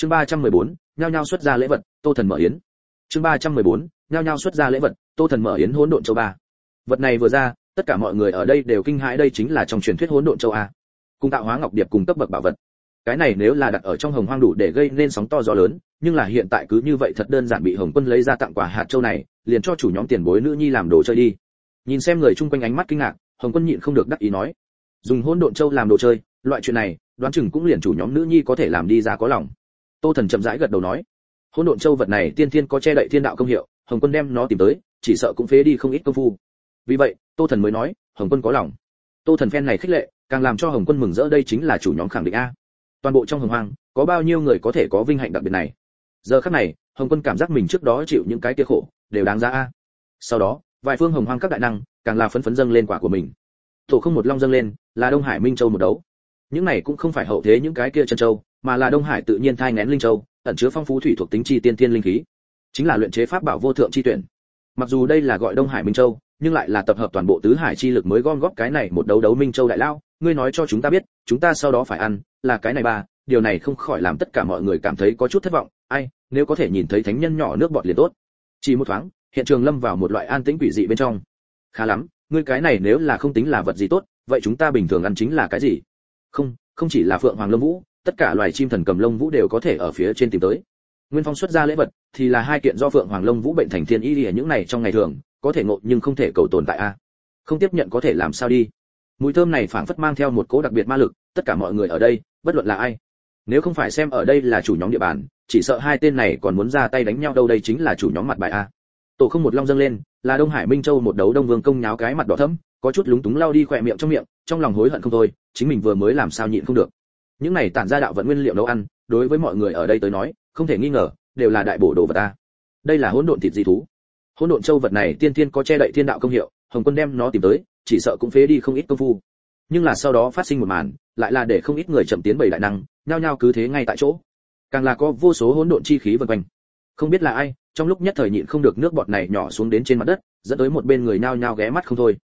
chương 314, nhao nhao xuất ra lễ vật tô thần mở yến. Chương 314, nhao nhao xuất ra lễ vật tô thần mở yến hỗn độn châu ba. Vật này vừa ra tất cả mọi người ở đây đều kinh hãi đây chính là trong truyền thuyết hỗn độn châu a. Cùng tạo hóa ngọc điệp cùng cấp bậc bảo vật. Cái này nếu là đặt ở trong hồng hoang đủ để gây nên sóng to gió lớn nhưng là hiện tại cứ như vậy thật đơn giản bị hồng quân lấy ra tặng quà hạt châu này liền cho chủ nhóm tiền bối nữ nhi làm đồ chơi đi. Nhìn xem người chung quanh ánh mắt kinh ngạc hồng quân nhịn không được đắc ý nói dùng hỗn độn châu làm đồ chơi loại chuyện này đoán chừng cũng liền chủ nhóm nữ nhi có thể làm đi ra có lòng tô thần chậm rãi gật đầu nói, hỗn độn châu vật này tiên thiên có che đậy thiên đạo công hiệu, hồng quân đem nó tìm tới, chỉ sợ cũng phế đi không ít công phu. Vì vậy, tô thần mới nói, hồng quân có lòng. Tô thần phen này khích lệ, càng làm cho hồng quân mừng rỡ đây chính là chủ nhóm khẳng định a. Toàn bộ trong hồng hoang, có bao nhiêu người có thể có vinh hạnh đặc biệt này? Giờ khắc này, hồng quân cảm giác mình trước đó chịu những cái kia khổ, đều đáng giá a. Sau đó, vài phương hồng hoang các đại năng, càng là phấn phấn dâng lên quả của mình. Tổ không một long dâng lên, là đông hải minh châu một đấu. Những này cũng không phải hậu thế những cái kia chân châu mà là đông hải tự nhiên thai ngén linh châu, ẩn chứa phong phú thủy thuộc tính chi tiên tiên linh khí. Chính là luyện chế pháp bảo vô thượng chi tuyển. Mặc dù đây là gọi đông hải minh châu, nhưng lại là tập hợp toàn bộ tứ hải chi lực mới gom góp cái này một đấu đấu minh châu đại lao. Ngươi nói cho chúng ta biết, chúng ta sau đó phải ăn, là cái này ba điều này không khỏi làm tất cả mọi người cảm thấy có chút thất vọng. Ai, nếu có thể nhìn thấy thánh nhân nhỏ nước bọt liền tốt. Chỉ một thoáng, hiện trường lâm vào một loại an tĩnh quỷ dị bên trong. Khá lắm, ngươi cái này nếu là không tính là vật gì tốt, vậy chúng ta bình thường ăn chính là cái gì? Không không chỉ là phượng hoàng lâm vũ tất cả loài chim thần cầm lông vũ đều có thể ở phía trên tìm tới. Nguyên phong xuất ra lễ vật thì là hai kiện do phượng hoàng lông vũ bệnh thành thiên y ở những này trong ngày thường, có thể ngộ nhưng không thể cầu tồn tại a. Không tiếp nhận có thể làm sao đi. Mùi thơm này phảng phất mang theo một cố đặc biệt ma lực, tất cả mọi người ở đây, bất luận là ai. Nếu không phải xem ở đây là chủ nhóm địa bàn, chỉ sợ hai tên này còn muốn ra tay đánh nhau đâu đây chính là chủ nhóm mặt bài a. Tổ không một long dâng lên, là đông hải minh châu một đấu đông vương công nháo cái mặt đỏ thẫm, có chút lúng túng lao đi khỏe miệng trong miệng, trong lòng hối hận không thôi, chính mình vừa mới làm sao nhịn không được những này tản ra đạo vận nguyên liệu nấu ăn, đối với mọi người ở đây tới nói, không thể nghi ngờ, đều là đại bổ đồ vật ta. Đây là hỗn độn thịt dị thú. Hỗn độn châu vật này tiên tiên có che đậy thiên đạo công hiệu, hồng quân đem nó tìm tới, chỉ sợ cũng phế đi không ít công phu. Nhưng là sau đó phát sinh một màn, lại là để không ít người chậm tiến bảy đại năng, nhao nhao cứ thế ngay tại chỗ. Càng là có vô số hỗn độn chi khí vần quanh. Không biết là ai, trong lúc nhất thời nhịn không được nước bọt này nhỏ xuống đến trên mặt đất, dẫn tới một bên người nhao nhao ghé mắt không thôi.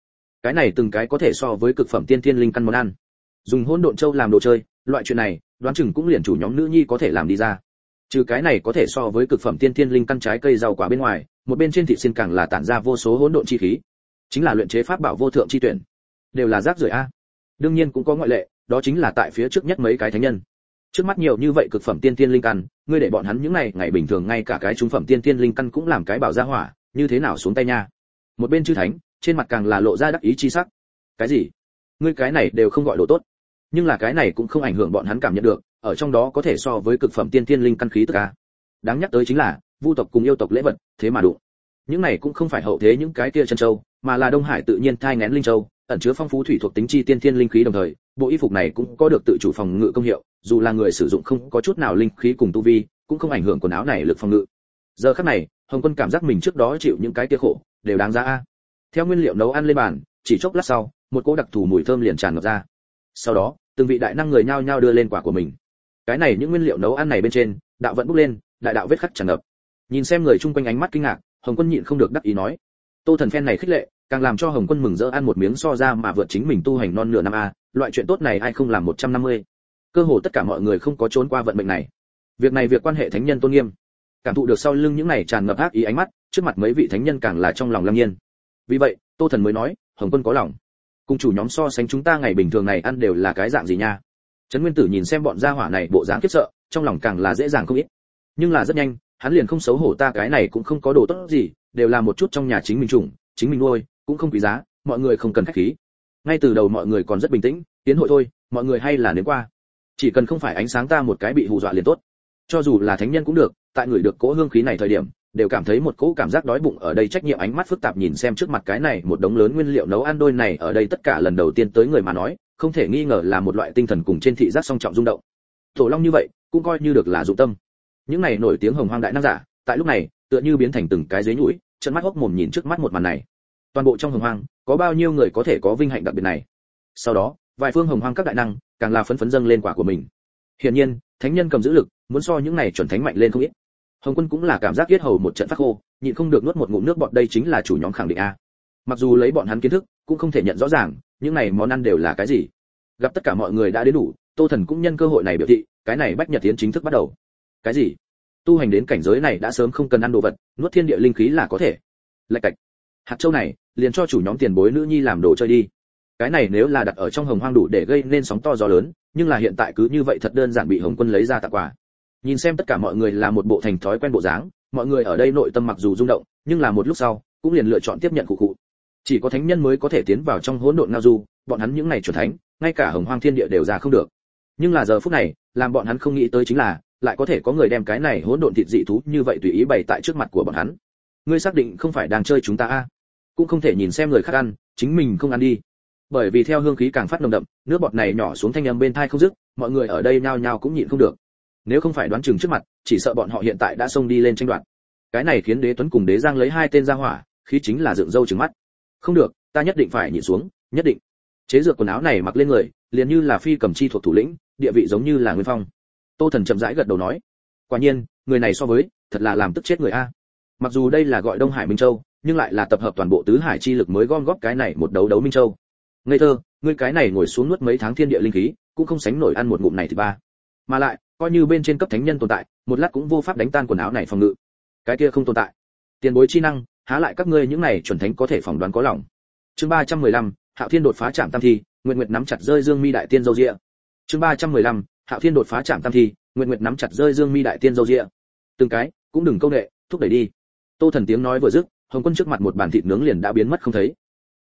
Cái này từng cái có thể so với cực phẩm tiên thiên linh căn món ăn. Dùng hỗn độn châu làm đồ chơi loại chuyện này, đoán chừng cũng liền chủ nhóm nữ nhi có thể làm đi ra. Trừ cái này có thể so với cực phẩm tiên thiên linh căn trái cây rau quả bên ngoài, một bên trên thị xin càng là tản ra vô số hỗn độn chi khí. Chính là luyện chế pháp bảo vô thượng chi tuyển. Đều là rác rưởi a. Đương nhiên cũng có ngoại lệ, đó chính là tại phía trước nhất mấy cái thánh nhân. Trước mắt nhiều như vậy cực phẩm tiên tiên linh căn, ngươi để bọn hắn những này, ngày bình thường ngay cả cái trung phẩm tiên tiên linh căn cũng làm cái bảo gia hỏa, như thế nào xuống tay nha? Một bên chư thánh, trên mặt càng là lộ ra đắc ý chi sắc. Cái gì? Ngươi cái này đều không gọi đồ tốt nhưng là cái này cũng không ảnh hưởng bọn hắn cảm nhận được, ở trong đó có thể so với cực phẩm tiên tiên linh căn khí tức a. Đáng nhắc tới chính là, vu tộc cùng yêu tộc lễ vật, thế mà đụng. Những này cũng không phải hậu thế những cái kia chân châu, mà là đông hải tự nhiên thai ngén linh châu, ẩn chứa phong phú thủy thuộc tính chi tiên thiên linh khí đồng thời, bộ y phục này cũng có được tự chủ phòng ngự công hiệu, dù là người sử dụng không có chút nào linh khí cùng tu vi, cũng không ảnh hưởng quần áo này lực phòng ngự. Giờ khắc này, hồng quân cảm giác mình trước đó chịu những cái kia khổ, đều đáng giá a. Theo nguyên liệu nấu ăn lên bàn, chỉ chốc lát sau, một cỗ đặc thù mùi thơm liền tràn ngập ra. Sau đó từng vị đại năng người nhao nhao đưa lên quả của mình. Cái này những nguyên liệu nấu ăn này bên trên, đạo vẫn bốc lên, đại đạo vết khắc tràn ngập. Nhìn xem người chung quanh ánh mắt kinh ngạc, hồng quân nhịn không được đắc ý nói, tô thần phen này khích lệ, càng làm cho hồng quân mừng rỡ ăn một miếng so ra mà vượt chính mình tu hành non nửa năm a, loại chuyện tốt này ai không làm một trăm năm mươi. Cơ hồ tất cả mọi người không có trốn qua vận mệnh này. Việc này việc quan hệ thánh nhân tôn nghiêm. Cảm thụ được sau lưng những này tràn ngập ác ý ánh mắt, trước mặt mấy vị thánh nhân càng là trong lòng lâm nhiên. Vì vậy, tô thần mới nói, hồng quân có lòng cùng chủ nhóm so sánh chúng ta ngày bình thường này ăn đều là cái dạng gì nha? Trấn nguyên tử nhìn xem bọn gia hỏa này bộ dáng khiếp sợ, trong lòng càng là dễ dàng không ít. Nhưng là rất nhanh, hắn liền không xấu hổ ta cái này cũng không có đồ tốt gì, đều là một chút trong nhà chính mình trùng, chính mình nuôi, cũng không quý giá, mọi người không cần khách khí. Ngay từ đầu mọi người còn rất bình tĩnh, tiến hội thôi, mọi người hay là nếm qua. Chỉ cần không phải ánh sáng ta một cái bị hù dọa liền tốt. Cho dù là thánh nhân cũng được, tại người được cỗ hương khí này thời điểm đều cảm thấy một cỗ cảm giác đói bụng ở đây trách nhiệm ánh mắt phức tạp nhìn xem trước mặt cái này một đống lớn nguyên liệu nấu ăn đôi này ở đây tất cả lần đầu tiên tới người mà nói, không thể nghi ngờ là một loại tinh thần cùng trên thị giác song trọng rung động. Tổ long như vậy, cũng coi như được là dụng tâm. Những này nổi tiếng hồng hoang đại năng giả, tại lúc này, tựa như biến thành từng cái dế nhũi chân mắt hốc mồm nhìn trước mắt một màn này. Toàn bộ trong hồng hoang, có bao nhiêu người có thể có vinh hạnh đặc biệt này? Sau đó, vài phương hồng hoang các đại năng, càng là phấn phấn dâng lên quả của mình. Hiển nhiên, thánh nhân cầm giữ lực, muốn so những này chuẩn thánh mạnh lên không ít hồng quân cũng là cảm giác yết hầu một trận phát khô, nhịn không được nuốt một ngụm nước bọt đây chính là chủ nhóm khẳng định a. Mặc dù lấy bọn hắn kiến thức, cũng không thể nhận rõ ràng, những này món ăn đều là cái gì. Gặp tất cả mọi người đã đến đủ, tô thần cũng nhân cơ hội này biểu thị, cái này bách nhật tiến chính thức bắt đầu. Cái gì? Tu hành đến cảnh giới này đã sớm không cần ăn đồ vật, nuốt thiên địa linh khí là có thể. Lạch cạch. Hạt châu này, liền cho chủ nhóm tiền bối nữ nhi làm đồ chơi đi. Cái này nếu là đặt ở trong hồng hoang đủ để gây nên sóng to gió lớn, nhưng là hiện tại cứ như vậy thật đơn giản bị hồng quân lấy ra tặng quà nhìn xem tất cả mọi người là một bộ thành thói quen bộ dáng, mọi người ở đây nội tâm mặc dù rung động, nhưng là một lúc sau, cũng liền lựa chọn tiếp nhận cụ cụ chỉ có thánh nhân mới có thể tiến vào trong hỗn độn ngao du, bọn hắn những này chuẩn thánh, ngay cả hồng hoang thiên địa đều ra không được. Nhưng là giờ phút này, làm bọn hắn không nghĩ tới chính là, lại có thể có người đem cái này hỗn độn thịt dị thú như vậy tùy ý bày tại trước mặt của bọn hắn. Ngươi xác định không phải đang chơi chúng ta a? Cũng không thể nhìn xem người khác ăn, chính mình không ăn đi. Bởi vì theo hương khí càng phát nồng đậm, nước bọt này nhỏ xuống thanh âm bên thai không dứt, mọi người ở đây nhao nhao cũng nhịn không được nếu không phải đoán chừng trước mặt, chỉ sợ bọn họ hiện tại đã xông đi lên tranh đoạt. Cái này khiến đế tuấn cùng đế giang lấy hai tên ra hỏa, khí chính là dựng râu trừng mắt. Không được, ta nhất định phải nhịn xuống, nhất định. Chế dược quần áo này mặc lên người, liền như là phi cầm chi thuộc thủ lĩnh, địa vị giống như là nguyên phong. Tô thần chậm rãi gật đầu nói, quả nhiên, người này so với, thật là làm tức chết người a. Mặc dù đây là gọi đông hải minh châu, nhưng lại là tập hợp toàn bộ tứ hải chi lực mới gom góp cái này một đấu đấu minh châu. Ngây thơ, ngươi cái này ngồi xuống nuốt mấy tháng thiên địa linh khí, cũng không sánh nổi ăn một ngụm này thì ba. Mà lại coi như bên trên cấp thánh nhân tồn tại, một lát cũng vô pháp đánh tan quần áo này phòng ngự. Cái kia không tồn tại. Tiền bối chi năng, há lại các ngươi những này chuẩn thánh có thể phỏng đoán có lòng. Chương ba trăm mười lăm, hạo thiên đột phá trạm tam thi nguyện nguyện nắm chặt rơi dương mi đại tiên dâu rịa chương ba trăm mười lăm, hạo thiên đột phá trạm tam thi nguyện nguyện nắm chặt rơi dương mi đại tiên dâu rịa từng cái, cũng đừng câu nệ, thúc đẩy đi. Tô thần tiếng nói vừa dứt, hồng quân trước mặt một bàn thịt nướng liền đã biến mất không thấy.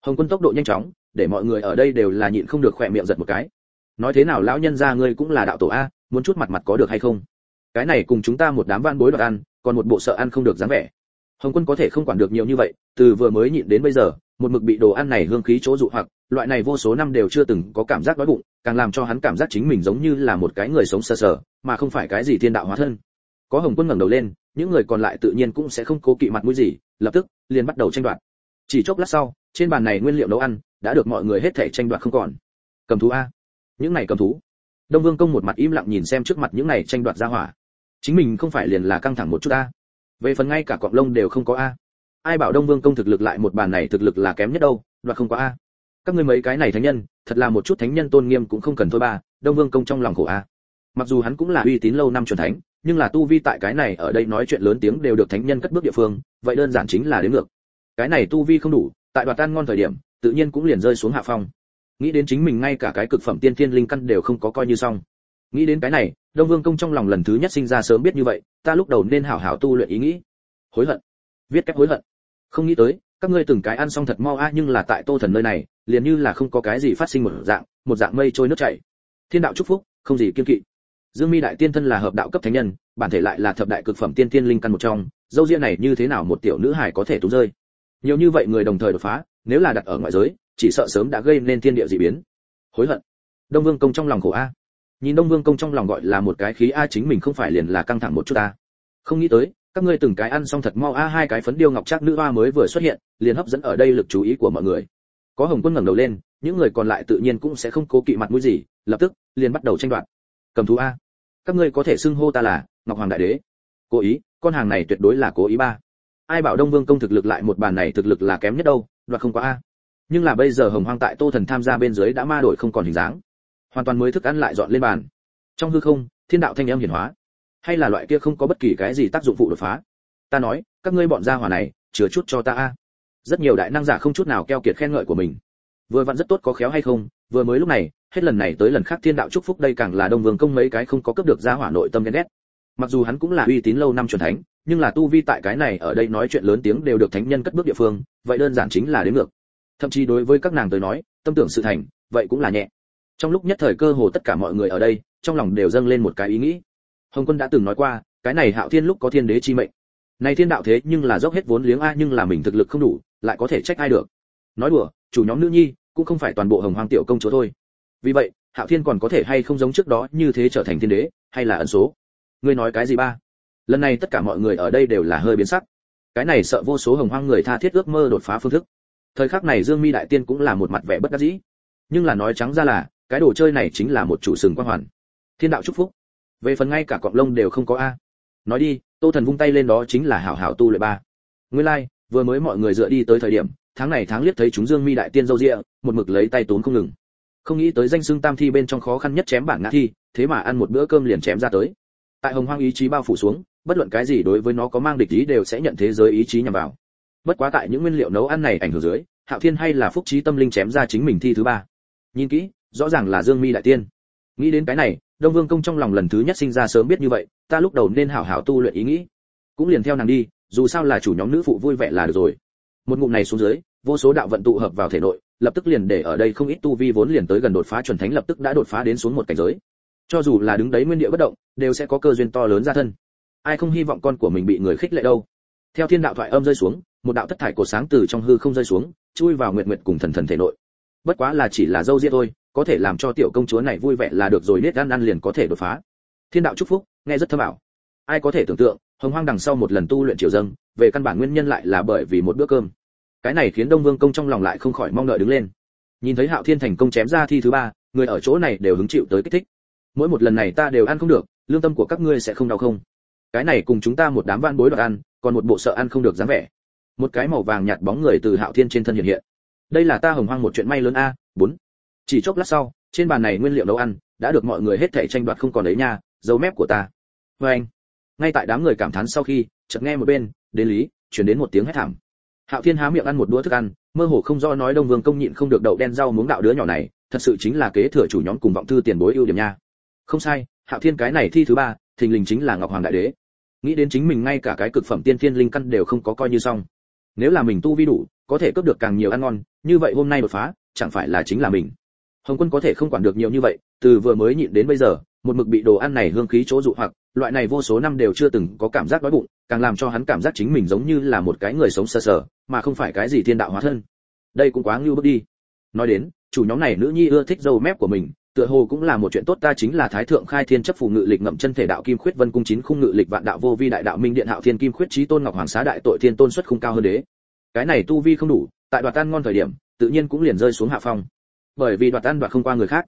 Hồng quân tốc độ nhanh chóng, để mọi người ở đây đều là nhịn không được khỏe miệng giật một cái. Nói thế nào lão nhân gia ngươi cũng là đạo tổ a muốn chút mặt mặt có được hay không? Cái này cùng chúng ta một đám van bối đoạt ăn, còn một bộ sợ ăn không được dáng vẻ. Hồng quân có thể không quản được nhiều như vậy, từ vừa mới nhịn đến bây giờ, một mực bị đồ ăn này hương khí chỗ dụ hoặc, loại này vô số năm đều chưa từng có cảm giác đói bụng, càng làm cho hắn cảm giác chính mình giống như là một cái người sống sờ sờ, mà không phải cái gì thiên đạo hóa thân. Có hồng quân ngẩng đầu lên, những người còn lại tự nhiên cũng sẽ không cố kỵ mặt mũi gì, lập tức, liền bắt đầu tranh đoạt. Chỉ chốc lát sau, trên bàn này nguyên liệu nấu ăn, đã được mọi người hết thảy tranh đoạt không còn. Cầm thú a. Những này cầm thú đông vương công một mặt im lặng nhìn xem trước mặt những này tranh đoạt ra hỏa. Chính mình không phải liền là căng thẳng một chút a? Về phần ngay cả cọp lông đều không có a. Ai bảo đông vương công thực lực lại một bàn này thực lực là kém nhất đâu, đoạt không có a. Các ngươi mấy cái này thánh nhân, thật là một chút thánh nhân tôn nghiêm cũng không cần thôi ba, đông vương công trong lòng khổ a. Mặc dù hắn cũng là uy tín lâu năm truyền thánh, nhưng là tu vi tại cái này ở đây nói chuyện lớn tiếng đều được thánh nhân cất bước địa phương, vậy đơn giản chính là đến ngược. Cái này tu vi không đủ, tại đoạt tan ngon thời điểm, tự nhiên cũng liền rơi xuống hạ phong nghĩ đến chính mình ngay cả cái cực phẩm tiên thiên linh căn đều không có coi như xong. Nghĩ đến cái này, đông vương công trong lòng lần thứ nhất sinh ra sớm biết như vậy, ta lúc đầu nên hảo hảo tu luyện ý nghĩ. Hối hận. Viết cách hối hận. Không nghĩ tới, các ngươi từng cái ăn xong thật mau a, nhưng là tại tô thần nơi này, liền như là không có cái gì phát sinh một dạng một dạng mây trôi nước chảy. Thiên đạo chúc phúc, không gì kiên kỵ. Dương mi đại tiên thân là hợp đạo cấp thánh nhân, bản thể lại là thập đại cực phẩm tiên tiên linh căn một trong dâu ria này như thế nào một tiểu nữ hài có thể tú rơi? Nhiều như vậy người đồng thời đột phá, nếu là đặt ở ngoại giới, chỉ sợ sớm đã gây nên thiên địa dị biến. Hối hận. Đông vương công trong lòng khổ a. Nhìn đông vương công trong lòng gọi là một cái khí a, chính mình không phải liền là căng thẳng một chút a không nghĩ tới, các ngươi từng cái ăn xong thật mau a, hai cái phấn điêu ngọc trác nữ hoa mới vừa xuất hiện, liền hấp dẫn ở đây lực chú ý của mọi người. Có hồng quân ngẩng đầu lên, những người còn lại tự nhiên cũng sẽ không cố kỵ mặt mũi gì, lập tức, liền bắt đầu tranh đoạt. Cầm thú a. Các ngươi có thể xưng hô ta là ngọc hoàng đại đế. Cố ý, con hàng này tuyệt đối là cố ý ba ai bảo đông vương công thực lực lại một bàn này thực lực là kém nhất đâu, đoạt không có a. Nhưng là bây giờ hồng hoang tại tô thần tham gia bên dưới đã ma đổi không còn hình dáng. Hoàn toàn mới thức ăn lại dọn lên bàn. Trong hư không, thiên đạo thanh âm hiển hóa. Hay là loại kia không có bất kỳ cái gì tác dụng phụ đột phá. Ta nói, các ngươi bọn gia hỏa này chứa chút cho ta a. Rất nhiều đại năng giả không chút nào keo kiệt khen ngợi của mình. Vừa vặn rất tốt có khéo hay không, vừa mới lúc này, hết lần này tới lần khác thiên đạo chúc phúc đây càng là đông vương công mấy cái không có cấp được gia hỏa nội tâm ghen ghét mặc dù hắn cũng là uy tín lâu năm truyền thánh, nhưng là tu vi tại cái này ở đây nói chuyện lớn tiếng đều được thánh nhân cất bước địa phương, vậy đơn giản chính là đến ngược. Thậm chí đối với các nàng tới nói, tâm tưởng sự thành, vậy cũng là nhẹ. Trong lúc nhất thời cơ hồ tất cả mọi người ở đây, trong lòng đều dâng lên một cái ý nghĩ. Hồng quân đã từng nói qua, cái này hạo thiên lúc có thiên đế chi mệnh. Này thiên đạo thế nhưng là dốc hết vốn liếng a nhưng là mình thực lực không đủ, lại có thể trách ai được. Nói đùa, chủ nhóm nữ nhi, cũng không phải toàn bộ hồng hoàng tiểu công chúa thôi. Vì vậy, hạo thiên còn có thể hay không giống trước đó như thế trở thành thiên đế, hay là ẩn số? Ngươi nói cái gì ba? Lần này tất cả mọi người ở đây đều là hơi biến sắc. Cái này sợ vô số hồng hoang người tha thiết ước mơ đột phá phương thức. Thời khắc này dương mi đại tiên cũng là một mặt vẻ bất đắc dĩ. Nhưng là nói trắng ra là cái đồ chơi này chính là một chủ sừng quan hoàn. Thiên đạo chúc phúc. Về phần ngay cả cọng lông đều không có a. Nói đi tô thần vung tay lên đó chính là hảo hảo tu luyện ba. Nguyên lai like, vừa mới mọi người dựa đi tới thời điểm tháng này tháng liếc thấy chúng dương mi đại tiên dâu rịa một mực lấy tay tốn không ngừng. Không nghĩ tới danh xưng tam thi bên trong khó khăn nhất chém bản ngã thi thế mà ăn một bữa cơm liền chém ra tới tại hồng hoang ý chí bao phủ xuống, bất luận cái gì đối với nó có mang địch ý đều sẽ nhận thế giới ý chí nhằm vào. Bất quá tại những nguyên liệu nấu ăn này ảnh hưởng dưới, hạo thiên hay là phúc trí tâm linh chém ra chính mình thi thứ ba. Nhìn kỹ, rõ ràng là dương mi đại tiên. Nghĩ đến cái này, đông vương công trong lòng lần thứ nhất sinh ra sớm biết như vậy, ta lúc đầu nên hảo hảo tu luyện ý nghĩ. Cũng liền theo nàng đi, dù sao là chủ nhóm nữ phụ vui vẻ là được rồi. Một ngụm này xuống dưới, vô số đạo vận tụ hợp vào thể nội, lập tức liền để ở đây không ít tu vi vốn liền tới gần đột phá chuẩn thánh lập tức đã đột phá đến xuống một cảnh giới cho dù là đứng đấy nguyên địa bất động, đều sẽ có cơ duyên to lớn ra thân. Ai không hy vọng con của mình bị người khích lệ đâu? Theo thiên đạo thoại âm rơi xuống, một đạo thất thải cổ sáng từ trong hư không rơi xuống, chui vào nguyệt nguyệt cùng thần thần thể nội. Bất quá là chỉ là dâu ria thôi, có thể làm cho tiểu công chúa này vui vẻ là được rồi, nết ăn ăn liền có thể đột phá. Thiên đạo chúc phúc, nghe rất thâm ảo. Ai có thể tưởng tượng, hồng hoang đằng sau một lần tu luyện triều dâng, về căn bản nguyên nhân lại là bởi vì một bữa cơm. Cái này khiến đông vương công trong lòng lại không khỏi mong đợi đứng lên. Nhìn thấy hạo thiên thành công chém ra thi thứ ba, người ở chỗ này đều hứng chịu tới kích thích mỗi một lần này ta đều ăn không được, lương tâm của các ngươi sẽ không đau không? Cái này cùng chúng ta một đám van bối đoạt ăn, còn một bộ sợ ăn không được dáng vẻ. Một cái màu vàng nhạt bóng người từ hạo thiên trên thân hiện hiện. Đây là ta hồng hoang một chuyện may lớn a, bốn. Chỉ chốc lát sau, trên bàn này nguyên liệu nấu ăn đã được mọi người hết thảy tranh đoạt không còn đấy nha, dấu mép của ta. Vê anh. Ngay tại đám người cảm thán sau khi, chợt nghe một bên, đến lý, chuyển đến một tiếng hét thảm. Hạo thiên há miệng ăn một đũa thức ăn, mơ hồ không do nói đông vương công nhịn không được đậu đen rau muống đạo đứa nhỏ này, thật sự chính là kế thừa chủ nhóm cùng vọng thư tiền bối ưu điểm nha không sai hạo thiên cái này thi thứ ba thình lình chính là ngọc hoàng đại đế. Nghĩ đến chính mình ngay cả cái cực phẩm tiên thiên linh căn đều không có coi như xong. Nếu là mình tu vi đủ có thể cướp được càng nhiều ăn ngon như vậy hôm nay đột phá chẳng phải là chính là mình. Hồng quân có thể không quản được nhiều như vậy từ vừa mới nhịn đến bây giờ một mực bị đồ ăn này hương khí chỗ dụ hoặc loại này vô số năm đều chưa từng có cảm giác đói bụng càng làm cho hắn cảm giác chính mình giống như là một cái người sống sơ sờ, sờ mà không phải cái gì thiên đạo hóa thân. Đây cũng quá ngưu bước đi. Nói đến chủ nhóm này nữ nhi ưa thích dâu mép của mình tựa hồ cũng là một chuyện tốt, ta chính là thái thượng khai thiên chấp phù ngự lịch ngậm chân thể đạo kim khuyết vân cung chín khung ngự lịch vạn đạo vô vi đại đạo minh điện hạo thiên kim khuyết trí tôn ngọc hoàng xá đại tội thiên tôn xuất khung cao hơn đế. Cái này tu vi không đủ, tại đoạt tan ngon thời điểm, tự nhiên cũng liền rơi xuống hạ phong. Bởi vì đoạt tan đoạt không qua người khác.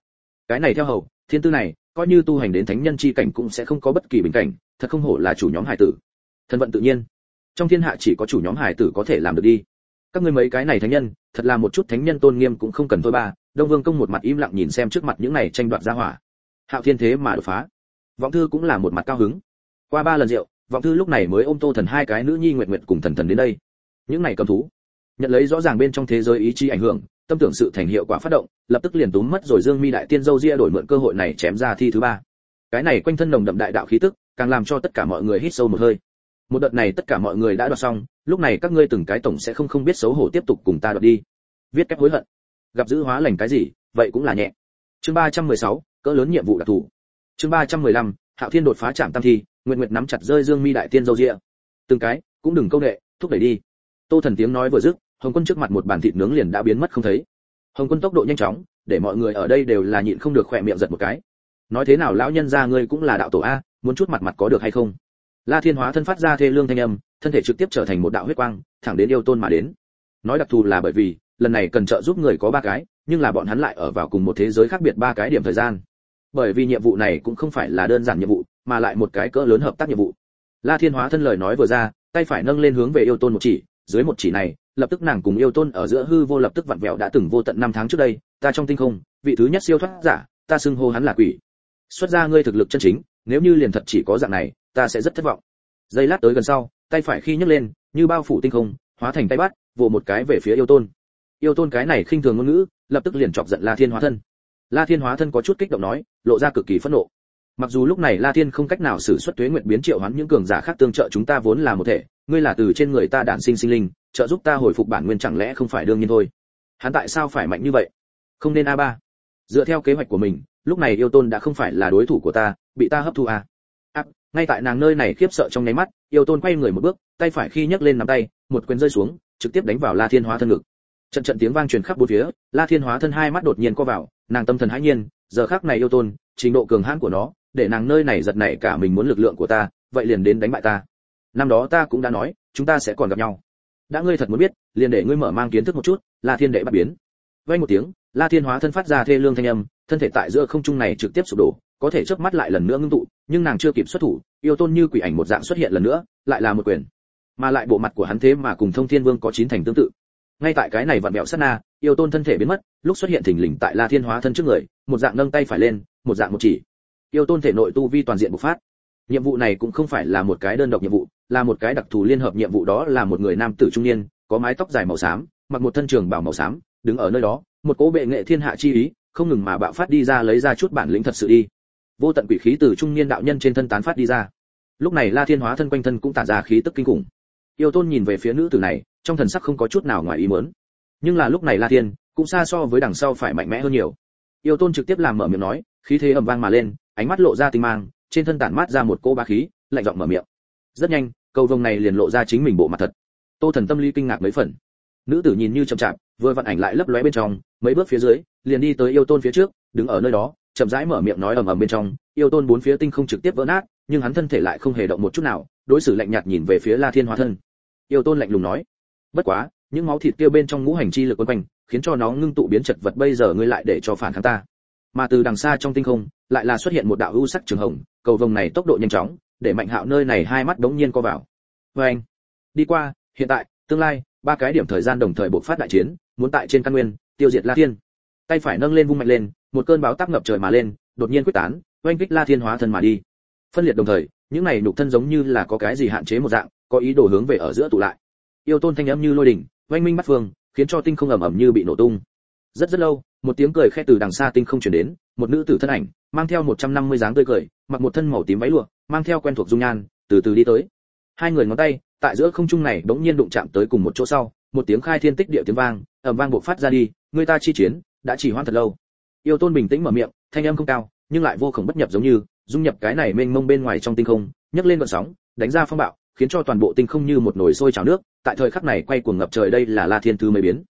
Cái này theo hầu, thiên tư này, coi như tu hành đến thánh nhân chi cảnh cũng sẽ không có bất kỳ bình cảnh, thật không hổ là chủ nhóm hải tử. Thân vận tự nhiên. Trong thiên hạ chỉ có chủ nhóm hải tử có thể làm được đi. Các ngươi mấy cái này thánh nhân, thật là một chút thánh nhân tôn nghiêm cũng không cần thôi ba đông vương công một mặt im lặng nhìn xem trước mặt những này tranh đoạt ra hỏa. Hạo thiên thế mà đột phá. Vọng thư cũng là một mặt cao hứng. Qua ba lần rượu, vọng thư lúc này mới ôm tô thần hai cái nữ nhi nguyện nguyện cùng thần thần đến đây. Những này cầm thú, nhận lấy rõ ràng bên trong thế giới ý chí ảnh hưởng, tâm tưởng sự thành hiệu quả phát động, lập tức liền túm mất rồi dương mi đại tiên dâu ria đổi mượn cơ hội này chém ra thi thứ ba. Cái này quanh thân nồng đậm đại đạo khí tức, càng làm cho tất cả mọi người hít sâu một hơi. Một đợt này tất cả mọi người đã đoạt xong, lúc này các ngươi từng cái tổng sẽ không không biết xấu hổ tiếp tục cùng ta đoạt đi. Viết cách hối hận gặp giữ hóa lành cái gì vậy cũng là nhẹ. Chương 316, cỡ lớn nhiệm vụ đặc thù. Chương 315, hạo thiên đột phá chạm tam thi nguyện nguyện nắm chặt rơi dương mi đại tiên dâu ria từng cái cũng đừng câu nệ thúc đẩy đi. Tô thần tiếng nói vừa dứt hồng quân trước mặt một bàn thịt nướng liền đã biến mất không thấy. Hồng quân tốc độ nhanh chóng để mọi người ở đây đều là nhịn không được khỏe miệng giật một cái. Nói thế nào lão nhân gia ngươi cũng là đạo tổ a muốn chút mặt mặt có được hay không? La thiên hóa thân phát ra thê lương thanh âm thân thể trực tiếp trở thành một đạo huyết quang thẳng đến yêu tôn mà đến. Nói đặc thù là bởi vì lần này cần trợ giúp người có ba cái, nhưng là bọn hắn lại ở vào cùng một thế giới khác biệt ba cái điểm thời gian. Bởi vì nhiệm vụ này cũng không phải là đơn giản nhiệm vụ, mà lại một cái cỡ lớn hợp tác nhiệm vụ. La thiên hóa thân lời nói vừa ra, tay phải nâng lên hướng về yêu tôn một chỉ, dưới một chỉ này, lập tức nàng cùng yêu tôn ở giữa hư vô lập tức vặn vẹo đã từng vô tận năm tháng trước đây, ta trong tinh không, vị thứ nhất siêu thoát giả, ta xưng hô hắn là quỷ. Xuất ra ngươi thực lực chân chính, nếu như liền thật chỉ có dạng này, ta sẽ rất thất vọng. Giây lát tới gần sau, tay phải khi nhấc lên, như bao phủ tinh không, hóa thành tay bắt, vồ một cái về phía yêu tôn yêu tôn cái này khinh thường ngôn ngữ lập tức liền chọc giận la thiên hóa thân. La thiên hóa thân có chút kích động nói lộ ra cực kỳ phẫn nộ. Mặc dù lúc này la thiên không cách nào xử xuất tuế nguyện biến triệu hoán những cường giả khác tương trợ chúng ta vốn là một thể ngươi là từ trên người ta đản sinh sinh linh trợ giúp ta hồi phục bản nguyên chẳng lẽ không phải đương nhiên thôi? Hắn tại sao phải mạnh như vậy? Không nên a ba. Dựa theo kế hoạch của mình lúc này yêu tôn đã không phải là đối thủ của ta bị ta hấp thu a. À, ngay tại nàng nơi này khiếp sợ trong nháy mắt yêu tôn quay người một bước tay phải khi nhấc lên nắm tay một quyền rơi xuống trực tiếp đánh vào la thiên hóa thân ngực trận trận tiếng vang truyền khắp bốn phía, la thiên hóa thân hai mắt đột nhiên co vào, nàng tâm thần hãi nhiên, giờ khắc này yêu tôn, trình độ cường hãn của nó, để nàng nơi này giật nảy cả mình muốn lực lượng của ta, vậy liền đến đánh bại ta. Năm đó ta cũng đã nói, chúng ta sẽ còn gặp nhau. Đã ngươi thật muốn biết, liền để ngươi mở mang kiến thức một chút, la thiên đệ bắt biến. Vay một tiếng, la thiên hóa thân phát ra thê lương thanh âm, thân thể tại giữa không trung này trực tiếp sụp đổ, có thể chớp mắt lại lần nữa ngưng tụ, nhưng nàng chưa kịp xuất thủ, yêu tôn như quỷ ảnh một dạng xuất hiện lần nữa, lại là một quyền. Mà lại bộ mặt của hắn thế mà cùng thông thiên vương có chín thành tương tự ngay tại cái này vặn mẹo sát na, yêu tôn thân thể biến mất, lúc xuất hiện thình lình tại la thiên hóa thân trước người, một dạng nâng tay phải lên, một dạng một chỉ. Yêu tôn thể nội tu vi toàn diện bộc phát. Nhiệm vụ này cũng không phải là một cái đơn độc nhiệm vụ, là một cái đặc thù liên hợp nhiệm vụ đó là một người nam tử trung niên, có mái tóc dài màu xám, mặc một thân trường bảo màu xám, đứng ở nơi đó, một cỗ bệ nghệ thiên hạ chi ý, không ngừng mà bạo phát đi ra lấy ra chút bản lĩnh thật sự đi. Vô tận quỷ khí từ trung niên đạo nhân trên thân tán phát đi ra. Lúc này la thiên hóa thân quanh thân cũng tản ra khí tức kinh khủng. Yêu tôn nhìn về phía nữ tử này trong thần sắc không có chút nào ngoài ý muốn. Nhưng là lúc này la thiên, cũng xa so với đằng sau phải mạnh mẽ hơn nhiều. Yêu tôn trực tiếp làm mở miệng nói, khí thế ầm vang mà lên, ánh mắt lộ ra tinh mang, trên thân tản mát ra một cô bá khí, lạnh giọng mở miệng. Rất nhanh, cầu vồng này liền lộ ra chính mình bộ mặt thật. Tô thần tâm lý kinh ngạc mấy phần. Nữ tử nhìn như chậm chạp, vừa vận ảnh lại lấp lóe bên trong, mấy bước phía dưới, liền đi tới yêu tôn phía trước, đứng ở nơi đó, chậm rãi mở miệng nói ầm ầm bên trong. Yêu tôn bốn phía tinh không trực tiếp vỡ nát, nhưng hắn thân thể lại không hề động một chút nào, đối xử lạnh nhạt nhìn về phía la thiên hóa thân. Yêu tôn lạnh lùng nói bất quá, những máu thịt kia bên trong ngũ hành chi lực quấn quanh, khiến cho nó ngưng tụ biến chật vật bây giờ ngươi lại để cho phản kháng ta. Mà từ đằng xa trong tinh không, lại là xuất hiện một đạo hữu sắc trường hồng, cầu vồng này tốc độ nhanh chóng, để mạnh hạo nơi này hai mắt đống nhiên co vào. Vê anh, đi qua, hiện tại, tương lai, ba cái điểm thời gian đồng thời bộc phát đại chiến, muốn tại trên căn nguyên, tiêu diệt la thiên. Tay phải nâng lên vung mạnh lên, một cơn báo táp ngập trời mà lên, đột nhiên quyết tán, oanh kích la thiên hóa thân mà đi. Phân liệt đồng thời, những này nhục thân giống như là có cái gì hạn chế một dạng, có ý đồ hướng về ở giữa tụ lại yêu tôn thanh âm như lôi đỉnh, oanh minh bắt phương, khiến cho tinh không ầm ầm như bị nổ tung. Rất rất lâu, một tiếng cười khẽ từ đằng xa tinh không truyền đến, một nữ tử thân ảnh, mang theo 150 dáng tươi cười, mặc một thân màu tím váy lụa, mang theo quen thuộc dung nhan, từ từ đi tới. Hai người ngón tay, tại giữa không trung này bỗng nhiên đụng chạm tới cùng một chỗ sau, một tiếng khai thiên tích địa tiếng vang, ầm vang bộc phát ra đi, người ta chi chiến, đã chỉ hoãn thật lâu. Yêu tôn bình tĩnh mở miệng, thanh âm không cao, nhưng lại vô cùng bất nhập giống như, dung nhập cái này mênh mông bên ngoài trong tinh không, nhấc lên gợn sóng, đánh ra phong bạo khiến cho toàn bộ tinh không như một nồi sôi trào nước, tại thời khắc này quay cuồng ngập trời đây là la thiên thứ mới biến.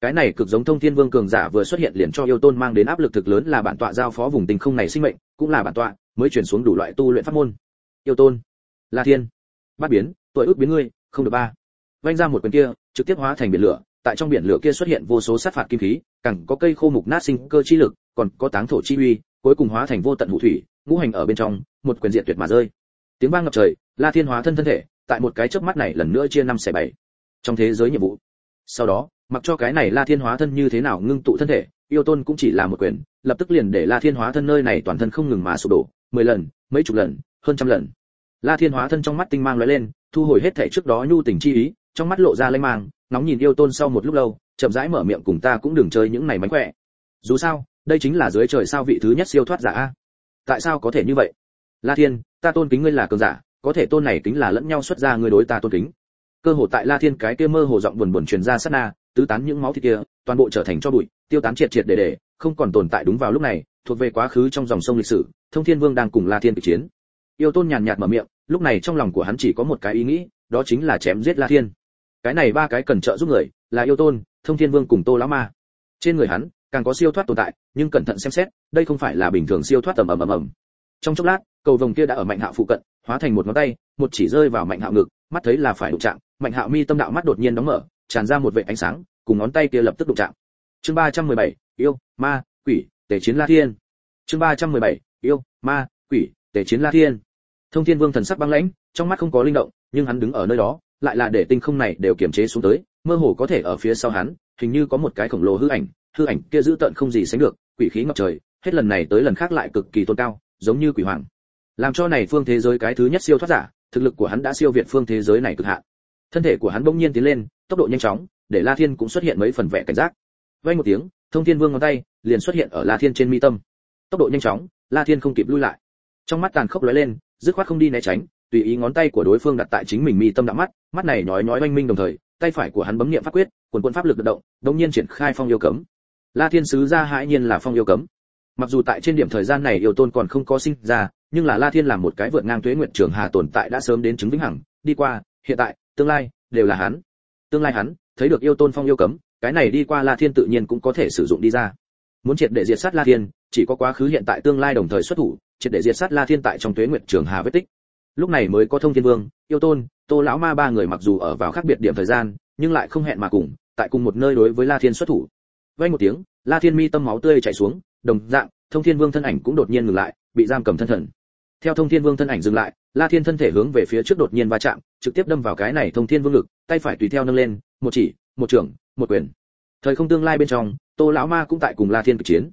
Cái này cực giống thông thiên vương cường giả vừa xuất hiện liền cho yêu tôn mang đến áp lực thực lớn là bản tọa giao phó vùng tinh không này sinh mệnh, cũng là bản tọa mới truyền xuống đủ loại tu luyện pháp môn. Yêu tôn, la thiên bát biến tuổi ước biến ngươi, không được ba. Vành ra một quyền kia, trực tiếp hóa thành biển lửa, tại trong biển lửa kia xuất hiện vô số sát phạt kim khí, càng có cây khô mục nát sinh cơ chi lực, còn có táng thổ chi uy, cuối cùng hóa thành vô tận hủ thủy, ngũ hành ở bên trong, một quyền diện tuyệt mà rơi. Tiếng vang ngập trời, la thiên hóa thân thân thể tại một cái chớp mắt này lần nữa chia năm xẻ bảy. Trong thế giới nhiệm vụ. Sau đó, mặc cho cái này la thiên hóa thân như thế nào ngưng tụ thân thể, yêu tôn cũng chỉ là một quyền, lập tức liền để la thiên hóa thân nơi này toàn thân không ngừng mà sụp đổ, mười lần, mấy chục lần, hơn trăm lần. La thiên hóa thân trong mắt tinh mang lóe lên, thu hồi hết thể trước đó nhu tình chi ý, trong mắt lộ ra lanh mang nóng nhìn yêu tôn sau một lúc lâu, chậm rãi mở miệng cùng ta cũng đừng chơi những này mánh khỏe. Dù sao, đây chính là dưới trời sao vị thứ nhất siêu thoát giả a. Tại sao có thể như vậy? La thiên, ta tôn kính ngươi là cường giả có thể tôn này kính là lẫn nhau xuất ra người đối ta tôn kính. Cơ hồ tại la thiên cái kia mơ hồ giọng buồn buồn truyền ra sát na, tứ tán những máu thịt kia, toàn bộ trở thành cho bụi, tiêu tán triệt triệt để để, không còn tồn tại đúng vào lúc này, thuộc về quá khứ trong dòng sông lịch sử, thông thiên vương đang cùng la thiên kịch chiến. Yêu tôn nhàn nhạt mở miệng, lúc này trong lòng của hắn chỉ có một cái ý nghĩ, đó chính là chém giết la thiên. Cái này ba cái cần trợ giúp người, là yêu tôn, thông thiên vương cùng tô lão ma. Trên người hắn, càng có siêu thoát tồn tại, nhưng cẩn thận xem xét, đây không phải là bình thường siêu thoát tầm ầm ầm ầm. Trong chốc lát, cầu vồng kia đã ở mạnh hạo phụ cận hóa thành một ngón tay một chỉ rơi vào mạnh hạo ngực mắt thấy là phải đụng chạm mạnh hạo mi tâm đạo mắt đột nhiên đóng mở tràn ra một vệt ánh sáng cùng ngón tay kia lập tức đụng chạm. Chương 317, yêu ma quỷ tề chiến la thiên. Chương 317, yêu ma quỷ tề chiến la thiên. Thông thiên vương thần sắc băng lãnh trong mắt không có linh động nhưng hắn đứng ở nơi đó lại là để tinh không này đều kiềm chế xuống tới mơ hồ có thể ở phía sau hắn hình như có một cái khổng lồ hư ảnh hư ảnh kia giữ tận không gì sánh được quỷ khí ngập trời hết lần này tới lần khác lại cực kỳ tôn cao giống như quỷ hoàng làm cho này phương thế giới cái thứ nhất siêu thoát giả, thực lực của hắn đã siêu việt phương thế giới này cực hạn. Thân thể của hắn bỗng nhiên tiến lên, tốc độ nhanh chóng, để la thiên cũng xuất hiện mấy phần vẻ cảnh giác. Vay một tiếng, thông thiên vương ngón tay liền xuất hiện ở la thiên trên mi tâm. Tốc độ nhanh chóng, la thiên không kịp lui lại. Trong mắt tàn khốc lóe lên, dứt khoát không đi né tránh, tùy ý ngón tay của đối phương đặt tại chính mình mi tâm đã mắt mắt này nói nói oanh minh đồng thời, tay phải của hắn bấm niệm pháp quyết, quần quân pháp lực động, đột nhiên triển khai phong yêu cấm. La thiên sứ ra hãi nhiên là phong yêu cấm. Mặc dù tại trên điểm thời gian này yêu tôn còn không có sinh ra nhưng là la thiên làm một cái vượt ngang tuế Nguyệt trường hà tồn tại đã sớm đến chứng vĩnh hằng, đi qua, hiện tại, tương lai, đều là hắn. Tương lai hắn, thấy được yêu tôn phong yêu cấm, cái này đi qua la thiên tự nhiên cũng có thể sử dụng đi ra. Muốn triệt để diệt sát la thiên, chỉ có quá khứ hiện tại tương lai đồng thời xuất thủ, triệt để diệt sát la thiên tại trong tuế Nguyệt trường hà vết tích. Lúc này mới có thông thiên vương, yêu tôn, tô lão ma ba người mặc dù ở vào khác biệt điểm thời gian, nhưng lại không hẹn mà cùng, tại cùng một nơi đối với la thiên xuất thủ. Vang một tiếng, la thiên mi tâm máu tươi chảy xuống, đồng dạng, thông thiên vương thân ảnh cũng đột nhiên ngừng lại, bị giam cầm thân thần theo thông thiên vương thân ảnh dừng lại, la thiên thân thể hướng về phía trước đột nhiên va chạm, trực tiếp đâm vào cái này thông thiên vương lực tay phải tùy theo nâng lên, một chỉ, một trưởng, một quyền. Thời không tương lai bên trong, tô lão ma cũng tại cùng la thiên cực chiến.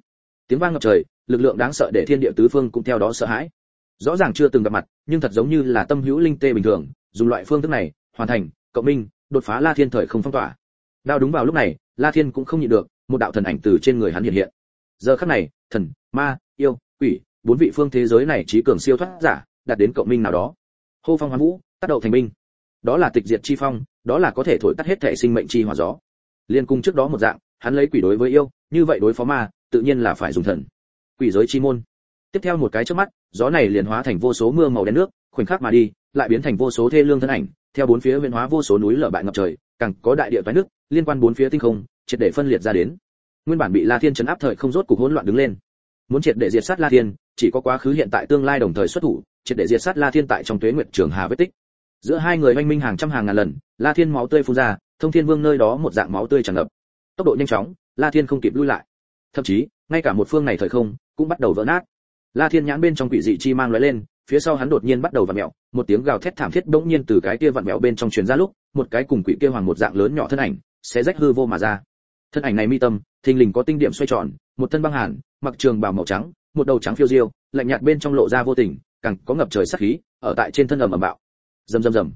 Tiếng vang ngập trời, lực lượng đáng sợ để thiên địa tứ phương cũng theo đó sợ hãi. Rõ ràng chưa từng gặp mặt, nhưng thật giống như là tâm hữu linh tê bình thường, dùng loại phương thức này, hoàn thành, cộng minh, đột phá la thiên thời không phong tỏa. Đao đúng vào lúc này, la thiên cũng không nhịn được, một đạo thần ảnh từ trên người hắn hiện hiện. Giờ khắc này, thần, ma, yêu, quỷ bốn vị phương thế giới này trí cường siêu thoát giả, đạt đến cộng minh nào đó. Hô phong hoán vũ, tác động thành binh. Đó là tịch diệt chi phong, đó là có thể thổi tắt hết thể sinh mệnh chi hỏa gió. Liên cung trước đó một dạng, hắn lấy quỷ đối với yêu, như vậy đối phó ma, tự nhiên là phải dùng thần. Quỷ giới chi môn. Tiếp theo một cái trước mắt, gió này liền hóa thành vô số mưa màu đen nước, khoảnh khắc mà đi, lại biến thành vô số thê lương thân ảnh, theo bốn phía huyền hóa vô số núi lở bại ngập trời, càng có đại địa toái nước, liên quan bốn phía tinh không, triệt để phân liệt ra đến. Nguyên bản bị la thiên chấn áp thời không rốt cục hỗn loạn đứng lên. Muốn triệt để diệt sát la thiên chỉ có quá khứ hiện tại tương lai đồng thời xuất thủ, triệt để diệt sát la thiên tại trong tuế nguyệt trường hà vết tích. Giữa hai người oanh minh hàng trăm hàng ngàn lần, la thiên máu tươi phun ra, thông thiên vương nơi đó một dạng máu tươi tràn ngập. Tốc độ nhanh chóng, la thiên không kịp lui lại. Thậm chí, ngay cả một phương này thời không, cũng bắt đầu vỡ nát. La thiên nhãn bên trong quỷ dị chi mang lóe lên, phía sau hắn đột nhiên bắt đầu vặn mèo, một tiếng gào thét thảm thiết bỗng nhiên từ cái kia vặn mèo bên trong truyền ra lúc, một cái cùng quỷ kia hoàng một dạng lớn nhỏ thân ảnh, sẽ rách hư vô mà ra. Thân ảnh này mi tâm, thình lình có tinh điểm xoay tròn, một thân băng hàn, mặc trường bào màu trắng một đầu trắng phiêu diêu, lạnh nhạt bên trong lộ ra vô tình, càng có ngập trời sát khí, ở tại trên thân ầm ầm bạo. Rầm rầm rầm.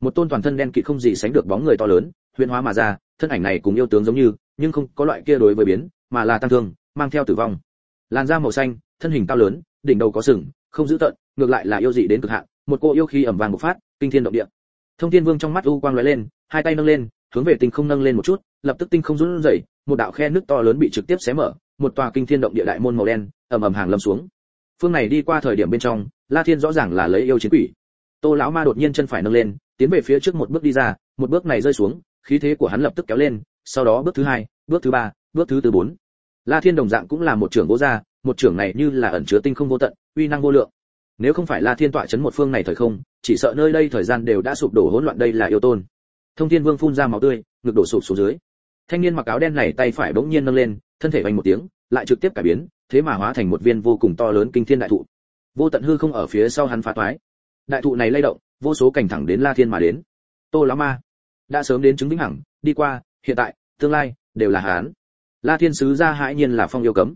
Một tôn toàn thân đen kịt không gì sánh được bóng người to lớn, huyền hóa mà ra, thân ảnh này cùng yêu tướng giống như, nhưng không có loại kia đối với biến, mà là tăng thương, mang theo tử vong. Làn da màu xanh, thân hình cao lớn, đỉnh đầu có sừng, không giữ tận ngược lại là yêu dị đến cực hạn, một cô yêu khí ẩm vàng bộc phát, kinh thiên động địa. Thông thiên vương trong mắt u quang lóe lên, hai tay nâng lên, hướng về tinh không nâng lên một chút, lập tức tinh không run rẩy, một đạo khe nước to lớn bị trực tiếp xé mở, một tòa kinh thiên động địa đại môn màu đen ầm ầm hàng lâm xuống. Phương này đi qua thời điểm bên trong, la thiên rõ ràng là lấy yêu chiến quỷ. Tô lão ma đột nhiên chân phải nâng lên, tiến về phía trước một bước đi ra, một bước này rơi xuống, khí thế của hắn lập tức kéo lên, sau đó bước thứ hai, bước thứ ba, bước thứ tư bốn. La thiên đồng dạng cũng là một trưởng gỗ gia, một trưởng này như là ẩn chứa tinh không vô tận, uy năng vô lượng. Nếu không phải la thiên tọa chấn một phương này thời không, chỉ sợ nơi đây thời gian đều đã sụp đổ hỗn loạn đây là yêu tôn. Thông thiên vương phun ra máu tươi, ngực đổ sụp xuống dưới. Thanh niên mặc áo đen này tay phải bỗng nhiên nâng lên, thân thể vành một tiếng, lại trực tiếp cải biến thế mà hóa thành một viên vô cùng to lớn kinh thiên đại thụ. Vô tận hư không ở phía sau hắn phá toái. Đại thụ này lay động, vô số cảnh thẳng đến la thiên mà đến. Tô lá ma, đã sớm đến chứng vĩnh hằng, đi qua, hiện tại, tương lai, đều là hán la thiên sứ ra hãi nhiên là phong yêu cấm.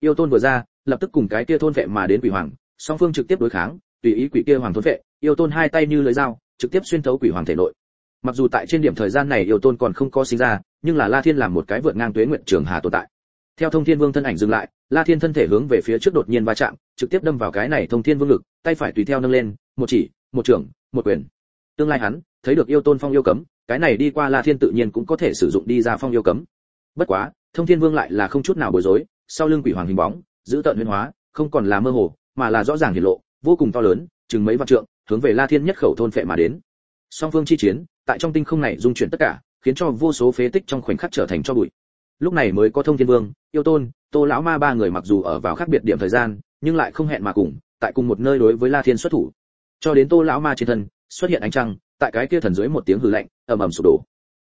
Yêu tôn vừa ra, lập tức cùng cái kia thôn vệ mà đến quỷ hoàng, song phương trực tiếp đối kháng, tùy ý quỷ kia hoàng thôn vệ, yêu tôn hai tay như lưỡi dao, trực tiếp xuyên thấu quỷ hoàng thể nội. Mặc dù tại trên điểm thời gian này yêu tôn còn không có sinh ra, nhưng là la thiên làm một cái vượt ngang tuế nguyện trường hà tồn tại theo thông thiên vương thân ảnh dừng lại, la thiên thân thể hướng về phía trước đột nhiên va chạm, trực tiếp đâm vào cái này thông thiên vương lực tay phải tùy theo nâng lên, một chỉ, một trưởng, một quyền. Tương lai hắn, thấy được yêu tôn phong yêu cấm, cái này đi qua la thiên tự nhiên cũng có thể sử dụng đi ra phong yêu cấm. Bất quá, thông thiên vương lại là không chút nào bối rối, sau lưng quỷ hoàng hình bóng, giữ tận nguyên hóa, không còn là mơ hồ, mà là rõ ràng hiển lộ, vô cùng to lớn, chừng mấy vạn trượng, hướng về la thiên nhất khẩu thôn phệ mà đến. Song phương chi chiến, tại trong tinh không này dung chuyển tất cả, khiến cho vô số phế tích trong khoảnh khắc trở thành cho bụi lúc này mới có thông thiên vương, yêu tôn, tô lão ma ba người mặc dù ở vào khác biệt điểm thời gian, nhưng lại không hẹn mà cùng, tại cùng một nơi đối với la thiên xuất thủ. Cho đến tô lão ma trên thân, xuất hiện ánh trăng, tại cái kia thần dưới một tiếng hừ lạnh, ầm ầm sụp đổ.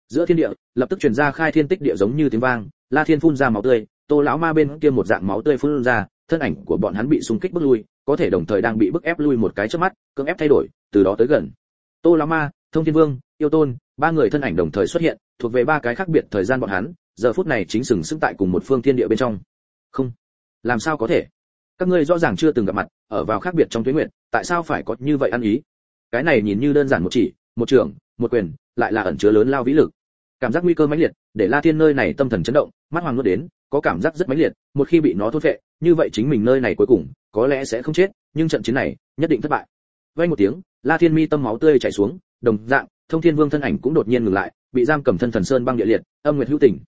Giữa thiên địa, lập tức truyền ra khai thiên tích địa giống như tiếng vang, la thiên phun ra máu tươi, tô lão ma bên kia một dạng máu tươi phun ra, thân ảnh của bọn hắn bị xung kích bước lui, có thể đồng thời đang bị bức ép lui một cái trước mắt, cưỡng ép thay đổi, từ đó tới gần. Tô lão ma, thông thiên vương, yêu tôn, ba người thân ảnh đồng thời xuất hiện, thuộc về ba cái khác biệt thời gian bọn hắn giờ phút này chính sừng sững tại cùng một phương thiên địa bên trong. Không. Làm sao có thể? Các ngươi rõ ràng chưa từng gặp mặt, ở vào khác biệt trong tuyến nguyện, tại sao phải có như vậy ăn ý? Cái này nhìn như đơn giản một chỉ, một trường, một quyền, lại là ẩn chứa lớn lao vĩ lực. Cảm giác nguy cơ mãnh liệt, để la thiên nơi này tâm thần chấn động, mắt hoàng nuốt đến, có cảm giác rất mãnh liệt, một khi bị nó thốt vệ như vậy chính mình nơi này cuối cùng, có lẽ sẽ không chết, nhưng trận chiến này, nhất định thất bại. Vay một tiếng, la thiên mi tâm máu tươi chảy xuống, đồng dạng, thông thiên vương thân ảnh cũng đột nhiên ngừng lại, bị giam cầm thân thần sơn băng địa liệt, âm nguyệt hữu tình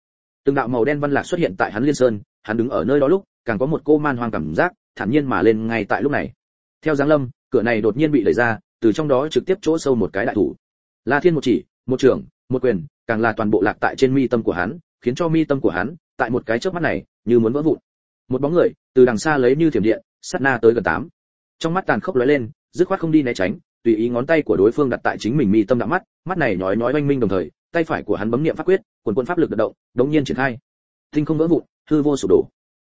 từng đạo màu đen văn lạc xuất hiện tại hắn liên sơn, hắn đứng ở nơi đó lúc, càng có một cô man hoang cảm giác, thản nhiên mà lên ngay tại lúc này. Theo giáng lâm, cửa này đột nhiên bị đẩy ra, từ trong đó trực tiếp chỗ sâu một cái đại thủ. La thiên một chỉ, một trưởng, một quyền, càng là toàn bộ lạc tại trên mi tâm của hắn, khiến cho mi tâm của hắn, tại một cái chớp mắt này, như muốn vỡ vụn. Một bóng người, từ đằng xa lấy như thiểm điện, sát na tới gần tám. Trong mắt tàn khốc lóe lên, dứt khoát không đi né tránh, tùy ý ngón tay của đối phương đặt tại chính mình mi tâm đã mắt mắt này nhói nhói oanh minh đồng thời tay phải của hắn bấm niệm pháp quyết quần quân pháp lực đợt động đống nhiên triển khai. Tinh không vỡ vụn hư vô sụp đổ.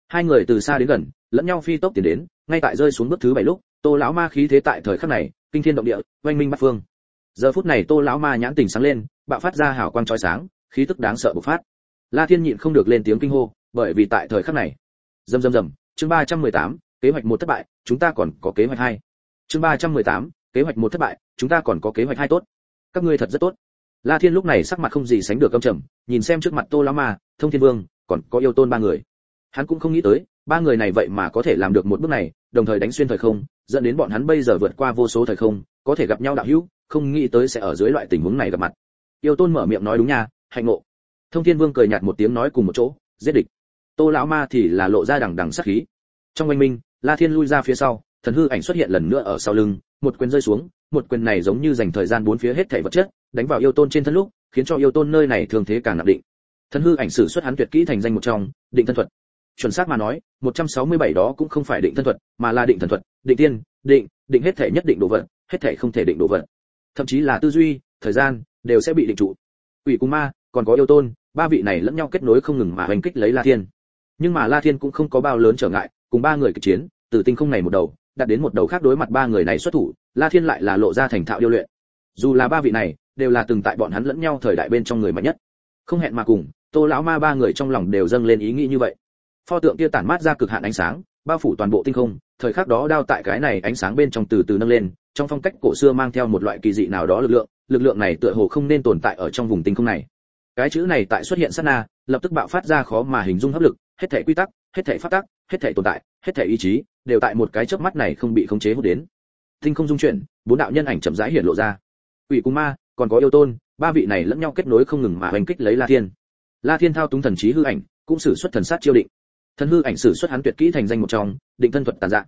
Hai người từ xa đến gần lẫn nhau phi tốc tiến đến ngay tại rơi xuống bước thứ bảy lúc tô lão ma khí thế tại thời khắc này kinh thiên động địa oanh minh bắt phương. Giờ phút này tô lão ma nhãn tình sáng lên bạo phát ra hào quang chói sáng khí tức đáng sợ bộc phát. La thiên nhịn không được lên tiếng kinh hô bởi vì tại thời khắc này rầm rầm rầm chương 318, kế hoạch một thất bại chúng ta còn có kế hoạch hai. Chương 318, kế hoạch một thất bại chúng ta còn có kế hoạch hai tốt. Các ngươi thật rất tốt la thiên lúc này sắc mặt không gì sánh được căm trầm, nhìn xem trước mặt tô lão ma, thông thiên vương, còn có yêu tôn ba người. Hắn cũng không nghĩ tới, ba người này vậy mà có thể làm được một bước này, đồng thời đánh xuyên thời không, dẫn đến bọn hắn bây giờ vượt qua vô số thời không, có thể gặp nhau đạo hữu, không nghĩ tới sẽ ở dưới loại tình huống này gặp mặt. Yêu tôn mở miệng nói đúng nha, hạnh ngộ. Thông thiên vương cười nhạt một tiếng nói cùng một chỗ, giết địch. Tô lão ma thì là lộ ra đằng đằng sát khí. Trong oanh minh, la thiên lui ra phía sau, thần hư ảnh xuất hiện lần nữa ở sau lưng, một quyền rơi xuống một quyền này giống như dành thời gian bốn phía hết thảy vật chất, đánh vào yêu tôn trên thân lúc, khiến cho yêu tôn nơi này thường thế càng nặng định. Thân hư ảnh sử xuất hắn tuyệt kỹ thành danh một trong, định thân thuật. Chuẩn xác mà nói 167 đó cũng không phải định thân thuật, mà là định thần thuật, định tiên, định định hết thể nhất định độ vật, hết thể không thể định độ vật. Thậm chí là tư duy, thời gian, đều sẽ bị định trụ. Ủy cung ma, còn có yêu tôn, ba vị này lẫn nhau kết nối không ngừng mà hành kích lấy la thiên. Nhưng mà la thiên cũng không có bao lớn trở ngại, cùng ba người kịch chiến, từ tinh không này một đầu đặt đến một đầu khác đối mặt ba người này xuất thủ, la thiên lại là lộ ra thành thạo điêu luyện. Dù là ba vị này, đều là từng tại bọn hắn lẫn nhau thời đại bên trong người mạnh nhất. Không hẹn mà cùng, tô lão ma ba người trong lòng đều dâng lên ý nghĩ như vậy. Pho tượng kia tản mát ra cực hạn ánh sáng, bao phủ toàn bộ tinh không, thời khắc đó đao tại cái này ánh sáng bên trong từ từ nâng lên, trong phong cách cổ xưa mang theo một loại kỳ dị nào đó lực lượng lực lượng này tựa hồ không nên tồn tại ở trong vùng tinh không này. Cái chữ này tại xuất hiện sát na, lập tức bạo phát ra khó mà hình dung hấp lực, hết thể quy tắc, hết thể phát tắc, hết thể tồn tại hết thể ý chí, đều tại một cái chớp mắt này không bị khống chế hút đến. Tinh không dung chuyển, bốn đạo nhân ảnh chậm rãi hiện lộ ra. Ủy cung ma, còn có yêu tôn, ba vị này lẫn nhau kết nối không ngừng mà hành kích lấy la thiên. La thiên thao túng thần trí hư ảnh, cũng sử xuất thần sát chiêu định. Thần hư ảnh sử xuất hắn tuyệt kỹ thành danh một trong, định thân thuật tàn dạng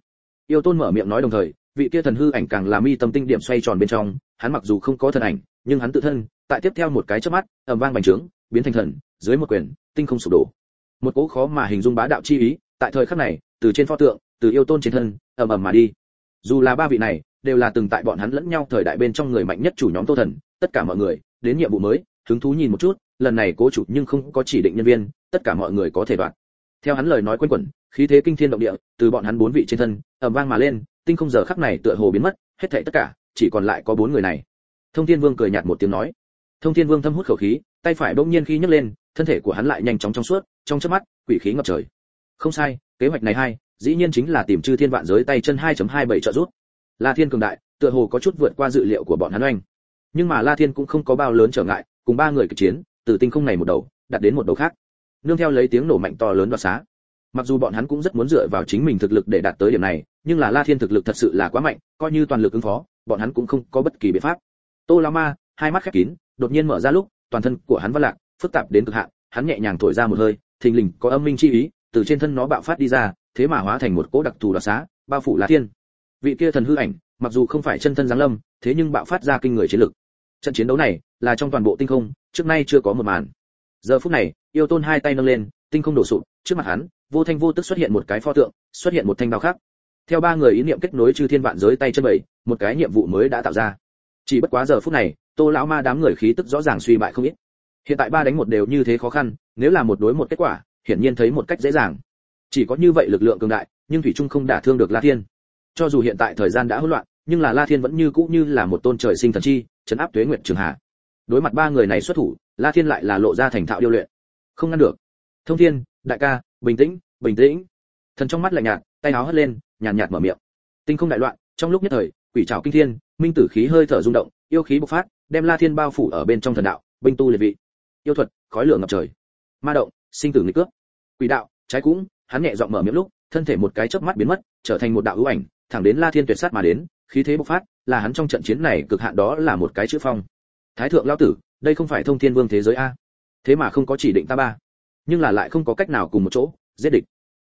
yêu tôn mở miệng nói đồng thời, vị kia thần hư ảnh càng làm mi tâm tinh điểm xoay tròn bên trong, hắn mặc dù không có thần ảnh, nhưng hắn tự thân, tại tiếp theo một cái chớp mắt, ầm vang bành trướng, biến thành thần, dưới một quyền, tinh không sụp đổ. Một cỗ khó mà hình dung bá đạo chi ý tại thời khắc này, từ trên pho tượng, từ yêu tôn trên thân, ầm ầm mà đi. Dù là ba vị này, đều là từng tại bọn hắn lẫn nhau thời đại bên trong người mạnh nhất chủ nhóm tô thần, tất cả mọi người, đến nhiệm vụ mới, hứng thú nhìn một chút, lần này cố chủ nhưng không có chỉ định nhân viên, tất cả mọi người có thể đoạt. Theo hắn lời nói quen quẩn, khí thế kinh thiên động địa, từ bọn hắn bốn vị trên thân, ầm vang mà lên, tinh không giờ khắc này tựa hồ biến mất, hết thảy tất cả, chỉ còn lại có bốn người này. Thông thiên vương cười nhạt một tiếng nói. Thông thiên vương thâm hút khẩu khí, tay phải bỗng nhiên khi nhấc lên, thân thể của hắn lại nhanh chóng trong suốt, trong chớp mắt, quỷ khí ngập trời không sai, kế hoạch này hay, dĩ nhiên chính là tìm chư thiên vạn giới tay chân 2.27 trợ rút la thiên cường đại, tựa hồ có chút vượt qua dự liệu của bọn hắn oanh. Nhưng mà la thiên cũng không có bao lớn trở ngại, cùng ba người kịch chiến, từ tinh không này một đầu, đặt đến một đầu khác. Nương theo lấy tiếng nổ mạnh to lớn đoạt xá. Mặc dù bọn hắn cũng rất muốn dựa vào chính mình thực lực để đạt tới điểm này, nhưng là la thiên thực lực thật sự là quá mạnh, coi như toàn lực ứng phó, bọn hắn cũng không có bất kỳ biện pháp. Tô la ma, hai mắt khép kín, đột nhiên mở ra lúc, toàn thân của hắn văn lạc, phức tạp đến cực hạn, hắn nhẹ nhàng thổi ra một hơi, thình lình có âm minh chi ý từ trên thân nó bạo phát đi ra, thế mà hóa thành một cỗ đặc thù đoạt xá, bao phủ là thiên. Vị kia thần hư ảnh, mặc dù không phải chân thân giáng lâm, thế nhưng bạo phát ra kinh người chiến lực. Trận chiến đấu này là trong toàn bộ tinh không, trước nay chưa có một màn. Giờ phút này, yêu tôn hai tay nâng lên, tinh không đổ sụp, trước mặt hắn, vô thanh vô tức xuất hiện một cái pho tượng, xuất hiện một thanh đao khác theo ba người ý niệm kết nối chư thiên vạn giới tay chân bảy, một cái nhiệm vụ mới đã tạo ra. Chỉ bất quá giờ phút này, tô lão ma đám người khí tức rõ ràng suy bại không ít. Hiện tại ba đánh một đều như thế khó khăn, nếu là một đối một kết quả hiển nhiên thấy một cách dễ dàng. Chỉ có như vậy lực lượng cường đại, nhưng thủy trung không đả thương được la thiên. Cho dù hiện tại thời gian đã hỗn loạn, nhưng là la thiên vẫn như cũ như là một tôn trời sinh thần chi chấn áp tuế nguyệt trường hà. Đối mặt ba người này xuất thủ, la thiên lại là lộ ra thành thạo điêu luyện. Không ngăn được. Thông thiên, đại ca, bình tĩnh bình tĩnh. Thần trong mắt lạnh nhạt, tay áo hất lên, nhàn nhạt mở miệng. Tinh không đại loạn, trong lúc nhất thời, quỷ trảo kinh thiên, minh tử khí hơi thở rung động, yêu khí bộc phát, đem la thiên bao phủ ở bên trong thần đạo, binh tu liệt vị. Yêu thuật, khói lửa ngập trời. Ma động, sinh tử nghịch cướp quỷ đạo, trái cũng, hắn nhẹ giọng mở miệng lúc, thân thể một cái chớp mắt biến mất, trở thành một đạo ưu ảnh, thẳng đến la thiên tuyệt sát mà đến, khí thế bộc phát, là hắn trong trận chiến này cực hạn đó là một cái chữ phong. Thái thượng lão tử, đây không phải thông thiên vương thế giới a? Thế mà không có chỉ định ta ba. Nhưng là lại không có cách nào cùng một chỗ, giết địch.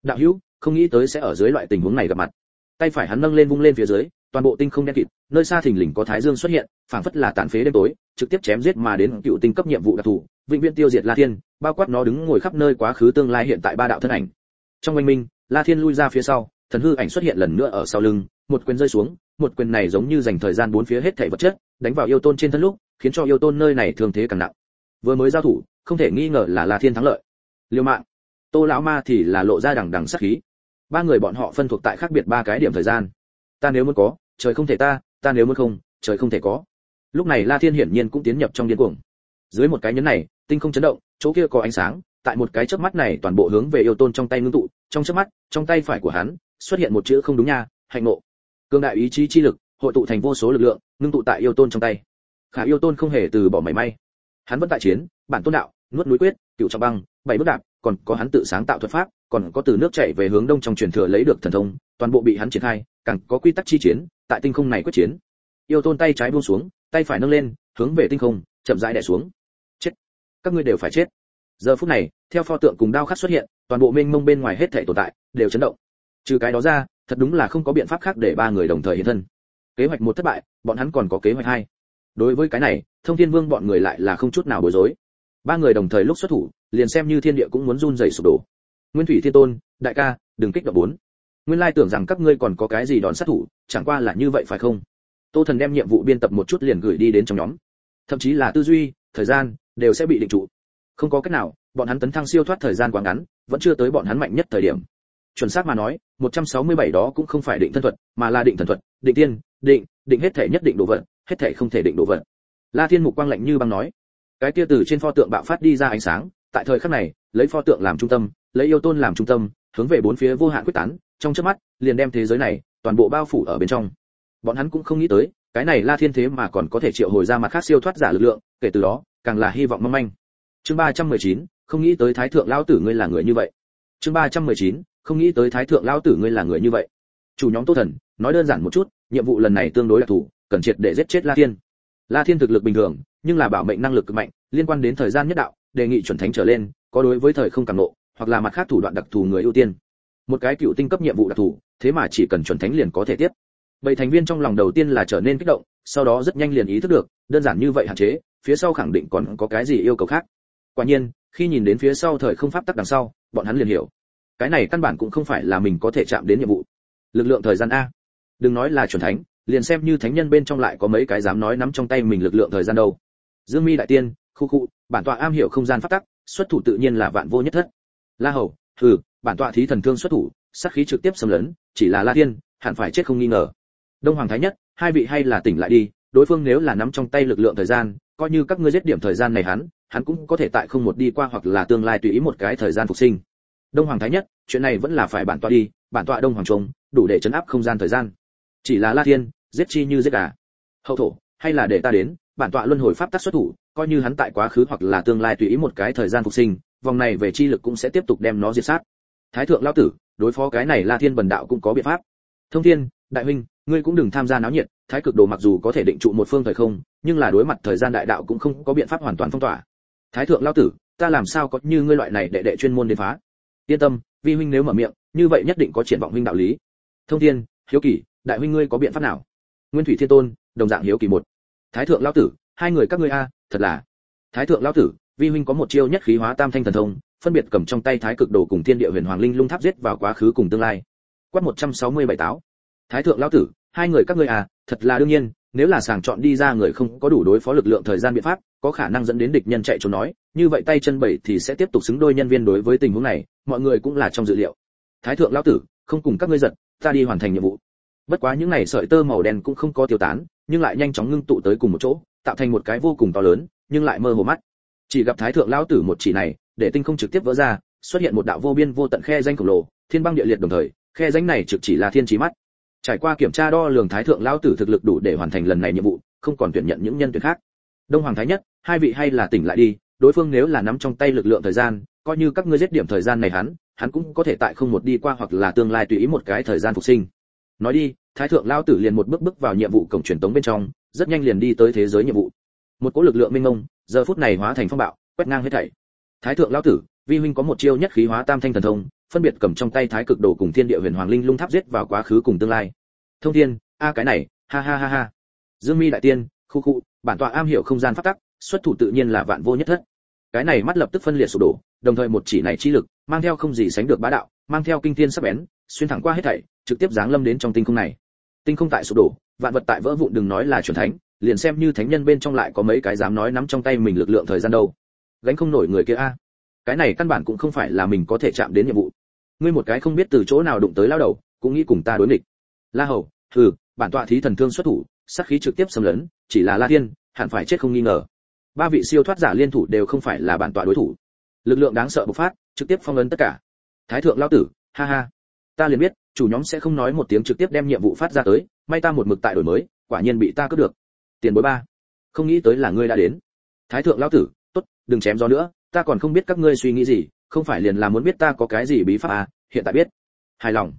Đạo hữu, không nghĩ tới sẽ ở dưới loại tình huống này gặp mặt. Tay phải hắn nâng lên vung lên phía dưới toàn bộ tinh không đen kịt, nơi xa thình lình có thái dương xuất hiện, phảng phất là tàn phế đêm tối, trực tiếp chém giết mà đến cựu tinh cấp nhiệm vụ đặc thù, vĩnh viễn tiêu diệt la thiên, bao quát nó đứng ngồi khắp nơi quá khứ tương lai hiện tại ba đạo thân ảnh. Trong oanh minh, la thiên lui ra phía sau, thần hư ảnh xuất hiện lần nữa ở sau lưng, một quyền rơi xuống, một quyền này giống như dành thời gian bốn phía hết thảy vật chất, đánh vào yêu tôn trên thân lúc, khiến cho yêu tôn nơi này thương thế càng nặng. Vừa mới giao thủ, không thể nghi ngờ là la thiên thắng lợi. Liêu mạng tô lão ma thì là lộ ra đằng đằng sát khí. Ba người bọn họ phân thuộc tại khác biệt ba cái điểm thời gian ta nếu muốn có, trời không thể ta ta nếu muốn không, trời không thể có. Lúc này la thiên hiển nhiên cũng tiến nhập trong điên cuồng. Dưới một cái nhấn này, tinh không chấn động, chỗ kia có ánh sáng, tại một cái chớp mắt này toàn bộ hướng về yêu tôn trong tay ngưng tụ. Trong chớp mắt, trong tay phải của hắn, xuất hiện một chữ không đúng nha, hạnh nộ cương đại ý chí chi lực, hội tụ thành vô số lực lượng, ngưng tụ tại yêu tôn trong tay. Khả yêu tôn không hề từ bỏ mảy may. Hắn vẫn tại chiến, bản tôn đạo, nuốt núi quyết, cựu trọng băng, bảy bước đạp, còn có hắn tự sáng tạo thuật pháp, còn có từ nước chảy về hướng đông trong truyền thừa lấy được thần thông, toàn bộ bị hắn triển khai càng có quy tắc chi chiến, tại tinh không này quyết chiến. Yêu tôn tay trái buông xuống, tay phải nâng lên, hướng về tinh không, chậm rãi đè xuống. Chết. Các ngươi đều phải chết. Giờ phút này, theo pho tượng cùng đao khắc xuất hiện, toàn bộ mênh mông bên ngoài hết thể tồn tại, đều chấn động. Trừ cái đó ra, thật đúng là không có biện pháp khác để ba người đồng thời hiện thân. Kế hoạch một thất bại, bọn hắn còn có kế hoạch hai. Đối với cái này, thông thiên vương bọn người lại là không chút nào bối rối. Ba người đồng thời lúc xuất thủ, liền xem như thiên địa cũng muốn run rẩy sụp đổ. Nguyên thủy thiên tôn, đại ca, đừng kích động bốn nguyên lai tưởng rằng các ngươi còn có cái gì đòn sát thủ, chẳng qua là như vậy phải không? Tô thần đem nhiệm vụ biên tập một chút liền gửi đi đến trong nhóm. Thậm chí là tư duy, thời gian, đều sẽ bị định trụ. Không có cách nào, bọn hắn tấn thăng siêu thoát thời gian quá ngắn, vẫn chưa tới bọn hắn mạnh nhất thời điểm. Chuẩn xác mà nói 167 đó cũng không phải định thân thuật, mà là định thần thuật. Định tiên, định định hết thể nhất định đồ vật, hết thể không thể định đồ vật. La thiên mục quang lạnh như băng nói. Cái tia từ trên pho tượng bạo phát đi ra ánh sáng, tại thời khắc này, lấy pho tượng làm trung tâm, lấy yêu tôn làm trung tâm, hướng về bốn phía vô hạn quyết tán trong chớp mắt liền đem thế giới này toàn bộ bao phủ ở bên trong. Bọn hắn cũng không nghĩ tới cái này la thiên thế mà còn có thể triệu hồi ra mặt khác siêu thoát giả lực lượng kể từ đó càng là hy vọng mong manh. Chương 319, không nghĩ tới thái thượng lão tử ngươi là người như vậy. Chương 319, không nghĩ tới thái thượng lão tử ngươi là người như vậy. Chủ nhóm tô thần nói đơn giản một chút nhiệm vụ lần này tương đối đặc thù cần triệt để giết chết la thiên. La thiên thực lực bình thường nhưng là bảo mệnh năng lực cực mạnh liên quan đến thời gian nhất đạo đề nghị chuẩn thánh trở lên có đối với thời không càng nộ hoặc là mặt khác thủ đoạn đặc thù người ưu tiên một cái cựu tinh cấp nhiệm vụ đặc thù, thế mà chỉ cần chuẩn thánh liền có thể tiếp. Bảy thành viên trong lòng đầu tiên là trở nên kích động, sau đó rất nhanh liền ý thức được, đơn giản như vậy hạn chế, phía sau khẳng định còn có cái gì yêu cầu khác. Quả nhiên, khi nhìn đến phía sau thời không pháp tắc đằng sau, bọn hắn liền hiểu. Cái này căn bản cũng không phải là mình có thể chạm đến nhiệm vụ. Lực lượng thời gian a. Đừng nói là chuẩn thánh, liền xem như thánh nhân bên trong lại có mấy cái dám nói nắm trong tay mình lực lượng thời gian đâu. Dương mi đại tiên, khu khu, bản tọa am hiểu không gian pháp tắc, xuất thủ tự nhiên là vạn vô nhất thất. La hầu thử bản tọa thí thần thương xuất thủ sát khí trực tiếp xâm lấn chỉ là la thiên, hẳn phải chết không nghi ngờ. Đông hoàng thái nhất hai vị hay là tỉnh lại đi đối phương nếu là nắm trong tay lực lượng thời gian coi như các ngươi giết điểm thời gian này hắn hắn cũng có thể tại không một đi qua hoặc là tương lai tùy ý một cái thời gian phục sinh. Đông hoàng thái nhất chuyện này vẫn là phải bản tọa đi bản tọa đông hoàng trung đủ để chấn áp không gian thời gian. Chỉ là la thiên giết chi như giết gà. Hậu thổ hay là để ta đến bản tọa luân hồi pháp tắc xuất thủ coi như hắn tại quá khứ hoặc là tương lai tùy ý một cái thời gian phục sinh vòng này về chi lực cũng sẽ tiếp tục đem nó diệt sát thái thượng lão tử, đối phó cái này la thiên bần đạo cũng có biện pháp. Thông thiên, đại huynh, ngươi cũng đừng tham gia náo nhiệt, thái cực đồ mặc dù có thể định trụ một phương thời không, nhưng là đối mặt thời gian đại đạo cũng không có biện pháp hoàn toàn phong tỏa. Thái thượng lão tử, ta làm sao có như ngươi loại này đệ đệ chuyên môn đến phá? Yên tâm, vi huynh nếu mở miệng, như vậy nhất định có triển vọng huynh đạo lý. Thông thiên, hiếu kỳ, đại huynh ngươi có biện pháp nào? Nguyên thủy thiên tôn, đồng dạng hiếu kỳ một. Thái thượng lão tử, hai người các ngươi a, thật là. Thái thượng lão tử, vi huynh có một chiêu nhất khí hóa tam thanh thần thông phân biệt cầm trong tay thái cực đồ cùng thiên địa huyền hoàng linh lung tháp giết vào quá khứ cùng tương lai. Quát 167 táo. Thái thượng lão tử, hai người các ngươi à thật là đương nhiên, nếu là sàng chọn đi ra người không có đủ đối phó lực lượng thời gian biện pháp, có khả năng dẫn đến địch nhân chạy trốn nói, như vậy tay chân bảy thì sẽ tiếp tục xứng đôi nhân viên đối với tình huống này, mọi người cũng là trong dự liệu. Thái thượng lão tử, không cùng các ngươi giận, ta đi hoàn thành nhiệm vụ. Bất quá những này sợi tơ màu đen cũng không có tiêu tán, nhưng lại nhanh chóng ngưng tụ tới cùng một chỗ, tạo thành một cái vô cùng to lớn, nhưng lại mơ hồ mắt. Chỉ gặp thái thượng lão tử một chỉ này để tinh không trực tiếp vỡ ra, xuất hiện một đạo vô biên vô tận khe danh khổng lồ, thiên băng địa liệt đồng thời, khe danh này trực chỉ là thiên trí mắt. Trải qua kiểm tra đo lường thái thượng lão tử thực lực đủ để hoàn thành lần này nhiệm vụ, không còn tuyển nhận những nhân tuyển khác. Đông hoàng thái nhất, hai vị hay là tỉnh lại đi, đối phương nếu là nắm trong tay lực lượng thời gian, coi như các ngươi giết điểm thời gian này hắn hắn cũng có thể tại không một đi qua hoặc là tương lai tùy ý một cái thời gian phục sinh. Nói đi, thái thượng lão tử liền một bước bước vào nhiệm vụ cổng truyền tống bên trong, rất nhanh liền đi tới thế giới nhiệm vụ. Một cỗ lực lượng minh mông, giờ phút này hóa thành phong bạo, quét ngang hết thảy thái thượng lão tử, vi huynh có một chiêu nhất khí hóa tam thanh thần thông, phân biệt cầm trong tay thái cực đồ cùng thiên địa huyền hoàng linh lung tháp giết vào quá khứ cùng tương lai. Thông thiên, a à cái này, ha ha ha ha. Dương mi đại tiên, khu khu, bản tọa am hiểu không gian pháp tắc, xuất thủ tự nhiên là vạn vô nhất thất. Cái này mắt lập tức phân liệt sụp đổ, đồng thời một chỉ này chi lực, mang theo không gì sánh được bá đạo, mang theo kinh thiên sắc bén, xuyên thẳng qua hết thảy, trực tiếp giáng lâm đến trong tinh không này. Tinh không tại sụp đổ, vạn vật tại vỡ vụn đừng nói là chuẩn thánh, liền xem như thánh nhân bên trong lại có mấy cái dám nói nắm trong tay mình lực lượng thời gian đâu gánh không nổi người kia a. Cái này căn bản cũng không phải là mình có thể chạm đến nhiệm vụ. Ngươi một cái không biết từ chỗ nào đụng tới lao đầu, cũng nghĩ cùng ta đối địch la hầu, hừ, bản tọa thí thần thương xuất thủ, sát khí trực tiếp xâm lấn, chỉ là la thiên, hẳn phải chết không nghi ngờ. Ba vị siêu thoát giả liên thủ đều không phải là bản tọa đối thủ. Lực lượng đáng sợ bộc phát, trực tiếp phong ấn tất cả. Thái thượng lao tử, ha ha. Ta liền biết, chủ nhóm sẽ không nói một tiếng trực tiếp đem nhiệm vụ phát ra tới, may ta một mực tại đổi mới, quả nhiên bị ta cướp được. Tiền bối ba, không nghĩ tới là ngươi đã đến. Thái thượng lão tử đừng chém gió nữa, ta còn không biết các ngươi suy nghĩ gì, không phải liền là muốn biết ta có cái gì bí pháp à hiện tại biết. Hài lòng.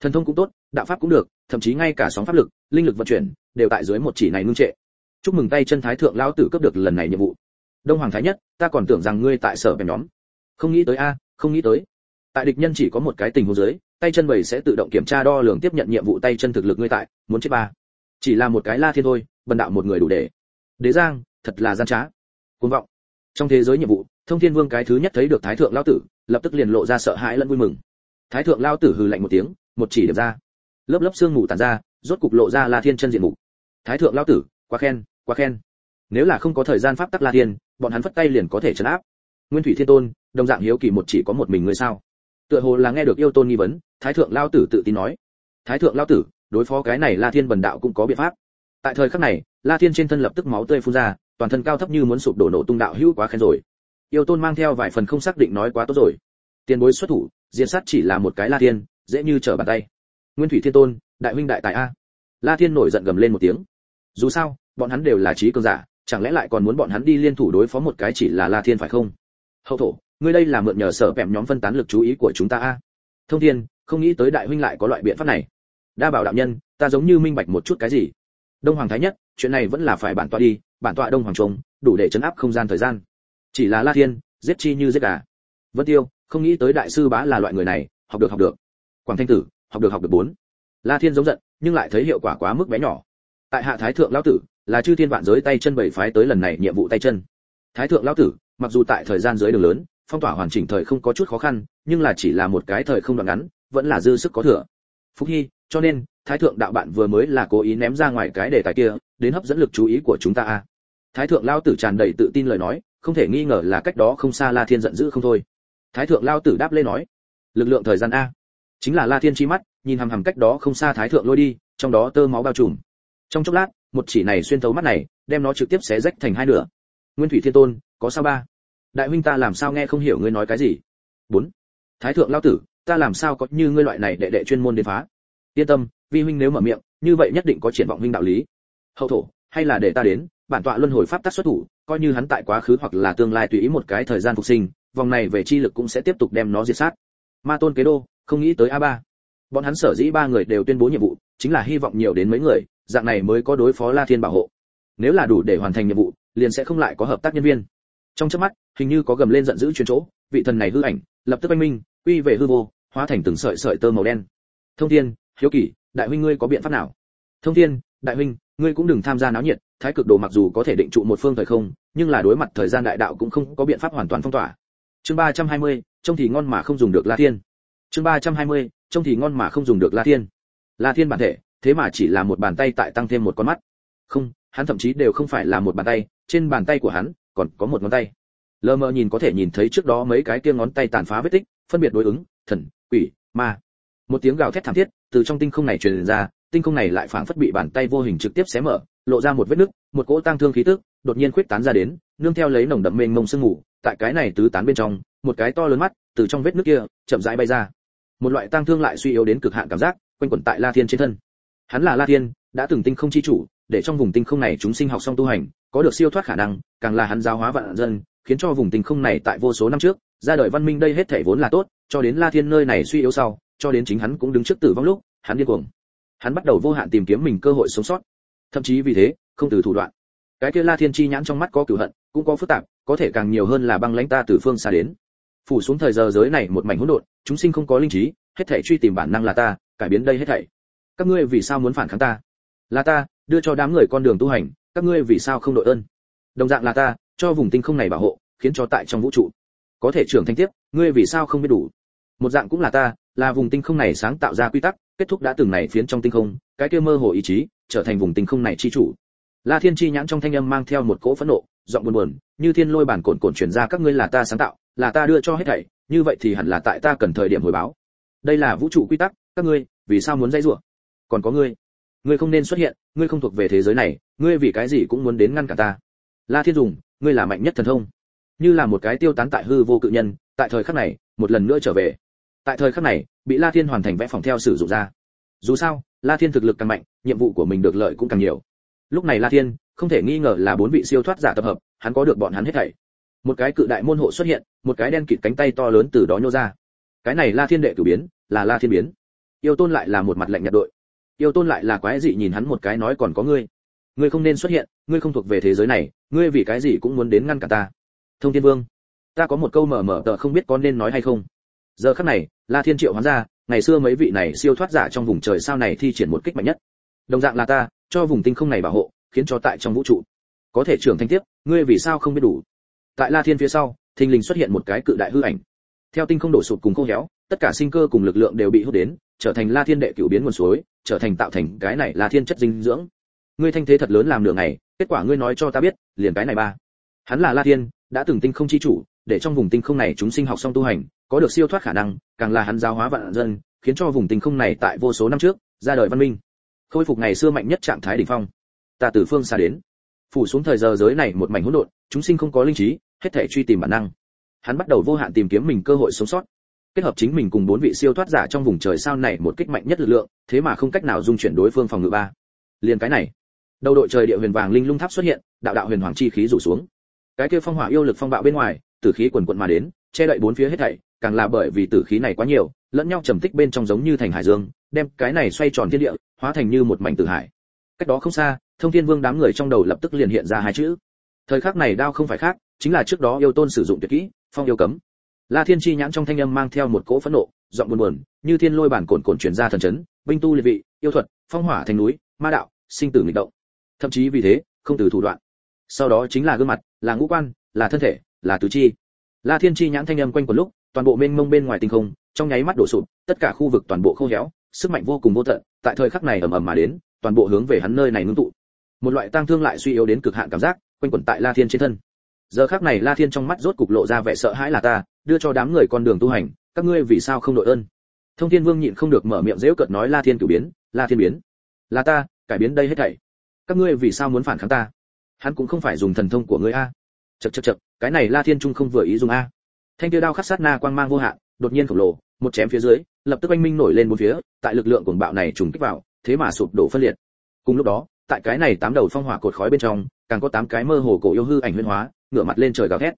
Thần thông cũng tốt, đạo pháp cũng được, thậm chí ngay cả sóng pháp lực, linh lực vận chuyển, đều tại dưới một chỉ này ngưng trệ. Chúc mừng tay chân thái thượng lão tử cấp được lần này nhiệm vụ. Đông hoàng thái nhất, ta còn tưởng rằng ngươi tại sở bèn nhóm. Không nghĩ tới a, không nghĩ tới. Tại địch nhân chỉ có một cái tình huống dưới, tay chân bảy sẽ tự động kiểm tra đo lường tiếp nhận nhiệm vụ tay chân thực lực ngươi tại, muốn chết ba. Chỉ là một cái la thiên thôi, bần đạo một người đủ để. Đế giang, thật là gian trá. Cuồng vọng trong thế giới nhiệm vụ, thông thiên vương cái thứ nhất thấy được thái thượng lao tử, lập tức liền lộ ra sợ hãi lẫn vui mừng. Thái thượng lao tử hừ lạnh một tiếng, một chỉ điểm ra. Lớp lớp xương mù tàn ra, rốt cục lộ ra la thiên chân diện mục. Thái thượng lao tử, quá khen quá khen. Nếu là không có thời gian pháp tắc la thiên, bọn hắn phất tay liền có thể chấn áp. Nguyên thủy thiên tôn, đồng dạng hiếu kỳ một chỉ có một mình người sao? Tựa hồ là nghe được yêu tôn nghi vấn, thái thượng lao tử tự tin nói. Thái thượng lao tử, đối phó cái này la thiên bần đạo cũng có biện pháp. Tại thời khắc này, la thiên trên thân lập tức máu tươi phun ra toàn thân cao thấp như muốn sụp đổ nổ tung đạo hữu quá khen rồi. Yêu tôn mang theo vài phần không xác định nói quá tốt rồi. Tiền bối xuất thủ, diệt sát chỉ là một cái la thiên, dễ như trở bàn tay. Nguyên thủy thiên tôn, đại huynh đại tài a. La thiên nổi giận gầm lên một tiếng. Dù sao, bọn hắn đều là trí cường giả, chẳng lẽ lại còn muốn bọn hắn đi liên thủ đối phó một cái chỉ là la thiên phải không? Hậu thổ, ngươi đây là mượn nhờ sở bẻm nhóm phân tán lực chú ý của chúng ta a. Thông thiên, không nghĩ tới đại huynh lại có loại biện pháp này. Đa bảo đạo nhân, ta giống như minh bạch một chút cái gì. Đông hoàng thái nhất, chuyện này vẫn là phải bản tọa đi bản tọa đông hoàng trùng đủ để chấn áp không gian thời gian. Chỉ là la thiên, giết chi như giết gà. Vân tiêu, không nghĩ tới đại sư bá là loại người này, học được học được. Quảng thanh tử, học được học được bốn. La thiên giống giận, nhưng lại thấy hiệu quả quá mức bé nhỏ. Tại hạ thái thượng lão tử, là chư thiên vạn giới tay chân bảy phái tới lần này nhiệm vụ tay chân. Thái thượng lão tử, mặc dù tại thời gian dưới đường lớn, phong tỏa hoàn chỉnh thời không có chút khó khăn, nhưng là chỉ là một cái thời không đoạn ngắn, vẫn là dư sức có thừa. Phúc hy, cho nên, thái thượng đạo bạn vừa mới là cố ý ném ra ngoài cái đề tài kia, đến hấp dẫn lực chú ý của chúng ta a thái thượng lao tử tràn đầy tự tin lời nói, không thể nghi ngờ là cách đó không xa la thiên giận dữ không thôi. Thái thượng lao tử đáp lên nói, lực lượng thời gian a. Chính là la thiên chi mắt, nhìn hằm hằm cách đó không xa thái thượng lôi đi, trong đó tơ máu bao trùm. Trong chốc lát, một chỉ này xuyên thấu mắt này, đem nó trực tiếp xé rách thành hai nửa. Nguyên thủy thiên tôn, có sao ba? Đại huynh ta làm sao nghe không hiểu ngươi nói cái gì? Bốn. Thái thượng lao tử, ta làm sao có như ngươi loại này đệ đệ chuyên môn đến phá? Yên tâm, vi huynh nếu mở miệng, như vậy nhất định có triển vọng huynh đạo lý. Hậu thổ, hay là để ta đến bản tọa luân hồi pháp tác xuất thủ, coi như hắn tại quá khứ hoặc là tương lai tùy ý một cái thời gian phục sinh, vòng này về chi lực cũng sẽ tiếp tục đem nó diệt sát. Ma tôn kế đô, không nghĩ tới a ba. Bọn hắn sở dĩ ba người đều tuyên bố nhiệm vụ, chính là hy vọng nhiều đến mấy người, dạng này mới có đối phó la thiên bảo hộ. Nếu là đủ để hoàn thành nhiệm vụ, liền sẽ không lại có hợp tác nhân viên. Trong chớp mắt, hình như có gầm lên giận dữ truyền chỗ, vị thần này hư ảnh, lập tức anh minh, quy về hư vô, hóa thành từng sợi sợi tơ màu đen. Thông thiên, hiếu kỳ, đại huynh ngươi có biện pháp nào? Thông thiên, đại huynh, ngươi cũng đừng tham gia náo nhiệt thái cực đồ mặc dù có thể định trụ một phương thời không nhưng là đối mặt thời gian đại đạo cũng không có biện pháp hoàn toàn phong tỏa. Chương ba trăm hai mươi, trông thì ngon mà không dùng được la thiên. Chương ba trăm hai mươi, trông thì ngon mà không dùng được la thiên. La thiên bản thể thế mà chỉ là một bàn tay tại tăng thêm một con mắt. Không hắn thậm chí đều không phải là một bàn tay trên bàn tay của hắn còn có một ngón tay. Lờ mờ nhìn có thể nhìn thấy trước đó mấy cái kia ngón tay tàn phá vết tích phân biệt đối ứng thần quỷ ma. Một tiếng gào thét thảm thiết từ trong tinh không này truyền ra tinh không này lại phảng phất bị bàn tay vô hình trực tiếp xé mở lộ ra một vết nứt, một cỗ tăng thương khí tức đột nhiên khuyết tán ra đến, nương theo lấy nồng đậm mênh mông sương mù, tại cái này tứ tán bên trong, một cái to lớn mắt từ trong vết nứt kia chậm rãi bay ra. Một loại tăng thương lại suy yếu đến cực hạn cảm giác, quanh quẩn tại la thiên trên thân. Hắn là la thiên, đã từng tinh không chi chủ, để trong vùng tinh không này chúng sinh học xong tu hành, có được siêu thoát khả năng, càng là hắn giáo hóa vạn dân, khiến cho vùng tinh không này tại vô số năm trước, ra đời văn minh đây hết thảy vốn là tốt, cho đến la thiên nơi này suy yếu sau, cho đến chính hắn cũng đứng trước tử vong lúc, hắn điên cuồng. Hắn bắt đầu vô hạn tìm kiếm mình cơ hội sống sót thậm chí vì thế, không từ thủ đoạn. Cái kia la thiên chi nhãn trong mắt có cửu hận, cũng có phức tạp, có thể càng nhiều hơn là băng lãnh ta từ phương xa đến. Phủ xuống thời giờ giới này một mảnh hỗn độn, chúng sinh không có linh trí, hết thảy truy tìm bản năng là ta, cải biến đây hết thảy. Các ngươi vì sao muốn phản kháng ta? Là ta, đưa cho đám người con đường tu hành, các ngươi vì sao không đội ơn? Đồng dạng là ta, cho vùng tinh không này bảo hộ, khiến cho tại trong vũ trụ. Có thể trưởng thành tiếp, ngươi vì sao không biết đủ? Một dạng cũng là ta, là vùng tinh không này sáng tạo ra quy tắc, kết thúc đã từng này phiến trong tinh không cái kia mơ hồ ý chí, trở thành vùng tinh không này chi chủ. La thiên chi nhãn trong thanh âm mang theo một cỗ phẫn nộ, giọng buồn buồn, như thiên lôi bản cồn cồn truyền ra các ngươi là ta sáng tạo, là ta đưa cho hết thảy, như vậy thì hẳn là tại ta cần thời điểm hồi báo. Đây là vũ trụ quy tắc, các ngươi, vì sao muốn dây rủa? Còn có ngươi ngươi không nên xuất hiện, ngươi không thuộc về thế giới này, ngươi vì cái gì cũng muốn đến ngăn cả ta. La thiên dùng, ngươi là mạnh nhất thần thông, như là một cái tiêu tán tại hư vô cự nhân, tại thời khắc này, một lần nữa trở về. Tại thời khắc này, bị la thiên hoàn thành vẽ phòng theo sử dụng ra. Dù sao la thiên thực lực càng mạnh, nhiệm vụ của mình được lợi cũng càng nhiều. Lúc này la thiên, không thể nghi ngờ là bốn vị siêu thoát giả tập hợp, hắn có được bọn hắn hết thảy. Một cái cự đại môn hộ xuất hiện, một cái đen kịt cánh tay to lớn từ đó nhô ra. Cái này la thiên đệ cử biến, là la thiên biến. Yêu tôn lại là một mặt lạnh nhạt đội. Yêu tôn lại là quái dị nhìn hắn một cái nói còn có ngươi. Ngươi không nên xuất hiện, ngươi không thuộc về thế giới này, ngươi vì cái gì cũng muốn đến ngăn cả ta. Thông thiên vương, ta có một câu mở mở tờ không biết có nên nói hay không. Giờ khắc này, la thiên triệu hoán ra ngày xưa mấy vị này siêu thoát giả trong vùng trời sao này thi triển một kích mạnh nhất. Đồng dạng là ta, cho vùng tinh không này bảo hộ, khiến cho tại trong vũ trụ. Có thể trưởng thành tiếp, ngươi vì sao không biết đủ? Tại la thiên phía sau, thình lình xuất hiện một cái cự đại hư ảnh. Theo tinh không đổ sụp cùng khô héo, tất cả sinh cơ cùng lực lượng đều bị hút đến, trở thành la thiên đệ cửu biến nguồn suối, trở thành tạo thành cái này la thiên chất dinh dưỡng. Ngươi thanh thế thật lớn làm nửa ngày, kết quả ngươi nói cho ta biết, liền cái này ba. Hắn là la thiên, đã từng tinh không chi chủ, để trong vùng tinh không này chúng sinh học xong tu hành có được siêu thoát khả năng, càng là hắn giáo hóa vạn dân, khiến cho vùng tinh không này tại vô số năm trước, ra đời văn minh. Khôi phục ngày xưa mạnh nhất trạng thái đỉnh phong. Ta từ phương xa đến. Phủ xuống thời giờ giới này một mảnh hỗn độn, chúng sinh không có linh trí, hết thể truy tìm bản năng. Hắn bắt đầu vô hạn tìm kiếm mình cơ hội sống sót. Kết hợp chính mình cùng bốn vị siêu thoát giả trong vùng trời sao này một kích mạnh nhất lực lượng, thế mà không cách nào dung chuyển đối phương phòng ngự ba. Liền cái này, đầu đội trời địa huyền vàng linh lung tháp xuất hiện, đạo đạo huyền hoàng chi khí rủ xuống. Cái kia phong hỏa yêu lực phong bạo bên ngoài tử khí quần quần mà đến, che đậy bốn phía hết thảy càng là bởi vì tử khí này quá nhiều, lẫn nhau trầm tích bên trong giống như thành hải dương, đem cái này xoay tròn thiên địa, hóa thành như một mảnh tử hải. Cách đó không xa, thông thiên vương đám người trong đầu lập tức liền hiện ra hai chữ. Thời khắc này đao không phải khác, chính là trước đó yêu tôn sử dụng tuyệt kỹ, phong yêu cấm. La thiên chi nhãn trong thanh âm mang theo một cỗ phẫn nộ, giọng buồn buồn, như thiên lôi bản cồn cồn truyền ra thần chấn, binh tu liệt vị, yêu thuật, phong hỏa thành núi, ma đạo, sinh tử nghịch động. Thậm chí vì thế, không từ thủ đoạn. Sau đó chính là gương mặt, là ngũ quan, là thân thể, là tứ chi. La thiên chi nhãn thanh âm quanh quẩn lúc toàn bộ mênh mông bên ngoài tinh không, trong nháy mắt đổ sụp, tất cả khu vực toàn bộ khô héo, sức mạnh vô cùng vô tận, tại thời khắc này ầm ầm mà đến, toàn bộ hướng về hắn nơi này ngưng tụ. Một loại tăng thương lại suy yếu đến cực hạn cảm giác, quanh quẩn tại la thiên trên thân. Giờ khắc này la thiên trong mắt rốt cục lộ ra vẻ sợ hãi là ta, đưa cho đám người con đường tu hành, các ngươi vì sao không đội ơn? Thông thiên vương nhịn không được mở miệng dễu cợt nói la thiên cử biến, la thiên biến. Là ta, cải biến đây hết thảy. Các ngươi vì sao muốn phản kháng ta? Hắn cũng không phải dùng thần thông của ngươi a. Chật chật chật cái này la thiên trung không vừa ý dùng a thanh tiêu đao khắc sát na quang mang vô hạn, đột nhiên khổng lồ, một chém phía dưới, lập tức anh minh nổi lên bốn phía, tại lực lượng cuồng bạo này trùng kích vào, thế mà sụp đổ phân liệt. Cùng lúc đó, tại cái này tám đầu phong hỏa cột khói bên trong, càng có tám cái mơ hồ cổ yêu hư ảnh huyễn hóa, ngửa mặt lên trời gào thét.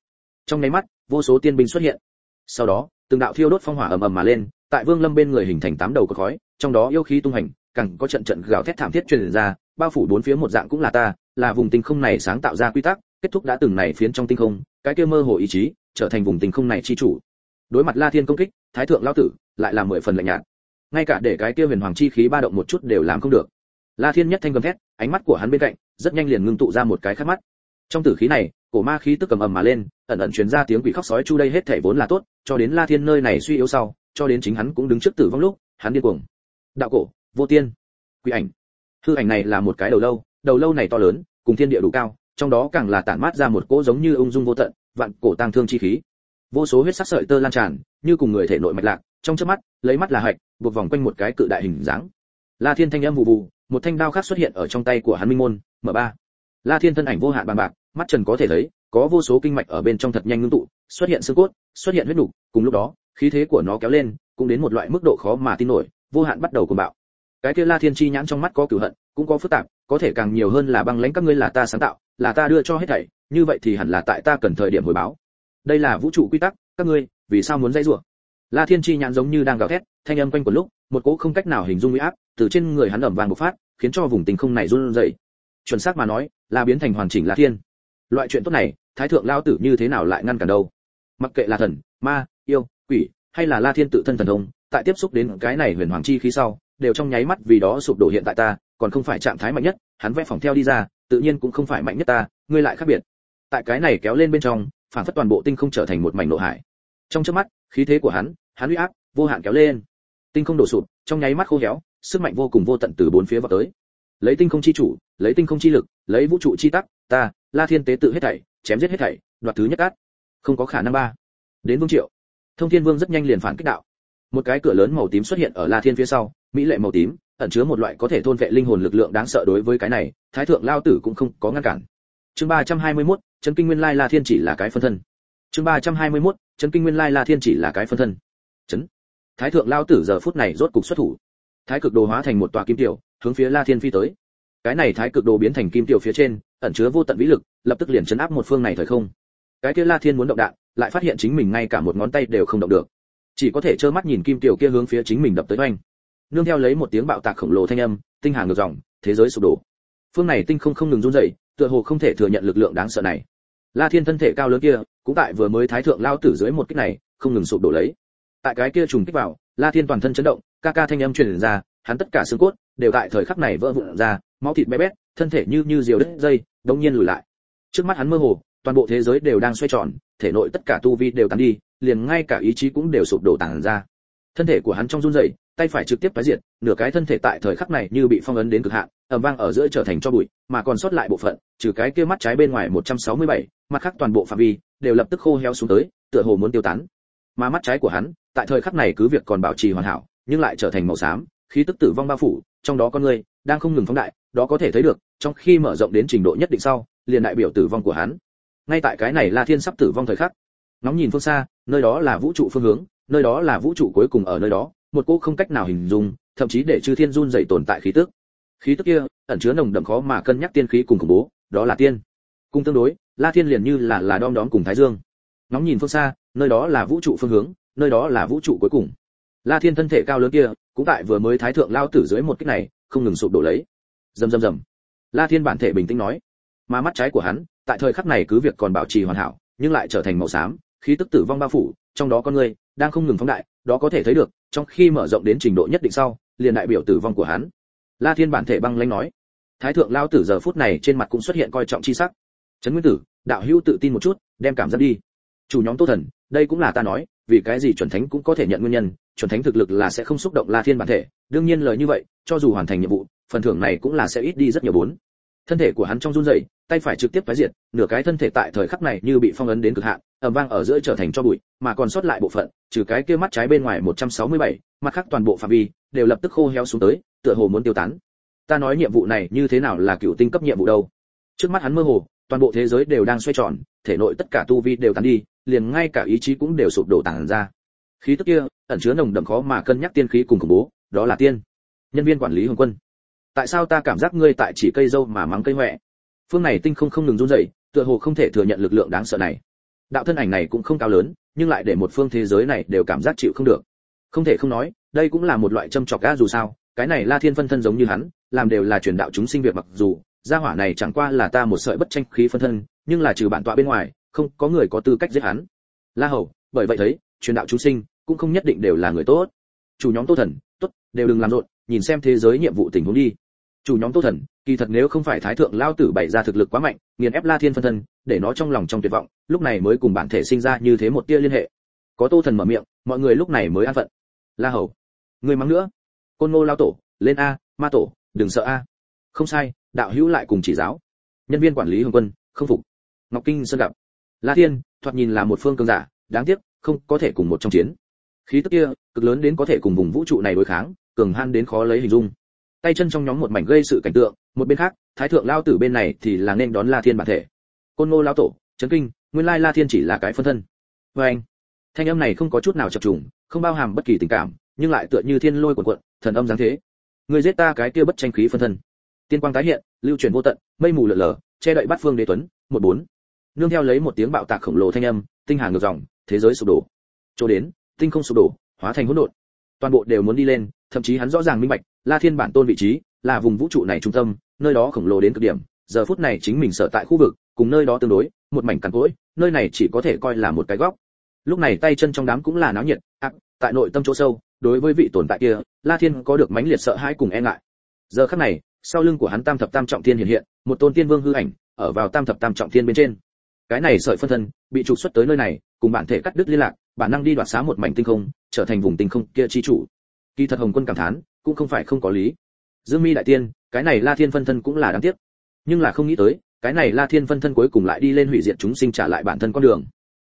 Trong nháy mắt, vô số tiên binh xuất hiện. Sau đó, từng đạo thiêu đốt phong hỏa ầm ầm mà lên, tại vương lâm bên người hình thành tám đầu cột khói, trong đó yêu khí tung hành, càng có trận trận gào thét thảm thiết truyền ra, bao phủ bốn phía một dạng cũng là ta, là vùng tinh không này sáng tạo ra quy tắc, kết thúc đã từng này phiến trong tinh không, cái kia mơ hồ ý chí trở thành vùng tình không này chi chủ. Đối mặt la thiên công kích, thái thượng lao tử lại là mười phần lạnh nhạt. Ngay cả để cái kia huyền hoàng chi khí ba động một chút đều làm không được. La thiên nhất thanh gầm thét, ánh mắt của hắn bên cạnh, rất nhanh liền ngưng tụ ra một cái khát mắt. Trong tử khí này, cổ ma khí tức cầm ầm mà lên, ẩn ẩn truyền ra tiếng quỷ khóc sói chu đây hết thể vốn là tốt, cho đến la thiên nơi này suy yếu sau, cho đến chính hắn cũng đứng trước tử vong lúc, hắn điên cuồng. Đạo cổ, vô tiên, quỷ ảnh. Hư ảnh này là một cái đầu lâu đầu lâu này to lớn, cùng thiên địa đủ cao, trong đó càng là tản mát ra một cỗ giống như ung dung vô tận vạn cổ tang thương chi khí. Vô số huyết sắc sợi tơ lan tràn, như cùng người thể nội mạch lạc, trong chớp mắt, lấy mắt là hạch, buộc vòng quanh một cái cự đại hình dáng. La thiên thanh âm vụ vụ, một thanh đao khác xuất hiện ở trong tay của hắn minh môn, mở ba. La thiên thân ảnh vô hạn bàng bạc, mắt trần có thể thấy, có vô số kinh mạch ở bên trong thật nhanh ngưng tụ, xuất hiện xương cốt, xuất hiện huyết nục, cùng lúc đó, khí thế của nó kéo lên, cũng đến một loại mức độ khó mà tin nổi, vô hạn bắt đầu cuồng bạo. Cái kia la thiên chi nhãn trong mắt có cửu hận, cũng có phức tạp có thể càng nhiều hơn là băng lãnh các ngươi là ta sáng tạo, là ta đưa cho hết thảy, như vậy thì hẳn là tại ta cần thời điểm hồi báo. Đây là vũ trụ quy tắc, các ngươi, vì sao muốn dây rủa? La thiên chi nhãn giống như đang gào thét, thanh âm quanh quẩn lúc, một cỗ không cách nào hình dung uy áp từ trên người hắn ẩm vàng bộc phát, khiến cho vùng tình không này run rẩy. Chuẩn xác mà nói, là biến thành hoàn chỉnh la thiên. Loại chuyện tốt này, thái thượng lao tử như thế nào lại ngăn cản đâu? Mặc kệ là thần, ma, yêu, quỷ, hay là la thiên tự thân thần thông, tại tiếp xúc đến cái này huyền hoàng chi khí sau, đều trong nháy mắt vì đó sụp đổ hiện tại ta còn không phải trạng thái mạnh nhất, hắn vẽ phòng theo đi ra, tự nhiên cũng không phải mạnh nhất ta, ngươi lại khác biệt. Tại cái này kéo lên bên trong, phản phất toàn bộ tinh không trở thành một mảnh nộ hải. Trong chớp mắt, khí thế của hắn hắn uy áp vô hạn kéo lên. Tinh không đổ sụp, trong nháy mắt khô héo, sức mạnh vô cùng vô tận từ bốn phía vào tới. Lấy tinh không chi chủ, lấy tinh không chi lực, lấy vũ trụ chi tắc, ta, la thiên tế tự hết thảy, chém giết hết thảy, đoạt thứ nhất cát không có khả năng ba. Đến vương triệu. Thông thiên vương rất nhanh liền phản kích đạo. Một cái cửa lớn màu tím xuất hiện ở la thiên phía sau, mỹ lệ màu tím ẩn chứa một loại có thể thôn vệ linh hồn lực lượng đáng sợ đối với cái này thái thượng lao tử cũng không có ngăn cản. Chương 321, chân kinh nguyên lai la thiên chỉ là cái phân thân. Chương 321, chân kinh nguyên lai la thiên chỉ là cái phân thân. Chấn. Thái thượng lao tử giờ phút này rốt cục xuất thủ. Thái cực đồ hóa thành một tòa kim tiểu hướng phía la thiên phi tới. Cái này thái cực đồ biến thành kim tiểu phía trên ẩn chứa vô tận vĩ lực lập tức liền chấn áp một phương này thời không. Cái kia la thiên muốn động đạn lại phát hiện chính mình ngay cả một ngón tay đều không động được. Chỉ có thể trơ mắt nhìn kim tiểu kia hướng phía chính mình đập tới oanh nương theo lấy một tiếng bạo tạc khổng lồ thanh âm, tinh hà ngược dòng, thế giới sụp đổ. Phương này tinh không không ngừng run rẩy, tựa hồ không thể thừa nhận lực lượng đáng sợ này. La thiên thân thể cao lớn kia, cũng tại vừa mới thái thượng lao tử dưới một kích này, không ngừng sụp đổ lấy. Tại cái kia trùng kích vào, la thiên toàn thân chấn động, ca ca thanh âm truyền ra, hắn tất cả xương cốt đều tại thời khắc này vỡ vụn ra, máu thịt bé bét, thân thể như như diều đứt dây đột nhiên lùi lại. Trước mắt hắn mơ hồ, toàn bộ thế giới đều đang xoay tròn, thể nội tất cả tu vi đều tan đi, liền ngay cả ý chí cũng đều sụp đổ tàn ra. Thân thể của hắn trong run rẩy tay phải trực tiếp tái diệt nửa cái thân thể tại thời khắc này như bị phong ấn đến cực hạn ầm vang ở giữa trở thành cho bụi mà còn sót lại bộ phận trừ cái kia mắt trái bên ngoài 167, mặt khác toàn bộ phạm vi đều lập tức khô héo xuống tới tựa hồ muốn tiêu tán. Mà mắt trái của hắn tại thời khắc này cứ việc còn bảo trì hoàn hảo nhưng lại trở thành màu xám khí tức tử vong bao phủ trong đó con người đang không ngừng phóng đại đó có thể thấy được trong khi mở rộng đến trình độ nhất định sau liền đại biểu tử vong của hắn. Ngay tại cái này la thiên sắp tử vong thời khắc nóng nhìn phương xa nơi đó là vũ trụ phương hướng nơi đó là vũ trụ cuối cùng ở nơi đó một cỗ không cách nào hình dung, thậm chí để chư thiên run dậy tồn tại khí tức. Khí tức kia, ẩn chứa nồng đậm khó mà cân nhắc tiên khí cùng khủng bố, đó là tiên. Cùng tương đối, la thiên liền như là là đom đóm cùng thái dương. Ngóng nhìn phương xa, nơi đó là vũ trụ phương hướng, nơi đó là vũ trụ cuối cùng. La thiên thân thể cao lớn kia, cũng tại vừa mới thái thượng lao tử dưới một kích này, không ngừng sụp đổ lấy. Rầm rầm rầm. La thiên bản thể bình tĩnh nói. Mà mắt trái của hắn, tại thời khắc này cứ việc còn bảo trì hoàn hảo, nhưng lại trở thành màu xám, khí tức tử vong bao phủ, trong đó con người đang không ngừng phóng đại, đó có thể thấy được trong khi mở rộng đến trình độ nhất định sau, liền đại biểu tử vong của hắn. La thiên bản thể băng lãnh nói. Thái thượng lao tử giờ phút này trên mặt cũng xuất hiện coi trọng chi sắc. Trấn nguyên tử, đạo hữu tự tin một chút, đem cảm giác đi. Chủ nhóm tô thần, đây cũng là ta nói, vì cái gì chuẩn thánh cũng có thể nhận nguyên nhân, chuẩn thánh thực lực là sẽ không xúc động la thiên bản thể. Đương nhiên lời như vậy, cho dù hoàn thành nhiệm vụ, phần thưởng này cũng là sẽ ít đi rất nhiều bốn thân thể của hắn trong run rẩy tay phải trực tiếp phá diệt nửa cái thân thể tại thời khắc này như bị phong ấn đến cực hạn ầm vang ở giữa trở thành cho bụi mà còn sót lại bộ phận trừ cái kia mắt trái bên ngoài 167, mặt khác toàn bộ phạm vi đều lập tức khô héo xuống tới tựa hồ muốn tiêu tán. Ta nói nhiệm vụ này như thế nào là cựu tinh cấp nhiệm vụ đâu? Trước mắt hắn mơ hồ toàn bộ thế giới đều đang xoay tròn thể nội tất cả tu vi đều tán đi liền ngay cả ý chí cũng đều sụp đổ tàn ra. Khí tức kia ẩn chứa nồng đậm khó mà cân nhắc tiên khí cùng khủng bố đó là tiên. Nhân viên quản lý hồng quân tại sao ta cảm giác ngươi tại chỉ cây dâu mà mắng cây huệ phương này tinh không không ngừng run rẩy, tựa hồ không thể thừa nhận lực lượng đáng sợ này. Đạo thân ảnh này cũng không cao lớn, nhưng lại để một phương thế giới này đều cảm giác chịu không được. Không thể không nói, đây cũng là một loại châm chọc ga dù sao, cái này la thiên phân thân giống như hắn, làm đều là truyền đạo chúng sinh việc mặc dù, gia hỏa này chẳng qua là ta một sợi bất tranh khí phân thân, nhưng là trừ bản tọa bên ngoài, không có người có tư cách giết hắn. La hầu, bởi vậy thấy, truyền đạo chúng sinh cũng không nhất định đều là người tốt. Chủ nhóm tô thần, tốt, đều đừng làm rộn, nhìn xem thế giới nhiệm vụ tình huống đi chủ nhóm tô thần, kỳ thật nếu không phải thái thượng lao tử bày ra thực lực quá mạnh, nghiền ép la thiên phân thân, để nó trong lòng trong tuyệt vọng, lúc này mới cùng bản thể sinh ra như thế một tia liên hệ. Có tô thần mở miệng, mọi người lúc này mới an phận. La hầu, người mắng nữa. Côn ngô lao tổ, lên a, ma tổ, đừng sợ a. Không sai, đạo hữu lại cùng chỉ giáo. Nhân viên quản lý hồng quân, không phục. Ngọc kinh sơn gặp. La thiên, thoạt nhìn là một phương cường giả, đáng tiếc, không có thể cùng một trong chiến. Khí tức kia, cực lớn đến có thể cùng vùng vũ trụ này đối kháng, cường han đến khó lấy hình dung tay chân trong nhóm một mảnh gây sự cảnh tượng, một bên khác, thái thượng lao tử bên này thì là nên đón la thiên bản thể. Côn ngô lao tổ, chấn kinh, nguyên lai la thiên chỉ là cái phân thân. Vê anh, thanh âm này không có chút nào chập trùng, không bao hàm bất kỳ tình cảm, nhưng lại tựa như thiên lôi cuộn cuộn, thần âm giáng thế. Người giết ta cái kia bất tranh khí phân thân. Tiên quang tái hiện, lưu truyền vô tận, mây mù lở lở, che đậy bát phương đế tuấn, một bốn. Nương theo lấy một tiếng bạo tạc khổng lồ thanh âm, tinh hà ngược dòng, thế giới sụp đổ. Chỗ đến, tinh không sụp đổ, hóa thành hỗn độn. Toàn bộ đều muốn đi lên, thậm chí hắn rõ ràng minh bạch la thiên bản tôn vị trí là vùng vũ trụ này trung tâm nơi đó khổng lồ đến cực điểm. Giờ phút này chính mình sở tại khu vực cùng nơi đó tương đối một mảnh cằn cỗi nơi này chỉ có thể coi là một cái góc. Lúc này tay chân trong đám cũng là náo nhiệt. À, tại nội tâm chỗ sâu đối với vị tồn tại kia la thiên có được mãnh liệt sợ hãi cùng e ngại. Giờ khắc này sau lưng của hắn tam thập tam trọng thiên hiện hiện một tôn tiên vương hư ảnh ở vào tam thập tam trọng thiên bên trên. Cái này sợi phân thân bị trục xuất tới nơi này cùng bản thể cắt đứt liên lạc bản năng đi đoạt xá một mảnh tinh không trở thành vùng tinh không kia chi chủ. Kỳ thật hồng quân cảm thán cũng không phải không có lý. Dương mi đại tiên, cái này la thiên phân thân cũng là đáng tiếc. Nhưng là không nghĩ tới, cái này la thiên phân thân cuối cùng lại đi lên hủy diệt chúng sinh trả lại bản thân con đường.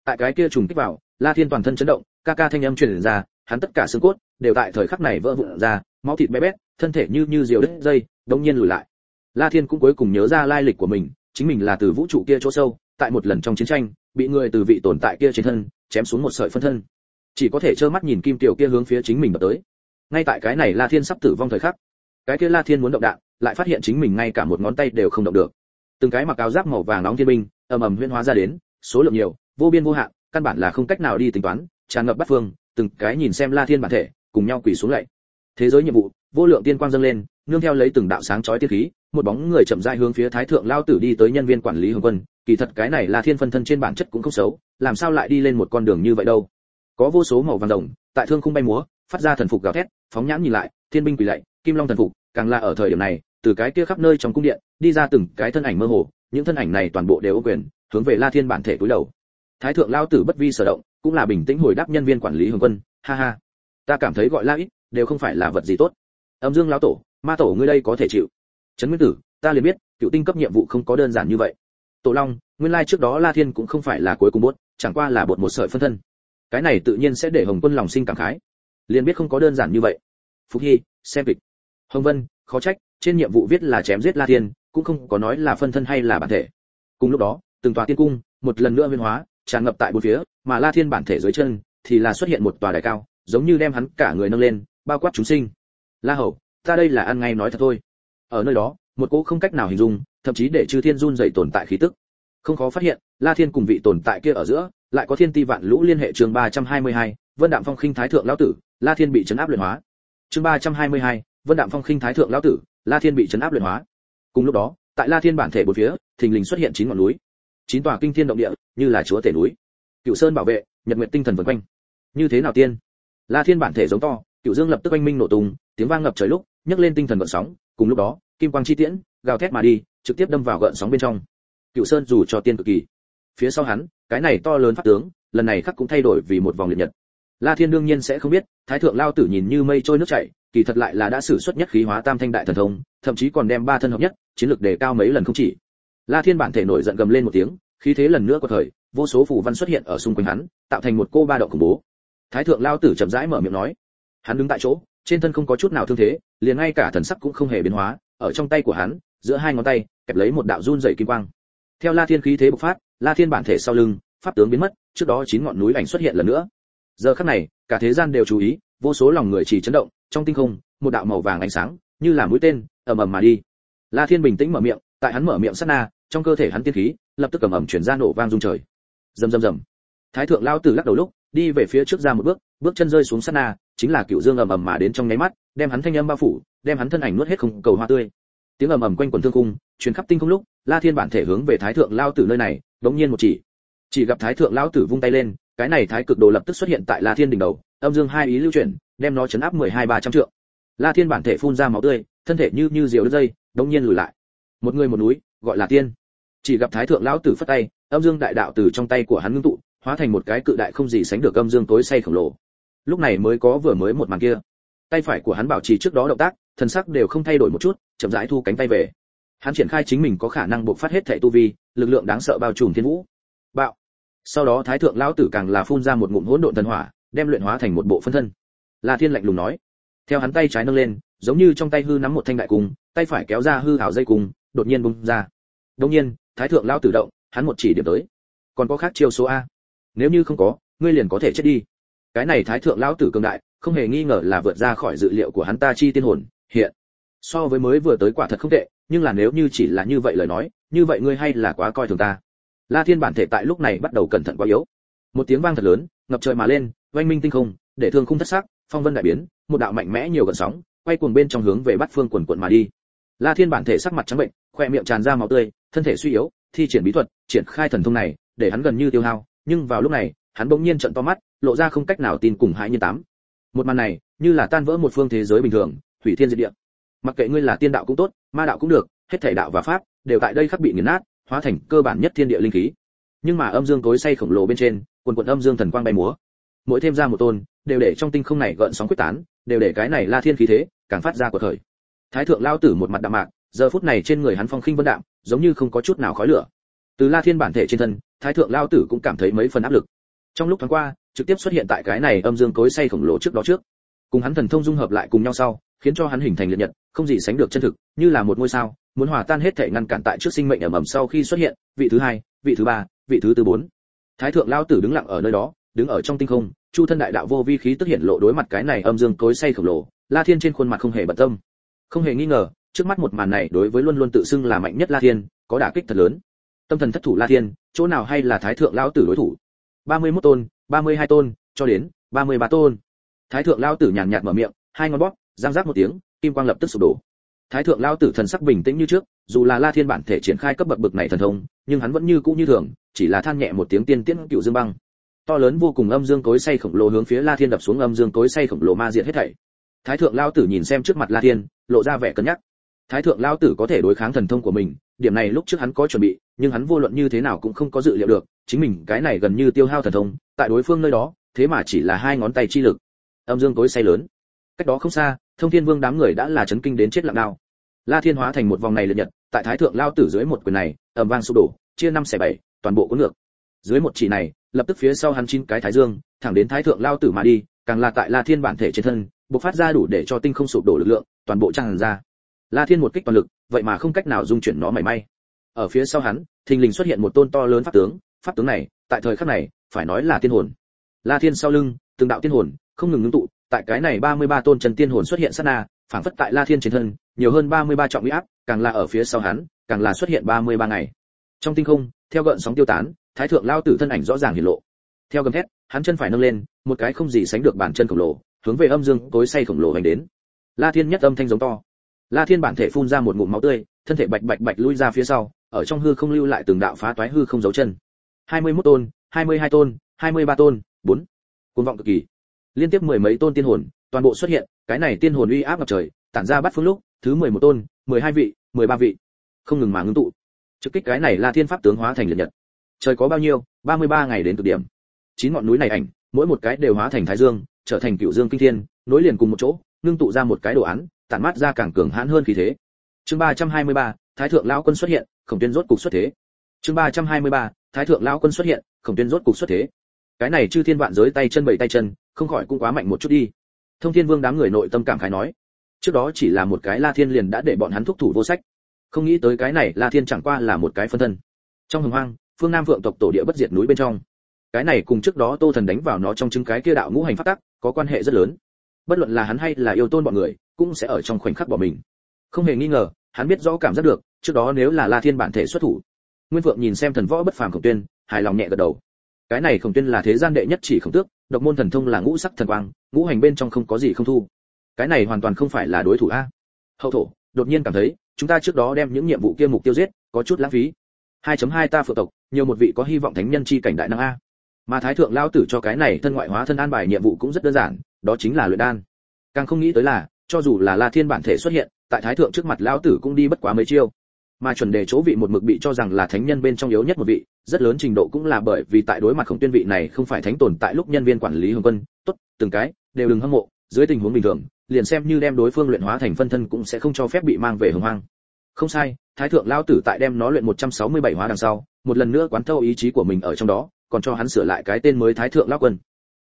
Tại cái kia trùng kích vào, la thiên toàn thân chấn động, ca ca thanh âm truyền ra, hắn tất cả xương cốt đều tại thời khắc này vỡ vụn ra, máu thịt bé bét, thân thể như như diều đứt dây, đống nhiên lùi lại. La thiên cũng cuối cùng nhớ ra lai lịch của mình, chính mình là từ vũ trụ kia chỗ sâu, tại một lần trong chiến tranh, bị người từ vị tồn tại kia trên thân, chém xuống một sợi phân thân. Chỉ có thể trơ mắt nhìn kim tiểu kia hướng phía chính mình đập tới ngay tại cái này la thiên sắp tử vong thời khắc, cái kia la thiên muốn động đạn, lại phát hiện chính mình ngay cả một ngón tay đều không động được. Từng cái mặc áo giáp màu vàng nóng thiên binh, ầm ầm huyễn hóa ra đến, số lượng nhiều, vô biên vô hạn, căn bản là không cách nào đi tính toán, tràn ngập bắt phương, từng cái nhìn xem la thiên bản thể, cùng nhau quỳ xuống lạy. Thế giới nhiệm vụ, vô lượng tiên quang dâng lên, nương theo lấy từng đạo sáng chói tiên khí, một bóng người chậm rãi hướng phía thái thượng lao tử đi tới nhân viên quản lý hồng quân. Kỳ thật cái này là thiên phân thân trên bản chất cũng không xấu, làm sao lại đi lên một con đường như vậy đâu? Có vô số màu vàng đồng, tại thương khung bay múa phát ra thần phục gào thét, phóng nhãn nhìn lại, thiên binh quỳ lạy, kim long thần phục, càng là ở thời điểm này, từ cái kia khắp nơi trong cung điện, đi ra từng cái thân ảnh mơ hồ, những thân ảnh này toàn bộ đều ô quyền, hướng về la thiên bản thể cúi đầu. Thái thượng lao tử bất vi sở động, cũng là bình tĩnh hồi đáp nhân viên quản lý hồng quân, ha ha, ta cảm thấy gọi la ít, đều không phải là vật gì tốt. Âm dương lão tổ, ma tổ ngươi đây có thể chịu. Trấn nguyên tử, ta liền biết, cựu tinh cấp nhiệm vụ không có đơn giản như vậy. Tổ long, nguyên lai trước đó la thiên cũng không phải là cuối cùng bốt chẳng qua là bột một sợi phân thân. Cái này tự nhiên sẽ để hồng quân lòng sinh cảm khái liền biết không có đơn giản như vậy. Phúc hy xem kịch. Hồng vân khó trách trên nhiệm vụ viết là chém giết la thiên cũng không có nói là phân thân hay là bản thể. Cùng lúc đó từng tòa tiên cung một lần nữa biến hóa tràn ngập tại bốn phía mà la thiên bản thể dưới chân thì là xuất hiện một tòa đài cao giống như đem hắn cả người nâng lên bao quát chúng sinh. La hầu ta đây là ăn ngay nói thật thôi. Ở nơi đó một cỗ không cách nào hình dung thậm chí để chư thiên run dậy tồn tại khí tức. Không khó phát hiện la thiên cùng vị tồn tại kia ở giữa lại có thiên ti vạn lũ liên hệ chương 322, vân đạm phong khinh thái thượng lão tử la thiên bị chấn áp luyện hóa. Chương 322, vân đạm phong khinh thái thượng lão tử la thiên bị chấn áp luyện hóa. Cùng lúc đó tại la thiên bản thể bốn phía thình lình xuất hiện chín ngọn núi. Chín tòa kinh thiên động địa như là chúa tể núi. Cửu sơn bảo vệ nhật nguyện tinh thần vần quanh. Như thế nào tiên? La thiên bản thể giống to cửu dương lập tức oanh minh nổ tung tiếng vang ngập trời lúc nhấc lên tinh thần gợn sóng. Cùng lúc đó kim quang chi tiễn gào thét mà đi trực tiếp đâm vào gợn sóng bên trong. Cửu sơn dù cho tiên cực kỳ. Phía sau hắn cái này to lớn pháp tướng lần này khắc cũng thay đổi vì một vòng liệt nhật la thiên đương nhiên sẽ không biết, thái thượng lao tử nhìn như mây trôi nước chảy, kỳ thật lại là đã sử xuất nhất khí hóa tam thanh đại thần thông, thậm chí còn đem ba thân hợp nhất, chiến lược đề cao mấy lần không chỉ. La thiên bản thể nổi giận gầm lên một tiếng, khí thế lần nữa có thời vô số phù văn xuất hiện ở xung quanh hắn, tạo thành một cô ba động khủng bố. Thái thượng lao tử chậm rãi mở miệng nói, hắn đứng tại chỗ, trên thân không có chút nào thương thế, liền ngay cả thần sắc cũng không hề biến hóa, ở trong tay của hắn, giữa hai ngón tay, kẹp lấy một đạo run rẩy kim quang. Theo la thiên khí thế bộc phát, la thiên bản thể sau lưng, pháp tướng biến mất, trước đó chín ngọn núi ảnh xuất hiện lần nữa giờ khắc này, cả thế gian đều chú ý, vô số lòng người chỉ chấn động, trong tinh không, một đạo màu vàng ánh sáng, như là mũi tên, ầm ầm mà đi. La thiên bình tĩnh mở miệng, tại hắn mở miệng sát na, trong cơ thể hắn tiên khí, lập tức ầm ầm chuyển ra nổ vang rung trời. Rầm rầm rầm. Thái thượng lao tử lắc đầu lúc, đi về phía trước ra một bước bước chân rơi xuống sát na, chính là cựu dương ầm ầm mà đến trong nháy mắt, đem hắn thanh âm bao phủ, đem hắn thân ảnh nuốt hết không cầu hoa tươi. Tiếng ầm ầm quanh quần thương cung, truyền khắp tinh không lúc, la thiên bản thể hướng về thái thượng lao tử nơi này, đống nhiên một chỉ chỉ gặp thái thượng lão tử vung tay lên, cái này thái cực đồ lập tức xuất hiện tại la thiên đỉnh đầu, âm dương hai ý lưu chuyển, đem nó chấn áp mười hai ba trăm trượng. La thiên bản thể phun ra máu tươi, thân thể như như diều đứt dây, đống nhiên lùi lại. Một người một núi, gọi là tiên. Chỉ gặp thái thượng lão tử phất tay, âm dương đại đạo từ trong tay của hắn ngưng tụ, hóa thành một cái cự đại không gì sánh được âm dương tối say khổng lồ. Lúc này mới có vừa mới một màn kia. Tay phải của hắn bảo trì trước đó động tác, thần sắc đều không thay đổi một chút, chậm rãi thu cánh tay về. Hắn triển khai chính mình có khả năng buộc phát hết thể tu vi, lực lượng đáng sợ bao trùm thiên vũ. Bạo sau đó thái thượng lão tử càng là phun ra một ngụm hỗn độn thần hỏa, đem luyện hóa thành một bộ phân thân. La thiên lạnh lùng nói, theo hắn tay trái nâng lên, giống như trong tay hư nắm một thanh đại cung, tay phải kéo ra hư hảo dây cung, đột nhiên bung ra. Đông nhiên, thái thượng lão tử động, hắn một chỉ điểm tới. Còn có khác chiêu số a. Nếu như không có, ngươi liền có thể chết đi. Cái này thái thượng lão tử cường đại, không hề nghi ngờ là vượt ra khỏi dự liệu của hắn ta chi tiên hồn, hiện. So với mới vừa tới quả thật không tệ, nhưng là nếu như chỉ là như vậy lời nói, như vậy ngươi hay là quá coi thường ta la thiên bản thể tại lúc này bắt đầu cẩn thận quá yếu. Một tiếng vang thật lớn, ngập trời mà lên, oanh minh tinh không, để thương khung thất sắc, phong vân đại biến, một đạo mạnh mẽ nhiều gần sóng, quay cuồng bên trong hướng về bắt phương quần quận mà đi. La thiên bản thể sắc mặt trắng bệnh, khoe miệng tràn ra máu tươi, thân thể suy yếu, thi triển bí thuật, triển khai thần thông này, để hắn gần như tiêu hao. Nhưng vào lúc này, hắn bỗng nhiên trợn to mắt, lộ ra không cách nào tin cùng hãi như tám. Một màn này, như là tan vỡ một phương thế giới bình thường thủy thiên diệt địa. Mặc kệ ngươi là tiên đạo cũng tốt, ma đạo cũng được, hết thể đạo và pháp, đều tại đây khắc bị nghiền nát hóa thành cơ bản nhất thiên địa linh khí. Nhưng mà âm dương tối say khổng lồ bên trên, quần quần âm dương thần quang bay múa. Mỗi thêm ra một tôn, đều để trong tinh không này gợn sóng quyết tán, đều để cái này la thiên khí thế, càng phát ra của thời. Thái thượng lao tử một mặt đạm mạc, giờ phút này trên người hắn phong khinh vân đạm, giống như không có chút nào khói lửa. Từ la thiên bản thể trên thân, thái thượng lao tử cũng cảm thấy mấy phần áp lực. Trong lúc thoáng qua, trực tiếp xuất hiện tại cái này âm dương cối say khổng lồ trước đó trước. Cùng hắn thần thông dung hợp lại cùng nhau sau khiến cho hắn hình thành liệt nhật, không gì sánh được chân thực, như là một ngôi sao, muốn hòa tan hết thể ngăn cản tại trước sinh mệnh ẩm ẩm sau khi xuất hiện, vị thứ hai, vị thứ ba, vị thứ tư bốn. Thái thượng lao tử đứng lặng ở nơi đó, đứng ở trong tinh không, chu thân đại đạo vô vi khí tức hiện lộ đối mặt cái này âm dương cối say khổng lồ, la thiên trên khuôn mặt không hề bận tâm. Không hề nghi ngờ, trước mắt một màn này đối với luôn luôn tự xưng là mạnh nhất la thiên, có đả kích thật lớn. Tâm thần thất thủ la thiên, chỗ nào hay là thái thượng lão tử đối thủ? 31 tôn 32 tôn, cho đến 33 tôn. Thái thượng lão tử nhàn nhạt mở miệng, hai ngón bóp giang rác một tiếng, kim quang lập tức sụp đổ. Thái thượng lao tử thần sắc bình tĩnh như trước, dù là la thiên bản thể triển khai cấp bậc bực này thần thông, nhưng hắn vẫn như cũ như thường, chỉ là than nhẹ một tiếng tiên tiễn cựu dương băng. To lớn vô cùng âm dương cối say khổng lồ hướng phía la thiên đập xuống âm dương cối say khổng lồ ma diệt hết thảy. Thái thượng lao tử nhìn xem trước mặt la thiên, lộ ra vẻ cân nhắc. Thái thượng lao tử có thể đối kháng thần thông của mình, điểm này lúc trước hắn có chuẩn bị, nhưng hắn vô luận như thế nào cũng không có dự liệu được, chính mình cái này gần như tiêu hao thần thông, tại đối phương nơi đó, thế mà chỉ là hai ngón tay chi lực. Âm dương cối say lớn. Cách đó không xa thông thiên vương đám người đã là chấn kinh đến chết lặng đao la thiên hóa thành một vòng này liệt nhật, tại thái thượng lao tử dưới một quyền này, ầm vang sụp đổ, chia năm xẻ bảy, toàn bộ cuốn ngược. Dưới một chỉ này, lập tức phía sau hắn chín cái thái dương, thẳng đến thái thượng lao tử mà đi, càng là tại la thiên bản thể trên thân, bộc phát ra đủ để cho tinh không sụp đổ lực lượng, toàn bộ tràn ra. La thiên một kích toàn lực, vậy mà không cách nào dung chuyển nó mảy may. Ở phía sau hắn, thình lình xuất hiện một tôn to lớn pháp tướng pháp tướng này, tại thời khắc này, phải nói là tiên hồn. La thiên sau lưng, từng đạo tiên hồn, không ngừng ngưng tụ tại cái này 33 tôn chân tiên hồn xuất hiện sát na, phảng phất tại la thiên trên thân, nhiều hơn 33 trọng uy áp, càng là ở phía sau hắn, càng là xuất hiện 33 ngày. Trong tinh không, theo gợn sóng tiêu tán, thái thượng lao tử thân ảnh rõ ràng hiện lộ. Theo gầm thét, hắn chân phải nâng lên, một cái không gì sánh được bản chân khổng lồ, hướng về âm dương tối say khổng lồ hành đến. La thiên nhất âm thanh giống to. La thiên bản thể phun ra một ngụm máu tươi, thân thể bạch bạch bạch lui ra phía sau, ở trong hư không lưu lại từng đạo phá toái hư không dấu chân. 21 tôn 22 tôn 23 tôn 4. cuồng vọng cực kỳ liên tiếp mười mấy tôn tiên hồn toàn bộ xuất hiện cái này tiên hồn uy áp ngập trời tản ra bắt phương lúc thứ 11 tôn 12 vị 13 vị. Không ngừng mà ngưng tụ. Trực kích cái này là thiên pháp tướng hóa thành liệt nhật. Trời có bao nhiêu? 33 ngày đến cực điểm. Chín ngọn núi này ảnh mỗi một cái đều hóa thành thái dương trở thành cựu dương kinh thiên nối liền cùng một chỗ ngưng tụ ra một cái đồ án tản mát ra càng cường hãn hơn khí thế. Chương 323, thái thượng lão quân xuất hiện khổng tuyên rốt cục xuất thế. Chương 323, thái thượng lão quân xuất hiện khổng tuyên rốt cục xuất thế. Cái này chư thiên vạn giới tay chân bảy tay chân không khỏi cũng quá mạnh một chút đi. Thông thiên vương đám người nội tâm cảm khái nói, trước đó chỉ là một cái la thiên liền đã để bọn hắn thúc thủ vô sách. Không nghĩ tới cái này la thiên chẳng qua là một cái phân thân. Trong hồng hoang, phương nam vượng tộc tổ địa bất diệt núi bên trong. Cái này cùng trước đó tô thần đánh vào nó trong chứng cái kia đạo ngũ hành phát tắc, có quan hệ rất lớn. Bất luận là hắn hay là yêu tôn bọn người, cũng sẽ ở trong khoảnh khắc bỏ mình. Không hề nghi ngờ, hắn biết rõ cảm giác được, trước đó nếu là la thiên bản thể xuất thủ, nguyên vượng nhìn xem thần võ bất phàm khổng tuyên, hài lòng nhẹ gật đầu. Cái này khổng tuyên là thế gian đệ nhất chỉ khổng tước độc môn thần thông là ngũ sắc thần quang, ngũ hành bên trong không có gì không thu. Cái này hoàn toàn không phải là đối thủ a. Hậu thổ, đột nhiên cảm thấy, chúng ta trước đó đem những nhiệm vụ kia mục tiêu giết, có chút lãng phí. 2.2 ta phượng tộc, nhiều một vị có hy vọng thánh nhân chi cảnh đại năng a. Mà thái thượng lao tử cho cái này thân ngoại hóa thân an bài nhiệm vụ cũng rất đơn giản, đó chính là luyện đan. Càng không nghĩ tới là, cho dù là la thiên bản thể xuất hiện, tại thái thượng trước mặt lão tử cũng đi bất quá mấy chiêu. Mà chuẩn đề chỗ vị một mực bị cho rằng là thánh nhân bên trong yếu nhất một vị rất lớn trình độ cũng là bởi vì tại đối mặt khổng tuyên vị này không phải thánh tồn tại lúc nhân viên quản lý hồng quân, tốt, từng cái, đều đừng hâm mộ, dưới tình huống bình thường, liền xem như đem đối phương luyện hóa thành phân thân cũng sẽ không cho phép bị mang về hồng hoang. Không sai, thái thượng lão tử tại đem nó luyện 167 hóa đằng sau, một lần nữa quán thâu ý chí của mình ở trong đó, còn cho hắn sửa lại cái tên mới thái thượng lão quân.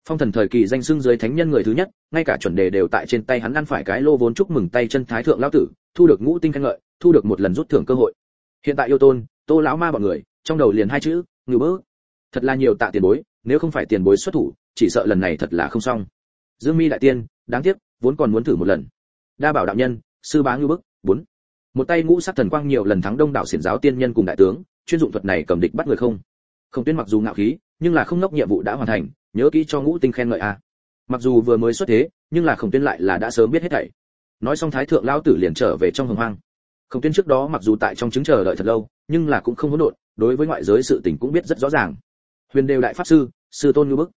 Phong thần thời kỳ danh xưng dưới thánh nhân người thứ nhất, ngay cả chuẩn đề đều tại trên tay hắn ăn phải cái lô vốn chúc mừng tay chân thái thượng lão tử, thu được ngũ tinh khen ngợi, thu được một lần rút thưởng cơ hội. Hiện tại yêu tôn, tô lão ma bọn người trong đầu liền hai chữ ngư bớ thật là nhiều tạ tiền bối, nếu không phải tiền bối xuất thủ, chỉ sợ lần này thật là không xong. Dương mi đại tiên, đáng tiếc, vốn còn muốn thử một lần. Đa bảo đạo nhân, sư bá ngư bức, bốn. Một tay ngũ sát thần quang nhiều lần thắng đông đạo xiển giáo tiên nhân cùng đại tướng, chuyên dụng thuật này cầm địch bắt người không? Không tuyên mặc dù ngạo khí, nhưng là không nốc nhiệm vụ đã hoàn thành, nhớ kỹ cho ngũ tinh khen ngợi a. Mặc dù vừa mới xuất thế, nhưng là khổng tuyên lại là đã sớm biết hết thảy. Nói xong thái thượng lão tử liền trở về trong hồng hoang. Khổng tuyên trước đó mặc dù tại trong chứng chờ đợi thật lâu, nhưng là cũng không hỗn độn đối với ngoại giới sự tình cũng biết rất rõ ràng. Huyền đều đại pháp sư sư tôn như bức.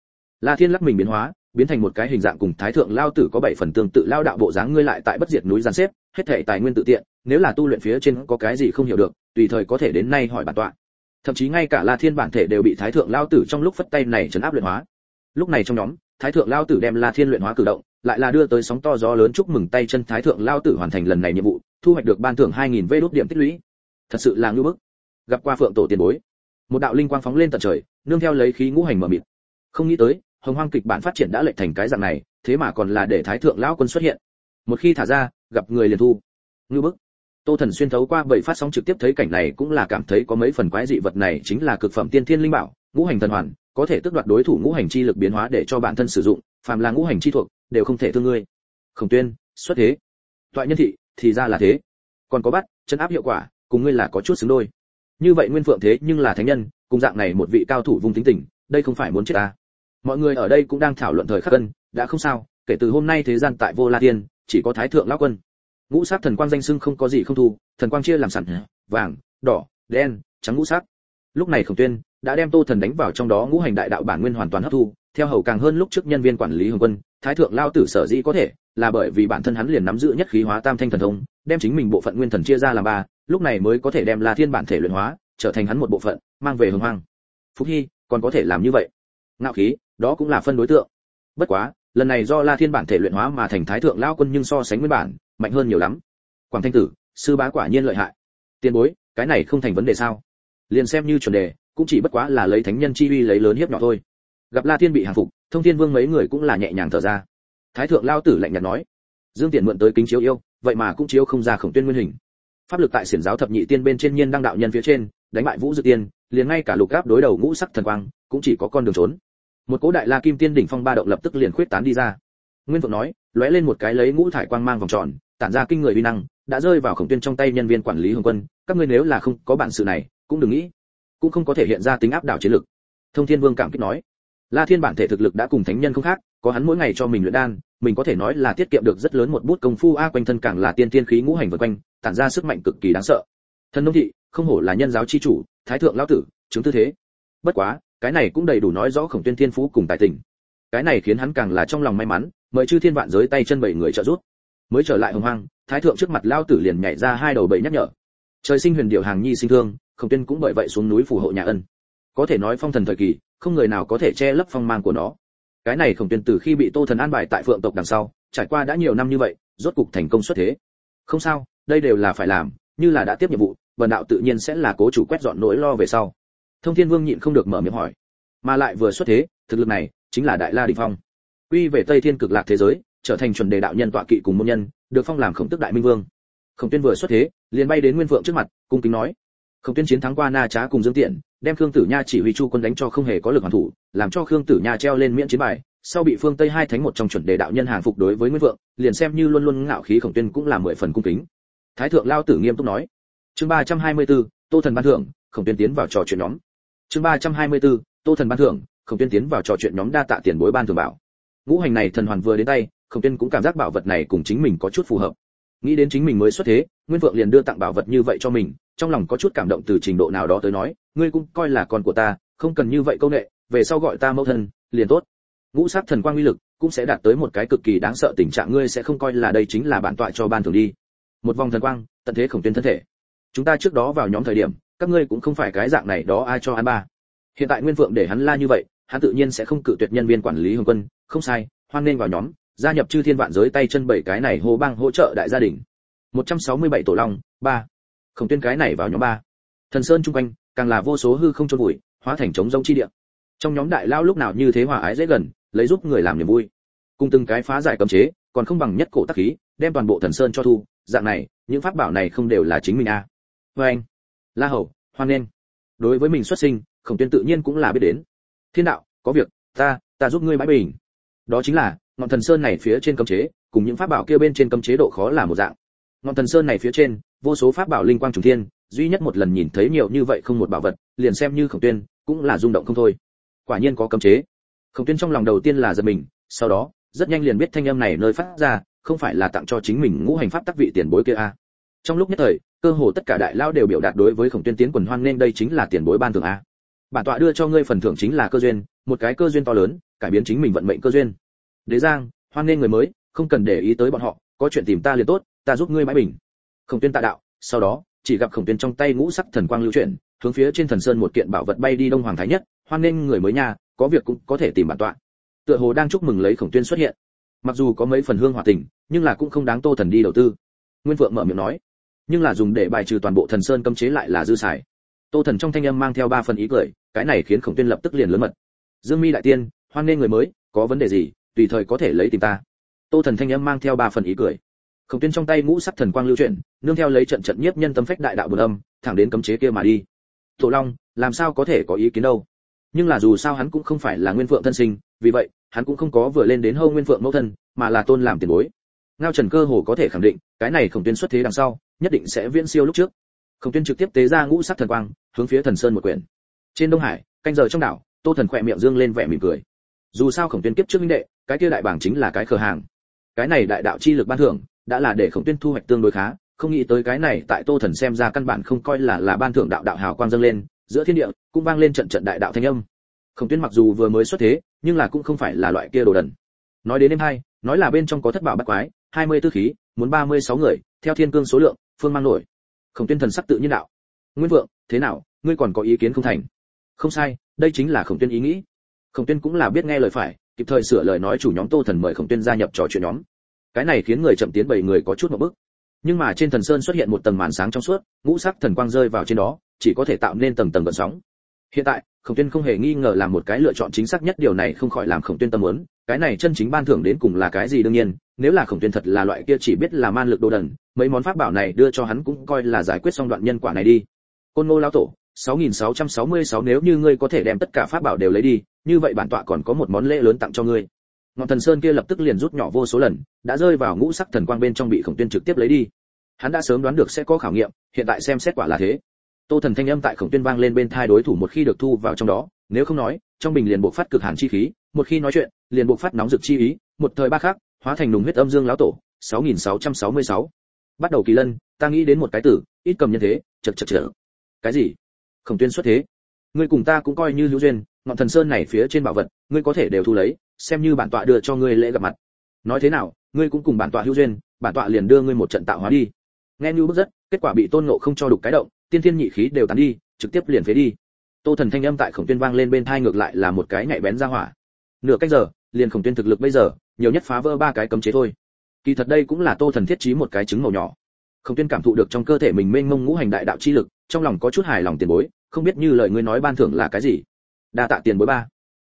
La thiên lắc mình biến hóa, biến thành một cái hình dạng cùng thái thượng lao tử có bảy phần tương tự lao đạo bộ dáng ngươi lại tại bất diệt núi giàn xếp, hết thảy tài nguyên tự tiện, nếu là tu luyện phía trên có cái gì không hiểu được, tùy thời có thể đến nay hỏi bản tọa. Thậm chí ngay cả la thiên bản thể đều bị thái thượng lao tử trong lúc phất tay này trấn áp luyện hóa. Lúc này trong nhóm, thái thượng lao tử đem la thiên luyện hóa cử động, lại là đưa tới sóng to gió lớn chúc mừng tay chân thái thượng lao tử hoàn thành lần này nhiệm vụ, thu hoạch được ban thưởng 2000 vê đốt điểm tích lũy. Thật sự là ngưỡng bức gặp qua phượng tổ tiền bối. Một đạo linh quang phóng lên tận trời, nương theo lấy khí ngũ hành mở mịt. Không nghĩ tới, hồng hoang kịch bản phát triển đã lệch thành cái dạng này, thế mà còn là để thái thượng lão quân xuất hiện. Một khi thả ra, gặp người liền thu. Ngư bức. Tô thần xuyên thấu qua bảy phát sóng trực tiếp thấy cảnh này cũng là cảm thấy có mấy phần quái dị vật này chính là cực phẩm tiên thiên linh bảo, ngũ hành thần hoàn, có thể tước đoạt đối thủ ngũ hành chi lực biến hóa để cho bản thân sử dụng, phàm là ngũ hành chi thuộc, đều không thể thương ngươi. Khổng tuyên, xuất thế. Toại nhân thị, thì ra là thế. Còn có bắt, chân áp hiệu quả, cùng ngươi là có chút xứng đôi như vậy nguyên phượng thế nhưng là thánh nhân, cùng dạng này một vị cao thủ vung tính tình, đây không phải muốn chết ta. Mọi người ở đây cũng đang thảo luận thời khắc cân, đã không sao, kể từ hôm nay thế gian tại vô la tiên, chỉ có thái thượng lão quân. Ngũ sắc thần quang danh sưng không có gì không thu thần quang chia làm sẵn, vàng, đỏ, đen, trắng ngũ sắc. Lúc này khổng tuyên đã đem tô thần đánh vào trong đó ngũ hành đại đạo bản nguyên hoàn toàn hấp thu, theo hầu càng hơn lúc trước nhân viên quản lý hồng quân, thái thượng lao tử sở dĩ có thể là bởi vì bản thân hắn liền nắm giữ nhất khí hóa tam thanh thần thông, đem chính mình bộ phận nguyên thần chia ra làm ba lúc này mới có thể đem la thiên bản thể luyện hóa, trở thành hắn một bộ phận, mang về hưng hoang. Phúc hy, còn có thể làm như vậy. Ngạo khí, đó cũng là phân đối tượng. Bất quá, lần này do la thiên bản thể luyện hóa mà thành thái thượng Lão quân nhưng so sánh nguyên bản, mạnh hơn nhiều lắm. Quảng thanh tử, sư bá quả nhiên lợi hại. Tiền bối, cái này không thành vấn đề sao? Liền xem như chuẩn đề, cũng chỉ bất quá là lấy thánh nhân chi uy lấy lớn hiếp nhỏ thôi. Gặp la thiên bị hàng phục, thông thiên vương mấy người cũng là nhẹ nhàng thở ra. Thái thượng Lão tử lạnh nhạt nói, dương tiện mượn tới kính chiếu yêu, vậy mà cũng chiếu không ra khổng tuyên nguyên hình pháp lực tại xiển giáo thập nhị tiên bên trên nhiên đăng đạo nhân phía trên, đánh bại vũ dự tiên, liền ngay cả lục áp đối đầu ngũ sắc thần quang, cũng chỉ có con đường trốn. Một cố đại la kim tiên đỉnh phong ba động lập tức liền khuyết tán đi ra. Nguyên phượng nói, lóe lên một cái lấy ngũ thải quang mang vòng tròn, tản ra kinh người uy năng, đã rơi vào khổng tuyên trong tay nhân viên quản lý hồng quân, các ngươi nếu là không có bản sự này, cũng đừng nghĩ, cũng không có thể hiện ra tính áp đảo chiến lực. Thông thiên vương cảm kích nói, la thiên bản thể thực lực đã cùng thánh nhân không khác, có hắn mỗi ngày cho mình luyện đan, mình có thể nói là tiết kiệm được rất lớn một bút công phu, a quanh thân càng là tiên tiên khí ngũ hành vần quanh tản ra sức mạnh cực kỳ đáng sợ. Thần nông thị, không hổ là nhân giáo chi chủ, thái thượng lão tử, chứng tư thế. Bất quá, cái này cũng đầy đủ nói rõ khổng tuyên thiên phú cùng tài tình. Cái này khiến hắn càng là trong lòng may mắn, mời chư thiên vạn giới tay chân bảy người trợ giúp. Mới trở lại hồng hoang, thái thượng trước mặt lao tử liền nhảy ra hai đầu bảy nhắc nhở. Trời sinh huyền điệu hàng nhi sinh thương, khổng tuyên cũng bởi vậy xuống núi phù hộ nhà ân. Có thể nói phong thần thời kỳ, không người nào có thể che lấp phong mang của nó. Cái này khổng tuyên từ khi bị tô thần an bài tại phượng tộc đằng sau, trải qua đã nhiều năm như vậy, rốt cục thành công xuất thế. Không sao đây đều là phải làm, như là đã tiếp nhiệm vụ, vần đạo tự nhiên sẽ là cố chủ quét dọn nỗi lo về sau. Thông thiên vương nhịn không được mở miệng hỏi. Mà lại vừa xuất thế, thực lực này chính là đại la đỉnh phong. Quy về tây thiên cực lạc thế giới, trở thành chuẩn đề đạo nhân tọa kỵ cùng môn nhân, được phong làm khổng tức đại minh vương. Khổng tuyên vừa xuất thế, liền bay đến nguyên phượng trước mặt, cung kính nói. Khổng tuyên chiến thắng qua na trá cùng dương tiện, đem khương tử nha chỉ huy chu quân đánh cho không hề có lực hoàn thủ, làm cho khương tử nha treo lên miễn chiến bài, sau bị phương tây hai thánh một trong chuẩn đề đạo nhân hàng phục đối với nguyên vượng liền xem như luôn luôn ngạo khí khổng tuyên cũng là mười phần cung kính thái thượng lao tử nghiêm túc nói. Chương ba trăm hai mươi bốn tô thần ban thưởng, khổng tuyên tiến vào trò chuyện nhóm. Chương ba trăm hai mươi bốn tô thần ban thưởng, khổng tuyên tiến vào trò chuyện nhóm đa tạ tiền bối ban thường bảo. Ngũ hành này thần hoàn vừa đến tay, khổng tuyên cũng cảm giác bảo vật này cùng chính mình có chút phù hợp. Nghĩ đến chính mình mới xuất thế, nguyên vượng liền đưa tặng bảo vật như vậy cho mình, trong lòng có chút cảm động từ trình độ nào đó tới nói, ngươi cũng coi là con của ta, không cần như vậy công nệ, về sau gọi ta mẫu thân, liền tốt. Ngũ sát thần quang uy lực cũng sẽ đạt tới một cái cực kỳ đáng sợ tình trạng, ngươi sẽ không coi là đây chính là bản tọa cho ban thường đi một vòng thần quang, tận thế khổng tuyên thân thể. Chúng ta trước đó vào nhóm thời điểm, các ngươi cũng không phải cái dạng này đó ai cho hắn ba. Hiện tại nguyên vượng để hắn la như vậy, hắn tự nhiên sẽ không cự tuyệt nhân viên quản lý hồng quân. Không sai, hoan nên vào nhóm, gia nhập chư thiên vạn giới tay chân bảy cái này hô bang hỗ trợ đại gia đình. 167 tổ long, ba. Khổng tuyên cái này vào nhóm ba. Thần sơn trung quanh, càng là vô số hư không trôn vùi, hóa thành trống rông chi địa. Trong nhóm đại lao lúc nào như thế hòa ái dễ gần, lấy giúp người làm niềm vui. Cùng từng cái phá giải cấm chế còn không bằng nhất cổ tác khí, đem toàn bộ thần sơn cho thu. Dạng này, những pháp bảo này không đều là chính mình a à. vâng anh. La hầu, hoan nghênh. Đối với mình xuất sinh, khổng tuyên tự nhiên cũng là biết đến. Thiên đạo, có việc, ta ta giúp ngươi bãi bình. Đó chính là, ngọn thần sơn này phía trên cấm chế, cùng những pháp bảo kia bên trên cấm chế độ khó là một dạng. Ngọn thần sơn này phía trên, vô số pháp bảo linh quang trùng thiên, duy nhất một lần nhìn thấy nhiều như vậy không một bảo vật, liền xem như khổng tuyên, cũng là rung động không thôi. Quả nhiên có cấm chế. Khổng tuyên trong lòng đầu tiên là giật mình, sau đó rất nhanh liền biết thanh âm này nơi phát ra không phải là tặng cho chính mình ngũ hành pháp tắc vị tiền bối kia a. À. trong lúc nhất thời cơ hồ tất cả đại lao đều biểu đạt đối với khổng tuyên tiến quần hoan nên đây chính là tiền bối ban thưởng a. Bản tọa đưa cho ngươi phần thưởng chính là cơ duyên một cái cơ duyên to lớn cải biến chính mình vận mệnh cơ duyên. Đế giang hoan nên người mới không cần để ý tới bọn họ có chuyện tìm ta liền tốt ta giúp ngươi mãi bình. Khổng tuyên tạ đạo sau đó chỉ gặp khổng tuyên trong tay ngũ sắc thần quang lưu chuyển hướng phía trên thần sơn một kiện bảo vật bay đi đông hoàng thái nhất hoan nên người mới nhà, có việc cũng có thể tìm bản tọa tựa hồ đang chúc mừng lấy khổng tuyên xuất hiện. Mặc dù có mấy phần hương hòa tình, nhưng là cũng không đáng tô thần đi đầu tư. Nguyên vượng mở miệng nói. Nhưng là dùng để bài trừ toàn bộ thần sơn cấm chế lại là dư xài. Tô thần trong thanh âm mang theo ba phần ý cười, cái này khiến khổng tuyên lập tức liền lớn mật. Dương mi đại tiên, hoan nên người mới, có vấn đề gì, tùy thời có thể lấy tìm ta. Tô thần thanh âm mang theo ba phần ý cười. Khổng tuyên trong tay ngũ sắc thần quang lưu chuyển, nương theo lấy trận trận nhiếp nhân tâm phách đại đạo bùn âm, thẳng đến cấm chế kia mà đi. Tổ long, làm sao có thể có ý kiến đâu? Nhưng là dù sao hắn cũng không phải là nguyên vượng thân sinh vì vậy, hắn cũng không có vừa lên đến hâu nguyên phượng mẫu thân, mà là tôn làm tiền bối. Ngao trần cơ hồ có thể khẳng định, cái này khổng tuyên xuất thế đằng sau, nhất định sẽ viễn siêu lúc trước. Khổng tuyên trực tiếp tế ra ngũ sắc thần quang, hướng phía thần sơn một quyển. Trên đông hải, canh giờ trong đảo, tô thần khỏe miệng dương lên vẻ mỉm cười. Dù sao khổng tuyên kiếp trước minh đệ, cái kia đại bảng chính là cái cửa hàng. Cái này đại đạo chi lực ban thưởng, đã là để khổng tuyên thu hoạch tương đối khá, không nghĩ tới cái này tại tô thần xem ra căn bản không coi là là ban thưởng đạo đạo hào quang dâng lên, giữa thiên địa, cũng vang lên trận trận đại đạo thanh âm. Khổng tuyên mặc dù vừa mới xuất thế nhưng là cũng không phải là loại kia đồ đần. Nói đến đêm hai, nói là bên trong có thất bảo bắt quái, hai mươi tư khí, muốn ba mươi sáu người, theo thiên cương số lượng, phương mang nổi. Khổng tuyên thần sắc tự nhiên đạo. Nguyên vượng, thế nào, ngươi còn có ý kiến không thành? Không sai, đây chính là khổng tuyên ý nghĩ. Khổng tuyên cũng là biết nghe lời phải, kịp thời sửa lời nói chủ nhóm tô thần mời khổng tuyên gia nhập trò chuyện nhóm. Cái này khiến người chậm tiến bảy người có chút một bức nhưng mà trên thần sơn xuất hiện một tầng màn sáng trong suốt, ngũ sắc thần quang rơi vào trên đó, chỉ có thể tạo nên tầng tầng gợn sóng hiện tại, khổng tuyên không hề nghi ngờ làm một cái lựa chọn chính xác nhất, điều này không khỏi làm khổng tuyên tâm muốn, cái này chân chính ban thưởng đến cùng là cái gì đương nhiên, nếu là khổng tuyên thật là loại kia chỉ biết là man lực đồ đần, mấy món pháp bảo này đưa cho hắn cũng coi là giải quyết xong đoạn nhân quả này đi. Côn ngô lão tổ 6666 nếu như ngươi có thể đem tất cả pháp bảo đều lấy đi, như vậy bản tọa còn có một món lễ lớn tặng cho ngươi. Ngọn thần sơn kia lập tức liền rút nhỏ vô số lần, đã rơi vào ngũ sắc thần quang bên trong bị khổng tuyên trực tiếp lấy đi. Hắn đã sớm đoán được sẽ có khảo nghiệm, hiện tại xem xét quả là thế tô thần thanh âm tại khổng tuyên vang lên bên thai đối thủ một khi được thu vào trong đó, nếu không nói, trong bình liền buộc phát cực hàn chi khí, một khi nói chuyện, liền buộc phát nóng rực chi ý, một thời ba khác hóa thành nùng huyết âm dương lão tổ 6666. bắt đầu kỳ lân, ta nghĩ đến một cái tử, ít cầm nhân thế, chật chật chật. Cái gì? Khổng tuyên xuất thế. Ngươi cùng ta cũng coi như hữu duyên, ngọn thần sơn này phía trên bảo vật, ngươi có thể đều thu lấy, xem như bản tọa đưa cho ngươi lễ gặp mặt. Nói thế nào, ngươi cũng cùng bản tọa hữu duyên, bản tọa liền đưa ngươi một trận tạo hóa đi. Nghe như bức rất, kết quả bị tôn ngộ không cho đục cái động tiên thiên nhị khí đều tán đi, trực tiếp liền phế đi. Tô thần thanh âm tại khổng tuyên vang lên bên thai ngược lại là một cái nhạy bén ra hỏa. Nửa cách giờ, liền khổng tuyên thực lực bây giờ, nhiều nhất phá vỡ ba cái cấm chế thôi. Kỳ thật đây cũng là tô thần thiết trí một cái trứng màu nhỏ. Khổng tuyên cảm thụ được trong cơ thể mình mênh mông ngũ hành đại đạo chi lực, trong lòng có chút hài lòng tiền bối, không biết như lời ngươi nói ban thưởng là cái gì. Đa tạ tiền bối ba.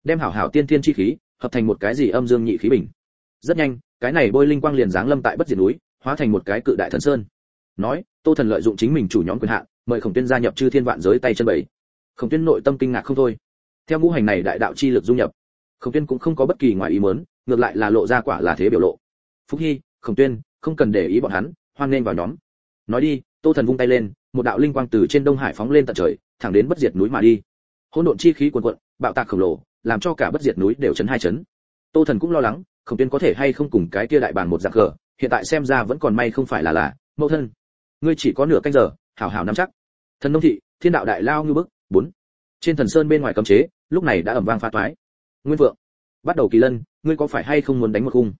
Đem hảo hảo tiên thiên chi khí, hợp thành một cái gì âm dương nhị khí bình. Rất nhanh, cái này bôi linh quang liền giáng lâm tại bất diệt núi, hóa thành một cái cự đại thần sơn nói, tô thần lợi dụng chính mình chủ nhóm quyền hạn, mời khổng tuyên gia nhập chư thiên vạn giới tay chân bảy. Khổng tuyên nội tâm kinh ngạc không thôi. Theo ngũ hành này đại đạo chi lực dung nhập, khổng tuyên cũng không có bất kỳ ngoài ý muốn, ngược lại là lộ ra quả là thế biểu lộ. Phúc hy, khổng tuyên, không cần để ý bọn hắn, hoan nghênh vào nhóm. Nói đi, tô thần vung tay lên, một đạo linh quang từ trên đông hải phóng lên tận trời, thẳng đến bất diệt núi mà đi. Hỗn độn chi khí cuồn cuộn, bạo tạc khổng lồ, làm cho cả bất diệt núi đều chấn hai chấn. Tô thần cũng lo lắng, khổng tuyên có thể hay không cùng cái kia đại bản một giặc cờ, hiện tại xem ra vẫn còn may không phải là là, mẫu thân ngươi chỉ có nửa canh giờ, hảo hảo nắm chắc. Thần nông thị, thiên đạo đại lao như bức, bốn. Trên thần sơn bên ngoài cấm chế, lúc này đã ẩm vang pha toái. Nguyên vượng, bắt đầu kỳ lân, ngươi có phải hay không muốn đánh một khung?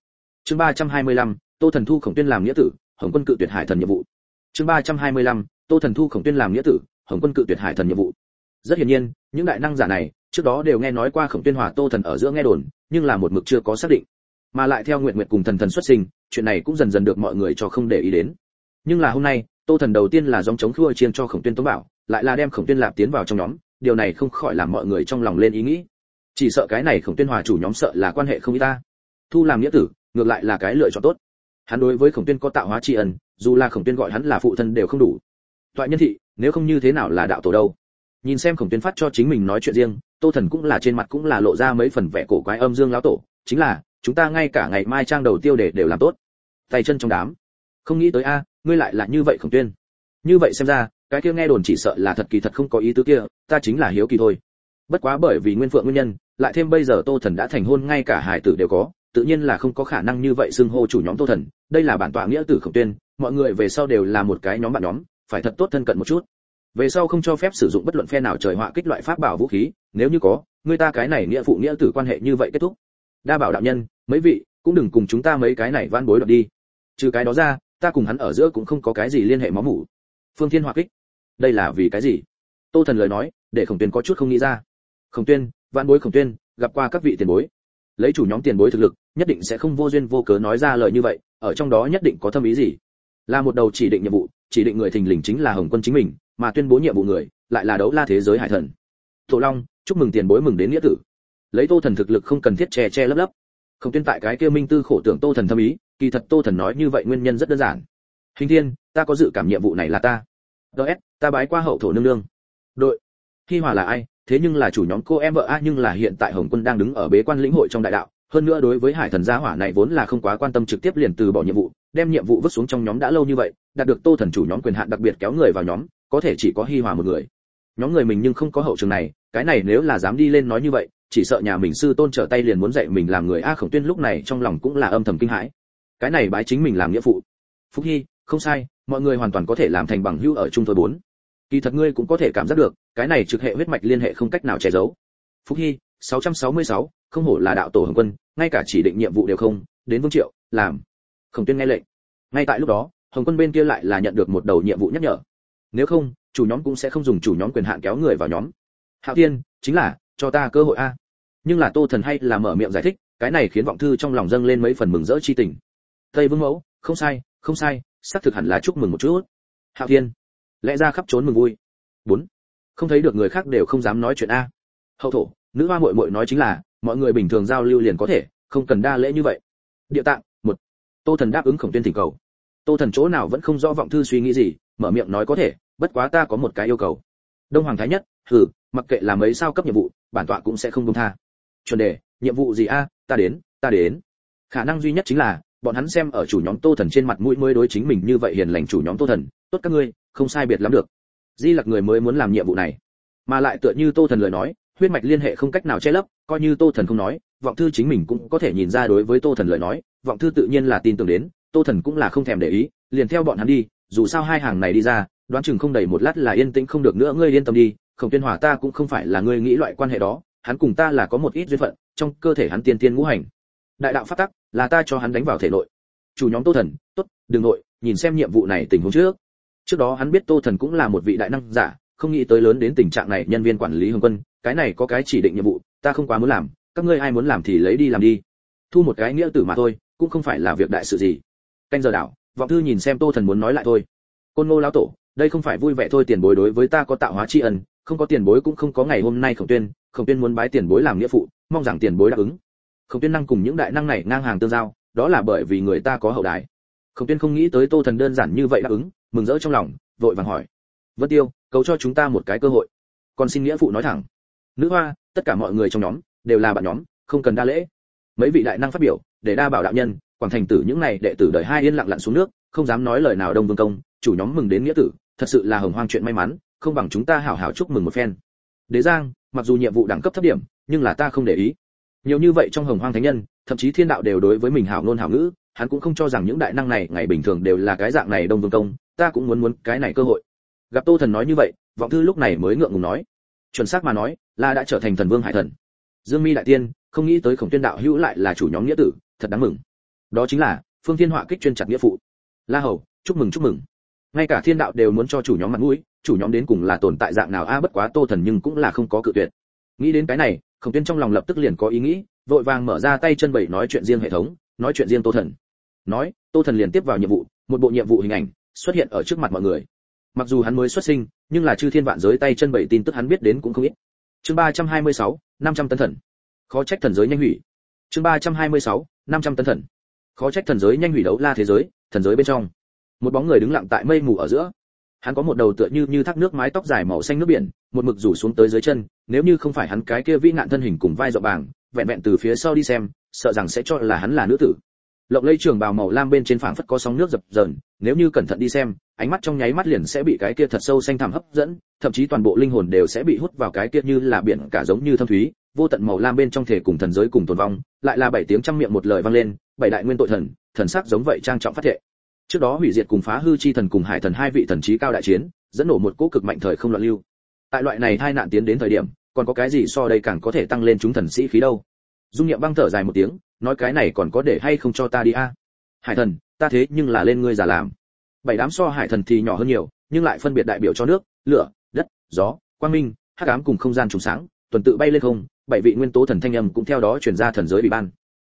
Chương ba trăm hai mươi lăm, tô thần thu khổng tuyên làm nghĩa tử, hồng quân cự tuyệt hải thần nhiệm vụ. Chương ba trăm hai mươi lăm, tô thần thu khổng tuyên làm nghĩa tử, hồng quân cự tuyệt hải thần nhiệm vụ. Rất hiển nhiên, những đại năng giả này, trước đó đều nghe nói qua khổng tuyên hòa tô thần ở giữa nghe đồn, nhưng là một mực chưa có xác định. Mà lại theo nguyện nguyện cùng thần thần xuất sinh, chuyện này cũng dần dần được mọi người cho không để ý đến nhưng là hôm nay, tô thần đầu tiên là dòng chống khua chiên cho khổng tuyên tống bảo, lại là đem khổng tuyên lạp tiến vào trong nhóm, điều này không khỏi làm mọi người trong lòng lên ý nghĩ. Chỉ sợ cái này khổng tuyên hòa chủ nhóm sợ là quan hệ không y ta. Thu làm nghĩa tử, ngược lại là cái lựa chọn tốt. Hắn đối với khổng tuyên có tạo hóa tri ân, dù là khổng tuyên gọi hắn là phụ thân đều không đủ. Toại nhân thị, nếu không như thế nào là đạo tổ đâu. Nhìn xem khổng tuyên phát cho chính mình nói chuyện riêng, tô thần cũng là trên mặt cũng là lộ ra mấy phần vẻ cổ quái âm dương lão tổ, chính là, chúng ta ngay cả ngày mai trang đầu tiêu để đều làm tốt. Tay chân trong đám. Không nghĩ tới a ngươi lại là như vậy khổng tuyên. Như vậy xem ra, cái kia nghe đồn chỉ sợ là thật kỳ thật không có ý tứ kia, ta chính là hiếu kỳ thôi. Bất quá bởi vì nguyên phượng nguyên nhân, lại thêm bây giờ tô thần đã thành hôn, ngay cả hải tử đều có, tự nhiên là không có khả năng như vậy xưng hô chủ nhóm tô thần. Đây là bản tọa nghĩa tử khổng tuyên, mọi người về sau đều là một cái nhóm bạn nhóm, phải thật tốt thân cận một chút. Về sau không cho phép sử dụng bất luận phe nào trời họa kích loại pháp bảo vũ khí, nếu như có, người ta cái này nghĩa phụ nghĩa tử quan hệ như vậy kết thúc. Đa bảo đạo nhân, mấy vị, cũng đừng cùng chúng ta mấy cái này van bối đoạt đi. Trừ cái đó ra ta cùng hắn ở giữa cũng không có cái gì liên hệ máu mủ. Phương thiên hỏa kích, đây là vì cái gì? Tô thần lời nói, để khổng tuyên có chút không nghĩ ra. Khổng tuyên, vạn bối khổng tuyên, gặp qua các vị tiền bối. Lấy chủ nhóm tiền bối thực lực, nhất định sẽ không vô duyên vô cớ nói ra lời như vậy, ở trong đó nhất định có thâm ý gì? Là một đầu chỉ định nhiệm vụ, chỉ định người thình lình chính là hồng quân chính mình, mà tuyên bố nhiệm vụ người, lại là đấu la thế giới hải thần. Tổ long, chúc mừng tiền bối mừng đến nghĩa tử. Lấy tô thần thực lực không cần thiết che che lấp lấp. Không tuyên tại cái kia minh tư khổ tưởng tô thần thâm ý kỳ thật tô thần nói như vậy nguyên nhân rất đơn giản. Hình thiên, ta có dự cảm nhiệm vụ này là ta. Ts ta bái qua hậu thổ nương nương. Đội, hi hòa là ai? Thế nhưng là chủ nhóm cô em vợ a, nhưng là hiện tại hồng quân đang đứng ở bế quan lĩnh hội trong đại đạo. Hơn nữa đối với hải thần gia hỏa này vốn là không quá quan tâm trực tiếp liền từ bỏ nhiệm vụ, đem nhiệm vụ vứt xuống trong nhóm đã lâu như vậy, đạt được tô thần chủ nhóm quyền hạn đặc biệt kéo người vào nhóm, có thể chỉ có hi hòa một người. Nhóm người mình nhưng không có hậu trường này, cái này nếu là dám đi lên nói như vậy, chỉ sợ nhà mình sư tôn trở tay liền muốn dạy mình làm người a khổng tuyên lúc này trong lòng cũng là âm thầm kinh hãi cái này bái chính mình làm nghĩa phụ. Phúc hy không sai mọi người hoàn toàn có thể làm thành bằng hữu ở chung thôi bốn. Kỳ thật ngươi cũng có thể cảm giác được cái này trực hệ huyết mạch liên hệ không cách nào che giấu. Phúc hy 666, không hổ là đạo tổ hồng quân ngay cả chỉ định nhiệm vụ đều không đến vương triệu làm. Khổng tuyên nghe lệnh. Ngay tại lúc đó hồng quân bên kia lại là nhận được một đầu nhiệm vụ nhắc nhở. Nếu không chủ nhóm cũng sẽ không dùng chủ nhóm quyền hạn kéo người vào nhóm. Hạo thiên chính là cho ta cơ hội a. Nhưng là tô thần hay là mở miệng giải thích cái này khiến vọng thư trong lòng dâng lên mấy phần mừng rỡ chi tình tây vương mẫu, không sai không sai, xác thực hẳn là chúc mừng một chút. Hạo thiên, lẽ ra khắp trốn mừng vui. Bốn, không thấy được người khác đều không dám nói chuyện a. Hậu thổ, nữ hoa muội muội nói chính là, mọi người bình thường giao lưu liền có thể, không cần đa lễ như vậy. Địa tạng, một, tô thần đáp ứng khổng tuyên thỉnh cầu. Tô thần chỗ nào vẫn không rõ vọng thư suy nghĩ gì, mở miệng nói có thể, bất quá ta có một cái yêu cầu. Đông hoàng thái nhất, hừ, mặc kệ là mấy sao cấp nhiệm vụ, bản tọa cũng sẽ không công tha. Chuẩn đề, nhiệm vụ gì a, ta đến ta đến. Khả năng duy nhất chính là bọn hắn xem ở chủ nhóm tô thần trên mặt mũi mới đối chính mình như vậy hiền lành chủ nhóm tô thần, tốt các ngươi, không sai biệt lắm được. Di lặc người mới muốn làm nhiệm vụ này. Mà lại tựa như tô thần lời nói, huyết mạch liên hệ không cách nào che lấp, coi như tô thần không nói, vọng thư chính mình cũng có thể nhìn ra đối với tô thần lời nói, vọng thư tự nhiên là tin tưởng đến, tô thần cũng là không thèm để ý, liền theo bọn hắn đi, dù sao hai hàng này đi ra, đoán chừng không đầy một lát là yên tĩnh không được nữa, ngươi yên tâm đi, khổng tuyên hỏa ta cũng không phải là ngươi nghĩ loại quan hệ đó, hắn cùng ta là có một ít duyên phận, trong cơ thể hắn tiên tiên ngũ hành. Đại đạo phát tắc là ta cho hắn đánh vào thể nội. Chủ nhóm tô thần, tốt, đừng nội, nhìn xem nhiệm vụ này tình huống trước. Trước đó hắn biết tô thần cũng là một vị đại năng giả, không nghĩ tới lớn đến tình trạng này, nhân viên quản lý hồng quân, cái này có cái chỉ định nhiệm vụ, ta không quá muốn làm, các ngươi ai muốn làm thì lấy đi làm đi. Thu một cái nghĩa tử mà thôi, cũng không phải là việc đại sự gì. Canh giờ đảo, vọng thư nhìn xem tô thần muốn nói lại thôi. Côn ngô lão tổ, đây không phải vui vẻ thôi tiền bối đối với ta có tạo hóa tri ân, không có tiền bối cũng không có ngày hôm nay khổng tuyên khổng tuyên muốn bái tiền bối làm nghĩa phụ, mong rằng tiền bối đáp ứng khổng tuyên năng cùng những đại năng này ngang hàng tương giao, đó là bởi vì người ta có hậu đài. Khổng tuyên không nghĩ tới tô thần đơn giản như vậy đáp ứng, mừng rỡ trong lòng, vội vàng hỏi. Vân tiêu, cầu cho chúng ta một cái cơ hội. Còn xin nghĩa phụ nói thẳng. Nữ hoa, tất cả mọi người trong nhóm, đều là bạn nhóm, không cần đa lễ. Mấy vị đại năng phát biểu, để đa bảo đạo nhân, quảng thành tử những này đệ tử đời hai yên lặng lặn xuống nước, không dám nói lời nào đông vương công, chủ nhóm mừng đến nghĩa tử, thật sự là hồng hoang chuyện may mắn, không bằng chúng ta hảo hảo chúc mừng một phen. Đế giang, mặc dù nhiệm vụ đẳng cấp thấp điểm, nhưng là ta không để ý nhiều như vậy trong hồng hoang thánh nhân, thậm chí thiên đạo đều đối với mình hảo nôn hảo ngữ, hắn cũng không cho rằng những đại năng này ngày bình thường đều là cái dạng này đông vương công, ta cũng muốn muốn cái này cơ hội. Gặp tô thần nói như vậy, vọng thư lúc này mới ngượng ngùng nói. Chuẩn xác mà nói là đã trở thành thần vương hải thần. Dương mi đại tiên, không nghĩ tới khổng tuyên đạo hữu lại là chủ nhóm nghĩa tử, thật đáng mừng. Đó chính là, phương thiên họa kích chuyên chặt nghĩa phụ. La hầu, chúc mừng chúc mừng. Ngay cả thiên đạo đều muốn cho chủ nhóm mặt mũi, chủ nhóm đến cùng là tồn tại dạng nào, a, bất quá tô thần nhưng cũng là không có cự tuyệt. Nghĩ đến cái này khổng tuyên trong lòng lập tức liền có ý nghĩ, vội vàng mở ra tay chân bảy nói chuyện riêng hệ thống, nói chuyện riêng tô thần. Nói, tô thần liền tiếp vào nhiệm vụ, một bộ nhiệm vụ hình ảnh xuất hiện ở trước mặt mọi người. Mặc dù hắn mới xuất sinh, nhưng là chư thiên vạn giới tay chân bảy tin tức hắn biết đến cũng không ít. Chương ba trăm hai mươi sáu, năm trăm tấn thần. Khó trách thần giới nhanh hủy. Chương ba trăm hai mươi sáu, năm trăm tấn thần. Khó trách thần giới nhanh hủy đấu la thế giới, thần giới bên trong. Một bóng người đứng lặng tại mây mù ở giữa. Hắn có một đầu tựa như như thác nước mái tóc dài màu xanh nước biển, một mực rủ xuống tới dưới chân nếu như không phải hắn cái kia vĩ nạn thân hình cùng vai rộng bảng, vẹn vẹn từ phía sau đi xem, sợ rằng sẽ cho là hắn là nữ tử. Lộng lây trường bào màu lam bên trên phảng phất có sóng nước dập dờn, nếu như cẩn thận đi xem, ánh mắt trong nháy mắt liền sẽ bị cái kia thật sâu xanh thẳm hấp dẫn, thậm chí toàn bộ linh hồn đều sẽ bị hút vào cái kia như là biển cả giống như thâm thúy, vô tận màu lam bên trong thể cùng thần giới cùng tồn vong, lại là bảy tiếng trăm miệng một lời vang lên, bảy đại nguyên tội thần thần sắc giống vậy trang trọng phát thệ. Trước đó hủy diệt cùng phá hư chi thần cùng hải thần hai vị thần trí cao đại chiến, dẫn nổ một cỗ cực mạnh thời không loạn lưu. Tại loại này hai nạn tiến đến thời điểm còn có cái gì so đây càng có thể tăng lên chúng thần sĩ khí đâu? Dung niệm băng thở dài một tiếng nói cái này còn có để hay không cho ta đi a? Hải thần ta thế nhưng là lên ngươi giả làm. Bảy đám so hải thần thì nhỏ hơn nhiều nhưng lại phân biệt đại biểu cho nước lửa đất gió quang minh hắc ám cùng không gian trùng sáng tuần tự bay lên không bảy vị nguyên tố thần thanh âm cũng theo đó chuyển ra thần giới ủy ban.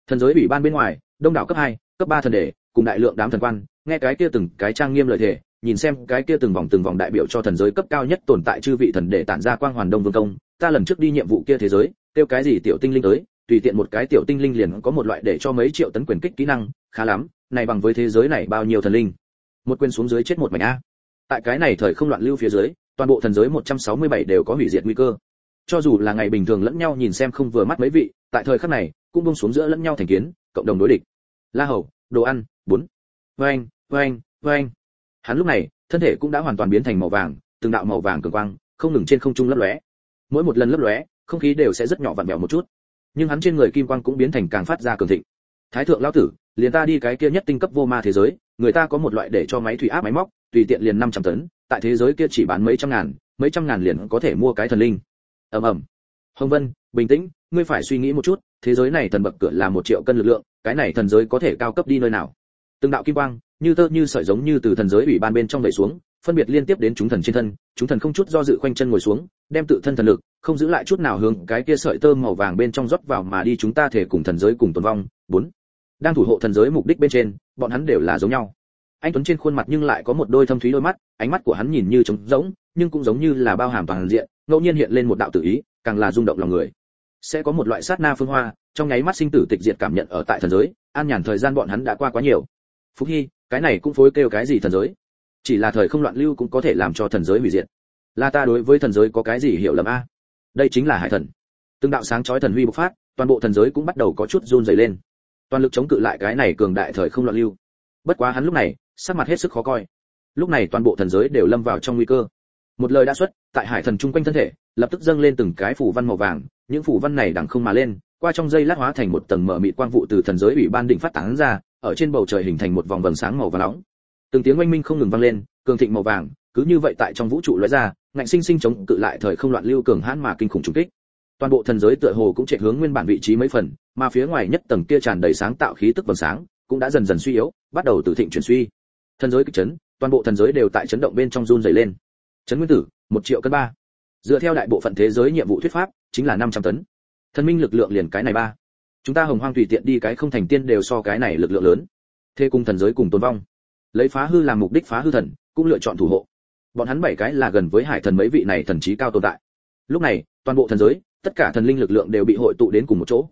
Thần giới ủy ban bên ngoài đông đảo cấp 2, cấp 3 thần đề cùng đại lượng đám thần quan nghe cái kia từng cái trang nghiêm lời thể, nhìn xem cái kia từng vòng từng vòng đại biểu cho thần giới cấp cao nhất tồn tại chư vị thần để tản ra quang hoàn đông vương công ta lần trước đi nhiệm vụ kia thế giới, kêu cái gì tiểu tinh linh tới, tùy tiện một cái tiểu tinh linh liền có một loại để cho mấy triệu tấn quyền kích kỹ năng, khá lắm, này bằng với thế giới này bao nhiêu thần linh. Một quyền xuống dưới chết một mảnh a. Tại cái này thời không loạn lưu phía dưới, toàn bộ thần giới 167 đều có hủy diệt nguy cơ. Cho dù là ngày bình thường lẫn nhau nhìn xem không vừa mắt mấy vị, tại thời khắc này, cũng buông xuống giữa lẫn nhau thành kiến, cộng đồng đối địch. La hầu, đồ ăn bốn vang vang vang hắn lúc này, thân thể cũng đã hoàn toàn biến thành màu vàng, từng đạo màu vàng cường quang, không ngừng trên không trung lấp lóe mỗi một lần lấp lóe, không khí đều sẽ rất nhỏ vặn vẹo một chút. Nhưng hắn trên người kim quang cũng biến thành càng phát ra cường thịnh. Thái thượng lão tử, liền ta đi cái kia nhất tinh cấp vô ma thế giới, người ta có một loại để cho máy thủy áp máy móc, tùy tiện liền 500 tấn, tại thế giới kia chỉ bán mấy trăm ngàn, mấy trăm ngàn liền có thể mua cái thần linh. Ầm ầm. Hồng vân, bình tĩnh, ngươi phải suy nghĩ một chút, thế giới này thần bậc cửa là một triệu cân lực lượng, cái này thần giới có thể cao cấp đi nơi nào? Từng đạo kim quang, như tơ như sợi giống như từ thần giới ủy ban bên trong đẩy xuống phân biệt liên tiếp đến chúng thần trên thân, chúng thần không chút do dự quanh chân ngồi xuống, đem tự thân thần lực, không giữ lại chút nào hướng cái kia sợi tơ màu vàng bên trong rót vào mà đi chúng ta thể cùng thần giới cùng tồn vong. Bốn, đang thủ hộ thần giới mục đích bên trên, bọn hắn đều là giống nhau. Anh tuấn trên khuôn mặt nhưng lại có một đôi thâm thúy đôi mắt, ánh mắt của hắn nhìn như trống rỗng, nhưng cũng giống như là bao hàm toàn diện, ngẫu nhiên hiện lên một đạo tự ý, càng là rung động lòng người. Sẽ có một loại sát na phương hoa, trong nháy mắt sinh tử tịch diệt cảm nhận ở tại thần giới, an nhàn thời gian bọn hắn đã qua quá nhiều. Phúc hy, cái này cũng phối kêu cái gì thần giới? Chỉ là thời không loạn lưu cũng có thể làm cho thần giới hủy diệt. Là ta đối với thần giới có cái gì hiểu lầm a? Đây chính là hải thần. Từng đạo sáng chói thần huy bộc phát, toàn bộ thần giới cũng bắt đầu có chút run rẩy lên. Toàn lực chống cự lại cái này cường đại thời không loạn lưu. Bất quá hắn lúc này, sắc mặt hết sức khó coi. Lúc này toàn bộ thần giới đều lâm vào trong nguy cơ. Một lời đã xuất, tại hải thần trung quanh thân thể, lập tức dâng lên từng cái phủ văn màu vàng, những phủ văn này đằng không mà lên, qua trong dây lát hóa thành một tầng mở mịt quang vụ từ thần giới ủy ban đỉnh phát tán ra, ở trên bầu trời hình thành một vòng vầng sáng màu vàng nóng từng tiếng oanh minh không ngừng vang lên, cường thịnh màu vàng, cứ như vậy tại trong vũ trụ lóe ra, ngạnh sinh sinh chống cự lại thời không loạn lưu cường hãn mà kinh khủng trùng kích. Toàn bộ thần giới tựa hồ cũng chạy hướng nguyên bản vị trí mấy phần, mà phía ngoài nhất tầng kia tràn đầy sáng tạo khí tức vầng sáng, cũng đã dần dần suy yếu, bắt đầu từ thịnh chuyển suy. Thần giới kịch chấn, toàn bộ thần giới đều tại chấn động bên trong run rẩy lên. Chấn nguyên tử, một triệu cân ba. Dựa theo đại bộ phận thế giới nhiệm vụ thuyết pháp, chính là 500 tấn. Thần minh lực lượng liền cái này ba. Chúng ta hồng hoang tùy tiện đi cái không thành tiên đều so cái này lực lượng lớn. Thế cùng thần giới cùng tồn vong lấy phá hư làm mục đích phá hư thần, cũng lựa chọn thủ hộ. Bọn hắn bảy cái là gần với hải thần mấy vị này thần trí cao tồn tại. Lúc này, toàn bộ thần giới, tất cả thần linh lực lượng đều bị hội tụ đến cùng một chỗ.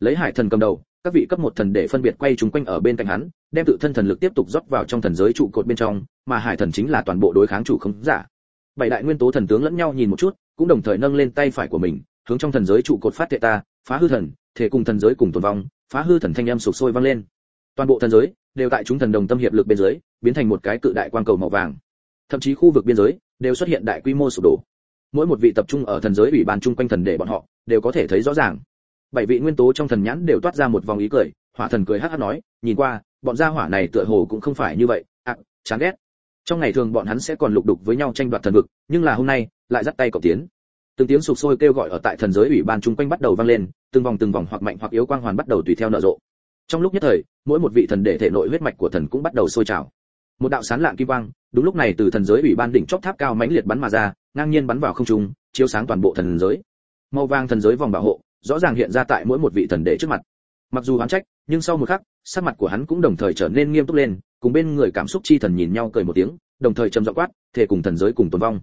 Lấy hải thần cầm đầu, các vị cấp một thần để phân biệt quay chúng quanh ở bên cạnh hắn, đem tự thân thần lực tiếp tục rót vào trong thần giới trụ cột bên trong, mà hải thần chính là toàn bộ đối kháng chủ không giả. Bảy đại nguyên tố thần tướng lẫn nhau nhìn một chút, cũng đồng thời nâng lên tay phải của mình, hướng trong thần giới trụ cột phát tệ ta, phá hư thần, thể cùng thần giới cùng tồn vong, phá hư thần thanh âm sụp sôi vang lên. Toàn bộ thần giới đều tại chúng thần đồng tâm hiệp lực bên dưới, biến thành một cái cự đại quang cầu màu vàng. Thậm chí khu vực biên giới đều xuất hiện đại quy mô sụp đổ. Mỗi một vị tập trung ở thần giới ủy ban chung quanh thần để bọn họ đều có thể thấy rõ ràng. Bảy vị nguyên tố trong thần nhãn đều toát ra một vòng ý cười, hỏa thần cười hắt hắt nói, nhìn qua, bọn gia hỏa này tựa hồ cũng không phải như vậy. À chán ghét. Trong ngày thường bọn hắn sẽ còn lục đục với nhau tranh đoạt thần vực, nhưng là hôm nay lại dắt tay cậu tiến. Từng tiếng sục sôi kêu gọi ở tại thần giới ủy ban chung quanh bắt đầu vang lên, từng vòng từng vòng hoặc mạnh hoặc yếu quang hoàn bắt đầu tùy theo nở rộ trong lúc nhất thời, mỗi một vị thần để thể nội huyết mạch của thần cũng bắt đầu sôi trào. Một đạo sán lạng kim quang, đúng lúc này từ thần giới ủy ban đỉnh chóp tháp cao mãnh liệt bắn mà ra, ngang nhiên bắn vào không trung, chiếu sáng toàn bộ thần giới. Màu vàng thần giới vòng bảo hộ, rõ ràng hiện ra tại mỗi một vị thần đệ trước mặt. Mặc dù hắn trách, nhưng sau một khắc, sắc mặt của hắn cũng đồng thời trở nên nghiêm túc lên, cùng bên người cảm xúc chi thần nhìn nhau cười một tiếng, đồng thời trầm giọng quát thể cùng thần giới cùng tồn vong.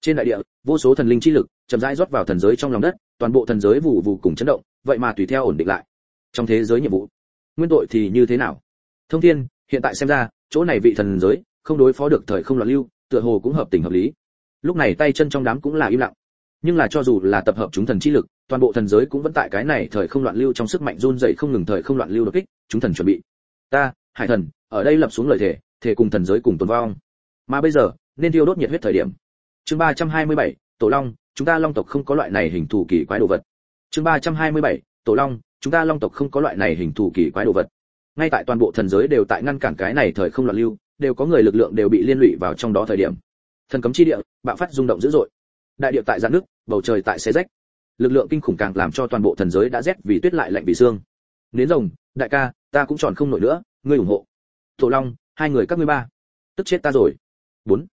Trên đại địa, vô số thần linh chi lực chậm rãi rót vào thần giới trong lòng đất, toàn bộ thần giới vụ vụ cùng chấn động, vậy mà tùy theo ổn định lại. Trong thế giới nhiệm vụ nguyên tội thì như thế nào? Thông thiên hiện tại xem ra chỗ này vị thần giới không đối phó được thời không loạn lưu tựa hồ cũng hợp tình hợp lý. Lúc này tay chân trong đám cũng là im lặng. Nhưng là cho dù là tập hợp chúng thần chi lực toàn bộ thần giới cũng vẫn tại cái này thời không loạn lưu trong sức mạnh run rẩy không ngừng thời không loạn lưu đột kích chúng thần chuẩn bị. Ta hải thần ở đây lập xuống lời thể thể cùng thần giới cùng tồn vong. Mà bây giờ nên thiêu đốt nhiệt huyết thời điểm. Chương 327, tổ long chúng ta long tộc không có loại này hình thù kỳ quái đồ vật. Chương 327, tổ long, chúng ta long tộc không có loại này hình thù kỳ quái đồ vật. Ngay tại toàn bộ thần giới đều tại ngăn cản cái này thời không loạn lưu, đều có người lực lượng đều bị liên lụy vào trong đó thời điểm. Thần cấm chi địa, bạo phát rung động dữ dội. Đại địa tại giãn nước bầu trời tại xé rách. Lực lượng kinh khủng càng làm cho toàn bộ thần giới đã rét vì tuyết lại lạnh vì xương. Nến rồng, đại ca, ta cũng tròn không nổi nữa, ngươi ủng hộ. Tổ long, hai người các ngươi ba. Tức chết ta rồi. Bốn.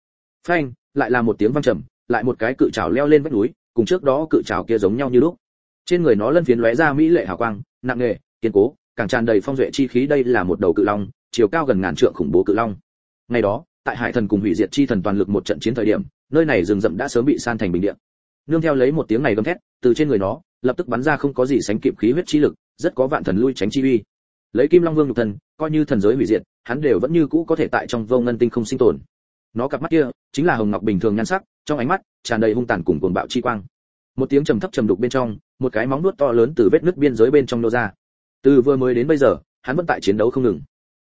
Phanh, lại là một tiếng vang trầm, lại một cái cự trào leo lên vách núi, cùng trước đó cự trào kia giống nhau như lúc trên người nó lân phiến lóe ra mỹ lệ hào quang, nặng nề, kiên cố, càng tràn đầy phong duệ chi khí. Đây là một đầu cự long, chiều cao gần ngàn trượng khủng bố cự long. Ngày đó, tại hải thần cùng hủy diệt chi thần toàn lực một trận chiến thời điểm, nơi này rừng rậm đã sớm bị san thành bình địa. Nương theo lấy một tiếng này gầm thét, từ trên người nó, lập tức bắn ra không có gì sánh kịp khí huyết chi lực, rất có vạn thần lui tránh chi uy. Lấy kim long vương nhục thần coi như thần giới hủy diệt, hắn đều vẫn như cũ có thể tại trong vô ngân tinh không sinh tồn. Nó cặp mắt kia, chính là hồng ngọc bình thường nhan sắc, trong ánh mắt tràn đầy hung tàn cùng cuồng bạo chi quang một tiếng trầm thấp trầm đục bên trong, một cái móng nuốt to lớn từ vết nứt biên giới bên trong nô ra. Từ vừa mới đến bây giờ, hắn vẫn tại chiến đấu không ngừng.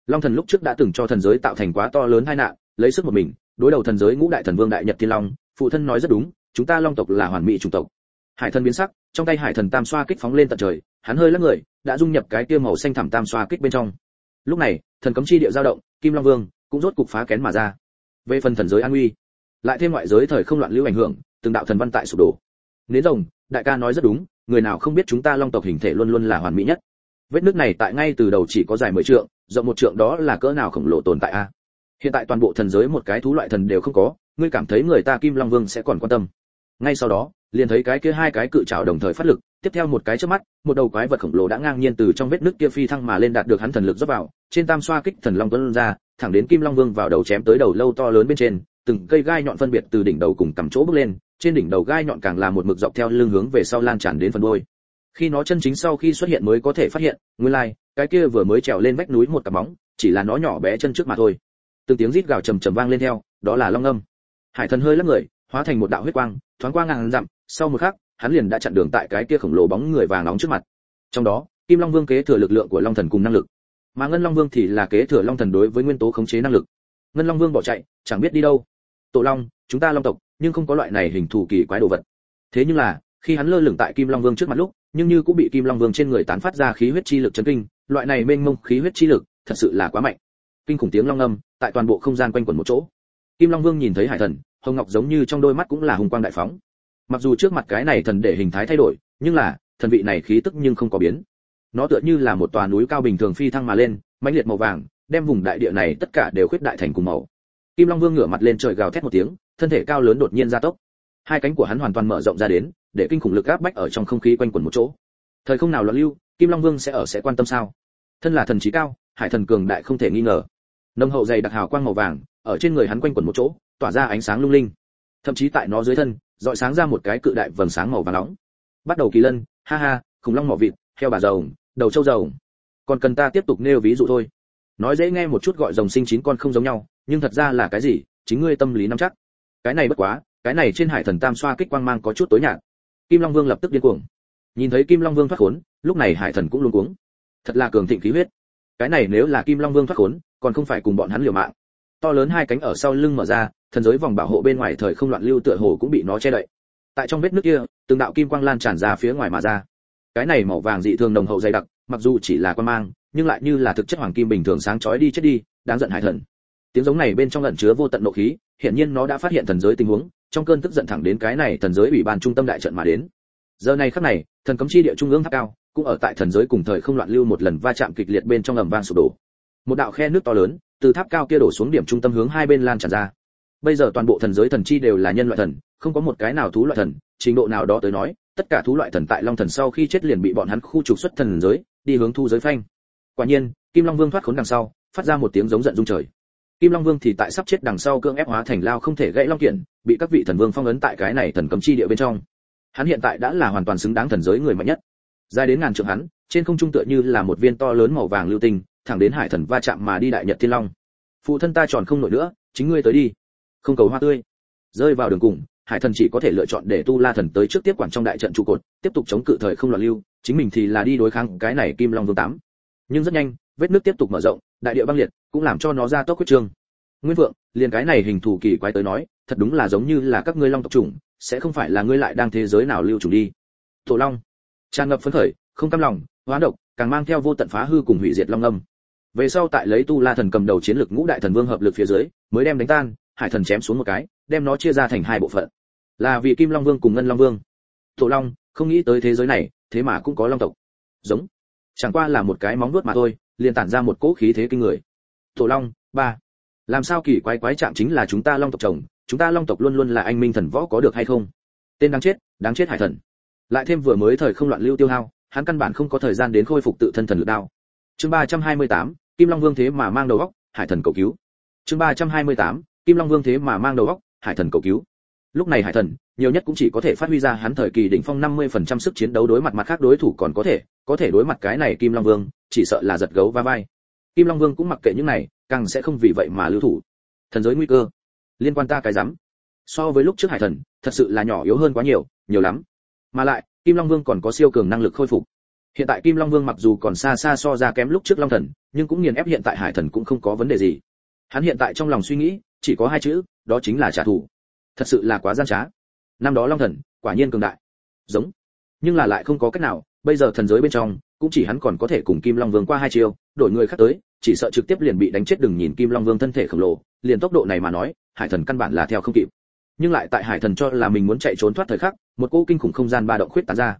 Long thần lúc trước đã từng cho thần giới tạo thành quá to lớn tai nạn, lấy sức một mình, đối đầu thần giới ngũ đại thần vương đại nhật thiên long, phụ thân nói rất đúng, chúng ta long tộc là hoàn mỹ chủng tộc. Hải thần biến sắc, trong tay hải thần tam xoa kích phóng lên tận trời, hắn hơi lắc người, đã dung nhập cái kia màu xanh thẳm tam xoa kích bên trong. Lúc này, thần cấm chi địa dao động, kim long vương cũng rốt cục phá kén mà ra. Về phần thần giới an uy lại thêm ngoại giới thời không loạn lưu ảnh hưởng, từng đạo thần văn tại sụp đổ nến rồng, đại ca nói rất đúng, người nào không biết chúng ta long tộc hình thể luôn luôn là hoàn mỹ nhất. Vết nước này tại ngay từ đầu chỉ có dài mười trượng, rộng một trượng đó là cỡ nào khổng lồ tồn tại a? Hiện tại toàn bộ thần giới một cái thú loại thần đều không có, ngươi cảm thấy người ta kim long vương sẽ còn quan tâm. Ngay sau đó, liền thấy cái kia hai cái cự trảo đồng thời phát lực, tiếp theo một cái trước mắt, một đầu quái vật khổng lồ đã ngang nhiên từ trong vết nứt kia phi thăng mà lên đạt được hắn thần lực dốc vào, trên tam xoa kích thần long tuấn ra, thẳng đến kim long vương vào đầu chém tới đầu lâu to lớn bên trên, từng cây gai nhọn phân biệt từ đỉnh đầu cùng cầm chỗ bước lên trên đỉnh đầu gai nhọn càng là một mực dọc theo lưng hướng về sau lan tràn đến phần đuôi. Khi nó chân chính sau khi xuất hiện mới có thể phát hiện nguyên lai like, cái kia vừa mới trèo lên vách núi một cặp bóng chỉ là nó nhỏ bé chân trước mà thôi. Từng tiếng rít gào trầm trầm vang lên theo đó là long âm. Hải thần hơi lắc người hóa thành một đạo huyết quang thoáng qua ngàn dặm sau một khắc hắn liền đã chặn đường tại cái kia khổng lồ bóng người vàng nóng trước mặt. Trong đó kim long vương kế thừa lực lượng của long thần cùng năng lực. Mà ngân long vương thì là kế thừa long thần đối với nguyên tố khống chế năng lực. Ngân long vương bỏ chạy chẳng biết đi đâu. Tổ long chúng ta long tộc nhưng không có loại này hình thù kỳ quái đồ vật. Thế nhưng là, khi hắn lơ lửng tại kim long vương trước mặt lúc, nhưng như cũng bị kim long vương trên người tán phát ra khí huyết chi lực chấn kinh, loại này mênh mông khí huyết chi lực thật sự là quá mạnh. Kinh khủng tiếng long âm, tại toàn bộ không gian quanh quẩn một chỗ. Kim long vương nhìn thấy hải thần, hồng ngọc giống như trong đôi mắt cũng là hùng quang đại phóng. Mặc dù trước mặt cái này thần để hình thái thay đổi, nhưng là, thần vị này khí tức nhưng không có biến. Nó tựa như là một tòa núi cao bình thường phi thăng mà lên, mãnh liệt màu vàng, đem vùng đại địa này tất cả đều khuyết đại thành cùng màu. Kim long vương ngửa mặt lên trời gào thét một tiếng thân thể cao lớn đột nhiên gia tốc. Hai cánh của hắn hoàn toàn mở rộng ra đến, để kinh khủng lực áp bách ở trong không khí quanh quẩn một chỗ. Thời không nào loạn lưu, kim long vương sẽ ở sẽ quan tâm sao? Thân là thần trí cao, hải thần cường đại không thể nghi ngờ. Nông hậu dày đặc hào quang màu vàng, ở trên người hắn quanh quẩn một chỗ, tỏa ra ánh sáng lung linh. Thậm chí tại nó dưới thân dọi sáng ra một cái cự đại vầng sáng màu vàng nóng. Bắt đầu kỳ lân, ha ha, khủng long mỏ vịt, heo bà rồng, đầu trâu rồng. Còn cần ta tiếp tục nêu ví dụ thôi. Nói dễ nghe một chút gọi rồng sinh chín con không giống nhau, nhưng thật ra là cái gì, chính ngươi tâm lý nắm chắc cái này bất quá, cái này trên hải thần tam xoa kích quang mang có chút tối nhạt. Kim long vương lập tức điên cuồng. Nhìn thấy kim long vương thoát khốn, lúc này hải thần cũng luống cuống. Thật là cường thịnh khí huyết. Cái này nếu là kim long vương thoát khốn, còn không phải cùng bọn hắn liều mạng. To lớn hai cánh ở sau lưng mở ra, thần giới vòng bảo hộ bên ngoài thời không loạn lưu tựa hồ cũng bị nó che đậy. Tại trong vết nước kia, từng đạo kim quang lan tràn ra phía ngoài mà ra. Cái này màu vàng dị thường đồng hậu dày đặc, mặc dù chỉ là quan mang, nhưng lại như là thực chất hoàng kim bình thường sáng chói đi chết đi, đáng giận hải thần tiếng giống này bên trong lẩn chứa vô tận nộ khí hiện nhiên nó đã phát hiện thần giới tình huống, trong cơn tức giận thẳng đến cái này thần giới ủy ban trung tâm đại trận mà đến. Giờ này khắc này, thần cấm chi địa trung ương tháp cao, cũng ở tại thần giới cùng thời không loạn lưu một lần va chạm kịch liệt bên trong ầm vang sụp đổ. Một đạo khe nước to lớn, từ tháp cao kia đổ xuống điểm trung tâm hướng hai bên lan tràn ra. Bây giờ toàn bộ thần giới thần chi đều là nhân loại thần, không có một cái nào thú loại thần, trình độ nào đó tới nói, tất cả thú loại thần tại long thần sau khi chết liền bị bọn hắn khu trục xuất thần giới, đi hướng thu giới phanh. Quả nhiên, kim long vương thoát khốn đằng sau, phát ra một tiếng giống giận rung trời kim long vương thì tại sắp chết đằng sau cương ép hóa thành lao không thể gãy long kiện, bị các vị thần vương phong ấn tại cái này thần cấm chi địa bên trong. Hắn hiện tại đã là hoàn toàn xứng đáng thần giới người mạnh nhất. Dài đến ngàn trượng hắn, trên không trung tựa như là một viên to lớn màu vàng lưu tinh, thẳng đến hải thần va chạm mà đi đại nhật thiên long. Phụ thân ta tròn không nổi nữa, chính ngươi tới đi. Không cầu hoa tươi. Rơi vào đường cùng, hải thần chỉ có thể lựa chọn để tu la thần tới trước tiếp quản trong đại trận trụ cột, tiếp tục chống cự thời không loạn lưu, chính mình thì là đi đối kháng cái này kim long vương tám nhưng rất nhanh, vết nước tiếp tục mở rộng, đại địa băng liệt, cũng làm cho nó ra tốc huyết trương. Nguyên vượng liền cái này hình thù kỳ quái tới nói, thật đúng là giống như là các ngươi long tộc chủng, sẽ không phải là ngươi lại đang thế giới nào lưu chủng đi. Tổ long, tràn ngập phấn khởi, không cam lòng, hóa độc, càng mang theo vô tận phá hư cùng hủy diệt long âm. Về sau tại lấy tu la thần cầm đầu chiến lực ngũ đại thần vương hợp lực phía dưới, mới đem đánh tan, hải thần chém xuống một cái, đem nó chia ra thành hai bộ phận. Là vị kim long vương cùng ngân long vương. Tổ long, không nghĩ tới thế giới này, thế mà cũng có long tộc. Giống chẳng qua là một cái móng vuốt mà thôi liền tản ra một cỗ khí thế kinh người. Tổ long ba. Làm sao kỳ quái quái chạm chính là chúng ta long tộc chồng chúng ta long tộc luôn luôn là anh minh thần võ có được hay không? Tên đáng chết đáng chết hải thần. Lại thêm vừa mới thời không loạn lưu tiêu hao hắn căn bản không có thời gian đến khôi phục tự thân thần lực đao. Chương 328, kim long vương thế mà mang đầu óc, hải thần cầu cứu. Chương 328, kim long vương thế mà mang đầu óc, hải thần cầu cứu lúc này hải thần, nhiều nhất cũng chỉ có thể phát huy ra hắn thời kỳ đỉnh phong 50% sức chiến đấu đối mặt mặt khác đối thủ còn có thể có thể đối mặt cái này kim long vương, chỉ sợ là giật gấu va vai. Kim long vương cũng mặc kệ những này, càng sẽ không vì vậy mà lưu thủ. Thần giới nguy cơ. Liên quan ta cái rắm. So với lúc trước hải thần, thật sự là nhỏ yếu hơn quá nhiều nhiều lắm. Mà lại, kim long vương còn có siêu cường năng lực khôi phục. Hiện tại kim long vương mặc dù còn xa xa so ra kém lúc trước long thần, nhưng cũng nghiền ép hiện tại hải thần cũng không có vấn đề gì. Hắn hiện tại trong lòng suy nghĩ, chỉ có hai chữ, đó chính là trả thù thật sự là quá gian trá. Năm đó long thần, quả nhiên cường đại. Giống. Nhưng là lại không có cách nào, bây giờ thần giới bên trong, cũng chỉ hắn còn có thể cùng kim long vương qua hai chiêu, đổi người khác tới, chỉ sợ trực tiếp liền bị đánh chết đừng nhìn kim long vương thân thể khổng lồ, liền tốc độ này mà nói, hải thần căn bản là theo không kịp. Nhưng lại tại hải thần cho là mình muốn chạy trốn thoát thời khắc, một cỗ kinh khủng không gian ba động khuyết tán ra.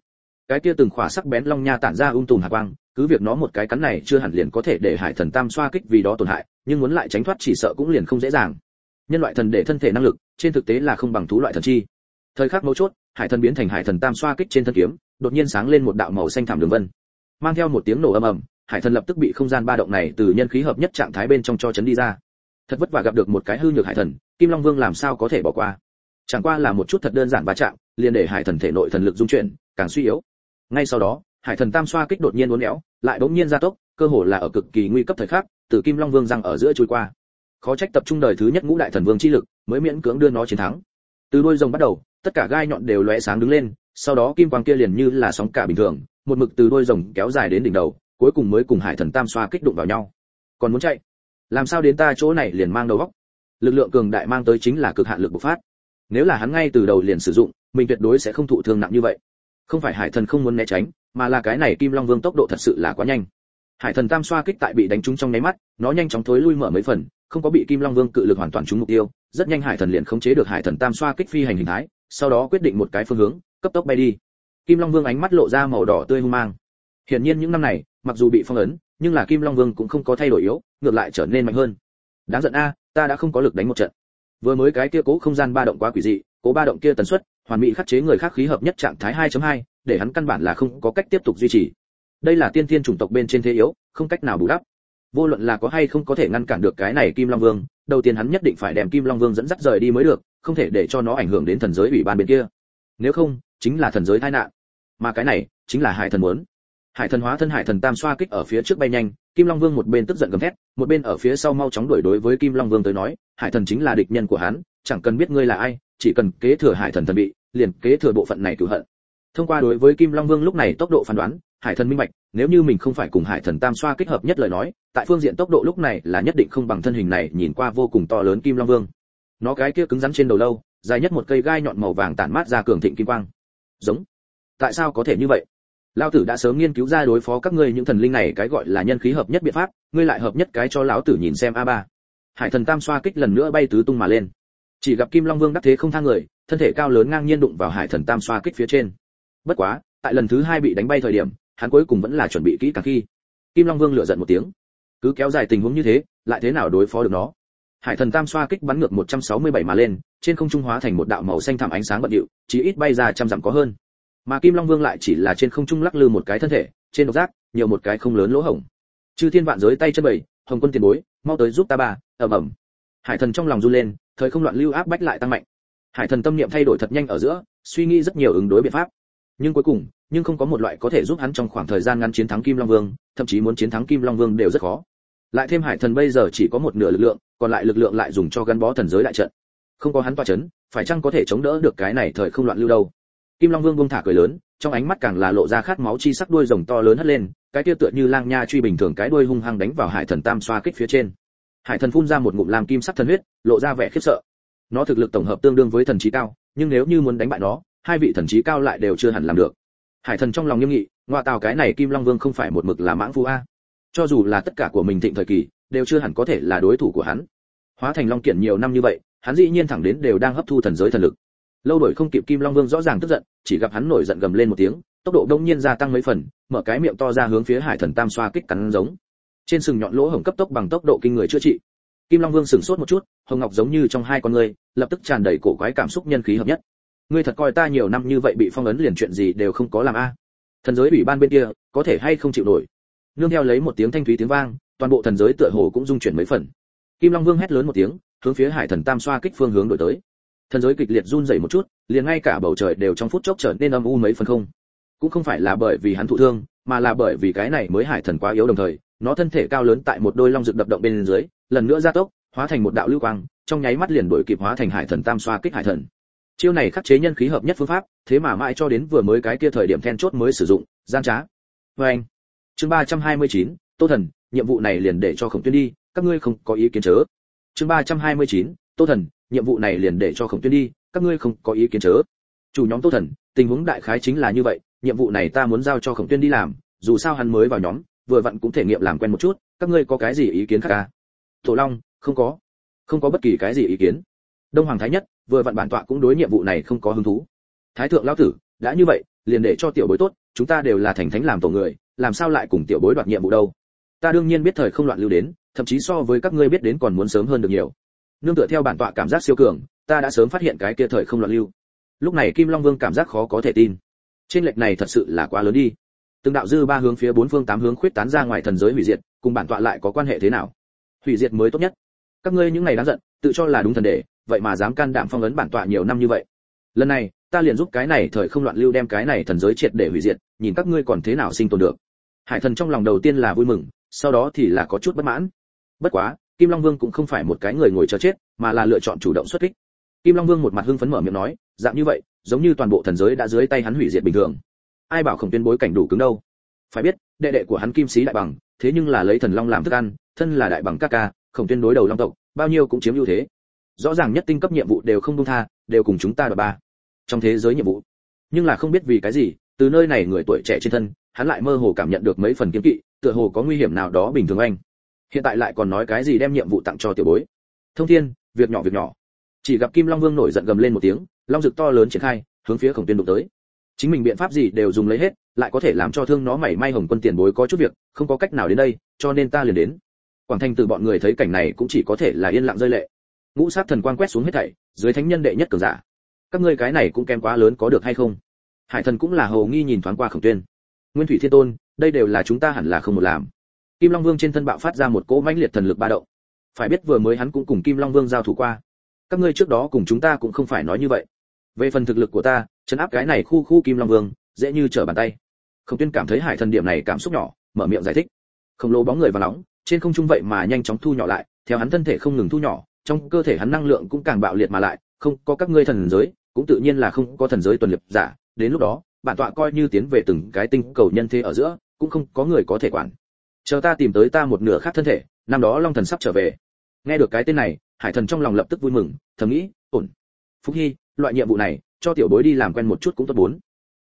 Cái kia từng khỏa sắc bén long nha tản ra ung tùm hạt quang, cứ việc nó một cái cắn này chưa hẳn liền có thể để hải thần tam xoa kích vì đó tổn hại, nhưng muốn lại tránh thoát chỉ sợ cũng liền không dễ dàng. Nhân loại thần để thân thể năng lực trên thực tế là không bằng thú loại thần chi. Thời khắc mấu chốt, hải thần biến thành hải thần tam xoa kích trên thân kiếm, đột nhiên sáng lên một đạo màu xanh thảm đường vân. Mang theo một tiếng nổ âm ầm, hải thần lập tức bị không gian ba động này từ nhân khí hợp nhất trạng thái bên trong cho chấn đi ra. Thật vất vả gặp được một cái hư nhược hải thần, kim long vương làm sao có thể bỏ qua? Chẳng qua là một chút thật đơn giản va chạm, liền để hải thần thể nội thần lực dung chuyển, càng suy yếu. Ngay sau đó, hải thần tam xoa kích đột nhiên uốn éo, lại bỗng nhiên gia tốc, cơ hồ là ở cực kỳ nguy cấp thời khắc, từ kim long vương răng ở giữa trôi qua khó trách tập trung đời thứ nhất ngũ đại thần vương chi lực, mới miễn cưỡng đưa nó chiến thắng. Từ đôi rồng bắt đầu, tất cả gai nhọn đều lóe sáng đứng lên, sau đó kim quang kia liền như là sóng cả bình thường, một mực từ đôi rồng kéo dài đến đỉnh đầu, cuối cùng mới cùng hải thần tam xoa kích đụng vào nhau. Còn muốn chạy? Làm sao đến ta chỗ này liền mang đầu góc lực lượng cường đại mang tới chính là cực hạn lực bộc phát. Nếu là hắn ngay từ đầu liền sử dụng, mình tuyệt đối sẽ không thụ thương nặng như vậy. Không phải hải thần không muốn né tránh, mà là cái này kim long vương tốc độ thật sự là quá nhanh. Hải thần tam xoa kích tại bị đánh trúng trong nháy mắt, nó nhanh chóng thối lui mở mấy phần không có bị kim long vương cự lực hoàn toàn trúng mục tiêu rất nhanh hải thần liền khống chế được hải thần tam xoa kích phi hành hình thái sau đó quyết định một cái phương hướng cấp tốc bay đi. Kim long vương ánh mắt lộ ra màu đỏ tươi hung mang. Hiển nhiên những năm này mặc dù bị phong ấn nhưng là kim long vương cũng không có thay đổi yếu ngược lại trở nên mạnh hơn. Đáng giận a ta đã không có lực đánh một trận. Vừa mới cái kia cố không gian ba động quá quỷ dị cố ba động kia tần suất hoàn mỹ khắc chế người khác khí hợp nhất trạng thái 2.2, để hắn căn bản là không có cách tiếp tục duy trì. Đây là tiên thiên chủng tộc bên trên thế yếu không cách nào bù đắp vô luận là có hay không có thể ngăn cản được cái này kim long vương, đầu tiên hắn nhất định phải đem kim long vương dẫn dắt rời đi mới được, không thể để cho nó ảnh hưởng đến thần giới ủy ban bên kia. Nếu không, chính là thần giới tai nạn. Mà cái này, chính là hải thần muốn. Hải thần hóa thân hải thần tam xoa kích ở phía trước bay nhanh, kim long vương một bên tức giận gầm thét, một bên ở phía sau mau chóng đuổi đối với kim long vương tới nói, hải thần chính là địch nhân của hắn, chẳng cần biết ngươi là ai, chỉ cần kế thừa hải thần thần bị liền kế thừa bộ phận này cửu hận. Thông qua đối với kim long vương lúc này tốc độ phán đoán hải thần minh bạch, nếu như mình không phải cùng hải thần tam xoa kết hợp nhất lời nói, tại phương diện tốc độ lúc này là nhất định không bằng thân hình này nhìn qua vô cùng to lớn kim long vương. Nó cái kia cứng rắn trên đầu lâu, dài nhất một cây gai nhọn màu vàng tản mát ra cường thịnh kim quang. Giống. Tại sao có thể như vậy? Lão tử đã sớm nghiên cứu ra đối phó các ngươi những thần linh này cái gọi là nhân khí hợp nhất biện pháp, ngươi lại hợp nhất cái cho lão tử nhìn xem a ba. Hải thần tam xoa kích lần nữa bay tứ tung mà lên. Chỉ gặp kim long vương đắc thế không thang người, thân thể cao lớn ngang nhiên đụng vào hải thần tam xoa kích phía trên. Bất quá, tại lần thứ hai bị đánh bay thời điểm hắn cuối cùng vẫn là chuẩn bị kỹ càng khi, kim long vương lửa giận một tiếng. Cứ kéo dài tình huống như thế, lại thế nào đối phó được nó? Hải thần tam xoa kích bắn ngược 167 mà lên, trên không trung hóa thành một đạo màu xanh thảm ánh sáng bận điệu chỉ ít bay ra trăm dặm có hơn. Mà kim long vương lại chỉ là trên không trung lắc lư một cái thân thể, trên độc giác, nhiều một cái không lớn lỗ hổng. Chư thiên vạn giới tay chân bảy hồng quân tiền bối, mau tới giúp ta ba, ầm ầm. Hải thần trong lòng run lên, thời không loạn lưu áp bách lại tăng mạnh. Hải thần tâm niệm thay đổi thật nhanh ở giữa, suy nghĩ rất nhiều ứng đối biện pháp. Nhưng cuối cùng nhưng không có một loại có thể giúp hắn trong khoảng thời gian ngắn chiến thắng kim long vương, thậm chí muốn chiến thắng kim long vương đều rất khó. Lại thêm hải thần bây giờ chỉ có một nửa lực lượng, còn lại lực lượng lại dùng cho gắn bó thần giới đại trận. Không có hắn toa chấn, phải chăng có thể chống đỡ được cái này thời không loạn lưu đâu? Kim long vương buông thả cười lớn, trong ánh mắt càng là lộ ra khát máu chi sắc đuôi rồng to lớn hất lên, cái kia tựa như lang nha truy bình thường cái đuôi hung hăng đánh vào hải thần tam xoa kích phía trên. Hải thần phun ra một ngụm lam kim sắc thần huyết, lộ ra vẻ khiếp sợ. Nó thực lực tổng hợp tương đương với thần trí cao, nhưng nếu như muốn đánh bại nó, hai vị thần trí cao lại đều chưa hẳn làm được hải thần trong lòng nghiêm nghị, ngoại tào cái này kim long vương không phải một mực là mãng phu a. Cho dù là tất cả của mình thịnh thời kỳ, đều chưa hẳn có thể là đối thủ của hắn. Hóa thành long kiển nhiều năm như vậy, hắn dĩ nhiên thẳng đến đều đang hấp thu thần giới thần lực. Lâu đổi không kịp kim long vương rõ ràng tức giận, chỉ gặp hắn nổi giận gầm lên một tiếng, tốc độ đông nhiên gia tăng mấy phần, mở cái miệng to ra hướng phía hải thần tam xoa kích cắn giống. Trên sừng nhọn lỗ hổng cấp tốc bằng tốc độ kinh người chữa trị. Kim long vương sửng sốt một chút, hồng ngọc giống như trong hai con người, lập tức tràn đầy cổ quái cảm xúc nhân khí hợp nhất ngươi thật coi ta nhiều năm như vậy bị phong ấn liền chuyện gì đều không có làm a. Thần giới ủy ban bên kia, có thể hay không chịu nổi? Nương theo lấy một tiếng thanh thúy tiếng vang, toàn bộ thần giới tựa hồ cũng rung chuyển mấy phần. Kim long vương hét lớn một tiếng, hướng phía hải thần tam xoa kích phương hướng đổi tới. Thần giới kịch liệt run rẩy một chút, liền ngay cả bầu trời đều trong phút chốc trở nên âm u mấy phần không. Cũng không phải là bởi vì hắn thụ thương, mà là bởi vì cái này mới hải thần quá yếu đồng thời, nó thân thể cao lớn tại một đôi long rực đập động bên dưới, lần nữa gia tốc, hóa thành một đạo lưu quang, trong nháy mắt liền đổi kịp hóa thành hải thần tam xoa kích hải thần chiêu này khắc chế nhân khí hợp nhất phương pháp thế mà mãi cho đến vừa mới cái kia thời điểm then chốt mới sử dụng gian trá. Vê anh chương 329, tô thần nhiệm vụ này liền để cho khổng tuyên đi các ngươi không có ý kiến chớ. Chương 329, tô thần nhiệm vụ này liền để cho khổng tuyên đi các ngươi không có ý kiến chớ. Chủ nhóm tô thần tình huống đại khái chính là như vậy nhiệm vụ này ta muốn giao cho khổng tuyên đi làm dù sao hắn mới vào nhóm vừa vặn cũng thể nghiệm làm quen một chút các ngươi có cái gì ý kiến khác à? Thổ long không có. Không có bất kỳ cái gì ý kiến. Đông hoàng thái nhất vừa vặn bản tọa cũng đối nhiệm vụ này không có hứng thú. Thái thượng lão tử, đã như vậy, liền để cho tiểu bối tốt, chúng ta đều là thành thánh làm tổ người, làm sao lại cùng tiểu bối đoạt nhiệm vụ đâu? Ta đương nhiên biết thời không loạn lưu đến, thậm chí so với các ngươi biết đến còn muốn sớm hơn được nhiều. Nương tựa theo bản tọa cảm giác siêu cường, ta đã sớm phát hiện cái kia thời không loạn lưu. Lúc này kim long vương cảm giác khó có thể tin. Trên lệch này thật sự là quá lớn đi. Từng đạo dư ba hướng phía bốn phương tám hướng khuyết tán ra ngoài thần giới hủy diệt, cùng bản tọa lại có quan hệ thế nào? Hủy diệt mới tốt nhất. Các ngươi những ngày đáng giận, tự cho là đúng thần đề vậy mà dám can đảm phong ấn bản tọa nhiều năm như vậy. Lần này, ta liền giúp cái này thời không loạn lưu đem cái này thần giới triệt để hủy diệt, nhìn các ngươi còn thế nào sinh tồn được. Hải thần trong lòng đầu tiên là vui mừng, sau đó thì là có chút bất mãn. Bất quá, kim long vương cũng không phải một cái người ngồi chờ chết, mà là lựa chọn chủ động xuất kích. Kim long vương một mặt hưng phấn mở miệng nói, dạng như vậy, giống như toàn bộ thần giới đã dưới tay hắn hủy diệt bình thường. Ai bảo khổng tuyên bối cảnh đủ cứng đâu? Phải biết, đệ đệ của hắn kim sĩ đại bằng, thế nhưng là lấy thần long làm thức ăn, thân là đại bằng ca ca, khổng tuyên đối đầu long tộc, bao nhiêu cũng chiếm ưu thế rõ ràng nhất tinh cấp nhiệm vụ đều không buông tha, đều cùng chúng ta đòi ba. Trong thế giới nhiệm vụ. Nhưng là không biết vì cái gì, từ nơi này người tuổi trẻ trên thân, hắn lại mơ hồ cảm nhận được mấy phần kiếm kỵ, tựa hồ có nguy hiểm nào đó bình thường anh. Hiện tại lại còn nói cái gì đem nhiệm vụ tặng cho tiểu bối. Thông thiên, việc nhỏ việc nhỏ. Chỉ gặp kim long vương nổi giận gầm lên một tiếng, long rực to lớn triển khai, hướng phía khổng tuyên đụng tới. Chính mình biện pháp gì đều dùng lấy hết, lại có thể làm cho thương nó mảy may hồng quân tiền bối có chút việc, không có cách nào đến đây, cho nên ta liền đến. Quảng thanh từ bọn người thấy cảnh này cũng chỉ có thể là yên lặng rơi lệ ngũ sát thần quang quét xuống hết thảy, dưới thánh nhân đệ nhất cường giả. Các ngươi cái này cũng kém quá lớn có được hay không? Hải thần cũng là hầu nghi nhìn thoáng qua khổng tuyên. Nguyên thủy thiên tôn, đây đều là chúng ta hẳn là không một làm. Kim long vương trên thân bạo phát ra một cỗ mãnh liệt thần lực ba động. Phải biết vừa mới hắn cũng cùng kim long vương giao thủ qua. Các ngươi trước đó cùng chúng ta cũng không phải nói như vậy. Về phần thực lực của ta chấn áp cái này khu khu kim long vương, dễ như trở bàn tay. Khổng tuyên cảm thấy hải thần điểm này cảm xúc nhỏ, mở miệng giải thích. Khổng lồ bóng người và nóng, trên không trung vậy mà nhanh chóng thu nhỏ lại, theo hắn thân thể không ngừng thu nhỏ trong cơ thể hắn năng lượng cũng càng bạo liệt mà lại, không có các ngươi thần giới, cũng tự nhiên là không có thần giới tuần liệp giả. Đến lúc đó, bản tọa coi như tiến về từng cái tinh cầu nhân thế ở giữa, cũng không có người có thể quản. Chờ ta tìm tới ta một nửa khác thân thể, năm đó long thần sắp trở về. Nghe được cái tên này, hải thần trong lòng lập tức vui mừng, thầm nghĩ, ổn. Phúc hy, loại nhiệm vụ này, cho tiểu bối đi làm quen một chút cũng tốt bốn.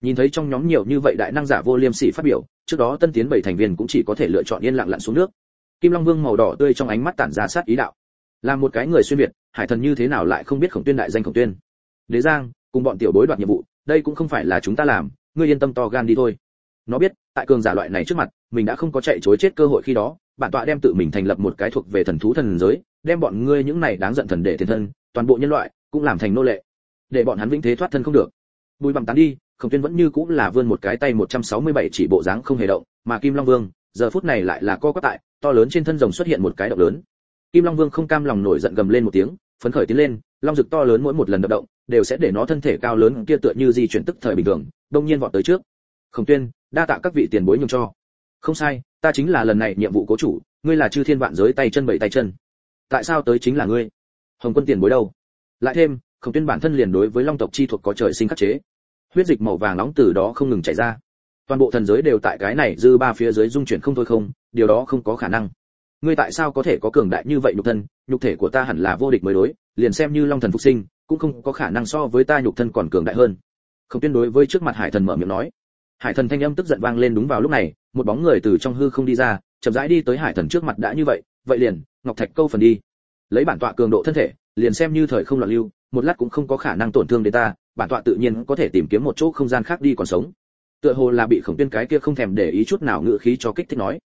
Nhìn thấy trong nhóm nhiều như vậy đại năng giả vô liêm sỉ phát biểu, trước đó tân tiến bảy thành viên cũng chỉ có thể lựa chọn yên lặng lặn xuống nước. Kim long vương màu đỏ tươi trong ánh mắt tản ra sát ý đạo là một cái người xuyên việt, hải thần như thế nào lại không biết khổng tuyên đại danh khổng tuyên? Đế giang, cùng bọn tiểu bối đoạt nhiệm vụ, đây cũng không phải là chúng ta làm, ngươi yên tâm to gan đi thôi. Nó biết, tại cường giả loại này trước mặt, mình đã không có chạy chối chết cơ hội khi đó, bản tọa đem tự mình thành lập một cái thuộc về thần thú thần giới, đem bọn ngươi những này đáng giận thần để thiên thân, toàn bộ nhân loại, cũng làm thành nô lệ. Để bọn hắn vĩnh thế thoát thân không được. Bùi bằng tán đi, khổng tuyên vẫn như cũng là vươn một cái tay 167 chỉ bộ dáng không hề động, mà kim long vương, giờ phút này lại là co quắp tại, to lớn trên thân rồng xuất hiện một cái động lớn kim long vương không cam lòng nổi giận gầm lên một tiếng, phấn khởi tiến lên, long rực to lớn mỗi một lần đập động, đều sẽ để nó thân thể cao lớn kia tựa như di chuyển tức thời bình thường, đông nhiên vọt tới trước. Khổng tuyên, đa tạ các vị tiền bối nhường cho. Không sai, ta chính là lần này nhiệm vụ cố chủ, ngươi là chư thiên vạn giới tay chân bảy tay chân. Tại sao tới chính là ngươi? Hồng quân tiền bối đâu? Lại thêm, khổng tuyên bản thân liền đối với long tộc chi thuộc có trời sinh khắc chế. Huyết dịch màu vàng nóng từ đó không ngừng chảy ra. Toàn bộ thần giới đều tại cái này dư ba phía dưới dung chuyển không thôi không, điều đó không có khả năng ngươi tại sao có thể có cường đại như vậy nhục thân? Nhục thể của ta hẳn là vô địch mới đối, liền xem như long thần phục sinh, cũng không có khả năng so với ta nhục thân còn cường đại hơn. Không tuyên đối với trước mặt hải thần mở miệng nói. Hải thần thanh âm tức giận vang lên đúng vào lúc này, một bóng người từ trong hư không đi ra, chậm rãi đi tới hải thần trước mặt đã như vậy vậy liền, ngọc thạch câu phần đi. Lấy bản tọa cường độ thân thể, liền xem như thời không loạn lưu, một lát cũng không có khả năng tổn thương đến ta, bản tọa tự nhiên có thể tìm kiếm một chỗ không gian khác đi còn sống. Tựa hồ là bị khổng tuyên cái kia không thèm để ý chút nào ngự khí cho kích thích nói.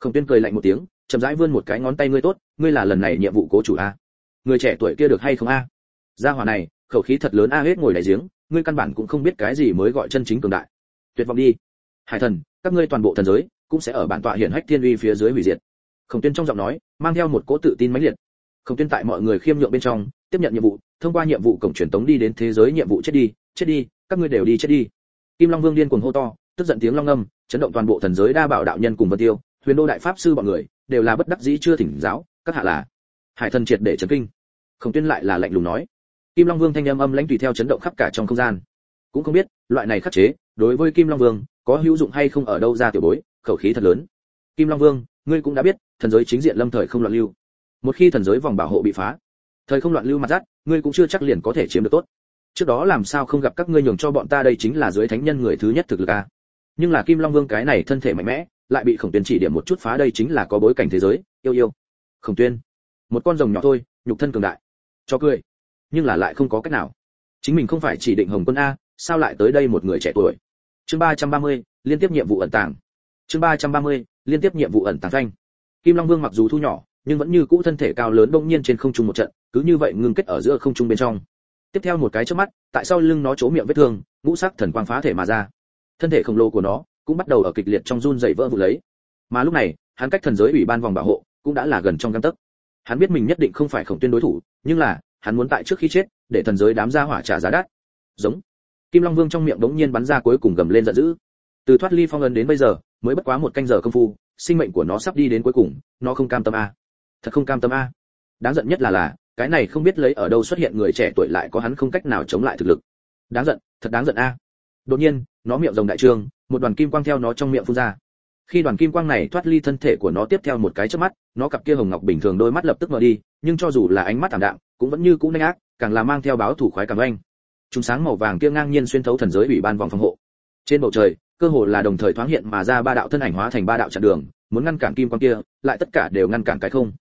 Khổng tuyên cười lạnh một tiếng chậm rãi vươn một cái ngón tay ngươi tốt, ngươi là lần này nhiệm vụ cố chủ a. Người trẻ tuổi kia được hay không a? Gia hỏa này, khẩu khí thật lớn a, hết ngồi đại giếng, ngươi căn bản cũng không biết cái gì mới gọi chân chính cường đại. Tuyệt vọng đi. Hải thần, các ngươi toàn bộ thần giới, cũng sẽ ở bản tọa hiển hách thiên uy phía dưới hủy diệt. Khổng tuyên trong giọng nói, mang theo một cỗ tự tin mãnh liệt. Khổng tuyên tại mọi người khiêm nhượng bên trong, tiếp nhận nhiệm vụ, thông qua nhiệm vụ cổng truyền tống đi đến thế giới nhiệm vụ chết đi chết đi, các ngươi đều đi chết đi. Kim long vương điên cuồng hô to, tức giận tiếng long âm, chấn động toàn bộ thần giới đa bảo đạo nhân cùng vân tiêu, huyền đô đại pháp sư bọn người đều là bất đắc dĩ chưa thỉnh giáo, các hạ là. Hải thần triệt để chấn kinh. Khổng tuyên lại là lạnh lùng nói. Kim long vương thanh âm âm lãnh tùy theo chấn động khắp cả trong không gian. Cũng không biết, loại này khắc chế, đối với kim long vương, có hữu dụng hay không ở đâu ra tiểu bối, khẩu khí thật lớn. Kim long vương, ngươi cũng đã biết, thần giới chính diện lâm thời không loạn lưu. Một khi thần giới vòng bảo hộ bị phá, thời không loạn lưu mặt rát ngươi cũng chưa chắc liền có thể chiếm được tốt. Trước đó làm sao không gặp các ngươi nhường cho bọn ta đây chính là dưới thánh nhân người thứ nhất thực lực a. Nhưng là kim long vương cái này thân thể mạnh mẽ lại bị khổng tuyên chỉ điểm một chút phá đây chính là có bối cảnh thế giới, yêu yêu. Khổng tuyên, một con rồng nhỏ thôi, nhục thân cường đại. Cho cười. Nhưng là lại không có cách nào. Chính mình không phải chỉ định hồng quân a, sao lại tới đây một người trẻ tuổi? Chương ba trăm ba mươi, liên tiếp nhiệm vụ ẩn tàng. Chương ba trăm ba mươi, liên tiếp nhiệm vụ ẩn tàng thanh kim long vương mặc dù thu nhỏ, nhưng vẫn như cũ thân thể cao lớn bỗng nhiên trên không trung một trận, cứ như vậy ngưng kết ở giữa không trung bên trong. Tiếp theo một cái chớp mắt, tại sau lưng nó chỗ miệng vết thương, ngũ sắc thần quang phá thể mà ra. Thân thể khổng lồ của nó cũng bắt đầu ở kịch liệt trong run dày vỡ vụ lấy. Mà lúc này, hắn cách thần giới ủy ban vòng bảo hộ cũng đã là gần trong găng tấc. Hắn biết mình nhất định không phải khổng tuyên đối thủ, nhưng là, hắn muốn tại trước khi chết, để thần giới đám gia hỏa trả giá đắt. Giống. Kim long vương trong miệng đống nhiên bắn ra cuối cùng gầm lên giận dữ. Từ thoát ly phong ấn đến bây giờ, mới bất quá một canh giờ công phu, sinh mệnh của nó sắp đi đến cuối cùng, nó không cam tâm a. Thật không cam tâm a. Đáng giận nhất là là, cái này không biết lấy ở đâu xuất hiện người trẻ tuổi lại có hắn không cách nào chống lại thực lực. Đáng giận, thật đáng giận a đột nhiên, nó miệng rồng đại trương một đoàn kim quang theo nó trong miệng phun ra. Khi đoàn kim quang này thoát ly thân thể của nó tiếp theo một cái chớp mắt, nó cặp kia hồng ngọc bình thường đôi mắt lập tức mở đi, nhưng cho dù là ánh mắt thảm đạm, cũng vẫn như cũ nhanh ác, càng là mang theo báo thủ khoái càng oanh. Chúng sáng màu vàng kia ngang nhiên xuyên thấu thần giới ủy ban vòng phòng hộ. Trên bầu trời, cơ hồ là đồng thời thoáng hiện mà ra ba đạo thân ảnh hóa thành ba đạo chặn đường, muốn ngăn cản kim quang kia, lại tất cả đều ngăn cản cái không.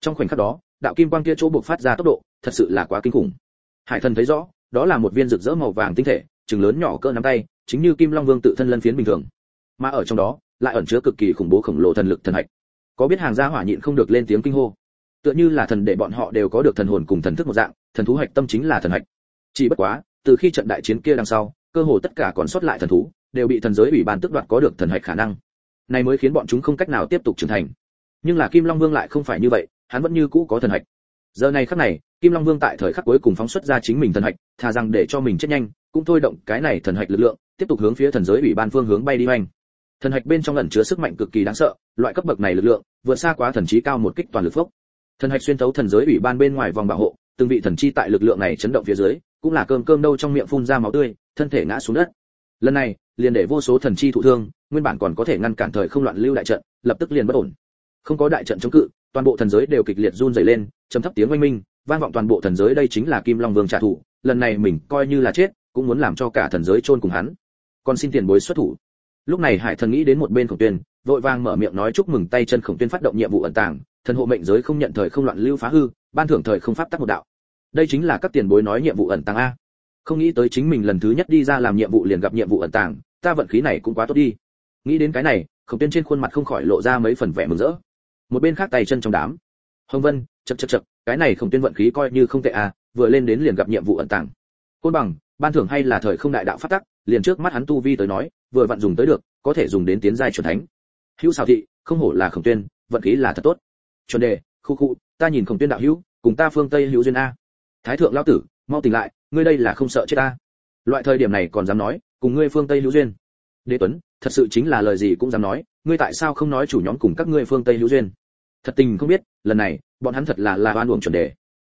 Trong khoảnh khắc đó, đạo kim quang kia chỗ buộc phát ra tốc độ, thật sự là quá kinh khủng. Hải thần thấy rõ, đó là một viên rực rỡ màu vàng tinh thể chừng lớn nhỏ cỡ nắm tay, chính như kim long vương tự thân lân phiến bình thường. Mà ở trong đó, lại ẩn chứa cực kỳ khủng bố khổng lồ thần lực thần hạch. Có biết hàng gia hỏa nhịn không được lên tiếng kinh hô. Tựa như là thần để bọn họ đều có được thần hồn cùng thần thức một dạng, thần thú hạch tâm chính là thần hạch. Chỉ bất quá, từ khi trận đại chiến kia đằng sau, cơ hồ tất cả còn sót lại thần thú, đều bị thần giới ủy ban tước đoạt có được thần hạch khả năng. Này mới khiến bọn chúng không cách nào tiếp tục trưởng thành. Nhưng là kim long vương lại không phải như vậy, hắn vẫn như cũ có thần hạch. Giờ này khắc này, kim long vương tại thời khắc cuối cùng phóng xuất ra chính mình thần hạch, thà rằng để cho mình chết nhanh cũng thôi động cái này thần hạch lực lượng, tiếp tục hướng phía thần giới ủy ban phương hướng bay đi hoành. Thần hạch bên trong ẩn chứa sức mạnh cực kỳ đáng sợ, loại cấp bậc này lực lượng, vượt xa quá thần trí cao một kích toàn lực phốc. Thần hạch xuyên thấu thần giới ủy ban bên ngoài vòng bảo hộ, từng vị thần chi tại lực lượng này chấn động phía dưới, cũng là cơm cơm đâu trong miệng phun ra máu tươi, thân thể ngã xuống đất. Lần này, liền để vô số thần chi thụ thương, nguyên bản còn có thể ngăn cản thời không loạn lưu đại trận, lập tức liền bất ổn. Không có đại trận chống cự, toàn bộ thần giới đều kịch liệt run rẩy lên, trầm thấp tiếng oanh minh, vang vọng toàn bộ thần giới đây chính là kim long vương trả thù, lần này mình coi như là chết cũng muốn làm cho cả thần giới chôn cùng hắn. Còn xin tiền bối xuất thủ. Lúc này hải thần nghĩ đến một bên khổng tuyên, vội vàng mở miệng nói chúc mừng tay chân khổng tuyên phát động nhiệm vụ ẩn tàng, thần hộ mệnh giới không nhận thời không loạn lưu phá hư, ban thưởng thời không pháp tắc một đạo. Đây chính là các tiền bối nói nhiệm vụ ẩn tàng a. Không nghĩ tới chính mình lần thứ nhất đi ra làm nhiệm vụ liền gặp nhiệm vụ ẩn tàng, ta vận khí này cũng quá tốt đi. Nghĩ đến cái này, khổng tuyên trên khuôn mặt không khỏi lộ ra mấy phần vẻ mừng rỡ. Một bên khác tay chân trong đám. Hồng vân chật chật chật cái này khổng tuyên vận khí coi như không tệ à vừa lên đến liền gặp nhiệm vụ ẩn tàng. Côn bằng ban thưởng hay là thời không đại đạo phát tắc, liền trước mắt hắn tu vi tới nói, vừa vặn dùng tới được, có thể dùng đến tiến giai chuẩn thánh. Hữu xào thị, không hổ là khổng tuyên, vận khí là thật tốt. Chuẩn đề, khu khu, ta nhìn khổng tuyên đạo hữu, cùng ta phương tây hữu duyên a. Thái thượng lão tử, mau tỉnh lại, ngươi đây là không sợ chết ta. Loại thời điểm này còn dám nói, cùng ngươi phương tây hữu duyên. Đế tuấn, thật sự chính là lời gì cũng dám nói, ngươi tại sao không nói chủ nhóm cùng các ngươi phương tây hữu duyên? Thật tình không biết, lần này, bọn hắn thật là là oan uổng chuẩn đề.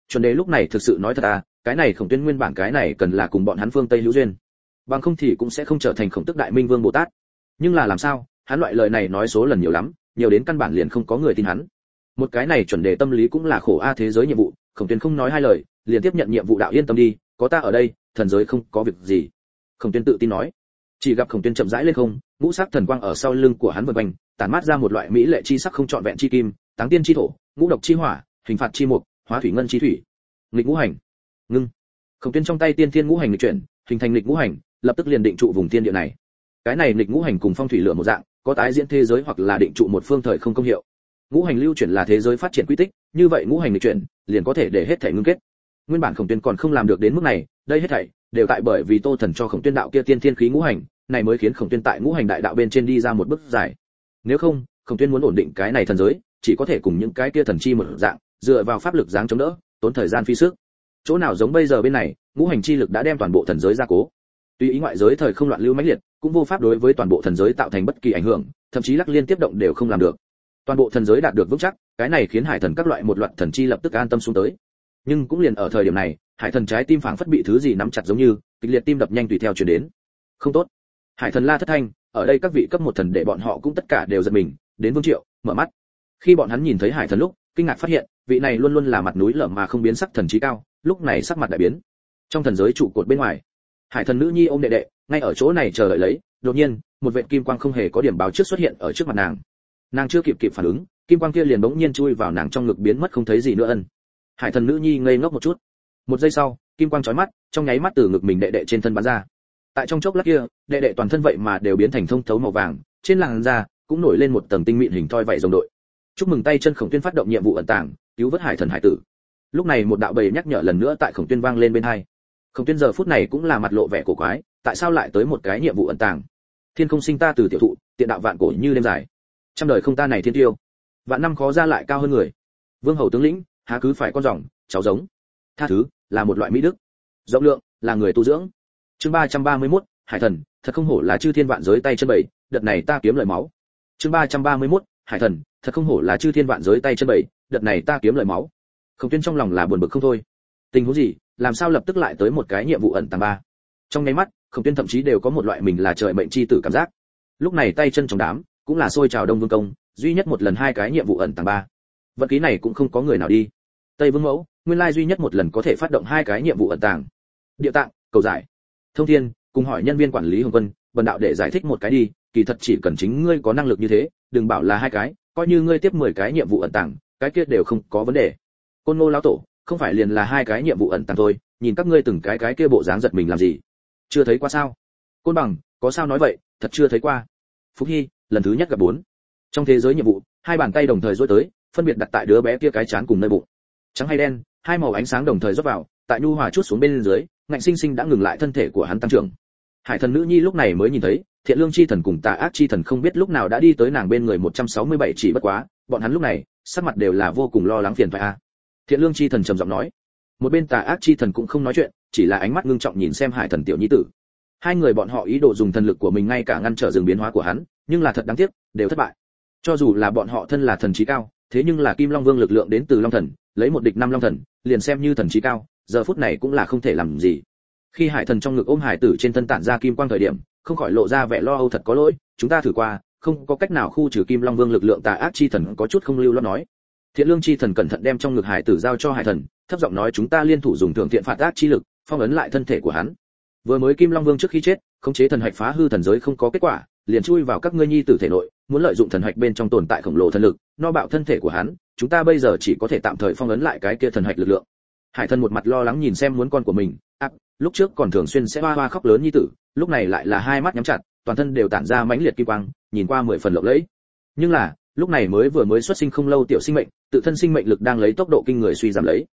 Chuẩn đề lúc này thực sự nói thật à cái này khổng tuyên nguyên bản cái này cần là cùng bọn hắn phương tây hữu duyên. Bằng không thì cũng sẽ không trở thành khổng tức đại minh vương bồ tát. Nhưng là làm sao, hắn loại lời này nói số lần nhiều lắm, nhiều đến căn bản liền không có người tin hắn. Một cái này chuẩn đề tâm lý cũng là khổ a thế giới nhiệm vụ, khổng tuyên không nói hai lời, liền tiếp nhận nhiệm vụ đạo yên tâm đi, có ta ở đây, thần giới không có việc gì. Khổng tuyên tự tin nói. Chỉ gặp khổng tuyên chậm rãi lên không, ngũ sắc thần quang ở sau lưng của hắn vần quanh, tản mát ra một loại mỹ lệ chi sắc không trọn vẹn chi kim, táng tiên chi thổ, ngũ độc chi hỏa, hình phạt chi mục, hóa thủy ngân chi thủy. Nghịch ngũ hành ngưng. Khổng tuyên trong tay tiên thiên ngũ hành lịch chuyển, hình thành lịch ngũ hành, lập tức liền định trụ vùng thiên địa này. Cái này lịch ngũ hành cùng phong thủy lửa một dạng, có tái diễn thế giới hoặc là định trụ một phương thời không công hiệu. Ngũ hành lưu chuyển là thế giới phát triển quy tích, như vậy ngũ hành lịch chuyển, liền có thể để hết thể ngưng kết. Nguyên bản khổng tuyên còn không làm được đến mức này, đây hết thảy đều tại bởi vì tô thần cho khổng tuyên đạo kia tiên thiên khí ngũ hành, này mới khiến khổng tuyên tại ngũ hành đại đạo bên trên đi ra một bước dài. Nếu không, khổng tuyên muốn ổn định cái này thần giới, chỉ có thể cùng những cái kia thần chi một dạng, dựa vào pháp lực dáng chống đỡ, tốn thời gian phi sức chỗ nào giống bây giờ bên này, ngũ hành chi lực đã đem toàn bộ thần giới ra cố. Tuy ý ngoại giới thời không loạn lưu mãnh liệt, cũng vô pháp đối với toàn bộ thần giới tạo thành bất kỳ ảnh hưởng, thậm chí lắc liên tiếp động đều không làm được. Toàn bộ thần giới đạt được vững chắc, cái này khiến hải thần các loại một loạt thần chi lập tức an tâm xuống tới. Nhưng cũng liền ở thời điểm này, hải thần trái tim phảng phất bị thứ gì nắm chặt giống như, kịch liệt tim đập nhanh tùy theo chuyển đến. Không tốt. Hải thần la thất thanh, ở đây các vị cấp một thần để bọn họ cũng tất cả đều giật mình, đến vương triệu, mở mắt. Khi bọn hắn nhìn thấy hải thần lúc, kinh ngạc phát hiện, vị này luôn luôn là mặt núi lở mà không biến sắc thần trí cao lúc này sắc mặt đại biến. Trong thần giới trụ cột bên ngoài, hải thần nữ nhi ôm đệ đệ, ngay ở chỗ này chờ đợi lấy. Đột nhiên, một vệt kim quang không hề có điểm báo trước xuất hiện ở trước mặt nàng. Nàng chưa kịp kịp phản ứng, kim quang kia liền bỗng nhiên chui vào nàng trong ngực biến mất không thấy gì nữa ân. Hải thần nữ nhi ngây ngốc một chút. Một giây sau, kim quang chói mắt, trong nháy mắt từ ngực mình đệ đệ trên thân bắn ra. Tại trong chốc lát kia, đệ đệ toàn thân vậy mà đều biến thành thông thấu màu vàng, trên làn da cũng nổi lên một tầng tinh mịn hình thoi vậy rồng đội. Chúc mừng tay chân khổng tuyên phát động nhiệm vụ ẩn tàng, cứu vớt hải thần hải tử lúc này một đạo bầy nhắc nhở lần nữa tại khổng tuyên vang lên bên hai. Khổng tuyên giờ phút này cũng là mặt lộ vẻ cổ quái, tại sao lại tới một cái nhiệm vụ ẩn tàng? Thiên không sinh ta từ tiểu thụ, tiện đạo vạn cổ như đêm dài. Trăm đời không ta này thiên tiêu. Vạn năm khó ra lại cao hơn người. Vương hầu tướng lĩnh, há cứ phải con rồng, cháu giống. Tha thứ, là một loại mỹ đức. Rộng lượng, là người tu dưỡng. Chương ba trăm ba mươi mốt, hải thần, thật không hổ là chư thiên vạn giới tay chân bảy đợt này ta kiếm lời máu. Chương ba trăm ba mươi mốt, hải thần, thật không hổ là chư thiên vạn giới tay chân bảy đợt này ta kiếm lời máu không tuyên trong lòng là buồn bực không thôi. Tình huống gì, làm sao lập tức lại tới một cái nhiệm vụ ẩn tàng ba? Trong nháy mắt không tuyên thậm chí đều có một loại mình là trời mệnh chi tử cảm giác. Lúc này tay chân trong đám, cũng là xôi trào đông vương công, duy nhất một lần hai cái nhiệm vụ ẩn tàng ba. Vận khí này cũng không có người nào đi. Tây vương mẫu, nguyên lai duy nhất một lần có thể phát động hai cái nhiệm vụ ẩn tàng. Địa tạng, cầu giải. Thông thiên, cùng hỏi nhân viên quản lý hồng quân, bần đạo để giải thích một cái đi, kỳ thật chỉ cần chính ngươi có năng lực như thế, đừng bảo là hai cái, coi như ngươi tiếp 10 cái nhiệm vụ ẩn tàng, cái kia đều không có vấn đề côn ngô lão tổ, không phải liền là hai cái nhiệm vụ ẩn tàng thôi, nhìn các ngươi từng cái cái kia bộ dáng giật mình làm gì? Chưa thấy qua sao? Côn bằng, có sao nói vậy, thật chưa thấy qua. Phúc hy, lần thứ nhất gặp bốn. Trong thế giới nhiệm vụ, hai bàn tay đồng thời dối tới, phân biệt đặt tại đứa bé kia cái chán cùng nơi bụng. Trắng hay đen, hai màu ánh sáng đồng thời rót vào, tại nhu hòa chút xuống bên dưới, ngạnh sinh sinh đã ngừng lại thân thể của hắn tăng trưởng. Hải thần nữ nhi lúc này mới nhìn thấy, thiện lương chi thần cùng tà ác chi thần không biết lúc nào đã đi tới nàng bên người 167 chỉ bất quá, bọn hắn lúc này, sắc mặt đều là vô cùng lo lắng phiền phải a thiện lương chi thần trầm giọng nói. Một bên tà ác chi thần cũng không nói chuyện, chỉ là ánh mắt ngưng trọng nhìn xem hải thần tiểu nhi tử. Hai người bọn họ ý đồ dùng thần lực của mình ngay cả ngăn trở dừng biến hóa của hắn, nhưng là thật đáng tiếc, đều thất bại. Cho dù là bọn họ thân là thần trí cao, thế nhưng là kim long vương lực lượng đến từ long thần, lấy một địch năm long thần, liền xem như thần trí cao, giờ phút này cũng là không thể làm gì. Khi hải thần trong ngực ôm hải tử trên thân tản ra kim quang thời điểm, không khỏi lộ ra vẻ lo âu thật có lỗi, chúng ta thử qua, không có cách nào khu trừ kim long vương lực lượng tà ác chi thần có chút không lưu lo nói thiện lương chi thần cẩn thận đem trong ngực hải tử giao cho hải thần, thấp giọng nói chúng ta liên thủ dùng thượng thiện phạt ác chi lực, phong ấn lại thân thể của hắn. Vừa mới kim long vương trước khi chết, khống chế thần hạch phá hư thần giới không có kết quả, liền chui vào các ngươi nhi tử thể nội, muốn lợi dụng thần hạch bên trong tồn tại khổng lồ thần lực, no bạo thân thể của hắn, chúng ta bây giờ chỉ có thể tạm thời phong ấn lại cái kia thần hạch lực lượng. Hải thần một mặt lo lắng nhìn xem muốn con của mình áp lúc trước còn thường xuyên sẽ hoa hoa khóc lớn nhi tử, lúc này lại là hai mắt nhắm chặt, toàn thân đều tản ra mãnh liệt kim quang, nhìn qua mười phần lộng lẫy. Nhưng là, lúc này mới vừa mới xuất sinh không lâu tiểu sinh mệnh tự thân sinh mệnh lực đang lấy tốc độ kinh người suy giảm lấy.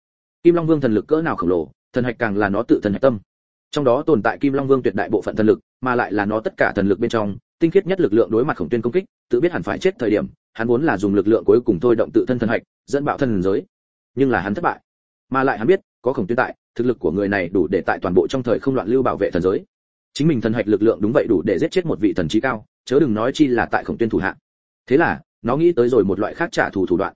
Kim long vương thần lực cỡ nào khổng lồ, thần hạch càng là nó tự thần hạch tâm. Trong đó tồn tại kim long vương tuyệt đại bộ phận thần lực, mà lại là nó tất cả thần lực bên trong, tinh khiết nhất lực lượng đối mặt khổng tuyên công kích, tự biết hẳn phải chết thời điểm, hắn vốn là dùng lực lượng cuối cùng thôi động tự thân thần hạch, dẫn bạo thần giới. Nhưng là hắn thất bại. Mà lại hắn biết, có khổng tuyên tại, thực lực của người này đủ để tại toàn bộ trong thời không loạn lưu bảo vệ thần giới. Chính mình thần hạch lực lượng đúng vậy đủ để giết chết một vị thần trí cao, chớ đừng nói chi là tại khổng tuyên thủ hạ. Thế là, nó nghĩ tới rồi một loại khác trả thù thủ đoạn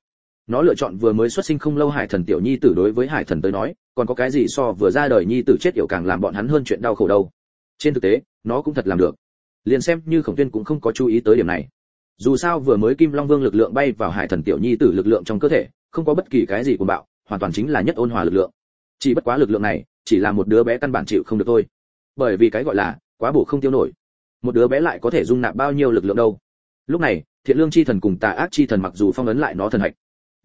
nó lựa chọn vừa mới xuất sinh không lâu hải thần tiểu nhi tử đối với hải thần tới nói, còn có cái gì so vừa ra đời nhi tử chết yểu càng làm bọn hắn hơn chuyện đau khổ đâu. Trên thực tế, nó cũng thật làm được. Liền xem như khổng tuyên cũng không có chú ý tới điểm này. Dù sao vừa mới kim long vương lực lượng bay vào hải thần tiểu nhi tử lực lượng trong cơ thể, không có bất kỳ cái gì cuồng bạo, hoàn toàn chính là nhất ôn hòa lực lượng. Chỉ bất quá lực lượng này, chỉ là một đứa bé căn bản chịu không được thôi. Bởi vì cái gọi là, quá bổ không tiêu nổi. Một đứa bé lại có thể dung nạp bao nhiêu lực lượng đâu. Lúc này, thiện lương chi thần cùng tà ác chi thần mặc dù phong ấn lại nó thần hạch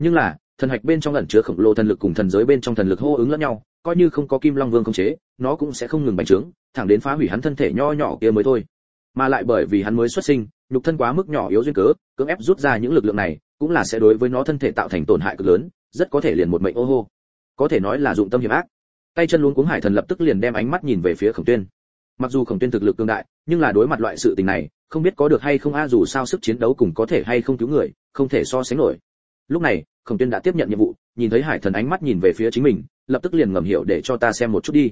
nhưng là, thần hạch bên trong ẩn chứa khổng lồ thần lực cùng thần giới bên trong thần lực hô ứng lẫn nhau, coi như không có kim long vương khống chế, nó cũng sẽ không ngừng bành trướng, thẳng đến phá hủy hắn thân thể nho nhỏ kia mới thôi. Mà lại bởi vì hắn mới xuất sinh, nhục thân quá mức nhỏ yếu duyên cớ, cưỡng ép rút ra những lực lượng này, cũng là sẽ đối với nó thân thể tạo thành tổn hại cực lớn, rất có thể liền một mệnh ô hô. Có thể nói là dụng tâm hiểm ác. Tay chân luống cuống hải thần lập tức liền đem ánh mắt nhìn về phía khổng tuyên. Mặc dù khổng tuyên thực lực cường đại, nhưng là đối mặt loại sự tình này, không biết có được hay không a, dù sao sức chiến đấu cùng có thể hay không cứu người, không thể so sánh nổi lúc này, khổng tuyên đã tiếp nhận nhiệm vụ, nhìn thấy hải thần ánh mắt nhìn về phía chính mình, lập tức liền ngầm hiểu để cho ta xem một chút đi.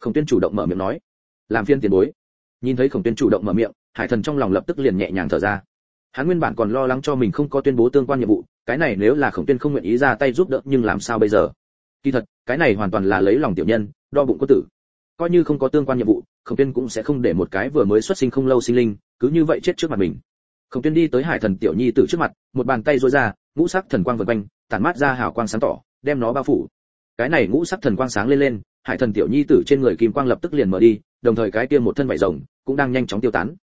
Khổng tuyên chủ động mở miệng nói. Làm phiên tiền bối. Nhìn thấy khổng tuyên chủ động mở miệng, hải thần trong lòng lập tức liền nhẹ nhàng thở ra. Hắn nguyên bản còn lo lắng cho mình không có tuyên bố tương quan nhiệm vụ, cái này nếu là khổng tuyên không nguyện ý ra tay giúp đỡ, nhưng làm sao bây giờ? Kỳ thật, cái này hoàn toàn là lấy lòng tiểu nhân, đo bụng có tử. Coi như không có tương quan nhiệm vụ, khổng tuyên cũng sẽ không để một cái vừa mới xuất sinh không lâu sinh linh, cứ như vậy chết trước mặt mình. Khổng tuyên đi tới hải thần tiểu nhi tử trước mặt, một bàn tay dối ra ngũ sắc thần quang vần quanh, tản mát ra hào quang sáng tỏ, đem nó bao phủ. Cái này ngũ sắc thần quang sáng lên lên, hải thần tiểu nhi tử trên người kim quang lập tức liền mở đi, đồng thời cái kia một thân vải rồng cũng đang nhanh chóng tiêu tán.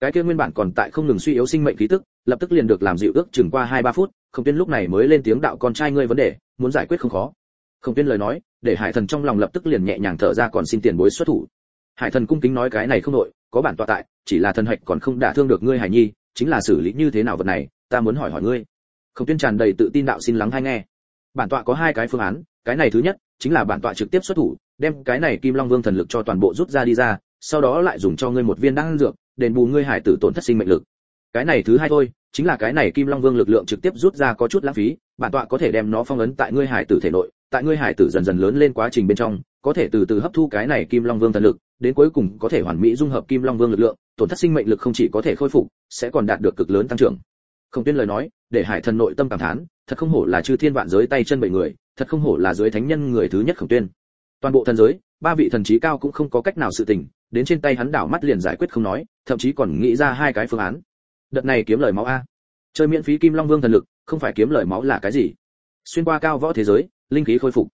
Cái kia nguyên bản còn tại không ngừng suy yếu sinh mệnh khí tức, lập tức liền được làm dịu ước chừng qua hai ba phút Không tuyên lúc này mới lên tiếng đạo con trai ngươi vấn đề, muốn giải quyết không khó. Không tuyên lời nói, để hải thần trong lòng lập tức liền nhẹ nhàng thở ra còn xin tiền bối xuất thủ. Hải thần cung kính nói cái này không nội, có bản tọa tại, chỉ là thần hạch còn không đả thương được ngươi hải nhi, chính là xử lý như thế nào vật này, ta muốn hỏi hỏi ngươi khổng tuyên tràn đầy tự tin đạo xin lắng hay nghe. Bản tọa có hai cái phương án, cái này thứ nhất, chính là bản tọa trực tiếp xuất thủ, đem cái này kim long vương thần lực cho toàn bộ rút ra đi ra, sau đó lại dùng cho ngươi một viên đan dược, đền bù ngươi hải tử tổn thất sinh mệnh lực. Cái này thứ hai thôi, chính là cái này kim long vương lực lượng trực tiếp rút ra có chút lãng phí, bản tọa có thể đem nó phong ấn tại ngươi hải tử thể nội, tại ngươi hải tử dần dần lớn lên quá trình bên trong, có thể từ từ hấp thu cái này kim long vương thần lực, đến cuối cùng có thể hoàn mỹ dung hợp kim long vương lực lượng, tổn thất sinh mệnh lực không chỉ có thể khôi phục, sẽ còn đạt được cực lớn tăng trưởng không tuyên lời nói, để hải thần nội tâm cảm thán, thật không hổ là chư thiên vạn giới tay chân bảy người, thật không hổ là dưới thánh nhân người thứ nhất khổng tuyên. Toàn bộ thần giới, ba vị thần trí cao cũng không có cách nào sự tình, đến trên tay hắn đảo mắt liền giải quyết không nói, thậm chí còn nghĩ ra hai cái phương án. Đợt này kiếm lời máu a. Chơi miễn phí kim long vương thần lực, không phải kiếm lời máu là cái gì? Xuyên qua cao võ thế giới, linh khí khôi phục.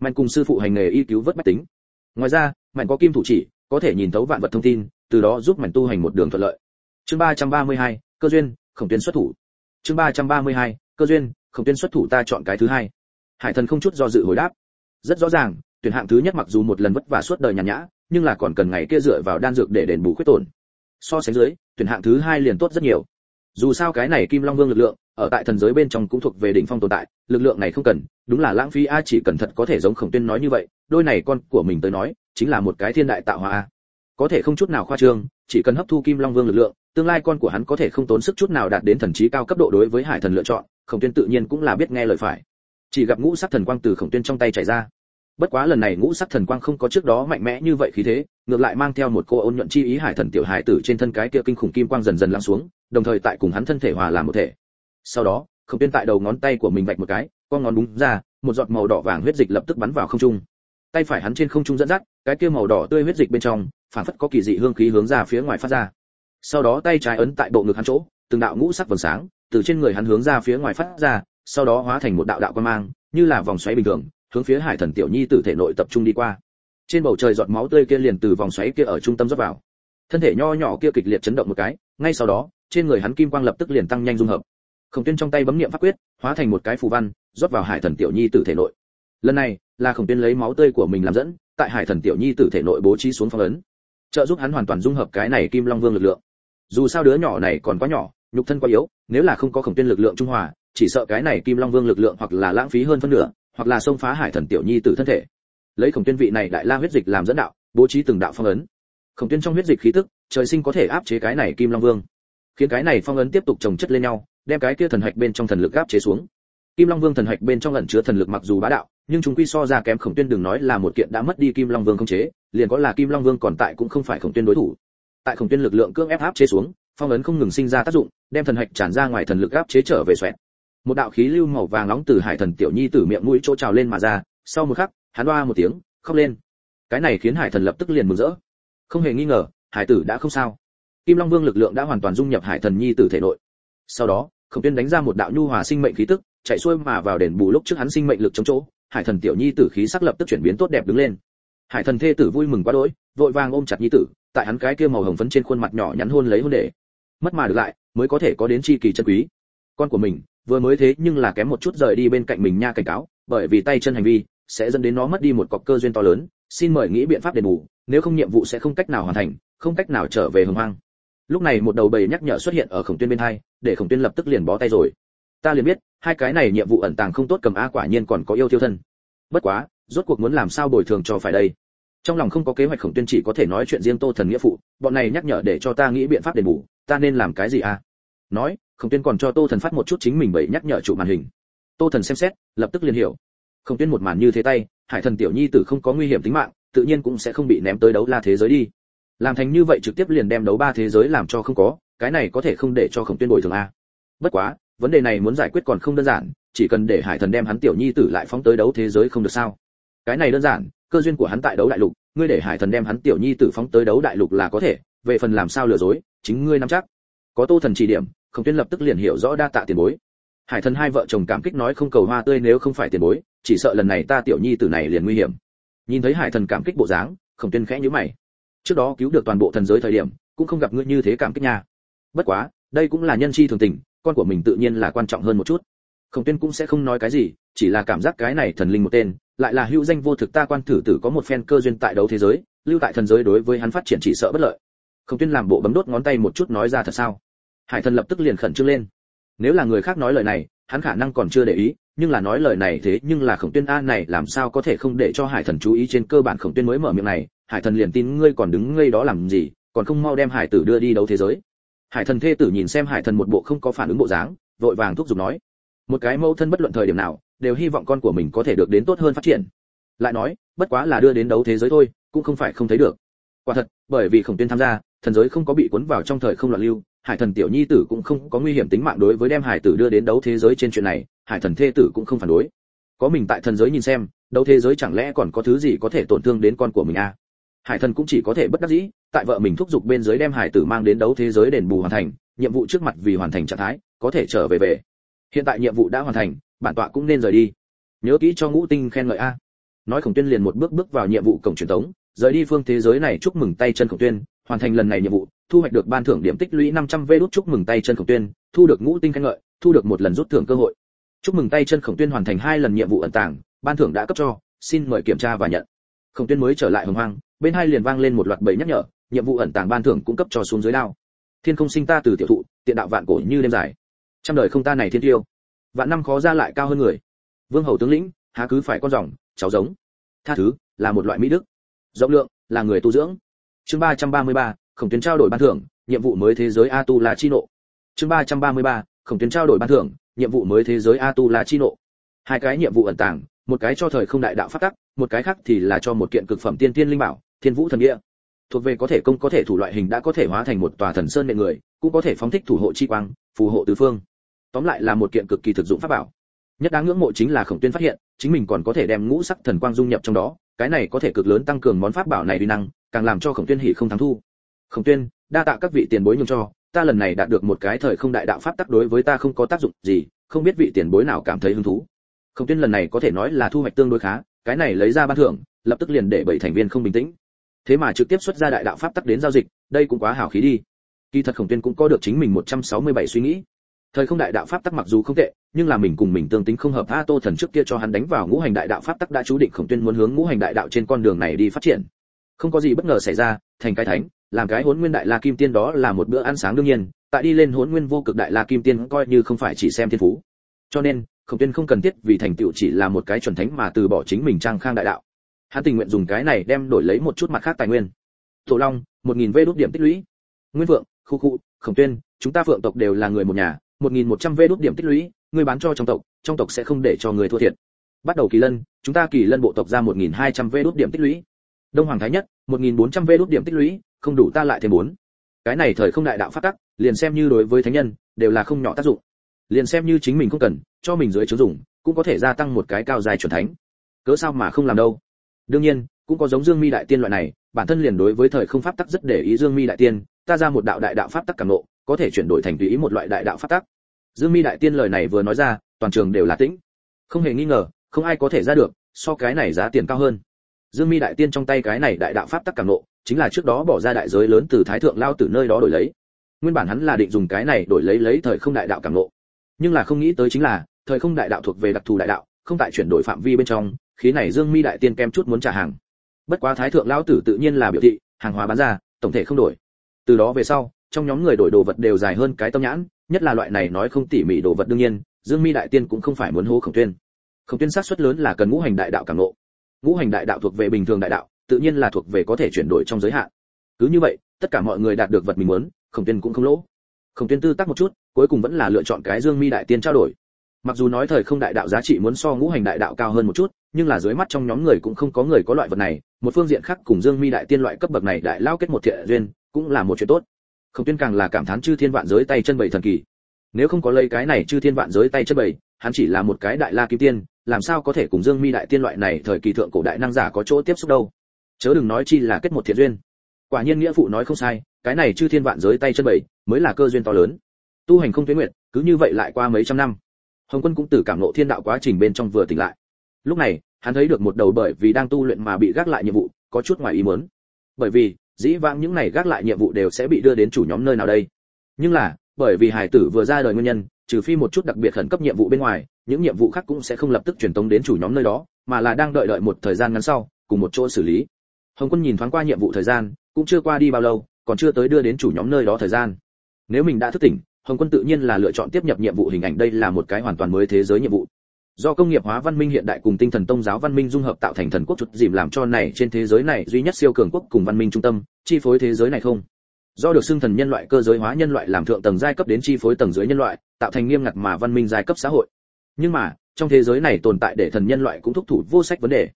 Mạnh cùng sư phụ hành nghề y cứu vớt bách tính. Ngoài ra, mạnh có kim thủ chỉ, có thể nhìn thấu vạn vật thông tin, từ đó giúp mạnh tu hành một đường thuận lợi. Chương ba trăm ba mươi hai, cơ duyên, khổng tuyến xuất thủ chương ba trăm ba mươi hai, cơ duyên, khổng tuyên xuất thủ ta chọn cái thứ hai. Hải thần không chút do dự hồi đáp. Rất rõ ràng, tuyển hạng thứ nhất mặc dù một lần vất vả suốt đời nhàn nhã, nhưng là còn cần ngày kia dựa vào đan dược để đền bù khuyết tổn. So sánh dưới, tuyển hạng thứ hai liền tốt rất nhiều. Dù sao cái này kim long vương lực lượng, ở tại thần giới bên trong cũng thuộc về đỉnh phong tồn tại, lực lượng này không cần, đúng là lãng phí a, chỉ cần thật có thể giống khổng tuyên nói như vậy, đôi này con của mình tới nói, chính là một cái thiên đại tạo hóa a. Có thể không chút nào khoa trương, chỉ cần hấp thu kim long vương lực lượng tương lai con của hắn có thể không tốn sức chút nào đạt đến thần trí cao cấp độ đối với hải thần lựa chọn, khổng tuyên tự nhiên cũng là biết nghe lời phải. Chỉ gặp ngũ sắc thần quang từ khổng tuyên trong tay chảy ra. Bất quá lần này ngũ sắc thần quang không có trước đó mạnh mẽ như vậy khí thế, ngược lại mang theo một cô ôn nhuận chi ý hải thần tiểu hải tử trên thân cái kia kinh khủng kim quang dần dần lắng xuống, đồng thời tại cùng hắn thân thể hòa làm một thể. Sau đó, khổng tuyên tại đầu ngón tay của mình vạch một cái, con ngón búng ra, một giọt màu đỏ vàng huyết dịch lập tức bắn vào không trung. Tay phải hắn trên không trung dẫn dắt, cái kia màu đỏ tươi huyết dịch bên trong phản phất có kỳ dị hương khí hướng ra phía ngoài phát ra sau đó tay trái ấn tại bộ ngực hắn chỗ, từng đạo ngũ sắc vầng sáng từ trên người hắn hướng ra phía ngoài phát ra, sau đó hóa thành một đạo đạo quan mang, như là vòng xoáy bình thường, hướng phía hải thần tiểu nhi tử thể nội tập trung đi qua. Trên bầu trời giọt máu tươi kia liền từ vòng xoáy kia ở trung tâm rót vào. Thân thể nho nhỏ kia kịch liệt chấn động một cái, ngay sau đó, trên người hắn kim quang lập tức liền tăng nhanh dung hợp. Khổng tuyên trong tay bấm niệm pháp quyết, hóa thành một cái phù văn, rót vào hải thần tiểu nhi tử thể nội. Lần này, là khổng tuyên lấy máu tươi của mình làm dẫn, tại hải thần tiểu nhi tử thể nội bố trí xuống phong ấn, trợ giúp hắn hoàn toàn dung hợp cái này kim long vương lực lượng dù sao đứa nhỏ này còn quá nhỏ, nhục thân quá yếu, nếu là không có khổng tuyên lực lượng trung hòa, chỉ sợ cái này kim long vương lực lượng hoặc là lãng phí hơn phân nửa, hoặc là xông phá hải thần tiểu nhi tử thân thể. Lấy khổng tuyên vị này đại la huyết dịch làm dẫn đạo, bố trí từng đạo phong ấn. Khổng tuyên trong huyết dịch khí tức, trời sinh có thể áp chế cái này kim long vương. Khiến cái này phong ấn tiếp tục chồng chất lên nhau, đem cái kia thần hạch bên trong thần lực áp chế xuống. Kim long vương thần hạch bên trong ẩn chứa thần lực mặc dù bá đạo, nhưng chúng quy so ra kém khổng tuyên đừng nói là một kiện đã mất đi kim long vương không chế, liền có là kim long vương còn tại cũng không phải khổng tuyên đối thủ tại khổng tuyên lực lượng cưỡng ép áp chế xuống, phong ấn không ngừng sinh ra tác dụng, đem thần hạch tràn ra ngoài thần lực áp chế trở về xoẹt. Một đạo khí lưu màu vàng nóng từ hải thần tiểu nhi tử miệng mũi chỗ trào lên mà ra, sau một khắc, hắn oa một tiếng, khóc lên. Cái này khiến hải thần lập tức liền mừng rỡ. Không hề nghi ngờ, hải tử đã không sao. Kim long vương lực lượng đã hoàn toàn dung nhập hải thần nhi tử thể nội. Sau đó, khổng tuyên đánh ra một đạo nhu hòa sinh mệnh khí tức, chạy xuôi mà vào đền bù lúc trước hắn sinh mệnh lực chống chỗ, hải thần tiểu nhi tử khí sắc lập tức chuyển biến tốt đẹp đứng lên. Hải thần thê tử vui mừng quá đỗi, vội vàng ôm chặt nhi tử tại hắn cái kia màu hồng phấn trên khuôn mặt nhỏ nhắn hôn lấy hôn để. Mất mà được lại, mới có thể có đến chi kỳ chân quý. Con của mình, vừa mới thế nhưng là kém một chút rời đi bên cạnh mình nha cảnh cáo, bởi vì tay chân hành vi sẽ dẫn đến nó mất đi một cọc cơ duyên to lớn. Xin mời nghĩ biện pháp đền bù, nếu không nhiệm vụ sẽ không cách nào hoàn thành, không cách nào trở về hồng hoang. Lúc này một đầu bầy nhắc nhở xuất hiện ở khổng tuyên bên hai, để khổng tuyên lập tức liền bó tay rồi. Ta liền biết, hai cái này nhiệm vụ ẩn tàng không tốt cầm a quả nhiên còn có yêu thiêu thân. Bất quá, rốt cuộc muốn làm sao bồi thường cho phải đây? Trong lòng không có kế hoạch khổng tuyên chỉ có thể nói chuyện riêng tô thần nghĩa phụ, bọn này nhắc nhở để cho ta nghĩ biện pháp đền bù, ta nên làm cái gì à? Nói, khổng tuyên còn cho tô thần phát một chút chính mình bậy nhắc nhở chủ màn hình. Tô thần xem xét, lập tức liền hiểu. Khổng tuyên một màn như thế tay, hải thần tiểu nhi tử không có nguy hiểm tính mạng, tự nhiên cũng sẽ không bị ném tới đấu la thế giới đi. Làm thành như vậy trực tiếp liền đem đấu ba thế giới làm cho không có, cái này có thể không để cho khổng tuyên bồi thường a bất quá, vấn đề này muốn giải quyết còn không đơn giản, chỉ cần để hải thần đem hắn tiểu nhi tử lại phóng tới đấu thế giới không được sao? Cái này đơn giản, cơ duyên của hắn tại đấu đại lục, ngươi để hải thần đem hắn tiểu nhi tử phóng tới đấu đại lục là có thể, về phần làm sao lừa dối, chính ngươi nắm chắc. Có tô thần chỉ điểm, khổng tuyên lập tức liền hiểu rõ đa tạ tiền bối. Hải thần hai vợ chồng cảm kích nói không cầu hoa tươi nếu không phải tiền bối, chỉ sợ lần này ta tiểu nhi tử này liền nguy hiểm. Nhìn thấy hải thần cảm kích bộ dáng, khổng tuyên khẽ nhíu mày. Trước đó cứu được toàn bộ thần giới thời điểm, cũng không gặp ngươi như thế cảm kích nha. Bất quá, đây cũng là nhân chi thường tình, con của mình tự nhiên là quan trọng hơn một chút. Khổng tuyên cũng sẽ không nói cái gì, chỉ là cảm giác cái này thần linh một tên lại là hữu danh vô thực ta quan thử tử có một phen cơ duyên tại đấu thế giới, lưu tại thần giới đối với hắn phát triển chỉ sợ bất lợi. Khổng tuyên làm bộ bấm đốt ngón tay một chút nói ra thật sao? Hải thần lập tức liền khẩn trương lên. Nếu là người khác nói lời này, hắn khả năng còn chưa để ý, nhưng là nói lời này thế nhưng là khổng tuyên a này làm sao có thể không để cho hải thần chú ý trên cơ bản khổng tuyên mới mở miệng này, hải thần liền tin ngươi còn đứng ngây đó làm gì, còn không mau đem hải tử đưa đi đấu thế giới. Hải thần thê tử nhìn xem hải thần một bộ không có phản ứng bộ dáng, vội vàng thúc giục nói, một cái mâu thân bất luận thời điểm nào đều hy vọng con của mình có thể được đến tốt hơn phát triển. Lại nói, bất quá là đưa đến đấu thế giới thôi, cũng không phải không thấy được. Quả thật, bởi vì khổng tuyên tham gia, thần giới không có bị cuốn vào trong thời không loạn lưu, hải thần tiểu nhi tử cũng không có nguy hiểm tính mạng đối với đem hải tử đưa đến đấu thế giới trên chuyện này, hải thần thê tử cũng không phản đối. Có mình tại thần giới nhìn xem, đấu thế giới chẳng lẽ còn có thứ gì có thể tổn thương đến con của mình à? Hải thần cũng chỉ có thể bất đắc dĩ, tại vợ mình thúc giục bên dưới đem hải tử mang đến đấu thế giới đền bù hoàn thành, nhiệm vụ trước mặt vì hoàn thành trạng thái, có thể trở về về. Hiện tại nhiệm vụ đã hoàn thành bản tọa cũng nên rời đi. Nhớ kỹ cho ngũ tinh khen ngợi a. Nói khổng tuyên liền một bước bước vào nhiệm vụ cổng truyền thống, rời đi phương thế giới này chúc mừng tay chân khổng tuyên, hoàn thành lần này nhiệm vụ, thu hoạch được ban thưởng điểm tích lũy 500 vê đút chúc mừng tay chân khổng tuyên, thu được ngũ tinh khen ngợi, thu được một lần rút thưởng cơ hội. Chúc mừng tay chân khổng tuyên hoàn thành hai lần nhiệm vụ ẩn tàng, ban thưởng đã cấp cho, xin mời kiểm tra và nhận. Khổng tuyên mới trở lại hồng hoang, bên hai liền vang lên một loạt bảy nhắc nhở, nhiệm vụ ẩn tàng ban thưởng cũng cấp cho xuống dưới đao. Thiên không sinh ta từ tiểu thụ, tiện đạo vạn cổ như đêm dài. Trăm đời không ta này thiên tiêu vạn năm khó ra lại cao hơn người. Vương hầu tướng lĩnh há cứ phải con rồng cháu giống. Tha thứ là một loại mỹ đức. Rộng lượng là người tu dưỡng. Chương 333, khổng tuyến trao đổi ban thưởng nhiệm vụ mới thế giới a tu là chi nộ chương 333, khổng tuyến trao đổi ban thưởng nhiệm vụ mới thế giới a tu là chi nộ hai cái nhiệm vụ ẩn tàng một cái cho thời không đại đạo phát tắc một cái khác thì là cho một kiện cực phẩm tiên tiên linh bảo thiên vũ thần nghĩa thuộc về có thể công có thể thủ loại hình đã có thể hóa thành một tòa thần sơn nệ người cũng có thể phóng thích thủ hộ chi quang phù hộ tứ phương tóm lại là một kiện cực kỳ thực dụng pháp bảo. Nhất đáng ngưỡng mộ chính là khổng tuyên phát hiện, chính mình còn có thể đem ngũ sắc thần quang dung nhập trong đó, cái này có thể cực lớn tăng cường món pháp bảo này uy năng, càng làm cho khổng tuyên hỉ không thắng thu. Khổng tuyên, đa tạ các vị tiền bối nhường cho, ta lần này đạt được một cái thời không đại đạo pháp tắc đối với ta không có tác dụng gì, không biết vị tiền bối nào cảm thấy hứng thú. Khổng tuyên lần này có thể nói là thu hoạch tương đối khá, cái này lấy ra ban thưởng, lập tức liền để bảy thành viên không bình tĩnh. Thế mà trực tiếp xuất ra đại đạo pháp tắc đến giao dịch, đây cũng quá hào khí đi. Kỳ thật khổng tuyên cũng có được chính mình 167 suy nghĩ thời không đại đạo pháp tắc mặc dù không tệ, nhưng là mình cùng mình tương tính không hợp. A tô thần trước kia cho hắn đánh vào ngũ hành đại đạo pháp tắc đã chú định khổng tuyên muốn hướng ngũ hành đại đạo trên con đường này đi phát triển. Không có gì bất ngờ xảy ra, thành cái thánh, làm cái hỗn nguyên đại la kim tiên đó là một bữa ăn sáng đương nhiên, tại đi lên hỗn nguyên vô cực đại la kim tiên coi như không phải chỉ xem thiên phú. Cho nên, khổng tuyên không cần thiết vì thành tựu chỉ là một cái chuẩn thánh mà từ bỏ chính mình trang khang đại đạo. Hắn tình nguyện dùng cái này đem đổi lấy một chút mặt khác tài nguyên. Tổ long, một nghìn vê đốt điểm tích lũy. Nguyên vượng khu khu, khổng tuyên, chúng ta phượng tộc đều là người một nhà một nghìn một trăm vê đốt điểm tích lũy, ngươi bán cho trong tộc trong tộc sẽ không để cho người thua thiệt. Bắt đầu kỳ lân, chúng ta kỳ lân bộ tộc ra một nghìn hai trăm vê đốt điểm tích lũy. Đông hoàng thái nhất, một nghìn bốn trăm vê đốt điểm tích lũy, không đủ ta lại thêm bốn. Cái này thời không đại đạo phát tắc, liền xem như đối với thánh nhân, đều là không nhỏ tác dụng. Liền xem như chính mình không cần, cho mình dưới chứa dùng, cũng có thể gia tăng một cái cao dài chuẩn thánh. Cớ sao mà không làm đâu? Đương nhiên, cũng có giống dương mi đại tiên loại này, bản thân liền đối với thời không pháp tắc rất để ý dương mi đại tiên, ta ra một đạo đại đạo pháp tắc cảm nộ có thể chuyển đổi thành tùy ý một loại đại đạo pháp tắc. Dương mi đại tiên lời này vừa nói ra, toàn trường đều là tĩnh. Không hề nghi ngờ, không ai có thể ra được, so cái này giá tiền cao hơn. Dương mi đại tiên trong tay cái này đại đạo pháp tắc cảm nộ, chính là trước đó bỏ ra đại giới lớn từ thái thượng lao từ nơi đó đổi lấy. Nguyên bản hắn là định dùng cái này đổi lấy lấy thời không đại đạo cảm nộ. Nhưng là không nghĩ tới chính là, thời không đại đạo thuộc về đặc thù đại đạo, không tại chuyển đổi phạm vi bên trong, khí này dương mi đại tiên kem chút muốn trả hàng. Bất quá thái thượng lão tử tự nhiên là biểu thị, hàng hóa bán ra, tổng thể không đổi. Từ đó về sau trong nhóm người đổi đồ vật đều dài hơn cái tâm nhãn, nhất là loại này nói không tỉ mỉ đồ vật đương nhiên, dương mi đại tiên cũng không phải muốn hố khổng tuyên. Khổng tuyên xác suất lớn là cần ngũ hành đại đạo cảm ngộ. Ngũ hành đại đạo thuộc về bình thường đại đạo, tự nhiên là thuộc về có thể chuyển đổi trong giới hạn. Cứ như vậy, tất cả mọi người đạt được vật mình muốn, khổng tuyên cũng không lỗ. Khổng tuyên tư tác một chút, cuối cùng vẫn là lựa chọn cái dương mi đại tiên trao đổi. Mặc dù nói thời không đại đạo giá trị muốn so ngũ hành đại đạo cao hơn một chút, nhưng là dưới mắt trong nhóm người cũng không có người có loại vật này, một phương diện khác cùng dương mi đại tiên loại cấp bậc này đại lao kết một thiện duyên, cũng là một chuyện tốt không tiên càng là cảm thán chư thiên vạn giới tay chân bảy thần kỳ. Nếu không có lấy cái này chư thiên vạn giới tay chân bảy, hắn chỉ là một cái đại la kim tiên, làm sao có thể cùng dương mi đại tiên loại này thời kỳ thượng cổ đại năng giả có chỗ tiếp xúc đâu? Chớ đừng nói chi là kết một thiện duyên. Quả nhiên nghĩa phụ nói không sai, cái này chư thiên vạn giới tay chân bảy mới là cơ duyên to lớn. Tu hành không tuyến nguyện, cứ như vậy lại qua mấy trăm năm. Hồng quân cũng từ cảm ngộ thiên đạo quá trình bên trong vừa tỉnh lại. Lúc này, hắn thấy được một đầu bởi vì đang tu luyện mà bị gác lại nhiệm vụ, có chút ngoài ý muốn. Bởi vì dĩ vãng những này gác lại nhiệm vụ đều sẽ bị đưa đến chủ nhóm nơi nào đây? Nhưng là, bởi vì hải tử vừa ra đời nguyên nhân, trừ phi một chút đặc biệt khẩn cấp nhiệm vụ bên ngoài, những nhiệm vụ khác cũng sẽ không lập tức truyền tống đến chủ nhóm nơi đó, mà là đang đợi đợi một thời gian ngắn sau, cùng một chỗ xử lý. Hồng quân nhìn thoáng qua nhiệm vụ thời gian, cũng chưa qua đi bao lâu, còn chưa tới đưa đến chủ nhóm nơi đó thời gian. Nếu mình đã thức tỉnh, hồng quân tự nhiên là lựa chọn tiếp nhập nhiệm vụ hình ảnh đây là một cái hoàn toàn mới thế giới nhiệm vụ do công nghiệp hóa văn minh hiện đại cùng tinh thần tôn giáo văn minh dung hợp tạo thành thần quốc chuột dìm làm cho này trên thế giới này duy nhất siêu cường quốc cùng văn minh trung tâm, chi phối thế giới này không? Do được xưng thần nhân loại, cơ giới hóa nhân loại làm thượng tầng giai cấp đến chi phối tầng dưới nhân loại, tạo thành nghiêm ngặt mà văn minh giai cấp xã hội. Nhưng mà, trong thế giới này tồn tại để thần nhân loại cũng thúc thủ vô sách vấn đề.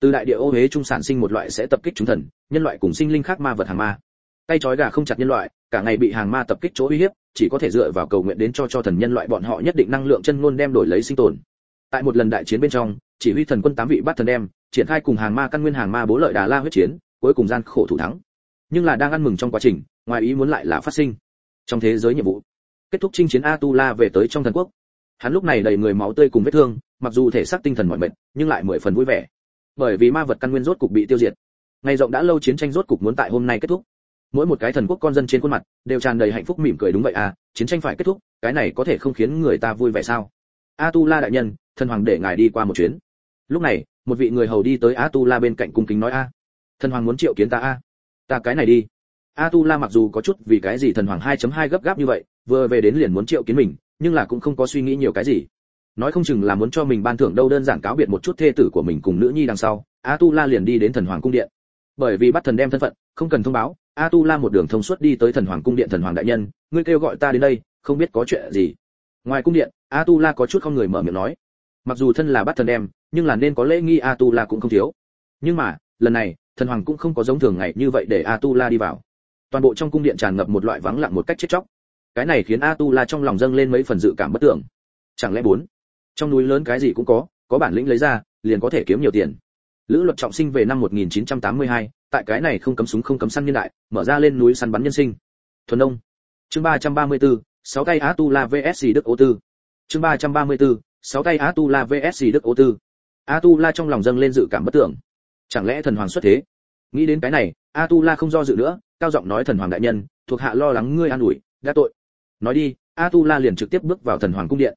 Từ đại địa ô huế trung sản sinh một loại sẽ tập kích chúng thần, nhân loại cùng sinh linh khác ma vật hàng ma. Tay trói gà không chặt nhân loại, cả ngày bị hàng ma tập kích chỗ uy hiếp, chỉ có thể dựa vào cầu nguyện đến cho cho thần nhân loại bọn họ nhất định năng lượng chân ngôn đem đổi lấy sinh tồn tại một lần đại chiến bên trong, chỉ huy thần quân tám vị bắt thần đem, triển khai cùng hàng ma căn nguyên hàng ma bố lợi đà la huyết chiến, cuối cùng gian khổ thủ thắng. Nhưng là đang ăn mừng trong quá trình, ngoài ý muốn lại là phát sinh. Trong thế giới nhiệm vụ, kết thúc chinh chiến a tu la về tới trong thần quốc. Hắn lúc này đầy người máu tươi cùng vết thương, mặc dù thể xác tinh thần mỏi mệt, nhưng lại mười phần vui vẻ. Bởi vì ma vật căn nguyên rốt cục bị tiêu diệt. Ngày rộng đã lâu chiến tranh rốt cục muốn tại hôm nay kết thúc. Mỗi một cái thần quốc con dân trên khuôn mặt đều tràn đầy hạnh phúc mỉm cười đúng vậy à chiến tranh phải kết thúc, cái này có thể không khiến người ta vui vẻ sao? A tu la đại nhân thần hoàng để ngài đi qua một chuyến. Lúc này, một vị người hầu đi tới a tu la bên cạnh cung kính nói, a, thần hoàng muốn triệu kiến ta, a. Ta cái này đi. A tu la mặc dù có chút vì cái gì thần hoàng 2.2 gấp gáp như vậy, vừa về đến liền muốn triệu kiến mình, nhưng là cũng không có suy nghĩ nhiều cái gì. Nói không chừng là muốn cho mình ban thưởng đâu đơn giản cáo biệt một chút thê tử của mình cùng nữ nhi đằng sau a tu la liền đi đến thần hoàng cung điện. Bởi vì bắt thần đem thân phận, không cần thông báo a tu la một đường thông suốt đi tới thần hoàng cung điện thần hoàng đại nhân, ngươi kêu gọi ta đến đây, không biết có chuyện gì. Ngoài cung điện a tu la có chút không người mở miệng nói mặc dù thân là bắt thần đem nhưng là nên có lễ nghi a tu la cũng không thiếu. Nhưng mà lần này thần hoàng cũng không có giống thường ngày như vậy để a tu la đi vào. Toàn bộ trong cung điện tràn ngập một loại vắng lặng một cách chết chóc. Cái này khiến a tu la trong lòng dâng lên mấy phần dự cảm bất tưởng chẳng lẽ bốn? Trong núi lớn cái gì cũng có có bản lĩnh lấy ra liền có thể kiếm nhiều tiền. Lữ luật trọng sinh về năm 1982, tại cái này không cấm súng không cấm săn nhân đại mở ra lên núi săn bắn nhân sinh. Thuần đông chương 334, sáu tay a tu la vs đức ô tư. Chương 334, sáu tay Atula vs đức ô tư. Atula trong lòng dâng lên dự cảm bất tưởng. Chẳng lẽ thần hoàng xuất thế? Nghĩ đến cái này, Atula không do dự nữa, cao giọng nói thần hoàng đại nhân, thuộc hạ lo lắng ngươi an ủi, đã tội. Nói đi, Atula liền trực tiếp bước vào thần hoàng cung điện.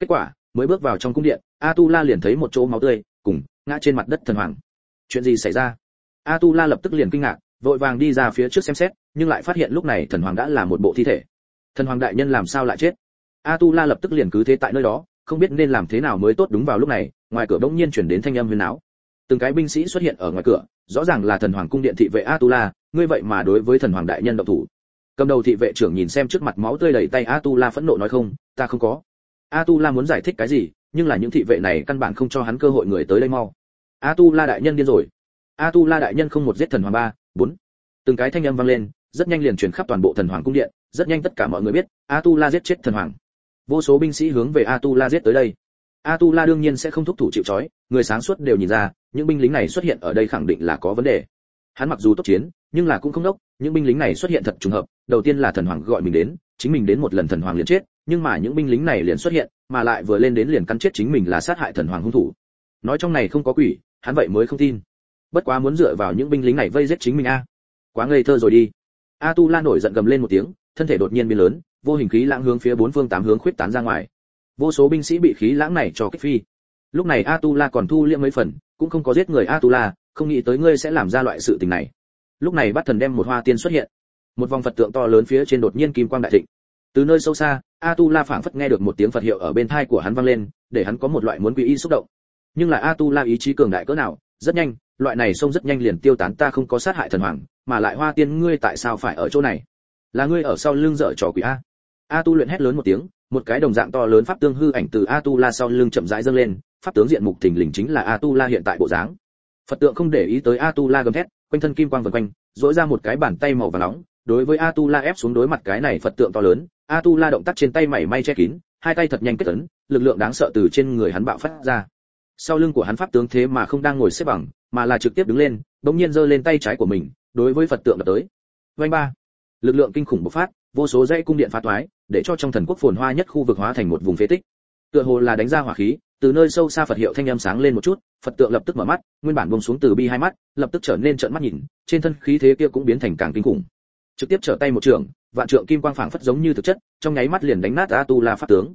Kết quả, mới bước vào trong cung điện, Atula liền thấy một chỗ máu tươi, cùng, ngã trên mặt đất thần hoàng. Chuyện gì xảy ra? Atula lập tức liền kinh ngạc, vội vàng đi ra phía trước xem xét, nhưng lại phát hiện lúc này thần hoàng đã là một bộ thi thể. Thần hoàng đại nhân làm sao lại chết? Atula lập tức liền cứ thế tại nơi đó không biết nên làm thế nào mới tốt đúng vào lúc này, ngoài cửa bỗng nhiên chuyển đến thanh âm huyền áo. Từng cái binh sĩ xuất hiện ở ngoài cửa, rõ ràng là thần hoàng cung điện thị vệ Atula. ngươi vậy mà đối với thần hoàng đại nhân động thủ. Cầm đầu thị vệ trưởng nhìn xem trước mặt máu tươi đầy tay Atula phẫn nộ nói không, ta không có. Atula muốn giải thích cái gì, nhưng là những thị vệ này căn bản không cho hắn cơ hội người tới đây mau. Atula đại nhân điên rồi. Atula đại nhân không một giết thần hoàng ba, bốn. Từng cái thanh âm vang lên, rất nhanh liền truyền khắp toàn bộ thần hoàng cung điện, rất nhanh tất cả mọi người biết, Atula giết chết thần hoàng vô số binh sĩ hướng về Atula giết tới đây. Atula đương nhiên sẽ không thúc thủ chịu trói, người sáng suốt đều nhìn ra, những binh lính này xuất hiện ở đây khẳng định là có vấn đề. Hắn mặc dù tốt chiến, nhưng là cũng không đốc, những binh lính này xuất hiện thật trùng hợp, đầu tiên là thần hoàng gọi mình đến, chính mình đến một lần thần hoàng liền chết, nhưng mà những binh lính này liền xuất hiện, mà lại vừa lên đến liền cắn chết chính mình là sát hại thần hoàng hung thủ. Nói trong này không có quỷ, hắn vậy mới không tin. Bất quá muốn dựa vào những binh lính này vây giết chính mình a. Quá ngây thơ rồi đi. Atula nổi giận gầm lên một tiếng, thân thể đột nhiên biến lớn vô hình khí lãng hướng phía bốn phương tám hướng khuyết tán ra ngoài. Vô số binh sĩ bị khí lãng này cho kích phi. Lúc này Atula còn thu liễm mấy phần cũng không có giết người Atula, không nghĩ tới ngươi sẽ làm ra loại sự tình này. Lúc này bắt thần đem một hoa tiên xuất hiện. Một vòng phật tượng to lớn phía trên đột nhiên kim quang đại thịnh. Từ nơi sâu xa Atula phảng phất nghe được một tiếng phật hiệu ở bên thai của hắn vang lên để hắn có một loại muốn quy y xúc động. Nhưng là Atula ý chí cường đại cỡ nào rất nhanh loại này xông rất nhanh liền tiêu tán ta không có sát hại thần hoàng mà lại hoa tiên ngươi tại sao phải ở chỗ này? Là ngươi ở sau lưng dở trò quỷ a? A tu luyện hét lớn một tiếng, một cái đồng dạng to lớn pháp tương hư ảnh từ a tu la sau lưng chậm rãi dâng lên, pháp tướng diện mục thình lình chính là a tu la hiện tại bộ dáng. Phật tượng không để ý tới a tu la gầm thét, quanh thân kim quang vần quanh dỗi ra một cái bàn tay màu vàng nóng, đối với a tu la ép xuống đối mặt cái này phật tượng to lớn, a tu la động tác trên tay mảy may che kín, hai tay thật nhanh kết tấn lực lượng đáng sợ từ trên người hắn bạo phát ra. Sau lưng của hắn pháp tướng thế mà không đang ngồi xếp bằng, mà là trực tiếp đứng lên, bỗng nhiên giơ lên tay trái của mình, đối với phật tượng đập tới. Vanh ba. Lực lượng kinh khủng bộc phát, vô số dãy cung điện phá toái để cho trong thần quốc phồn hoa nhất khu vực hóa thành một vùng phế tích. Tựa hồ là đánh ra hỏa khí từ nơi sâu xa phật hiệu thanh âm sáng lên một chút phật tượng lập tức mở mắt nguyên bản buông xuống từ bi hai mắt lập tức trở nên trợn mắt nhìn trên thân khí thế kia cũng biến thành càng kinh khủng. Trực tiếp trở tay một trường vạn trượng kim quang phảng phất giống như thực chất trong nháy mắt liền đánh nát Atula pháp tướng.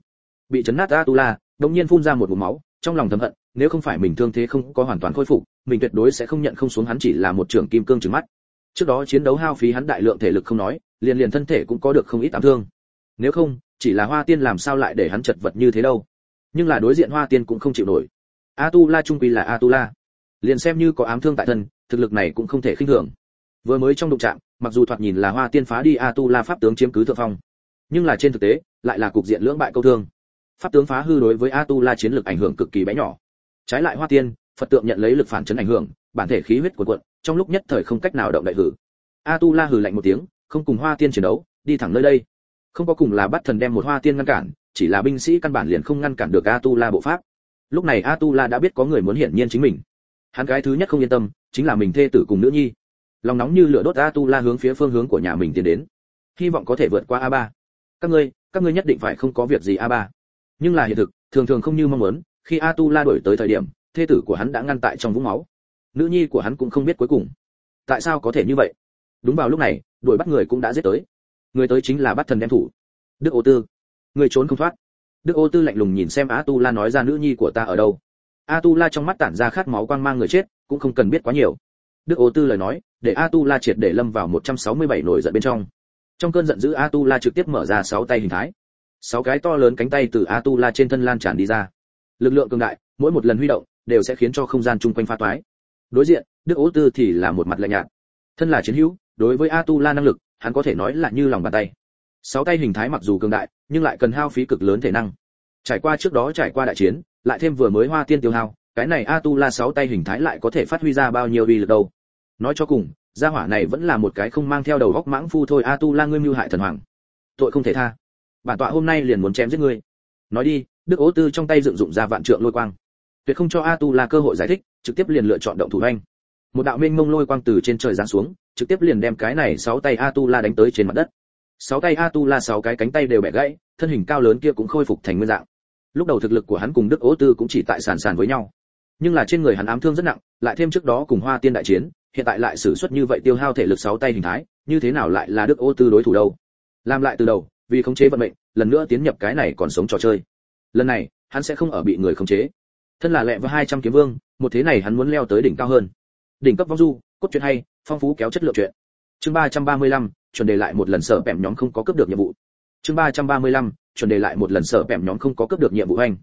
Bị chấn nát Atula, đột nhiên phun ra một ngụm máu trong lòng thầm hận nếu không phải mình thương thế không có hoàn toàn khôi phục mình tuyệt đối sẽ không nhận không xuống hắn chỉ là một trưởng kim cương trừng mắt. Trước đó chiến đấu hao phí hắn đại lượng thể lực không nói liền liền thân thể cũng có được không ít ám thương nếu không, chỉ là hoa tiên làm sao lại để hắn chật vật như thế đâu? Nhưng là đối diện hoa tiên cũng không chịu nổi. A tu la trung quy là a tu la liền xem như có ám thương tại thân, thực lực này cũng không thể khinh thường. Vừa mới trong đụng trạng mặc dù thoạt nhìn là hoa tiên phá đi a tu la pháp tướng chiếm cứ thượng phong, nhưng là trên thực tế, lại là cục diện lưỡng bại câu thương. Pháp tướng phá hư đối với a tu la chiến lực ảnh hưởng cực kỳ bé nhỏ. Trái lại hoa tiên, phật tượng nhận lấy lực phản chấn ảnh hưởng, bản thể khí huyết cuộn cuộn, trong lúc nhất thời không cách nào động đại hử. A tu la hừ lạnh một tiếng, không cùng hoa tiên chiến đấu, đi thẳng nơi đây không có cùng là bắt thần đem một hoa tiên ngăn cản, chỉ là binh sĩ căn bản liền không ngăn cản được a tu la bộ pháp. Lúc này a tu la đã biết có người muốn hiển nhiên chính mình. Hắn cái thứ nhất không yên tâm, chính là mình thê tử cùng nữ nhi. Lòng nóng như lửa đốt a tu la hướng phía phương hướng của nhà mình tiến đến. Hy vọng có thể vượt qua a ba. Các ngươi các ngươi nhất định phải không có việc gì a ba. Nhưng là hiện thực, thường thường không như mong muốn, khi a tu la đổi tới thời điểm, thê tử của hắn đã ngăn tại trong vũng máu. Nữ nhi của hắn cũng không biết cuối cùng. Tại sao có thể như vậy? Đúng vào lúc này, đuổi bắt người cũng đã giết tới người tới chính là bắt thần đem thủ. Đức ô tư. Người trốn không thoát. Đức ô tư lạnh lùng nhìn xem a tu la nói ra nữ nhi của ta ở đâu. A tu la trong mắt tản ra khát máu quang mang người chết, cũng không cần biết quá nhiều. Đức ô tư lời nói, để a tu la triệt để lâm vào 167 nổi giận bên trong. Trong cơn giận dữ a tu la trực tiếp mở ra sáu tay hình thái. Sáu cái to lớn cánh tay từ a tu la trên thân lan tràn đi ra. Lực lượng cường đại, mỗi một lần huy động, đều sẽ khiến cho không gian chung quanh pha toái. Đối diện, đức ô tư thì là một mặt lạnh nhạt. Thân là chiến hữu, đối với a tu la năng lực hắn có thể nói là như lòng bàn tay. Sáu tay hình thái mặc dù cường đại, nhưng lại cần hao phí cực lớn thể năng. Trải qua trước đó trải qua đại chiến, lại thêm vừa mới hoa tiên tiêu hao, cái này a tu la sáu tay hình thái lại có thể phát huy ra bao nhiêu uy lực đâu. Nói cho cùng, gia hỏa này vẫn là một cái không mang theo đầu góc mãng phu thôi a tu la ngươi mưu hại thần hoàng. Tội không thể tha. Bản tọa hôm nay liền muốn chém giết ngươi. Nói đi, đức ố tư trong tay dựng dụng ra vạn trượng lôi quang. Tuyệt không cho a tu la cơ hội giải thích, trực tiếp liền lựa chọn động thủ anh một đạo mênh mông lôi quang từ trên trời giáng xuống trực tiếp liền đem cái này sáu tay Atula đánh tới trên mặt đất. Sáu tay Atula sáu cái cánh tay đều bẻ gãy, thân hình cao lớn kia cũng khôi phục thành nguyên dạng. Lúc đầu thực lực của hắn cùng đức ố tư cũng chỉ tại sàn sàn với nhau. Nhưng là trên người hắn ám thương rất nặng, lại thêm trước đó cùng hoa tiên đại chiến, hiện tại lại sử xuất như vậy tiêu hao thể lực sáu tay hình thái, như thế nào lại là đức ô tư đối thủ đâu? Làm lại từ đầu, vì khống chế vận mệnh, lần nữa tiến nhập cái này còn sống trò chơi. Lần này, hắn sẽ không ở bị người khống chế. Thân là lẹ và hai trăm kiếm vương, một thế này hắn muốn leo tới đỉnh cao hơn đỉnh cấp vong du, cốt truyện hay, phong phú kéo chất lượng truyện. Chương ba trăm ba mươi lăm, chuẩn đề lại một lần sở bẻm nhóm không có cướp được nhiệm vụ. Chương ba trăm ba mươi lăm, chuẩn đề lại một lần sở bẻm nhóm không có cướp được nhiệm vụ hành.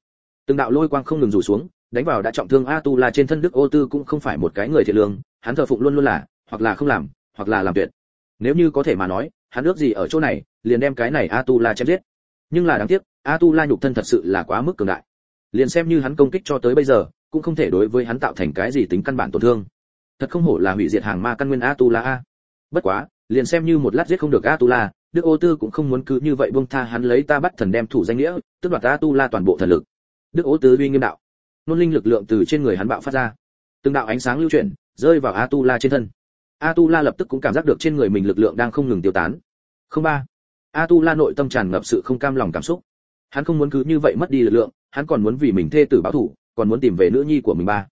Từng đạo lôi quang không ngừng rủ xuống, đánh vào đã trọng thương a tu la trên thân đức ô tư cũng không phải một cái người thiệt lương, hắn thờ phụng luôn luôn là, hoặc là không làm, hoặc là làm tuyệt. Nếu như có thể mà nói, hắn ước gì ở chỗ này, liền đem cái này a tu la chém giết. Nhưng là đáng tiếc a tu la nhục thân thật sự là quá mức cường đại. Liền xem như hắn công kích cho tới bây giờ, cũng không thể đối với hắn tạo thành cái gì tính căn bản tổn thương thật không hổ là hủy diệt hàng ma căn nguyên Atula. a. Bất quá liền xem như một lát giết không được Atula, đức ô tư cũng không muốn cứ như vậy buông tha hắn lấy ta bắt thần đem thủ danh nghĩa tức đoạt Atula toàn bộ thần lực. Đức ô tư uy nghiêm đạo. Nôn linh lực lượng từ trên người hắn bạo phát ra. Từng đạo ánh sáng lưu chuyển rơi vào Atula trên thân. Atula lập tức cũng cảm giác được trên người mình lực lượng đang không ngừng tiêu tán. Không ba. Atula nội tâm tràn ngập sự không cam lòng cảm xúc. Hắn không muốn cứ như vậy mất đi lực lượng hắn còn muốn vì mình thê tử báo thủ còn muốn tìm về nữ nhi của mình ba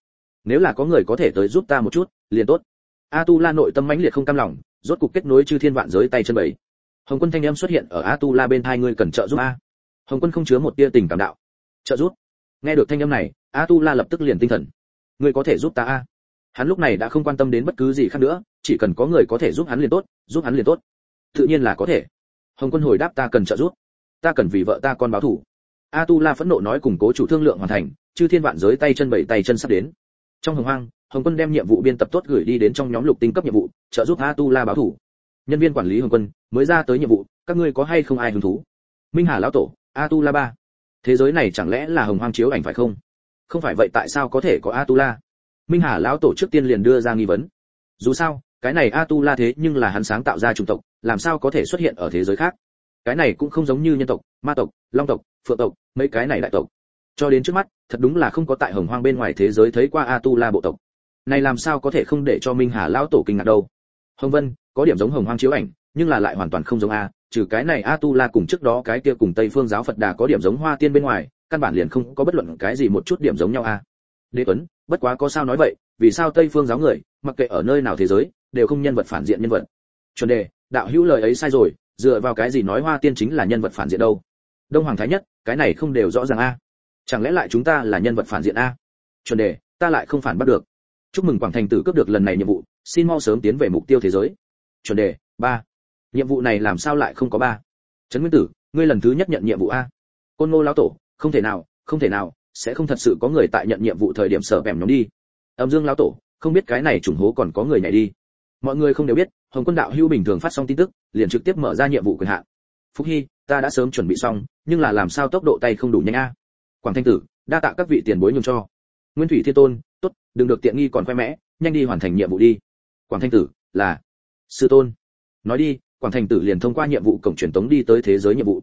nếu là có người có thể tới giúp ta một chút, liền tốt. A tu la nội tâm mãnh liệt không cam lòng, rốt cục kết nối chư thiên vạn giới tay chân bảy. Hồng quân thanh em xuất hiện ở a tu la bên hai người cần trợ giúp a. Hồng quân không chứa một tia tình cảm đạo. Trợ giúp. Nghe được thanh âm này a tu la lập tức liền tinh thần. Ngươi có thể giúp ta a. Hắn lúc này đã không quan tâm đến bất cứ gì khác nữa, chỉ cần có người có thể giúp hắn liền tốt, giúp hắn liền tốt. Tự nhiên là có thể. Hồng quân hồi đáp ta cần trợ giúp. Ta cần vì vợ ta con báo thủ a tu la phẫn nộ nói cùng cố chủ thương lượng hoàn thành, chư thiên vạn giới tay chân bảy tay chân sắp đến trong hồng hoang, hồng quân đem nhiệm vụ biên tập tốt gửi đi đến trong nhóm lục tinh cấp nhiệm vụ, trợ giúp a tu la báo thủ. Nhân viên quản lý hồng quân, mới ra tới nhiệm vụ, các ngươi có hay không ai hứng thú? Minh hà lão tổ a tu la ba. Thế giới này chẳng lẽ là hồng hoang chiếu ảnh phải không? Không phải vậy tại sao có thể có a tu la minh hà lão tổ trước tiên liền đưa ra nghi vấn. Dù sao, cái này a tu la thế nhưng là hắn sáng tạo ra chủng tộc, làm sao có thể xuất hiện ở thế giới khác? Cái này cũng không giống như nhân tộc, ma tộc, long tộc, phượng tộc, mấy cái này đại tộc. Cho đến trước mắt thật đúng là không có tại hồng hoang bên ngoài thế giới thấy qua a tu la bộ tộc. Này làm sao có thể không để cho minh hà lão tổ kinh ngạc đâu? Hồng vân, có điểm giống hồng hoang chiếu ảnh, nhưng là lại hoàn toàn không giống a, trừ cái này a tu la cùng trước đó cái kia cùng tây phương giáo phật đà có điểm giống hoa tiên bên ngoài, căn bản liền không có bất luận cái gì một chút điểm giống nhau a. Đế tuấn, bất quá có sao nói vậy, vì sao tây phương giáo người, mặc kệ ở nơi nào thế giới, đều không nhân vật phản diện nhân vật? Chuẩn đề, đạo hữu lời ấy sai rồi, dựa vào cái gì nói hoa tiên chính là nhân vật phản diện đâu? Đông hoàng thái nhất, cái này không đều rõ ràng a chẳng lẽ lại chúng ta là nhân vật phản diện a? Chuẩn đề, ta lại không phản bắt được. Chúc mừng quảng thành tử cướp được lần này nhiệm vụ, xin mau sớm tiến về mục tiêu thế giới. Chuẩn đề, ba. Nhiệm vụ này làm sao lại không có ba? Trấn nguyên tử, ngươi lần thứ nhất nhận nhiệm vụ a. Côn ngô lão tổ, không thể nào, không thể nào, sẽ không thật sự có người tại nhận nhiệm vụ thời điểm sở bẻm nhóm đi. Âm dương lão tổ, không biết cái này trùng hố còn có người nhảy đi. Mọi người không đều biết, hồng quân đạo hưu bình thường phát xong tin tức, liền trực tiếp mở ra nhiệm vụ quyền hạn. Phúc hy, ta đã sớm chuẩn bị xong, nhưng là làm sao tốc độ tay không đủ nhanh a? Quảng thanh tử, đa tạ các vị tiền bối nhường cho. Nguyên thủy thiên tôn, tốt, đừng được tiện nghi còn khoe mẽ, nhanh đi hoàn thành nhiệm vụ đi. Quảng thanh tử, là. Sư tôn. Nói đi, quảng thành tử liền thông qua nhiệm vụ cổng truyền tống đi tới thế giới nhiệm vụ.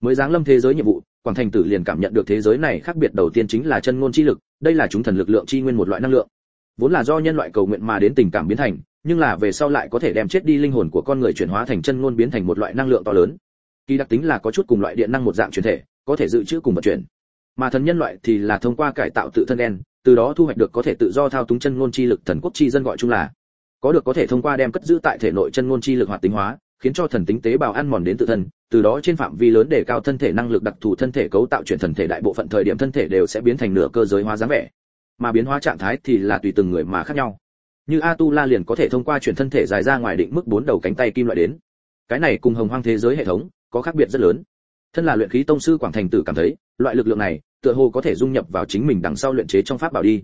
Mới giáng lâm thế giới nhiệm vụ, quảng thành tử liền cảm nhận được thế giới này khác biệt đầu tiên chính là chân ngôn chi lực, đây là chúng thần lực lượng chi nguyên một loại năng lượng. Vốn là do nhân loại cầu nguyện mà đến tình cảm biến thành, nhưng là về sau lại có thể đem chết đi linh hồn của con người chuyển hóa thành chân ngôn biến thành một loại năng lượng to lớn. Kỳ đặc tính là có chút cùng loại điện năng một dạng chuyển thể, có thể dự trữ cùng vận chuyển mà thần nhân loại thì là thông qua cải tạo tự thân đen, từ đó thu hoạch được có thể tự do thao túng chân ngôn chi lực thần quốc chi dân gọi chung là. Có được có thể thông qua đem cất giữ tại thể nội chân ngôn chi lực hoạt tính hóa, khiến cho thần tính tế bào ăn mòn đến tự thân, từ đó trên phạm vi lớn để cao thân thể năng lực đặc thù thân thể cấu tạo chuyển thần thể đại bộ phận thời điểm thân thể đều sẽ biến thành nửa cơ giới hóa dáng vẻ. Mà biến hóa trạng thái thì là tùy từng người mà khác nhau. Như a tu la liền có thể thông qua chuyển thân thể dài ra ngoài định mức bốn đầu cánh tay kim loại đến. Cái này cùng hồng hoang thế giới hệ thống có khác biệt rất lớn. Thân là luyện khí tông sư quảng thành tử cảm thấy loại lực lượng này, tựa hồ có thể dung nhập vào chính mình đằng sau luyện chế trong pháp bảo đi.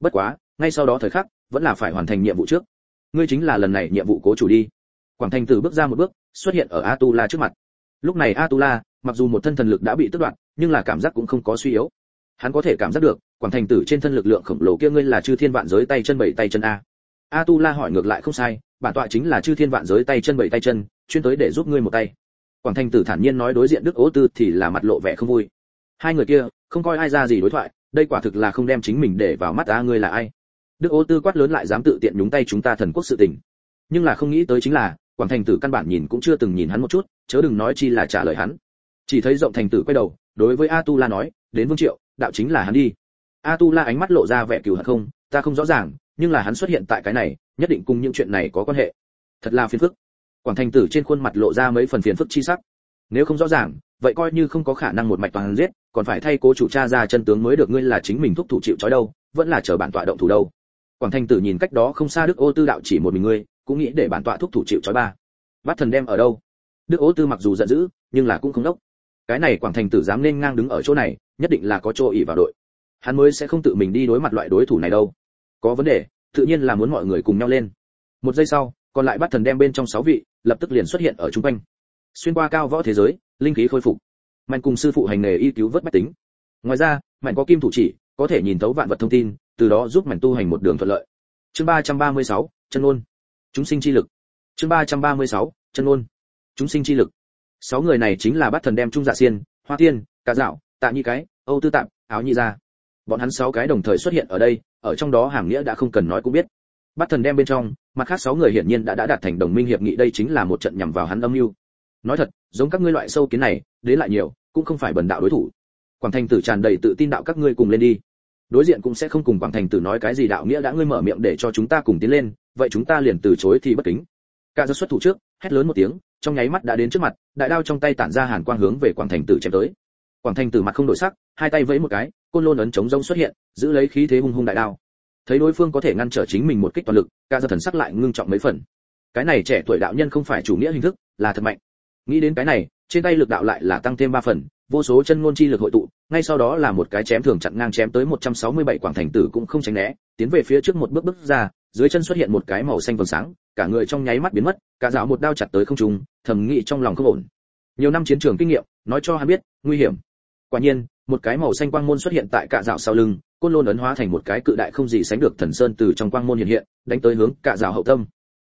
Bất quá, ngay sau đó thời khắc, vẫn là phải hoàn thành nhiệm vụ trước. Ngươi chính là lần này nhiệm vụ cố chủ đi. Quảng thành tử bước ra một bước, xuất hiện ở a tu la trước mặt. Lúc này a tu la mặc dù một thân thần lực đã bị tước đoạt, nhưng là cảm giác cũng không có suy yếu. Hắn có thể cảm giác được, quảng thành tử trên thân lực lượng khổng lồ kia ngươi là chư thiên vạn giới tay chân bảy tay chân a. A tu la hỏi ngược lại không sai, bản tọa chính là chư thiên vạn giới tay chân bảy tay chân, chuyên tới để giúp ngươi một tay. Quảng thành tử thản nhiên nói đối diện đức ố tư thì là mặt lộ vẻ không vui hai người kia, không coi ai ra gì đối thoại, đây quả thực là không đem chính mình để vào mắt a ngươi là ai? Đức ô tư quát lớn lại dám tự tiện nhúng tay chúng ta thần quốc sự tình. Nhưng là không nghĩ tới chính là, quảng thành tử căn bản nhìn cũng chưa từng nhìn hắn một chút, chớ đừng nói chi là trả lời hắn. Chỉ thấy rộng thành tử quay đầu, đối với a tu la nói, đến vương triệu, đạo chính là hắn đi. A tu la ánh mắt lộ ra vẻ cừu hận không, ta không rõ ràng, nhưng là hắn xuất hiện tại cái này, nhất định cùng những chuyện này có quan hệ. Thật là phiền phức. Quảng thành tử trên khuôn mặt lộ ra mấy phần phiền phức chi sắc. Nếu không rõ ràng vậy coi như không có khả năng một mạch toàn giết, còn phải thay cố chủ cha ra chân tướng mới được ngươi là chính mình thúc thủ chịu trói đâu, vẫn là chờ bản tọa động thủ đâu. Quảng Thanh tử nhìn cách đó không xa đức ô tư đạo chỉ một mình ngươi, cũng nghĩ để bản tọa thúc thủ chịu trói ba. Bắt thần đem ở đâu? Đức ô tư mặc dù giận dữ, nhưng là cũng không đốc. Cái này quảng thành tử dám nên ngang đứng ở chỗ này, nhất định là có chỗ ỉ vào đội. Hắn mới sẽ không tự mình đi đối mặt loại đối thủ này đâu. Có vấn đề, tự nhiên là muốn mọi người cùng nhau lên. Một giây sau, còn lại bắt thần đem bên trong sáu vị, lập tức liền xuất hiện ở trung quanh. Xuyên qua cao võ thế giới linh khí khôi phục. Mạnh cùng sư phụ hành nghề y cứu vớt bách tính. Ngoài ra, mạnh có kim thủ chỉ, có thể nhìn thấu vạn vật thông tin, từ đó giúp mạnh tu hành một đường thuận lợi. Chương ba trăm ba mươi sáu, chân ôn. Chúng sinh chi lực. Chương ba trăm ba mươi sáu, chân ôn. Chúng sinh chi lực. Sáu người này chính là bát thần đem trung dạ xiên, hoa tiên cả dạo, tạ nhi cái, âu tư tạm, áo nhi ra bọn hắn sáu cái đồng thời xuất hiện ở đây, ở trong đó hàm nghĩa đã không cần nói cũng biết. Bắt thần đem bên trong, mặt khác sáu người hiển nhiên đã đã đạt thành đồng minh hiệp nghị, đây chính là một trận nhằm vào hắn âm mưu nói thật, giống các ngươi loại sâu kiến này, đến lại nhiều, cũng không phải bần đạo đối thủ. Quảng thành tử tràn đầy tự tin đạo các ngươi cùng lên đi. Đối diện cũng sẽ không cùng quảng thành tử nói cái gì đạo nghĩa đã ngươi mở miệng để cho chúng ta cùng tiến lên, vậy chúng ta liền từ chối thì bất kính. Cả ra xuất thủ trước, hét lớn một tiếng, trong nháy mắt đã đến trước mặt, đại đao trong tay tản ra hàn quang hướng về quảng thành tử chém tới. Quảng thành tử mặt không đổi sắc, hai tay vẫy một cái, côn lôn ấn chống rông xuất hiện, giữ lấy khí thế hung hung đại đao. Thấy đối phương có thể ngăn trở chính mình một kích toàn lực, cả ra thần sắc lại ngưng trọng mấy phần. Cái này trẻ tuổi đạo nhân không phải chủ nghĩa hình thức, là thật mạnh nghĩ đến cái này, trên tay lực đạo lại là tăng thêm ba phần, vô số chân ngôn chi lực hội tụ, ngay sau đó là một cái chém thường chặn ngang chém tới 167 quảng thành tử cũng không tránh né, tiến về phía trước một bước bước ra, dưới chân xuất hiện một cái màu xanh vầng sáng, cả người trong nháy mắt biến mất, cả dạo một đao chặt tới không trung, thầm nghĩ trong lòng không ổn. Nhiều năm chiến trường kinh nghiệm, nói cho hắn biết, nguy hiểm. Quả nhiên, một cái màu xanh quang môn xuất hiện tại cả dạo sau lưng, côn lôn ấn hóa thành một cái cự đại không gì sánh được thần sơn từ trong quang môn hiện hiện, đánh tới hướng cả dạo hậu tâm.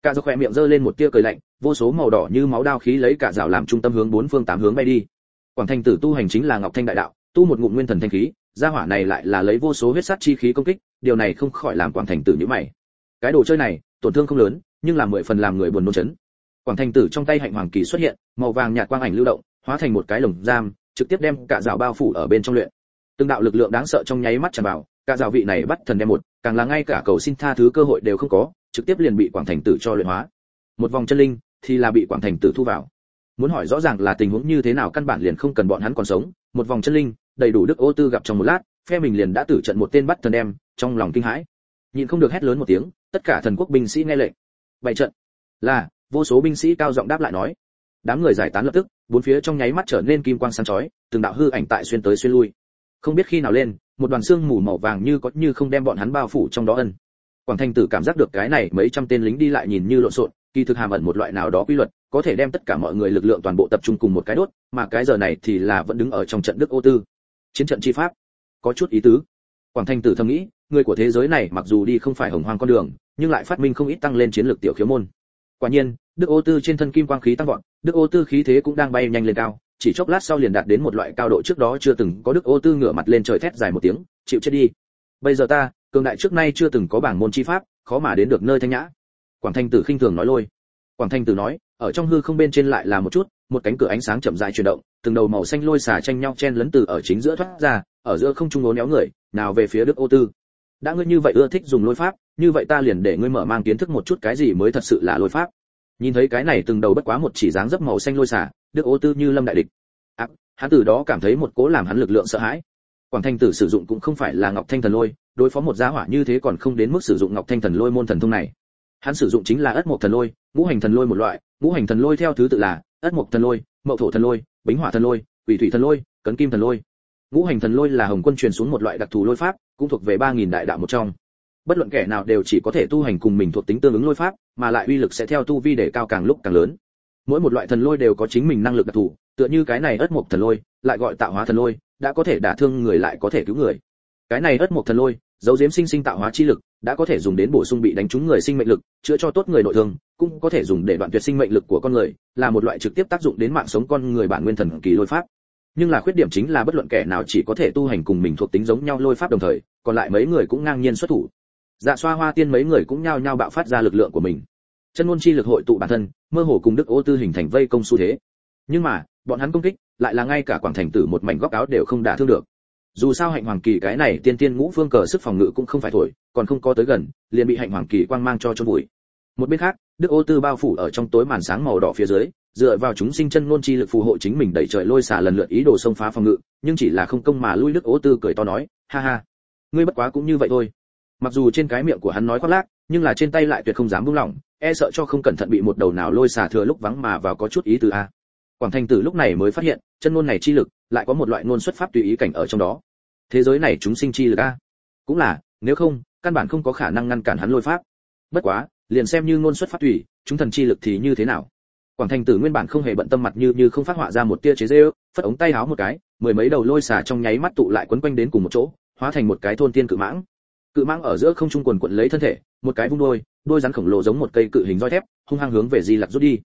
Cả dạo khỏe miệng giơ lên một tia cười lạnh vô số màu đỏ như máu đao khí lấy cả rào làm trung tâm hướng bốn phương tám hướng bay đi. Quảng thành tử tu hành chính là ngọc thanh đại đạo, tu một ngụm nguyên thần thanh khí, gia hỏa này lại là lấy vô số huyết sát chi khí công kích, điều này không khỏi làm quảng thành tử nhíu mày. Cái đồ chơi này, tổn thương không lớn, nhưng là mười phần làm người buồn nôn chấn. Quảng thành tử trong tay hạnh hoàng kỳ xuất hiện, màu vàng nhạt quang ảnh lưu động, hóa thành một cái lồng giam, trực tiếp đem cả rào bao phủ ở bên trong luyện. Từng đạo lực lượng đáng sợ trong nháy mắt tràn vào, cả rào vị này bắt thần đem một, càng là ngay cả cầu xin tha thứ cơ hội đều không có, trực tiếp liền bị quảng thành tử cho luyện hóa. Một vòng chân linh thì là bị quảng thành tử thu vào. Muốn hỏi rõ ràng là tình huống như thế nào căn bản liền không cần bọn hắn còn sống, một vòng chân linh, đầy đủ đức ô tư gặp trong một lát, phe mình liền đã tử trận một tên bắt thần đem, trong lòng kinh hãi. Nhịn không được hét lớn một tiếng, tất cả thần quốc binh sĩ nghe lệnh. Bày trận. Là, vô số binh sĩ cao giọng đáp lại nói. Đám người giải tán lập tức, bốn phía trong nháy mắt trở nên kim quang sáng chói, từng đạo hư ảnh tại xuyên tới xuyên lui. Không biết khi nào lên, một đoàn xương mù màu vàng như có như không đem bọn hắn bao phủ trong đó ân. Quảng thanh tử cảm giác được cái này mấy trăm tên lính đi lại nhìn như lộn xộn kỳ thực hàm ẩn một loại nào đó quy luật, có thể đem tất cả mọi người lực lượng toàn bộ tập trung cùng một cái đốt, mà cái giờ này thì là vẫn đứng ở trong trận đức ô tư. Chiến trận chi pháp. Có chút ý tứ. Quảng thanh tử thầm nghĩ, người của thế giới này mặc dù đi không phải hồng hoang con đường, nhưng lại phát minh không ít tăng lên chiến lược tiểu khiếu môn. Quả nhiên, đức ô tư trên thân kim quang khí tăng vọt, đức ô tư khí thế cũng đang bay nhanh lên cao, chỉ chốc lát sau liền đạt đến một loại cao độ trước đó chưa từng có đức ô tư ngửa mặt lên trời thét dài một tiếng, chịu chết đi. Bây giờ ta, cường đại trước nay chưa từng có bảng môn chi pháp, khó mà đến được nơi thanh nhã quảng thanh tử khinh thường nói lôi. Quảng thanh tử nói ở trong hư không bên trên lại là một chút một cánh cửa ánh sáng chậm rãi chuyển động từng đầu màu xanh lôi xả tranh nhau chen lấn từ ở chính giữa thoát ra ở giữa không trung ố néo người nào về phía đức ô tư. Đã ngươi như vậy ưa thích dùng lôi pháp như vậy ta liền để ngươi mở mang kiến thức một chút cái gì mới thật sự là lôi pháp. Nhìn thấy cái này từng đầu bất quá một chỉ dáng dấp màu xanh lôi xả đức ô tư như lâm đại địch. À, hắn từ đó cảm thấy một cố làm hắn lực lượng sợ hãi. Quảng thanh tử sử dụng cũng không phải là ngọc thanh thần lôi đối phó một gia hỏa như thế còn không đến mức sử dụng ngọc thanh thần lôi môn thần thông này hắn sử dụng chính là ất mộc thần lôi, ngũ hành thần lôi một loại, ngũ hành thần lôi theo thứ tự là ất mộc thần lôi, mậu thổ thần lôi, bính hỏa thần lôi, quỷ thủy thần lôi, cấn kim thần lôi. Ngũ hành thần lôi là hồng quân truyền xuống một loại đặc thù lôi pháp, cũng thuộc về ba nghìn đại đạo một trong. Bất luận kẻ nào đều chỉ có thể tu hành cùng mình thuộc tính tương ứng lôi pháp, mà lại uy lực sẽ theo tu vi để cao càng lúc càng lớn. Mỗi một loại thần lôi đều có chính mình năng lực đặc thù, tựa như cái này ất mộc thần lôi, lại gọi tạo hóa thần lôi, đã có thể đả thương người lại có thể cứu người cái này ất mộc thần lôi, dấu diếm sinh sinh tạo hóa chi lực, đã có thể dùng đến bổ sung bị đánh trúng người sinh mệnh lực, chữa cho tốt người nội thương, cũng có thể dùng để đoạn tuyệt sinh mệnh lực của con người, là một loại trực tiếp tác dụng đến mạng sống con người bản nguyên thần kỳ lôi pháp. Nhưng là khuyết điểm chính là bất luận kẻ nào chỉ có thể tu hành cùng mình thuộc tính giống nhau lôi pháp đồng thời, còn lại mấy người cũng ngang nhiên xuất thủ. Dạ xoa hoa tiên mấy người cũng nhao nhao bạo phát ra lực lượng của mình. Chân ngôn chi lực hội tụ bản thân, mơ hồ cùng đức ô tư hình thành vây công xu thế. Nhưng mà, bọn hắn công kích, lại là ngay cả quảng thành tử một mảnh góc áo đều không đả thương được dù sao hạnh hoàng kỳ cái này tiên tiên ngũ phương cờ sức phòng ngự cũng không phải thổi, còn không có tới gần, liền bị hạnh hoàng kỳ quang mang cho chôn bụi một bên khác, đức ô tư bao phủ ở trong tối màn sáng màu đỏ phía dưới, dựa vào chúng sinh chân ngôn chi lực phù hộ chính mình đẩy trời lôi xả lần lượt ý đồ xông phá phòng ngự, nhưng chỉ là không công mà lui đức ô tư cười to nói, ha ha, ngươi bất quá cũng như vậy thôi. Mặc dù trên cái miệng của hắn nói khoác lác, nhưng là trên tay lại tuyệt không dám buông lỏng e sợ cho không cẩn thận bị một đầu nào lôi xả thừa lúc vắng mà vào có chút ý từ a. Quảng thành tử lúc này mới phát hiện, chân ngôn này chi lực lại có một loại ngôn xuất pháp tùy ý cảnh ở trong đó. Thế giới này chúng sinh chi lực a. Cũng là, nếu không, căn bản không có khả năng ngăn cản hắn lôi pháp. Bất quá, liền xem như ngôn xuất pháp tùy, chúng thần chi lực thì như thế nào? Quảng thành tử nguyên bản không hề bận tâm mặt như như không phát họa ra một tia chế dê phất ống tay háo một cái, mười mấy đầu lôi xả trong nháy mắt tụ lại quấn quanh đến cùng một chỗ, hóa thành một cái thôn tiên cự mãng. Cự mãng ở giữa không trung quần quận lấy thân thể, một cái vung đôi đôi rắn khổng lồ giống một cây cự hình roi thép, hung hăng hướng về di lặc rút đi.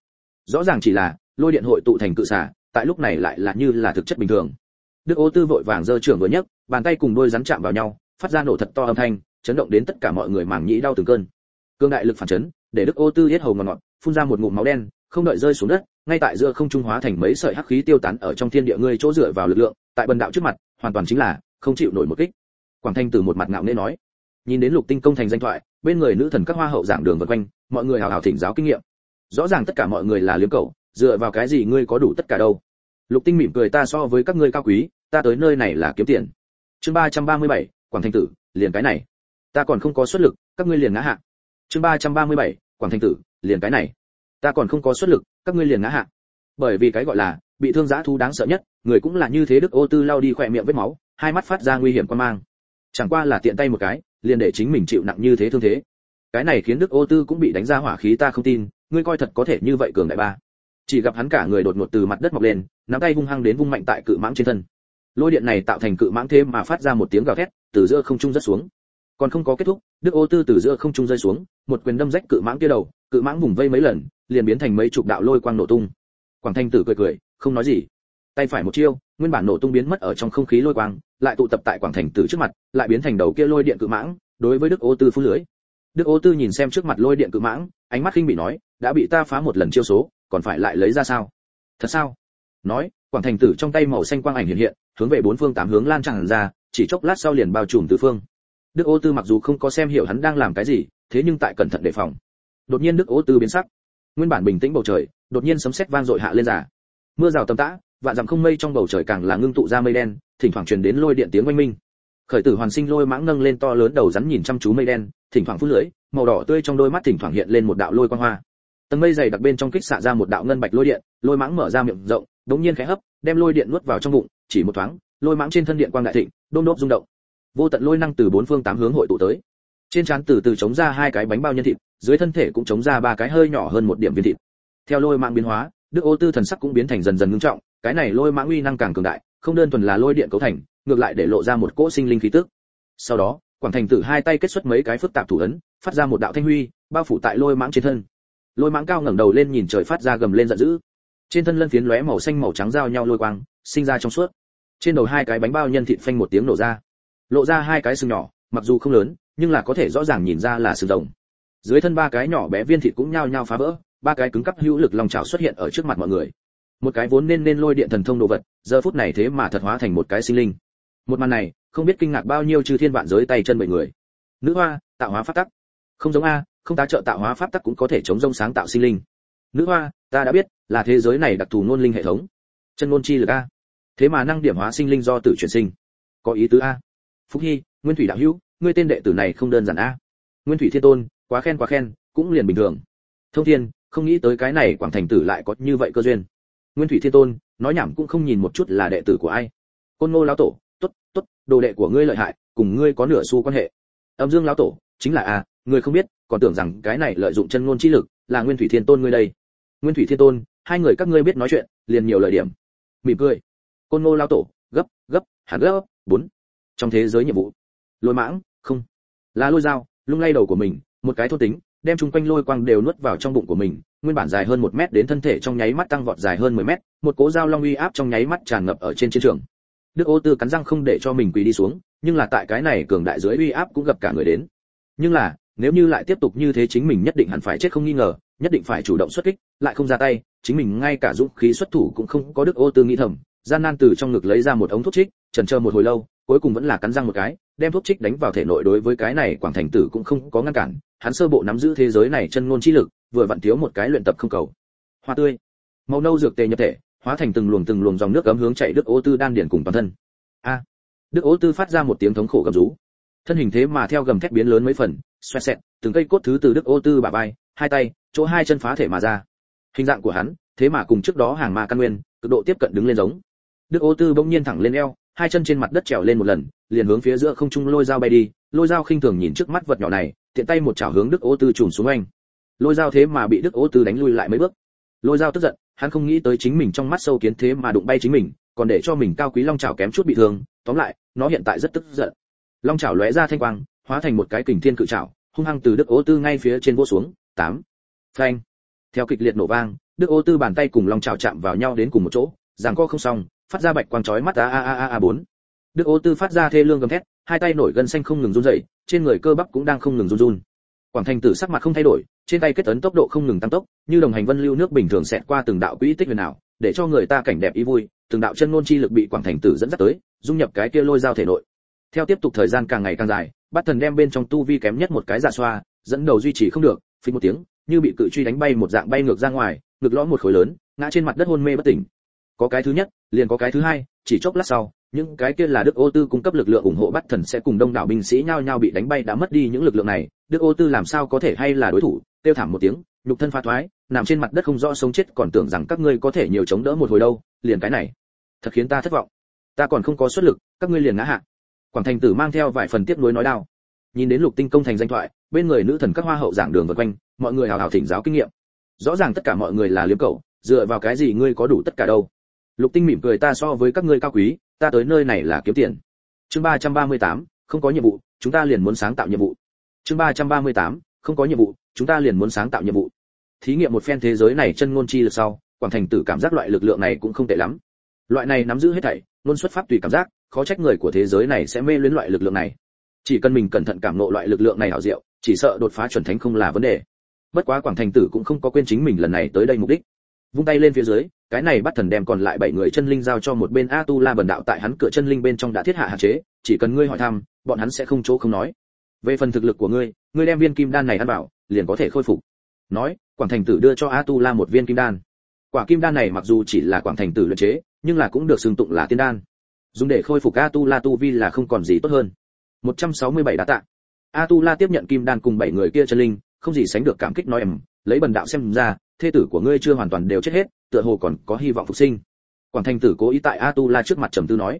Rõ ràng chỉ là, lôi điện hội tụ thành cự xả tại lúc này lại là như là thực chất bình thường. Đức ô tư vội vàng giơ trưởng vừa nhấc, bàn tay cùng đôi rắn chạm vào nhau, phát ra nổ thật to âm thanh, chấn động đến tất cả mọi người màng nhĩ đau từng cơn. Cương đại lực phản chấn, để đức ô tư hết hầu ngọt ngọt phun ra một ngụm máu đen, không đợi rơi xuống đất, ngay tại giữa không trung hóa thành mấy sợi hắc khí tiêu tán ở trong thiên địa ngươi chỗ dựa vào lực lượng, tại bần đạo trước mặt, hoàn toàn chính là không chịu nổi một kích. Quảng thanh từ một mặt ngạo nghễ nói, nhìn đến lục tinh công thành danh thoại, bên người nữ thần các hoa hậu giảng đường vân quanh, mọi người hào hào thỉnh giáo kinh nghiệm. Rõ ràng tất cả mọi người là liếm cầu dựa vào cái gì ngươi có đủ tất cả đâu? Lục tinh mỉm cười ta so với các ngươi cao quý, ta tới nơi này là kiếm tiền. Chương ba trăm ba mươi bảy, quảng thanh tử, liền cái này. Ta còn không có xuất lực, các ngươi liền ngã hạ. Chương ba trăm ba mươi bảy, quảng thanh tử, liền cái này. Ta còn không có xuất lực, các ngươi liền ngã hạ. Bởi vì cái gọi là, bị thương giá thu đáng sợ nhất, người cũng là như thế đức ô tư lao đi khỏe miệng vết máu, hai mắt phát ra nguy hiểm quan mang. Chẳng qua là tiện tay một cái, liền để chính mình chịu nặng như thế thương thế. Cái này khiến đức ô tư cũng bị đánh ra hỏa khí ta không tin, ngươi coi thật có thể như vậy cường đại ba chỉ gặp hắn cả người đột ngột từ mặt đất mọc lên, nắm tay hung hăng đến vung mạnh tại cự mãng trên thân. Lôi điện này tạo thành cự mãng thêm mà phát ra một tiếng gào thét, từ giữa không trung rất xuống. Còn không có kết thúc, đức ô tư từ giữa không trung rơi xuống, một quyền đâm rách cự mãng kia đầu, cự mãng vùng vây mấy lần, liền biến thành mấy chục đạo lôi quang nổ tung. Quảng thanh tử cười cười, không nói gì. Tay phải một chiêu, nguyên bản nổ tung biến mất ở trong không khí lôi quang, lại tụ tập tại quảng thành tử trước mặt, lại biến thành đầu kia lôi điện cự mãng, đối với đức ô tư phú lưới. Đức ô tư nhìn xem trước mặt lôi điện cự mãng, ánh mắt khinh bị nói, đã bị ta phá một lần chiêu số còn phải lại lấy ra sao? Thật sao? Nói, quảng thành tử trong tay màu xanh quang ảnh hiện hiện, hướng về bốn phương tám hướng lan tràn ra, chỉ chốc lát sau liền bao trùm tứ phương. Đức ô tư mặc dù không có xem hiểu hắn đang làm cái gì, thế nhưng tại cẩn thận đề phòng. Đột nhiên đức ô tư biến sắc. Nguyên bản bình tĩnh bầu trời, đột nhiên sấm sét vang dội hạ lên giả mưa rào tầm tã, vạn dặm không mây trong bầu trời càng là ngưng tụ ra mây đen, thỉnh thoảng truyền đến lôi điện tiếng oanh minh. Khởi tử hoàn sinh lôi mãng nâng lên to lớn đầu rắn nhìn chăm chú mây đen, thỉnh thoảng phút lưỡi, màu đỏ tươi trong đôi mắt thỉnh thoảng hiện lên một đạo lôi quang hoa tầng mây dày đặc bên trong kích xạ ra một đạo ngân bạch lôi điện, lôi mãng mở ra miệng rộng, đống nhiên khẽ hấp, đem lôi điện nuốt vào trong bụng, chỉ một thoáng, lôi mãng trên thân điện quang đại thịnh, đôm đốp rung động. Vô tận lôi năng từ bốn phương tám hướng hội tụ tới. Trên trán từ từ chống ra hai cái bánh bao nhân thịt, dưới thân thể cũng chống ra ba cái hơi nhỏ hơn một điểm viên thịt. Theo lôi mạng biến hóa, đức ô tư thần sắc cũng biến thành dần dần ngưng trọng, cái này lôi mãng uy năng càng cường đại, không đơn thuần là lôi điện cấu thành, ngược lại để lộ ra một cỗ sinh linh khí tức. Sau đó, quảng thành tử hai tay kết xuất mấy cái phức tạp thủ ấn, phát ra một đạo thanh huy, bao phủ tại lôi mãng trên thân lôi mãng cao ngẩng đầu lên nhìn trời phát ra gầm lên giận dữ. Trên thân lân phiến lóe màu xanh màu trắng giao nhau lôi quang, sinh ra trong suốt. Trên đầu hai cái bánh bao nhân thịt phanh một tiếng nổ ra. Lộ ra hai cái sừng nhỏ, mặc dù không lớn, nhưng là có thể rõ ràng nhìn ra là sừng rồng. Dưới thân ba cái nhỏ bé viên thịt cũng nhao nhao phá vỡ, ba cái cứng cắp hữu lực lòng chảo xuất hiện ở trước mặt mọi người. Một cái vốn nên nên lôi điện thần thông đồ vật, giờ phút này thế mà thật hóa thành một cái sinh linh. Một màn này, không biết kinh ngạc bao nhiêu chư thiên vạn giới tay chân bảy người. Nữ hoa, tạo hóa phát tắc. Không giống a không tá trợ tạo hóa pháp tắc cũng có thể chống rông sáng tạo sinh linh. Nữ hoa, ta đã biết, là thế giới này đặc thù ngôn linh hệ thống. Chân ngôn chi lực a. Thế mà năng điểm hóa sinh linh do tử chuyển sinh. Có ý tứ a. Phúc hy, nguyên thủy đạo hữu, ngươi tên đệ tử này không đơn giản a. Nguyên thủy thiên tôn, quá khen quá khen, cũng liền bình thường. Thông thiên, không nghĩ tới cái này quảng thành tử lại có như vậy cơ duyên. Nguyên thủy thiên tôn, nói nhảm cũng không nhìn một chút là đệ tử của ai. Côn ngô lão tổ, tốt tốt, đồ đệ của ngươi lợi hại, cùng ngươi có nửa xu quan hệ. Âm dương lão tổ, chính là a người không biết, còn tưởng rằng cái này lợi dụng chân ngôn chi lực là nguyên thủy thiên tôn ngươi đây. Nguyên thủy thiên tôn, hai người các ngươi biết nói chuyện, liền nhiều lời điểm. Mỉm cười. Côn ngô lao tổ, gấp gấp, hẳn gấp, bốn. Trong thế giới nhiệm vụ. Lôi mãng, không. Là lôi dao, lung lay đầu của mình, một cái thôn tính, đem chung quanh lôi quang đều nuốt vào trong bụng của mình, nguyên bản dài hơn một mét đến thân thể trong nháy mắt tăng vọt dài hơn 10 mét, một cố dao long uy áp trong nháy mắt tràn ngập ở trên chiến trường. Đức ô tư cắn răng không để cho mình quỳ đi xuống, nhưng là tại cái này cường đại dưới uy áp cũng gặp cả người đến. Nhưng là nếu như lại tiếp tục như thế chính mình nhất định hẳn phải chết không nghi ngờ, nhất định phải chủ động xuất kích, lại không ra tay, chính mình ngay cả dũng khí xuất thủ cũng không có đức ô tư nghĩ thầm. Gian nan từ trong ngực lấy ra một ống thuốc trích, trần chờ một hồi lâu, cuối cùng vẫn là cắn răng một cái, đem thuốc trích đánh vào thể nội đối với cái này quảng thành tử cũng không có ngăn cản. Hắn sơ bộ nắm giữ thế giới này chân ngôn chi lực, vừa vặn thiếu một cái luyện tập không cầu. Hoa tươi. Màu nâu dược tề nhập thể, hóa thành từng luồng từng luồng dòng nước ấm hướng chạy đức ô tư đan điển cùng toàn thân. A. Đức ô tư phát ra một tiếng thống khổ gầm rú thân hình thế mà theo gầm thép biến lớn mấy phần, xoẹt xẹt, từng cây cốt thứ từ đức ô tư bà vai, hai tay, chỗ hai chân phá thể mà ra. Hình dạng của hắn, thế mà cùng trước đó hàng ma căn nguyên, cực độ tiếp cận đứng lên giống. Đức ô tư bỗng nhiên thẳng lên eo, hai chân trên mặt đất trèo lên một lần, liền hướng phía giữa không trung lôi dao bay đi, lôi dao khinh thường nhìn trước mắt vật nhỏ này, tiện tay một chảo hướng đức ô tư trùm xuống anh. Lôi dao thế mà bị đức ô tư đánh lui lại mấy bước. Lôi dao tức giận, hắn không nghĩ tới chính mình trong mắt sâu kiến thế mà đụng bay chính mình, còn để cho mình cao quý long chảo kém chút bị thương, tóm lại, nó hiện tại rất tức giận long chảo lóe ra thanh quang, hóa thành một cái kình thiên cự chảo, hung hăng từ đức ô tư ngay phía trên vô xuống. Tám. Phanh. Theo kịch liệt nổ vang, đức ô tư bàn tay cùng long chảo chạm vào nhau đến cùng một chỗ giằng co không xong, phát ra bạch quang chói mắt, a a a a bốn. Đức ô tư phát ra thê lương gầm thét, hai tay nổi gân xanh không ngừng run rẩy, trên người cơ bắp cũng đang không ngừng run run. Quảng thành tử sắc mặt không thay đổi, trên tay kết ấn tốc độ không ngừng tăng tốc, như đồng hành vân lưu nước bình thường xẹt qua từng đạo quỹ tích huyền ảo, để cho người ta cảnh đẹp ý vui, từng đạo chân ngôn chi lực bị quảng thành tử dẫn dắt tới, dung nhập cái kia lôi dao thể nội theo tiếp tục thời gian càng ngày càng dài, bát thần đem bên trong tu vi kém nhất một cái giả xoa, dẫn đầu duy trì không được phí một tiếng, như bị cự truy đánh bay một dạng bay ngược ra ngoài, ngực lõm một khối lớn, ngã trên mặt đất hôn mê bất tỉnh. Có cái thứ nhất, liền có cái thứ hai, chỉ chốc lát sau, những cái kia là đức ô tư cung cấp lực lượng ủng hộ bắt thần sẽ cùng đông đảo binh sĩ nhao nhao bị đánh bay đã mất đi những lực lượng này. Đức ô tư làm sao có thể hay là đối thủ? Tiêu thảm một tiếng, nhục thân pha thoái, nằm trên mặt đất không rõ sống chết, còn tưởng rằng các ngươi có thể nhiều chống đỡ một hồi đâu, liền cái này. Thật khiến ta thất vọng. Ta còn không có xuất lực, các ngươi liền ngã hạ quảng thành tử mang theo vài phần tiếp nối nói đao. Nhìn đến lục tinh công thành danh thoại, bên người nữ thần các hoa hậu giảng đường vượt quanh, mọi người hào hào thỉnh giáo kinh nghiệm. Rõ ràng tất cả mọi người là liếm cầu dựa vào cái gì ngươi có đủ tất cả đâu? Lục tinh mỉm cười ta so với các ngươi cao quý, ta tới nơi này là kiếm tiền. Chương ba trăm ba mươi tám, không có nhiệm vụ, chúng ta liền muốn sáng tạo nhiệm vụ. Chương ba trăm ba mươi tám, không có nhiệm vụ, chúng ta liền muốn sáng tạo nhiệm vụ. Thí nghiệm một phen thế giới này chân ngôn chi lực sau, quảng thành tử cảm giác loại lực lượng này cũng không tệ lắm. Loại này nắm giữ hết thảy, ngôn xuất pháp tùy cảm giác khó trách người của thế giới này sẽ mê luyến loại lực lượng này. Chỉ cần mình cẩn thận cảm ngộ loại lực lượng này hảo diệu, chỉ sợ đột phá chuẩn thánh không là vấn đề. Bất quá quảng thành tử cũng không có quên chính mình lần này tới đây mục đích. Vung tay lên phía dưới, cái này bắt thần đem còn lại bảy người chân linh giao cho một bên a tu la bần đạo tại hắn cửa chân linh bên trong đã thiết hạ hạn chế, chỉ cần ngươi hỏi thăm, bọn hắn sẽ không chỗ không nói. Về phần thực lực của ngươi ngươi đem viên kim đan này ăn bảo liền có thể khôi phục. Nói, quảng thành tử đưa cho a tu la một viên kim đan. Quả kim đan này mặc dù chỉ là quảng thành tử luyện chế, nhưng là cũng được xưng tụng là tiên đan dùng để khôi phục a tu la tu vi là không còn gì tốt hơn. 167 đã tạ a tu la tiếp nhận kim đan cùng bảy người kia chân linh, không gì sánh được cảm kích nói em lấy bần đạo xem ra, thê tử của ngươi chưa hoàn toàn đều chết hết, tựa hồ còn có hy vọng phục sinh. Quảng thanh tử cố ý tại a tu la trước mặt trầm tư nói,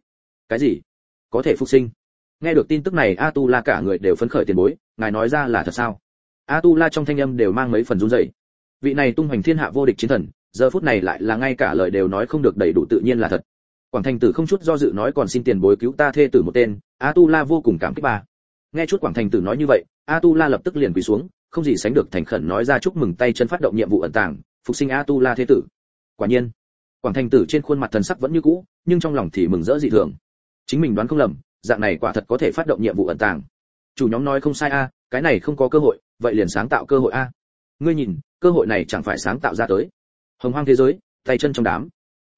cái gì? Có thể phục sinh? Nghe được tin tức này a tu la cả người đều phấn khởi tiền bối, ngài nói ra là thật sao? A tu la trong thanh âm đều mang mấy phần run rẩy. Vị này tung hoành thiên hạ vô địch chiến thần, giờ phút này lại là ngay cả lời đều nói không được đầy đủ tự nhiên là thật quảng thành tử không chút do dự nói còn xin tiền bối cứu ta thê tử một tên a tu la vô cùng cảm kích bà. nghe chút quảng thành tử nói như vậy a tu la lập tức liền quỳ xuống, không gì sánh được thành khẩn nói ra chúc mừng tay chân phát động nhiệm vụ ẩn tàng, phục sinh a tu la thế tử. Quả nhiên, quảng thành tử trên khuôn mặt thần sắc vẫn như cũ, nhưng trong lòng thì mừng rỡ dị thường. Chính mình đoán không lầm, dạng này quả thật có thể phát động nhiệm vụ ẩn tàng. Chủ nhóm nói không sai a, cái này không có cơ hội, vậy liền sáng tạo cơ hội a. Ngươi nhìn, cơ hội này chẳng phải sáng tạo ra tới. Hồng hoang thế giới, tay chân trong đám.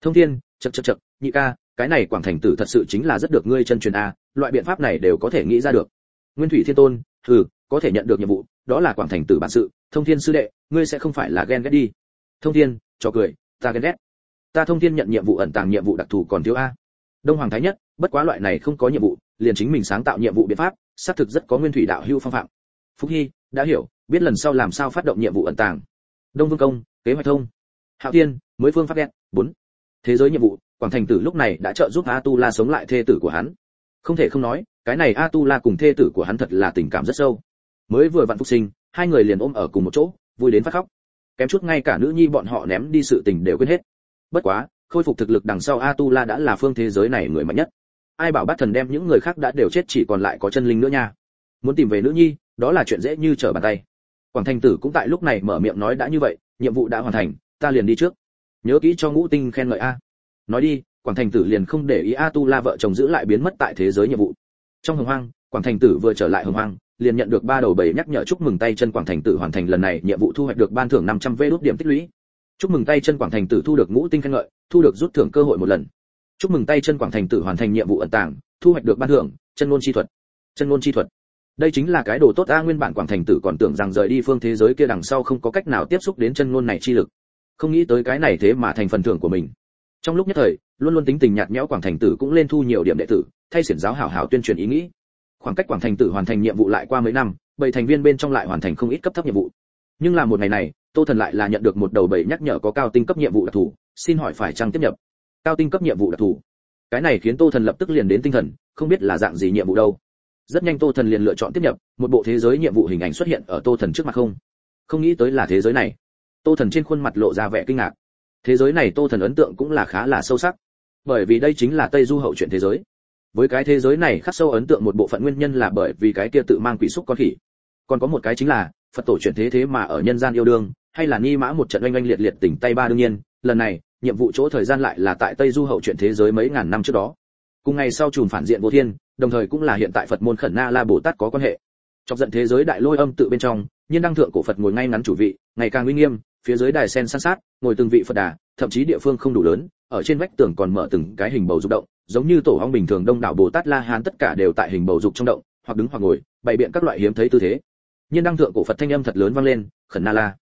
Thông thiên chật chật chật nhị ca, cái này quảng thành tử thật sự chính là rất được ngươi chân truyền a, loại biện pháp này đều có thể nghĩ ra được. Nguyên thủy thiên tôn ừ có thể nhận được nhiệm vụ, đó là quảng thành tử bản sự, thông thiên sư đệ, ngươi sẽ không phải là ghen ghét đi. Thông thiên, cho cười, ta ghen ghét. Ta thông thiên nhận nhiệm vụ ẩn tàng nhiệm vụ đặc thù còn thiếu a. Đông hoàng thái nhất, bất quá loại này không có nhiệm vụ, liền chính mình sáng tạo nhiệm vụ biện pháp, xác thực rất có nguyên thủy đạo hưu phong phạm. Phúc hy, đã hiểu, biết lần sau làm sao phát động nhiệm vụ ẩn tàng. Đông vương công, kế hoạch thông. Hạo thiên, mới phương pháp đen, bốn. Thế giới nhiệm vụ quảng thành tử lúc này đã trợ giúp a tu la sống lại thê tử của hắn. Không thể không nói, cái này a tu la cùng thê tử của hắn thật là tình cảm rất sâu. Mới vừa vặn phục sinh, hai người liền ôm ở cùng một chỗ, vui đến phát khóc. Kém chút ngay cả nữ nhi bọn họ ném đi sự tình đều quên hết. Bất quá, khôi phục thực lực đằng sau a tu la đã là phương thế giới này người mạnh nhất. Ai bảo bắt thần đem những người khác đã đều chết chỉ còn lại có chân linh nữa nha. Muốn tìm về nữ nhi, đó là chuyện dễ như trở bàn tay. Quảng thành tử cũng tại lúc này mở miệng nói đã như vậy, nhiệm vụ đã hoàn thành, ta liền đi trước. Nhớ kỹ cho ngũ tinh khen ngợi a nói đi, quảng thành tử liền không để ý a tu la vợ chồng giữ lại biến mất tại thế giới nhiệm vụ. Trong hồng hoang, quảng thành tử vừa trở lại hồng hoang, liền nhận được ba đầu bảy nhắc nhở chúc mừng tay chân quảng thành tử hoàn thành lần này nhiệm vụ thu hoạch được ban thưởng 500 vê đốt điểm tích lũy. Chúc mừng tay chân quảng thành tử thu được ngũ tinh khen ngợi, thu được rút thưởng cơ hội một lần. Chúc mừng tay chân quảng thành tử hoàn thành nhiệm vụ ẩn tàng, thu hoạch được ban thưởng, chân ngôn chi thuật. Chân ngôn chi thuật. Đây chính là cái đồ tốt, a, nguyên bản quảng thành tử còn tưởng rằng rời đi phương thế giới kia đằng sau không có cách nào tiếp xúc đến chân ngôn này chi lực. Không nghĩ tới cái này thế mà thành phần thưởng của mình trong lúc nhất thời, luôn luôn tính tình nhạt nhẽo quảng thành tử cũng lên thu nhiều điểm đệ tử, thay xiển giáo hảo hảo tuyên truyền ý nghĩ. Khoảng cách quảng thành tử hoàn thành nhiệm vụ lại qua mấy năm, bảy thành viên bên trong lại hoàn thành không ít cấp thấp nhiệm vụ. Nhưng là một ngày này, tô thần lại là nhận được một đầu bảy nhắc nhở có cao tinh cấp nhiệm vụ đặc thù, xin hỏi phải trang tiếp nhập? Cao tinh cấp nhiệm vụ đặc thù. Cái này khiến tô thần lập tức liền đến tinh thần, không biết là dạng gì nhiệm vụ đâu. Rất nhanh tô thần liền lựa chọn tiếp nhập, một bộ thế giới nhiệm vụ hình ảnh xuất hiện ở tô thần trước mặt không? Không nghĩ tới là thế giới này. Tô thần trên khuôn mặt lộ ra vẻ kinh ngạc thế giới này tô thần ấn tượng cũng là khá là sâu sắc. Bởi vì đây chính là tây du hậu chuyện thế giới. Với cái thế giới này khắc sâu ấn tượng một bộ phận nguyên nhân là bởi vì cái kia tự mang quỷ xúc con khỉ. Còn có một cái chính là, phật tổ chuyển thế thế mà ở nhân gian yêu đương, hay là ni mã một trận oanh oanh liệt liệt tỉnh tay ba đương nhiên, lần này, nhiệm vụ chỗ thời gian lại là tại tây du hậu chuyện thế giới mấy ngàn năm trước đó. Cùng ngày sau chùm phản diện vô thiên, đồng thời cũng là hiện tại phật môn khẩn na la bồ tát có quan hệ. Chọc giận thế giới đại lôi âm tự bên trong nhiên đăng thượng cổ phật ngồi ngay ngắn chủ vị, ngày càng uy nghiêm, phía dưới đài sen san sát, ngồi từng vị phật đà, thậm chí địa phương không đủ lớn, ở trên vách tường còn mở từng cái hình bầu dục động, giống như tổ ong bình thường đông đảo bồ tát la hán tất cả đều tại hình bầu dục trong động, hoặc đứng hoặc ngồi, bày biện các loại hiếm thấy tư thế. Nhiên đăng thượng cổ phật thanh âm thật lớn vang lên, khẩn na la.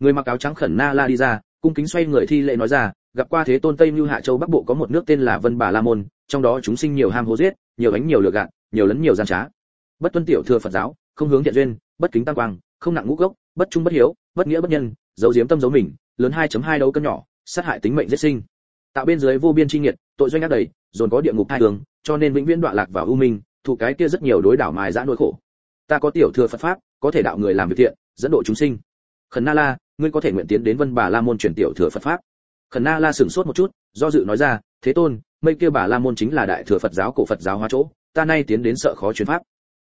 Người mặc áo trắng khẩn na la đi ra, cung kính xoay người thi lễ nói ra, gặp qua thế tôn tây lưu hạ châu bắc bộ có một nước tên là vân bà la môn, trong đó chúng sinh nhiều ham hố giết, nhiều ánh nhiều lừa gạt, nhiều lấn nhiều gian trá. Bất tuân tiểu thừa phật giáo, không hướng thiện duyên, bất kính tăng quang không nặng ngũ gốc, bất trung bất hiếu, bất nghĩa bất nhân, giấu giếm tâm giấu mình, lớn 2.2 đấu cân nhỏ, sát hại tính mệnh giết sinh. Tạo bên dưới vô biên chi nghiệt, tội doanh ác đầy, dồn có địa ngục hai đường cho nên vĩnh viễn đoạn lạc vào ưu minh, thụ cái kia rất nhiều đối đảo mài dã nỗi khổ. Ta có tiểu thừa phật pháp, có thể đạo người làm việc thiện, dẫn độ chúng sinh. Khẩn na la, ngươi có thể nguyện tiến đến vân bà la môn truyền tiểu thừa phật pháp. Khẩn na la sửng sốt một chút, do dự nói ra, thế tôn, mây kia bà la môn chính là đại thừa phật giáo cổ phật giáo hóa chỗ, ta nay tiến đến sợ khó truyền pháp.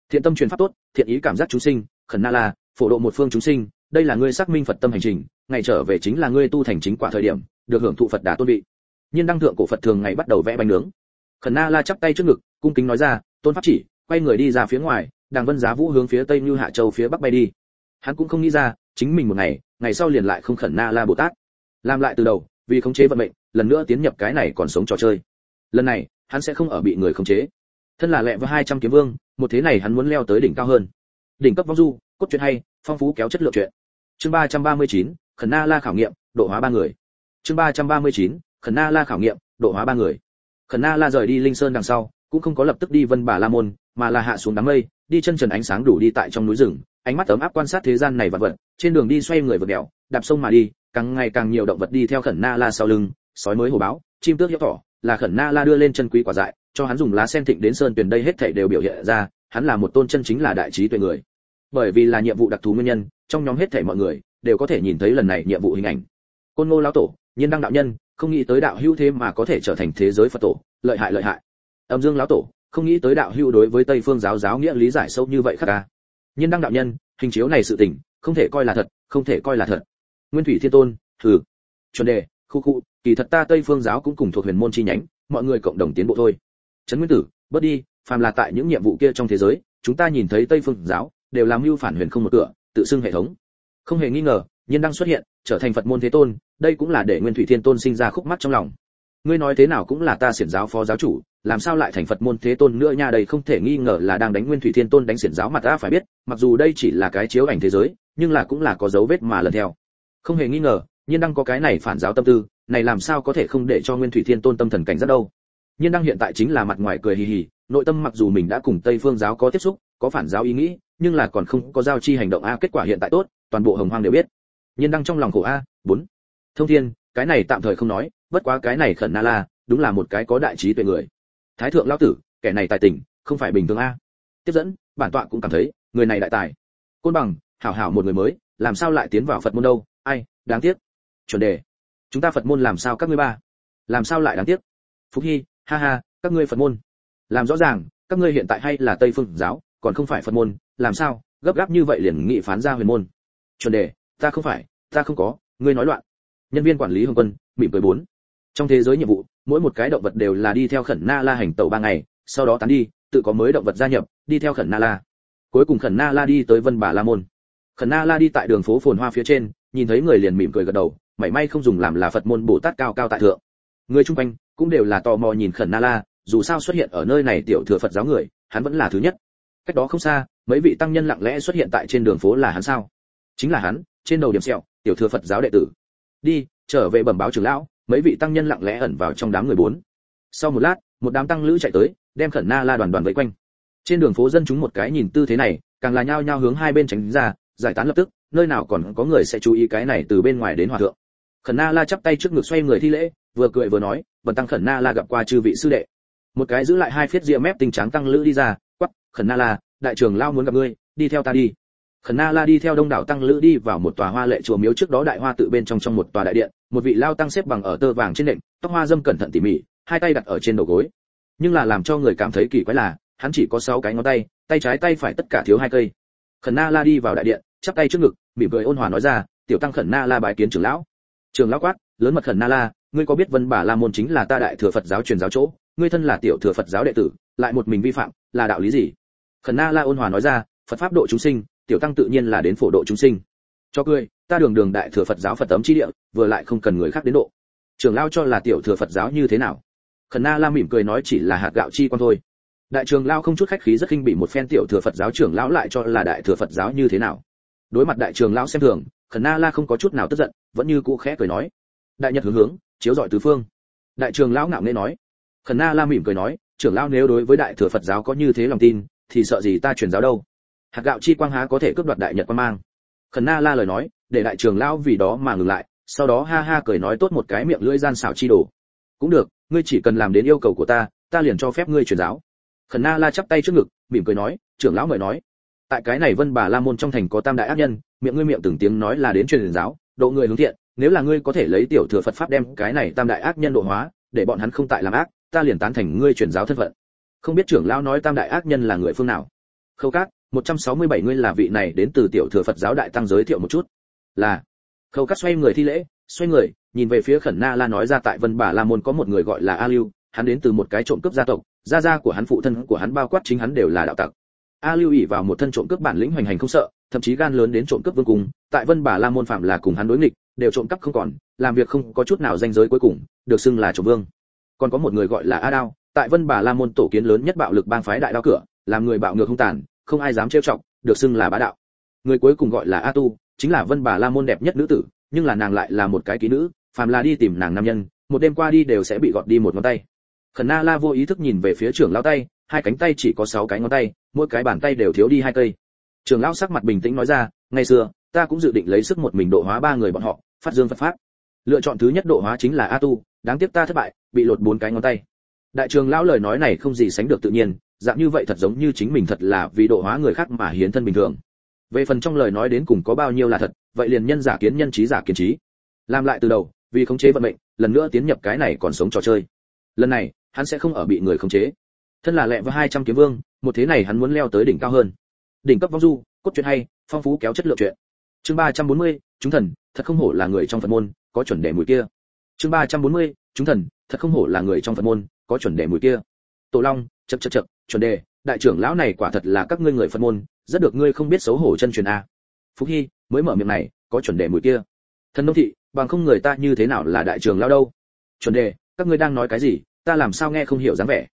Thiện tâm truyền pháp tốt, thiện ý cảm giác chúng sinh, khẩn na la phổ độ một phương chúng sinh, đây là ngươi xác minh phật tâm hành trình, ngày trở về chính là ngươi tu thành chính quả thời điểm, được hưởng thụ phật đà tôn vị. Nhân đăng thượng cổ phật thường ngày bắt đầu vẽ bánh nướng. Khẩn na la chắp tay trước ngực, cung kính nói ra, tôn pháp chỉ, quay người đi ra phía ngoài, đàng vân giá vũ hướng phía tây như hạ châu phía bắc bay đi. Hắn cũng không nghĩ ra, chính mình một ngày ngày sau liền lại không khẩn na la bồ tát. Làm lại từ đầu, vì khống chế vận mệnh, lần nữa tiến nhập cái này còn sống trò chơi. Lần này, hắn sẽ không ở bị người khống chế. Thân là lẹ với hai trăm kiếm vương, một thế này hắn muốn leo tới đỉnh cao hơn. Đỉnh cấp vong du cốt truyện hay, phong phú kéo chất lượng truyện. Chương ba trăm ba mươi chín, khẩn na la khảo nghiệm, độ hóa ba người. Chương ba trăm ba mươi chín, khẩn na la khảo nghiệm, độ hóa ba người. Khẩn na la rời đi linh sơn đằng sau, cũng không có lập tức đi vân bà la môn, mà là hạ xuống đám mây, đi chân trần ánh sáng đủ đi tại trong núi rừng, ánh mắt ấm áp quan sát thế gian này vật vật, trên đường đi xoay người vượt đèo, đạp sông mà đi, càng ngày càng nhiều động vật đi theo khẩn na la sau lưng, sói mới hồ báo, chim tước hiếu thỏ, là khẩn na la đưa lên chân quý quả dại, cho hắn dùng lá sen thịnh đến sơn tuyển đây hết thảy đều biểu hiện ra, hắn là một tôn chân chính là đại trí tuệ người bởi vì là nhiệm vụ đặc thù nguyên nhân, trong nhóm hết thảy mọi người đều có thể nhìn thấy lần này nhiệm vụ hình ảnh. Côn ngô lão tổ, nhiên đăng đạo nhân, không nghĩ tới đạo hữu thế mà có thể trở thành thế giới phật tổ, lợi hại lợi hại. Âm dương lão tổ, không nghĩ tới đạo hữu đối với tây phương giáo giáo nghĩa lý giải sâu như vậy khắc ca à. nhiên đăng đạo nhân, hình chiếu này sự tình, không thể coi là thật, không thể coi là thật. Nguyên thủy thiên tôn, thử. Chuẩn đề, khu khu, kỳ thật ta tây phương giáo cũng cùng thuộc huyền môn chi nhánh, mọi người cộng đồng tiến bộ thôi. Trấn nguyên tử, bớt đi, phàm là tại những nhiệm vụ kia trong thế giới, chúng ta nhìn thấy tây phương giáo đều làm mưu phản huyền không một cửa, tự xưng hệ thống. Không hề nghi ngờ nhiên đang xuất hiện, trở thành phật môn thế tôn, đây cũng là để nguyên thủy thiên tôn sinh ra khúc mắc trong lòng. Ngươi nói thế nào cũng là ta xiển giáo phó giáo chủ, làm sao lại thành phật môn thế tôn nữa nha, đây không thể nghi ngờ là đang đánh nguyên thủy thiên tôn đánh xiển giáo mặt ta phải biết, mặc dù đây chỉ là cái chiếu ảnh thế giới, nhưng là cũng là có dấu vết mà lần theo. Không hề nghi ngờ nhiên đang có cái này phản giáo tâm tư, này làm sao có thể không để cho nguyên thủy thiên tôn tâm thần cảnh rất đâu. Nhiên đang hiện tại chính là mặt ngoài cười hì hì, nội tâm mặc dù mình đã cùng tây phương giáo có tiếp xúc có phản giáo ý nghĩ, nhưng là còn không có giao chi hành động a, kết quả hiện tại tốt, toàn bộ hồng hoang đều biết. Nhiên đang trong lòng khổ a, bốn. Thông thiên, cái này tạm thời không nói, bất quá cái này khẩn na la, đúng là một cái có đại trí tuệ người. Thái thượng lão tử, kẻ này tài tình, không phải bình thường a. Tiếp dẫn, bản tọa cũng cảm thấy, người này đại tài. Côn bằng, hảo hảo một người mới, làm sao lại tiến vào phật môn đâu? Ai, đáng tiếc. Chuẩn đề. Chúng ta phật môn làm sao các ngươi ba? Làm sao lại đáng tiếc? Phúc hy, ha ha, các ngươi phật môn. Làm rõ ràng, các ngươi hiện tại hay là tây phương giáo? Còn không phải phật môn, làm sao, gấp gáp như vậy liền nghị phán ra huyền môn. Chuẩn đề, ta không phải, ta không có, ngươi nói loạn. Nhân viên quản lý hồng quân, mỉm cười bốn. Trong thế giới nhiệm vụ, mỗi một cái động vật đều là đi theo khẩn na la hành tẩu ba ngày, sau đó tán đi, tự có mới động vật gia nhập, đi theo khẩn na la. Cuối cùng khẩn na la đi tới vân bà la môn. Khẩn na la đi tại đường phố phồn hoa phía trên, nhìn thấy người liền mỉm cười gật đầu, mảy may không dùng làm là phật môn bồ tát cao cao tại thượng. Người chung quanh cũng đều là tò mò nhìn khẩn na la, dù sao xuất hiện ở nơi này tiểu thừa phật giáo người, hắn vẫn là thứ nhất cách đó không xa, mấy vị tăng nhân lặng lẽ xuất hiện tại trên đường phố là hắn sao? Chính là hắn, trên đầu điểm sẹo, tiểu thừa phật giáo đệ tử. Đi, trở về bẩm báo trưởng lão, mấy vị tăng nhân lặng lẽ ẩn vào trong đám người bốn. Sau một lát, một đám tăng lữ chạy tới, đem khẩn na la đoàn đoàn vây quanh. Trên đường phố dân chúng một cái nhìn tư thế này, càng là nhao nhao hướng hai bên tránh ra, giải tán lập tức, nơi nào còn có người sẽ chú ý cái này từ bên ngoài đến hòa thượng. Khẩn na la chắp tay trước ngực xoay người thi lễ, vừa cười vừa nói, bần tăng khẩn na la gặp qua chư vị sư đệ. Một cái giữ lại hai phiết ria mép tình tráng tăng lữ đi ra khẩn na la, đại trưởng lao muốn gặp ngươi, đi theo ta đi. Khẩn na la đi theo đông đảo tăng lữ đi vào một tòa hoa lệ chùa miếu trước đó đại hoa tự bên trong trong một tòa đại điện, một vị lao tăng xếp bằng ở tơ vàng trên nệm tóc hoa dâm cẩn thận tỉ mỉ, hai tay đặt ở trên đầu gối. Nhưng là làm cho người cảm thấy kỳ quái là, hắn chỉ có sáu cái ngón tay tay trái tay phải tất cả thiếu hai cây. Khẩn na la đi vào đại điện, chắp tay trước ngực, mỉm cười ôn hòa nói ra, tiểu tăng khẩn na la bái kiến trưởng lão. Trường lão quát, lớn mật khẩn na la, ngươi có biết vân bà la môn chính là ta đại thừa phật giáo truyền giáo chỗ? Ngươi thân là tiểu thừa phật giáo đệ tử, lại một mình vi phạm, là đạo lý gì? Khẩn na la ôn hòa nói ra, phật pháp độ chúng sinh, tiểu tăng tự nhiên là đến phổ độ chúng sinh. Cho cười, ta đường đường đại thừa phật giáo phật tấm chi địa, vừa lại không cần người khác đến độ. Trưởng lão cho là tiểu thừa phật giáo như thế nào? Khẩn na la mỉm cười nói chỉ là hạt gạo chi quan thôi. Đại trường lão không chút khách khí rất khinh bị một phen tiểu thừa phật giáo trưởng lão lại cho là đại thừa phật giáo như thế nào. Đối mặt đại trường lão xem thường, khẩn na la không có chút nào tức giận, vẫn như cũ khẽ cười nói. Đại nhật hướng hướng, chiếu dọi tứ phương. Đại trường lão ngạo nghễ nói. Khẩn na la mỉm cười nói trưởng lão nếu đối với đại thừa phật giáo có như thế lòng tin thì sợ gì ta truyền giáo đâu? Hạt gạo chi quang há có thể cướp đoạt đại nhật quan mang? Khẩn na la lời nói, để đại trường lão vì đó mà ngừng lại, sau đó ha ha cười nói tốt một cái miệng lưỡi gian xảo chi đồ. Cũng được, ngươi chỉ cần làm đến yêu cầu của ta ta liền cho phép ngươi truyền giáo. Khẩn na la chắp tay trước ngực, mỉm cười nói, trưởng lão mời nói. Tại cái này vân bà la môn trong thành có tam đại ác nhân, miệng ngươi miệng từng tiếng nói là đến truyền giáo, độ người hướng thiện, nếu là ngươi có thể lấy tiểu thừa phật pháp đem cái này tam đại ác nhân độ hóa, để bọn hắn không tại làm ác, ta liền tán thành ngươi truyền giáo thân phận không biết trưởng lão nói tam đại ác nhân là người phương nào. Khâu cát 167 ngươi là vị này đến từ tiểu thừa phật giáo đại tăng giới thiệu một chút. Là. Khâu cát xoay người thi lễ, xoay người, nhìn về phía khẩn na la nói ra tại vân bà la môn có một người gọi là a lưu, hắn đến từ một cái trộm cướp gia tộc, gia gia của hắn, phụ thân của hắn, bao quát chính hắn đều là đạo tặc. A lưu ỉ vào một thân trộm cướp bản lĩnh hoành hành không sợ, thậm chí gan lớn đến trộm cướp vương cung, tại vân bà la môn phạm là cùng hắn đối nghịch, đều trộm cắp không còn, làm việc không có chút nào danh giới cuối cùng, được xưng là trộm vương. Còn có một người gọi là a đao tại vân bà la môn tổ kiến lớn nhất bạo lực bang phái đại đao cửa, làm người bạo ngược hung tàn, không ai dám trêu chọc, được xưng là bá đạo. Người cuối cùng gọi là a tu, chính là vân bà la môn đẹp nhất nữ tử, nhưng là nàng lại là một cái ký nữ, phàm là đi tìm nàng nam nhân, một đêm qua đi đều sẽ bị gọt đi một ngón tay. Khẩn na la vô ý thức nhìn về phía trưởng lão tay, hai cánh tay chỉ có sáu cái ngón tay, mỗi cái bàn tay đều thiếu đi hai cây. Trưởng lão sắc mặt bình tĩnh nói ra, ngày xưa, ta cũng dự định lấy sức một mình độ hóa ba người bọn họ, phát dương phật pháp lựa chọn thứ nhất độ hóa chính là a tu, đáng tiếc ta thất bại, bị lột bốn cái ngón tay đại trường lão lời nói này không gì sánh được tự nhiên, dạng như vậy thật giống như chính mình thật là vì độ hóa người khác mà hiến thân bình thường. Về phần trong lời nói đến cùng có bao nhiêu là thật, vậy liền nhân giả kiến nhân trí giả kiến trí. Làm lại từ đầu, vì khống chế vận mệnh, lần nữa tiến nhập cái này còn sống trò chơi. Lần này, hắn sẽ không ở bị người khống chế. Thân là lẹ với hai trăm kiếm vương, một thế này hắn muốn leo tới đỉnh cao hơn. Đỉnh cấp vong du, cốt truyện hay, phong phú kéo chất lượng truyện. Chương ba trăm bốn mươi, chúng thần, thật không hổ là người trong phật môn, có chuẩn đề mùi kia. Chương ba trăm bốn mươi, chúng thần, thật không hổ là người trong phật môn có chuẩn đề mùi kia. Tổ long chập chập chập chuẩn đề, đại trưởng lão này quả thật là các ngươi người phân môn, rất được ngươi không biết xấu hổ chân truyền a. Phúc hy mới mở miệng này, có chuẩn đề mùi kia. Thần nông thị, bằng không người ta như thế nào là đại trưởng lão đâu? Chuẩn đề, các ngươi đang nói cái gì? Ta làm sao nghe không hiểu dáng vẻ?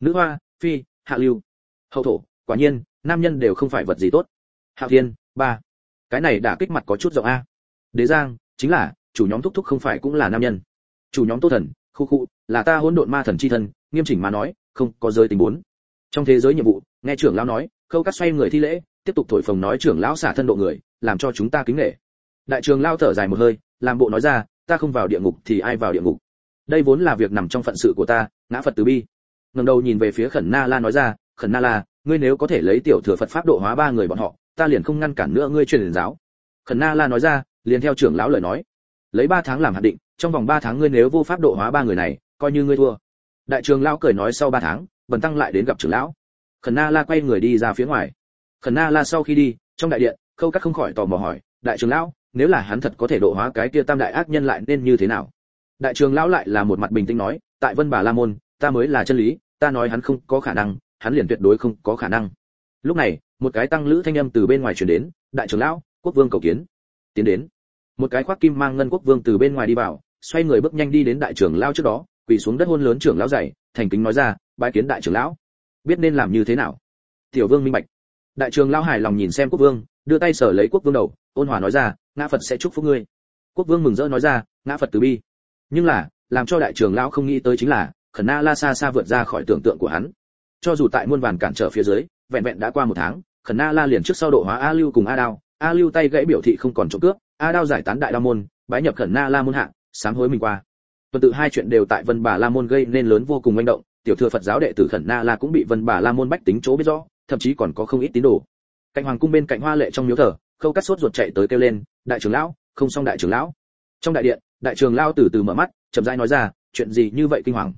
Nữ hoa, phi, hạ lưu. Hậu thổ, quả nhiên, nam nhân đều không phải vật gì tốt. Hạo thiên, ba. Cái này đã kích mặt có chút rộng a. Đế giang, chính là, chủ nhóm thúc thúc không phải cũng là nam nhân. Chủ nhóm tô thần, khu khu là ta hỗn độn ma thần chi thân, nghiêm chỉnh mà nói, không có giới tình bốn. Trong thế giới nhiệm vụ, nghe trưởng lão nói, khâu cắt xoay người thi lễ, tiếp tục thổi phồng nói trưởng lão xả thân độ người, làm cho chúng ta kính nể. Đại trường lao thở dài một hơi, làm bộ nói ra, ta không vào địa ngục thì ai vào địa ngục? Đây vốn là việc nằm trong phận sự của ta, ngã phật từ bi. Ngẩng đầu nhìn về phía khẩn na la nói ra, khẩn na la, ngươi nếu có thể lấy tiểu thừa phật pháp độ hóa ba người bọn họ, ta liền không ngăn cản nữa ngươi truyền giáo. Khẩn na la nói ra, liền theo trưởng lão lời nói. Lấy ba tháng làm hạn định, trong vòng ba tháng ngươi nếu vô pháp độ hóa ba người này coi như ngươi thua. Đại trường lão cười nói sau ba tháng bần tăng lại đến gặp trưởng lão. Khẩn na la quay người đi ra phía ngoài. Khẩn na la sau khi đi, trong đại điện, khâu các không khỏi tò mò hỏi, đại trường lão, nếu là hắn thật có thể độ hóa cái kia tam đại ác nhân lại nên như thế nào? Đại trường lão lại là một mặt bình tĩnh nói, tại vân bà la môn, ta mới là chân lý, ta nói hắn không có khả năng, hắn liền tuyệt đối không có khả năng. Lúc này, một cái tăng lữ thanh âm từ bên ngoài truyền đến, đại trưởng lão, quốc vương cầu kiến. Tiến đến. Một cái khoác kim mang ngân quốc vương từ bên ngoài đi vào, xoay người bước nhanh đi đến đại trưởng lão trước đó quỳ xuống đất hôn lớn trưởng lão dày thành kính nói ra, bái kiến đại trưởng lão. Biết nên làm như thế nào? Tiểu vương minh bạch. Đại trưởng lão hài lòng nhìn xem quốc vương, đưa tay sở lấy quốc vương đầu, ôn hòa nói ra, ngã phật sẽ chúc phúc ngươi. Quốc vương mừng rỡ nói ra, ngã phật từ bi. Nhưng là, làm cho đại trưởng lão không nghĩ tới chính là, khẩn na la xa xa vượt ra khỏi tưởng tượng của hắn. Cho dù tại muôn vàn cản trở phía dưới, vẹn vẹn đã qua một tháng, khẩn na la liền trước sau độ hóa a lưu cùng a đao. A lưu tay gãy biểu thị không còn trộm cướp, a đao giải tán đại đao môn, bái nhập khẩn na la môn hạ, sám hối mình qua tuần tự hai chuyện đều tại vân bà la môn gây nên lớn vô cùng manh động, tiểu thừa phật giáo đệ tử khẩn na la cũng bị vân bà la môn bách tính chỗ biết rõ, thậm chí còn có không ít tín đồ. Cạnh hoàng cung bên cạnh hoa lệ trong miếu thờ, khâu cắt sốt ruột chạy tới kêu lên, đại trưởng lão, không xong đại trưởng lão. Trong đại điện, đại trưởng lão từ từ mở mắt, chậm rãi nói ra, chuyện gì như vậy kinh hoàng?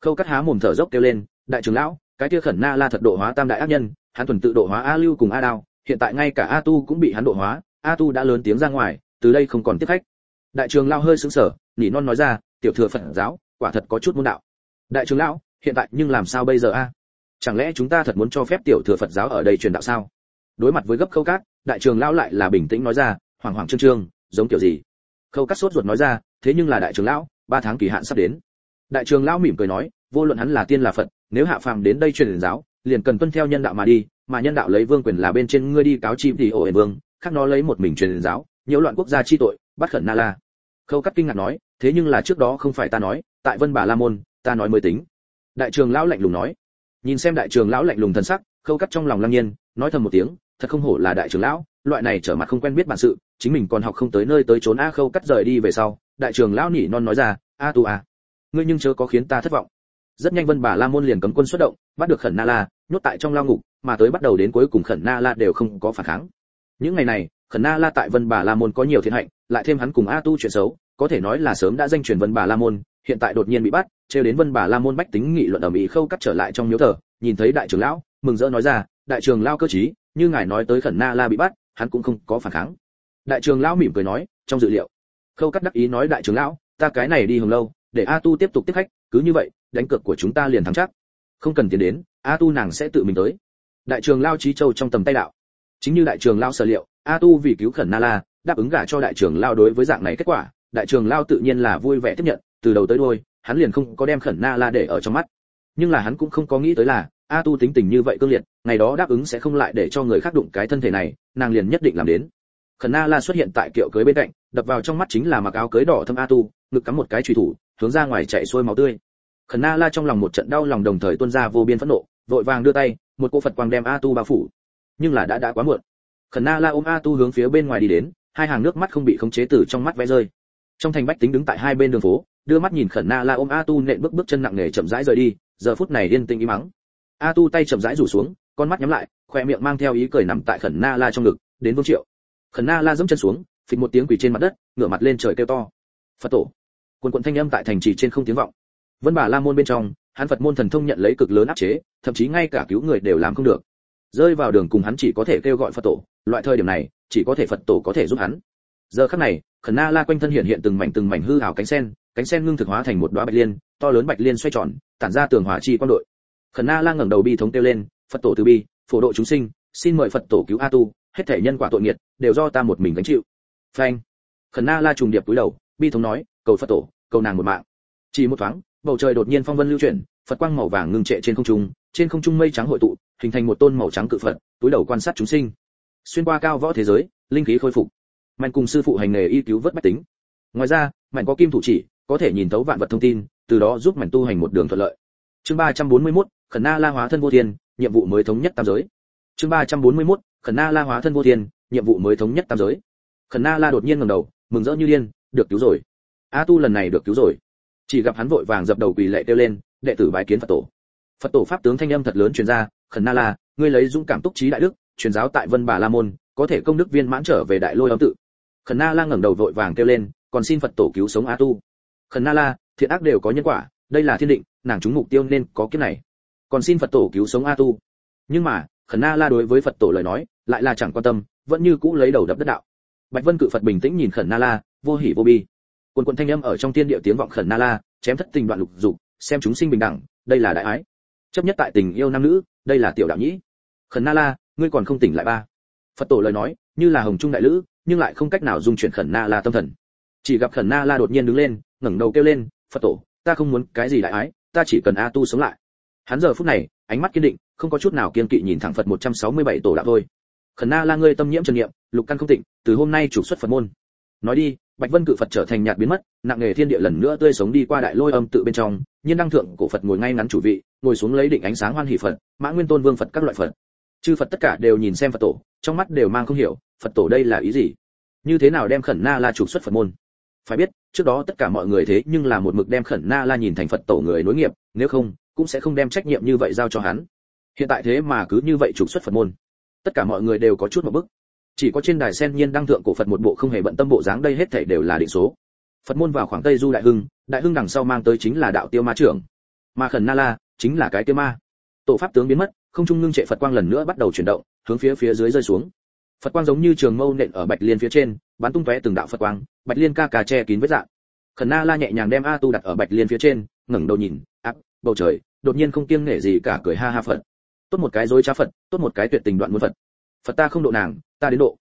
Khâu cắt há mồm thở dốc kêu lên, đại trưởng lão, cái kia khẩn na la thật độ hóa tam đại ác nhân, hắn tuần tự độ hóa a lưu cùng a đao, hiện tại ngay cả a tu cũng bị hắn độ hóa, a tu đã lớn tiếng ra ngoài, từ đây không còn tiếp khách. Đại trưởng lão hơi sững sờ, nỉ non nói ra tiểu thừa phật giáo, quả thật có chút môn đạo. Đại trưởng lão, hiện tại nhưng làm sao bây giờ a? Chẳng lẽ chúng ta thật muốn cho phép tiểu thừa phật giáo ở đây truyền đạo sao? Đối mặt với gấp khâu cát, đại trưởng lão lại là bình tĩnh nói ra hoàng hoàng trương trương, giống kiểu gì? Khâu cát sốt ruột nói ra, thế nhưng là đại trưởng lão, ba tháng kỳ hạn sắp đến. Đại trưởng lão mỉm cười nói, vô luận hắn là tiên là phật, nếu hạ phàm đến đây truyền giáo, liền cần tuân theo nhân đạo mà đi, mà nhân đạo lấy vương quyền là bên trên ngươi đi cáo chi thì ổ vương, khác nó lấy một mình truyền giáo, nhiễu loạn quốc gia chi tội, bắt khẩn na la khâu cắt kinh ngạc nói, thế nhưng là trước đó không phải ta nói, tại vân bà la môn, ta nói mới tính. Đại trường lão lạnh lùng nói. Nhìn xem đại trường lão lạnh lùng thần sắc, khâu cắt trong lòng lăng nhiên, nói thầm một tiếng, thật không hổ là đại trường lão, loại này trở mặt không quen biết bản sự, chính mình còn học không tới nơi tới trốn a khâu cắt rời đi về sau. Đại trường lão nỉ non nói ra, a tu a, ngươi nhưng chớ có khiến ta thất vọng. Rất nhanh vân bà la môn liền cấm quân xuất động, bắt được khẩn na la, nhốt tại trong lao ngục, mà tới bắt đầu đến cuối cùng khẩn na la đều không có phản kháng. Những ngày này, khẩn na la tại vân bà la môn có nhiều thiện hạnh lại thêm hắn cùng a tu chuyện xấu, có thể nói là sớm đã danh truyền vân bà la môn, hiện tại đột nhiên bị bắt, trêu đến vân bà la môn bách tính nghị luận ở mỹ khâu cắt trở lại trong miếu thờ, nhìn thấy đại trưởng lão, mừng rỡ nói ra, đại trưởng lão cơ trí như ngài nói tới khẩn na la bị bắt, hắn cũng không có phản kháng. Đại trưởng lão mỉm cười nói, trong dự liệu, khâu cắt đắc ý nói, đại trưởng lão, ta cái này đi hồng lâu, để a tu tiếp tục tiếp khách, cứ như vậy, đánh cược của chúng ta liền thắng chắc. Không cần tiền đến, a tu nàng sẽ tự mình tới. Đại trường lao trí châu trong tầm tay đạo. Chính như đại trường lao sở liệu, a tu vì cứu khẩn na la đáp ứng gả cho đại trưởng lao đối với dạng này kết quả, đại trưởng lao tự nhiên là vui vẻ tiếp nhận, từ đầu tới đuôi hắn liền không có đem khẩn na la để ở trong mắt. Nhưng là hắn cũng không có nghĩ tới là, a tu tính tình như vậy cương liệt, ngày đó đáp ứng sẽ không lại để cho người khác đụng cái thân thể này, nàng liền nhất định làm đến. Khẩn na la xuất hiện tại kiệu cưới bên cạnh, đập vào trong mắt chính là mặc áo cưới đỏ thâm a tu, ngực cắm một cái chủy thủ, hướng ra ngoài chạy xuôi máu tươi. Khẩn na la trong lòng một trận đau lòng đồng thời tuôn ra vô biên phẫn nộ, vội vàng đưa tay, một cô phật quang đem a tu bao phủ. Nhưng là đã đã quá muộn. Khẩn na la ôm a tu hướng phía bên ngoài đi đến hai hàng nước mắt không bị khống chế từ trong mắt vẽ rơi. Trong thành bách tính đứng tại hai bên đường phố, đưa mắt nhìn khẩn na la ôm a tu nện bước bước chân nặng nề chậm rãi rời đi, giờ phút này yên tĩnh im mắng a tu tay chậm rãi rủ xuống, con mắt nhắm lại, khoe miệng mang theo ý cười nằm tại khẩn na la trong ngực, đến vương triệu. Khẩn na la giẫm chân xuống, phịch một tiếng quỳ trên mặt đất, ngửa mặt lên trời kêu to. Phật tổ. Quần quần thanh âm tại thành trì trên không tiếng vọng. Vân bà la môn bên trong, hắn phật môn thần thông nhận lấy cực lớn áp chế, thậm chí ngay cả cứu người đều làm không được. Rơi vào đường cùng hắn chỉ có thể kêu gọi phật tổ loại thời điểm này, chỉ có thể phật tổ có thể giúp hắn. Giờ khắc này, khẩn na la quanh thân hiện hiện từng mảnh từng mảnh hư ảo cánh sen cánh sen ngưng thực hóa thành một đóa bạch liên, to lớn bạch liên xoay tròn, tản ra tường hỏa chi quan đội. Khẩn na la ngẩng đầu bi thống kêu lên, phật tổ từ bi, phổ độ chúng sinh, xin mời phật tổ cứu a tu, hết thể nhân quả tội nghiệt đều do ta một mình gánh chịu. Phanh. Khẩn na la trùng điệp cúi đầu, bi thống nói, cầu phật tổ, cầu nàng một mạng. Chỉ một thoáng, bầu trời đột nhiên phong vân lưu chuyển, phật quang màu vàng ngưng trệ trên không trung, trên không trung mây trắng hội tụ, hình thành một tôn màu trắng cự phật, túi đầu quan sát chúng sinh xuyên qua cao võ thế giới linh khí khôi phục. Mạnh cùng sư phụ hành nghề y cứu vớt bách tính. Ngoài ra mạnh có kim thủ chỉ có thể nhìn thấu vạn vật thông tin từ đó giúp mạnh tu hành một đường thuận lợi. Chương 341, khẩn na la hóa thân vô thiên nhiệm vụ mới thống nhất tam giới. Chương 341, khẩn na la hóa thân vô thiên nhiệm vụ mới thống nhất tam giới. Khẩn na la đột nhiên ngẩng đầu mừng rỡ như điên được cứu rồi. A tu lần này được cứu rồi. Chỉ gặp hắn vội vàng dập đầu quỳ lệ kêu lên đệ tử bái kiến phật tổ. Phật tổ pháp tướng thanh âm thật lớn truyền ra khẩn na la ngươi lấy dũng cảm túc trí đại đức truyền giáo tại vân bà la môn, có thể công đức viên mãn trở về đại lôi âm tự. Khẩn na la ngẩng đầu vội vàng kêu lên, còn xin phật tổ cứu sống a tu. Khẩn na la, thiện ác đều có nhân quả, đây là thiên định, nàng chúng mục tiêu nên có kiếp này. Còn xin phật tổ cứu sống a tu. Nhưng mà, khẩn na la đối với phật tổ lời nói, lại là chẳng quan tâm, vẫn như cũ lấy đầu đập đất đạo. Bạch vân cự phật bình tĩnh nhìn khẩn na la, vô hỉ vô bi. Quần quần thanh âm ở trong tiên địa tiếng vọng khẩn na la, chém thất tình đoạn lục dục, xem chúng sinh bình đẳng, đây là đại ái. Chấp nhất tại tình yêu nam nữ, đây là tiểu đạo nhĩ. Khẩn na la ngươi còn không tỉnh lại ba. Phật tổ lời nói, như là hồng trung đại lữ, nhưng lại không cách nào dung chuyển khẩn na la tâm thần. Chỉ gặp khẩn na la đột nhiên đứng lên, ngẩng đầu kêu lên, phật tổ, ta không muốn cái gì đại ái, ta chỉ cần a tu sống lại. Hắn giờ phút này, ánh mắt kiên định, không có chút nào kiên kỵ nhìn thẳng phật 167 tổ đạo thôi. Khẩn na la ngươi tâm nhiễm trần niệm lục căn không tịnh, từ hôm nay chủ xuất phật môn. Nói đi, bạch vân cự phật trở thành nhạt biến mất, nặng nghề thiên địa lần nữa tươi sống đi qua đại lôi âm tự bên trong, nhiên đăng thượng cổ phật ngồi ngay ngắn chủ vị, ngồi xuống lấy định ánh sáng hoan hỷ phật, mã nguyên tôn vương phật các loại phật chư phật tất cả đều nhìn xem phật tổ, trong mắt đều mang không hiểu, phật tổ đây là ý gì? Như thế nào đem khẩn na la trục xuất phật môn? Phải biết, trước đó tất cả mọi người thế nhưng là một mực đem khẩn na la nhìn thành phật tổ người nối nghiệp, nếu không, cũng sẽ không đem trách nhiệm như vậy giao cho hắn. Hiện tại thế mà cứ như vậy trục xuất phật môn. Tất cả mọi người đều có chút một bức. Chỉ có trên đài sen nhiên đăng thượng cổ phật một bộ không hề bận tâm bộ dáng đây hết thảy đều là định số. Phật môn vào khoảng tây du đại hưng đại hưng đằng sau mang tới chính là đạo tiêu ma trưởng. Mà khẩn na la chính là cái tiêu ma. Tổ pháp tướng biến mất không trung ngưng trệ phật quang lần nữa bắt đầu chuyển động, hướng phía phía dưới rơi xuống. Phật quang giống như trường mâu nện ở bạch liên phía trên, bắn tung tóe từng đạo phật quang, bạch liên ca cà che kín vết dạng. Khẩn na la nhẹ nhàng đem a tu đặt ở bạch liên phía trên, ngẩng đầu nhìn áp bầu trời, đột nhiên không kiêng nể gì cả cười ha ha phật. Tốt một cái dối trá phật, tốt một cái tuyệt tình đoạn muôn phật. Phật ta không độ nàng, ta đến độ.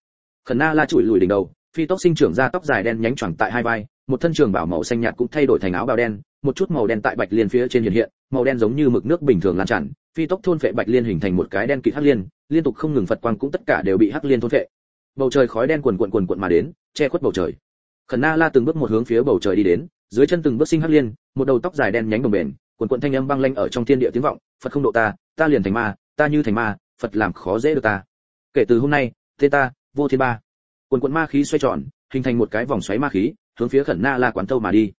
Khẩn na la chùi lùi đỉnh đầu, phi tóc sinh trưởng ra tóc dài đen nhánh choàng tại hai vai, một thân trường bảo màu xanh nhạt cũng thay đổi thành áo bào đen, một chút màu đen tại bạch liên phía trên hiện hiện, màu đen giống như mực nước bình thường lan tràn phi tốc thôn phệ bạch liên hình thành một cái đen kịt hắc liên liên tục không ngừng phật quang cũng tất cả đều bị hắc liên thôn phệ. Bầu trời khói đen cuồn cuộn cuồn cuộn mà đến, che khuất bầu trời. Khẩn na la từng bước một hướng phía bầu trời đi đến, dưới chân từng bước sinh hắc liên, một đầu tóc dài đen nhánh đồng bền cuồn cuộn thanh âm băng lanh ở trong thiên địa tiếng vọng, phật không độ ta ta liền thành ma, ta như thành ma, phật làm khó dễ được ta. Kể từ hôm nay, thế ta, vô thiên ba. Cuồn cuộn ma khí xoay tròn, hình thành một cái vòng xoáy ma khí, hướng phía khẩn na la quán tâu mà đi.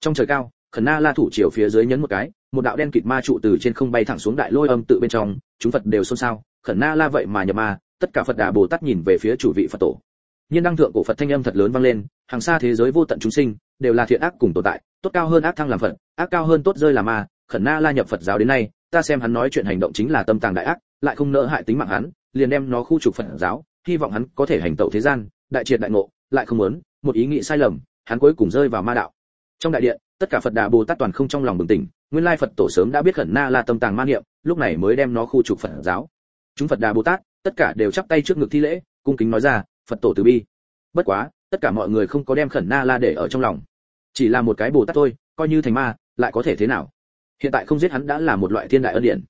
Trong trời cao, khẩn na la thủ chiều phía dưới nhấn một cái một đạo đen kịt ma trụ từ trên không bay thẳng xuống đại lôi âm tự bên trong, chúng phật đều xôn xao, khẩn na la vậy mà nhập ma, tất cả phật đà bồ tát nhìn về phía chủ vị phật tổ. Nhiên đăng thượng cổ phật thanh âm thật lớn vang lên, hàng xa thế giới vô tận chúng sinh, đều là thiện ác cùng tồn tại, tốt cao hơn ác thăng làm phật, ác cao hơn tốt rơi làm ma, khẩn na la nhập phật giáo đến nay, ta xem hắn nói chuyện hành động chính là tâm tàng đại ác, lại không nỡ hại tính mạng hắn, liền đem nó khu trục phật giáo, hy vọng hắn có thể hành tẩu thế gian, đại triệt đại ngộ, lại không muốn, một ý nghĩ sai lầm, hắn cuối cùng rơi vào ma đạo. Trong đại điện tất cả phật đà bồ tát toàn không trong lòng bừng tỉnh, nguyên lai phật tổ sớm đã biết khẩn na là tâm tàng man niệm, lúc này mới đem nó khu trục phật giáo. Chúng phật đà bồ tát, tất cả đều chắp tay trước ngực thi lễ, cung kính nói ra, phật tổ từ bi. Bất quá, tất cả mọi người không có đem khẩn na la để ở trong lòng. Chỉ là một cái bồ tát thôi, coi như thành ma, lại có thể thế nào? Hiện tại không giết hắn đã là một loại thiên đại ân điển.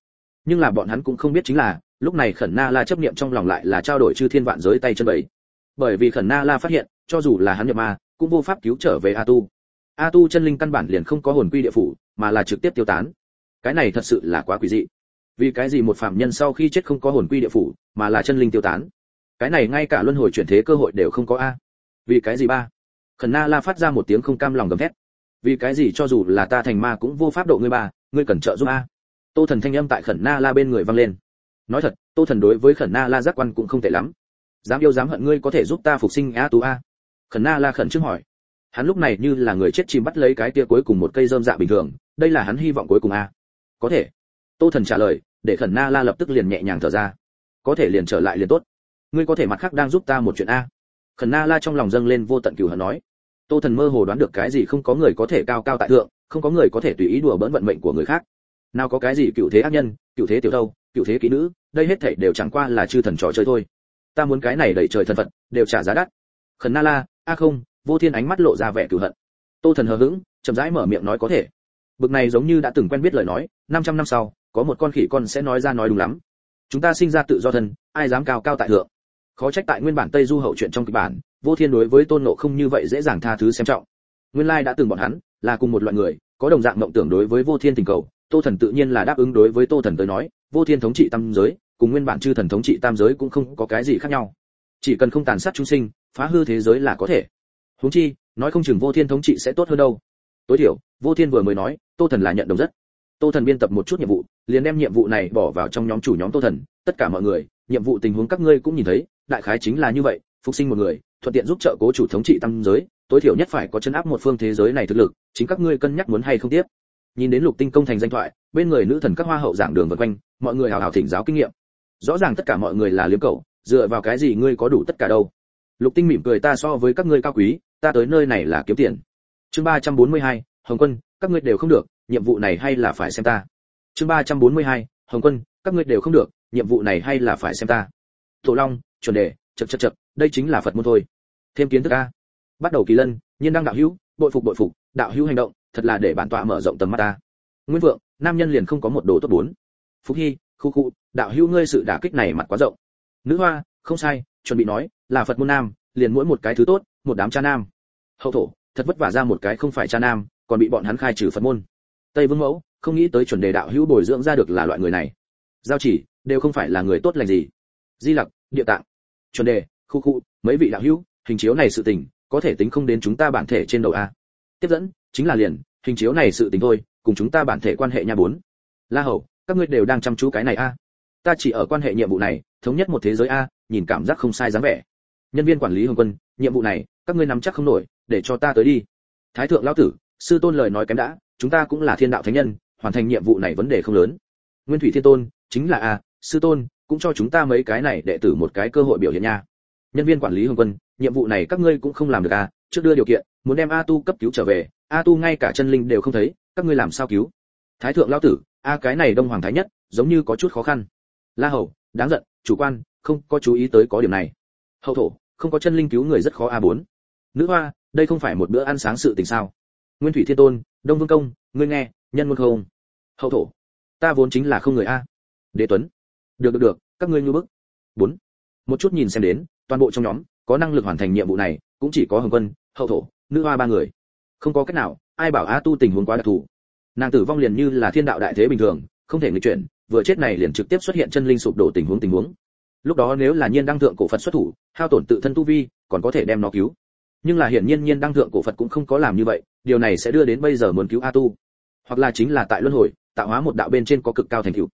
Nhưng là bọn hắn cũng không biết chính là, lúc này khẩn na la chấp niệm trong lòng lại là trao đổi chư thiên vạn giới tay chân bẫy. Bởi vì khẩn na la phát hiện, cho dù là hắn nhập ma, cũng vô pháp cứu trở về a tu a tu chân linh căn bản liền không có hồn quy địa phủ, mà là trực tiếp tiêu tán. Cái này thật sự là quá quỷ dị. Vì cái gì một phạm nhân sau khi chết không có hồn quy địa phủ, mà là chân linh tiêu tán? Cái này ngay cả luân hồi chuyển thế cơ hội đều không có a. Vì cái gì ba? Khẩn na la phát ra một tiếng không cam lòng gầm thét. Vì cái gì cho dù là ta thành ma cũng vô pháp độ ngươi ba, ngươi cần trợ giúp a. Tô thần thanh âm tại khẩn na la bên người vang lên. Nói thật, tô thần đối với khẩn na la giác quan cũng không tệ lắm. Dám yêu dám hận ngươi có thể giúp ta phục sinh a tu a. Khẩn na la khẩn trước hỏi hắn lúc này như là người chết chìm bắt lấy cái tia cuối cùng một cây rơm dạ bình thường, đây là hắn hy vọng cuối cùng a. Có thể. Tô thần trả lời, để khẩn na la lập tức liền nhẹ nhàng thở ra. Có thể liền trở lại liền tốt. Ngươi có thể mặt khác đang giúp ta một chuyện a. Khẩn na la trong lòng dâng lên vô tận cửu hận nói. Tô thần mơ hồ đoán được cái gì không có người có thể cao cao tại thượng, không có người có thể tùy ý đùa bỡn vận mệnh của người khác. Nào có cái gì cựu thế ác nhân, cựu thế tiểu thâu cựu thế kỹ nữ, đây hết thảy đều chẳng qua là chư thần trò chơi thôi. Ta muốn cái này đẩy trời thần phật, đều trả giá đắt. Khẩn na la, a không vô thiên ánh mắt lộ ra vẻ cửu hận. Tô thần hờ hững, chậm rãi mở miệng nói có thể. Bực này giống như đã từng quen biết lời nói 500 năm sau, có một con khỉ con sẽ nói ra nói đúng lắm. Chúng ta sinh ra tự do thân, ai dám cao cao tại thượng? Khó trách tại nguyên bản tây du hậu chuyện trong kịch bản, vô thiên đối với tôn nộ không như vậy dễ dàng tha thứ xem trọng. Nguyên lai đã từng bọn hắn là cùng một loại người, có đồng dạng mộng tưởng đối với vô thiên tình cầu, tô thần tự nhiên là đáp ứng đối với tô thần tới nói, vô thiên thống trị tam giới, cùng nguyên bản chư thần thống trị tam giới cũng không có cái gì khác nhau. Chỉ cần không tàn sát chúng sinh, phá hư thế giới là có thể huống chi, nói không chừng vô thiên thống trị sẽ tốt hơn đâu. Tối thiểu, vô thiên vừa mới nói, tô thần là nhận đồng rất. Tô thần biên tập một chút nhiệm vụ, liền đem nhiệm vụ này bỏ vào trong nhóm chủ nhóm tô thần. Tất cả mọi người, nhiệm vụ tình huống các ngươi cũng nhìn thấy, đại khái chính là như vậy, phục sinh một người, thuận tiện giúp trợ cố chủ thống trị tam giới, tối thiểu nhất phải có chân áp một phương thế giới này thực lực, chính các ngươi cân nhắc muốn hay không tiếp. Nhìn đến lục tinh công thành danh thoại, bên người nữ thần các hoa hậu giảng đường vân quanh, mọi người hào hào thỉnh giáo kinh nghiệm. Rõ ràng tất cả mọi người là liếm cầu dựa vào cái gì ngươi có đủ tất cả đâu? Lục tinh mỉm cười ta so với các ngươi cao quý ta tới nơi này là kiếm tiền. Chương ba trăm bốn mươi hai, hồng quân, các ngươi đều không được, nhiệm vụ này hay là phải xem ta. Chương ba trăm bốn mươi hai, hồng quân, các ngươi đều không được, nhiệm vụ này hay là phải xem ta. Tổ long, chuẩn đề chật chật chật đây chính là phật môn thôi. Thêm kiến thức a. Bắt đầu kỳ lân, nhiên đăng đạo hữu, bội phục bội phục, đạo hữu hành động, thật là để bản tọa mở rộng tầm mắt ta. Nguyên vượng, nam nhân liền không có một đồ tốt bốn. Phúc hy, khu khu, đạo hữu ngươi sự đả kích này mặt quá rộng. Nữ hoa, không sai, chuẩn bị nói, là phật môn nam liền mỗi một cái thứ tốt, một đám cha nam. Hậu thổ, thật vất vả ra một cái không phải cha nam, còn bị bọn hắn khai trừ phật môn. Tây vương mẫu, không nghĩ tới chuẩn đề đạo hữu bồi dưỡng ra được là loại người này. Giao chỉ, đều không phải là người tốt lành gì. Di lặc, địa tạng. Chuẩn đề, khu khu, mấy vị đạo hữu, hình chiếu này sự tình, có thể tính không đến chúng ta bản thể trên đầu a. Tiếp dẫn, chính là liền, hình chiếu này sự tình thôi, cùng chúng ta bản thể quan hệ nha bốn. La hầu, các ngươi đều đang chăm chú cái này a. Ta chỉ ở quan hệ nhiệm vụ này, thống nhất một thế giới a, nhìn cảm giác không sai dáng vẻ nhân viên quản lý hồng quân, nhiệm vụ này, các ngươi nắm chắc không nổi, để cho ta tới đi. Thái thượng lão tử, sư tôn lời nói kém đã, chúng ta cũng là thiên đạo thánh nhân, hoàn thành nhiệm vụ này vấn đề không lớn. Nguyên thủy thiên tôn, chính là a, sư tôn, cũng cho chúng ta mấy cái này đệ tử một cái cơ hội biểu hiện nha. Nhân viên quản lý hồng quân, nhiệm vụ này các ngươi cũng không làm được a trước đưa điều kiện, muốn đem a tu cấp cứu trở về, a tu ngay cả chân linh đều không thấy, các ngươi làm sao cứu? Thái thượng lão tử, a, cái này đông hoàng thái nhất, giống như có chút khó khăn. La hầu, đáng giận, chủ quan, không có chú ý tới có điểm này hậu thổ, không có chân linh cứu người rất khó a bốn. Nữ hoa, đây không phải một bữa ăn sáng sự tình sao? Nguyên thủy thiên tôn, đông vương công, ngươi nghe, nhân môn không? Hậu thổ, ta vốn chính là không người a. Đế tuấn, được được được, các ngươi nhu bức. Bốn. Một chút nhìn xem đến, toàn bộ trong nhóm, có năng lực hoàn thành nhiệm vụ này, cũng chỉ có hồng quân, hậu thổ, nữ hoa ba người. Không có cách nào, ai bảo a tu tình huống quá đặc thù. Nàng tử vong liền như là thiên đạo đại thế bình thường, không thể nghịch chuyển, vừa chết này liền trực tiếp xuất hiện chân linh sụp đổ tình huống tình huống lúc đó nếu là nhiên đăng thượng cổ phật xuất thủ, hao tổn tự thân tu vi, còn có thể đem nó cứu. Nhưng là hiển nhiên nhiên đăng thượng cổ phật cũng không có làm như vậy, điều này sẽ đưa đến bây giờ muốn cứu a tu. Hoặc là chính là tại luân hồi, tạo hóa một đạo bên trên có cực cao thành tựu.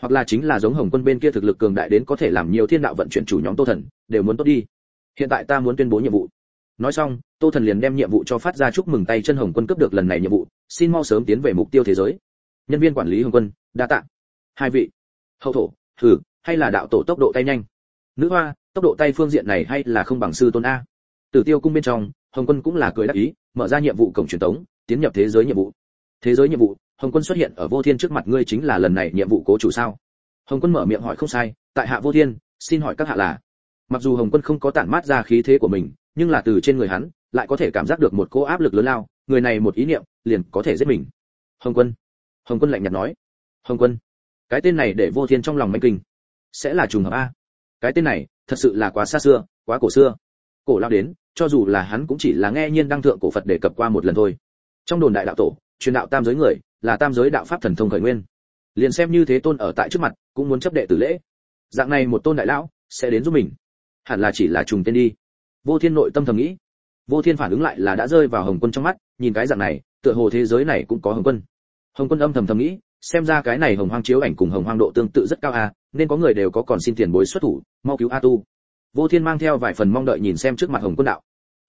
Hoặc là chính là giống hồng quân bên kia thực lực cường đại đến có thể làm nhiều thiên đạo vận chuyển chủ nhóm tô thần, đều muốn tốt đi. Hiện tại ta muốn tuyên bố nhiệm vụ. Nói xong, tô thần liền đem nhiệm vụ cho phát ra chúc mừng tay chân hồng quân cấp được lần này nhiệm vụ, xin mau sớm tiến về mục tiêu thế giới. Nhân viên quản lý hồng quân, đa tạ. Hai vị. Hậu thổ, thử hay là đạo tổ tốc độ tay nhanh? Nữ hoa, tốc độ tay phương diện này hay là không bằng sư tôn a? Tử tiêu cung bên trong, hồng quân cũng là cười đáp ý, mở ra nhiệm vụ cổng truyền tống, tiến nhập thế giới nhiệm vụ. Thế giới nhiệm vụ, hồng quân xuất hiện ở vô thiên trước mặt ngươi chính là lần này nhiệm vụ cố chủ sao? Hồng quân mở miệng hỏi không sai, tại hạ vô thiên, xin hỏi các hạ là? Mặc dù hồng quân không có tản mát ra khí thế của mình, nhưng là từ trên người hắn, lại có thể cảm giác được một cỗ áp lực lớn lao, người này một ý niệm, liền có thể giết mình. Hồng quân hồng quân lạnh nhạt nói. Hồng quân, cái tên này để vô thiên trong lòng manh kinh sẽ là trùng hợp a. Cái tên này, thật sự là quá xa xưa, quá cổ xưa. Cổ lao đến, cho dù là hắn cũng chỉ là nghe nhiên đăng thượng cổ phật đề cập qua một lần thôi. Trong đồn đại đạo tổ, truyền đạo tam giới người, là tam giới đạo pháp thần thông khởi nguyên. Liền xem như thế tôn ở tại trước mặt, cũng muốn chấp đệ tử lễ. Dạng này một tôn đại lão, sẽ đến giúp mình. Hẳn là chỉ là trùng tên đi. Vô thiên nội tâm thầm nghĩ. Vô thiên phản ứng lại là đã rơi vào hồng quân trong mắt, nhìn cái dạng này, tựa hồ thế giới này cũng có hồng quân. Hồng quân âm thầm thầm nghĩ, xem ra cái này hồng hoang chiếu ảnh cùng hồng hoang độ tương tự rất cao a nên có người đều có còn xin tiền bối xuất thủ, mau cứu a tu vô thiên mang theo vài phần mong đợi nhìn xem trước mặt hồng quân đạo.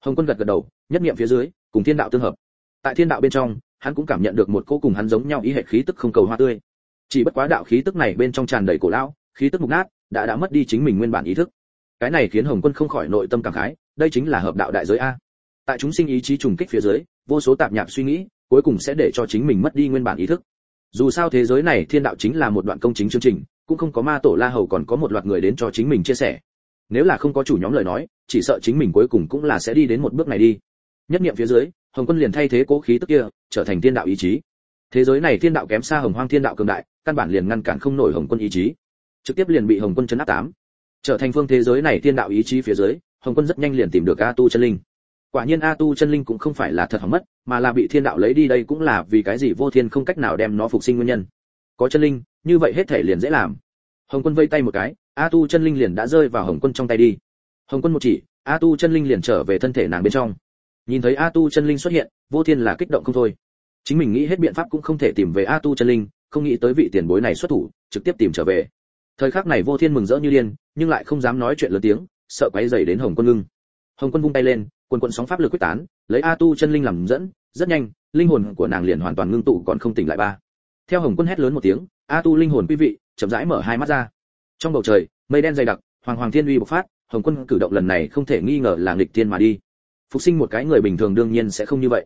Hồng quân gật gật đầu, nhất niệm phía dưới, cùng thiên đạo tương hợp. Tại thiên đạo bên trong, hắn cũng cảm nhận được một cô cùng hắn giống nhau ý hệ khí tức không cầu hoa tươi. Chỉ bất quá đạo khí tức này bên trong tràn đầy cổ lão, khí tức mục nát, đã đã mất đi chính mình nguyên bản ý thức. Cái này khiến hồng quân không khỏi nội tâm cảm khái, đây chính là hợp đạo đại giới a. Tại chúng sinh ý chí trùng kích phía dưới, vô số tạp nhạp suy nghĩ, cuối cùng sẽ để cho chính mình mất đi nguyên bản ý thức. Dù sao thế giới này thiên đạo chính là một đoạn công chính chương trình cũng không có ma tổ la hầu còn có một loạt người đến cho chính mình chia sẻ. Nếu là không có chủ nhóm lời nói, chỉ sợ chính mình cuối cùng cũng là sẽ đi đến một bước này đi. Nhất niệm phía dưới, hồng quân liền thay thế cố khí tức kia, trở thành thiên đạo ý chí. Thế giới này thiên đạo kém xa hồng hoang thiên đạo cường đại, căn bản liền ngăn cản không nổi hồng quân ý chí. Trực tiếp liền bị hồng quân chấn áp tám. Trở thành phương thế giới này thiên đạo ý chí phía dưới, hồng quân rất nhanh liền tìm được a tu chân linh. Quả nhiên a tu chân linh cũng không phải là thật hỏng mất, mà là bị thiên đạo lấy đi đây cũng là vì cái gì vô thiên không cách nào đem nó phục sinh nguyên nhân. Có chân linh như vậy hết thể liền dễ làm. Hồng quân vây tay một cái a tu chân linh liền đã rơi vào hồng quân trong tay đi. Hồng quân một chỉ a tu chân linh liền trở về thân thể nàng bên trong. Nhìn thấy a tu chân linh xuất hiện, vô thiên là kích động không thôi. Chính mình nghĩ hết biện pháp cũng không thể tìm về a tu chân linh, không nghĩ tới vị tiền bối này xuất thủ, trực tiếp tìm trở về. Thời khắc này vô thiên mừng rỡ như điên, nhưng lại không dám nói chuyện lớn tiếng, sợ quấy rầy đến hồng quân ngưng. Hồng quân vung tay lên, quần quần sóng pháp lực quyết tán, lấy a tu chân linh làm dẫn, rất nhanh, linh hồn của nàng liền hoàn toàn ngưng tụ còn không tỉnh lại ba. Theo hồng quân hét lớn một tiếng a tu linh hồn quý vị, chậm rãi mở hai mắt ra. Trong bầu trời, mây đen dày đặc, hoàng hoàng thiên uy bộc phát, hồng quân cử động lần này không thể nghi ngờ là nghịch thiên mà đi. Phục sinh một cái người bình thường đương nhiên sẽ không như vậy.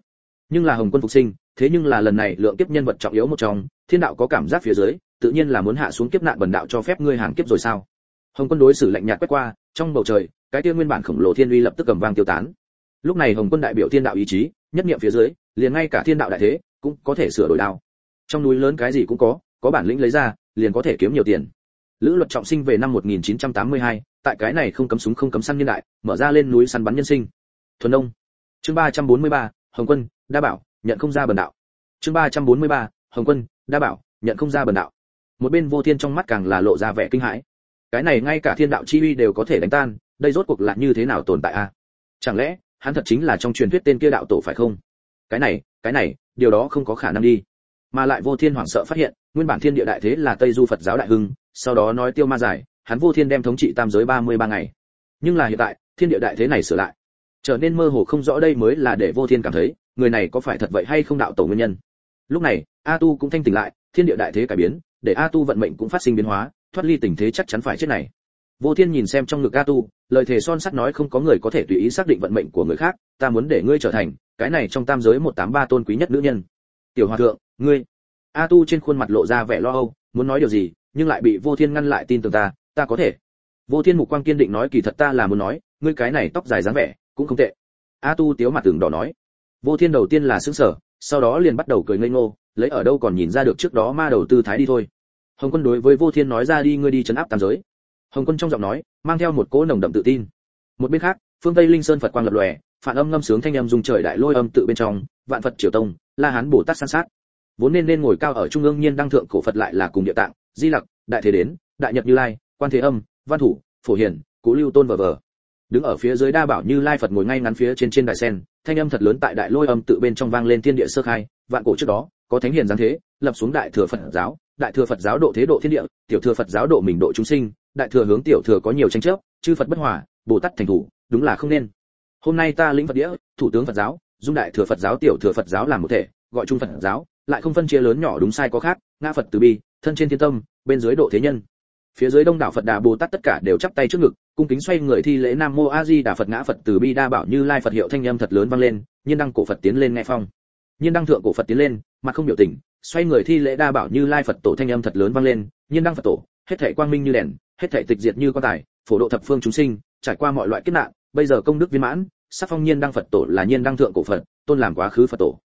Nhưng là hồng quân phục sinh, thế nhưng là lần này lượng kiếp nhân vật trọng yếu một trong, thiên đạo có cảm giác phía dưới, tự nhiên là muốn hạ xuống kiếp nạn bần đạo cho phép ngươi hàng kiếp rồi sao? Hồng quân đối xử lạnh nhạt quét qua, trong bầu trời, cái tiên nguyên bản khổng lồ thiên uy lập tức cầm vang tiêu tán. Lúc này hồng quân đại biểu thiên đạo ý chí, nhất niệm phía dưới, liền ngay cả thiên đạo đại thế, cũng có thể sửa đổi đao. Trong núi lớn cái gì cũng có có bản lĩnh lấy ra liền có thể kiếm nhiều tiền. Lữ luật trọng sinh về năm 1982, tại cái này không cấm súng không cấm săn nhân đại mở ra lên núi săn bắn nhân sinh. Thuần đông chương 343, hồng quân đa bảo nhận không ra bần đạo. Chương 343, hồng quân đa bảo nhận không ra bần đạo. Một bên vô thiên trong mắt càng là lộ ra vẻ kinh hãi. Cái này ngay cả thiên đạo chi uy đều có thể đánh tan đây rốt cuộc là như thế nào tồn tại a? Chẳng lẽ hắn thật chính là trong truyền thuyết tên kia đạo tổ phải không? Cái này cái này điều đó không có khả năng đi. Mà lại vô thiên hoảng sợ phát hiện nguyên bản thiên địa đại thế là tây du phật giáo đại hưng, sau đó nói tiêu ma giải, hắn vô thiên đem thống trị tam giới 33 ngày. Nhưng là hiện tại, thiên địa đại thế này sửa lại. Trở nên mơ hồ không rõ đây mới là để vô thiên cảm thấy, người này có phải thật vậy hay không đạo tổ nguyên nhân. Lúc này, a tu cũng thanh tỉnh lại, thiên địa đại thế cải biến, để a tu vận mệnh cũng phát sinh biến hóa, thoát ly tình thế chắc chắn phải chết này. Vô thiên nhìn xem trong ngực a tu, lời thề son sắt nói không có người có thể tùy ý xác định vận mệnh của người khác, ta muốn để ngươi trở thành cái này trong tam giới một tám ba tôn quý nhất nữ nhân. Tiểu hòa thượng, ngươi a tu trên khuôn mặt lộ ra vẻ lo âu, muốn nói điều gì, nhưng lại bị vô thiên ngăn lại tin tưởng ta ta có thể. Vô thiên mục quang kiên định nói kỳ thật ta là muốn nói, ngươi cái này tóc dài dáng vẻ, cũng không tệ. A tu tiếu mặt tường đỏ nói. Vô thiên đầu tiên là sững sờ, sau đó liền bắt đầu cười ngây ngô, lấy ở đâu còn nhìn ra được trước đó ma đầu tư thái đi thôi. Hồng quân đối với vô thiên nói ra đi, ngươi đi chấn áp tam giới. Hồng quân trong giọng nói, mang theo một cỗ nồng đậm tự tin. Một bên khác, phương tây linh sơn phật quang lập lòe, phản âm ngâm sướng thanh âm dùng trời đại lôi âm tự bên trong, vạn phật triều tông, la hán bồ tát san sát vốn nên nên ngồi cao ở trung ương nhiên đăng thượng cổ phật lại là cùng địa tạng, di lặc, đại thế đến, đại nhật như lai, quan thế âm, văn thủ, phổ hiển, cố lưu tôn vờ vờ. Đứng ở phía dưới đa bảo như lai phật ngồi ngay ngắn phía trên trên đài sen, thanh âm thật lớn tại đại lôi âm tự bên trong vang lên thiên địa sơ khai, vạn cổ trước đó, có thánh hiền giáng thế, lập xuống đại thừa phật giáo, đại thừa phật giáo độ thế độ thiên địa, tiểu thừa phật giáo độ mình độ chúng sinh, đại thừa hướng tiểu thừa có nhiều tranh chấp, chư phật bất hòa, bồ tát thành thủ, đúng là không nên. Hôm nay ta lĩnh phật đĩa, thủ tướng phật giáo, dung đại thừa phật giáo, tiểu thừa phật giáo làm một thể, gọi chung phật giáo lại không phân chia lớn nhỏ đúng sai có khác, ngã phật từ bi, thân trên thiên tâm, bên dưới độ thế nhân. Phía dưới đông đảo phật đà bồ tát tất cả đều chắp tay trước ngực, cung kính xoay người thi lễ nam mô a di đà phật ngã phật từ bi đa bảo như lai phật hiệu thanh âm thật lớn vang lên, nhiên đăng cổ phật tiến lên nghe phong. Nhiên đăng thượng cổ phật tiến lên, mặt không biểu tình, xoay người thi lễ đa bảo như lai phật tổ thanh âm thật lớn vang lên, nhiên đăng phật tổ, hết thảy quang minh như đèn, hết thảy tịch diệt như quan tài, phổ độ thập phương chúng sinh, trải qua mọi loại kiếp nạn, bây giờ công đức viên mãn, sắc phong nhiên đăng phật tổ là nhiên đăng thượng cổ phật, tôn làm quá khứ phật tổ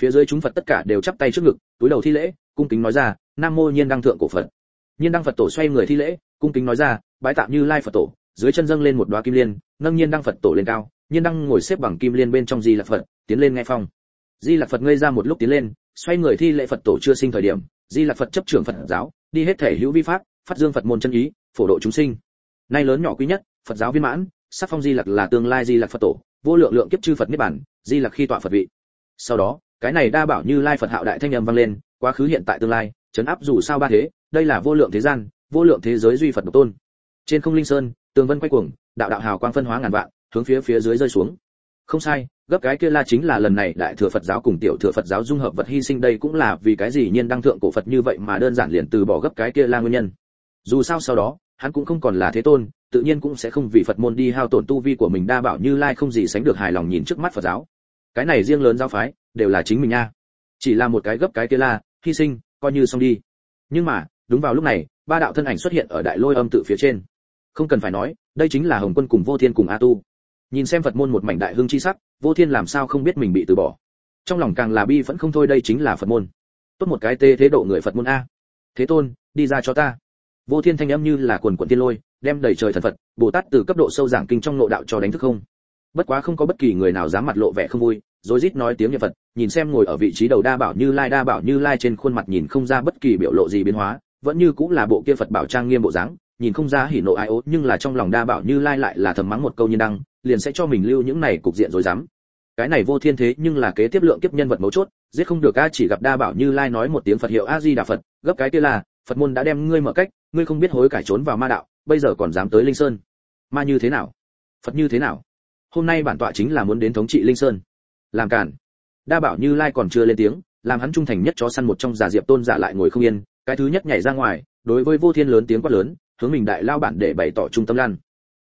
phía dưới chúng phật tất cả đều chắp tay trước ngực, túi đầu thi lễ, cung kính nói ra, nam mô nhiên đăng thượng cổ phật. Nhiên đăng phật tổ xoay người thi lễ, cung kính nói ra, bái tạm như lai phật tổ, dưới chân dâng lên một đóa kim liên, nâng nhiên đăng phật tổ lên cao, nhiên đăng ngồi xếp bằng kim liên bên trong di lạc phật, tiến lên nghe phong. Di lạc phật ngây ra một lúc tiến lên, xoay người thi lễ phật tổ chưa sinh thời điểm, di lạc phật chấp trưởng phật giáo, đi hết thể hữu vi pháp, phát dương phật môn chân ý, phổ độ chúng sinh. Nay lớn nhỏ quý nhất, phật giáo viên mãn, sắc phong di lạc là tương lai di lạc phật tổ, vô lượng lượng kiếp chư phật niết bản di lạc khi tọa phật vị. Sau đó cái này đa bảo như lai phật hạo đại thanh âm vang lên, quá khứ hiện tại tương lai chấn áp dù sao ba thế, đây là vô lượng thế gian, vô lượng thế giới duy phật độc tôn. Trên không linh sơn, tường vân quay cuồng, đạo đạo hào quang phân hóa ngàn vạn, hướng phía phía dưới rơi xuống. Không sai, gấp cái kia la chính là lần này đại thừa phật giáo cùng tiểu thừa phật giáo dung hợp vật hy sinh đây cũng là vì cái gì nhiên đăng thượng cổ phật như vậy mà đơn giản liền từ bỏ gấp cái kia la nguyên nhân. Dù sao sau đó, hắn cũng không còn là thế tôn, tự nhiên cũng sẽ không vì phật môn đi hao tổn tu vi của mình đa bảo như lai không gì sánh được hài lòng nhìn trước mắt phật giáo. Cái này riêng lớn giáo phái đều là chính mình nha. Chỉ là một cái gấp cái kia la, hy sinh, coi như xong đi. Nhưng mà, đúng vào lúc này, ba đạo thân ảnh xuất hiện ở đại lôi âm tự phía trên. Không cần phải nói, đây chính là hồng quân cùng vô thiên cùng a tu. Nhìn xem phật môn một mảnh đại hương chi sắc, vô thiên làm sao không biết mình bị từ bỏ. Trong lòng càng là bi vẫn không thôi đây chính là phật môn. Tốt một cái tê thế độ người phật môn a. Thế tôn, đi ra cho ta. Vô thiên thanh âm như là quần quần tiên lôi, đem đầy trời thần phật, bồ tát từ cấp độ sâu giảng kinh trong nội đạo cho đánh thức không. Bất quá không có bất kỳ người nào dám mặt lộ vẻ không vui rồi rít nói tiếng niệm phật, nhìn xem ngồi ở vị trí đầu đa bảo như lai, đa bảo như lai trên khuôn mặt nhìn không ra bất kỳ biểu lộ gì biến hóa, vẫn như cũng là bộ kia phật bảo trang nghiêm bộ dáng, nhìn không ra hỉ nộ ai ố, nhưng là trong lòng đa bảo như lai lại là thầm mắng một câu như đăng, liền sẽ cho mình lưu những này cục diện rồi dám cái này vô thiên thế, nhưng là kế tiếp lượng kiếp nhân vật mấu chốt, giết không được a, chỉ gặp đa bảo như lai nói một tiếng phật hiệu a di đà phật, gấp cái kia là, phật môn đã đem ngươi mở cách, ngươi không biết hối cải trốn vào ma đạo, bây giờ còn dám tới linh sơn. Ma như thế nào? Phật như thế nào? Hôm nay bản tọa chính là muốn đến thống trị linh sơn làm cản đa bảo như lai còn chưa lên tiếng, làm hắn trung thành nhất chó săn một trong giả diệp tôn giả lại ngồi không yên, cái thứ nhất nhảy ra ngoài, đối với vô thiên lớn tiếng quát lớn, hướng mình đại lao bản để bày tỏ trung tâm lan.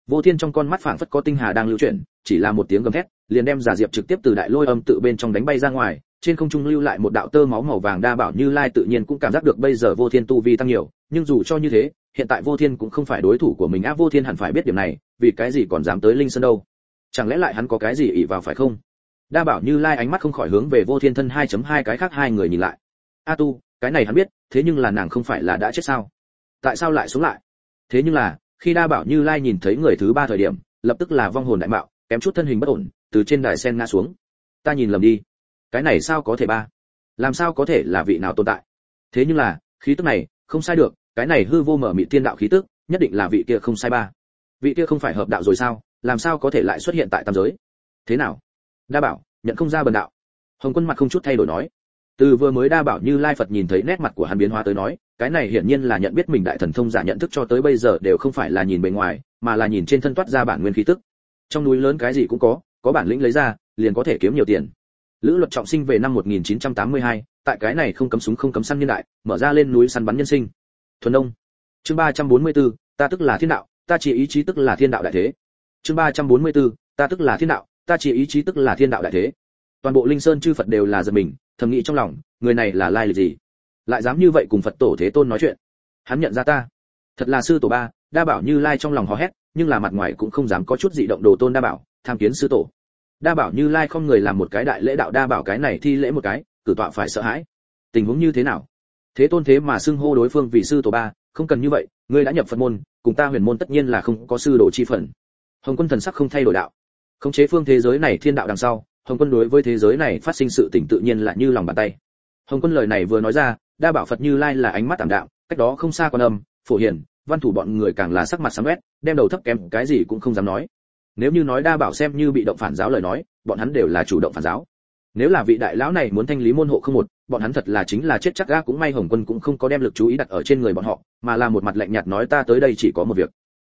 Vô thiên trong con mắt phảng phất có tinh hà đang lưu chuyển, chỉ là một tiếng gầm thét, liền đem giả diệp trực tiếp từ đại lôi âm tự bên trong đánh bay ra ngoài, trên không trung lưu lại một đạo tơ máu màu vàng, đa bảo như lai tự nhiên cũng cảm giác được bây giờ vô thiên tu vi tăng nhiều, nhưng dù cho như thế, hiện tại vô thiên cũng không phải đối thủ của mình áp vô thiên hẳn phải biết điểm này, vì cái gì còn dám tới linh sơn đâu? Chẳng lẽ lại hắn có cái gì ỷ vào phải không? Đa bảo như lai ánh mắt không khỏi hướng về vô thiên thân 2.2 cái khác hai người nhìn lại. A tu, cái này hắn biết, thế nhưng là nàng không phải là đã chết sao? Tại sao lại xuống lại? Thế nhưng là, khi đa bảo như lai nhìn thấy người thứ ba thời điểm, lập tức là vong hồn đại mạo, kém chút thân hình bất ổn, từ trên đài sen ngã xuống. Ta nhìn lầm đi. Cái này sao có thể ba? Làm sao có thể là vị nào tồn tại? Thế nhưng là, khí tức này, không sai được, cái này hư vô mở mị tiên đạo khí tức, nhất định là vị kia không sai ba. Vị kia không phải hợp đạo rồi sao? Làm sao có thể lại xuất hiện tại tam giới? Thế nào? Đa bảo nhận không ra bần đạo. Hồng quân mặt không chút thay đổi nói. Từ vừa mới đa bảo như lai phật nhìn thấy nét mặt của hắn biến hóa tới nói cái này hiển nhiên là nhận biết mình đại thần thông giả nhận thức cho tới bây giờ đều không phải là nhìn bề ngoài mà là nhìn trên thân toát ra bản nguyên khí tức. Trong núi lớn cái gì cũng có có bản lĩnh lấy ra liền có thể kiếm nhiều tiền. Lữ luật trọng sinh về năm 1982, tại cái này không cấm súng không cấm săn nhân đại mở ra lên núi săn bắn nhân sinh. Thuần đông chương 344, ta tức là thiên đạo ta chỉ ý chí tức là thiên đạo đại thế. Chương 344, ta tức là thiên đạo ta chỉ ý chí tức là thiên đạo đại thế. Toàn bộ linh sơn chư phật đều là giật mình, thầm nghĩ trong lòng, người này là lai lịch gì? Lại dám như vậy cùng phật tổ thế tôn nói chuyện? Hắn nhận ra ta. Thật là sư tổ ba, đa bảo như lai trong lòng hò hét, nhưng là mặt ngoài cũng không dám có chút dị động đồ tôn đa bảo, tham kiến sư tổ. Đa bảo như lai không người làm một cái đại lễ đạo đa bảo cái này thi lễ một cái, cử tọa phải sợ hãi. Tình huống như thế nào? Thế tôn thế mà xưng hô đối phương vì sư tổ ba, không cần như vậy, ngươi đã nhập phật môn, cùng ta huyền môn tất nhiên là không có sư đồ chi phần. Hồng quân thần sắc không thay đổi đạo khống chế phương thế giới này thiên đạo đằng sau, hồng quân đối với thế giới này phát sinh sự tình tự nhiên là như lòng bàn tay. Hồng quân lời này vừa nói ra, đa bảo phật như lai là ánh mắt tạm đạo cách đó không xa quan âm, phổ hiền, văn thủ bọn người càng là sắc mặt sáng quét, đem đầu thấp kém, cái gì cũng không dám nói. Nếu như nói đa bảo xem như bị động phản giáo lời nói, bọn hắn đều là chủ động phản giáo. Nếu là vị đại lão này muốn thanh lý môn hộ không một, bọn hắn thật là chính là chết chắc ga, cũng may hồng quân cũng không có đem lực chú ý đặt ở trên người bọn họ, mà là một mặt lạnh nhạt nói ta tới đây chỉ có một việc.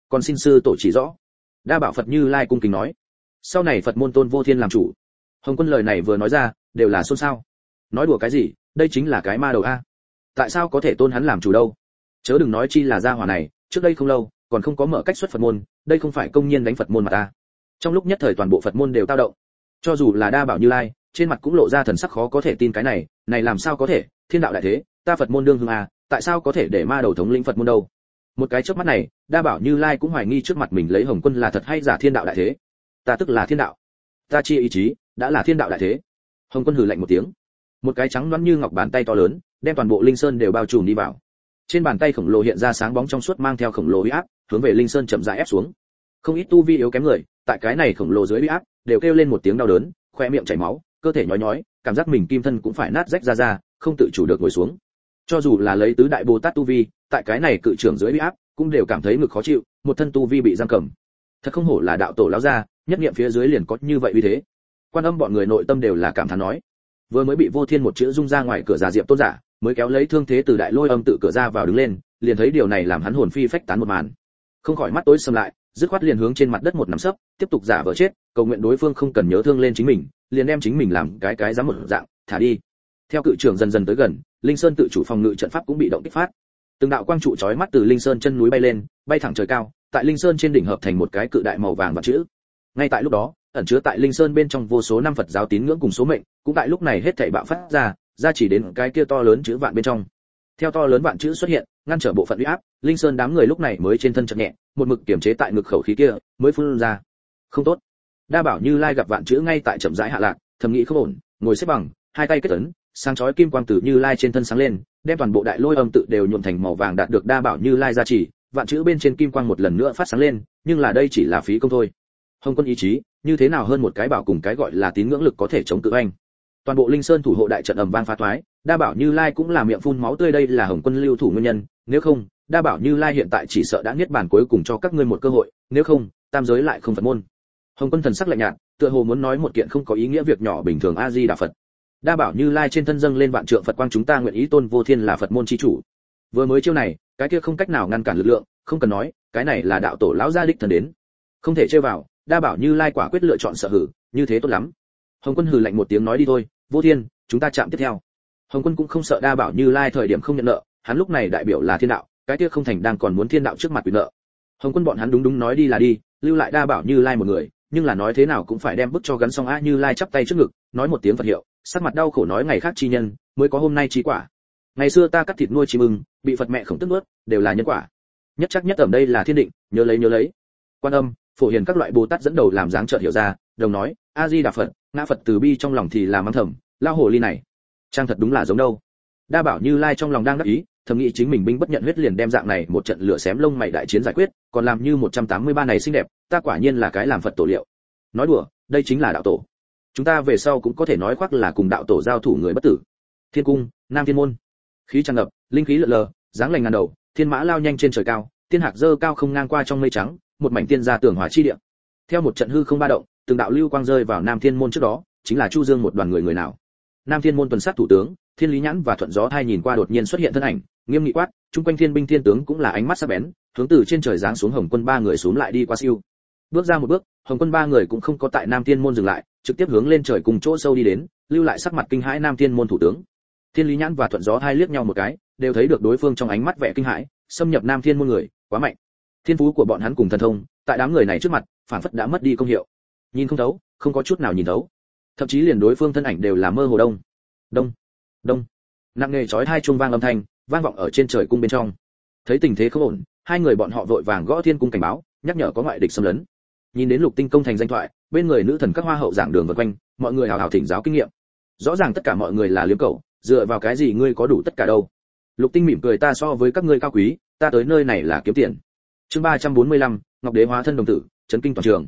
Còn xin sư tổ chỉ rõ. Đa bảo phật như lai cung kính nói sau này phật môn tôn vô thiên làm chủ. Hồng quân lời này vừa nói ra, đều là xôn xao. Nói đùa cái gì, đây chính là cái ma đầu a. Tại sao có thể tôn hắn làm chủ đâu? Chớ đừng nói chi là gia hỏa này, trước đây không lâu, còn không có mở cách xuất phật môn, đây không phải công nhiên đánh phật môn mà ta. Trong lúc nhất thời toàn bộ phật môn đều tao động. Cho dù là đa bảo như lai, trên mặt cũng lộ ra thần sắc khó có thể tin cái này này làm sao có thể, thiên đạo đại thế, ta phật môn đương hương à tại sao có thể để ma đầu thống lĩnh phật môn đâu? Một cái chớp mắt này, đa bảo như lai cũng hoài nghi trước mặt mình lấy hồng quân là thật hay giả thiên đạo đại thế ta tức là thiên đạo. Ta chi ý chí, đã là thiên đạo đại thế. Hồng quân hừ lạnh một tiếng. Một cái trắng loáng như ngọc bàn tay to lớn, đem toàn bộ linh sơn đều bao trùm đi vào. Trên bàn tay khổng lồ hiện ra sáng bóng trong suốt mang theo khổng lồ uy áp, hướng về linh sơn chậm rãi ép xuống. Không ít tu vi yếu kém người, tại cái này khổng lồ dưới uy áp, đều kêu lên một tiếng đau đớn, khoe miệng chảy máu, cơ thể nhói nhói, cảm giác mình kim thân cũng phải nát rách ra ra, không tự chủ được ngồi xuống. Cho dù là lấy tứ đại bồ tát tu vi, tại cái này cự trưởng dưới uy áp, cũng đều cảm thấy ngực khó chịu, một thân tu vi bị giam cầm thật không hổ là đạo tổ lão gia, nhất niệm phía dưới liền có như vậy uy thế. Quan âm bọn người nội tâm đều là cảm thán nói, vừa mới bị vô thiên một chữ rung ra ngoài cửa già diệp tôn giả, mới kéo lấy thương thế từ đại lôi âm tự cửa ra vào đứng lên, liền thấy điều này làm hắn hồn phi phách tán một màn. Không khỏi mắt tối sầm lại, dứt khoát liền hướng trên mặt đất một nắm sấp, tiếp tục giả vờ chết, cầu nguyện đối phương không cần nhớ thương lên chính mình, liền đem chính mình làm cái cái dám một dạng, thả đi. Theo cự trưởng dần dần tới gần, linh sơn tự chủ phòng ngự trận pháp cũng bị động kích phát. Từng đạo quang trụ chói mắt từ linh sơn chân núi bay lên, bay thẳng trời cao tại linh sơn trên đỉnh hợp thành một cái cự đại màu vàng và chữ. Ngay tại lúc đó, ẩn chứa tại linh sơn bên trong vô số năm phật giáo tín ngưỡng cùng số mệnh, cũng tại lúc này hết thảy bạo phát ra ra chỉ đến cái kia to lớn chữ vạn bên trong. Theo to lớn vạn chữ xuất hiện, ngăn trở bộ phận uy áp, linh sơn đám người lúc này mới trên thân chậm nhẹ, một mực kiểm chế tại ngực khẩu khí kia, mới phun ra. Không tốt. Đa bảo như lai gặp vạn chữ ngay tại chậm rãi hạ lạc, thầm nghĩ không ổn, ngồi xếp bằng, hai tay kết ấn, sáng chói kim quang tử như lai trên thân sáng lên, đem toàn bộ đại lôi âm tự đều nhuộm thành màu vàng đạt được đa bảo như lai gia trì vạn chữ bên trên kim quang một lần nữa phát sáng lên, nhưng là đây chỉ là phí công thôi. Hồng quân ý chí, như thế nào hơn một cái bảo cùng cái gọi là tín ngưỡng lực có thể chống cự anh? Toàn bộ linh sơn thủ hộ đại trận ầm vang phá toái đa bảo như lai cũng là miệng phun máu tươi đây là hồng quân lưu thủ nguyên nhân, nếu không, đa bảo như lai hiện tại chỉ sợ đã niết bàn cuối cùng cho các ngươi một cơ hội, nếu không, tam giới lại không phật môn. Hồng quân thần sắc lạnh nhạt, tựa hồ muốn nói một kiện không có ý nghĩa việc nhỏ bình thường a di đà phật. Đa bảo như lai trên thân dâng lên vạn trượng phật quang chúng ta nguyện ý tôn vô thiên là phật môn chi chủ vừa mới chiêu này, cái kia không cách nào ngăn cản lực lượng, không cần nói, cái này là đạo tổ lão gia đích thần đến. Không thể chơi vào, đa bảo như lai quả quyết lựa chọn sở hử, như thế tốt lắm. Hồng quân hừ lạnh một tiếng nói đi thôi, vô thiên, chúng ta chạm tiếp theo. Hồng quân cũng không sợ đa bảo như lai thời điểm không nhận nợ, hắn lúc này đại biểu là thiên đạo, cái kia không thành đang còn muốn thiên đạo trước mặt quyền nợ. Hồng quân bọn hắn đúng đúng nói đi là đi, lưu lại đa bảo như lai một người, nhưng là nói thế nào cũng phải đem bức cho gắn xong a như lai chắp tay trước ngực, nói một tiếng phật hiệu, sắc mặt đau khổ nói ngày khác chi nhân, mới có hôm nay chi quả ngày xưa ta cắt thịt nuôi chim ưng, bị phật mẹ khổng tức nuốt, đều là nhân quả. Nhất chắc nhất ẩm đây là thiên định, nhớ lấy nhớ lấy. Quan âm, phổ hiền các loại bồ tát dẫn đầu làm dáng trợ hiểu ra, đồng nói, a di đà phật, ngã phật từ bi trong lòng thì là mang thầm, lao hồ ly này, trang thật đúng là giống đâu. Đa bảo như lai trong lòng đang đắc ý, thầm nghĩ chính mình binh bất nhận huyết liền đem dạng này một trận lửa xém lông mày đại chiến giải quyết, còn làm như 183 này xinh đẹp, ta quả nhiên là cái làm phật tổ liệu. Nói đùa, đây chính là đạo tổ. Chúng ta về sau cũng có thể nói khoác là cùng đạo tổ giao thủ người bất tử. Thiên cung, nam thiên môn khí tràn ngập, linh khí lượn lờ, dáng lành ngàn đầu, thiên mã lao nhanh trên trời cao thiên hạc dơ cao không ngang qua trong mây trắng, một mảnh tiên gia tường hỏa chi địa. Theo một trận hư không ba động, từng đạo lưu quang rơi vào nam thiên môn trước đó, chính là chu dương một đoàn người người nào. Nam thiên môn tuần sát thủ tướng, thiên lý nhãn và thuận gió thai nhìn qua đột nhiên xuất hiện thân ảnh, nghiêm nghị quát chung quanh thiên binh thiên tướng cũng là ánh mắt sắc bén, hướng từ trên trời giáng xuống hồng quân ba người xuống lại đi qua siêu. Bước ra một bước, hồng quân ba người cũng không có tại nam thiên môn dừng lại, trực tiếp hướng lên trời cùng chỗ sâu đi đến, lưu lại sắc mặt kinh hãi nam thiên môn thủ tướng thiên lý nhãn và thuận gió hai liếc nhau một cái, đều thấy được đối phương trong ánh mắt vẻ kinh hãi, xâm nhập nam thiên môn người, quá mạnh. Thiên phú của bọn hắn cùng thần thông, tại đám người này trước mặt, phản phất đã mất đi công hiệu. Nhìn không thấu, không có chút nào nhìn thấu. Thậm chí liền đối phương thân ảnh đều là mơ hồ đông. Đông đông. Nặng nề chói hai chuông vang âm thanh, vang vọng ở trên trời cung bên trong. Thấy tình thế không ổn, hai người bọn họ vội vàng gõ thiên cung cảnh báo, nhắc nhở có ngoại địch xâm lấn. Nhìn đến lục tinh công thành danh thoại, bên người nữ thần các hoa hậu giảng đường vân quanh, mọi người hào hào thỉnh giáo kinh nghiệm. Rõ ràng tất cả mọi người là liếm cầu dựa vào cái gì ngươi có đủ tất cả đâu? Lục tinh mỉm cười, ta so với các ngươi cao quý, ta tới nơi này là kiếm tiền. Chương ba trăm bốn mươi lăm, ngọc đế hóa thân đồng tử, chấn kinh toàn trường.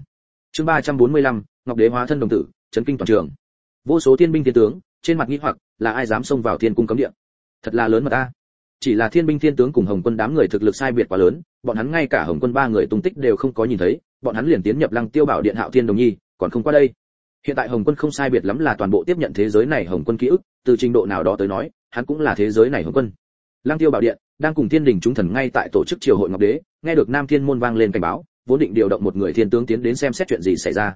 Chương ba trăm bốn mươi lăm, ngọc đế hóa thân đồng tử, chấn kinh toàn trường. Vô số thiên binh thiên tướng, trên mặt nghi hoặc, là ai dám xông vào thiên cung cấm địa? Thật là lớn mà ta. Chỉ là thiên binh thiên tướng cùng hồng quân đám người thực lực sai biệt quá lớn, bọn hắn ngay cả hồng quân ba người tung tích đều không có nhìn thấy, bọn hắn liền tiến nhập lăng tiêu bảo điện hạo thiên đồng nhi, còn không qua đây hiện tại hồng quân không sai biệt lắm là toàn bộ tiếp nhận thế giới này hồng quân ký ức, từ trình độ nào đó tới nói, hắn cũng là thế giới này hồng quân. Lang tiêu bảo điện đang cùng thiên đình chúng thần ngay tại tổ chức triều hội ngọc đế, nghe được nam thiên môn vang lên cảnh báo, vốn định điều động một người thiên tướng tiến đến xem xét chuyện gì xảy ra.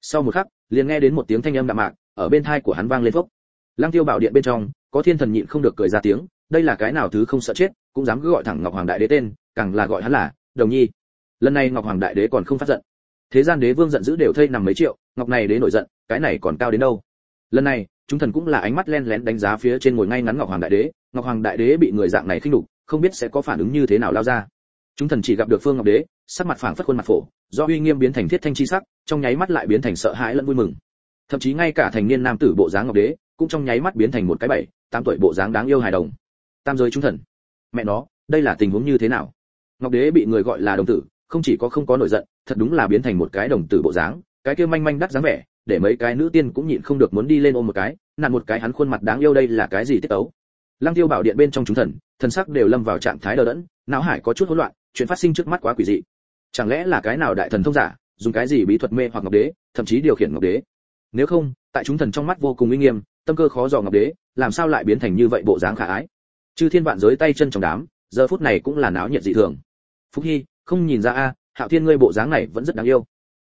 Sau một khắc, liền nghe đến một tiếng thanh âm đạm mạc, ở bên thai của hắn vang lên phốc. Lang tiêu bảo điện bên trong, có thiên thần nhịn không được cười ra tiếng, đây là cái nào thứ không sợ chết, cũng dám cứ gọi thẳng ngọc hoàng đại đế tên, càng là gọi hắn là đồng nhi. Lần này ngọc hoàng đại đế còn không phát giận. Thế gian đế vương giận dữ đều thây nằm mấy triệu ngọc này đến nổi giận, cái này còn cao đến đâu? Lần này, chúng thần cũng là ánh mắt len lén đánh giá phía trên ngồi ngay ngắn ngọc hoàng đại đế. Ngọc hoàng đại đế bị người dạng này khinh đục không biết sẽ có phản ứng như thế nào lao ra. Chúng thần chỉ gặp được phương ngọc đế, sắc mặt phảng phất khuôn mặt phổ, do uy nghiêm biến thành thiết thanh chi sắc, trong nháy mắt lại biến thành sợ hãi lẫn vui mừng. Thậm chí ngay cả thành niên nam tử bộ dáng ngọc đế, cũng trong nháy mắt biến thành một cái bảy, tám tuổi bộ dáng đáng yêu hài đồng. Tam giới chúng thần. Mẹ nó, đây là tình huống như thế nào? Ngọc đế bị người gọi là đồng tử, không chỉ có không có nổi giận, thật đúng là biến thành một cái đồng tử bộ dáng cái kia manh manh đắt dáng vẻ, để mấy cái nữ tiên cũng nhịn không được muốn đi lên ôm một cái, nặn một cái hắn khuôn mặt đáng yêu đây là cái gì tiết ấu lăng tiêu bảo điện bên trong chúng thần thần sắc đều lâm vào trạng thái đờ đẫn, não hải có chút hỗn loạn, chuyện phát sinh trước mắt quá quỷ dị. Chẳng lẽ là cái nào đại thần thông giả, dùng cái gì bí thuật mê hoặc ngọc đế, thậm chí điều khiển ngọc đế? Nếu không, tại chúng thần trong mắt vô cùng uy nghiêm, tâm cơ khó dò ngọc đế, làm sao lại biến thành như vậy bộ dáng khả ái? Chư thiên vạn giới tay chân trong đám, giờ phút này cũng là náo nhiệt dị thường. Phúc hy, không nhìn ra a, hạo thiên ngươi bộ dáng này vẫn rất đáng yêu.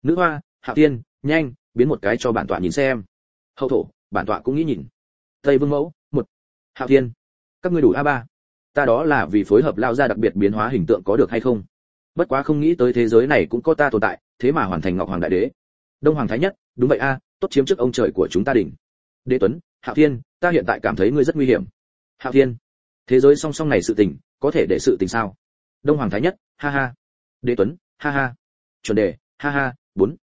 Nữ hoa hạo thiên, nhanh, biến một cái cho bản tọa nhìn xem. Hậu thổ, bản tọa cũng nghĩ nhìn. Tây vương mẫu, một. Hạo thiên, các ngươi đủ a ba. Ta đó là vì phối hợp lao ra đặc biệt biến hóa hình tượng có được hay không? Bất quá không nghĩ tới thế giới này cũng có ta tồn tại, thế mà hoàn thành ngọc hoàng đại đế. Đông hoàng thái nhất, đúng vậy a, tốt chiếm trước ông trời của chúng ta đỉnh. Đế tuấn, hạo thiên, ta hiện tại cảm thấy ngươi rất nguy hiểm. Hạo thiên, thế giới song song này sự tình, có thể để sự tình sao? Đông hoàng thái nhất, ha ha. Đế tuấn, ha ha. Chuẩn đề, ha ha. Bốn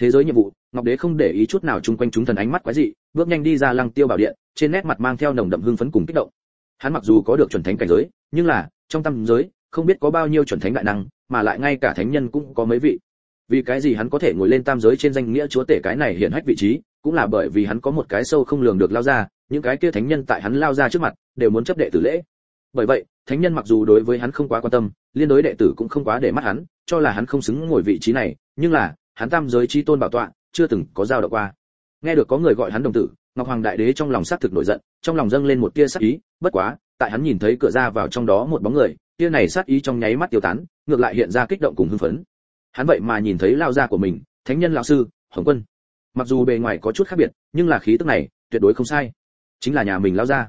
thế giới nhiệm vụ, ngọc đế không để ý chút nào chung quanh chúng thần ánh mắt quái dị, bước nhanh đi ra lăng tiêu bảo điện, trên nét mặt mang theo nồng đậm hưng phấn cùng kích động. Hắn mặc dù có được chuẩn thánh cảnh giới, nhưng là, trong tâm giới, không biết có bao nhiêu chuẩn thánh đại năng, mà lại ngay cả thánh nhân cũng có mấy vị. Vì cái gì hắn có thể ngồi lên tam giới trên danh nghĩa chúa tể cái này hiện hách vị trí, cũng là bởi vì hắn có một cái sâu không lường được lao ra, những cái kia thánh nhân tại hắn lao ra trước mặt, đều muốn chấp đệ tử lễ. Bởi vậy, thánh nhân mặc dù đối với hắn không quá quan tâm, liên đối đệ tử cũng không quá để mắt hắn, cho là hắn không xứng ngồi vị trí này, nhưng là hắn tam giới chi tôn bảo tọa chưa từng có giao động qua. Nghe được có người gọi hắn đồng tử ngọc hoàng đại đế trong lòng sát thực nổi giận trong lòng dâng lên một tia sát ý bất quá tại hắn nhìn thấy cửa ra vào trong đó một bóng người tia này sát ý trong nháy mắt tiêu tán ngược lại hiện ra kích động cùng hưng phấn. Hắn vậy mà nhìn thấy lao gia của mình thánh nhân lão sư hồng quân. Mặc dù bề ngoài có chút khác biệt nhưng là khí tức này tuyệt đối không sai. Chính là nhà mình lao gia,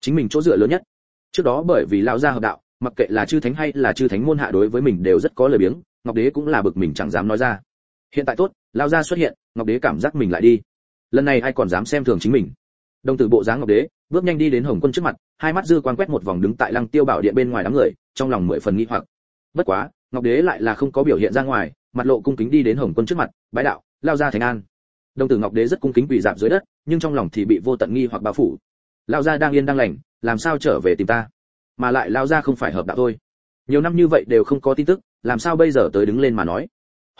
chính mình chỗ dựa lớn nhất. Trước đó bởi vì lao gia hợp đạo mặc kệ là chư thánh hay là chư thánh môn hạ đối với mình đều rất có lời biếng ngọc đế cũng là bực mình chẳng dám nói ra hiện tại tốt, lao ra xuất hiện, ngọc đế cảm giác mình lại đi. Lần này ai còn dám xem thường chính mình? Đồng tử bộ dáng ngọc đế, bước nhanh đi đến hồng quân trước mặt, hai mắt dư quan quét một vòng đứng tại lăng tiêu bảo điện bên ngoài đám người, trong lòng mười phần nghi hoặc. Bất quá, ngọc đế lại là không có biểu hiện ra ngoài, mặt lộ cung kính đi đến hồng quân trước mặt, bái đạo, lao ra thành an. Đồng tử ngọc đế rất cung kính quỳ dạp dưới đất, nhưng trong lòng thì bị vô tận nghi hoặc bao phủ. Lao ra đang yên đang lành, làm sao trở về tìm ta? Mà lại lao ra không phải hợp đạo thôi. Nhiều năm như vậy đều không có tin tức, làm sao bây giờ tới đứng lên mà nói?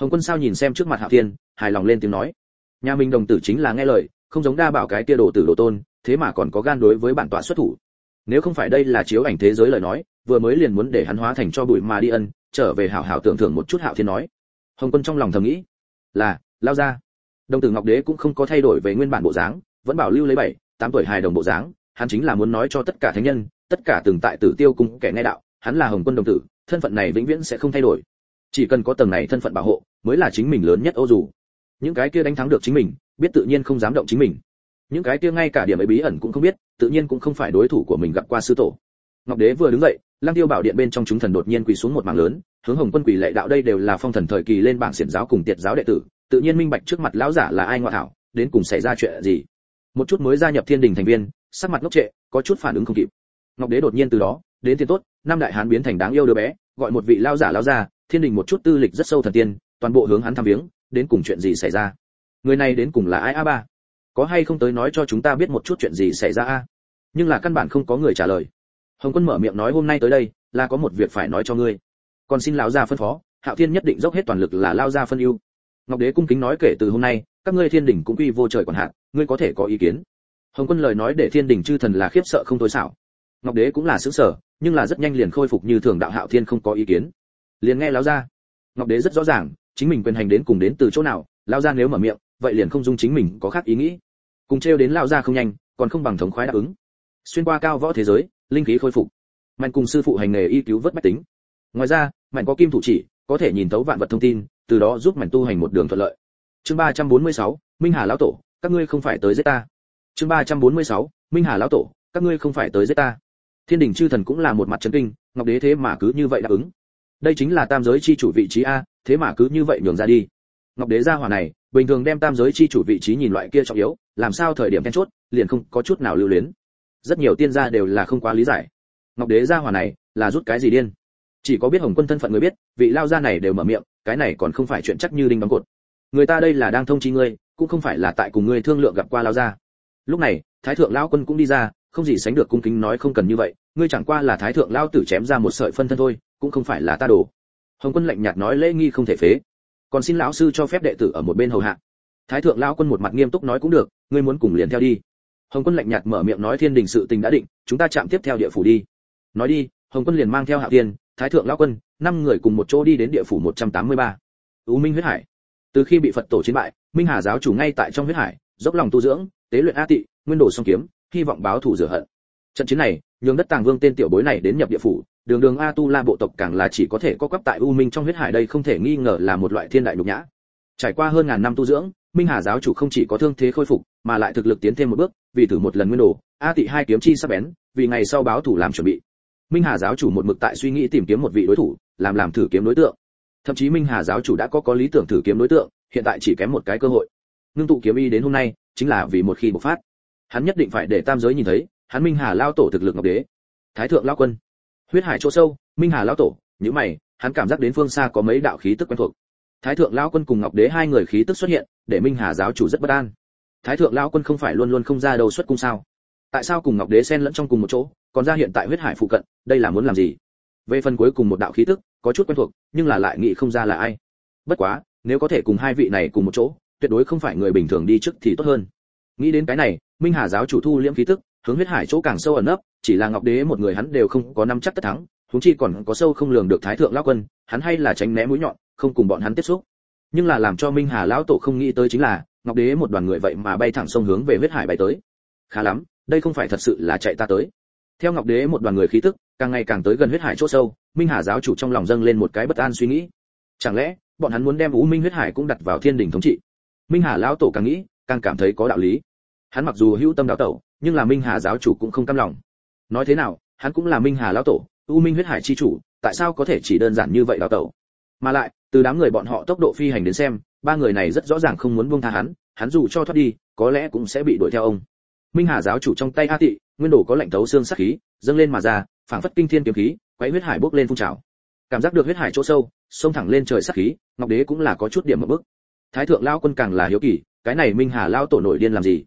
Hồng quân sao nhìn xem trước mặt Hạo thiên, hài lòng lên tiếng nói. Nhà mình đồng tử chính là nghe lời, không giống đa bảo cái tia đồ tử đồ tôn, thế mà còn có gan đối với bản tọa xuất thủ. Nếu không phải đây là chiếu ảnh thế giới lời nói, vừa mới liền muốn để hắn hóa thành cho bụi mà đi ân, trở về hảo hảo tưởng thưởng một chút hạo thiên nói. Hồng quân trong lòng thầm nghĩ, là, lao ra. Đồng tử ngọc đế cũng không có thay đổi về nguyên bản bộ dáng, vẫn bảo lưu lấy bảy, tám tuổi hài đồng bộ dáng, hắn chính là muốn nói cho tất cả thánh nhân, tất cả từng tại tử tiêu cùng kẻ nghe đạo, hắn là hồng quân đồng tử, thân phận này vĩnh viễn sẽ không thay đổi chỉ cần có tầng này thân phận bảo hộ, mới là chính mình lớn nhất ô dù. Những cái kia đánh thắng được chính mình, biết tự nhiên không dám động chính mình. Những cái kia ngay cả điểm ấy bí ẩn cũng không biết, tự nhiên cũng không phải đối thủ của mình gặp qua sư tổ. Ngọc đế vừa đứng dậy lang tiêu bảo điện bên trong chúng thần đột nhiên quỳ xuống một mảng lớn, hướng hồng quân quỳ lệ đạo đây đều là phong thần thời kỳ lên bảng xiển giáo cùng tiệt giáo đệ tử, tự nhiên minh bạch trước mặt lão giả là ai ngoại thảo, đến cùng xảy ra chuyện gì. Một chút mới gia nhập thiên đình thành viên, sắc mặt ngốc trệ, có chút phản ứng không kịp. Ngọc đế đột nhiên từ đó, đến tiền tốt, năm đại hán biến thành đáng yêu đứa bé, gọi một vị lao giả lao ra thiên đình một chút tư lịch rất sâu thần tiên, toàn bộ hướng hắn thăm viếng, đến cùng chuyện gì xảy ra? Người này đến cùng là ai a ba? Có hay không tới nói cho chúng ta biết một chút chuyện gì xảy ra a? Nhưng là căn bản không có người trả lời. Hồng quân mở miệng nói hôm nay tới đây, là có một việc phải nói cho ngươi. Còn xin lão gia phân phó, hạo thiên nhất định dốc hết toàn lực là lao ra phân ưu. Ngọc đế cung kính nói kể từ hôm nay, các ngươi thiên đình cũng quy vô trời còn hạn ngươi có thể có ý kiến. Hồng quân lời nói để thiên đình chư thần là khiếp sợ không tối xảo. Ngọc đế cũng là xứng sở nhưng là rất nhanh liền khôi phục như thường đạo hạo thiên không có ý kiến liền nghe lão gia ngọc đế rất rõ ràng chính mình quyền hành đến cùng đến từ chỗ nào lão gia nếu mở miệng vậy liền không dung chính mình có khác ý nghĩ. Cùng treo đến lão gia không nhanh còn không bằng thống khoái đáp ứng. Xuyên qua cao võ thế giới linh khí khôi phục. Mạnh cùng sư phụ hành nghề y cứu vớt bách tính. Ngoài ra mạnh có kim thủ chỉ có thể nhìn thấu vạn vật thông tin từ đó giúp mạnh tu hành một đường thuận lợi. Chương 346, minh hà lão tổ các ngươi không phải tới giết ta. Chương 346, minh hà lão tổ các ngươi không phải tới giết ta. Thiên đình chư thần cũng là một mặt chấn kinh ngọc đế thế mà cứ như vậy đáp ứng đây chính là tam giới chi chủ vị trí a, thế mà cứ như vậy nhường ra đi. Ngọc đế gia hỏa này, bình thường đem tam giới chi chủ vị trí nhìn loại kia trọng yếu, làm sao thời điểm then chốt, liền không có chút nào lưu luyến. Rất nhiều tiên gia đều là không quá lý giải. Ngọc đế gia hỏa này, là rút cái gì điên? Chỉ có biết hồng quân thân phận người biết, vị lao gia này đều mở miệng, cái này còn không phải chuyện chắc như đinh đóng cột. Người ta đây là đang thông chi ngươi, cũng không phải là tại cùng ngươi thương lượng gặp qua lao gia. Lúc này, thái thượng lão quân cũng đi ra, không gì sánh được cung kính nói không cần như vậy, ngươi chẳng qua là thái thượng lao tử chém ra một sợi phân thân thôi cũng không phải là ta đồ hồng quân lạnh nhạt nói lễ nghi không thể phế còn xin lão sư cho phép đệ tử ở một bên hầu hạ thái thượng lão quân một mặt nghiêm túc nói cũng được ngươi muốn cùng liền theo đi hồng quân lạnh nhạt mở miệng nói thiên đình sự tình đã định chúng ta chạm tiếp theo địa phủ đi nói đi hồng quân liền mang theo hạ tiên thái thượng lão quân năm người cùng một chỗ đi đến địa phủ 183. U Minh huyết hải. Từ khi bị Phật tổ chiến bại, Minh Hà giáo chủ ngay tại trong huyết hải, dốc lòng tu dưỡng, tế luyện A Tị, nguyên đồ song kiếm, hy vọng báo thù rửa hận. Trận chiến này, nhường đất Tàng Vương tên tiểu bối này đến nhập địa phủ, đường đường A Tu La bộ tộc càng là chỉ có thể có quắp tại U Minh trong huyết hải đây không thể nghi ngờ là một loại thiên đại nhục nhã. Trải qua hơn ngàn năm tu dưỡng, Minh Hà giáo chủ không chỉ có thương thế khôi phục, mà lại thực lực tiến thêm một bước, vì thử một lần nguyên đồ, A Tị hai kiếm chi sắp bén, vì ngày sau báo thủ làm chuẩn bị. Minh Hà giáo chủ một mực tại suy nghĩ tìm kiếm một vị đối thủ, làm làm thử kiếm đối tượng. Thậm chí Minh Hà giáo chủ đã có có lý tưởng thử kiếm đối tượng, hiện tại chỉ kém một cái cơ hội. Ngưng tụ kiếm y đến hôm nay, chính là vì một khi bộc phát, hắn nhất định phải để tam giới nhìn thấy, hắn Minh Hà lao tổ thực lực ngọc đế. Thái thượng lao quân, huyết hải chỗ sâu, Minh Hà lão tổ, nhíu mày, hắn cảm giác đến phương xa có mấy đạo khí tức quen thuộc. Thái thượng lao quân cùng ngọc đế hai người khí tức xuất hiện, để Minh Hà giáo chủ rất bất an. Thái thượng lao quân không phải luôn luôn không ra đầu xuất cung sao? Tại sao cùng ngọc đế xen lẫn trong cùng một chỗ, còn ra hiện tại huyết hải phụ cận, đây là muốn làm gì? về phần cuối cùng một đạo khí tức có chút quen thuộc nhưng là lại nghĩ không ra là ai bất quá nếu có thể cùng hai vị này cùng một chỗ tuyệt đối không phải người bình thường đi trước thì tốt hơn nghĩ đến cái này minh hà giáo chủ thu liễm khí tức hướng huyết hải chỗ càng sâu ẩn nấp, chỉ là ngọc đế một người hắn đều không có nắm chắc tất thắng chúng chi còn có sâu không lường được thái thượng lão quân, hắn hay là tránh né mũi nhọn, không cùng bọn hắn tiếp xúc. Nhưng là làm cho minh hà lão tổ không nghĩ tới chính là, ngọc đế một đoàn người vậy mà bay thẳng sông hướng về huyết hải bay tới. Khá lắm, đây không phải thật sự là chạy ta tới. Theo ngọc đế một đoàn người khí tức, càng ngày càng tới gần huyết hải chỗ sâu, minh hà giáo chủ trong lòng dâng lên một cái bất an suy nghĩ. Chẳng lẽ, bọn hắn muốn đem u minh huyết hải cũng đặt vào thiên đình thống trị? Minh hà lão tổ càng nghĩ, càng cảm thấy có đạo lý. Hắn mặc dù hữu tâm đạo tẩu nhưng là minh hà giáo chủ cũng không cam lòng. Nói thế nào, hắn cũng là minh hà lão tổ, u minh huyết hải chi chủ, tại sao có thể chỉ đơn giản như vậy đào tẩu? Mà lại, từ đám người bọn họ tốc độ phi hành đến xem, ba người này rất rõ ràng không muốn buông tha hắn hắn dù cho thoát đi, có lẽ cũng sẽ bị đuổi theo ông. Minh hà giáo chủ trong tay a tị, nguyên đồ có lạnh thấu xương sắc khí, dâng lên mà ra, phảng phất kinh thiên kiếm khí, quấy huyết hải bốc lên phun trào. Cảm giác được huyết hải chỗ sâu, xông thẳng lên trời sắc khí, ngọc đế cũng là có chút điểm một bước. Thái thượng lao quân càng là hiếu kỳ, cái này minh hà lao tổ nổi điên làm gì?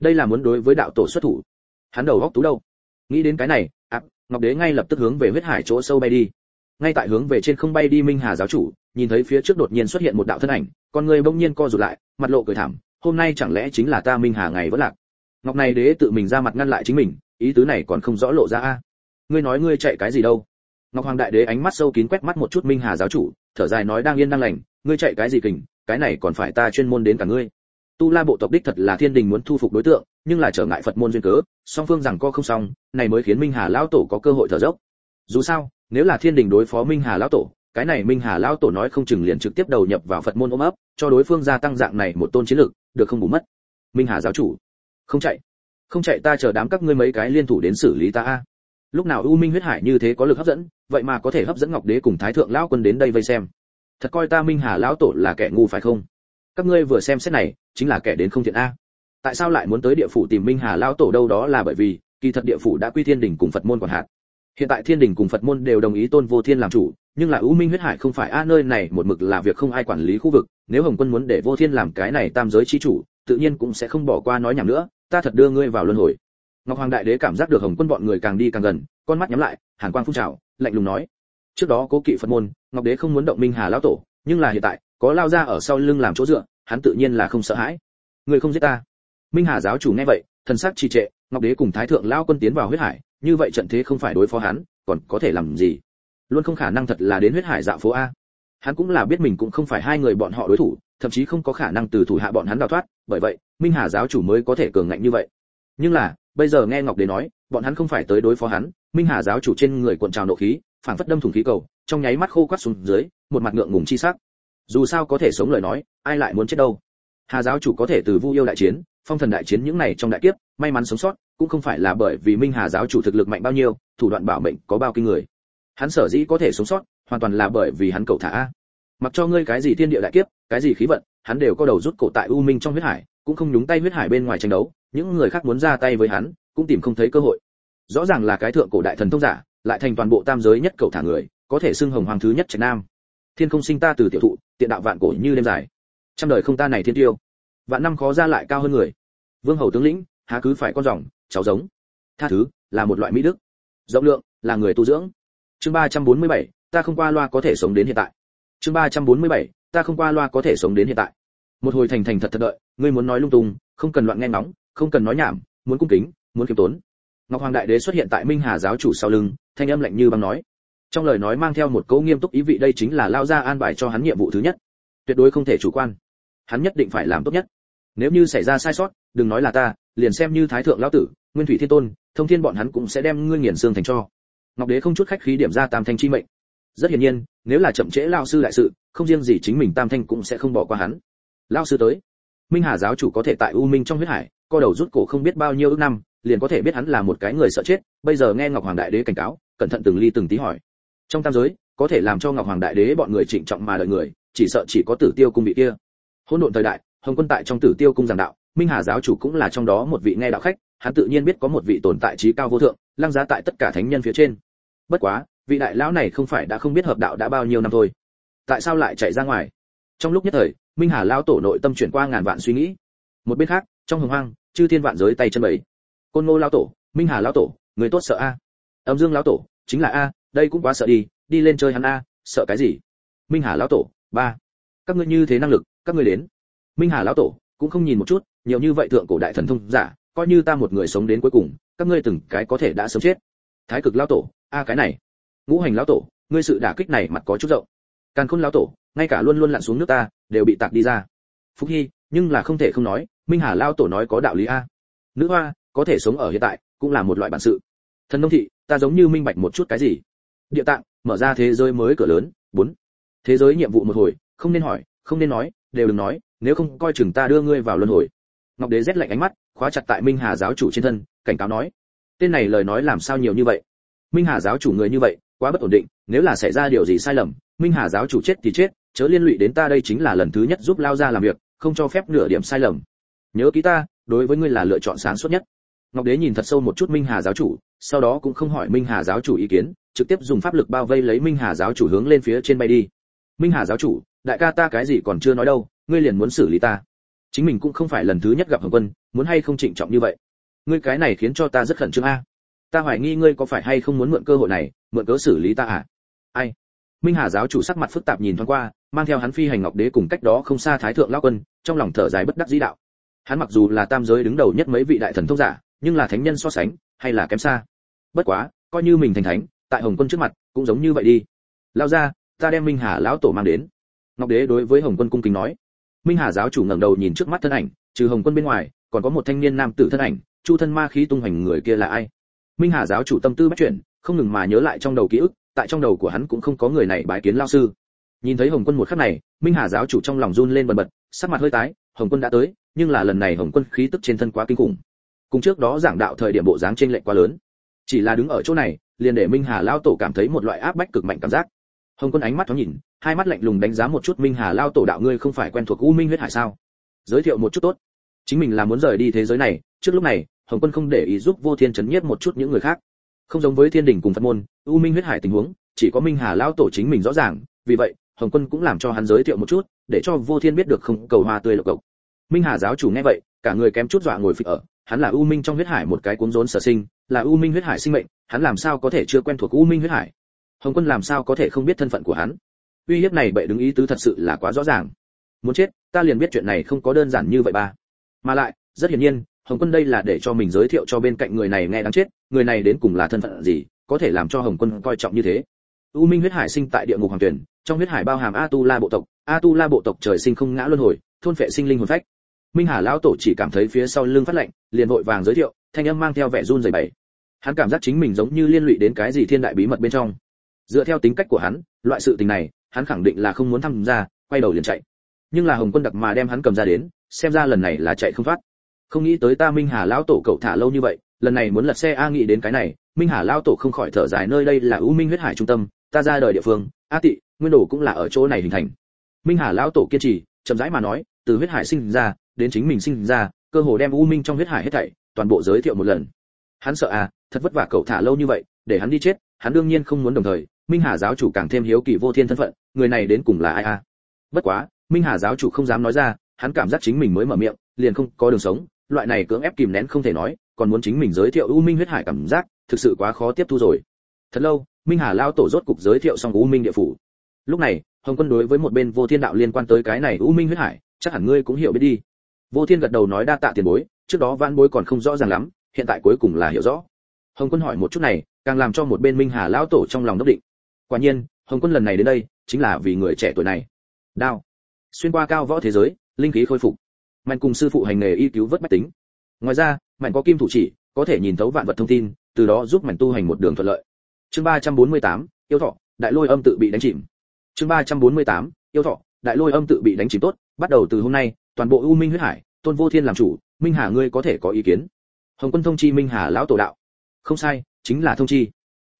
Đây là muốn đối với đạo tổ xuất thủ. Hắn đầu góc tú đâu? Nghĩ đến cái này ạ ngọc đế ngay lập tức hướng về huyết hải chỗ sâu bay đi. Ngay tại hướng về trên không bay đi minh hà giáo chủ, nhìn thấy phía trước đột nhiên xuất hiện một đạo thân ảnh, con người bỗng nhiên co rụt lại, mặt lộ cười thảm, hôm nay chẳng lẽ chính là ta minh hà ngày vẫn lạc? Ngọc này đế tự mình ra mặt ngăn lại chính mình, ý tứ này còn không rõ lộ ra a. Ngươi nói ngươi chạy cái gì đâu? Ngọc hoàng đại đế ánh mắt sâu kín quét mắt một chút minh hà giáo chủ, thở dài nói đang yên đang lành, ngươi chạy cái gì kình, cái này còn phải ta chuyên môn đến cả ngươi tu la bộ tộc đích thật là thiên đình muốn thu phục đối tượng, nhưng là trở ngại phật môn duyên cớ, song phương rằng co không xong, này mới khiến minh hà lão tổ có cơ hội thở dốc. Dù sao, nếu là thiên đình đối phó minh hà lão tổ, cái này minh hà lão tổ nói không chừng liền trực tiếp đầu nhập vào phật môn ôm ấp, cho đối phương gia tăng dạng này một tôn chiến lực, được không bù mất. Minh hà giáo chủ, không chạy. Không chạy ta chờ đám các ngươi mấy cái liên thủ đến xử lý ta a. Lúc nào u minh huyết hải như thế có lực hấp dẫn, vậy mà có thể hấp dẫn ngọc đế cùng thái thượng lão quân đến đây vây xem. Thật coi ta minh hà lão tổ là kẻ ngu phải không? Các ngươi vừa xem xét này chính là kẻ đến không thiện a. Tại sao lại muốn tới địa phủ tìm minh hà lão tổ đâu đó là bởi vì, kỳ thật địa phủ đã quy thiên đình cùng phật môn quản hạt. Hiện tại thiên đình cùng phật môn đều đồng ý tôn vô thiên làm chủ, nhưng là u minh huyết hải không phải a, nơi này một mực là việc không ai quản lý khu vực, nếu hồng quân muốn để vô thiên làm cái này tam giới chi chủ, tự nhiên cũng sẽ không bỏ qua nói nhảm nữa, ta thật đưa ngươi vào luân hồi. Ngọc hoàng đại đế cảm giác được hồng quân bọn người càng đi càng gần, con mắt nhắm lại, hàn quang phun trào, lạnh lùng nói. Trước đó cố kỵ phật môn, ngọc đế không muốn động minh hà lão tổ, nhưng là hiện tại, có lao ra ở sau lưng làm chỗ dựa hắn tự nhiên là không sợ hãi. Người không giết ta. Minh hà giáo chủ nghe vậy, thần sắc trì trệ, ngọc đế cùng thái thượng lao quân tiến vào huyết hải, như vậy trận thế không phải đối phó hắn, còn có thể làm gì? Luôn không khả năng thật là đến huyết hải dạo phố a. Hắn cũng là biết mình cũng không phải hai người bọn họ đối thủ, thậm chí không có khả năng từ thủ hạ bọn hắn đào thoát, bởi vậy, minh hà giáo chủ mới có thể cường ngạnh như vậy. Nhưng là, bây giờ nghe ngọc đế nói, bọn hắn không phải tới đối phó hắn, minh hà giáo chủ trên người cuộn trào nộ khí, phảng phất đâm thủng khí cầu, trong nháy mắt khô quắt xuống dưới, một mặt ngượng ngùng chi sắc dù sao có thể sống lời nói, ai lại muốn chết đâu. Hà giáo chủ có thể từ vu yêu đại chiến, phong thần đại chiến những này trong đại kiếp, may mắn sống sót, cũng không phải là bởi vì minh hà giáo chủ thực lực mạnh bao nhiêu, thủ đoạn bảo mệnh có bao kinh người. Hắn sở dĩ có thể sống sót, hoàn toàn là bởi vì hắn cầu thả mặc cho ngươi cái gì thiên địa đại kiếp, cái gì khí vận, hắn đều có đầu rút cổ tại u minh trong huyết hải, cũng không nhúng tay huyết hải bên ngoài tranh đấu, những người khác muốn ra tay với hắn, cũng tìm không thấy cơ hội. Rõ ràng là cái thượng cổ đại thần thông giả, lại thành toàn bộ tam giới nhất cầu thả người, có thể xưng hồng hoàng thứ nhất trạch nam thiên không sinh ta từ tiểu thụ tiện đạo vạn cổ như đêm dài. Trăm đời không ta này thiên tiêu. Vạn năm khó ra lại cao hơn người. Vương hầu tướng lĩnh há cứ phải con rồng cháu giống. Tha thứ là một loại mỹ đức. Rộng lượng là người tu dưỡng. Chương 347, ta không qua loa có thể sống đến hiện tại. Chương 347, ta không qua loa có thể sống đến hiện tại. Một hồi thành thành thật thật đợi ngươi muốn nói lung tung không cần loạn nghe ngóng không cần nói nhảm muốn cung kính muốn kiêm tốn. Ngọc hoàng đại đế xuất hiện tại minh hà giáo chủ sau lưng thanh âm lạnh như băng nói trong lời nói mang theo một câu nghiêm túc ý vị đây chính là lao ra an bài cho hắn nhiệm vụ thứ nhất. Tuyệt đối không thể chủ quan. Hắn nhất định phải làm tốt nhất. Nếu như xảy ra sai sót, đừng nói là ta, liền xem như thái thượng lão tử, nguyên thủy thiên tôn, thông thiên bọn hắn cũng sẽ đem ngươi nghiền xương thành cho. Ngọc đế không chút khách khí điểm ra tam thanh chi mệnh. Rất hiển nhiên, nếu là chậm trễ lao sư đại sự, không riêng gì chính mình tam thanh cũng sẽ không bỏ qua hắn. Lao sư tới. Minh hà giáo chủ có thể tại u minh trong huyết hải, co đầu rút cổ không biết bao nhiêu ước năm, liền có thể biết hắn là một cái người sợ chết. Bây giờ nghe ngọc hoàng đại đế cảnh cáo, cẩn thận từng ly từng tí hỏi trong tam giới, có thể làm cho ngọc hoàng đại đế bọn người trịnh trọng mà đợi người, chỉ sợ chỉ có tử tiêu cung vị kia. Hỗn độn thời đại, hồng quân tại trong tử tiêu cung giảng đạo, minh hà giáo chủ cũng là trong đó một vị nghe đạo khách, hắn tự nhiên biết có một vị tồn tại trí cao vô thượng, lăng giá tại tất cả thánh nhân phía trên. Bất quá, vị đại lão này không phải đã không biết hợp đạo đã bao nhiêu năm thôi. Tại sao lại chạy ra ngoài? Trong lúc nhất thời, minh hà lão tổ nội tâm chuyển qua ngàn vạn suy nghĩ. Một bên khác, trong hồng hoang, chư thiên vạn giới tay chân bảy côn ngô lão tổ, minh hà lão tổ, người tốt sợ a. Âm dương lão tổ, chính là a đây cũng quá sợ đi đi lên chơi hắn a, sợ cái gì? Minh hà lão tổ, ba. Các ngươi như thế năng lực, các ngươi đến. Minh hà lão tổ, cũng không nhìn một chút, nhiều như vậy thượng cổ đại thần thông giả, coi như ta một người sống đến cuối cùng, các ngươi từng cái có thể đã sớm chết. Thái cực lão tổ, a cái này. Ngũ hành lão tổ, ngươi sự đả kích này mặt có chút rộng. Càn khôn lão tổ, ngay cả luôn luôn lặn xuống nước ta, đều bị tạc đi ra. Phúc hy, nhưng là không thể không nói, minh hà lão tổ nói có đạo lý a. Nữ hoa, có thể sống ở hiện tại, cũng là một loại bản sự. Thần nông thị, ta giống như minh bạch một chút cái gì? Địa tạng, mở ra thế giới mới cửa lớn. Bốn. Thế giới nhiệm vụ một hồi, không nên hỏi, không nên nói, đều đừng nói, nếu không coi chừng ta đưa ngươi vào luân hồi. Ngọc đế rét lạnh ánh mắt, khóa chặt tại minh hà giáo chủ trên thân, cảnh cáo nói, tên này lời nói làm sao nhiều như vậy? Minh hà giáo chủ người như vậy, quá bất ổn định, nếu là xảy ra điều gì sai lầm, minh hà giáo chủ chết thì chết, chớ liên lụy đến ta đây chính là lần thứ nhất giúp lao ra làm việc, không cho phép nửa điểm sai lầm. Nhớ ký ta, đối với ngươi là lựa chọn sáng suốt nhất. Ngọc đế nhìn thật sâu một chút minh hà giáo chủ, sau đó cũng không hỏi minh hà giáo chủ ý kiến trực tiếp dùng pháp lực bao vây lấy minh hà giáo chủ hướng lên phía trên bay đi. Minh hà giáo chủ, đại ca ta cái gì còn chưa nói đâu, ngươi liền muốn xử lý ta. Chính mình cũng không phải lần thứ nhất gặp hồng quân, muốn hay không trịnh trọng như vậy? Ngươi cái này khiến cho ta rất khẩn trương a. Ta hoài nghi ngươi có phải hay không muốn mượn cơ hội này, mượn cớ xử lý ta à? Ai? Minh hà giáo chủ sắc mặt phức tạp nhìn thoáng qua, mang theo hắn phi hành ngọc đế cùng cách đó không xa thái thượng lao quân, trong lòng thở dài bất đắc dĩ đạo. Hắn mặc dù là tam giới đứng đầu nhất mấy vị đại thần thông giả, nhưng là thánh nhân so sánh, hay là kém xa. Bất quá, coi như mình thành thánh tại hồng quân trước mặt, cũng giống như vậy đi. Lao ra, ta đem minh hà lão tổ mang đến. Ngọc đế đối với hồng quân cung kính nói. Minh hà giáo chủ ngẩng đầu nhìn trước mắt thân ảnh, trừ hồng quân bên ngoài, còn có một thanh niên nam tử thân ảnh, chu thân ma khí tung hoành người kia là ai? Minh hà giáo chủ tâm tư bắt chuyển, không ngừng mà nhớ lại trong đầu ký ức, tại trong đầu của hắn cũng không có người này bái kiến lao sư. Nhìn thấy hồng quân một khắc này, minh hà giáo chủ trong lòng run lên bần bật, sắc mặt hơi tái, hồng quân đã tới, nhưng là lần này hồng quân khí tức trên thân quá kinh khủng. Cùng trước đó giảng đạo thời điểm bộ dáng trên lệnh quá lớn. Chỉ là đứng ở chỗ này liền để minh hà lao tổ cảm thấy một loại áp bách cực mạnh cảm giác. Hồng quân ánh mắt thoáng nhìn, hai mắt lạnh lùng đánh giá một chút minh hà lao tổ đạo ngươi không phải quen thuộc u minh huyết hải sao? Giới thiệu một chút tốt. Chính mình là muốn rời đi thế giới này, trước lúc này, hồng quân không để ý giúp vô thiên chấn nhiếp một chút những người khác. Không giống với thiên đình cùng phật môn, u minh huyết hải tình huống, chỉ có minh hà lao tổ chính mình rõ ràng, vì vậy, hồng quân cũng làm cho hắn giới thiệu một chút, để cho vô thiên biết được không cầu hoa tươi lộc cộc. Minh hà giáo chủ nghe vậy, cả người kém chút dọa ngồi phịch ở, hắn là u minh trong huyết hải một cái cuốn rốn sở sinh là u minh huyết hải sinh mệnh, hắn làm sao có thể chưa quen thuộc u minh huyết hải? Hồng quân làm sao có thể không biết thân phận của hắn? Uy hiếp này bậy đứng ý tứ thật sự là quá rõ ràng. Muốn chết, ta liền biết chuyện này không có đơn giản như vậy ba. Mà lại, rất hiển nhiên, hồng quân đây là để cho mình giới thiệu cho bên cạnh người này nghe đáng chết, người này đến cùng là thân phận gì, có thể làm cho hồng quân coi trọng như thế. U minh huyết hải sinh tại địa ngục hoàng tuyển, trong huyết hải bao hàm a tu la bộ tộc, a tu la bộ tộc trời sinh không ngã luân hồi, thôn phệ sinh linh hồn phách. Minh hà lão tổ chỉ cảm thấy phía sau lưng phát lạnh liền vội vàng giới thiệu, thanh âm mang theo vẻ run rẩy bẩy hắn cảm giác chính mình giống như liên lụy đến cái gì thiên đại bí mật bên trong. Dựa theo tính cách của hắn, loại sự tình này, hắn khẳng định là không muốn tham gia, quay đầu liền chạy. Nhưng là hồng quân đặc mà đem hắn cầm ra đến, xem ra lần này là chạy không thoát. Không nghĩ tới ta minh hà lão tổ cậu thả lâu như vậy, lần này muốn lật xe a nghĩ đến cái này, minh hà lão tổ không khỏi thở dài nơi đây là u minh huyết hải trung tâm, ta ra đời địa phương, a tị, nguyên đồ cũng là ở chỗ này hình thành. Minh hà lão tổ kiên trì, chậm rãi mà nói, từ huyết hải sinh ra, đến chính mình sinh ra, cơ hồ đem u minh trong huyết hải hết thảy, toàn bộ giới thiệu một lần. Hắn sợ à thật vất vả cậu thả lâu như vậy, để hắn đi chết, hắn đương nhiên không muốn đồng thời, minh hà giáo chủ càng thêm hiếu kỳ vô thiên thân phận, người này đến cùng là ai à bất quá, minh hà giáo chủ không dám nói ra, hắn cảm giác chính mình mới mở miệng, liền không có đường sống, loại này cưỡng ép kìm nén không thể nói, còn muốn chính mình giới thiệu u minh huyết hải cảm giác, thực sự quá khó tiếp thu rồi. Thật lâu, minh hà lao tổ rốt cục giới thiệu xong u minh địa phủ. Lúc này, hồng quân đối với một bên vô thiên đạo liên quan tới cái này u minh huyết hải, chắc hẳn ngươi cũng hiểu biết đi. Vô thiên gật đầu nói đa tạ tiền bối, trước đó văn bối còn không rõ ràng lắm, hiện tại cuối cùng là hiểu rõ hồng quân hỏi một chút này càng làm cho một bên minh hà lão tổ trong lòng đốc định. Quả nhiên hồng quân lần này đến đây chính là vì người trẻ tuổi này. Đao. Xuyên qua cao võ thế giới linh khí khôi phục. Mạnh cùng sư phụ hành nghề y cứu vớt bách tính. Ngoài ra mạnh có kim thủ chỉ có thể nhìn thấu vạn vật thông tin từ đó giúp mạnh tu hành một đường thuận lợi. Chương 348, yêu thọ đại lôi âm tự bị đánh chìm. Chương 348, yêu thọ đại lôi âm tự bị đánh chìm tốt bắt đầu từ hôm nay toàn bộ u minh huyết hải tôn vô thiên làm chủ minh hà ngươi có thể có ý kiến. Hồng quân thông chi minh hà lão tổ đạo không sai, chính là thông chi.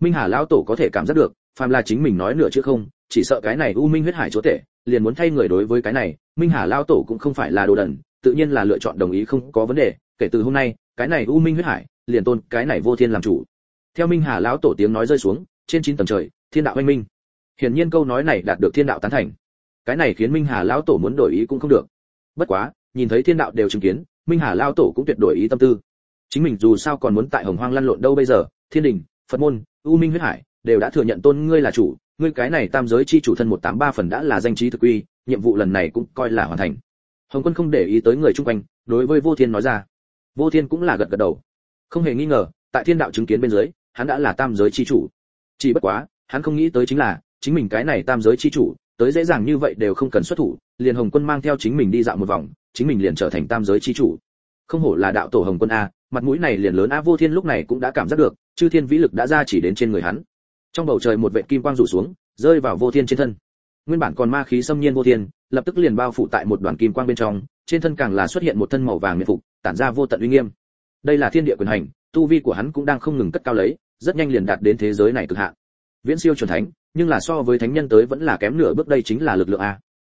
Minh hà lão tổ có thể cảm giác được, phàm là chính mình nói nửa chữ không, chỉ sợ cái này u minh huyết hải chúa tể liền muốn thay người đối với cái này, minh hà lão tổ cũng không phải là đồ đần, tự nhiên là lựa chọn đồng ý không có vấn đề, kể từ hôm nay, cái này u minh huyết hải, liền tôn cái này vô thiên làm chủ. Theo minh hà lão tổ tiếng nói rơi xuống, trên chín tầng trời, thiên đạo anh minh. Hiển nhiên câu nói này đạt được thiên đạo tán thành. Cái này khiến minh hà lão tổ muốn đổi ý cũng không được. Bất quá, nhìn thấy thiên đạo đều chứng kiến, minh hà lão tổ cũng tuyệt đổi ý tâm tư chính mình dù sao còn muốn tại hồng hoang lăn lộn đâu bây giờ, thiên đình, phật môn, u minh huyết hải, đều đã thừa nhận tôn ngươi là chủ, ngươi cái này tam giới chi chủ thân một tám ba phần đã là danh trí thực uy, nhiệm vụ lần này cũng coi là hoàn thành. Hồng quân không để ý tới người chung quanh, đối với vô thiên nói ra. Vô thiên cũng là gật gật đầu. Không hề nghi ngờ, tại thiên đạo chứng kiến bên dưới, hắn đã là tam giới chi chủ. Chỉ bất quá, hắn không nghĩ tới chính là, chính mình cái này tam giới chi chủ, tới dễ dàng như vậy đều không cần xuất thủ, liền hồng quân mang theo chính mình đi dạo một vòng, chính mình liền trở thành tam giới chi chủ. Không hổ là đạo tổ hồng quân a mặt mũi này liền lớn a vô thiên lúc này cũng đã cảm giác được, chư thiên vĩ lực đã ra chỉ đến trên người hắn. Trong bầu trời một vệt kim quang rủ xuống, rơi vào vô thiên trên thân. Nguyên bản còn ma khí xâm nhiên vô thiên, lập tức liền bao phủ tại một đoàn kim quang bên trong, trên thân càng là xuất hiện một thân màu vàng miệt phục, tản ra vô tận uy nghiêm. Đây là thiên địa quyền hành, tu vi của hắn cũng đang không ngừng cất cao lấy, rất nhanh liền đạt đến thế giới này cực hạn. Viễn siêu chuẩn thánh, nhưng là so với thánh nhân tới vẫn là kém nửa bước, đây chính là lực lượng a.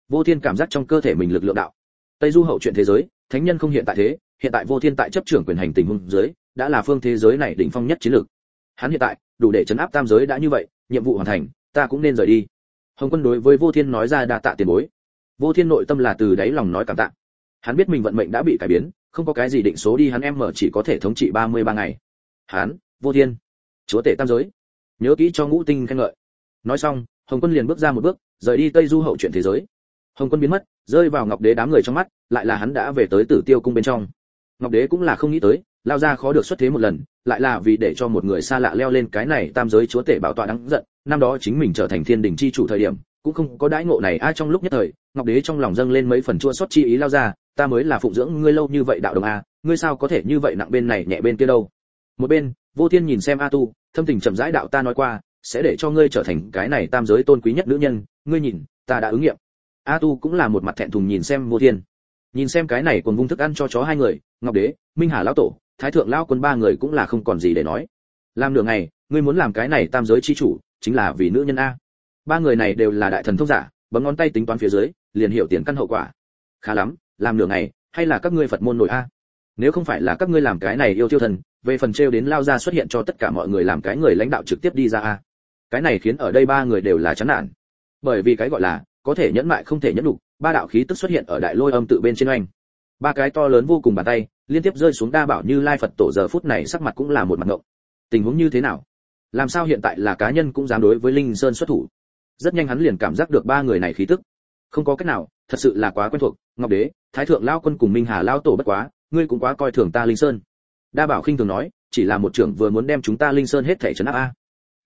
Vô thiên cảm giác trong cơ thể mình lực lượng đạo. Tây du hậu chuyện thế giới, thánh nhân không hiện tại thế hiện tại vô thiên tại chấp trưởng quyền hành tình huống dưới đã là phương thế giới này đỉnh phong nhất chiến lược. Hắn hiện tại, đủ để chấn áp tam giới đã như vậy, nhiệm vụ hoàn thành, ta cũng nên rời đi. Hồng quân đối với vô thiên nói ra đa tạ tiền bối. Vô thiên nội tâm là từ đáy lòng nói cảm tạ. Hắn biết mình vận mệnh đã bị cải biến, không có cái gì định số đi hắn em mở chỉ có thể thống trị 33 ngày. Hắn, vô thiên, chúa tể tam giới. Nhớ kỹ cho ngũ tinh khen ngợi. Nói xong, hồng quân liền bước ra một bước, rời đi tây du hậu chuyện thế giới. Hồng quân biến mất, rơi vào ngọc đế đám người trong mắt, lại là hắn đã về tới tử tiêu cung bên trong ngọc đế cũng là không nghĩ tới, lao ra khó được xuất thế một lần, lại là vì để cho một người xa lạ leo lên cái này tam giới chúa tể bảo tọa đáng giận. Năm đó chính mình trở thành thiên đình chi chủ thời điểm, cũng không có đãi ngộ này ai trong lúc nhất thời, ngọc đế trong lòng dâng lên mấy phần chua xót chi ý lao ra, ta mới là phụng dưỡng ngươi lâu như vậy đạo đồng a, ngươi sao có thể như vậy nặng bên này nhẹ bên kia đâu? Một bên, vô thiên nhìn xem a tu, thâm tình chậm rãi đạo ta nói qua, sẽ để cho ngươi trở thành cái này tam giới tôn quý nhất nữ nhân, ngươi nhìn, ta đã ứng nghiệm. A tu cũng là một mặt thẹn thùng nhìn xem vô thiên. Nhìn xem cái này còn vung thức ăn cho chó hai người ngọc đế, minh hà lão tổ, thái thượng lão quân ba người cũng là không còn gì để nói. Làm nửa ngày, ngươi muốn làm cái này tam giới chi chủ, chính là vì nữ nhân a. Ba người này đều là đại thần thông giả, bấm ngón tay tính toán phía dưới, liền hiểu tiền căn hậu quả. Khá lắm, làm nửa ngày, hay là các ngươi phật môn nội a? Nếu không phải là các ngươi làm cái này yêu tiêu thần, về phần trêu đến lao ra xuất hiện cho tất cả mọi người làm cái người lãnh đạo trực tiếp đi ra a. Cái này khiến ở đây ba người đều là chán nản. Bởi vì cái gọi là, có thể nhẫn mại không thể nhẫn đủ ba đạo khí tức xuất hiện ở đại lôi âm tự bên trên oanh ba cái to lớn vô cùng bàn tay, liên tiếp rơi xuống đa bảo như lai phật tổ giờ phút này sắc mặt cũng là một mặt ngộng. Tình huống như thế nào? Làm sao hiện tại là cá nhân cũng dám đối với linh sơn xuất thủ? Rất nhanh hắn liền cảm giác được ba người này khí tức. Không có cách nào, thật sự là quá quen thuộc, ngọc đế, thái thượng lao quân cùng minh hà lao tổ bất quá, ngươi cũng quá coi thường ta linh sơn. Đa bảo khinh thường nói, chỉ là một trưởng vừa muốn đem chúng ta linh sơn hết thể trấn áp a.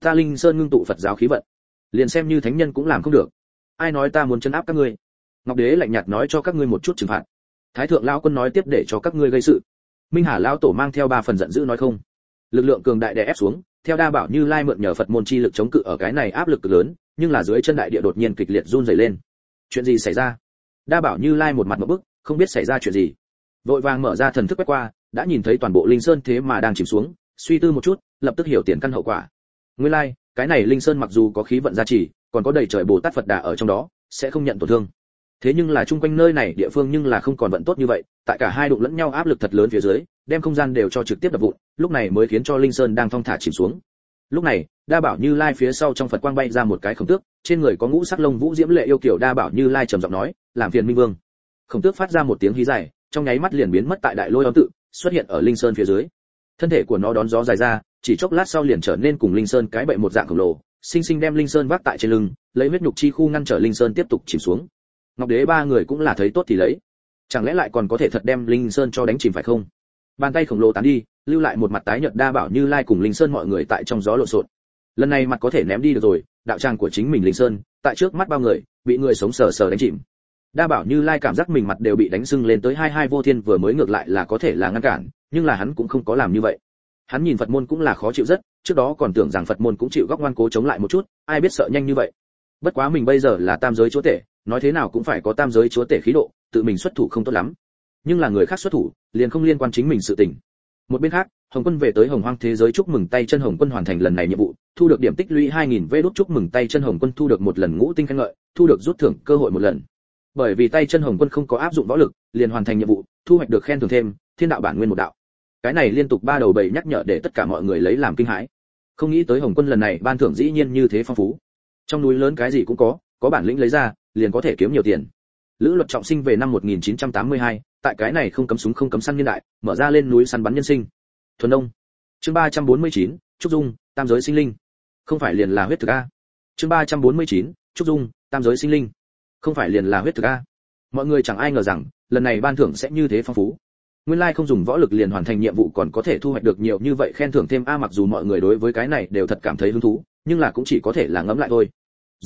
Ta linh sơn ngưng tụ phật giáo khí vận. Liền xem như thánh nhân cũng làm không được. Ai nói ta muốn trấn áp các ngươi? Ngọc đế lạnh nhạt nói cho các ngươi một chút trừng phạt thái thượng lão quân nói tiếp để cho các ngươi gây sự. Minh hà lão tổ mang theo ba phần giận dữ nói không. Lực lượng cường đại đè ép xuống, theo đa bảo như lai mượn nhờ phật môn chi lực chống cự ở cái này áp lực lớn, nhưng là dưới chân đại địa đột nhiên kịch liệt run rẩy lên. Chuyện gì xảy ra? Đa bảo như lai một mặt một bức, không biết xảy ra chuyện gì. Vội vàng mở ra thần thức quét qua, đã nhìn thấy toàn bộ linh sơn thế mà đang chìm xuống, suy tư một chút, lập tức hiểu tiền căn hậu quả. Nguyên lai, cái này linh sơn mặc dù có khí vận gia trì, còn có đầy trời bồ tát phật đà ở trong đó, sẽ không nhận tổn thương thế nhưng là chung quanh nơi này địa phương nhưng là không còn vận tốt như vậy, tại cả hai đụng lẫn nhau áp lực thật lớn phía dưới, đem không gian đều cho trực tiếp đập vụn, lúc này mới khiến cho linh sơn đang thong thả chìm xuống. Lúc này, đa bảo như lai phía sau trong phật quang bay ra một cái khổng tước, trên người có ngũ sắc lông vũ diễm lệ yêu kiểu đa bảo như lai trầm giọng nói, làm phiền minh vương. Khổng tước phát ra một tiếng hí dài, trong nháy mắt liền biến mất tại đại lôi âm tự, xuất hiện ở linh sơn phía dưới. Thân thể của nó đón gió dài ra, chỉ chốc lát sau liền trở nên cùng linh sơn cái bậy một dạng khổng lồ sinh sinh đem linh sơn vác tại trên lưng, lấy huyết nhục chi khu ngăn trở linh sơn tiếp tục chìm xuống ngọc đế ba người cũng là thấy tốt thì lấy. Chẳng lẽ lại còn có thể thật đem linh sơn cho đánh chìm phải không? Bàn tay khổng lồ tán đi, lưu lại một mặt tái nhợt đa bảo như lai cùng linh sơn mọi người tại trong gió lộn xộn. Lần này mặt có thể ném đi được rồi, đạo tràng của chính mình linh sơn, tại trước mắt bao người, bị người sống sờ sờ đánh chìm. Đa bảo như lai cảm giác mình mặt đều bị đánh sưng lên tới hai hai vô thiên vừa mới ngược lại là có thể là ngăn cản, nhưng là hắn cũng không có làm như vậy. Hắn nhìn phật môn cũng là khó chịu rất, trước đó còn tưởng rằng phật môn cũng chịu góc ngoan cố chống lại một chút, ai biết sợ nhanh như vậy. Bất quá mình bây giờ là tam giới chúa tể nói thế nào cũng phải có tam giới chúa tể khí độ, tự mình xuất thủ không tốt lắm. Nhưng là người khác xuất thủ, liền không liên quan chính mình sự tình. Một bên khác, hồng quân về tới hồng hoang thế giới chúc mừng tay chân hồng quân hoàn thành lần này nhiệm vụ, thu được điểm tích lũy 2000 vê đốt chúc mừng tay chân hồng quân thu được một lần ngũ tinh khen ngợi, thu được rút thưởng cơ hội một lần. Bởi vì tay chân hồng quân không có áp dụng võ lực, liền hoàn thành nhiệm vụ, thu hoạch được khen thưởng thêm, thiên đạo bản nguyên một đạo. Cái này liên tục ba đầu bảy nhắc nhở để tất cả mọi người lấy làm kinh hãi. Không nghĩ tới hồng quân lần này ban thưởng dĩ nhiên như thế phong phú. Trong núi lớn cái gì cũng có có bản lĩnh lấy ra liền có thể kiếm nhiều tiền. Lữ luật trọng sinh về năm 1982, tại cái này không cấm súng không cấm săn nhân đại mở ra lên núi săn bắn nhân sinh. Thuần đông. Chương 349, trúc dung tam giới sinh linh. Không phải liền là huyết thực a. Chương 349, trúc dung tam giới sinh linh. Không phải liền là huyết thực a. Mọi người chẳng ai ngờ rằng lần này ban thưởng sẽ như thế phong phú. Nguyên lai không dùng võ lực liền hoàn thành nhiệm vụ còn có thể thu hoạch được nhiều như vậy khen thưởng thêm a mặc dù mọi người đối với cái này đều thật cảm thấy hứng thú nhưng là cũng chỉ có thể là ngẫm lại thôi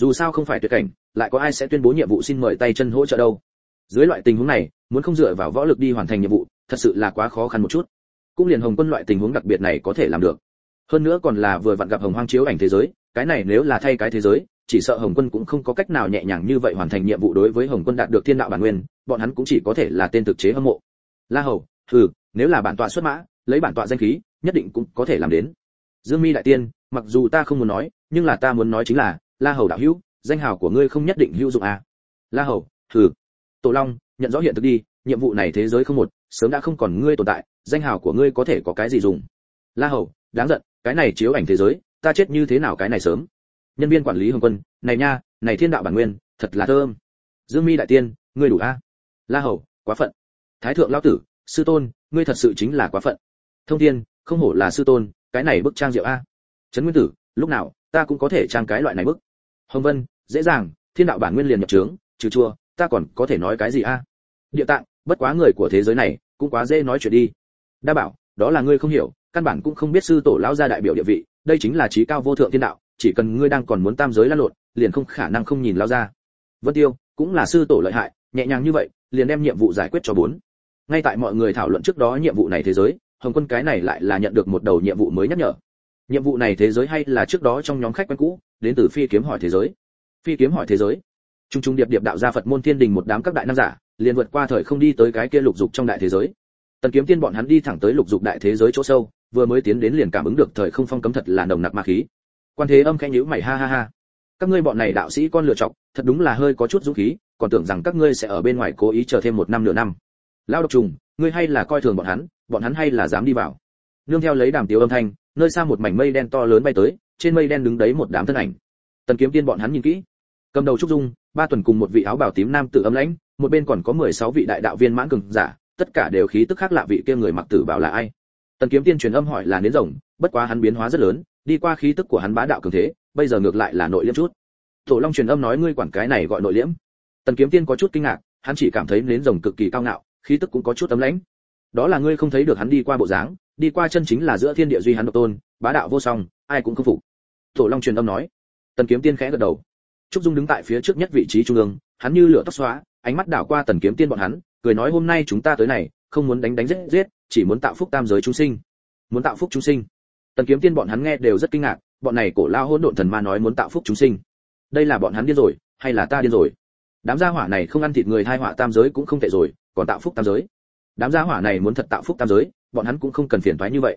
dù sao không phải tuyệt cảnh lại có ai sẽ tuyên bố nhiệm vụ xin mời tay chân hỗ trợ đâu. Dưới loại tình huống này muốn không dựa vào võ lực đi hoàn thành nhiệm vụ thật sự là quá khó khăn một chút. Cũng liền hồng quân loại tình huống đặc biệt này có thể làm được. Hơn nữa còn là vừa vặn gặp hồng hoang chiếu ảnh thế giới cái này nếu là thay cái thế giới chỉ sợ hồng quân cũng không có cách nào nhẹ nhàng như vậy hoàn thành nhiệm vụ đối với hồng quân đạt được thiên đạo bản nguyên bọn hắn cũng chỉ có thể là tên thực chế hâm mộ. La hầu ừ, nếu là bản tọa xuất mã lấy bản tọa danh khí nhất định cũng có thể làm đến. Dương mi đại tiên mặc dù ta không muốn nói nhưng là ta muốn nói chính là la hầu đạo hữu, danh hào của ngươi không nhất định hữu dụng à? La hầu thử. tổ long, nhận rõ hiện thực đi, nhiệm vụ này thế giới không một, sớm đã không còn ngươi tồn tại, danh hào của ngươi có thể có cái gì dùng? La hầu, đáng giận, cái này chiếu ảnh thế giới, ta chết như thế nào cái này sớm? Nhân viên quản lý hồng quân, này nha, này thiên đạo bản nguyên, thật là thơm. Dương mi đại tiên, ngươi đủ a? La hầu, quá phận. Thái thượng lão tử, sư tôn, ngươi thật sự chính là quá phận. Thông thiên, không hổ là sư tôn, cái này bức trang diệu a? Trấn nguyên tử, lúc nào, ta cũng có thể trang cái loại này bức hồng vân, dễ dàng, thiên đạo bản nguyên liền nhập trướng, trừ chua, ta còn có thể nói cái gì a? Địa tạng, bất quá người của thế giới này, cũng quá dễ nói chuyện đi. Đa bảo, đó là ngươi không hiểu, căn bản cũng không biết sư tổ lão gia đại biểu địa vị, đây chính là trí cao vô thượng thiên đạo, chỉ cần ngươi đang còn muốn tam giới lăn lộn, liền không khả năng không nhìn lão gia. Vân tiêu, cũng là sư tổ lợi hại, nhẹ nhàng như vậy, liền đem nhiệm vụ giải quyết cho bốn. Ngay tại mọi người thảo luận trước đó nhiệm vụ này thế giới, hồng quân cái này lại là nhận được một đầu nhiệm vụ mới nhắc nhở nhiệm vụ này thế giới hay là trước đó trong nhóm khách quen cũ, đến từ phi kiếm hỏi thế giới. Phi kiếm hỏi thế giới. Trung trung điệp điệp đạo gia phật môn thiên đình một đám các đại nam giả, liền vượt qua thời không đi tới cái kia lục dục trong đại thế giới. Tần kiếm tiên bọn hắn đi thẳng tới lục dục đại thế giới chỗ sâu, vừa mới tiến đến liền cảm ứng được thời không phong cấm thật là nồng nặc ma khí. Quan thế âm khẽ nhíu mày, ha ha ha. Các ngươi bọn này đạo sĩ con lựa chọc thật đúng là hơi có chút dũng khí, còn tưởng rằng các ngươi sẽ ở bên ngoài cố ý chờ thêm một năm nửa năm. Lao độc trùng, ngươi hay là coi thường bọn hắn bọn hắn hay là dám đi vào. Nương theo lấy đàm tiếu âm thanh nơi xa một mảnh mây đen to lớn bay tới, trên mây đen đứng đấy một đám thân ảnh. Tần kiếm tiên bọn hắn nhìn kỹ. Cầm đầu trúc dung, ba tuần cùng một vị áo bào tím nam tử âm lãnh, một bên còn có mười sáu vị đại đạo viên mãn cường giả, tất cả đều khí tức khác lạ vị kia người mặc tử bảo là ai? Tần kiếm tiên truyền âm hỏi là nến rồng, bất quá hắn biến hóa rất lớn, đi qua khí tức của hắn bá đạo cường thế, bây giờ ngược lại là nội liễm chút. Tổ long truyền âm nói ngươi quản cái này gọi nội liễm. Tần kiếm tiên có chút kinh ngạc, hắn chỉ cảm thấy nến rồng cực kỳ cao ngạo, khí tức cũng có chút ấm lãnh. Đó là ngươi không thấy được hắn đi qua bộ dáng đi qua chân chính là giữa thiên địa duy hắn độc tôn, bá đạo vô song, ai cũng không phục. Tổ long truyền âm nói. Tần kiếm tiên khẽ gật đầu. Trúc dung đứng tại phía trước nhất vị trí trung ương, hắn như lửa tóc xóa, ánh mắt đảo qua tần kiếm tiên bọn hắn, cười nói hôm nay chúng ta tới này, không muốn đánh đánh giết giết, chỉ muốn tạo phúc tam giới chúng sinh. Muốn tạo phúc chúng sinh. Tần kiếm tiên bọn hắn nghe đều rất kinh ngạc, bọn này cổ lao hỗn độn thần ma nói muốn tạo phúc chúng sinh. Đây là bọn hắn điên rồi, hay là ta điên rồi? Đám gia hỏa này không ăn thịt người thai họa tam giới cũng không tệ rồi, còn tạo phúc tam giới. Đám gia hỏa này muốn thật tạo phúc tam giới bọn hắn cũng không cần phiền toái như vậy.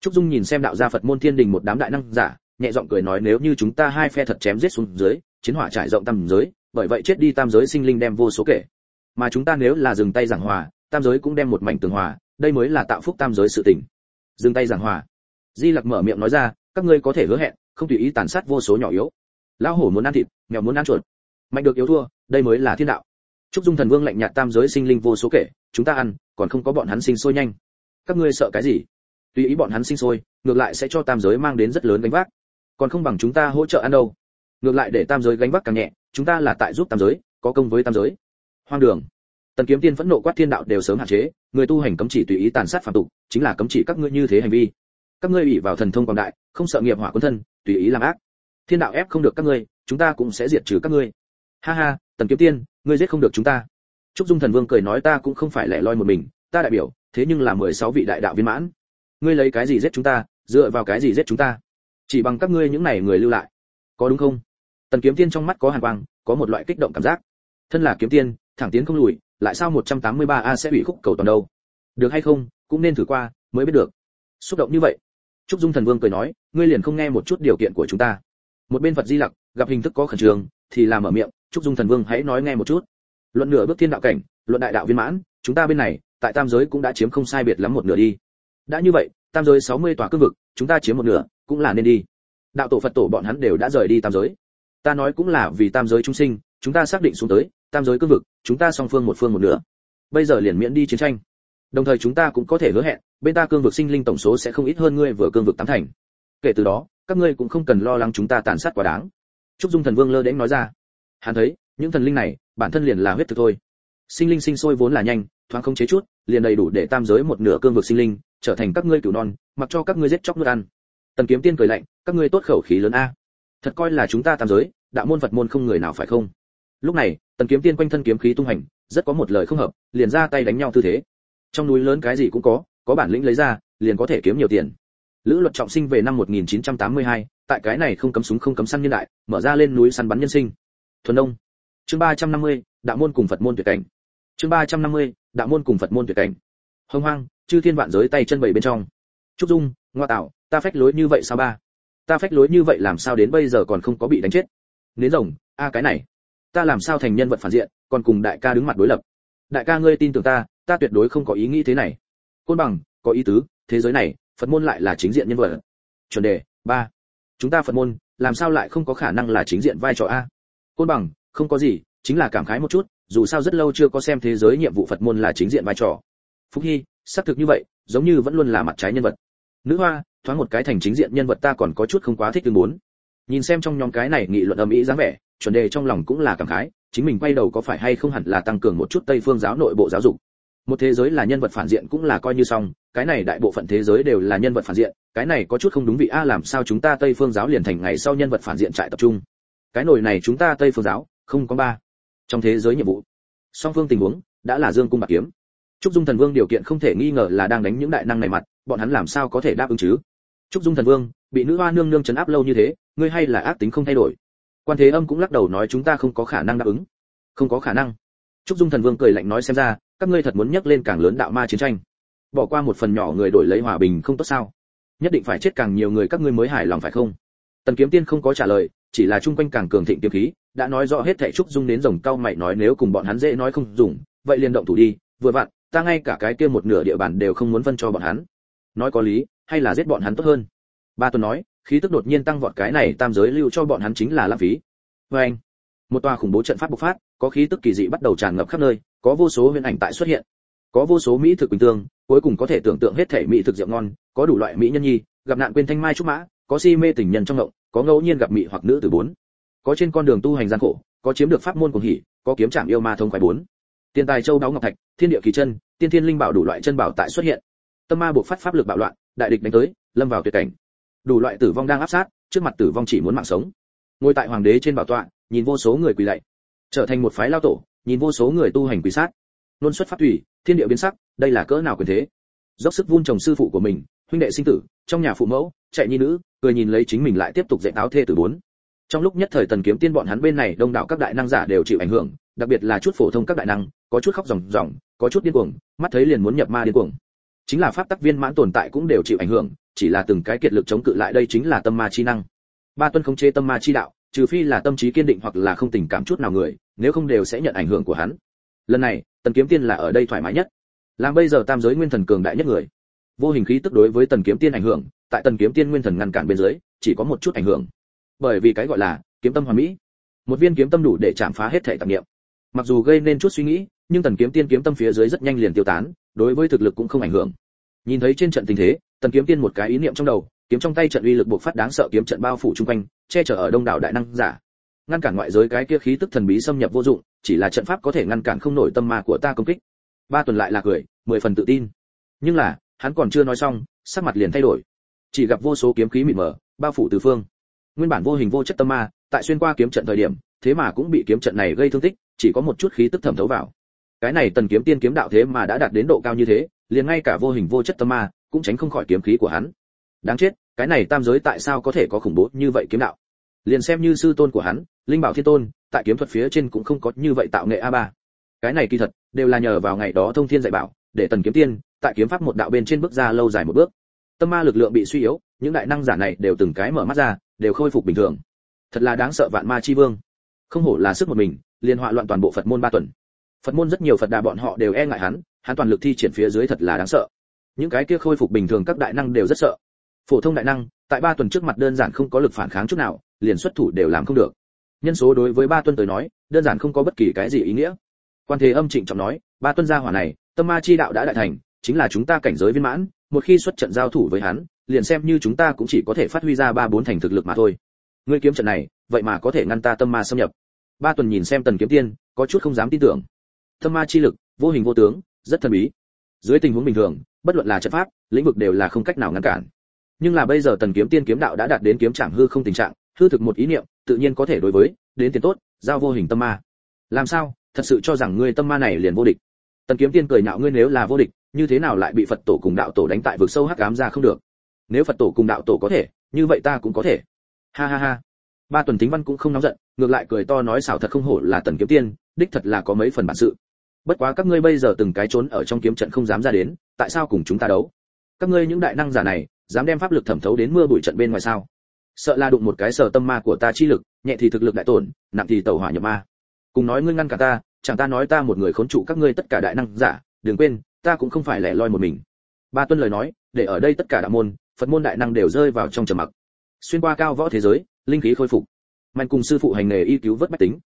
Trúc dung nhìn xem đạo gia phật môn thiên đình một đám đại năng giả, nhẹ giọng cười nói nếu như chúng ta hai phe thật chém giết xuống dưới, chiến hỏa trải rộng tam giới, bởi vậy chết đi tam giới sinh linh đem vô số kể. Mà chúng ta nếu là dừng tay giảng hòa, tam giới cũng đem một mảnh tường hòa, đây mới là tạo phúc tam giới sự tình. Dừng tay giảng hòa. Di lặc mở miệng nói ra, các ngươi có thể hứa hẹn, không tùy ý tàn sát vô số nhỏ yếu. Lão hổ muốn ăn thịt, mèo muốn ăn chuột. Mạnh được yếu thua, đây mới là thiên đạo. Trúc dung thần vương lạnh nhạt tam giới sinh linh vô số kể, chúng ta ăn, còn không có bọn hắn sinh sôi nhanh các ngươi sợ cái gì? Tùy ý bọn hắn sinh sôi, ngược lại sẽ cho tam giới mang đến rất lớn gánh vác. Còn không bằng chúng ta hỗ trợ ăn đâu. Ngược lại để tam giới gánh vác càng nhẹ, chúng ta là tại giúp tam giới, có công với tam giới. Hoang đường. Tần kiếm tiên phẫn nộ quát thiên đạo đều sớm hạn chế, người tu hành cấm chỉ tùy ý tàn sát phạm tục, chính là cấm chỉ các ngươi như thế hành vi. Các ngươi ủy vào thần thông quảng đại, không sợ nghiệp hỏa quân thân, tùy ý làm ác. Thiên đạo ép không được các ngươi, chúng ta cũng sẽ diệt trừ các ngươi. Ha ha, tần kiếm tiên, ngươi giết không được chúng ta. Trúc dung thần vương cười nói ta cũng không phải lẻ loi một mình, ta đại biểu thế nhưng là mười sáu vị đại đạo viên mãn. Ngươi lấy cái gì giết chúng ta, dựa vào cái gì giết chúng ta? Chỉ bằng các ngươi những này người lưu lại. Có đúng không? Tần kiếm tiên trong mắt có hàn quang, có một loại kích động cảm giác. Thân là kiếm tiên, thẳng tiến không lùi, lại sao 183 a sẽ bị khúc cầu toàn đâu? Được hay không, cũng nên thử qua, mới biết được. Xúc động như vậy. Trúc dung thần vương cười nói, ngươi liền không nghe một chút điều kiện của chúng ta. Một bên phật di lặc, gặp hình thức có khẩn trương, thì làm ở miệng, trúc dung thần vương hãy nói nghe một chút. Luận nửa bước thiên đạo cảnh, luận đại đạo viên mãn chúng ta bên này, tại tam giới cũng đã chiếm không sai biệt lắm một nửa đi. Đã như vậy, tam giới 60 tòa cương vực, chúng ta chiếm một nửa, cũng là nên đi. Đạo tổ phật tổ bọn hắn đều đã rời đi tam giới. Ta nói cũng là vì tam giới chúng sinh, chúng ta xác định xuống tới, tam giới cương vực, chúng ta song phương một phương một nửa. Bây giờ liền miễn đi chiến tranh. Đồng thời chúng ta cũng có thể hứa hẹn, bên ta cương vực sinh linh tổng số sẽ không ít hơn ngươi vừa cương vực tám thành. Kể từ đó, các ngươi cũng không cần lo lắng chúng ta tàn sát quá đáng. Trúc dung thần vương lơ đễnh nói ra. Hắn thấy, những thần linh này, bản thân liền là huyết thực thôi sinh linh sinh sôi vốn là nhanh thoáng không chế chút liền đầy đủ để tam giới một nửa cương vực sinh linh trở thành các ngươi cửu non mặc cho các ngươi giết chóc nuốt ăn. Tần kiếm tiên cười lạnh các ngươi tốt khẩu khí lớn a. Thật coi là chúng ta tam giới đạo môn phật môn không người nào phải không? Lúc này tần kiếm tiên quanh thân kiếm khí tung hành rất có một lời không hợp liền ra tay đánh nhau tư thế. Trong núi lớn cái gì cũng có có bản lĩnh lấy ra liền có thể kiếm nhiều tiền. Lữ luật trọng sinh về năm 1982, tại cái này không cấm súng không cấm săn nhân đại mở ra lên núi săn bắn nhân sinh. Thuần đông chương 350, đạo môn cùng phật môn tuyệt cảnh chương 350, đạo môn cùng phật môn tuyệt cảnh. Hông hoang chư thiên vạn giới tay chân bảy bên trong. Trúc dung ngoa tạo ta phách lối như vậy sao ba? Ta phách lối như vậy làm sao đến bây giờ còn không có bị đánh chết? Nến rồng a cái này. Ta làm sao thành nhân vật phản diện còn cùng đại ca đứng mặt đối lập? Đại ca ngươi tin tưởng ta ta tuyệt đối không có ý nghĩ thế này. Côn bằng có ý tứ thế giới này phật môn lại là chính diện nhân vật. Chuẩn đề ba. Chúng ta phật môn làm sao lại không có khả năng là chính diện vai trò a? Côn bằng không có gì chính là cảm khái một chút dù sao rất lâu chưa có xem thế giới nhiệm vụ phật môn là chính diện vai trò. Phúc hy, xác thực như vậy, giống như vẫn luôn là mặt trái nhân vật. Nữ hoa, thoáng một cái thành chính diện nhân vật ta còn có chút không quá thích tương muốn. Nhìn xem trong nhóm cái này nghị luận âm ý dáng vẻ, chuẩn đề trong lòng cũng là cảm khái, chính mình quay đầu có phải hay không hẳn là tăng cường một chút tây phương giáo nội bộ giáo dục. Một thế giới là nhân vật phản diện cũng là coi như xong, cái này đại bộ phận thế giới đều là nhân vật phản diện, cái này có chút không đúng vị a, làm sao chúng ta tây phương giáo liền thành ngày sau nhân vật phản diện trại tập trung. Cái nồi này chúng ta tây phương giáo, không có ba trong thế giới nhiệm vụ. Song phương tình huống đã là dương cung bạc kiếm. Trúc dung thần vương điều kiện không thể nghi ngờ là đang đánh những đại năng này mặt, bọn hắn làm sao có thể đáp ứng chứ? Trúc dung thần vương, bị nữ hoa nương nương chấn áp lâu như thế, ngươi hay là ác tính không thay đổi. Quan thế âm cũng lắc đầu nói chúng ta không có khả năng đáp ứng. Không có khả năng. Trúc dung thần vương cười lạnh nói xem ra, các ngươi thật muốn nhắc lên càng lớn đạo ma chiến tranh. Bỏ qua một phần nhỏ người đổi lấy hòa bình không tốt sao? Nhất định phải chết càng nhiều người các ngươi mới hài lòng phải không? Tần kiếm tiên không có trả lời, chỉ là chung quanh càng cường thịnh kiếm khí đã nói rõ hết thảy trúc dung đến rồng cao mày nói nếu cùng bọn hắn dễ nói không dùng, vậy liền động thủ đi, vừa vặn, ta ngay cả cái kia một nửa địa bàn đều không muốn phân cho bọn hắn. Nói có lý, hay là giết bọn hắn tốt hơn? Ba tuần nói, khí tức đột nhiên tăng vọt cái này tam giới lưu cho bọn hắn chính là lãng phí. Vê anh, một tòa khủng bố trận pháp bộc phát, có khí tức kỳ dị bắt đầu tràn ngập khắp nơi, có vô số huyền ảnh tại xuất hiện. Có vô số mỹ thực bình tương, cuối cùng có thể tưởng tượng hết thể mỹ thực rượu ngon, có đủ loại mỹ nhân nhi, gặp nạn quên thanh mai trúc mã, có si mê tình nhân trong ngộng, có ngẫu nhiên gặp mỹ hoặc nữ từ bốn có trên con đường tu hành gian khổ, có chiếm được pháp môn cùng hỉ có kiếm trạm yêu ma thông khoái bốn. Tiền tài châu đáo ngọc thạch, thiên địa kỳ chân, tiên thiên linh bảo đủ loại chân bảo tại xuất hiện. Tâm ma buộc phát pháp lực bạo loạn, đại địch đánh tới, lâm vào tuyệt cảnh. Đủ loại tử vong đang áp sát, trước mặt tử vong chỉ muốn mạng sống. Ngồi tại hoàng đế trên bảo tọa, nhìn vô số người quỳ lạy. Trở thành một phái lao tổ, nhìn vô số người tu hành quỳ sát. Luôn xuất phát thủy, thiên địa biến sắc, đây là cỡ nào quyền thế? Dốc sức vun trồng sư phụ của mình, huynh đệ sinh tử, trong nhà phụ mẫu chạy nhi nữ, cười nhìn lấy chính mình lại tiếp tục dạy táo thê tử bốn trong lúc nhất thời tần kiếm tiên bọn hắn bên này đông đảo các đại năng giả đều chịu ảnh hưởng, đặc biệt là chút phổ thông các đại năng, có chút khóc ròng ròng, có chút điên cuồng, mắt thấy liền muốn nhập ma điên cuồng. Chính là pháp tắc viên mãn tồn tại cũng đều chịu ảnh hưởng, chỉ là từng cái kiệt lực chống cự lại đây chính là tâm ma chi năng. Ba tuân không chế tâm ma chi đạo, trừ phi là tâm trí kiên định hoặc là không tình cảm chút nào người, nếu không đều sẽ nhận ảnh hưởng của hắn. Lần này, tần kiếm tiên là ở đây thoải mái nhất. Làm bây giờ tam giới nguyên thần cường đại nhất người. Vô hình khí tức đối với tần kiếm tiên ảnh hưởng, tại tần kiếm tiên nguyên thần ngăn cản bên dưới, chỉ có một chút ảnh hưởng bởi vì cái gọi là kiếm tâm hoàn mỹ. Một viên kiếm tâm đủ để chạm phá hết thể tạp niệm. Mặc dù gây nên chút suy nghĩ, nhưng tần kiếm tiên kiếm tâm phía dưới rất nhanh liền tiêu tán, đối với thực lực cũng không ảnh hưởng. Nhìn thấy trên trận tình thế, tần kiếm tiên một cái ý niệm trong đầu, kiếm trong tay trận uy lực buộc phát đáng sợ kiếm trận bao phủ chung quanh, che chở ở đông đảo đại năng giả. Ngăn cản ngoại giới cái kia khí tức thần bí xâm nhập vô dụng, chỉ là trận pháp có thể ngăn cản không nổi tâm ma của ta công kích. Ba tuần lại là cười, mười phần tự tin. Nhưng là, hắn còn chưa nói xong, sắc mặt liền thay đổi. Chỉ gặp vô số kiếm khí mịt mờ, bao phủ tứ phương nguyên bản vô hình vô chất tâm ma, tại xuyên qua kiếm trận thời điểm, thế mà cũng bị kiếm trận này gây thương tích, chỉ có một chút khí tức thẩm thấu vào. Cái này tần kiếm tiên kiếm đạo thế mà đã đạt đến độ cao như thế, liền ngay cả vô hình vô chất tâm ma cũng tránh không khỏi kiếm khí của hắn. Đáng chết, cái này tam giới tại sao có thể có khủng bố như vậy kiếm đạo? Liền xem như sư tôn của hắn, linh bảo thiên tôn, tại kiếm thuật phía trên cũng không có như vậy tạo nghệ a ba. Cái này kỳ thật, đều là nhờ vào ngày đó thông thiên dạy bảo, để tần kiếm tiên, tại kiếm pháp một đạo bên trên bước ra lâu dài một bước. Tâm ma lực lượng bị suy yếu, những đại năng giả này đều từng cái mở mắt ra đều khôi phục bình thường. Thật là đáng sợ vạn ma chi vương. Không hổ là sức một mình, liên họa loạn toàn bộ phật môn ba tuần. Phật môn rất nhiều phật đà bọn họ đều e ngại hắn hắn toàn lực thi triển phía dưới thật là đáng sợ. Những cái kia khôi phục bình thường các đại năng đều rất sợ. Phổ thông đại năng, tại ba tuần trước mặt đơn giản không có lực phản kháng chút nào, liền xuất thủ đều làm không được. Nhân số đối với ba tuần tới nói, đơn giản không có bất kỳ cái gì ý nghĩa. Quan thế âm trịnh trọng nói, ba tuần gia hỏa này, tâm ma chi đạo đã đại thành, chính là chúng ta cảnh giới viên mãn, một khi xuất trận giao thủ với hắn liền xem như chúng ta cũng chỉ có thể phát huy ra ba bốn thành thực lực mà thôi. Ngươi kiếm trận này, vậy mà có thể ngăn ta tâm ma xâm nhập. Ba tuần nhìn xem tần kiếm tiên, có chút không dám tin tưởng. Tâm ma chi lực, vô hình vô tướng, rất thần bí. Dưới tình huống bình thường, bất luận là trận pháp, lĩnh vực đều là không cách nào ngăn cản. Nhưng là bây giờ tần kiếm tiên kiếm đạo đã đạt đến kiếm trạng hư không tình trạng, hư thực một ý niệm, tự nhiên có thể đối với, đến tiền tốt, giao vô hình tâm ma. Làm sao, thật sự cho rằng ngươi tâm ma này liền vô địch? Tần kiếm tiên cười nhạo ngươi nếu là vô địch, như thế nào lại bị phật tổ cùng đạo tổ đánh tại vực sâu hắc ám ra không được? Nếu phật tổ cùng đạo tổ có thể, như vậy ta cũng có thể. Ha ha ha. Ba tuần tính văn cũng không nóng giận, ngược lại cười to nói xảo thật không hổ là tần kiếm tiên, đích thật là có mấy phần bản sự. Bất quá các ngươi bây giờ từng cái trốn ở trong kiếm trận không dám ra đến, tại sao cùng chúng ta đấu? Các ngươi những đại năng giả này, dám đem pháp lực thẩm thấu đến mưa bụi trận bên ngoài sao? Sợ là đụng một cái sở tâm ma của ta chi lực, nhẹ thì thực lực đại tổn, nặng thì tẩu hỏa nhập ma. Cùng nói ngươi ngăn cả ta, chẳng ta nói ta một người khốn trụ các ngươi tất cả đại năng giả, đừng quên, ta cũng không phải lẻ loi một mình. Ba tuân lời nói, để ở đây tất cả đạo môn phật môn đại năng đều rơi vào trong trầm mặc. Xuyên qua cao võ thế giới linh khí khôi phục. Mạnh cùng sư phụ hành nghề y cứu vớt bách tính.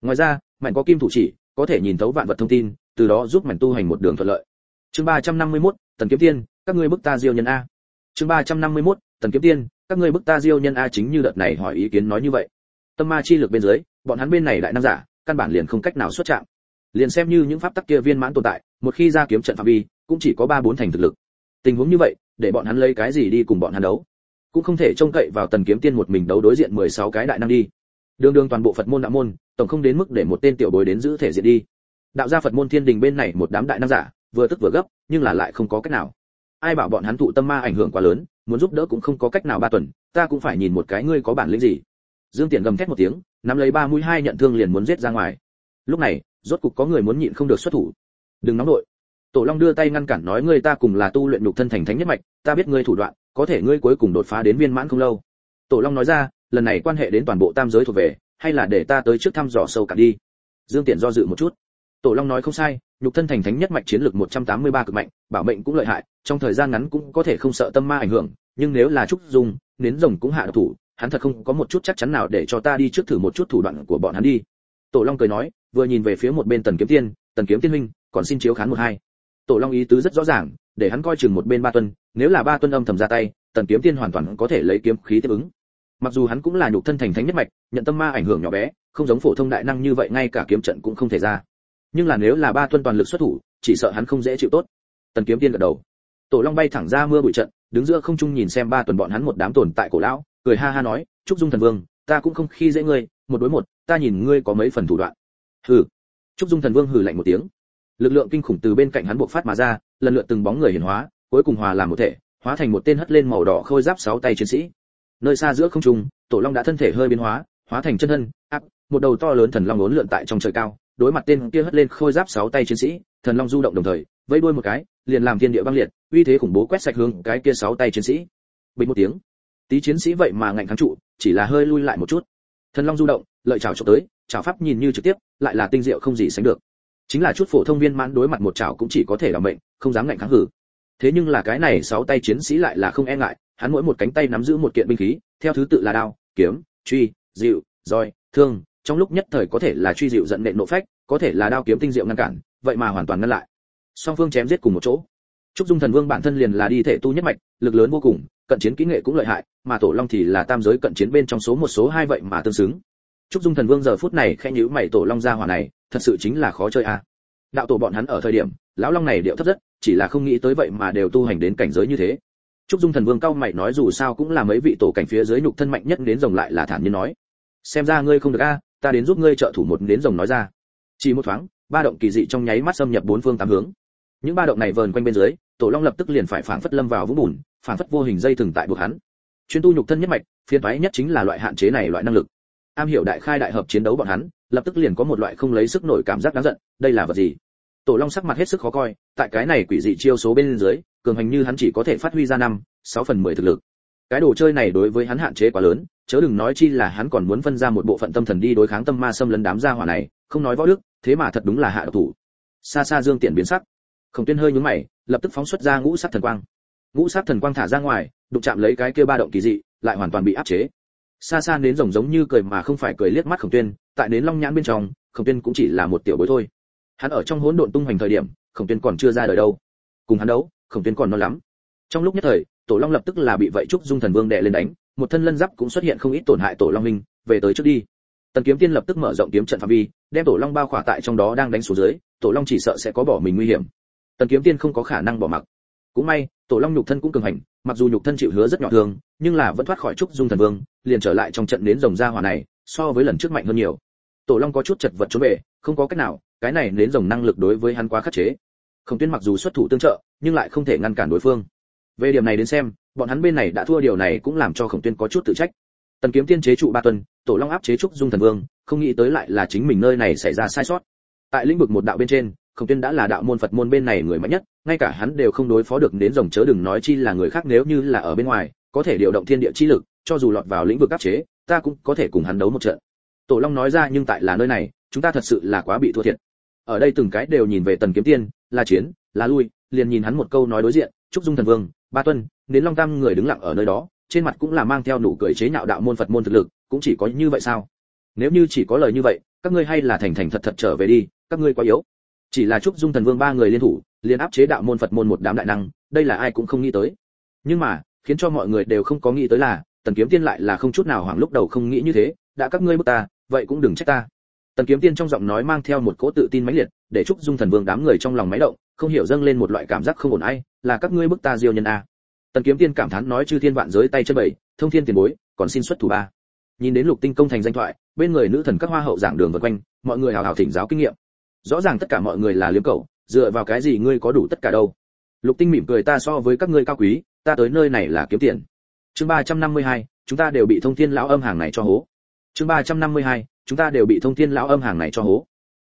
Ngoài ra mạnh có kim thủ chỉ có thể nhìn thấu vạn vật thông tin từ đó giúp mạnh tu hành một đường thuận lợi. Chương 351, tần kiếm tiên các ngươi bức ta diêu nhân a. Chương 351, tần kiếm tiên các ngươi bức ta diêu nhân a chính như đợt này hỏi ý kiến nói như vậy. Tâm ma chi lực bên dưới bọn hắn bên này đại năng giả căn bản liền không cách nào xuất trạng liền xem như những pháp tắc kia viên mãn tồn tại một khi ra kiếm trận phạm vi cũng chỉ có ba bốn thành thực lực. Tình huống như vậy để bọn hắn lấy cái gì đi cùng bọn hắn đấu. Cũng không thể trông cậy vào tần kiếm tiên một mình đấu đối diện 16 cái đại năng đi. Đương đương toàn bộ phật môn đạo môn, tổng không đến mức để một tên tiểu bối đến giữ thể diện đi. Đạo gia phật môn thiên đình bên này một đám đại năng giả, vừa tức vừa gấp, nhưng là lại không có cách nào. Ai bảo bọn hắn thụ tâm ma ảnh hưởng quá lớn, muốn giúp đỡ cũng không có cách nào ba tuần, ta cũng phải nhìn một cái ngươi có bản lĩnh gì. Dương tiện gầm thét một tiếng, nắm lấy ba mũi hai nhận thương liền muốn giết ra ngoài. Lúc này, rốt cục có người muốn nhịn không được xuất thủ. Đừng nóng đội tổ long đưa tay ngăn cản nói, ngươi ta cùng là tu luyện nhục thân thành thánh nhất mạch, ta biết ngươi thủ đoạn, có thể ngươi cuối cùng đột phá đến viên mãn không lâu. Tổ long nói ra, lần này quan hệ đến toàn bộ tam giới thuộc về, hay là để ta tới trước thăm dò sâu cả đi? Dương tiện do dự một chút. Tổ long nói, không sai, nhục thân thành thánh nhất mạch chiến lược 183 cực mạnh, bảo mệnh cũng lợi hại, trong thời gian ngắn cũng có thể không sợ tâm ma ảnh hưởng, nhưng nếu là trúc dung, nến rồng cũng hạ độc thủ, hắn thật không có một chút chắc chắn nào để cho ta đi trước thử một chút thủ đoạn của bọn hắn đi. Tổ long cười nói, vừa nhìn về phía một bên tần kiếm tiên, tần kiếm tiên huynh, còn xin chiếu khán một hai tổ long ý tứ rất rõ ràng, để hắn coi chừng một bên ba tuân, nếu là ba tuân âm thầm ra tay, tần kiếm tiên hoàn toàn có thể lấy kiếm khí tiếp ứng. Mặc dù hắn cũng là nhục thân thành thánh nhất mạch, nhận tâm ma ảnh hưởng nhỏ bé, không giống phổ thông đại năng như vậy ngay cả kiếm trận cũng không thể ra. Nhưng là nếu là ba tuân toàn lực xuất thủ, chỉ sợ hắn không dễ chịu tốt. Tần kiếm tiên gật đầu. Tổ long bay thẳng ra mưa bụi trận, đứng giữa không trung nhìn xem ba tuần bọn hắn một đám tồn tại cổ lão, cười ha ha nói, trúc dung thần vương, ta cũng không khi dễ ngươi, một đối một, ta nhìn ngươi có mấy phần thủ đoạn. Hừ. Trúc dung thần vương hừ lạnh một tiếng lực lượng kinh khủng từ bên cạnh hắn buộc phát mà ra, lần lượt từng bóng người hiển hóa, cuối cùng hòa làm một thể, hóa thành một tên hất lên màu đỏ khôi giáp sáu tay chiến sĩ. Nơi xa giữa không trung, tổ long đã thân thể hơi biến hóa hóa thành chân thân, áp, một đầu to lớn thần long lốn lượn tại trong trời cao, đối mặt tên kia hất lên khôi giáp sáu tay chiến sĩ, thần long du động đồng thời, vẫy đuôi một cái, liền làm thiên địa băng liệt, uy thế khủng bố quét sạch hướng cái kia sáu tay chiến sĩ. Bình một tiếng, tí chiến sĩ vậy mà ngạnh kháng trụ, chỉ là hơi lui lại một chút. Thần long du động, lợi chảo trộm tới, chảo pháp nhìn như trực tiếp, lại là tinh diệu không gì sánh được chính là chút phổ thông viên mãn đối mặt một chảo cũng chỉ có thể làm mệnh, không dám ngạnh kháng hử. Thế nhưng là cái này sáu tay chiến sĩ lại là không e ngại, hắn mỗi một cánh tay nắm giữ một kiện binh khí, theo thứ tự là đao, kiếm, truy dịu roi, thương, trong lúc nhất thời có thể là truy dịu giận nện nộ phách, có thể là đao kiếm tinh diệu ngăn cản, vậy mà hoàn toàn ngăn lại. Song phương chém giết cùng một chỗ. Trúc dung thần vương bản thân liền là đi thể tu nhất mạch, lực lớn vô cùng, cận chiến kỹ nghệ cũng lợi hại, mà tổ long thì là tam giới cận chiến bên trong số một số hai vậy mà tương xứng trúc dung thần vương giờ phút này khẽ nhíu mày tổ long gia hỏa này, thật sự chính là khó chơi a à. đạo tổ bọn hắn ở thời điểm, lão long này điệu thấp rất, chỉ là không nghĩ tới vậy mà đều tu hành đến cảnh giới như thế. Trúc dung thần vương cao mày nói dù sao cũng là mấy vị tổ cảnh phía dưới nhục thân mạnh nhất đến rồng lại là thản nhiên nói. Xem ra ngươi không được a, ta đến giúp ngươi trợ thủ một đến rồng nói ra. Chỉ một thoáng, ba động kỳ dị trong nháy mắt xâm nhập bốn phương tám hướng. Những ba động này vờn quanh bên dưới, tổ long lập tức liền phải phảng phất lâm vào vũng bùn, phảng phất vô hình dây thừng tại buộc hắn. Chuyên tu nhục thân nhất mạch, phiền toái nhất chính là loại hạn chế này loại năng lực am hiểu đại khai đại hợp chiến đấu bọn hắn, lập tức liền có một loại không lấy sức nổi cảm giác đáng giận, đây là vật gì? Tổ long sắc mặt hết sức khó coi, tại cái này quỷ dị chiêu số bên dưới, cường hành như hắn chỉ có thể phát huy ra năm, sáu phần mười thực lực. Cái đồ chơi này đối với hắn hạn chế quá lớn, chớ đừng nói chi là hắn còn muốn phân ra một bộ phận tâm thần đi đối kháng tâm ma xâm lấn đám gia hỏa này, không nói võ đức, thế mà thật đúng là hạ độc thủ. Xa xa dương tiện biến sắc. Khổng tuyên hơi nhướng mày, lập tức phóng xuất ra ngũ sát thần quang. Ngũ sát thần quang thả ra ngoài, đụng chạm lấy cái kia ba động kỳ dị, lại hoàn toàn bị áp chế xa xa đến rồng giống như cười mà không phải cười liếc mắt khổng tuyên, tại đến long nhãn bên trong, khổng tuyên cũng chỉ là một tiểu bối thôi. Hắn ở trong hỗn độn tung hoành thời điểm, khổng tuyên còn chưa ra đời đâu. Cùng hắn đấu, khổng tuyên còn non lắm. Trong lúc nhất thời, tổ long lập tức là bị vậy trúc dung thần vương đệ lên đánh, một thân lân giáp cũng xuất hiện không ít tổn hại tổ long minh về tới trước đi. Tần kiếm tiên lập tức mở rộng kiếm trận phạm vi, đem tổ long bao khỏa tại trong đó đang đánh xuống dưới, tổ long chỉ sợ sẽ có bỏ mình nguy hiểm. Tần kiếm tiên không có khả năng bỏ mặc cũng may, tổ long nhục thân cũng cường hành, mặc dù nhục thân chịu hứa rất nhỏ thường nhưng là vẫn thoát khỏi trúc dung thần vương, liền trở lại trong trận đến rồng gia hỏa này, so với lần trước mạnh hơn nhiều. Tổ long có chút chật vật trốn về, không có cách nào, cái này đến rồng năng lực đối với hắn quá khắc chế. Khổng tuyên mặc dù xuất thủ tương trợ, nhưng lại không thể ngăn cản đối phương. Về điểm này đến xem, bọn hắn bên này đã thua điều này cũng làm cho khổng tuyên có chút tự trách. Tần kiếm tiên chế trụ ba tuần, tổ long áp chế trúc dung thần vương, không nghĩ tới lại là chính mình nơi này xảy ra sai sót. Tại lĩnh vực một đạo bên trên khổng tuyên đã là đạo môn phật môn bên này người mạnh nhất, ngay cả hắn đều không đối phó được đến rồng chớ đừng nói chi là người khác nếu như là ở bên ngoài, có thể điều động thiên địa chi lực, cho dù lọt vào lĩnh vực áp chế, ta cũng có thể cùng hắn đấu một trận. Tổ long nói ra nhưng tại là nơi này, chúng ta thật sự là quá bị thua thiệt. Ở đây từng cái đều nhìn về tần kiếm tiên là chiến là lui, liền nhìn hắn một câu nói đối diện trúc dung thần vương, ba tuân đến long tam người đứng lặng ở nơi đó, trên mặt cũng là mang theo nụ cười chế nhạo đạo môn phật môn thực lực, cũng chỉ có như vậy sao? Nếu như chỉ có lời như vậy, các ngươi hay là thành thành thật thật trở về đi, các ngươi quá yếu chỉ là trúc dung thần vương ba người liên thủ liên áp chế đạo môn phật môn một đám đại năng, đây là ai cũng không nghĩ tới. Nhưng mà, khiến cho mọi người đều không có nghĩ tới là, tần kiếm tiên lại là không chút nào hoảng lúc đầu không nghĩ như thế, đã các ngươi bức ta, vậy cũng đừng trách ta. Tần kiếm tiên trong giọng nói mang theo một cỗ tự tin mãnh liệt, để trúc dung thần vương đám người trong lòng máy động, không hiểu dâng lên một loại cảm giác không ổn ai, là các ngươi bức ta diêu nhân a. Tần kiếm tiên cảm thán nói chư thiên vạn giới tay chân bảy thông thiên tiền bối, còn xin xuất thủ ba. Nhìn đến lục tinh công thành danh thoại, bên người nữ thần các hoa hậu giảng đường vần quanh, mọi người hào hào thỉnh giáo kinh nghiệm rõ ràng tất cả mọi người là liếm cầu dựa vào cái gì ngươi có đủ tất cả đâu? Lục tinh mỉm cười ta so với các ngươi cao quý ta tới nơi này là kiếm tiền. Chương ba trăm năm mươi hai, chúng ta đều bị thông thiên lão âm hàng này cho hố. Chương ba trăm năm mươi hai, chúng ta đều bị thông thiên lão âm hàng này cho hố.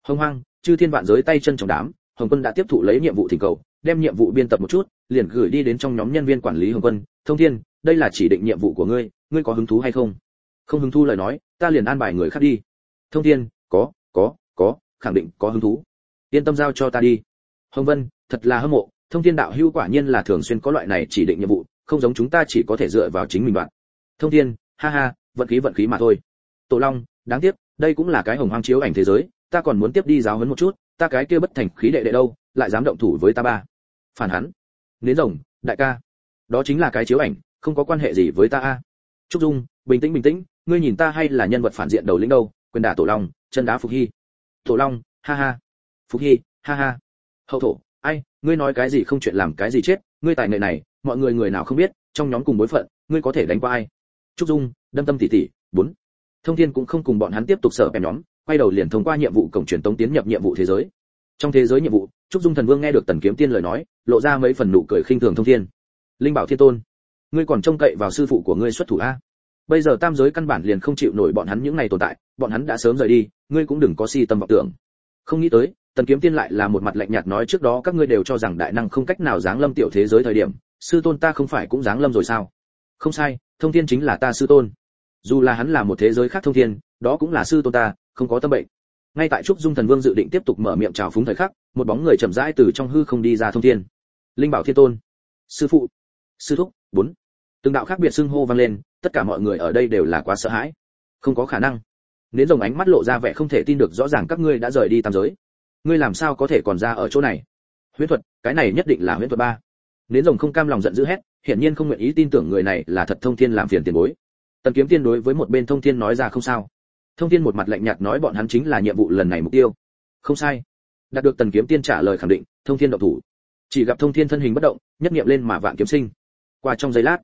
Hông hoang chư thiên vạn giới tay chân trong đám hồng quân đã tiếp thụ lấy nhiệm vụ thỉnh cầu đem nhiệm vụ biên tập một chút liền gửi đi đến trong nhóm nhân viên quản lý hồng quân. Thông thiên đây là chỉ định nhiệm vụ của ngươi ngươi có hứng thú hay không? Không hứng thú lời nói ta liền an bài người khác đi. Thông thiên có có khẳng định có hứng thú. Yên tâm giao cho ta đi. Hồng vân, thật là hâm mộ, thông thiên đạo hưu quả nhiên là thường xuyên có loại này chỉ định nhiệm vụ, không giống chúng ta chỉ có thể dựa vào chính mình đoạn. Thông thiên, ha ha, vận khí vận khí mà thôi. Tổ long, đáng tiếc, đây cũng là cái hồng hoang chiếu ảnh thế giới, ta còn muốn tiếp đi giáo huấn một chút, ta cái kia bất thành khí đệ đệ đâu, lại dám động thủ với ta ba. Phản hắn. Nến rồng, đại ca. Đó chính là cái chiếu ảnh, không có quan hệ gì với ta a. Trúc dung, bình tĩnh bình tĩnh, ngươi nhìn ta hay là nhân vật phản diện đầu lĩnh đâu, quyền đả tổ long, chân đá phục hy. Thổ long, ha ha. Phúc hy, ha ha. Hậu thổ, ai, ngươi nói cái gì không chuyện làm cái gì chết, ngươi tài nghệ này, mọi người người nào không biết, trong nhóm cùng bối phận, ngươi có thể đánh qua ai? Trúc dung, đâm tâm tỉ tỉ bốn. Thông thiên cũng không cùng bọn hắn tiếp tục sở bèm nhóm, quay đầu liền thông qua nhiệm vụ cổng truyền tống tiến nhập nhiệm vụ thế giới. Trong thế giới nhiệm vụ, trúc dung thần vương nghe được tần kiếm tiên lời nói, lộ ra mấy phần nụ cười khinh thường thông thiên. Linh bảo thiên tôn, ngươi còn trông cậy vào sư phụ của ngươi xuất thủ a? Bây giờ tam giới căn bản liền không chịu nổi bọn hắn những ngày tồn tại, bọn hắn đã sớm rời đi, ngươi cũng đừng có si tâm vọng tưởng. Không nghĩ tới, tần kiếm tiên lại là một mặt lạnh nhạt nói trước đó các ngươi đều cho rằng đại năng không cách nào giáng lâm tiểu thế giới thời điểm, sư tôn ta không phải cũng giáng lâm rồi sao? Không sai, thông thiên chính là ta sư tôn. Dù là hắn là một thế giới khác thông thiên, đó cũng là sư tôn ta, không có tâm bệnh. Ngay tại trúc dung thần vương dự định tiếp tục mở miệng chào phúng thời khắc, một bóng người chậm rãi từ trong hư không đi ra thông thiên. Linh bảo thiên tôn. Sư phụ. Sư thúc. Bốn từng đạo khác biệt xưng hô vang lên, tất cả mọi người ở đây đều là quá sợ hãi. Không có khả năng. Nến rồng ánh mắt lộ ra vẻ không thể tin được rõ ràng các ngươi đã rời đi tam giới. Ngươi làm sao có thể còn ra ở chỗ này? Huyễn thuật, cái này nhất định là huyễn thuật ba. Nến rồng không cam lòng giận dữ hét, hiển nhiên không nguyện ý tin tưởng người này là thật thông thiên làm phiền tiền bối. Tần kiếm tiên đối với một bên thông thiên nói ra không sao. Thông thiên một mặt lạnh nhạt nói bọn hắn chính là nhiệm vụ lần này mục tiêu. Không sai. Đạt được tần kiếm tiên trả lời khẳng định, thông thiên động thủ. Chỉ gặp thông thiên thân hình bất động, nhất nghiệm lên mà vạn kiếm sinh. Qua trong giây lát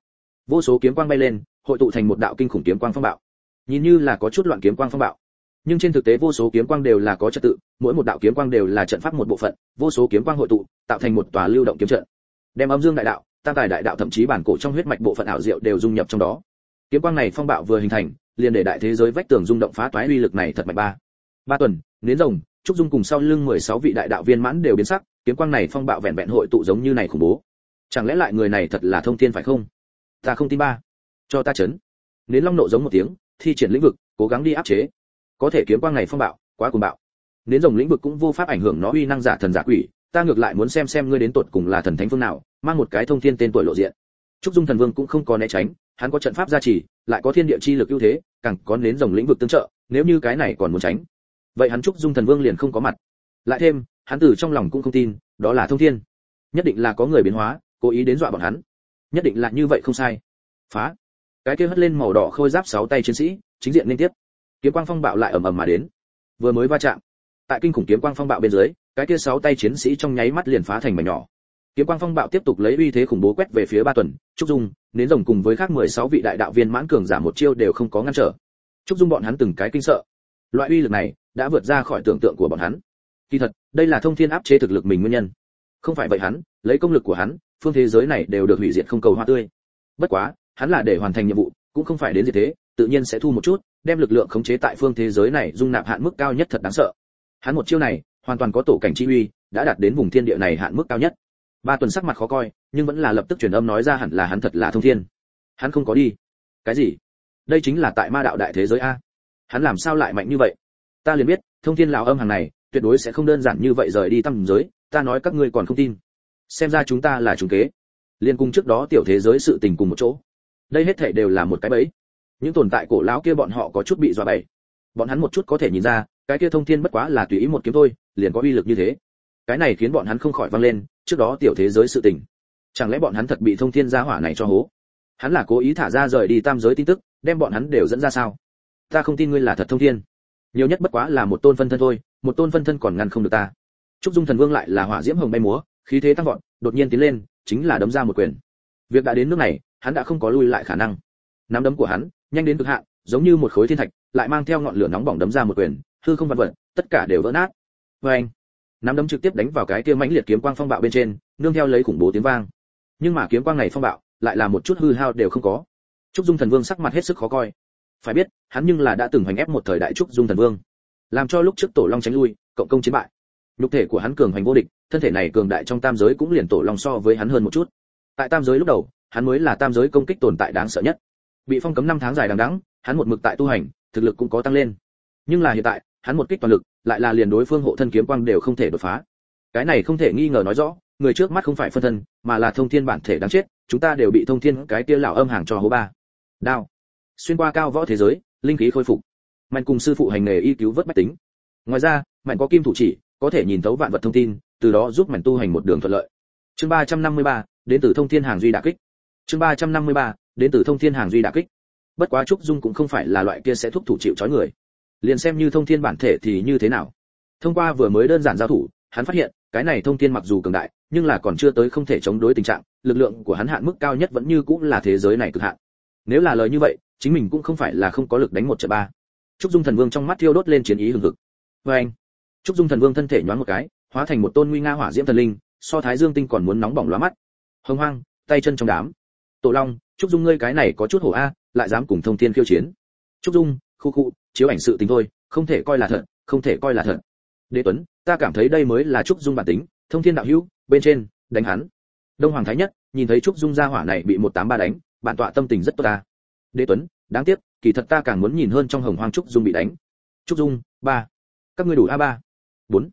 vô số kiếm quang bay lên, hội tụ thành một đạo kinh khủng kiếm quang phong bạo. Nhìn như là có chút loạn kiếm quang phong bạo. Nhưng trên thực tế vô số kiếm quang đều là có trật tự, mỗi một đạo kiếm quang đều là trận pháp một bộ phận, vô số kiếm quang hội tụ, tạo thành một tòa lưu động kiếm trận. Đem âm dương đại đạo, tam tài đại đạo thậm chí bản cổ trong huyết mạch bộ phận ảo diệu đều dung nhập trong đó. Kiếm quang này phong bạo vừa hình thành, liền để đại thế giới vách tường rung động phá toái uy lực này thật mạnh ba. Ba tuần, nến rồng, trúc dung cùng sau lưng 16 vị đại đạo viên mãn đều biến sắc, kiếm quang này phong bạo vẹn vẹn hội tụ giống như này khủng bố. Chẳng lẽ lại người này thật là thông thiên phải không? Ta không tin ba. Cho ta chấn. Nến long nộ giống một tiếng, thi triển lĩnh vực, cố gắng đi áp chế. Có thể kiếm quang này phong bạo, quá cuồng bạo. Nến rồng lĩnh vực cũng vô pháp ảnh hưởng nó uy năng giả thần giả quỷ, ta ngược lại muốn xem xem ngươi đến tột cùng là thần thánh phương nào, mang một cái thông thiên tên tuổi lộ diện. Trúc dung thần vương cũng không có né tránh, hắn có trận pháp gia trì, lại có thiên địa chi lực ưu thế, càng có nến rồng lĩnh vực tương trợ, nếu như cái này còn muốn tránh. Vậy hắn trúc dung thần vương liền không có mặt. Lại thêm, hắn từ trong lòng cũng không tin, đó là thông thiên. Nhất định là có người biến hóa, cố ý đến dọa bọn hắn nhất định là như vậy không sai. Phá. Cái kia hất lên màu đỏ khôi giáp sáu tay chiến sĩ, chính diện liên tiếp. Kiếm quang phong bạo lại ầm ầm mà đến. Vừa mới va chạm, tại kinh khủng kiếm quang phong bạo bên dưới, cái kia sáu tay chiến sĩ trong nháy mắt liền phá thành mảnh nhỏ. Kiếm quang phong bạo tiếp tục lấy uy thế khủng bố quét về phía ba tuần, trúc dung, nến rồng cùng với khác 16 vị đại đạo viên mãn cường giả một chiêu đều không có ngăn trở. Trúc dung bọn hắn từng cái kinh sợ. Loại uy lực này đã vượt ra khỏi tưởng tượng của bọn hắn. Kỳ thật, đây là thông thiên áp chế thực lực mình nguyên nhân. Không phải vậy hắn, lấy công lực của hắn phương thế giới này đều được hủy diệt không cầu hoa tươi. Bất quá, hắn là để hoàn thành nhiệm vụ, cũng không phải đến gì thế, tự nhiên sẽ thu một chút, đem lực lượng khống chế tại phương thế giới này dung nạp hạn mức cao nhất thật đáng sợ. Hắn một chiêu này, hoàn toàn có tổ cảnh chi uy, đã đạt đến vùng thiên địa này hạn mức cao nhất. Ba tuần sắc mặt khó coi, nhưng vẫn là lập tức truyền âm nói ra hẳn là hắn thật là thông thiên. Hắn không có đi. Cái gì? Đây chính là tại ma đạo đại thế giới a. Hắn làm sao lại mạnh như vậy? Ta liền biết, thông thiên lão âm hàng này, tuyệt đối sẽ không đơn giản như vậy rời đi tâm giới, ta nói các ngươi còn không tin xem ra chúng ta là trùng kế. Liên cung trước đó tiểu thế giới sự tình cùng một chỗ. Đây hết thảy đều là một cái bẫy. Những tồn tại cổ lão kia bọn họ có chút bị dọa bẫy bọn hắn một chút có thể nhìn ra, cái kia thông thiên bất quá là tùy ý một kiếm thôi, liền có uy lực như thế. Cái này khiến bọn hắn không khỏi vang lên, trước đó tiểu thế giới sự tình. Chẳng lẽ bọn hắn thật bị thông thiên gia hỏa này cho hố? Hắn là cố ý thả ra rời đi tam giới tin tức, đem bọn hắn đều dẫn ra sao? Ta không tin ngươi là thật thông thiên. Nhiều nhất bất quá là một tôn phân thân thôi, một tôn phân thân còn ngăn không được ta. Trúc dung thần vương lại là hỏa diễm hồng bay múa khí thế tăng vọt, đột nhiên tiến lên, chính là đấm ra một quyền. Việc đã đến nước này, hắn đã không có lui lại khả năng. Nắm đấm của hắn, nhanh đến cực hạn, giống như một khối thiên thạch, lại mang theo ngọn lửa nóng bỏng đấm ra một quyền, hư không vặn vẹo, tất cả đều vỡ nát. Vê anh, nắm đấm trực tiếp đánh vào cái kia mãnh liệt kiếm quang phong bạo bên trên, nương theo lấy khủng bố tiếng vang. Nhưng mà kiếm quang này phong bạo, lại là một chút hư hao đều không có. Trúc dung thần vương sắc mặt hết sức khó coi. Phải biết, hắn nhưng là đã từng hoành ép một thời đại trúc dung thần vương, làm cho lúc trước tổ long tránh lui, cộng công chiến bại. Nhục thể của hắn cường hoành vô địch thân thể này cường đại trong tam giới cũng liền tổ long so với hắn hơn một chút. Tại tam giới lúc đầu, hắn mới là tam giới công kích tồn tại đáng sợ nhất. Bị phong cấm năm tháng dài đằng đẵng, hắn một mực tại tu hành, thực lực cũng có tăng lên. Nhưng là hiện tại, hắn một kích toàn lực, lại là liền đối phương hộ thân kiếm quang đều không thể đột phá. Cái này không thể nghi ngờ nói rõ, người trước mắt không phải phân thân, mà là thông thiên bản thể đáng chết, chúng ta đều bị thông thiên cái kia lão âm hàng cho hố ba. Đao. Xuyên qua cao võ thế giới, linh khí khôi phục. Mạnh cùng sư phụ hành nghề y cứu vớt bách tính. Ngoài ra, mạnh có kim thủ chỉ, có thể nhìn thấu vạn vật thông tin từ đó giúp mảnh tu hành một đường thuận lợi. Chương 353, đến từ thông thiên hàng duy đả kích. Chương 353, đến từ thông thiên hàng duy đả kích. Bất quá trúc dung cũng không phải là loại kia sẽ thúc thủ chịu trói người. Liền xem như thông thiên bản thể thì như thế nào? Thông qua vừa mới đơn giản giao thủ hắn phát hiện cái này thông thiên mặc dù cường đại nhưng là còn chưa tới không thể chống đối tình trạng lực lượng của hắn hạn mức cao nhất vẫn như cũng là thế giới này cực hạn. Nếu là lời như vậy chính mình cũng không phải là không có lực đánh một trận ba. Trúc dung thần vương trong mắt thiêu đốt lên chiến ý hừng hực. Và anh trúc dung thần vương thân thể nhoáng một cái hóa thành một tôn nguy nga hỏa diễm thần linh, so thái dương tinh còn muốn nóng bỏng lóa mắt. Hồng hoang, tay chân trong đám. Tổ long, trúc dung ngươi cái này có chút hổ a, lại dám cùng thông thiên khiêu chiến. Trúc dung, khu khu, chiếu ảnh sự tính thôi, không thể coi là thật, không thể coi là thật. Đế tuấn, ta cảm thấy đây mới là trúc dung bản tính, thông thiên đạo hữu, bên trên, đánh hắn. Đông hoàng thái nhất, nhìn thấy trúc dung gia hỏa này bị một tám ba đánh, bản tọa tâm tình rất tốt ta. Đế tuấn, đáng tiếc, kỳ thật ta càng muốn nhìn hơn trong hồng hoang trúc dung bị đánh. Trúc dung, ba. Các ngươi đủ a ba. Bốn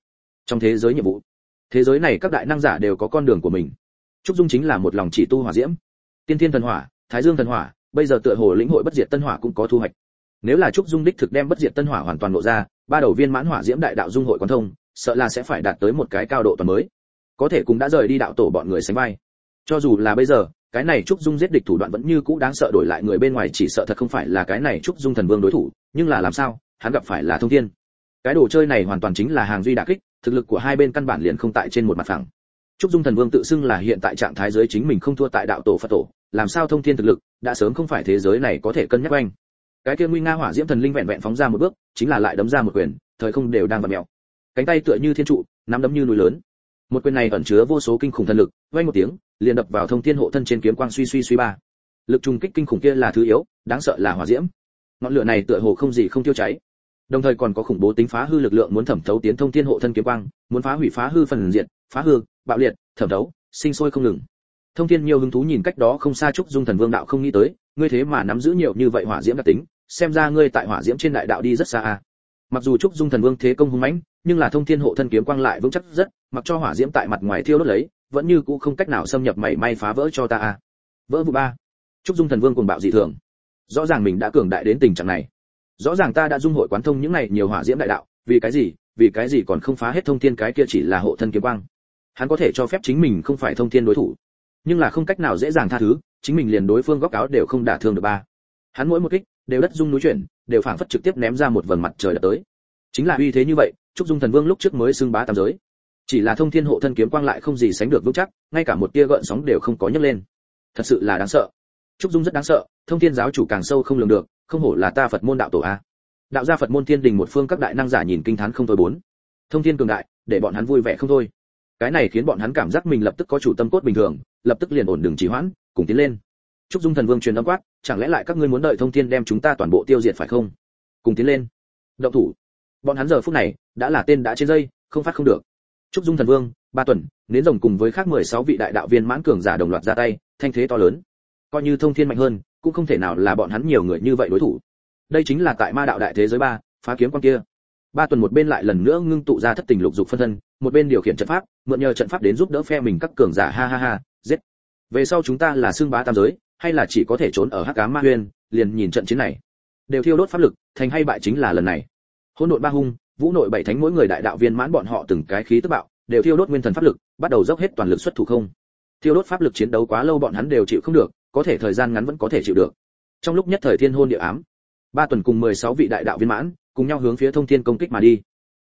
trong thế giới nhiệm vụ. Thế giới này các đại năng giả đều có con đường của mình. Trúc dung chính là một lòng chỉ tu hỏa diễm. Tiên thiên thần hỏa, thái dương thần hỏa, bây giờ tựa hồ lĩnh hội bất diệt tân hỏa cũng có thu hoạch. Nếu là trúc dung đích thực đem bất diệt tân hỏa hoàn toàn lộ ra, ba đầu viên mãn hỏa diễm đại đạo dung hội quan thông, sợ là sẽ phải đạt tới một cái cao độ toàn mới. Có thể cũng đã rời đi đạo tổ bọn người sánh vai. Cho dù là bây giờ, cái này trúc dung giết địch thủ đoạn vẫn như cũ đáng sợ đổi lại người bên ngoài chỉ sợ thật không phải là cái này trúc dung thần vương đối thủ, nhưng là làm sao, hắn gặp phải là thông thiên. Cái đồ chơi này hoàn toàn chính là hàng duy đả kích thực lực của hai bên căn bản liền không tại trên một mặt phẳng. Trúc dung thần vương tự xưng là hiện tại trạng thái giới chính mình không thua tại đạo tổ phật tổ, làm sao thông thiên thực lực, đã sớm không phải thế giới này có thể cân nhắc anh cái kia nguy nga hỏa diễm thần linh vẹn vẹn phóng ra một bước, chính là lại đấm ra một quyền, thời không đều đang vặn mèo. Cánh tay tựa như thiên trụ, nắm đấm như núi lớn. Một quyền này ẩn chứa vô số kinh khủng thần lực, vang một tiếng, liền đập vào thông thiên hộ thân trên kiếm quang suy suy suy ba. Lực trùng kích kinh khủng kia là thứ yếu, đáng sợ là hỏa diễm. Ngọn lửa này tựa hồ không gì không tiêu cháy đồng thời còn có khủng bố tính phá hư lực lượng muốn thẩm thấu tiến thông thiên hộ thân kiếm quang, muốn phá hủy phá hư phần diện phá hư, bạo liệt, thẩm thấu, sinh sôi không ngừng. Thông thiên nhiều hứng thú nhìn cách đó không xa trúc dung thần vương đạo không nghĩ tới, ngươi thế mà nắm giữ nhiều như vậy hỏa diễm đặc tính, xem ra ngươi tại hỏa diễm trên đại đạo đi rất xa a mặc dù trúc dung thần vương thế công hung mãnh, nhưng là thông thiên hộ thân kiếm quang lại vững chắc rất, mặc cho hỏa diễm tại mặt ngoài thiêu đốt lấy, vẫn như cũ không cách nào xâm nhập mảy may phá vỡ cho ta a vỡ vụ ba. Trúc dung thần vương cuồng bạo dị thường. Rõ ràng mình đã cường đại đến tình trạng này rõ ràng ta đã dung hội quán thông những này nhiều hỏa diễm đại đạo, vì cái gì, vì cái gì còn không phá hết thông thiên cái kia chỉ là hộ thân kiếm quang? Hắn có thể cho phép chính mình không phải thông thiên đối thủ, nhưng là không cách nào dễ dàng tha thứ, chính mình liền đối phương góc áo đều không đả thương được ba. Hắn mỗi một kích, đều đất dung núi chuyển, đều phảng phất trực tiếp ném ra một vầng mặt trời đã tới. Chính là uy thế như vậy, trúc dung thần vương lúc trước mới xưng bá tam giới. Chỉ là thông thiên hộ thân kiếm quang lại không gì sánh được vững chắc, ngay cả một tia gợn sóng đều không có nhấc lên. Thật sự là đáng sợ. Trúc dung rất đáng sợ thông thiên giáo chủ càng sâu không lường được, không hổ là ta phật môn đạo tổ a. Đạo gia phật môn thiên đình một phương các đại năng giả nhìn kinh thán không thôi bốn. Thông thiên cường đại, để bọn hắn vui vẻ không thôi. Cái này khiến bọn hắn cảm giác mình lập tức có chủ tâm cốt bình thường, lập tức liền ổn đường trì hoãn, cùng tiến lên. Trúc dung thần vương truyền âm quát, chẳng lẽ lại các ngươi muốn đợi thông thiên đem chúng ta toàn bộ tiêu diệt phải không? Cùng tiến lên. Động thủ. Bọn hắn giờ phút này, đã là tên đã trên dây, không phát không được. Trúc dung thần vương, ba tuần, nến rồng cùng với khác mười sáu vị đại đạo viên mãn cường giả đồng loạt ra tay, thanh thế to lớn. Coi như thông thiên mạnh hơn cũng không thể nào là bọn hắn nhiều người như vậy đối thủ. Đây chính là tại ma đạo đại thế giới ba, phá kiếm quan kia. Ba tuần một bên lại lần nữa ngưng tụ ra thất tình lục dục phân thân, một bên điều khiển trận pháp, mượn nhờ trận pháp đến giúp đỡ phe mình các cường giả, ha ha ha, giết. Về sau chúng ta là xương bá tam giới, hay là chỉ có thể trốn ở hắc ám ma huyên liền nhìn trận chiến này. Đều thiêu đốt pháp lực, thành hay bại chính là lần này. Hỗn độn ba hung, vũ nội bảy thánh mỗi người đại đạo viên mãn bọn họ từng cái khí tức bạo, đều thiêu đốt nguyên thần pháp lực, bắt đầu dốc hết toàn lực xuất thủ không. Thiêu đốt pháp lực chiến đấu quá lâu bọn hắn đều chịu không được có thể thời gian ngắn vẫn có thể chịu được. Trong lúc nhất thời thiên hôn địa ám, ba tuần cùng 16 vị đại đạo viên mãn, cùng nhau hướng phía thông thiên công kích mà đi.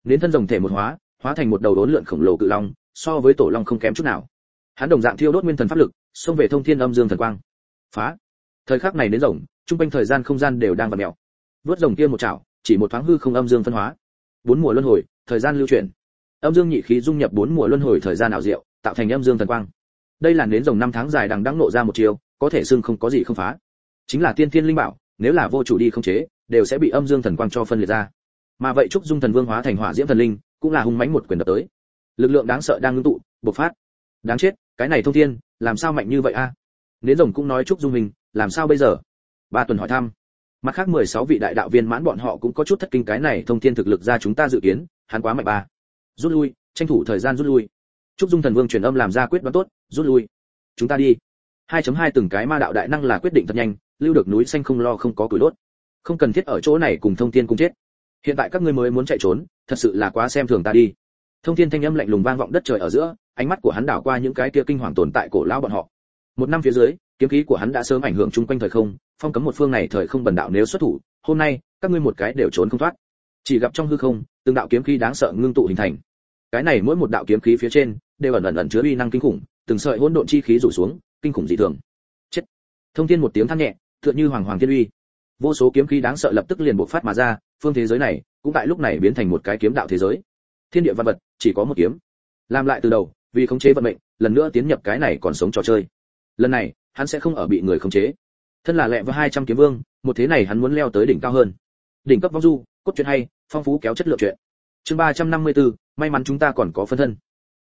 Đến thân rồng thể một hóa hóa thành một đầu đốn lượn khổng lồ cự long, so với tổ long không kém chút nào. Hắn đồng dạng thiêu đốt nguyên thần pháp lực, xông về thông thiên âm dương thần quang. Phá! Thời khắc này đến rồng trung quanh thời gian không gian đều đang vặn mèo. Vớt rồng kia một chảo, chỉ một thoáng hư không âm dương phân hóa. Bốn mùa luân hồi, thời gian lưu chuyển. Âm dương nhị khí dung nhập bốn mùa luân hồi thời gian ảo diệu, tạo thành âm dương thần quang. Đây là nến rồng năm tháng dài đằng đẵng nộ ra một chiều có thể xưng không có gì không phá. Chính là tiên thiên linh bảo, nếu là vô chủ đi không chế, đều sẽ bị âm dương thần quang cho phân liệt ra. Mà vậy trúc dung thần vương hóa thành hỏa diễm thần linh, cũng là hung mãnh một quyền đập tới. Lực lượng đáng sợ đang ngưng tụ, bộc phát. Đáng chết, cái này thông thiên, làm sao mạnh như vậy a? Nến rồng cũng nói trúc dung mình, làm sao bây giờ? Ba tuần hỏi thăm. Mặt khác 16 vị đại đạo viên mãn bọn họ cũng có chút thất kinh cái này thông thiên thực lực ra chúng ta dự kiến, hắn quá mạnh ba. Rút lui, tranh thủ thời gian rút lui. Trúc dung thần vương truyền âm làm ra quyết đoán tốt, rút lui. Chúng ta đi. 2.2 từng cái ma đạo đại năng là quyết định thật nhanh, lưu được núi xanh không lo không có củi đốt. Không cần thiết ở chỗ này cùng thông thiên cùng chết. Hiện tại các ngươi mới muốn chạy trốn, thật sự là quá xem thường ta đi. Thông thiên thanh âm lạnh lùng vang vọng đất trời ở giữa, ánh mắt của hắn đảo qua những cái kia kinh hoàng tồn tại cổ lão bọn họ. Một năm phía dưới, kiếm khí của hắn đã sớm ảnh hưởng chung quanh thời không, phong cấm một phương này thời không bần đạo nếu xuất thủ, hôm nay, các ngươi một cái đều trốn không thoát. Chỉ gặp trong hư không, từng đạo kiếm khí đáng sợ ngưng tụ hình thành. Cái này mỗi một đạo kiếm khí phía trên, đều ẩn ẩn ẩn chứa uy năng kinh khủng, từng sợi hỗn độn chi khí rủ xuống kinh khủng dị thường. Chết. Thông thiên một tiếng than nhẹ tựa như hoàng hoàng thiên uy. Vô số kiếm khí đáng sợ lập tức liền bộc phát mà ra phương thế giới này cũng tại lúc này biến thành một cái kiếm đạo thế giới. Thiên địa văn vật chỉ có một kiếm. Làm lại từ đầu vì khống chế vận mệnh lần nữa tiến nhập cái này còn sống trò chơi. Lần này hắn sẽ không ở bị người khống chế. Thân là lẹ với 200 kiếm vương một thế này hắn muốn leo tới đỉnh cao hơn. Đỉnh cấp vong du cốt truyện hay phong phú kéo chất lượng truyện. Chương 354, may mắn chúng ta còn có phân thân.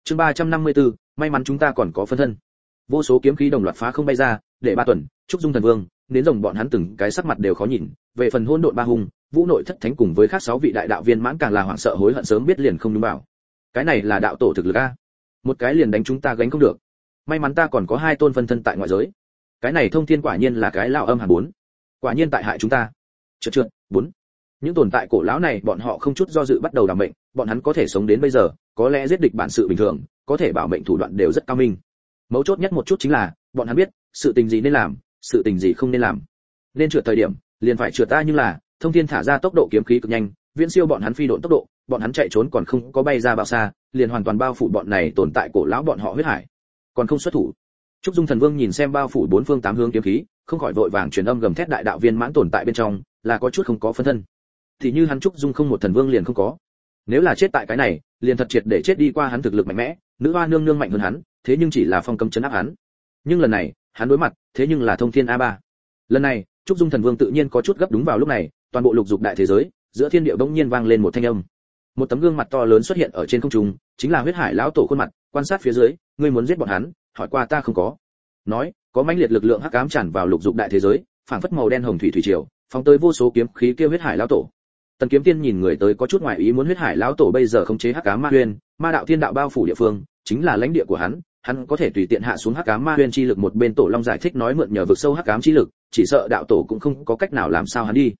Chương 354, may mắn chúng ta còn có phân thân vô số kiếm khí đồng loạt phá không bay ra, để ba tuần, trúc dung thần vương đến rồng bọn hắn từng cái sắc mặt đều khó nhìn, về phần hỗn độn ba hùng, vũ nội thất thánh cùng với khác sáu vị đại đạo viên mãn càng là hoảng sợ hối hận sớm biết liền không đúng bảo cái này là đạo tổ thực lực a. Một cái liền đánh chúng ta gánh không được. May mắn ta còn có hai tôn phân thân tại ngoại giới. Cái này thông thiên quả nhiên là cái lão âm hàn bốn. Quả nhiên tại hại chúng ta. Trượt trượt bốn. Những tồn tại cổ lão này, bọn họ không chút do dự bắt đầu đảm mệnh, bọn hắn có thể sống đến bây giờ, có lẽ giết địch bản sự bình thường, có thể bảo mệnh thủ đoạn đều rất cao minh mấu chốt nhất một chút chính là, bọn hắn biết, sự tình gì nên làm, sự tình gì không nên làm. Nên trượt thời điểm, liền phải trượt ta nhưng là, thông thiên thả ra tốc độ kiếm khí cực nhanh, viễn siêu bọn hắn phi độn tốc độ, bọn hắn chạy trốn còn không có bay ra bao xa, liền hoàn toàn bao phủ bọn này tồn tại cổ lão bọn họ huyết hải. Còn không xuất thủ. Trúc dung thần vương nhìn xem bao phủ bốn phương tám hướng kiếm khí, không khỏi vội vàng truyền âm gầm thét đại đạo viên mãn tồn tại bên trong, là có chút không có phân thân. Thì như hắn trúc dung không một thần vương liền không có. Nếu là chết tại cái này, liền thật triệt để chết đi qua hắn thực lực mạnh mẽ, nữ hoa nương nương mạnh hơn hắn thế nhưng chỉ là phong cấm chấn áp hắn. Nhưng lần này, hắn đối mặt, thế nhưng là thông thiên a ba. Lần này, trúc dung thần vương tự nhiên có chút gấp đúng vào lúc này, toàn bộ lục dục đại thế giới, giữa thiên địa bỗng nhiên vang lên một thanh âm. Một tấm gương mặt to lớn xuất hiện ở trên không trung, chính là huyết hải lão tổ khuôn mặt, quan sát phía dưới, ngươi muốn giết bọn hắn, hỏi qua ta không có. Nói, có mãnh liệt lực lượng hắc ám tràn vào lục dục đại thế giới, phảng phất màu đen hồng thủy thủy triều, phóng tới vô số kiếm khí kêu huyết hải lão tổ. Tần kiếm tiên nhìn người tới có chút ngoại ý muốn huyết hải lão tổ bây giờ không chế hắc ám ma huyên, ma đạo thiên đạo bao phủ địa phương, chính là lãnh địa của hắn hắn có thể tùy tiện hạ xuống hắc ám ma huyên chi lực một bên tổ long giải thích nói mượn nhờ vực sâu hắc ám chi lực, chỉ sợ đạo tổ cũng không có cách nào làm sao hắn đi.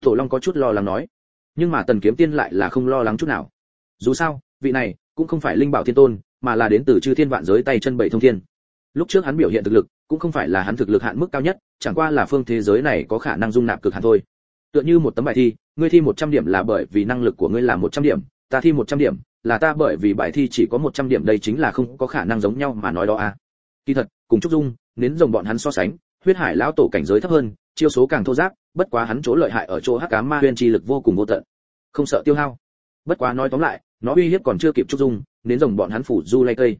Tổ long có chút lo lắng nói, nhưng mà tần kiếm tiên lại là không lo lắng chút nào. Dù sao, vị này cũng không phải linh bảo thiên tôn, mà là đến từ chư thiên vạn giới tay chân bảy thông thiên. Lúc trước hắn biểu hiện thực lực, cũng không phải là hắn thực lực hạn mức cao nhất, chẳng qua là phương thế giới này có khả năng dung nạp cực hạn thôi. Tựa như một tấm bài thi, ngươi thi 100 điểm là bởi vì năng lực của ngươi là 100 điểm, ta thi 100 điểm là ta bởi vì bài thi chỉ có 100 điểm đây chính là không có khả năng giống nhau mà nói đó à. Kỳ thật, cùng trúc dung, nến rồng bọn hắn so sánh, huyết hải lão tổ cảnh giới thấp hơn, chiêu số càng thô giáp, bất quá hắn chỗ lợi hại ở chỗ hắc ám ma huyền chi lực vô cùng vô tận. Không sợ tiêu hao. Bất quá nói tóm lại, nó uy hiếp còn chưa kịp trúc dung, nến rồng bọn hắn phủ du lay cây.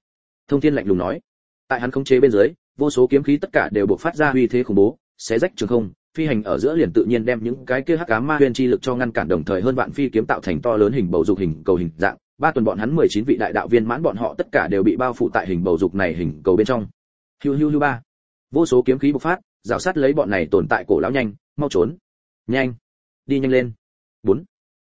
Thông thiên lạnh lùng nói, tại hắn khống chế bên dưới, vô số kiếm khí tất cả đều bộc phát ra uy thế khủng bố, xé rách trường không, phi hành ở giữa liền tự nhiên đem những cái kia hắc ám ma huyền chi lực cho ngăn cản đồng thời hơn vạn phi kiếm tạo thành to lớn hình bầu dục hình cầu hình dạng ba tuần bọn hắn 19 vị đại đạo viên mãn bọn họ tất cả đều bị bao phủ tại hình bầu dục này hình cầu bên trong. Hiu hiu hiu ba. Vô số kiếm khí bộc phát, rào sát lấy bọn này tồn tại cổ lão nhanh, mau trốn. Nhanh. Đi nhanh lên. Bốn.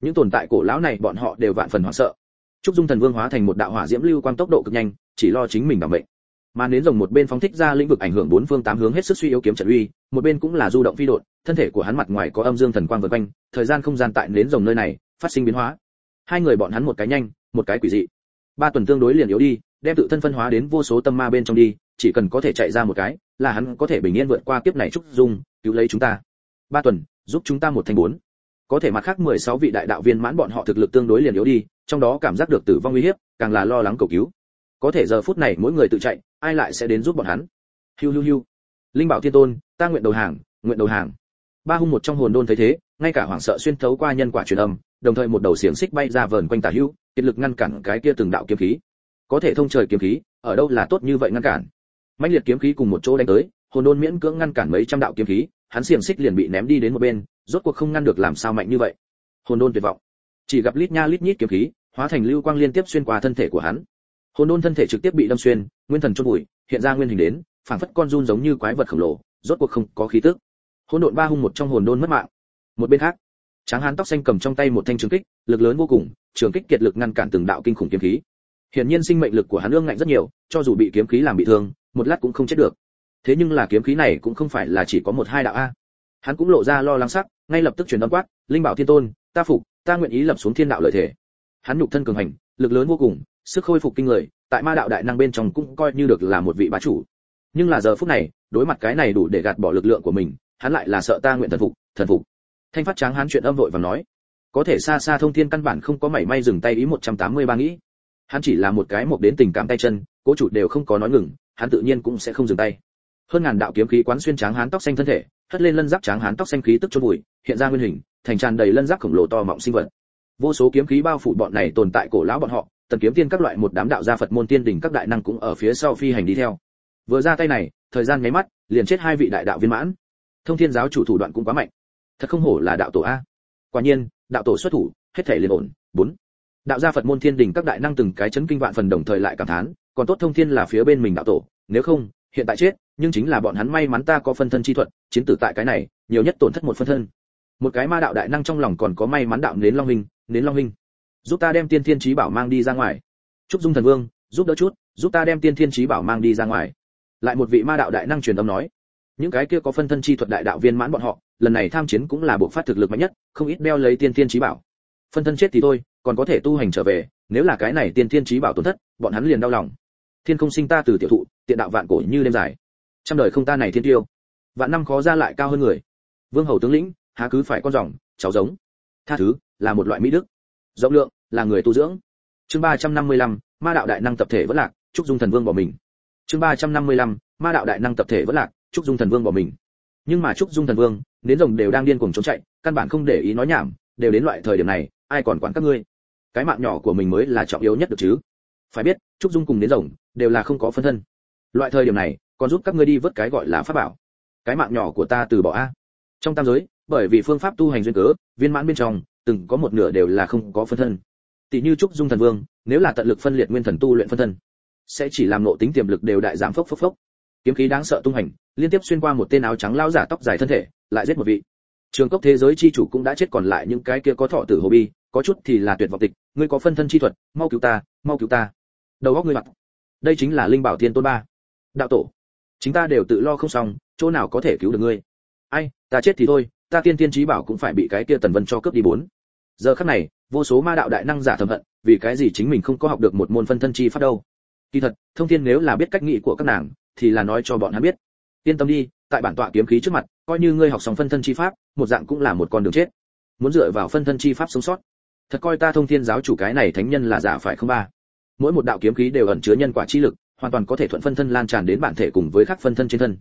Những tồn tại cổ lão này bọn họ đều vạn phần hoảng sợ. Trúc dung thần vương hóa thành một đạo hỏa diễm lưu quang tốc độ cực nhanh, chỉ lo chính mình bảo mệnh. Mà đến rồng một bên phóng thích ra lĩnh vực ảnh hưởng bốn phương tám hướng hết sức suy yếu kiếm trận uy, một bên cũng là du động phi đột thân thể của hắn mặt ngoài có âm dương thần quang vần quanh, thời gian không gian tại đến rồng nơi này phát sinh biến hóa hai người bọn hắn một cái nhanh, một cái quỷ dị. Ba tuần tương đối liền yếu đi, đem tự thân phân hóa đến vô số tâm ma bên trong đi, chỉ cần có thể chạy ra một cái, là hắn có thể bình yên vượt qua kiếp này trúc dung, cứu lấy chúng ta. Ba tuần, giúp chúng ta một thành bốn. Có thể mặt khác 16 vị đại đạo viên mãn bọn họ thực lực tương đối liền yếu đi, trong đó cảm giác được tử vong uy hiếp, càng là lo lắng cầu cứu. Có thể giờ phút này mỗi người tự chạy, ai lại sẽ đến giúp bọn hắn? Hiu hiu hiu. Linh bảo thiên tôn, ta nguyện đầu hàng, nguyện đầu hàng. Ba hung một trong hồn đôn thấy thế, ngay cả hoảng sợ xuyên thấu qua nhân quả truyền âm đồng thời một đầu xiềng xích bay ra vờn quanh tà hưu kiệt lực ngăn cản cái kia từng đạo kiếm khí. Có thể thông trời kiếm khí, ở đâu là tốt như vậy ngăn cản? Mãnh liệt kiếm khí cùng một chỗ đánh tới, hồn đôn miễn cưỡng ngăn cản mấy trăm đạo kiếm khí, hắn xiềng xích liền bị ném đi đến một bên, rốt cuộc không ngăn được làm sao mạnh như vậy. Hồn đôn tuyệt vọng. Chỉ gặp lít nha lít nhít kiếm khí, hóa thành lưu quang liên tiếp xuyên qua thân thể của hắn. Hồn đôn thân thể trực tiếp bị đâm xuyên, nguyên thần chôn bụi hiện ra nguyên hình đến, phảng phất con run giống như quái vật khổng lồ, rốt cuộc không có khí tức. Hỗn độn ba hung một trong hồn đôn mất mạng. Một bên khác tráng hán tóc xanh cầm trong tay một thanh trường kích, lực lớn vô cùng, trường kích kiệt lực ngăn cản từng đạo kinh khủng kiếm khí. Hiển nhiên sinh mệnh lực của hắn ương ngạnh rất nhiều, cho dù bị kiếm khí làm bị thương, một lát cũng không chết được. Thế nhưng là kiếm khí này cũng không phải là chỉ có một hai đạo a. Hắn cũng lộ ra lo lắng sắc, ngay lập tức truyền âm quát, linh bảo thiên tôn, ta phục, ta nguyện ý lập xuống thiên đạo lợi thể. Hắn nhục thân cường hành, lực lớn vô cùng, sức khôi phục kinh người, tại ma đạo đại năng bên trong cũng coi như được là một vị bá chủ. Nhưng là giờ phút này, đối mặt cái này đủ để gạt bỏ lực lượng của mình, hắn lại là sợ ta nguyện thần phục thần phục thanh phát tráng hán chuyện âm vội và nói, có thể xa xa thông thiên căn bản không có mảy may dừng tay ý 183 nghĩ. Hắn chỉ là một cái một đến tình cảm tay chân, cố chủ đều không có nói ngừng, hắn tự nhiên cũng sẽ không dừng tay. Hơn ngàn đạo kiếm khí quán xuyên tráng hán tóc xanh thân thể, hất lên lân giáp tráng hán tóc xanh khí tức chôn bụi, hiện ra nguyên hình, thành tràn đầy lân giáp khổng lồ to mọng sinh vật. Vô số kiếm khí bao phủ bọn này tồn tại cổ lão bọn họ, tần kiếm tiên các loại một đám đạo gia phật môn tiên đỉnh các đại năng cũng ở phía sau phi hành đi theo. Vừa ra tay này, thời gian nháy mắt, liền chết hai vị đại đạo viên mãn. Thông thiên giáo chủ thủ đoạn cũng quá mạnh thật không hổ là đạo tổ a. Quả nhiên, đạo tổ xuất thủ, hết thể liền ổn. Bốn, đạo gia phật môn thiên đình các đại năng từng cái chấn kinh vạn phần đồng thời lại cảm thán, còn tốt thông thiên là phía bên mình đạo tổ, nếu không, hiện tại chết, nhưng chính là bọn hắn may mắn ta có phân thân chi thuật, chiến tử tại cái này, nhiều nhất tổn thất một phân thân. Một cái ma đạo đại năng trong lòng còn có may mắn đạo đến long hình đến long hình giúp ta đem tiên thiên trí bảo mang đi ra ngoài. Trúc dung thần vương, giúp đỡ chút, giúp ta đem tiên thiên trí bảo mang đi ra ngoài. Lại một vị ma đạo đại năng truyền âm nói những cái kia có phân thân chi thuật đại đạo viên mãn bọn họ, lần này tham chiến cũng là buộc phát thực lực mạnh nhất, không ít đeo lấy tiên thiên trí bảo. Phân thân chết thì thôi, còn có thể tu hành trở về, nếu là cái này tiên thiên trí bảo tổn thất, bọn hắn liền đau lòng. Thiên không sinh ta từ tiểu thụ, tiện đạo vạn cổ như đêm dài. Trăm đời không ta này thiên tiêu. Vạn năm khó ra lại cao hơn người. Vương hầu tướng lĩnh, há cứ phải con rồng, cháu giống. Tha thứ, là một loại mỹ đức. Rộng lượng, là người tu dưỡng. Chương ba trăm năm mươi lăm, ma đạo đại năng tập thể vẫn lạc, chúc dung thần vương bỏ mình. Chương ba trăm năm mươi lăm, ma đạo đại năng tập thể vẫn lạc trúc dung thần vương bỏ mình. Nhưng mà trúc dung thần vương, đến rồng đều đang điên cuồng trốn chạy, căn bản không để ý nói nhảm, đều đến loại thời điểm này, ai còn quản các ngươi? Cái mạng nhỏ của mình mới là trọng yếu nhất được chứ? Phải biết, trúc dung cùng đến rồng, đều là không có phân thân. Loại thời điểm này, còn giúp các ngươi đi vớt cái gọi là pháp bảo. Cái mạng nhỏ của ta từ bỏ a. Trong tam giới, bởi vì phương pháp tu hành duyên cớ, viên mãn bên trong, từng có một nửa đều là không có phân thân. Tỷ như trúc dung thần vương, nếu là tận lực phân liệt nguyên thần tu luyện phân thân, sẽ chỉ làm nộ tính tiềm lực đều đại giảm phốc phốc phốc kiếm khí đáng sợ tung hành, liên tiếp xuyên qua một tên áo trắng lao giả tóc dài thân thể, lại giết một vị. Trường cốc thế giới chi chủ cũng đã chết còn lại những cái kia có thọ tử hồ bi, có chút thì là tuyệt vọng tịch, ngươi có phân thân chi thuật, mau cứu ta, mau cứu ta. Đầu óc ngươi mặt đây chính là linh bảo thiên tôn ba. Đạo tổ. Chúng ta đều tự lo không xong, chỗ nào có thể cứu được ngươi? Ai, ta chết thì thôi, ta tiên tiên trí bảo cũng phải bị cái kia tần vân cho cướp đi bốn. Giờ khắc này, vô số ma đạo đại năng giả thầm hận, vì cái gì chính mình không có học được một môn phân thân chi pháp đâu? Kỳ thật, thông thiên nếu là biết cách nghĩ của các nàng thì là nói cho bọn hắn biết. Yên tâm đi, tại bản tọa kiếm khí trước mặt, coi như ngươi học xong phân thân chi pháp, một dạng cũng là một con đường chết. Muốn dựa vào phân thân chi pháp sống sót. Thật coi ta thông thiên giáo chủ cái này thánh nhân là giả phải không ba? Mỗi một đạo kiếm khí đều ẩn chứa nhân quả chi lực, hoàn toàn có thể thuận phân thân lan tràn đến bản thể cùng với các phân thân trên thân.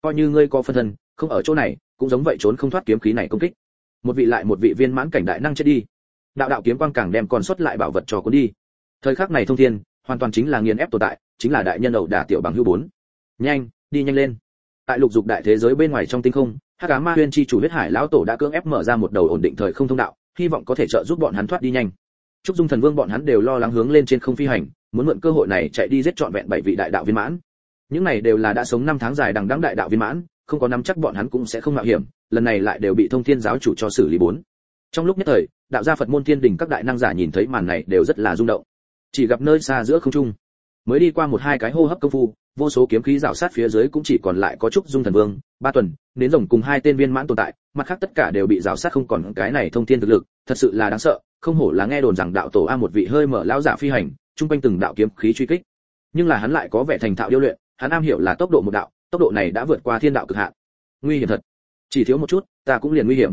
Coi như ngươi có phân thân, không ở chỗ này, cũng giống vậy trốn không thoát kiếm khí này công kích. Một vị lại một vị viên mãn cảnh đại năng chết đi. Đạo đạo kiếm quang càng đem còn xuất lại bảo vật cho cuốn đi. Thời khắc này thông thiên, hoàn toàn chính là nghiền ép tồn tại, chính là đại nhân ẩu đả tiểu bằng hưu bốn nhanh, đi nhanh lên. Tại lục dục đại thế giới bên ngoài trong tinh không, hắc ám ma huyên chi chủ huyết hải lão tổ đã cưỡng ép mở ra một đầu ổn định thời không thông đạo, hy vọng có thể trợ giúp bọn hắn thoát đi nhanh. Trúc dung thần vương bọn hắn đều lo lắng hướng lên trên không phi hành, muốn mượn cơ hội này chạy đi giết trọn vẹn bảy vị đại đạo viên mãn. Những này đều là đã sống năm tháng dài đằng đẵng đại đạo viên mãn, không có nắm chắc bọn hắn cũng sẽ không mạo hiểm, lần này lại đều bị thông thiên giáo chủ cho xử lý bốn. Trong lúc nhất thời, đạo gia phật môn thiên đình các đại năng giả nhìn thấy màn này đều rất là rung động. Chỉ gặp nơi xa giữa không trung, mới đi qua một hai cái hô hấp công phu vô số kiếm khí rào sát phía dưới cũng chỉ còn lại có trúc dung thần vương, ba tuần, đến rồng cùng hai tên viên mãn tồn tại, mặt khác tất cả đều bị rào sát không còn cái này thông thiên thực lực, thật sự là đáng sợ, không hổ là nghe đồn rằng đạo tổ a một vị hơi mở lão giả phi hành trung quanh từng đạo kiếm khí truy kích. Nhưng là hắn lại có vẻ thành thạo điêu luyện, hắn am hiểu là tốc độ một đạo, tốc độ này đã vượt qua thiên đạo cực hạn. Nguy hiểm thật. Chỉ thiếu một chút, ta cũng liền nguy hiểm.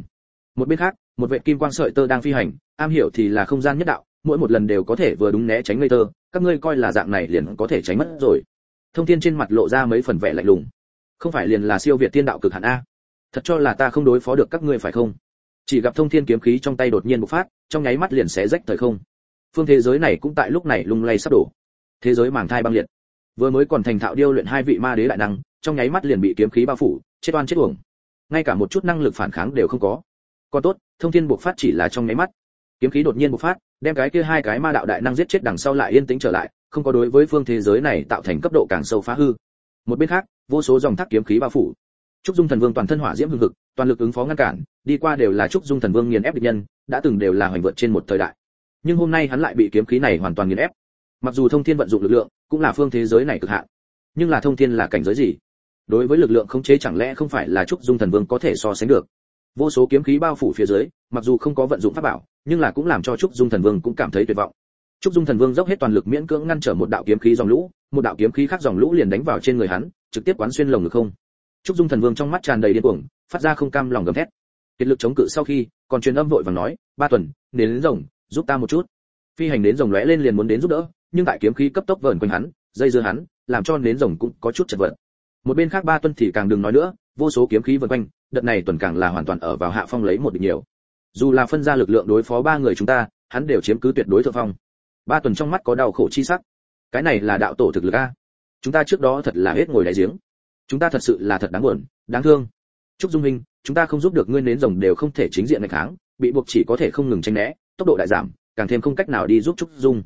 Một bên khác, một vệ kim quang sợi tơ đang phi hành, am hiểu thì là không gian nhất đạo, mỗi một lần đều có thể vừa đúng né tránh ngây tơ các ngươi coi là dạng này liền có thể tránh mất rồi thông thiên trên mặt lộ ra mấy phần vẻ lạnh lùng. Không phải liền là siêu việt tiên đạo cực hạn a. Thật cho là ta không đối phó được các ngươi phải không? Chỉ gặp thông thiên kiếm khí trong tay đột nhiên bộc phát, trong nháy mắt liền xé rách thời không. Phương thế giới này cũng tại lúc này lung lay sắp đổ. Thế giới màng thai băng liệt. Vừa mới còn thành thạo điêu luyện hai vị ma đế đại năng, trong nháy mắt liền bị kiếm khí bao phủ, chết oan chết uổng. Ngay cả một chút năng lực phản kháng đều không có. Còn tốt, thông thiên bộc phát chỉ là trong nháy mắt. Kiếm khí đột nhiên bộc phát, đem cái kia hai cái ma đạo đại năng giết chết đằng sau lại yên tĩnh trở lại không có đối với phương thế giới này tạo thành cấp độ càng sâu phá hư. Một bên khác, vô số dòng thác kiếm khí bao phủ. Trúc dung thần vương toàn thân hỏa diễm hưng hực, toàn lực ứng phó ngăn cản, đi qua đều là trúc dung thần vương nghiền ép địch nhân, đã từng đều là hoành vượt trên một thời đại. Nhưng hôm nay hắn lại bị kiếm khí này hoàn toàn nghiền ép. Mặc dù thông thiên vận dụng lực lượng, cũng là phương thế giới này cực hạn. Nhưng là thông thiên là cảnh giới gì? Đối với lực lượng khống chế chẳng lẽ không phải là trúc dung thần vương có thể so sánh được? Vô số kiếm khí bao phủ phía dưới, mặc dù không có vận dụng pháp bảo, nhưng là cũng làm cho trúc dung thần vương cũng cảm thấy tuyệt vọng trúc dung thần vương dốc hết toàn lực miễn cưỡng ngăn trở một đạo kiếm khí dòng lũ một đạo kiếm khí khác dòng lũ liền đánh vào trên người hắn trực tiếp quán xuyên lồng ngực không. Trúc dung thần vương trong mắt tràn đầy điên cuồng phát ra không cam lòng gầm thét. Kiệt lực chống cự sau khi còn truyền âm vội vàng nói ba tuần đến, đến rồng giúp ta một chút. Phi hành đến rồng lóe lên liền muốn đến giúp đỡ nhưng tại kiếm khí cấp tốc vờn quanh hắn dây dưa hắn làm cho đến rồng cũng có chút chật vật. Một bên khác ba tuần thì càng đừng nói nữa vô số kiếm khí vần quanh đợt này tuần càng là hoàn toàn ở vào hạ phong lấy một địch nhiều. Dù là phân ra lực lượng đối phó ba người chúng ta hắn đều chiếm cứ tuyệt đối thượng phong ba tuần trong mắt có đau khổ chi sắc. Cái này là đạo tổ thực lực a. Chúng ta trước đó thật là hết ngồi đại giếng. Chúng ta thật sự là thật đáng buồn, đáng thương. Trúc dung minh, chúng ta không giúp được ngươi nến rồng đều không thể chính diện ngày kháng, bị buộc chỉ có thể không ngừng tranh né, tốc độ đại giảm, càng thêm không cách nào đi giúp trúc dung.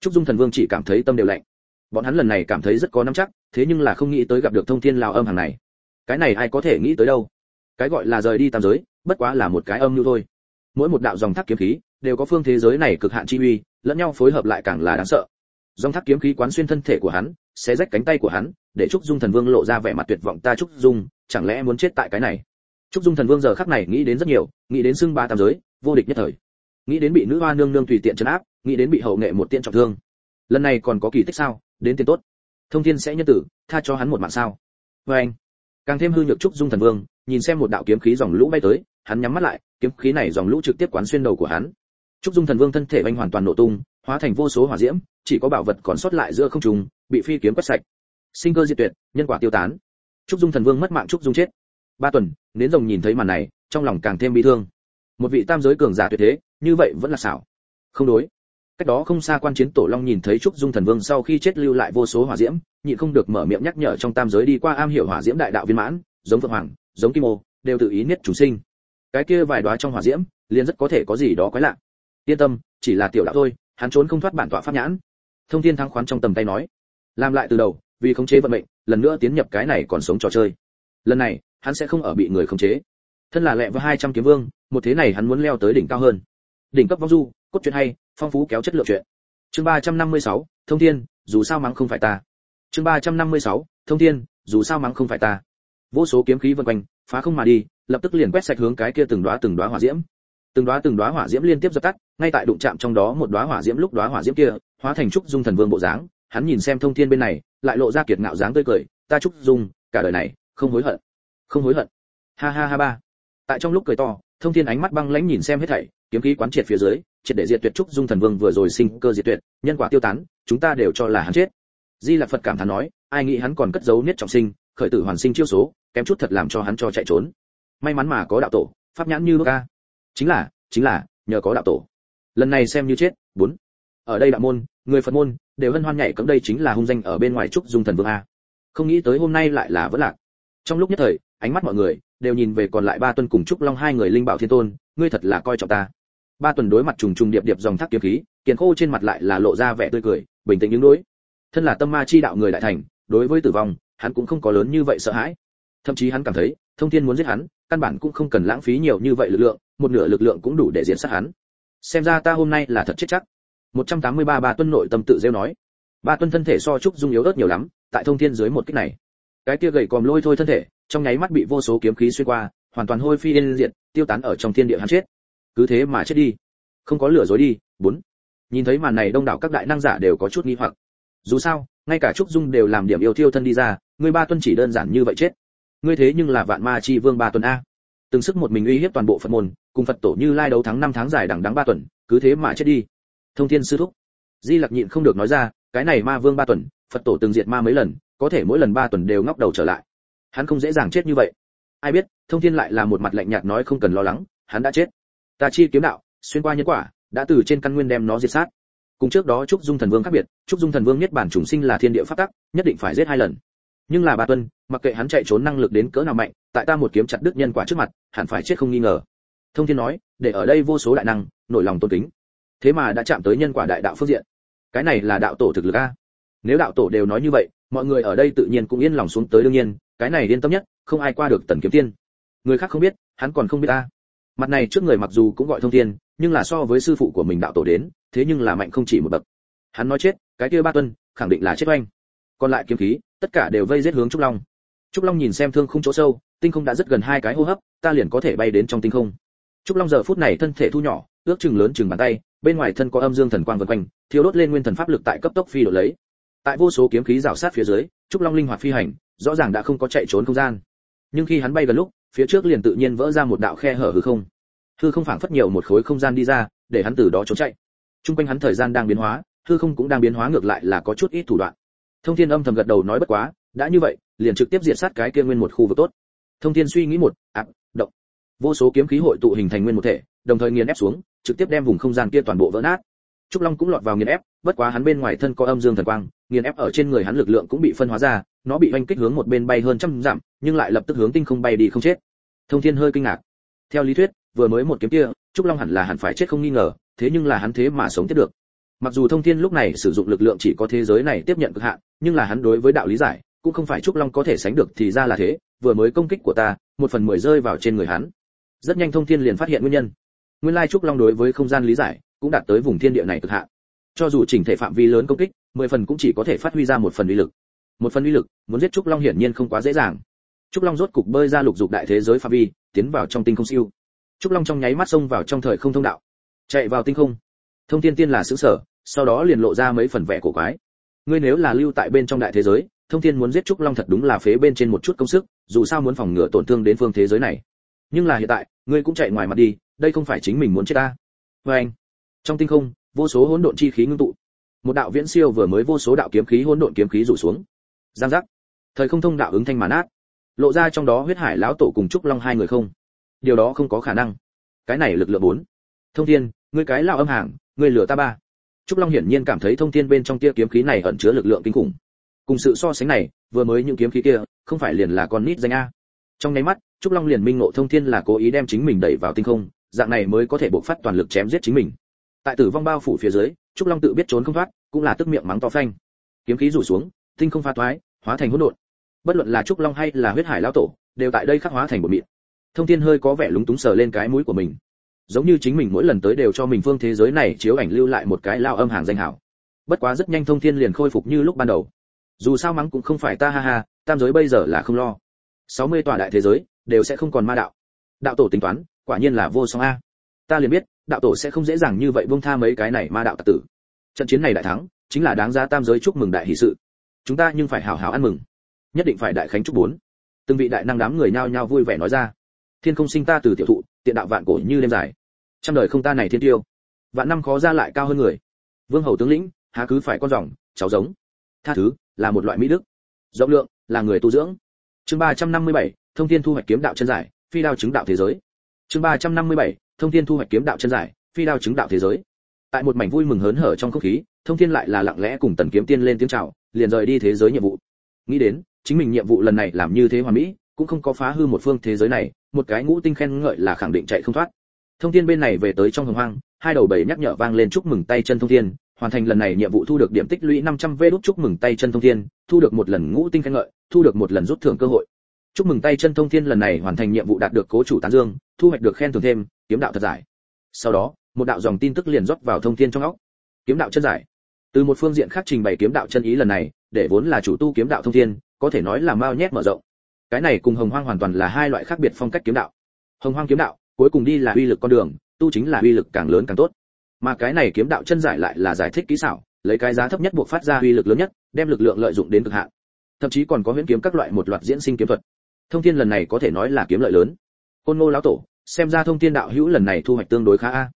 Trúc dung thần vương chỉ cảm thấy tâm đều lạnh. Bọn hắn lần này cảm thấy rất có nắm chắc, thế nhưng là không nghĩ tới gặp được thông thiên lao âm hàng này. Cái này ai có thể nghĩ tới đâu? Cái gọi là rời đi tam giới, bất quá là một cái âm như thôi. Mỗi một đạo dòng thác kiếm khí, đều có phương thế giới này cực hạn chi uy lẫn nhau phối hợp lại càng là đáng sợ. Dòng thác kiếm khí quán xuyên thân thể của hắn, xé rách cánh tay của hắn, để trúc dung thần vương lộ ra vẻ mặt tuyệt vọng. Ta trúc dung, chẳng lẽ muốn chết tại cái này? Trúc dung thần vương giờ khắc này nghĩ đến rất nhiều, nghĩ đến xưng ba tam giới, vô địch nhất thời. Nghĩ đến bị nữ hoa nương nương tùy tiện trấn áp, nghĩ đến bị hậu nghệ một tiện trọng thương. Lần này còn có kỳ tích sao? Đến tiền tốt. Thông thiên sẽ nhân tử, tha cho hắn một mạng sao? Vê anh, càng thêm hư nhược trúc dung thần vương, nhìn xem một đạo kiếm khí dòng lũ bay tới, hắn nhắm mắt lại, kiếm khí này dòng lũ trực tiếp quán xuyên đầu của hắn trúc dung thần vương thân thể anh hoàn toàn nổ tung, hóa thành vô số hỏa diễm, chỉ có bảo vật còn sót lại giữa không trung, bị phi kiếm quét sạch. Sinh cơ diệt tuyệt, nhân quả tiêu tán. Trúc dung thần vương mất mạng, trúc dung chết. Ba tuần, nến rồng nhìn thấy màn này, trong lòng càng thêm bi thương. Một vị tam giới cường giả tuyệt thế, như vậy vẫn là xảo. Không đối. Cách đó không xa quan chiến tổ long nhìn thấy trúc dung thần vương sau khi chết lưu lại vô số hỏa diễm, nhịn không được mở miệng nhắc nhở trong tam giới đi qua am hiểu hỏa diễm đại đạo viên mãn, giống phượng hoàng, giống kim ô, đều tự ý niết chủ sinh. Cái kia vài đóa trong hỏa diễm, liền rất có thể có gì đó quái lạ yên tâm chỉ là tiểu đạo thôi hắn trốn không thoát bản tọa pháp nhãn. Thông thiên thắng khoán trong tầm tay nói. Làm lại từ đầu vì khống chế vận mệnh lần nữa tiến nhập cái này còn sống trò chơi. Lần này hắn sẽ không ở bị người khống chế. Thân là lẹ với 200 kiếm vương một thế này hắn muốn leo tới đỉnh cao hơn. Đỉnh cấp vong du cốt truyện hay phong phú kéo chất lượng truyện. Chương 356, thông thiên dù sao mắng không phải ta. Chương 356, thông thiên dù sao mắng không phải ta. Vô số kiếm khí vần quanh phá không mà đi lập tức liền quét sạch hướng cái kia từng đóa từng đóa hỏa diễm từng đóa từng đóa hỏa diễm liên tiếp dập tắt, ngay tại đụng chạm trong đó một đóa hỏa diễm lúc đóa hỏa diễm kia, hóa thành trúc dung thần vương bộ dáng. Hắn nhìn xem thông thiên bên này, lại lộ ra kiệt ngạo dáng tươi cười, ta trúc dung, cả đời này không hối hận, không hối hận. Ha ha ha ba. Tại trong lúc cười to, thông thiên ánh mắt băng lãnh nhìn xem hết thảy, kiếm khí quán triệt phía dưới, triệt để diệt tuyệt trúc dung thần vương vừa rồi sinh cơ diệt tuyệt, nhân quả tiêu tán, chúng ta đều cho là hắn chết. Di lạc phật cảm thán nói, ai nghĩ hắn còn cất giấu niết trọng sinh, khởi tử hoàn sinh chiêu số, kém chút thật làm cho hắn cho chạy trốn. May mắn mà có đạo tổ, pháp nhãn như ca chính là chính là, nhờ có đạo tổ. Lần này xem như chết, bốn. Ở đây đạo môn, người phật môn, đều hân hoan nhảy cấm đây chính là hung danh ở bên ngoài trúc dung thần vương a. Không nghĩ tới hôm nay lại là vẫn lạc. Trong lúc nhất thời, ánh mắt mọi người đều nhìn về còn lại ba tuân cùng trúc long hai người linh bảo thiên tôn, ngươi thật là coi trọng ta. Ba tuần đối mặt trùng trùng điệp điệp dòng thác kiếm khí, kiền khô trên mặt lại là lộ ra vẻ tươi cười, bình tĩnh những đối. Thân là tâm ma chi đạo người đại thành, đối với tử vong, hắn cũng không có lớn như vậy sợ hãi. Thậm chí hắn cảm thấy, thông thiên muốn giết hắn căn bản cũng không cần lãng phí nhiều như vậy lực lượng, một nửa lực lượng cũng đủ để diện sát hắn. Xem ra ta hôm nay là thật chết chắc. 183 ba tuân nội tâm tự rêu nói. Ba tuân thân thể so trúc dung yếu ớt nhiều lắm, tại thông thiên dưới một kích này. Cái kia gầy còm lôi thôi thân thể, trong nháy mắt bị vô số kiếm khí xuyên qua, hoàn toàn hôi phi yên diệt, tiêu tán ở trong thiên địa hắn chết. Cứ thế mà chết đi. Không có lửa dối đi. Bốn. Nhìn thấy màn này đông đảo các đại năng giả đều có chút nghi hoặc. Dù sao, ngay cả trúc dung đều làm điểm yêu thiêu thân đi ra, người ba tuân chỉ đơn giản như vậy chết ngươi thế nhưng là vạn ma chi vương ba tuần a. Từng sức một mình uy hiếp toàn bộ phật môn, cùng phật tổ như lai đấu thắng năm tháng dài đằng đắng ba tuần, cứ thế mà chết đi. Thông thiên sư thúc. Di lặc nhịn không được nói ra, cái này ma vương ba tuần, phật tổ từng diệt ma mấy lần, có thể mỗi lần ba tuần đều ngóc đầu trở lại. Hắn không dễ dàng chết như vậy. Ai biết, thông thiên lại là một mặt lạnh nhạt nói không cần lo lắng, hắn đã chết. Ta chi kiếm đạo, xuyên qua nhân quả, đã từ trên căn nguyên đem nó diệt sát. Cùng trước đó trúc dung thần vương khác biệt, trúc dung thần vương nhất bản chủng sinh là thiên địa pháp tắc, nhất định phải giết hai lần. Nhưng là ba tuân mặc kệ hắn chạy trốn năng lực đến cỡ nào mạnh, tại ta một kiếm chặt đứt nhân quả trước mặt, hẳn phải chết không nghi ngờ. Thông thiên nói, để ở đây vô số đại năng, nổi lòng tôn kính. Thế mà đã chạm tới nhân quả đại đạo phương diện. Cái này là đạo tổ thực lực a. Nếu đạo tổ đều nói như vậy, mọi người ở đây tự nhiên cũng yên lòng xuống tới đương nhiên, cái này yên tâm nhất, không ai qua được tần kiếm tiên. Người khác không biết, hắn còn không biết ta mặt này trước người mặc dù cũng gọi thông thiên, nhưng là so với sư phụ của mình đạo tổ đến, thế nhưng là mạnh không chỉ một bậc. Hắn nói chết, cái kia ba tuân khẳng định là chết oanh. Còn lại kiếm khí, tất cả đều vây giết hướng trúc long trúc long nhìn xem thương không chỗ sâu, tinh không đã rất gần hai cái hô hấp, ta liền có thể bay đến trong tinh không. Trúc long giờ phút này thân thể thu nhỏ, ước chừng lớn chừng bàn tay, bên ngoài thân có âm dương thần quang vần quanh thiếu đốt lên nguyên thần pháp lực tại cấp tốc phi độ lấy. Tại vô số kiếm khí rào sát phía dưới, trúc long linh hoạt phi hành, rõ ràng đã không có chạy trốn không gian. Nhưng khi hắn bay gần lúc, phía trước liền tự nhiên vỡ ra một đạo khe hở hư không. Hư không phảng phất nhiều một khối không gian đi ra, để hắn từ đó trốn chạy. Trung quanh hắn thời gian đang biến hóa, hư không cũng đang biến hóa ngược lại là có chút ít thủ đoạn. Thông thiên âm thầm gật đầu nói bất quá đã như vậy, liền trực tiếp diệt sát cái kia nguyên một khu vực tốt. Thông thiên suy nghĩ một, áp, động. Vô số kiếm khí hội tụ hình thành nguyên một thể, đồng thời nghiền ép xuống, trực tiếp đem vùng không gian kia toàn bộ vỡ nát. Trúc long cũng lọt vào nghiền ép, bất quá hắn bên ngoài thân có âm dương thần quang, nghiền ép ở trên người hắn lực lượng cũng bị phân hóa ra, nó bị oanh kích hướng một bên bay hơn trăm dặm, nhưng lại lập tức hướng tinh không bay đi không chết. Thông thiên hơi kinh ngạc. Theo lý thuyết, vừa mới một kiếm kia, trúc long hẳn là hẳn phải chết không nghi ngờ, thế nhưng là hắn thế mà sống tiếp được. Mặc dù thông thiên lúc này sử dụng lực lượng chỉ có thế giới này tiếp nhận cực hạn, nhưng là hắn đối với đạo lý giải cũng không phải trúc long có thể sánh được thì ra là thế, vừa mới công kích của ta, một phần mười rơi vào trên người hắn. Rất nhanh thông thiên liền phát hiện nguyên nhân. Nguyên lai trúc long đối với không gian lý giải cũng đạt tới vùng thiên địa này cực hạn. Cho dù chỉnh thể phạm vi lớn công kích, mười phần cũng chỉ có thể phát huy ra một phần uy lực. Một phần uy lực, muốn giết trúc long hiển nhiên không quá dễ dàng. Trúc long rốt cục bơi ra lục dục đại thế giới phạm vi, tiến vào trong tinh không siêu. Trúc long trong nháy mắt xông vào trong thời không thông đạo. Chạy vào tinh không. Thông thiên tiên là xứ sở, sau đó liền lộ ra mấy phần vẻ cổ quái. Ngươi nếu là lưu tại bên trong đại thế giới thông thiên muốn giết trúc long thật đúng là phế bên trên một chút công sức, dù sao muốn phòng ngừa tổn thương đến phương thế giới này. Nhưng là hiện tại, ngươi cũng chạy ngoài mặt đi, đây không phải chính mình muốn chết ta. Vê anh, trong tinh không, vô số hỗn độn chi khí ngưng tụ. Một đạo viễn siêu vừa mới vô số đạo kiếm khí hỗn độn kiếm khí rủ xuống. Giang giác. Thời không thông đạo ứng thanh màn át lộ ra trong đó huyết hải lão tổ cùng trúc long hai người không. Điều đó không có khả năng. Cái này lực lượng bốn. Thông thiên, ngươi cái lão âm hàng, ngươi lừa ta ba. Trúc long hiển nhiên cảm thấy thông thiên bên trong tia kiếm khí này ẩn chứa lực lượng kinh khủng cùng sự so sánh này vừa mới những kiếm khí kia không phải liền là con nít danh a. Trong nháy mắt trúc long liền minh ngộ thông thiên là cố ý đem chính mình đẩy vào tinh không dạng này mới có thể bộc phát toàn lực chém giết chính mình. Tại tử vong bao phủ phía dưới trúc long tự biết trốn không thoát cũng là tức miệng mắng to phanh. Kiếm khí rủ xuống tinh không pha thoái, hóa thành hỗn độn. Bất luận là trúc long hay là huyết hải lão tổ đều tại đây khắc hóa thành một mịn. Thông thiên hơi có vẻ lúng túng sờ lên cái mũi của mình. Giống như chính mình mỗi lần tới đều cho mình phương thế giới này chiếu ảnh lưu lại một cái lao âm hàng danh hảo. Bất quá rất nhanh thông thiên liền khôi phục như lúc ban đầu dù sao mắng cũng không phải ta, ha ha, tam giới bây giờ là không lo. 60 tòa đại thế giới đều sẽ không còn ma đạo. Đạo tổ tính toán, quả nhiên là vô song a. Ta liền biết, đạo tổ sẽ không dễ dàng như vậy buông tha mấy cái này ma đạo tặc tử. Trận chiến này đại thắng, chính là đáng giá tam giới chúc mừng đại hỷ sự. Chúng ta nhưng phải hào hào ăn mừng. Nhất định phải đại khánh chúc bốn. Từng vị đại năng đám người nhao nhao vui vẻ nói ra. Thiên không sinh ta từ tiểu thụ, tiện đạo vạn cổ như đêm dài. Trăm đời không ta này thiên tiêu. Vạn năm khó ra lại cao hơn người. Vương hầu tướng lĩnh, há cứ phải con rồng, cháu giống tha thứ là một loại mỹ đức. Rộng lượng là người tu dưỡng. Chương 357, thông thiên thu hoạch kiếm đạo chân giải phi đao chứng đạo thế giới. Chương 357, thông thiên thu hoạch kiếm đạo chân giải phi đao chứng đạo thế giới. Tại một mảnh vui mừng hớn hở trong không khí thông thiên lại là lặng lẽ cùng tần kiếm tiên lên tiếng chào liền rời đi thế giới nhiệm vụ. Nghĩ đến chính mình nhiệm vụ lần này làm như thế hoàn mỹ cũng không có phá hư một phương thế giới này một cái ngũ tinh khen ngợi là khẳng định chạy không thoát. Thông thiên bên này về tới trong hồng hoang hai đầu bảy nhắc nhở vang lên chúc mừng tay chân thông thiên hoàn thành lần này nhiệm vụ thu được điểm tích lũy 500 v đút chúc mừng tay chân thông thiên, thu được một lần ngũ tinh khen ngợi, thu được một lần rút thưởng cơ hội. Chúc mừng tay chân thông thiên lần này hoàn thành nhiệm vụ đạt được cố chủ tán dương, thu hoạch được khen thưởng thêm, kiếm đạo thật giải. Sau đó, một đạo dòng tin tức liền rót vào thông thiên trong óc. Kiếm đạo chân giải. Từ một phương diện khác trình bày kiếm đạo chân ý lần này, để vốn là chủ tu kiếm đạo thông thiên, có thể nói là mao nhét mở rộng. Cái này cùng hồng hoang hoàn toàn là hai loại khác biệt phong cách kiếm đạo. Hồng hoang kiếm đạo, cuối cùng đi là uy lực con đường, tu chính là uy lực càng lớn càng tốt mà cái này kiếm đạo chân giải lại là giải thích kỹ xảo, lấy cái giá thấp nhất buộc phát ra uy lực lớn nhất, đem lực lượng lợi dụng đến cực hạn. Thậm chí còn có huyễn kiếm các loại một loạt diễn sinh kiếm thuật. Thông thiên lần này có thể nói là kiếm lợi lớn. Côn ngô lão tổ, xem ra thông thiên đạo hữu lần này thu hoạch tương đối khá a.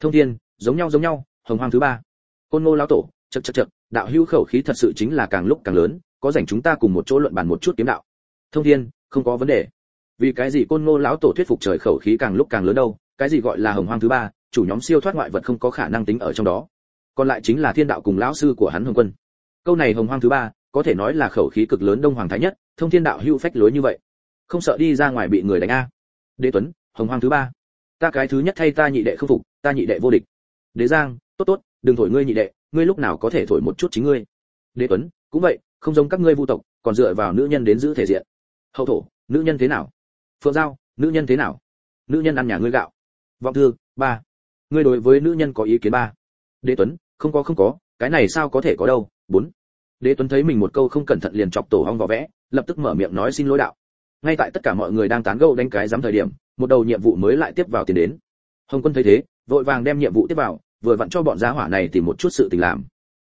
Thông thiên, giống nhau giống nhau, hồng hoang thứ ba. Côn ngô lão tổ chật chật chật đạo hữu khẩu khí thật sự chính là càng lúc càng lớn, có dành chúng ta cùng một chỗ luận bàn một chút kiếm đạo. Thông thiên, không có vấn đề. Vì cái gì côn ngô lão tổ thuyết phục trời khẩu khí càng lúc càng lớn đâu, cái gì gọi là hồng hoang thứ ba chủ nhóm siêu thoát ngoại vật không có khả năng tính ở trong đó. Còn lại chính là thiên đạo cùng lão sư của hắn hồng quân. Câu này hồng hoang thứ ba, có thể nói là khẩu khí cực lớn đông hoàng thái nhất, thông thiên đạo hưu phách lối như vậy. Không sợ đi ra ngoài bị người đánh a. Đế tuấn, hồng hoang thứ ba. Ta cái thứ nhất thay ta nhị đệ không phục, ta nhị đệ vô địch. Đế giang, tốt tốt, đừng thổi ngươi nhị đệ, ngươi lúc nào có thể thổi một chút chính ngươi? Đế tuấn, cũng vậy, không giống các ngươi vu tộc, còn dựa vào nữ nhân đến giữ thể diện. Hậu thổ, nữ nhân thế nào? Phượng giao, nữ nhân thế nào? Nữ nhân ăn nhà ngươi gạo. Vọng thư, ba ngươi đối với nữ nhân có ý kiến ba. Đế tuấn, không có không có, cái này sao có thể có đâu? Bốn. Đế tuấn thấy mình một câu không cẩn thận liền chọc tổ hong vỏ vẽ, lập tức mở miệng nói xin lỗi đạo. Ngay tại tất cả mọi người đang tán gẫu đánh cái dám thời điểm, một đầu nhiệm vụ mới lại tiếp vào tiền đến. Hồng quân thấy thế, vội vàng đem nhiệm vụ tiếp vào, vừa vặn cho bọn gia hỏa này tìm một chút sự tình làm.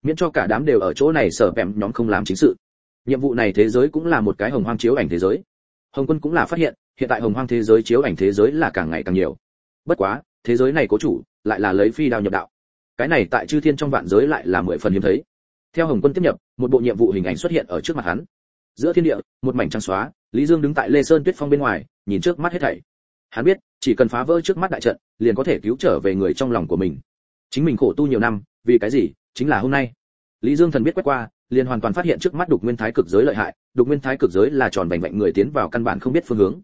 Miễn cho cả đám đều ở chỗ này sở bèm nhóm không làm chính sự. Nhiệm vụ này thế giới cũng là một cái hồng hoang chiếu ảnh thế giới. Hồng quân cũng là phát hiện hiện tại hồng hoang thế giới chiếu ảnh thế giới là càng ngày càng nhiều. Bất quá thế giới này cố chủ lại là lấy phi đao nhập đạo. Cái này tại chư thiên trong vạn giới lại là mười phần hiếm thấy. Theo hồng quân tiếp nhập, một bộ nhiệm vụ hình ảnh xuất hiện ở trước mặt hắn. Giữa thiên địa, một mảnh trắng xóa, lý dương đứng tại lê sơn tuyết phong bên ngoài, nhìn trước mắt hết thảy. Hắn biết, chỉ cần phá vỡ trước mắt đại trận, liền có thể cứu trở về người trong lòng của mình. Chính mình khổ tu nhiều năm, vì cái gì? Chính là hôm nay. Lý dương thần biết quét qua, liền hoàn toàn phát hiện trước mắt đục nguyên thái cực giới lợi hại, đục nguyên thái cực giới là tròn vành vạnh người tiến vào căn bản không biết phương hướng.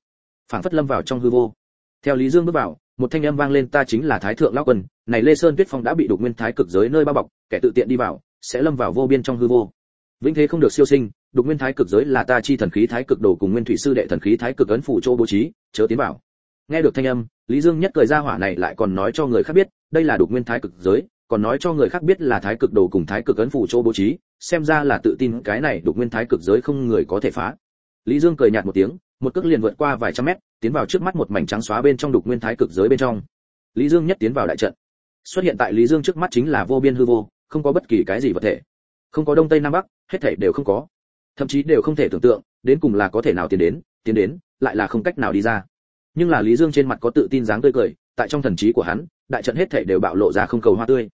Phảng phất lâm vào trong hư vô. Theo lý dương bước vào một thanh âm vang lên, ta chính là thái thượng lão quân, này lê sơn tuyết phong đã bị đục nguyên thái cực giới nơi bao bọc, kẻ tự tiện đi vào, sẽ lâm vào vô biên trong hư vô. Vĩnh thế không được siêu sinh, đục nguyên thái cực giới là ta chi thần khí thái cực đồ cùng nguyên thủy sư đệ thần khí thái cực ấn phủ chỗ bố trí, chớ tiến vào. Nghe được thanh âm, lý dương nhất cười ra hỏa này lại còn nói cho người khác biết, đây là đục nguyên thái cực giới, còn nói cho người khác biết là thái cực đồ cùng thái cực ấn phủ chỗ bố trí, xem ra là tự tin cái này đục nguyên thái cực giới không người có thể phá. Lý dương cười nhạt một tiếng một cước liền vượt qua vài trăm mét, tiến vào trước mắt một mảnh trắng xóa bên trong đục nguyên thái cực giới bên trong. Lý dương nhất tiến vào đại trận. Xuất hiện tại lý dương trước mắt chính là vô biên hư vô, không có bất kỳ cái gì vật thể. Không có đông tây nam bắc, hết thảy đều không có. Thậm chí đều không thể tưởng tượng, đến cùng là có thể nào tiến đến tiến đến, lại là không cách nào đi ra. Nhưng là lý dương trên mặt có tự tin dáng tươi cười, tại trong thần trí của hắn, đại trận hết thảy đều bạo lộ ra không cầu hoa tươi.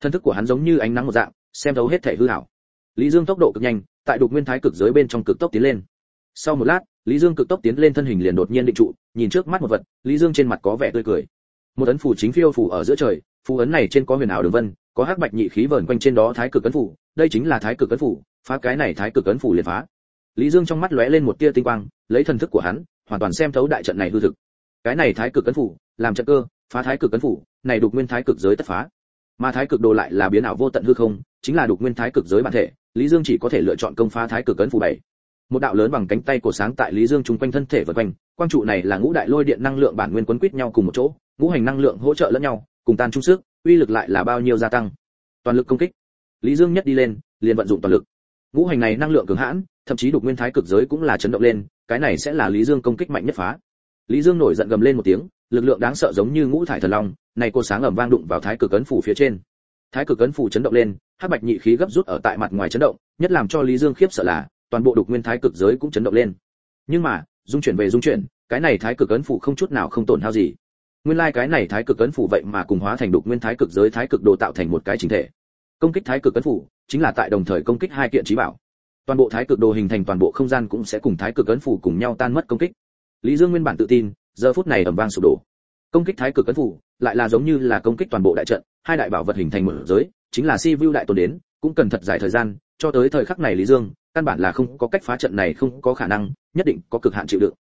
Thân thức của hắn giống như ánh nắng một dạng, xem thấu hết thảy hư hảo lý dương tốc độ cực nhanh, tại đục nguyên thái cực giới bên trong cực tốc tiến lên. Sau một lát lý dương cực tốc tiến lên thân hình liền đột nhiên định trụ nhìn trước mắt một vật lý dương trên mặt có vẻ tươi cười. Một ấn phù chính phiêu phù ở giữa trời phù ấn này trên có huyền ảo đường vân có hắc bạch nhị khí vờn quanh trên đó thái cực ấn phù, đây chính là thái cực ấn phù, phá cái này thái cực ấn phù liền phá. Lý dương trong mắt lóe lên một tia tinh quang lấy thần thức của hắn hoàn toàn xem thấu đại trận này hư thực. Cái này thái cực ấn phù, làm trận cơ phá thái cực ấn phù, này đục nguyên thái cực giới tất phá. Mà thái cực đồ lại là biến ảo vô tận hư không chính là đục nguyên thái cực giới bản thể lý dương chỉ có thể lựa chọn công phá thái cực ấn phù bảy một đạo lớn bằng cánh tay của sáng tại lý dương chung quanh thân thể vần quanh, quang trụ này là ngũ đại lôi điện năng lượng bản nguyên quấn quýt nhau cùng một chỗ, ngũ hành năng lượng hỗ trợ lẫn nhau, cùng tan chung sức, uy lực lại là bao nhiêu gia tăng. Toàn lực công kích. Lý dương nhất đi lên, liền vận dụng toàn lực. Ngũ hành này năng lượng cường hãn, thậm chí đục nguyên thái cực giới cũng là chấn động lên, cái này sẽ là lý dương công kích mạnh nhất phá. Lý dương nổi giận gầm lên một tiếng, lực lượng đáng sợ giống như ngũ thải thần long, này cô sáng ầm vang đụng vào thái cực ấn phủ phía trên. Thái cực ấn phủ chấn động lên, hắc bạch nhị khí gấp rút ở tại mặt ngoài chấn động, nhất làm cho lý dương khiếp sợ là toàn bộ đục nguyên thái cực giới cũng chấn động lên. Nhưng mà, dung chuyển về dung chuyển, cái này thái cực ấn phủ không chút nào không tổn hao gì. Nguyên lai like cái này thái cực ấn phủ vậy mà cùng hóa thành đục nguyên thái cực giới thái cực đồ tạo thành một cái chính thể. Công kích thái cực ấn phủ chính là tại đồng thời công kích hai kiện trí bảo. Toàn bộ thái cực đồ hình thành toàn bộ không gian cũng sẽ cùng thái cực ấn phủ cùng nhau tan mất công kích. Lý dương nguyên bản tự tin, giờ phút này ầm vang sụp đổ. Công kích thái cực ấn phủ lại là giống như là công kích toàn bộ đại trận, hai đại bảo vật hình thành mở giới, chính là si vu đại tồn đến, cũng cần thật dài thời gian, cho tới thời khắc này lý dương căn bản là không có cách phá trận này không có khả năng nhất định có cực hạn chịu đựng.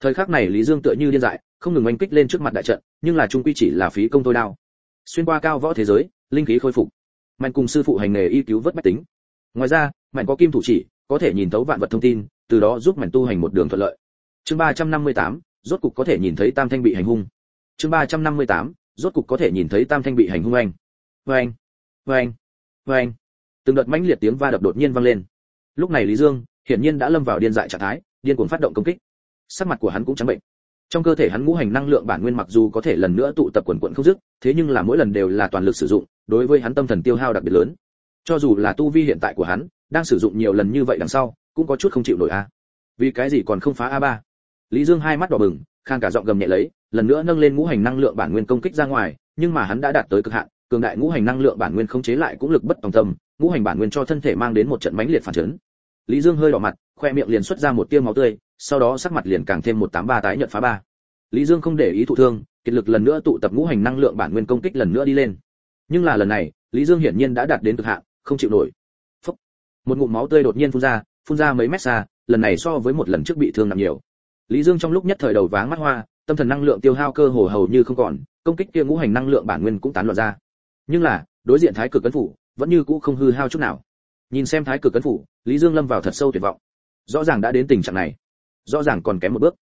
Thời khắc này lý dương tựa như điên dại không ngừng oanh kích lên trước mặt đại trận nhưng là trung quy chỉ là phí công thôi đao. Xuyên qua cao võ thế giới linh khí khôi phục. Mạnh cùng sư phụ hành nghề y cứu vớt bách tính. Ngoài ra mạnh có kim thủ chỉ có thể nhìn thấu vạn vật thông tin từ đó giúp mạnh tu hành một đường thuận lợi. Chương 358, rốt cục có thể nhìn thấy tam thanh bị hành hung. Chương 358, rốt cục có thể nhìn thấy tam thanh bị hành hung anh. Vâng vâng vâng từng đợt mãnh liệt tiếng va đập đột nhiên vang lên lúc này lý dương hiển nhiên đã lâm vào điên dại trạng thái, điên cuồng phát động công kích. Sắc mặt của hắn cũng trắng bệnh. Trong cơ thể hắn ngũ hành năng lượng bản nguyên mặc dù có thể lần nữa tụ tập quần quận không dứt, thế nhưng là mỗi lần đều là toàn lực sử dụng, đối với hắn tâm thần tiêu hao đặc biệt lớn. Cho dù là tu vi hiện tại của hắn, đang sử dụng nhiều lần như vậy đằng sau, cũng có chút không chịu nổi a. Vì cái gì còn không phá a ba? Lý dương hai mắt đỏ bừng, khang cả giọng gầm nhẹ lấy, lần nữa nâng lên ngũ hành năng lượng bản nguyên công kích ra ngoài, nhưng mà hắn đã đạt tới cực hạn, cường đại ngũ hành năng lượng bản nguyên không chế lại cũng lực bất tòng tâm, ngũ hành bản nguyên cho thân thể mang đến một trận mãnh liệt phản chấn lý dương hơi đỏ mặt, khoe miệng liền xuất ra một tia máu tươi, sau đó sắc mặt liền càng thêm một tám ba tái nhận phá ba. Lý dương không để ý thụ thương, kiệt lực lần nữa tụ tập ngũ hành năng lượng bản nguyên công kích lần nữa đi lên. Nhưng là lần này, lý dương hiển nhiên đã đạt đến cực hạn, không chịu nổi. Phốc. một ngụm máu tươi đột nhiên phun ra phun ra mấy mét xa, lần này so với một lần trước bị thương nặng nhiều. Lý dương trong lúc nhất thời đầu váng mắt hoa, tâm thần năng lượng tiêu hao cơ hồ hầu như không còn, công kích kia ngũ hành năng lượng bản nguyên cũng tán loạn ra. Nhưng là, đối diện thái cực cấn phủ, vẫn như cũ không hư hao chút nào nhìn xem thái cực cấn phủ, lý dương lâm vào thật sâu tuyệt vọng. Rõ ràng đã đến tình trạng này, rõ ràng còn kém một bước.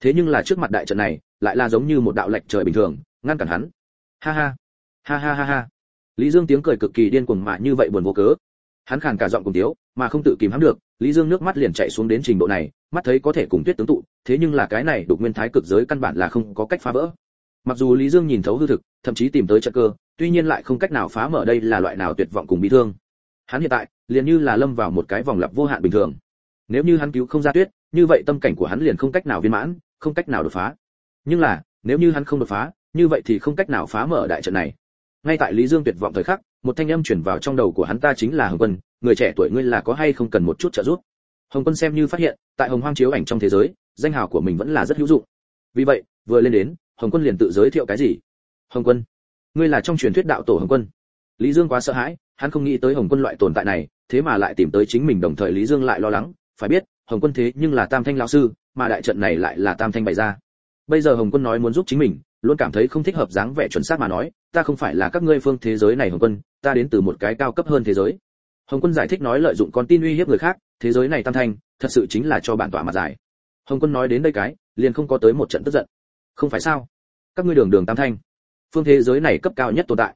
Thế nhưng là trước mặt đại trận này, lại là giống như một đạo lệch trời bình thường, ngăn cản hắn. Ha ha ha ha ha ha. Lý dương tiếng cười cực kỳ điên cuồng mà như vậy buồn vô cớ. Hắn khàn cả giọng cùng tiếu mà không tự kìm hãm được, lý dương nước mắt liền chạy xuống đến trình độ này, mắt thấy có thể cùng tuyết tướng tụ, thế nhưng là cái này đục nguyên thái cực giới căn bản là không có cách phá vỡ. Mặc dù lý dương nhìn thấu hư thực, thậm chí tìm tới trận cơ, tuy nhiên lại không cách nào phá mở đây là loại nào tuyệt vọng cùng bị thương hắn hiện tại, liền như là lâm vào một cái vòng lặp vô hạn bình thường. Nếu như hắn cứu không ra tuyết, như vậy tâm cảnh của hắn liền không cách nào viên mãn, không cách nào đột phá. Nhưng là, nếu như hắn không đột phá, như vậy thì không cách nào phá mở đại trận này. Ngay tại lý dương tuyệt vọng thời khắc, một thanh âm chuyển vào trong đầu của hắn, ta chính là hồng quân, người trẻ tuổi ngươi là có hay không cần một chút trợ giúp? Hồng quân xem như phát hiện, tại hồng hoang chiếu ảnh trong thế giới, danh hào của mình vẫn là rất hữu dụng. Vì vậy, vừa lên đến, hồng quân liền tự giới thiệu cái gì? Hồng quân, ngươi là trong truyền thuyết đạo tổ hồng quân. Lý dương quá sợ hãi hắn không nghĩ tới hồng quân loại tồn tại này, thế mà lại tìm tới chính mình đồng thời lý dương lại lo lắng, phải biết, hồng quân thế nhưng là tam thanh lão sư, mà đại trận này lại là tam thanh bày ra. Bây giờ hồng quân nói muốn giúp chính mình, luôn cảm thấy không thích hợp dáng vẻ chuẩn xác mà nói, ta không phải là các ngươi phương thế giới này hồng quân, ta đến từ một cái cao cấp hơn thế giới. Hồng quân giải thích nói lợi dụng con tin uy hiếp người khác, thế giới này tam thanh, thật sự chính là cho bản tọa mà giải. Hồng quân nói đến đây cái, liền không có tới một trận tức giận. Không phải sao? Các ngươi đường đường tam thanh, phương thế giới này cấp cao nhất tồn tại.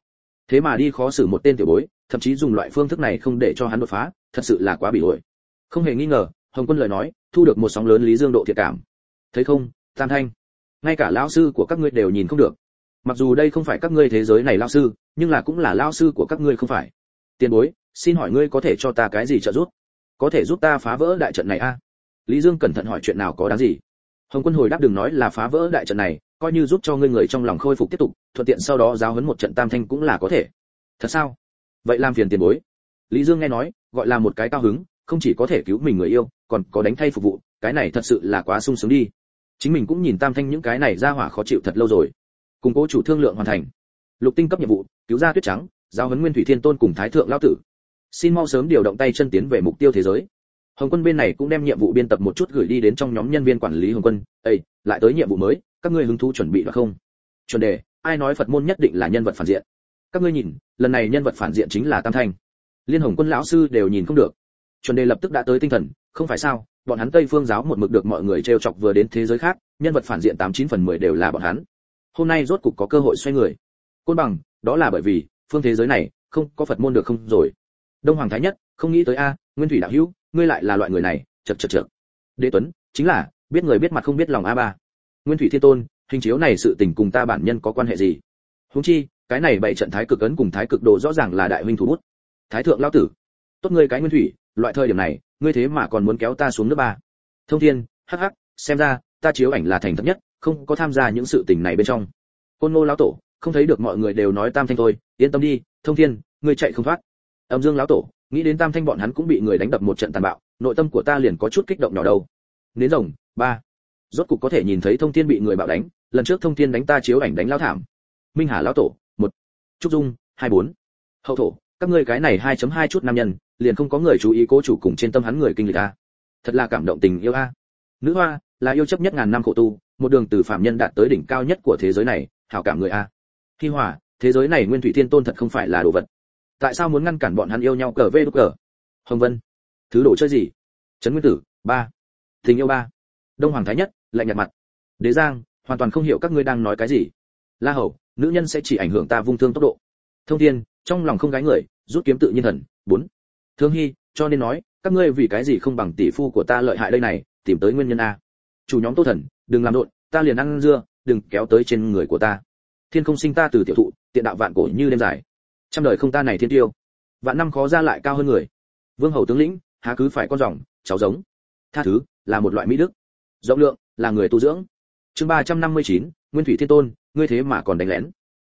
Thế mà đi khó xử một tên tiểu bối thậm chí dùng loại phương thức này không để cho hắn đột phá, thật sự là quá bị ổi. Không hề nghi ngờ, hồng quân lời nói, thu được một sóng lớn lý dương độ thiệt cảm. Thấy không, tam thanh? Ngay cả lão sư của các ngươi đều nhìn không được. Mặc dù đây không phải các ngươi thế giới này lão sư, nhưng là cũng là lão sư của các ngươi không phải. Tiền bối, xin hỏi ngươi có thể cho ta cái gì trợ giúp? Có thể giúp ta phá vỡ đại trận này a? Lý dương cẩn thận hỏi chuyện nào có đáng gì? Hồng quân hồi đáp đừng nói là phá vỡ đại trận này, coi như giúp cho ngươi người trong lòng khôi phục tiếp tục, thuận tiện sau đó giáo huấn một trận tam thanh cũng là có thể. Thật sao? Vậy làm phiền tiền bối. Lý dương nghe nói, gọi là một cái cao hứng, không chỉ có thể cứu mình người yêu, còn có đánh thay phục vụ, cái này thật sự là quá sung sướng đi. Chính mình cũng nhìn tam thanh những cái này ra hỏa khó chịu thật lâu rồi. Cùng cố chủ thương lượng hoàn thành. Lục tinh cấp nhiệm vụ, cứu ra tuyết trắng, giao huấn nguyên thủy thiên tôn cùng thái thượng lão tử. Xin mau sớm điều động tay chân tiến về mục tiêu thế giới. Hồng quân bên này cũng đem nhiệm vụ biên tập một chút gửi đi đến trong nhóm nhân viên quản lý hồng quân. Ây lại tới nhiệm vụ mới, các ngươi hứng thú chuẩn bị được không? Chuẩn đề, ai nói phật môn nhất định là nhân vật phản diện? Các ngươi nhìn, lần này nhân vật phản diện chính là tam thanh. Liên hồng quân lão sư đều nhìn không được. Chuẩn đề lập tức đã tới tinh thần, không phải sao, bọn hắn tây phương giáo một mực được mọi người trêu chọc vừa đến thế giới khác, nhân vật phản diện tám chín phần mười đều là bọn hắn. Hôm nay rốt cục có cơ hội xoay người. Côn bằng, đó là bởi vì, phương thế giới này, không, có phật môn được không rồi. Đông hoàng thái nhất, không nghĩ tới a, nguyên thủy đạo hữu, ngươi lại là loại người này, chật chật chật đế tuấn, chính là, biết người biết mặt không biết lòng a ba. Nguyên thủy thiên tôn, hình chiếu này sự tình cùng ta bản nhân có quan hệ gì? Huống chi cái này bảy trận thái cực ấn cùng thái cực đồ rõ ràng là đại huynh thủ bút. Thái thượng lão tử, tốt ngươi cái nguyên thủy, loại thời điểm này, ngươi thế mà còn muốn kéo ta xuống nước ba. Thông thiên, hắc hắc, xem ra, ta chiếu ảnh là thành thật nhất, không có tham gia những sự tình này bên trong. Côn ngô lão tổ, không thấy được mọi người đều nói tam thanh thôi, yên tâm đi, thông thiên, ngươi chạy không thoát. Âm dương lão tổ, nghĩ đến tam thanh bọn hắn cũng bị người đánh đập một trận tàn bạo, nội tâm của ta liền có chút kích động nhỏ đầu nến rồng, ba. Rốt cục có thể nhìn thấy thông thiên bị người bạo đánh, lần trước thông thiên đánh ta chiếu ảnh đánh lão thảm. Minh hà lão tổ trúc dung, hai bốn. Hậu thổ, các ngươi cái này 2.2 chút nam nhân, liền không có người chú ý cố chủ cùng trên tâm hắn người kinh lịch a. Thật là cảm động tình yêu a. Nữ hoa, là yêu chấp nhất ngàn năm khổ tu, một đường từ phạm nhân đạt tới đỉnh cao nhất của thế giới này, hảo cảm người a. Khi hòa, thế giới này nguyên thủy thiên tôn thật không phải là đồ vật. Tại sao muốn ngăn cản bọn hắn yêu nhau cờ vê đúc cờ? Hồng vân. Thứ đồ chơi gì? Trấn nguyên tử, ba. Tình yêu ba. Đông hoàng thái nhất, lạnh nhạt mặt. Đế giang, hoàn toàn không hiểu các ngươi đang nói cái gì. La hầu nữ nhân sẽ chỉ ảnh hưởng ta vung thương tốc độ. Thông thiên, trong lòng không gái người, rút kiếm tự nhiên thần. Bốn. Thương hy, cho nên nói, các ngươi vì cái gì không bằng tỷ phu của ta lợi hại đây này, tìm tới nguyên nhân a. Chủ nhóm tô thần, đừng làm loạn ta liền ăn dưa, đừng kéo tới trên người của ta. Thiên không sinh ta từ tiểu thụ, tiện đạo vạn cổ như đêm dài. Trăm đời không ta này thiên tiêu. Vạn năm khó ra lại cao hơn người. Vương hầu tướng lĩnh, há cứ phải con rồng, cháu giống. Tha thứ, là một loại mỹ đức. Rộng lượng, là người tu dưỡng. Chương ba trăm năm mươi chín nguyên thủy thiên tôn, ngươi thế mà còn đánh lén.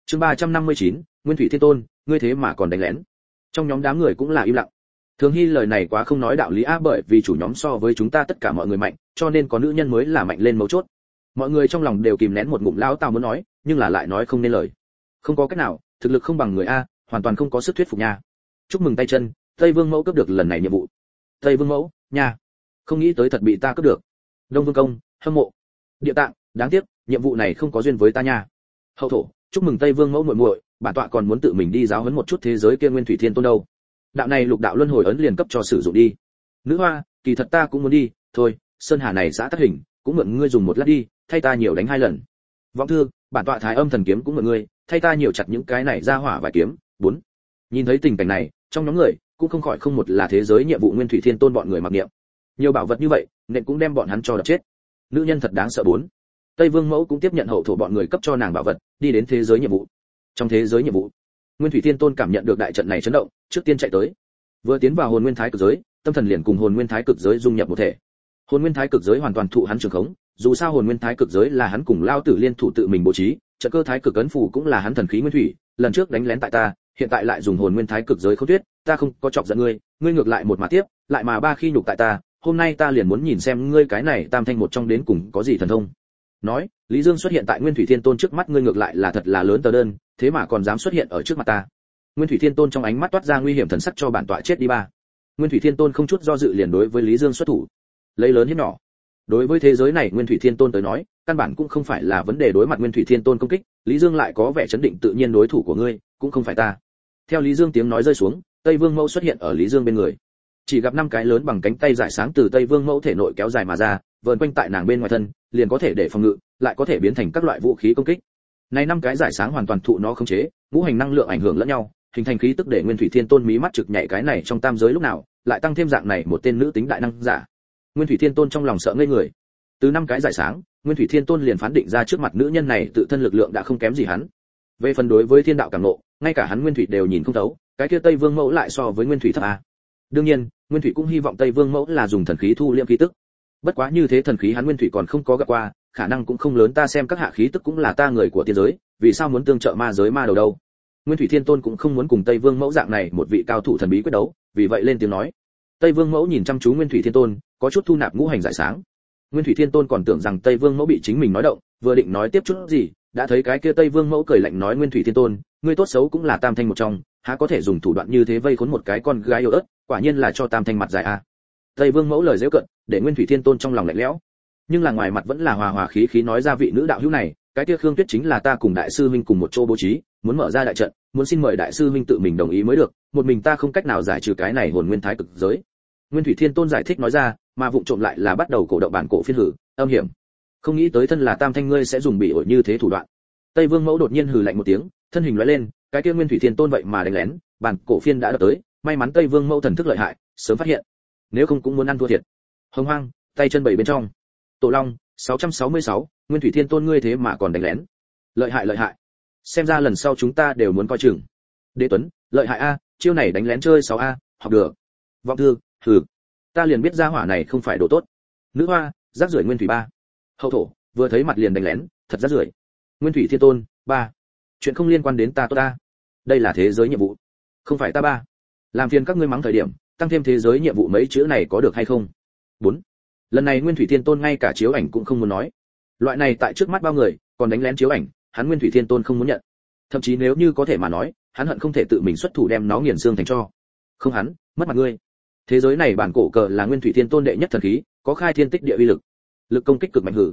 Chương ba trăm năm mươi chín, nguyên thủy thiên tôn, ngươi thế mà còn đánh lén. Trong nhóm đám người cũng là im lặng. Thường hy lời này quá không nói đạo lý á, bởi vì chủ nhóm so với chúng ta tất cả mọi người mạnh, cho nên có nữ nhân mới là mạnh lên mấu chốt. Mọi người trong lòng đều kìm nén một ngụm lão tao muốn nói, nhưng là lại nói không nên lời. Không có cách nào, thực lực không bằng người a, hoàn toàn không có sức thuyết phục nha. Chúc mừng tay chân, tây vương mẫu cướp được lần này nhiệm vụ. Tây vương mẫu, nha. Không nghĩ tới thật bị ta cướp được. Đông vương công, hâm mộ. Địa tạng, đáng tiếc nhiệm vụ này không có duyên với ta nha. Hậu thổ, chúc mừng tây vương mẫu muội muội, bản tọa còn muốn tự mình đi giáo huấn một chút thế giới kia nguyên thủy thiên tôn đâu. Đạo này lục đạo luân hồi ấn liền cấp cho sử dụng đi. Nữ hoa, kỳ thật ta cũng muốn đi, thôi, sơn hà này xã tác hình, cũng mượn ngươi dùng một lát đi, thay ta nhiều đánh hai lần. Vọng thương bản tọa thái âm thần kiếm cũng mượn ngươi, thay ta nhiều chặt những cái này ra hỏa vài kiếm. Bốn, nhìn thấy tình cảnh này, trong nhóm người, cũng không khỏi không một là thế giới nhiệm vụ nguyên thủy thiên tôn bọn người mặc niệm. Nhiều bảo vật như vậy, nên cũng đem bọn hắn cho đập chết. Nữ nhân thật đáng sợ bốn tây vương mẫu cũng tiếp nhận hậu thổ bọn người cấp cho nàng bảo vật, đi đến thế giới nhiệm vụ. Trong thế giới nhiệm vụ, nguyên thủy thiên tôn cảm nhận được đại trận này chấn động, trước tiên chạy tới. Vừa tiến vào hồn nguyên thái cực giới, tâm thần liền cùng hồn nguyên thái cực giới dung nhập một thể. Hồn nguyên thái cực giới hoàn toàn thụ hắn trường khống, dù sao hồn nguyên thái cực giới là hắn cùng lao tử liên thủ tự mình bố trí, trận cơ thái cực ấn phủ cũng là hắn thần khí nguyên thủy, lần trước đánh lén tại ta, hiện tại lại dùng hồn nguyên thái cực giới không tuyết, ta không có chọc giận ngươi ngươi ngược lại một mà tiếp, lại mà ba khi nhục tại ta, hôm nay ta liền muốn nhìn xem ngươi cái này tam thanh một trong đến cùng có gì thần thông nói, lý dương xuất hiện tại nguyên thủy thiên tôn trước mắt ngươi ngược lại là thật là lớn tờ đơn, thế mà còn dám xuất hiện ở trước mặt ta. Nguyên thủy thiên tôn trong ánh mắt toát ra nguy hiểm thần sắc cho bản tọa chết đi ba. Nguyên thủy thiên tôn không chút do dự liền đối với lý dương xuất thủ. Lấy lớn hiếp nhỏ. Đối với thế giới này, nguyên thủy thiên tôn tới nói, căn bản cũng không phải là vấn đề đối mặt nguyên thủy thiên tôn công kích, lý dương lại có vẻ chấn định tự nhiên đối thủ của ngươi, cũng không phải ta. Theo lý dương tiếng nói rơi xuống, tây vương mẫu xuất hiện ở lý dương bên người. Chỉ gặp năm cái lớn bằng cánh tay giải sáng từ tây vương mẫu thể nội kéo dài mà ra vờn quanh tại nàng bên ngoài thân, liền có thể để phòng ngự, lại có thể biến thành các loại vũ khí công kích. Này năm cái giải sáng hoàn toàn thụ nó khống chế, ngũ hành năng lượng ảnh hưởng lẫn nhau, hình thành khí tức để nguyên thủy thiên tôn mí mắt trực nhảy cái này trong tam giới lúc nào, lại tăng thêm dạng này một tên nữ tính đại năng giả. Nguyên thủy thiên tôn trong lòng sợ ngây người. Từ năm cái giải sáng, nguyên thủy thiên tôn liền phán định ra trước mặt nữ nhân này tự thân lực lượng đã không kém gì hắn. Về phần đối với thiên đạo cảm nộ ngay cả hắn nguyên thủy đều nhìn không thấu, cái kia tây vương mẫu lại so với nguyên thủy thấp à. đương nhiên, nguyên thủy cũng hy vọng tây vương mẫu là dùng thần khí thu liễm khí tức bất quá như thế thần khí hắn nguyên thủy còn không có gặp qua, khả năng cũng không lớn, ta xem các hạ khí tức cũng là ta người của tiên giới, vì sao muốn tương trợ ma giới ma đầu đâu? Nguyên thủy thiên tôn cũng không muốn cùng tây vương mẫu dạng này một vị cao thủ thần bí quyết đấu, vì vậy lên tiếng nói. Tây vương mẫu nhìn chăm chú nguyên thủy thiên tôn, có chút thu nạp ngũ hành giải sáng. Nguyên thủy thiên tôn còn tưởng rằng tây vương mẫu bị chính mình nói động, vừa định nói tiếp chút gì, đã thấy cái kia tây vương mẫu cười lạnh nói nguyên thủy thiên tôn ngươi tốt xấu cũng là tam thanh một trong, há có thể dùng thủ đoạn như thế vây khốn một cái con gái yêu ớt, quả nhiên là cho tam thanh mặt dài a tây vương mẫu lời dễ cận, để nguyên thủy thiên tôn trong lòng lạnh lẽo. Nhưng là ngoài mặt vẫn là hòa hòa khí khí nói ra vị nữ đạo hữu này, cái kia khương tuyết chính là ta cùng đại sư huynh cùng một chỗ bố trí, muốn mở ra đại trận, muốn xin mời đại sư huynh tự mình đồng ý mới được, một mình ta không cách nào giải trừ cái này hồn nguyên thái cực giới. Nguyên thủy thiên tôn giải thích nói ra, mà vụng trộm lại là bắt đầu cổ động bản cổ phiên hử, âm hiểm. Không nghĩ tới thân là tam thanh ngươi sẽ dùng bị ổi như thế thủ đoạn. Tây vương mẫu đột nhiên hừ lạnh một tiếng, thân hình lóe lên, cái kia nguyên thủy thiên tôn vậy mà đánh lén, bản cổ phiên đã đập tới, may mắn tây vương mẫu thần thức lợi hại, sớm phát hiện nếu không cũng muốn ăn thua thiệt. Hồng hoang tay chân bảy bên trong. Tổ long 666, nguyên thủy thiên tôn ngươi thế mà còn đánh lén. Lợi hại lợi hại. Xem ra lần sau chúng ta đều muốn coi chừng. Đế tuấn lợi hại a chiêu này đánh lén chơi 6 a học được. Vọng thư thử ta liền biết gia hỏa này không phải đồ tốt. Nữ hoa rác rưởi nguyên thủy ba. Hậu thổ vừa thấy mặt liền đánh lén thật rác rưởi. Nguyên thủy thiên tôn ba. Chuyện không liên quan đến ta tốt ta. Đây là thế giới nhiệm vụ không phải ta ba. Làm phiền các ngươi mắng thời điểm tăng thêm thế giới nhiệm vụ mấy chữ này có được hay không? Bốn. Lần này nguyên thủy thiên tôn ngay cả chiếu ảnh cũng không muốn nói. Loại này tại trước mắt bao người, còn đánh lén chiếu ảnh, hắn nguyên thủy thiên tôn không muốn nhận. Thậm chí nếu như có thể mà nói, hắn hận không thể tự mình xuất thủ đem nó nghiền xương thành cho. Không hắn, mất mặt ngươi. Thế giới này bản cổ cờ là nguyên thủy thiên tôn đệ nhất thần khí, có khai thiên tích địa uy lực. Lực công kích cực mạnh hử.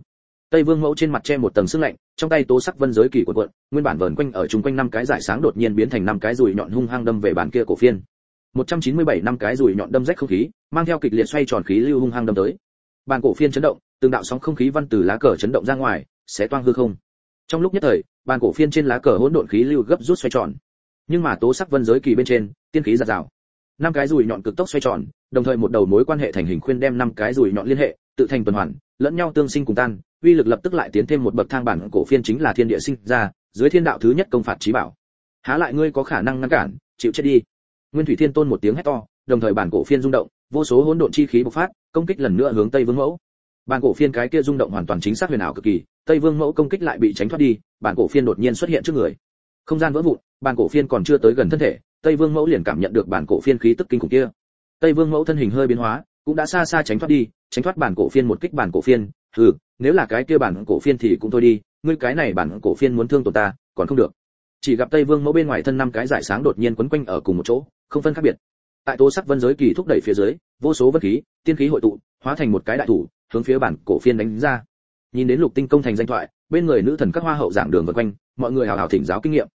Tây vương mẫu trên mặt che một tầng sương lạnh, trong tay tố sắc vân giới kỳ quần quận nguyên bản vờn quanh ở chung quanh năm cái giải sáng đột nhiên biến thành năm cái rùi nhọn hung hăng đâm về bản kia cổ phiên. 197 năm cái rùi nhọn đâm rách không khí, mang theo kịch liệt xoay tròn khí lưu hung hăng đâm tới. Bàn cổ phiên chấn động, từng đạo sóng không khí văn từ lá cờ chấn động ra ngoài, sẽ toang hư không. Trong lúc nhất thời, bàn cổ phiên trên lá cờ hỗn độn khí lưu gấp rút xoay tròn. Nhưng mà tố sắc vân giới kỳ bên trên, tiên khí giạt rào. Năm cái rùi nhọn cực tốc xoay tròn, đồng thời một đầu mối quan hệ thành hình khuyên đem năm cái rùi nhọn liên hệ, tự thành tuần hoàn, lẫn nhau tương sinh cùng tan, uy lực lập tức lại tiến thêm một bậc thang bản cổ phiên chính là thiên địa sinh ra, dưới thiên đạo thứ nhất công phạt trí bảo. Há lại ngươi có khả năng ngăn cản, chịu chết đi nguyên thủy thiên tôn một tiếng hét to, đồng thời bản cổ phiên rung động, vô số hỗn độn chi khí bộc phát, công kích lần nữa hướng tây vương mẫu. Bản cổ phiên cái kia rung động hoàn toàn chính xác huyền ảo cực kỳ, tây vương mẫu công kích lại bị tránh thoát đi, bản cổ phiên đột nhiên xuất hiện trước người. Không gian vỡ vụn, bản cổ phiên còn chưa tới gần thân thể, tây vương mẫu liền cảm nhận được bản cổ phiên khí tức kinh khủng kia. Tây vương mẫu thân hình hơi biến hóa, cũng đã xa xa tránh thoát đi, tránh thoát bản cổ phiên một kích bản cổ phiên. Hừ, nếu là cái kia bản cổ phiên thì cũng thôi đi, ngươi cái này bản cổ phiên muốn thương tổn ta, còn không được. Chỉ gặp tây vương mẫu bên ngoài thân năm cái giải sáng đột nhiên quấn quanh ở cùng một chỗ không phân khác biệt. Tại tố sắc vân giới kỳ thúc đẩy phía dưới vô số vân khí tiên khí hội tụ hóa thành một cái đại thủ hướng phía bản cổ phiên đánh ra. Nhìn đến lục tinh công thành danh thoại bên người nữ thần các hoa hậu giảng đường vân quanh mọi người hào hào thỉnh giáo kinh nghiệm.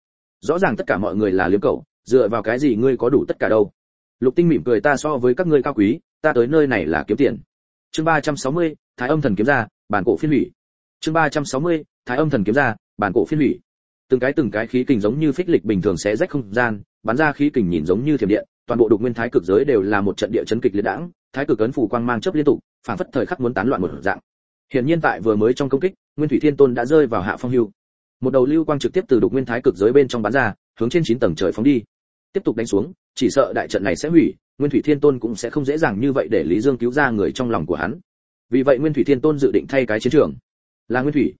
Rõ ràng tất cả mọi người là liếm cầu dựa vào cái gì ngươi có đủ tất cả đâu? Lục tinh mỉm cười ta so với các ngươi cao quý ta tới nơi này là kiếm tiền. Chương 360, thái âm thần kiếm ra bản cổ phiên hủy. Chương 360, thái âm thần kiếm ra bản cổ phiên hủy. Từng cái từng cái khí kình giống như phích lịch bình thường sẽ rách không gian bắn ra khí kình nhìn giống như thiểm điện, toàn bộ đục nguyên thái cực giới đều là một trận địa chấn kịch liệt đãng, thái cực ấn phủ quang mang chớp liên tục phản phất thời khắc muốn tán loạn một dạng. Hiện nhiên tại vừa mới trong công kích, nguyên thủy thiên tôn đã rơi vào hạ phong hưu. Một đầu lưu quang trực tiếp từ đục nguyên thái cực giới bên trong bắn ra, hướng trên chín tầng trời phóng đi. Tiếp tục đánh xuống, chỉ sợ đại trận này sẽ hủy, nguyên thủy thiên tôn cũng sẽ không dễ dàng như vậy để lý dương cứu ra người trong lòng của hắn. Vì vậy nguyên thủy thiên tôn dự định thay cái chiến trường. Là nguyên thủy.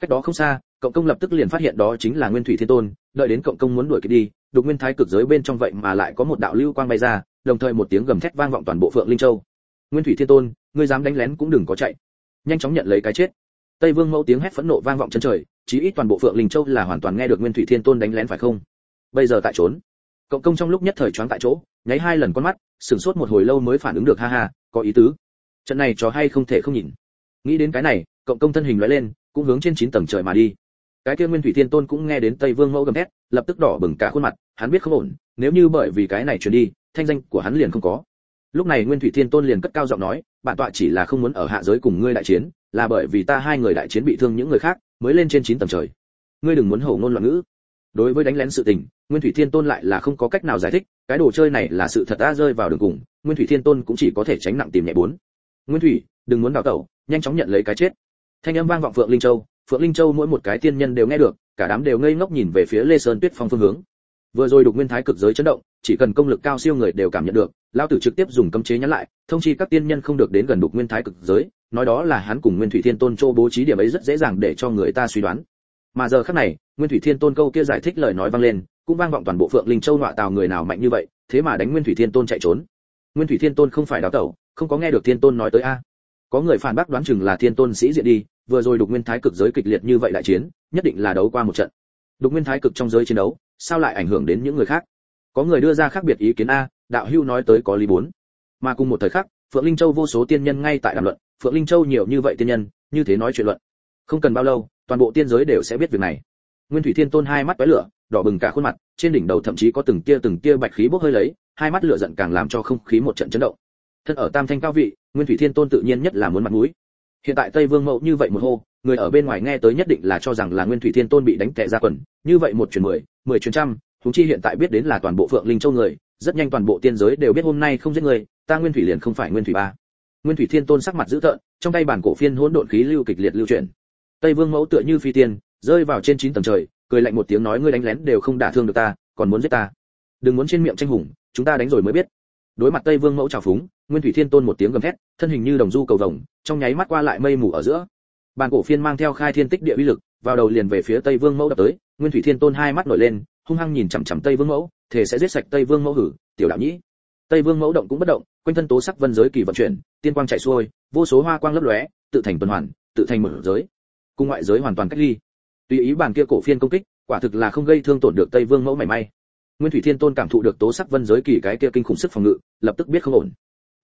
Cách đó không xa, cộng công lập tức liền phát hiện đó chính là nguyên thủy thiên tôn, đợi đến cộng công muốn đuổi kịp đi đục nguyên thái cực giới bên trong vậy mà lại có một đạo lưu quang bay ra, đồng thời một tiếng gầm thét vang vọng toàn bộ phượng linh châu. Nguyên thủy thiên tôn, ngươi dám đánh lén cũng đừng có chạy. Nhanh chóng nhận lấy cái chết. Tây vương mẫu tiếng hét phẫn nộ vang vọng chân trời, chí ít toàn bộ phượng linh châu là hoàn toàn nghe được nguyên thủy thiên tôn đánh lén phải không? Bây giờ tại trốn. Cộng công trong lúc nhất thời choáng tại chỗ, nháy hai lần con mắt, sửng sốt một hồi lâu mới phản ứng được, ha ha, có ý tứ. Trận này trò hay không thể không nhìn. Nghĩ đến cái này, cộng công thân hình lóe lên, cũng hướng trên chín tầng trời mà đi cái kia nguyên thủy thiên tôn cũng nghe đến tây vương mẫu gầm thét, lập tức đỏ bừng cả khuôn mặt, hắn biết không ổn, nếu như bởi vì cái này truyền đi, thanh danh của hắn liền không có. Lúc này nguyên thủy thiên tôn liền cất cao giọng nói, bản tọa chỉ là không muốn ở hạ giới cùng ngươi đại chiến, là bởi vì ta hai người đại chiến bị thương những người khác, mới lên trên chín tầng trời. Ngươi đừng muốn hổ ngôn loạn ngữ. Đối với đánh lén sự tình, nguyên thủy thiên tôn lại là không có cách nào giải thích, cái đồ chơi này là sự thật đã rơi vào đường cùng, nguyên thủy thiên tôn cũng chỉ có thể tránh nặng tìm nhẹ bốn. Nguyên thủy, đừng muốn đào tẩu, nhanh chóng nhận lấy cái chết. Thanh âm vang vọng phượng linh châu phượng linh châu mỗi một cái tiên nhân đều nghe được, cả đám đều ngây ngốc nhìn về phía lê sơn tuyết phong phương hướng. Vừa rồi đục nguyên thái cực giới chấn động, chỉ cần công lực cao siêu người đều cảm nhận được lao tử trực tiếp dùng cấm chế nhắn lại, thông chi các tiên nhân không được đến gần đục nguyên thái cực giới, nói đó là hắn cùng nguyên thủy thiên tôn châu bố trí điểm ấy rất dễ dàng để cho người ta suy đoán. Mà giờ khắc này, nguyên thủy thiên tôn câu kia giải thích lời nói vang lên, cũng vang vọng toàn bộ phượng linh châu nọa tào người nào mạnh như vậy, thế mà đánh nguyên thủy thiên tôn chạy trốn. Nguyên thủy thiên tôn không phải đào tẩu, không có nghe được thiên tôn nói tới a. Có người phản bác đoán chừng là thiên tôn sĩ diện đi vừa rồi đục nguyên thái cực giới kịch liệt như vậy đại chiến, nhất định là đấu qua một trận. Đục nguyên thái cực trong giới chiến đấu, sao lại ảnh hưởng đến những người khác? Có người đưa ra khác biệt ý kiến a, đạo hưu nói tới có lý bốn. Mà cùng một thời khắc, phượng linh châu vô số tiên nhân ngay tại đàm luận, phượng linh châu nhiều như vậy tiên nhân, như thế nói chuyện luận. Không cần bao lâu, toàn bộ tiên giới đều sẽ biết việc này. Nguyên thủy thiên tôn hai mắt tóe lửa, đỏ bừng cả khuôn mặt, trên đỉnh đầu thậm chí có từng tia từng tia bạch khí bốc hơi lấy, hai mắt lửa giận càng làm cho không khí một trận chấn động. Thân ở tam thanh cao vị, nguyên thủy thiên tôn tự nhiên nhất là muốn mặt mũi hiện tại tây vương mẫu như vậy một hô, người ở bên ngoài nghe tới nhất định là cho rằng là nguyên thủy thiên tôn bị đánh tệ ra quần. Như vậy một chuyển mười mười chuyển trăm chúng chi hiện tại biết đến là toàn bộ phượng linh châu người, rất nhanh toàn bộ tiên giới đều biết hôm nay không giết người, ta nguyên thủy liền không phải nguyên thủy ba. Nguyên thủy thiên tôn sắc mặt dữ tợn, trong tay bản cổ phiên hỗn độn khí lưu kịch liệt lưu chuyển. Tây vương mẫu tựa như phi tiên, rơi vào trên chín tầng trời, cười lạnh một tiếng nói, ngươi đánh lén đều không đả thương được ta, còn muốn giết ta. Đừng muốn trên miệng tranh hùng, chúng ta đánh rồi mới biết đối mặt tây vương mẫu trào phúng, nguyên thủy thiên tôn một tiếng gầm thét, thân hình như đồng du cầu vồng, trong nháy mắt qua lại mây mù ở giữa. Bàn cổ phiên mang theo khai thiên tích địa uy lực, vào đầu liền về phía tây vương mẫu đập tới, nguyên thủy thiên tôn hai mắt nổi lên, hung hăng nhìn chằm chằm tây vương mẫu thể sẽ giết sạch tây vương mẫu hử, tiểu đạo nhĩ. Tây vương mẫu động cũng bất động, quanh thân tố sắc vân giới kỳ vận chuyển, tiên quang chạy xuôi, vô số hoa quang lấp lóe, tự thành tuần hoàn, tự thành mở giới. Cùng ngoại giới hoàn toàn cách ly. Tùy ý bàn kia cổ phiên công kích, quả thực là không gây thương tổn được tây vương mẫu mảy may nguyên thủy thiên tôn cảm thụ được tố sắc vân giới kỳ cái kia kinh khủng sức phòng ngự, lập tức biết không ổn.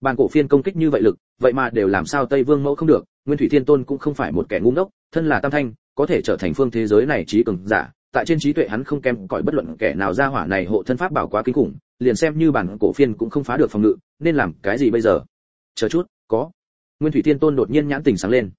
Bàn cổ phiên công kích như vậy lực, vậy mà đều làm sao tây vương mẫu không được, nguyên thủy thiên tôn cũng không phải một kẻ ngu ngốc, thân là tam thanh, có thể trở thành phương thế giới này trí cường giả, tại trên trí tuệ hắn không kém cỏi bất luận kẻ nào ra hỏa này hộ thân pháp bảo quá kinh khủng, liền xem như bản cổ phiên cũng không phá được phòng ngự, nên làm cái gì bây giờ? Chờ chút, có. Nguyên thủy thiên tôn đột nhiên nhãn tình sáng lên.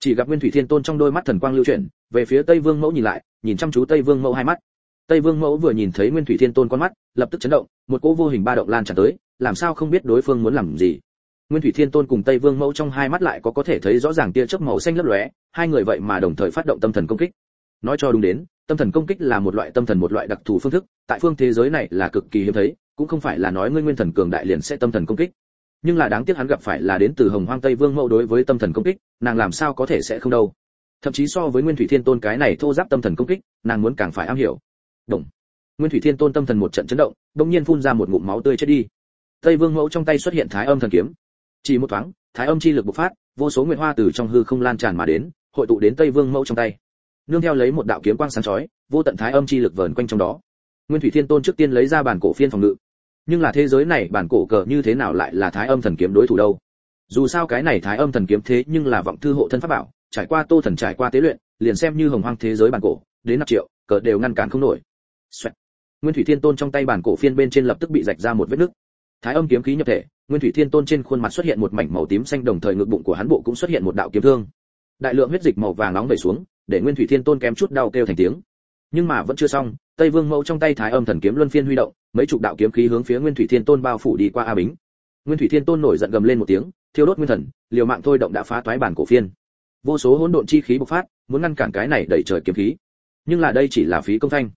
Chỉ gặp nguyên thủy thiên tôn trong đôi mắt thần quang lưu chuyển, về phía tây vương mẫu nhìn lại, nhìn chăm chú tây vương mẫu hai mắt tây vương mẫu vừa nhìn thấy nguyên thủy thiên tôn con mắt, lập tức chấn động, một cỗ vô hình ba động lan tràn tới, làm sao không biết đối phương muốn làm gì? Nguyên thủy thiên tôn cùng tây vương mẫu trong hai mắt lại có có thể thấy rõ ràng tia chớp màu xanh lấp lóe, hai người vậy mà đồng thời phát động tâm thần công kích. Nói cho đúng đến, tâm thần công kích là một loại tâm thần một loại đặc thù phương thức, tại phương thế giới này là cực kỳ hiếm thấy, cũng không phải là nói ngươi nguyên thần cường đại liền sẽ tâm thần công kích. Nhưng là đáng tiếc hắn gặp phải là đến từ hồng hoang tây vương mẫu đối với tâm thần công kích, nàng làm sao có thể sẽ không đâu? Thậm chí so với nguyên thủy thiên tôn cái này thô giáp tâm thần công kích, nàng muốn càng phải am hiểu. Động. Nguyên Thủy Thiên Tôn tâm thần một trận chấn động, đột nhiên phun ra một ngụm máu tươi chết đi. Tây Vương Mẫu trong tay xuất hiện Thái Âm thần kiếm. Chỉ một thoáng, Thái Âm chi lực bộc phát, vô số nguyệt hoa từ trong hư không lan tràn mà đến, hội tụ đến Tây Vương Mẫu trong tay. Nương theo lấy một đạo kiếm quang sáng chói, vô tận Thái Âm chi lực vờn quanh trong đó. Nguyên Thủy Thiên Tôn trước tiên lấy ra bản cổ phiên phòng ngự. Nhưng là thế giới này bản cổ cờ như thế nào lại là Thái Âm thần kiếm đối thủ đâu? Dù sao cái này Thái Âm thần kiếm thế nhưng là vọng thư hộ thân pháp bảo, trải qua Tô thần trải qua tế luyện, liền xem như hồng hoang thế giới bản cổ, đến năm triệu, cờ đều ngăn cản không nổi. Xoẹt. Nguyên Thủy Thiên Tôn trong tay bản cổ phiên bên trên lập tức bị rạch ra một vết nứt. Thái âm kiếm khí nhập thể, Nguyên Thủy Thiên Tôn trên khuôn mặt xuất hiện một mảnh màu tím xanh đồng thời ngực bụng của hắn bộ cũng xuất hiện một đạo kiếm thương. Đại lượng huyết dịch màu vàng nóng chảy xuống, để Nguyên Thủy Thiên Tôn kém chút đau kêu thành tiếng. Nhưng mà vẫn chưa xong, Tây Vương Mẫu trong tay Thái âm thần kiếm luân phiên huy động, mấy chục đạo kiếm khí hướng phía Nguyên Thủy Thiên Tôn bao phủ đi qua A Bính. Nguyên Thủy Thiên Tôn nổi giận gầm lên một tiếng, thiêu đốt nguyên thần, liều mạng thôi động đã phá toái bản cổ phiên. Vô số hỗn độn chi khí bộc phát, muốn ngăn cản cái này đẩy trời kiếm khí. Nhưng là đây chỉ là phí công thanh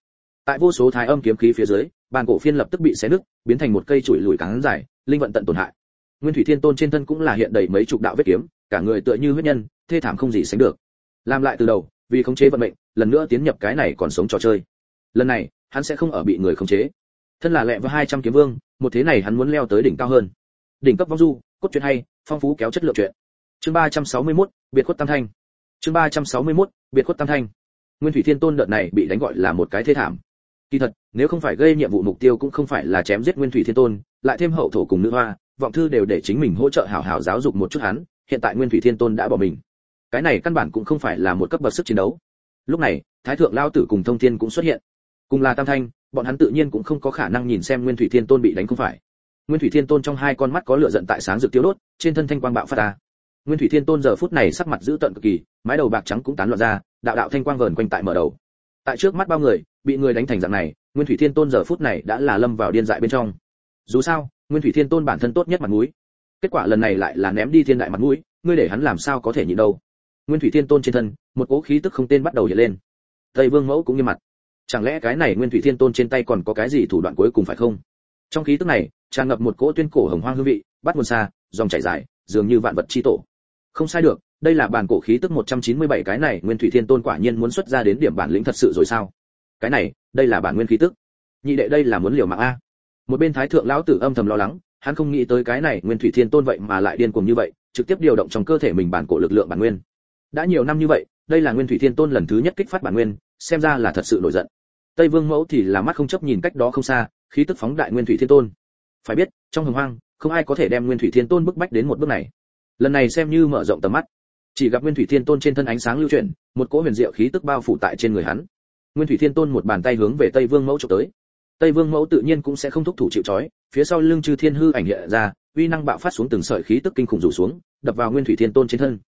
tại vô số thái âm kiếm khí phía dưới bàn cổ phiên lập tức bị xé nứt biến thành một cây chuỗi lùi cắn dài linh vận tận tổn hại. Nguyên thủy thiên tôn trên thân cũng là hiện đầy mấy chục đạo vết kiếm cả người tựa như huyết nhân thê thảm không gì sánh được. Làm lại từ đầu vì khống chế vận mệnh lần nữa tiến nhập cái này còn sống trò chơi. Lần này hắn sẽ không ở bị người khống chế. Thân là lẹ với 200 kiếm vương một thế này hắn muốn leo tới đỉnh cao hơn. Đỉnh cấp vong du cốt truyện hay phong phú kéo chất lượng truyện. Chương 361, biệt khuất tam thanh. Chương 361, biệt khuất tam thanh. Nguyên thủy thiên tôn đợt này bị đánh gọi là một cái thê thảm kỳ thật, nếu không phải gây nhiệm vụ mục tiêu cũng không phải là chém giết nguyên thủy thiên tôn, lại thêm hậu thổ cùng nữ hoa, vọng thư đều để chính mình hỗ trợ hảo hảo giáo dục một chút hắn, hiện tại nguyên thủy thiên tôn đã bỏ mình. Cái này căn bản cũng không phải là một cấp bậc sức chiến đấu. Lúc này, thái thượng lao tử cùng thông thiên cũng xuất hiện. Cùng là tam thanh, bọn hắn tự nhiên cũng không có khả năng nhìn xem nguyên thủy thiên tôn bị đánh không phải. Nguyên thủy thiên tôn trong hai con mắt có lửa giận tại sáng rực tiêu đốt, trên thân thanh quang bạo phát ra. Nguyên thủy thiên tôn giờ phút này sắc mặt dữ tợn cực kỳ, mái đầu bạc trắng cũng tán loạn ra, đạo đạo thanh quang vờn quanh tại mở đầu tại trước mắt bao người, bị người đánh thành dạng này, nguyên thủy thiên tôn giờ phút này đã là lâm vào điên dại bên trong. Dù sao, nguyên thủy thiên tôn bản thân tốt nhất mặt mũi. Kết quả lần này lại là ném đi thiên đại mặt mũi, ngươi để hắn làm sao có thể nhịn đâu? Nguyên thủy thiên tôn trên thân, một cỗ khí tức không tên bắt đầu hiện lên. Tây vương mẫu cũng nghiêm mặt. Chẳng lẽ cái này nguyên thủy thiên tôn trên tay còn có cái gì thủ đoạn cuối cùng phải không? Trong khí tức này, tràn ngập một cỗ tuyên cổ hồng hoang hương vị, bắt nguồn xa, dòng chảy dài, dường như vạn vật chi tổ. Không sai được đây là bản cổ khí tức 197 cái này nguyên thủy thiên tôn quả nhiên muốn xuất ra đến điểm bản lĩnh thật sự rồi sao? Cái này, đây là bản nguyên khí tức. Nhị đệ đây là muốn liều mạng a. Một bên thái thượng lão tử âm thầm lo lắng, hắn không nghĩ tới cái này nguyên thủy thiên tôn vậy mà lại điên cuồng như vậy, trực tiếp điều động trong cơ thể mình bản cổ lực lượng bản nguyên. Đã nhiều năm như vậy, đây là nguyên thủy thiên tôn lần thứ nhất kích phát bản nguyên, xem ra là thật sự nổi giận. Tây vương mẫu thì là mắt không chấp nhìn cách đó không xa, khí tức phóng đại nguyên thủy thiên tôn. Phải biết, trong hồng hoang, không ai có thể đem nguyên thủy thiên tôn bức bách đến một bước này. Lần này xem như mở rộng tầm mắt chỉ gặp nguyên thủy thiên tôn trên thân ánh sáng lưu chuyển, một cỗ huyền diệu khí tức bao phủ tại trên người hắn. Nguyên thủy thiên tôn một bàn tay hướng về tây vương mẫu trộm tới. Tây vương mẫu tự nhiên cũng sẽ không thúc thủ chịu trói, phía sau lưng chư thiên hư ảnh hiện ra, uy năng bạo phát xuống từng sợi khí tức kinh khủng rủ xuống, đập vào nguyên thủy thiên tôn trên thân.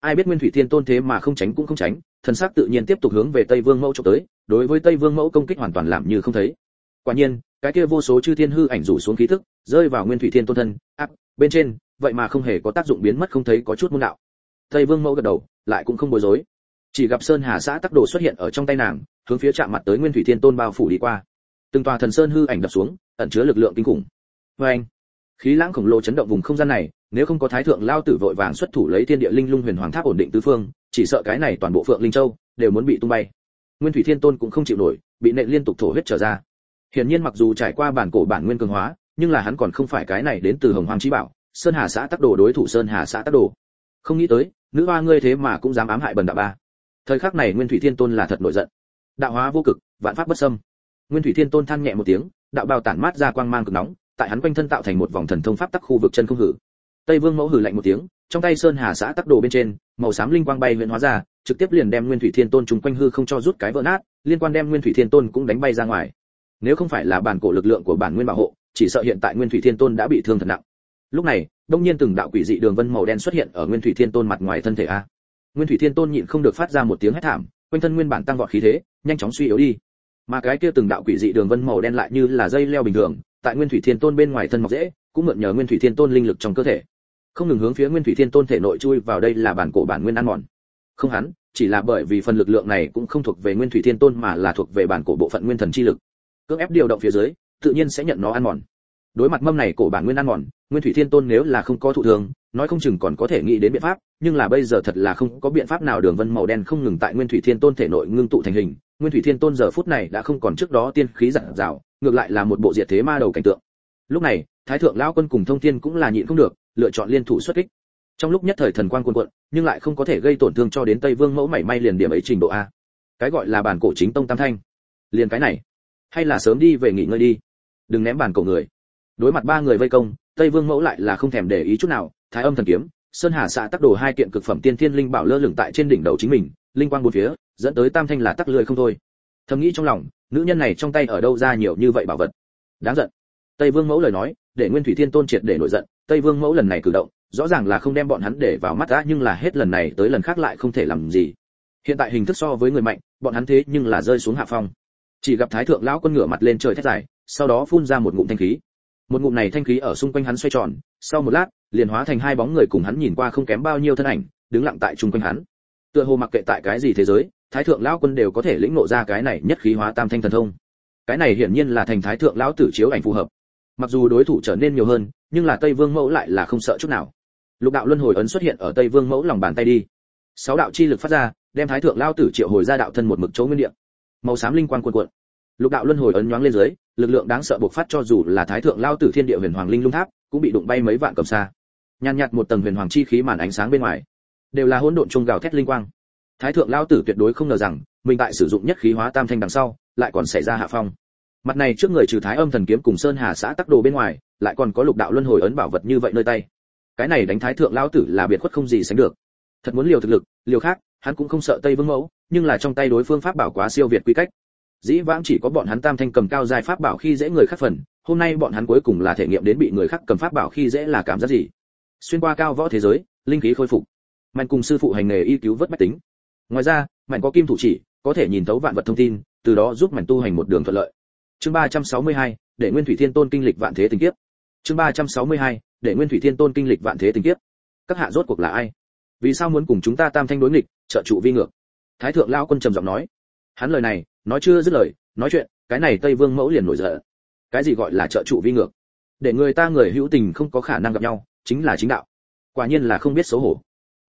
Ai biết nguyên thủy thiên tôn thế mà không tránh cũng không tránh, thần sắc tự nhiên tiếp tục hướng về tây vương mẫu trộm tới, đối với tây vương mẫu công kích hoàn toàn làm như không thấy. Quả nhiên, cái kia vô số chư thiên hư ảnh rủ xuống khí tức, rơi vào nguyên thủy thiên tôn thân, áp bên trên, vậy mà không hề có tác dụng biến mất không thấy có chút môn đạo tây vương mẫu gật đầu, lại cũng không bối rối. Chỉ gặp sơn hà xã tắc đồ xuất hiện ở trong tay nàng, hướng phía chạm mặt tới nguyên thủy thiên tôn bao phủ đi qua. Từng tòa thần sơn hư ảnh đập xuống, ẩn chứa lực lượng kinh khủng. Vê anh, khí lãng khổng lồ chấn động vùng không gian này, nếu không có thái thượng lao tử vội vàng xuất thủ lấy thiên địa linh lung huyền hoàng tháp ổn định tứ phương, chỉ sợ cái này toàn bộ phượng linh châu đều muốn bị tung bay. Nguyên thủy thiên tôn cũng không chịu nổi, bị nện liên tục thổ huyết trở ra. Hiển nhiên mặc dù trải qua bản cổ bản nguyên cường hóa, nhưng là hắn còn không phải cái này đến từ hồng hoàng trí bảo, sơn hà xã tắc đồ đối thủ sơn hà xã tắc đồ. Không nghĩ tới nữ hoa ngươi thế mà cũng dám ám hại bần đạo ba. Thời khắc này nguyên thủy thiên tôn là thật nổi giận. Đạo hóa vô cực, vạn pháp bất xâm. Nguyên thủy thiên tôn than nhẹ một tiếng, đạo bào tản mát ra quang mang cực nóng, tại hắn quanh thân tạo thành một vòng thần thông pháp tắc khu vực chân không hử. Tây vương mẫu hử lạnh một tiếng, trong tay sơn hà xã tắc đồ bên trên, màu xám linh quang bay huyện hóa ra, trực tiếp liền đem nguyên thủy thiên tôn trùng quanh hư không cho rút cái vỡ nát, liên quan đem nguyên thủy thiên tôn cũng đánh bay ra ngoài. Nếu không phải là bản cổ lực lượng của bản nguyên bảo hộ, chỉ sợ hiện tại nguyên thủy thiên tôn đã bị thương thật nặng. Lúc này đông nhiên từng đạo quỷ dị đường vân màu đen xuất hiện ở nguyên thủy thiên tôn mặt ngoài thân thể a. Nguyên thủy thiên tôn nhịn không được phát ra một tiếng hét thảm, quanh thân nguyên bản tăng vọt khí thế, nhanh chóng suy yếu đi. Mà cái kia từng đạo quỷ dị đường vân màu đen lại như là dây leo bình thường, tại nguyên thủy thiên tôn bên ngoài thân mọc dễ, cũng mượn nhờ nguyên thủy thiên tôn linh lực trong cơ thể. Không ngừng hướng phía nguyên thủy thiên tôn thể nội chui vào đây là bản cổ bản nguyên ăn mòn. Không hắn, chỉ là bởi vì phần lực lượng này cũng không thuộc về nguyên thủy thiên tôn mà là thuộc về bản cổ bộ phận nguyên thần chi lực. Cưỡng ép điều động phía dưới, tự nhiên sẽ nhận nó ăn mòn đối mặt mâm này cổ bản nguyên ăn mòn, nguyên thủy thiên tôn nếu là không có thụ thường nói không chừng còn có thể nghĩ đến biện pháp, nhưng là bây giờ thật là không có biện pháp nào, đường vân màu đen không ngừng tại nguyên thủy thiên tôn thể nội ngưng tụ thành hình. Nguyên thủy thiên tôn giờ phút này đã không còn trước đó tiên khí giản rào ngược lại là một bộ diệt thế ma đầu cảnh tượng. Lúc này, thái thượng lão quân cùng thông thiên cũng là nhịn không được, lựa chọn liên thủ xuất kích. Trong lúc nhất thời thần quang cuồn cuộn, nhưng lại không có thể gây tổn thương cho đến tây vương mẫu mảy may liền điểm ấy trình độ a. Cái gọi là bản cổ chính tông tam thanh. Liền cái này. Hay là sớm đi về nghỉ ngơi đi. Đừng ném bản cổ người đối mặt ba người vây công, tây vương mẫu lại là không thèm để ý chút nào, thái âm thần kiếm, sơn hà xạ tắc đồ hai kiện cực phẩm tiên thiên linh bảo lơ lửng tại trên đỉnh đầu chính mình, linh quang bốn phía, dẫn tới tam thanh là tắc lười không thôi. Thầm nghĩ trong lòng, nữ nhân này trong tay ở đâu ra nhiều như vậy bảo vật? Đáng giận. Tây vương mẫu lời nói, để nguyên thủy thiên tôn triệt để nổi giận, tây vương mẫu lần này cử động, rõ ràng là không đem bọn hắn để vào mắt đã nhưng là hết lần này tới lần khác lại không thể làm gì. Hiện tại hình thức so với người mạnh, bọn hắn thế nhưng là rơi xuống hạ phong. Chỉ gặp thái thượng lão quân ngửa mặt lên trời thét dài, sau đó phun ra một ngụm thanh khí một ngụm này thanh khí ở xung quanh hắn xoay tròn, sau một lát, liền hóa thành hai bóng người cùng hắn nhìn qua không kém bao nhiêu thân ảnh, đứng lặng tại chung quanh hắn. Tựa hồ mặc kệ tại cái gì thế giới, thái thượng lão quân đều có thể lĩnh ngộ ra cái này nhất khí hóa tam thanh thần thông. Cái này hiển nhiên là thành thái thượng lão tử chiếu ảnh phù hợp. Mặc dù đối thủ trở nên nhiều hơn, nhưng là tây vương mẫu lại là không sợ chút nào. Lục đạo luân hồi ấn xuất hiện ở tây vương mẫu lòng bàn tay đi. Sáu đạo chi lực phát ra, đem thái thượng lão tử triệu hồi ra đạo thân một mực chỗ nguyên địa. Màu xám linh quang cuồn cuộn lục đạo luân hồi ấn nhoáng lên dưới, lực lượng đáng sợ bộc phát cho dù là thái thượng lao tử thiên địa huyền hoàng linh lung tháp, cũng bị đụng bay mấy vạn cầm xa nhàn nhạt một tầng huyền hoàng chi khí màn ánh sáng bên ngoài, đều là hỗn độn trung gào thét linh quang. Thái thượng lao tử tuyệt đối không ngờ rằng, mình tại sử dụng nhất khí hóa tam thanh đằng sau, lại còn xảy ra hạ phong. Mặt này trước người trừ thái âm thần kiếm cùng sơn hà xã tắc đồ bên ngoài, lại còn có lục đạo luân hồi ấn bảo vật như vậy nơi tay. Cái này đánh thái thượng lao tử là biệt khuất không gì sánh được. Thật muốn liều thực lực, liều khác, hắn cũng không sợ tây vương mẫu, nhưng là trong tay đối phương pháp bảo quá siêu việt quy cách dĩ vãng chỉ có bọn hắn tam thanh cầm cao dài pháp bảo khi dễ người khác phần hôm nay bọn hắn cuối cùng là thể nghiệm đến bị người khác cầm pháp bảo khi dễ là cảm giác gì? Xuyên qua cao võ thế giới linh khí khôi phục. Mạnh cùng sư phụ hành nghề y cứu vớt bách tính. Ngoài ra mạnh có kim thủ chỉ có thể nhìn thấu vạn vật thông tin từ đó giúp mảnh tu hành một đường thuận lợi. Chương 362, để nguyên thủy thiên tôn kinh lịch vạn thế tình kiếp. Chương 362, để nguyên thủy thiên tôn kinh lịch vạn thế tình kiếp. Các hạ rốt cuộc là ai? Vì sao muốn cùng chúng ta tam thanh đối nghịch trợ trụ vi ngược? Thái thượng lão quân trầm giọng nói. Hắn lời này nói chưa dứt lời, nói chuyện, cái này tây vương mẫu liền nổi giận. Cái gì gọi là trợ trụ vi ngược? Để người ta người hữu tình không có khả năng gặp nhau, chính là chính đạo. Quả nhiên là không biết xấu hổ.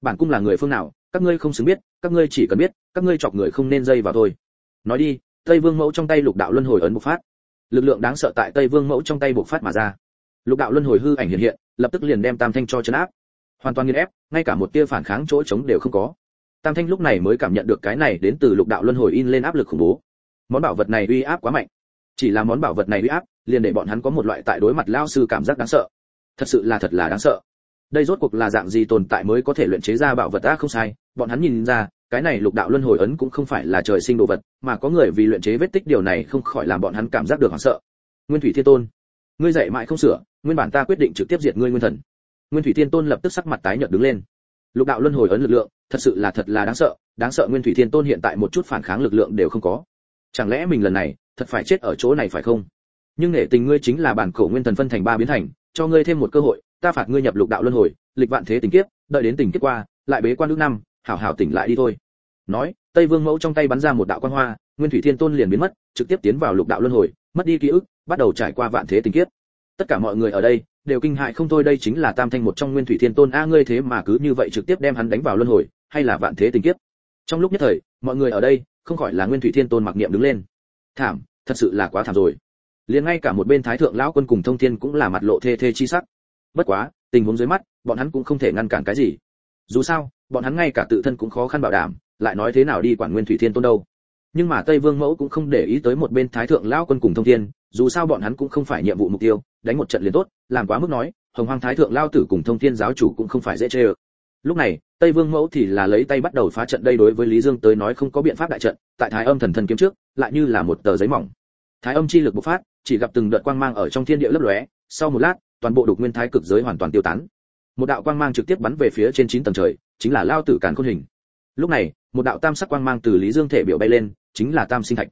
Bản cung là người phương nào, các ngươi không xứng biết, các ngươi chỉ cần biết, các ngươi chọc người không nên dây vào thôi. Nói đi, tây vương mẫu trong tay lục đạo luân hồi ấn bộc phát. Lực lượng đáng sợ tại tây vương mẫu trong tay bộc phát mà ra. Lục đạo luân hồi hư ảnh hiện hiện, lập tức liền đem tam thanh cho chấn áp. Hoàn toàn nghiền ép, ngay cả một tia phản kháng chỗ chống đều không có. Tam thanh lúc này mới cảm nhận được cái này đến từ lục đạo luân hồi in lên áp lực khủng bố món bảo vật này uy áp quá mạnh. Chỉ là món bảo vật này uy áp, liền để bọn hắn có một loại tại đối mặt lao sư cảm giác đáng sợ. Thật sự là thật là đáng sợ. Đây rốt cuộc là dạng gì tồn tại mới có thể luyện chế ra bảo vật ta không sai. Bọn hắn nhìn ra, cái này lục đạo luân hồi ấn cũng không phải là trời sinh đồ vật, mà có người vì luyện chế vết tích điều này không khỏi làm bọn hắn cảm giác được hoảng sợ. Nguyên thủy thiên tôn, ngươi dạy mãi không sửa, nguyên bản ta quyết định trực tiếp diệt ngươi nguyên thần. Nguyên thủy thiên tôn lập tức sắc mặt tái nhợt đứng lên. Lục đạo luân hồi ấn lực lượng, thật sự là thật là đáng sợ đáng sợ nguyên thủy thiên tôn hiện tại một chút phản kháng lực lượng đều không có chẳng lẽ mình lần này thật phải chết ở chỗ này phải không? Nhưng nể tình ngươi chính là bản cổ nguyên thần phân thành ba biến thành, cho ngươi thêm một cơ hội, ta phạt ngươi nhập lục đạo luân hồi, lịch vạn thế tình kiếp, đợi đến tình kiếp qua, lại bế quan nước năm, hảo hảo tỉnh lại đi thôi. Nói, tây vương mẫu trong tay bắn ra một đạo quan hoa, nguyên thủy thiên tôn liền biến mất, trực tiếp tiến vào lục đạo luân hồi, mất đi ký ức, bắt đầu trải qua vạn thế tình kiếp. Tất cả mọi người ở đây đều kinh hại không thôi, đây chính là tam thanh một trong nguyên thủy thiên tôn, a, ngươi thế mà cứ như vậy trực tiếp đem hắn đánh vào luân hồi, hay là vạn thế tình kiếp? Trong lúc nhất thời, mọi người ở đây không khỏi là nguyên thủy thiên tôn mặc niệm đứng lên. Thảm, thật sự là quá thảm rồi. Liền ngay cả một bên thái thượng lão quân cùng thông thiên cũng là mặt lộ thê thê chi sắc. Bất quá, tình huống dưới mắt, bọn hắn cũng không thể ngăn cản cái gì. Dù sao, bọn hắn ngay cả tự thân cũng khó khăn bảo đảm, lại nói thế nào đi quản nguyên thủy thiên tôn đâu. Nhưng mà tây vương mẫu cũng không để ý tới một bên thái thượng lão quân cùng thông thiên, dù sao bọn hắn cũng không phải nhiệm vụ mục tiêu, đánh một trận liền tốt, làm quá mức nói, hồng hoang thái thượng lao tử cùng thông thiên giáo chủ cũng không phải dễ chê ơ lúc này, tây vương mẫu thì là lấy tay bắt đầu phá trận đây đối với lý dương tới nói không có biện pháp đại trận, tại thái âm thần thần kiếm trước, lại như là một tờ giấy mỏng. Thái âm chi lực bộc phát, chỉ gặp từng đợt quang mang ở trong thiên địa lấp lóe, sau một lát, toàn bộ đục nguyên thái cực giới hoàn toàn tiêu tán. Một đạo quang mang trực tiếp bắn về phía trên chín tầng trời, chính là lao tử càn khôn hình. Lúc này, một đạo tam sắc quang mang từ lý dương thể biểu bay lên, chính là tam sinh thạch.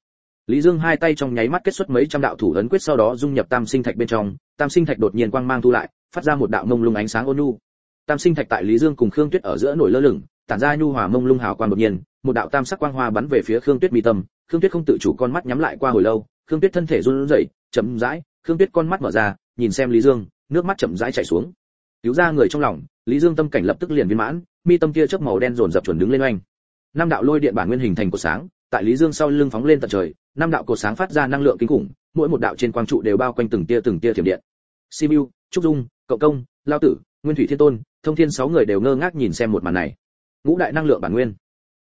Lý dương hai tay trong nháy mắt kết xuất mấy trăm đạo thủ ấn quyết sau đó dung nhập tam sinh thạch bên trong. Tam sinh thạch đột nhiên quang mang thu lại, phát ra một đạo mông lung ánh sáng ôn nhu tam sinh thạch tại lý dương cùng khương tuyết ở giữa nổi lơ lửng, tản ra nhu hòa mông lung hào quang đột nhiên, một đạo tam sắc quang hoa bắn về phía khương tuyết mi tâm. Khương tuyết không tự chủ con mắt nhắm lại qua hồi lâu, khương tuyết thân thể run rẩy, chậm rãi, khương tuyết con mắt mở ra, nhìn xem lý dương, nước mắt chậm rãi chảy xuống. Cứu ra người trong lòng, lý dương tâm cảnh lập tức liền viên mãn, mi tâm kia chớp màu đen dồn dập chuẩn đứng lên oanh. Năm đạo lôi điện bản nguyên hình thành của sáng, tại lý dương sau lưng phóng lên tận trời, năm đạo cột sáng phát ra năng lượng kinh khủng, mỗi một đạo trên quang trụ đều bao quanh từng tia từng tia thiểm điện. Simu trúc dung, cậu công, lao tử nguyên thủy thiên tôn, thông thiên sáu người đều ngơ ngác nhìn xem một màn này. Ngũ đại năng lượng bản nguyên.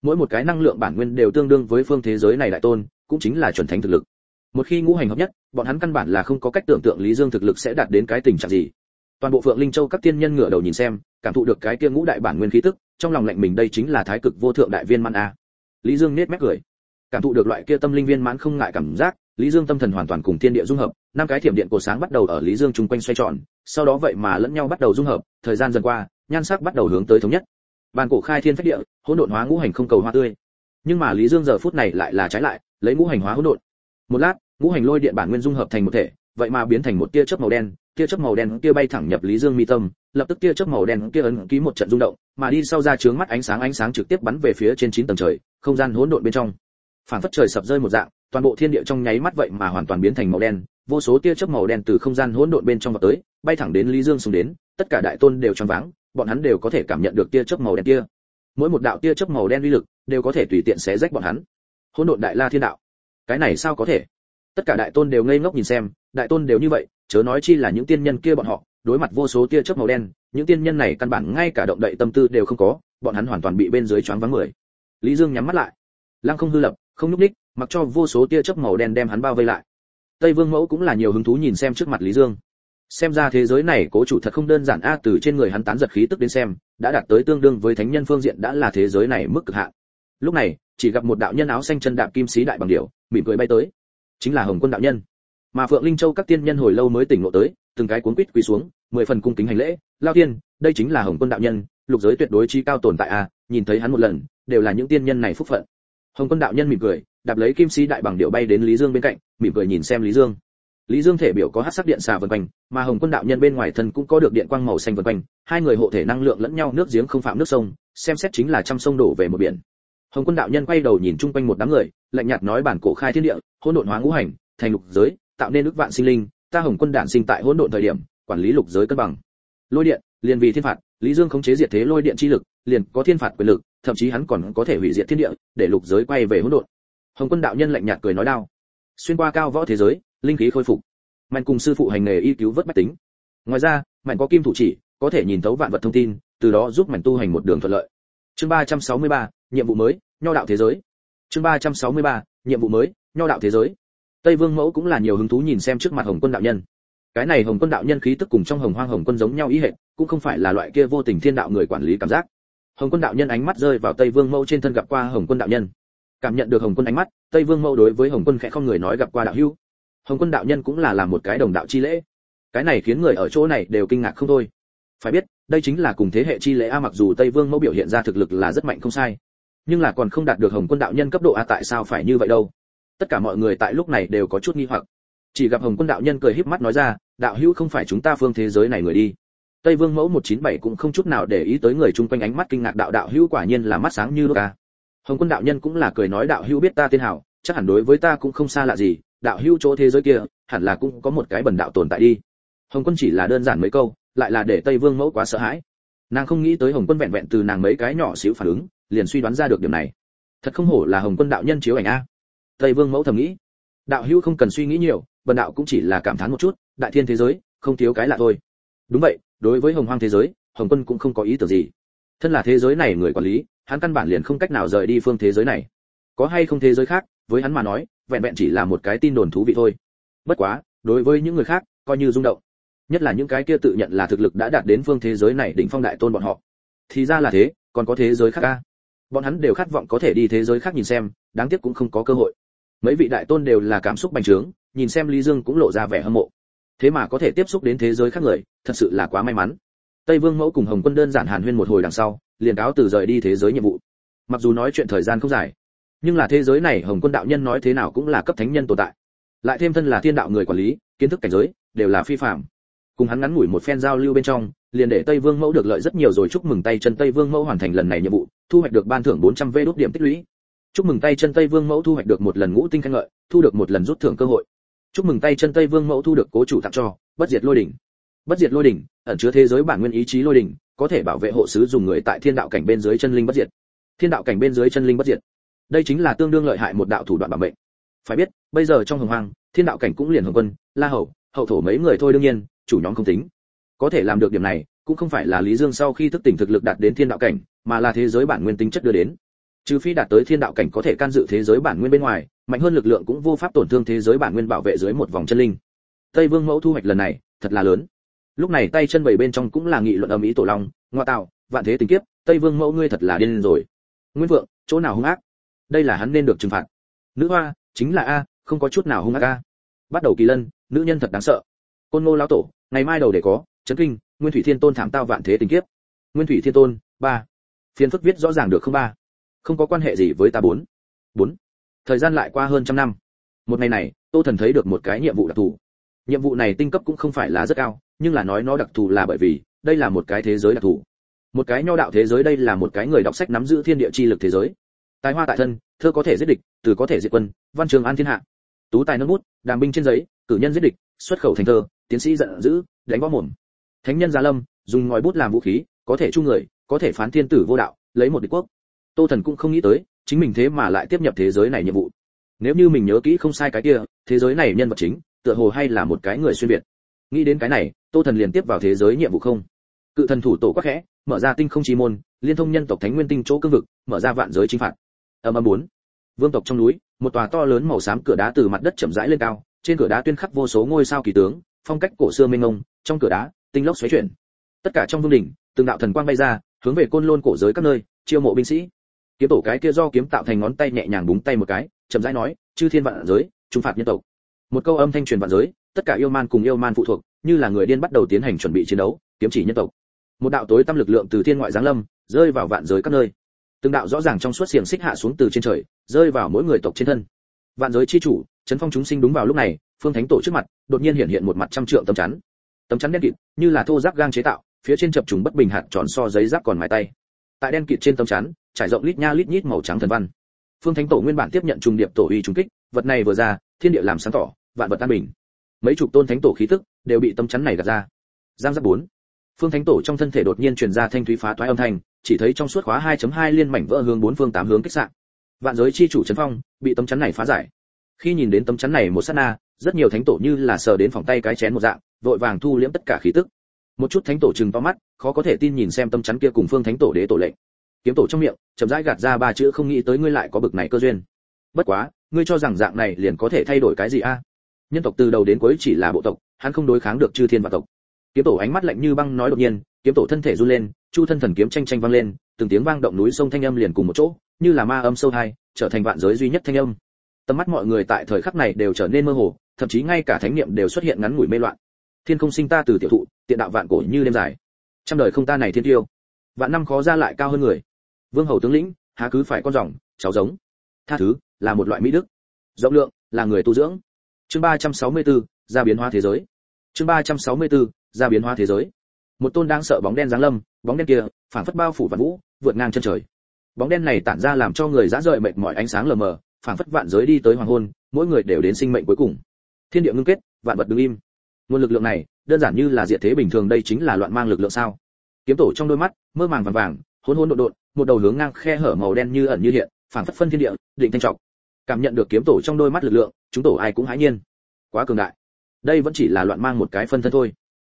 Mỗi một cái năng lượng bản nguyên đều tương đương với phương thế giới này đại tôn, cũng chính là chuẩn thánh thực lực. Một khi ngũ hành hợp nhất, bọn hắn căn bản là không có cách tưởng tượng lý dương thực lực sẽ đạt đến cái tình trạng gì. Toàn bộ phượng linh châu các tiên nhân ngửa đầu nhìn xem, cảm thụ được cái kia ngũ đại bản nguyên khí tức, trong lòng lạnh mình đây chính là thái cực vô thượng đại viên man a. Lý dương nết mép cười. Cảm thụ được loại kia tâm linh viên mãn không ngại cảm giác, lý dương tâm thần hoàn toàn cùng thiên địa dung hợp, năm cái thiểm điện cổ sáng bắt đầu ở lý dương chung quanh xoay tròn sau đó vậy mà lẫn nhau bắt đầu dung hợp, thời gian dần qua, nhan sắc bắt đầu hướng tới thống nhất. Bàn cổ khai thiên phách địa, hỗn độn hóa ngũ hành không cầu hoa tươi. Nhưng mà lý dương giờ phút này lại là trái lại, lấy ngũ hành hóa hỗn độn. Một lát, ngũ hành lôi điện bản nguyên dung hợp thành một thể, vậy mà biến thành một tia chớp màu đen, tia chớp màu đen kia bay thẳng nhập lý dương mi tâm, lập tức tia chớp màu đen kia ấn ký một trận rung động, mà đi sau ra chướng mắt ánh sáng ánh sáng trực tiếp bắn về phía trên chín tầng trời, không gian hỗn độn bên trong. Phản phất trời sập rơi một dạng toàn bộ thiên địa trong nháy mắt vậy mà hoàn toàn biến thành màu đen, vô số tia chớp màu đen từ không gian hỗn độn bên trong vào tới, bay thẳng đến lý dương xuống đến, tất cả đại tôn đều choáng váng, bọn hắn đều có thể cảm nhận được tia chớp màu đen kia. Mỗi một đạo tia chớp màu đen uy lực đều có thể tùy tiện xé rách bọn hắn. Hỗn độn đại la thiên đạo, cái này sao có thể? Tất cả đại tôn đều ngây ngốc nhìn xem, đại tôn đều như vậy, chớ nói chi là những tiên nhân kia bọn họ, đối mặt vô số tia chớp màu đen, những tiên nhân này căn bản ngay cả động đậy tâm tư đều không có, bọn hắn hoàn toàn bị bên dưới choáng váng người. lý dương nhắm mắt lại. Lăng không hư lập, không lúc ních mặc cho vô số tia chớp màu đen đem hắn bao vây lại. Tây vương mẫu cũng là nhiều hứng thú nhìn xem trước mặt lý dương. Xem ra thế giới này cố chủ thật không đơn giản a, từ trên người hắn tán giật khí tức đến xem, đã đạt tới tương đương với thánh nhân phương diện đã là thế giới này mức cực hạn. Lúc này, chỉ gặp một đạo nhân áo xanh chân đạp kim sĩ đại bằng điểu, mỉm cười bay tới. Chính là hồng quân đạo nhân. Mà phượng linh châu các tiên nhân hồi lâu mới tỉnh ngộ tới, từng cái cuốn quýt quỳ xuống, mười phần cung kính hành lễ. Lao tiên đây chính là hồng quân đạo nhân, lục giới tuyệt đối chi cao tồn tại a, nhìn thấy hắn một lần, đều là những tiên nhân này phúc phận. Hồng quân đạo nhân mỉm cười đạp lấy kim sĩ đại bằng điệu bay đến lý dương bên cạnh, mỉm cười nhìn xem lý dương. Lý dương thể biểu có hắc sắc điện xà vần quanh, mà hồng quân đạo nhân bên ngoài thân cũng có được điện quang màu xanh vần quanh, hai người hộ thể năng lượng lẫn nhau nước giếng không phạm nước sông, xem xét chính là trăm sông đổ về một biển. Hồng quân đạo nhân quay đầu nhìn chung quanh một đám người, lạnh nhạt nói bản cổ khai thiên địa, hỗn độn hóa ngũ hành, thành lục giới, tạo nên ước vạn sinh linh, ta hồng quân đản sinh tại hỗn độn thời điểm, quản lý lục giới cân bằng. Lôi điện, liền vì thiên phạt, lý dương khống chế diệt thế lôi điện chi lực, liền có thiên phạt quyền lực, thậm chí hắn còn có thể hủy diệt thiên địa, để lục giới quay về hỗn độn hồng quân đạo nhân lạnh nhạt cười nói đao. Xuyên qua cao võ thế giới linh khí khôi phục. Mạnh cùng sư phụ hành nghề y cứu vớt bách tính. Ngoài ra mạnh có kim thủ chỉ có thể nhìn thấu vạn vật thông tin từ đó giúp mạnh tu hành một đường thuận lợi. Chương 363, nhiệm vụ mới nho đạo thế giới. Chương 363, nhiệm vụ mới nho đạo thế giới. Tây vương mẫu cũng là nhiều hứng thú nhìn xem trước mặt hồng quân đạo nhân. Cái này hồng quân đạo nhân khí tức cùng trong hồng hoang hồng quân giống nhau ý hệ cũng không phải là loại kia vô tình thiên đạo người quản lý cảm giác. Hồng quân đạo nhân ánh mắt rơi vào tây vương mẫu trên thân gặp qua hồng quân đạo nhân cảm nhận được hồng quân ánh mắt, tây vương mẫu đối với hồng quân khẽ không người nói gặp qua đạo hữu. Hồng quân đạo nhân cũng là làm một cái đồng đạo chi lễ. Cái này khiến người ở chỗ này đều kinh ngạc không thôi. Phải biết, đây chính là cùng thế hệ chi lễ a, mặc dù tây vương mẫu biểu hiện ra thực lực là rất mạnh không sai, nhưng là còn không đạt được hồng quân đạo nhân cấp độ a tại sao phải như vậy đâu? Tất cả mọi người tại lúc này đều có chút nghi hoặc. Chỉ gặp hồng quân đạo nhân cười híp mắt nói ra, đạo hữu không phải chúng ta phương thế giới này người đi. Tây vương mẫu 197 cũng không chút nào để ý tới người chung quanh ánh mắt kinh ngạc đạo đạo hữu quả nhiên là mắt sáng như đuốc a hồng quân đạo nhân cũng là cười nói đạo hữu biết ta tên hảo, chắc hẳn đối với ta cũng không xa lạ gì, đạo hữu chỗ thế giới kia, hẳn là cũng có một cái bần đạo tồn tại đi. Hồng quân chỉ là đơn giản mấy câu, lại là để tây vương mẫu quá sợ hãi. Nàng không nghĩ tới hồng quân vẹn vẹn từ nàng mấy cái nhỏ xíu phản ứng, liền suy đoán ra được điểm này. Thật không hổ là hồng quân đạo nhân chiếu ảnh a. Tây vương mẫu thầm nghĩ. Đạo hữu không cần suy nghĩ nhiều, bần đạo cũng chỉ là cảm thán một chút, đại thiên thế giới, không thiếu cái lạ thôi. Đúng vậy, đối với hồng hoang thế giới, hồng quân cũng không có ý tưởng gì. Thân là thế giới này người quản lý hắn căn bản liền không cách nào rời đi phương thế giới này. Có hay không thế giới khác, với hắn mà nói, vẹn vẹn chỉ là một cái tin đồn thú vị thôi. Bất quá, đối với những người khác, coi như rung động. Nhất là những cái kia tự nhận là thực lực đã đạt đến phương thế giới này đỉnh phong đại tôn bọn họ. Thì ra là thế, còn có thế giới khác a? Bọn hắn đều khát vọng có thể đi thế giới khác nhìn xem, đáng tiếc cũng không có cơ hội. Mấy vị đại tôn đều là cảm xúc bành trướng, nhìn xem lý dương cũng lộ ra vẻ hâm mộ. Thế mà có thể tiếp xúc đến thế giới khác người, thật sự là quá may mắn. Tây vương mẫu cùng hồng quân đơn giản hàn huyên một hồi đằng sau liền cáo từ rời đi thế giới nhiệm vụ. Mặc dù nói chuyện thời gian không dài, nhưng là thế giới này hồng quân đạo nhân nói thế nào cũng là cấp thánh nhân tồn tại. Lại thêm thân là thiên đạo người quản lý, kiến thức cảnh giới đều là phi phạm cùng hắn ngắn ngủi một phen giao lưu bên trong, liền để tây vương mẫu được lợi rất nhiều rồi chúc mừng tay chân tây vương mẫu hoàn thành lần này nhiệm vụ, thu hoạch được ban thưởng 400 v đốt điểm tích lũy. Chúc mừng tay chân tây vương mẫu thu hoạch được một lần ngũ tinh khen ngợi, thu được một lần rút thưởng cơ hội. Chúc mừng tay chân tây vương mẫu thu được cố chủ tặng cho, bất diệt lôi đỉnh. Bất diệt lôi đỉnh, ẩn chứa thế giới bản nguyên ý chí lôi đỉnh có thể bảo vệ hộ sứ dùng người tại thiên đạo cảnh bên dưới chân linh bất diệt. Thiên đạo cảnh bên dưới chân linh bất diệt. Đây chính là tương đương lợi hại một đạo thủ đoạn bảo mệnh. Phải biết, bây giờ trong hồng hoang, thiên đạo cảnh cũng liền hồng quân, la hầu, hậu thổ mấy người thôi đương nhiên, chủ nhóm không tính. Có thể làm được điểm này, cũng không phải là lý dương sau khi thức tỉnh thực lực đạt đến thiên đạo cảnh, mà là thế giới bản nguyên tính chất đưa đến. Trừ phi đạt tới thiên đạo cảnh có thể can dự thế giới bản nguyên bên ngoài, mạnh hơn lực lượng cũng vô pháp tổn thương thế giới bản nguyên bảo vệ dưới một vòng chân linh. Tây vương mẫu thu hoạch lần này, thật là lớn lúc này tay chân bảy bên trong cũng là nghị luận âm ý tổ long, ngoa tạo, vạn thế tình kiếp, tây vương mẫu ngươi thật là điên rồi. Nguyên vượng chỗ nào hung ác? Đây là hắn nên được trừng phạt. Nữ hoa, chính là a, không có chút nào hung ác a. Bắt đầu kỳ lân, nữ nhân thật đáng sợ. Côn ngô lão tổ, ngày mai đầu để có, chấn kinh, nguyên thủy thiên tôn thảm tao vạn thế tình kiếp. Nguyên thủy thiên tôn, ba. Phiền phức viết rõ ràng được không ba? Không có quan hệ gì với ta bốn. Bốn. Thời gian lại qua hơn trăm năm. Một ngày này, tô thần thấy được một cái nhiệm vụ đặc thù. Nhiệm vụ này tinh cấp cũng không phải là rất cao nhưng là nói nó đặc thù là bởi vì đây là một cái thế giới đặc thù. Một cái nho đạo thế giới đây là một cái người đọc sách nắm giữ thiên địa chi lực thế giới. Tài hoa tại thân, thơ có thể giết địch, từ có thể diệt quân, văn trường an thiên hạ. Tú tài nâng bút, đàm binh trên giấy, cử nhân giết địch, xuất khẩu thành thơ, tiến sĩ giận dữ, đánh võ mồm. Thánh nhân gia lâm, dùng ngòi bút làm vũ khí, có thể chu người, có thể phán thiên tử vô đạo, lấy một địch quốc. Tô thần cũng không nghĩ tới, chính mình thế mà lại tiếp nhập thế giới này nhiệm vụ. Nếu như mình nhớ kỹ không sai cái kia, thế giới này nhân vật chính, tựa hồ hay là một cái người xuyên việt nghĩ đến cái này, tô thần liền tiếp vào thế giới nhiệm vụ không? Cự thần thủ tổ quắc khẽ, mở ra tinh không chi môn, liên thông nhân tộc thánh nguyên tinh chỗ cương vực, mở ra vạn giới chinh phạt. Âm âm bốn. Vương tộc trong núi, một tòa to lớn màu xám cửa đá từ mặt đất chậm rãi lên cao, trên cửa đá tuyên khắc vô số ngôi sao kỳ tướng, phong cách cổ xưa mênh mông, trong cửa đá, tinh lốc xoáy chuyển. Tất cả trong vương đỉnh, từng đạo thần quang bay ra, hướng về côn lôn cổ giới các nơi, chiêu mộ binh sĩ. Kiếm tổ cái kia do kiếm tạo thành ngón tay nhẹ nhàng búng tay một cái, chậm rãi nói, chư thiên vạn giới trung phạt nhân tộc. Một câu âm thanh truyền vạn giới tất cả yêu man cùng yêu man phụ thuộc, như là người điên bắt đầu tiến hành chuẩn bị chiến đấu, kiếm chỉ nhân tộc. Một đạo tối tâm lực lượng từ thiên ngoại giáng lâm, rơi vào vạn giới các nơi. Từng đạo rõ ràng trong suốt xiềng xích hạ xuống từ trên trời, rơi vào mỗi người tộc trên thân. Vạn giới chi chủ, chấn phong chúng sinh đúng vào lúc này, phương thánh tổ trước mặt, đột nhiên hiện hiện một mặt trăm trượng tấm chắn. Tấm chắn đen kịt, như là thô giáp gang chế tạo, phía trên chập trùng bất bình hạt tròn so giấy giáp còn mài tay. Tại đen kịt trên tấm chắn, trải rộng lít nha lít nhít màu trắng thần văn. Phương thánh tổ nguyên bản tiếp nhận trùng điệp tổ uy trùng kích, vật này vừa ra, thiên địa làm sáng tỏ, vạn vật an bình mấy chục tôn thánh tổ khí tức đều bị tâm chắn này gạt ra. Giang giáp bốn. Phương thánh tổ trong thân thể đột nhiên truyền ra thanh thúy phá toái âm thanh, chỉ thấy trong suốt khóa 2.2 liên mảnh vỡ hướng bốn phương tám hướng kích sạn vạn giới chi chủ chấn phong bị tấm chắn này phá giải. Khi nhìn đến tấm chắn này một sát na, rất nhiều thánh tổ như là sờ đến phòng tay cái chén một dạng, vội vàng thu liễm tất cả khí tức. Một chút thánh tổ chừng to mắt, khó có thể tin nhìn xem tấm chắn kia cùng phương thánh tổ đế tổ lệnh. Kiếm tổ trong miệng, chậm rãi gạt ra ba chữ không nghĩ tới ngươi lại có bực này cơ duyên. Bất quá, ngươi cho rằng dạng này liền có thể thay đổi cái gì a? Nhân tộc từ đầu đến cuối chỉ là bộ tộc, hắn không đối kháng được chư thiên và tộc. Kiếm tổ ánh mắt lạnh như băng nói đột nhiên, kiếm tổ thân thể run lên, chu thân thần kiếm tranh tranh vang lên, từng tiếng vang động núi sông thanh âm liền cùng một chỗ, như là ma âm sâu hai, trở thành vạn giới duy nhất thanh âm. Tầm mắt mọi người tại thời khắc này đều trở nên mơ hồ, thậm chí ngay cả thánh niệm đều xuất hiện ngắn ngủi mê loạn. Thiên không sinh ta từ tiểu thụ, tiện đạo vạn cổ như đêm dài. Trăm đời không ta này thiên tiêu. Vạn năm khó ra lại cao hơn người. Vương hầu tướng lĩnh, há cứ phải con rồng, cháu giống. Tha thứ, là một loại mỹ đức. Rộng lượng, là người tu dưỡng chương 364, ra biến hóa thế giới. Chương 364, ra biến hóa thế giới. Một tôn đang sợ bóng đen giáng lâm bóng đen kia phản phất bao phủ vạn vũ vượt ngang chân trời. Bóng đen này tản ra làm cho người dã rời mệt mỏi ánh sáng lờ mờ phản phất vạn giới đi tới hoàng hôn mỗi người đều đến sinh mệnh cuối cùng. Thiên địa ngưng kết vạn vật đứng im. Nguồn lực lượng này đơn giản như là diệt thế bình thường đây chính là loạn mang lực lượng sao? Kiếm tổ trong đôi mắt mơ màng vàng vàng hỗn hỗn độn độn một đầu hướng ngang khe hở màu đen như ẩn như hiện phản phất phân thiên địa định thanh trọng. Cảm nhận được kiếm tổ trong đôi mắt lực lượng chúng tổ ai cũng hãi nhiên. Quá cường đại. Đây vẫn chỉ là loạn mang một cái phân thân thôi.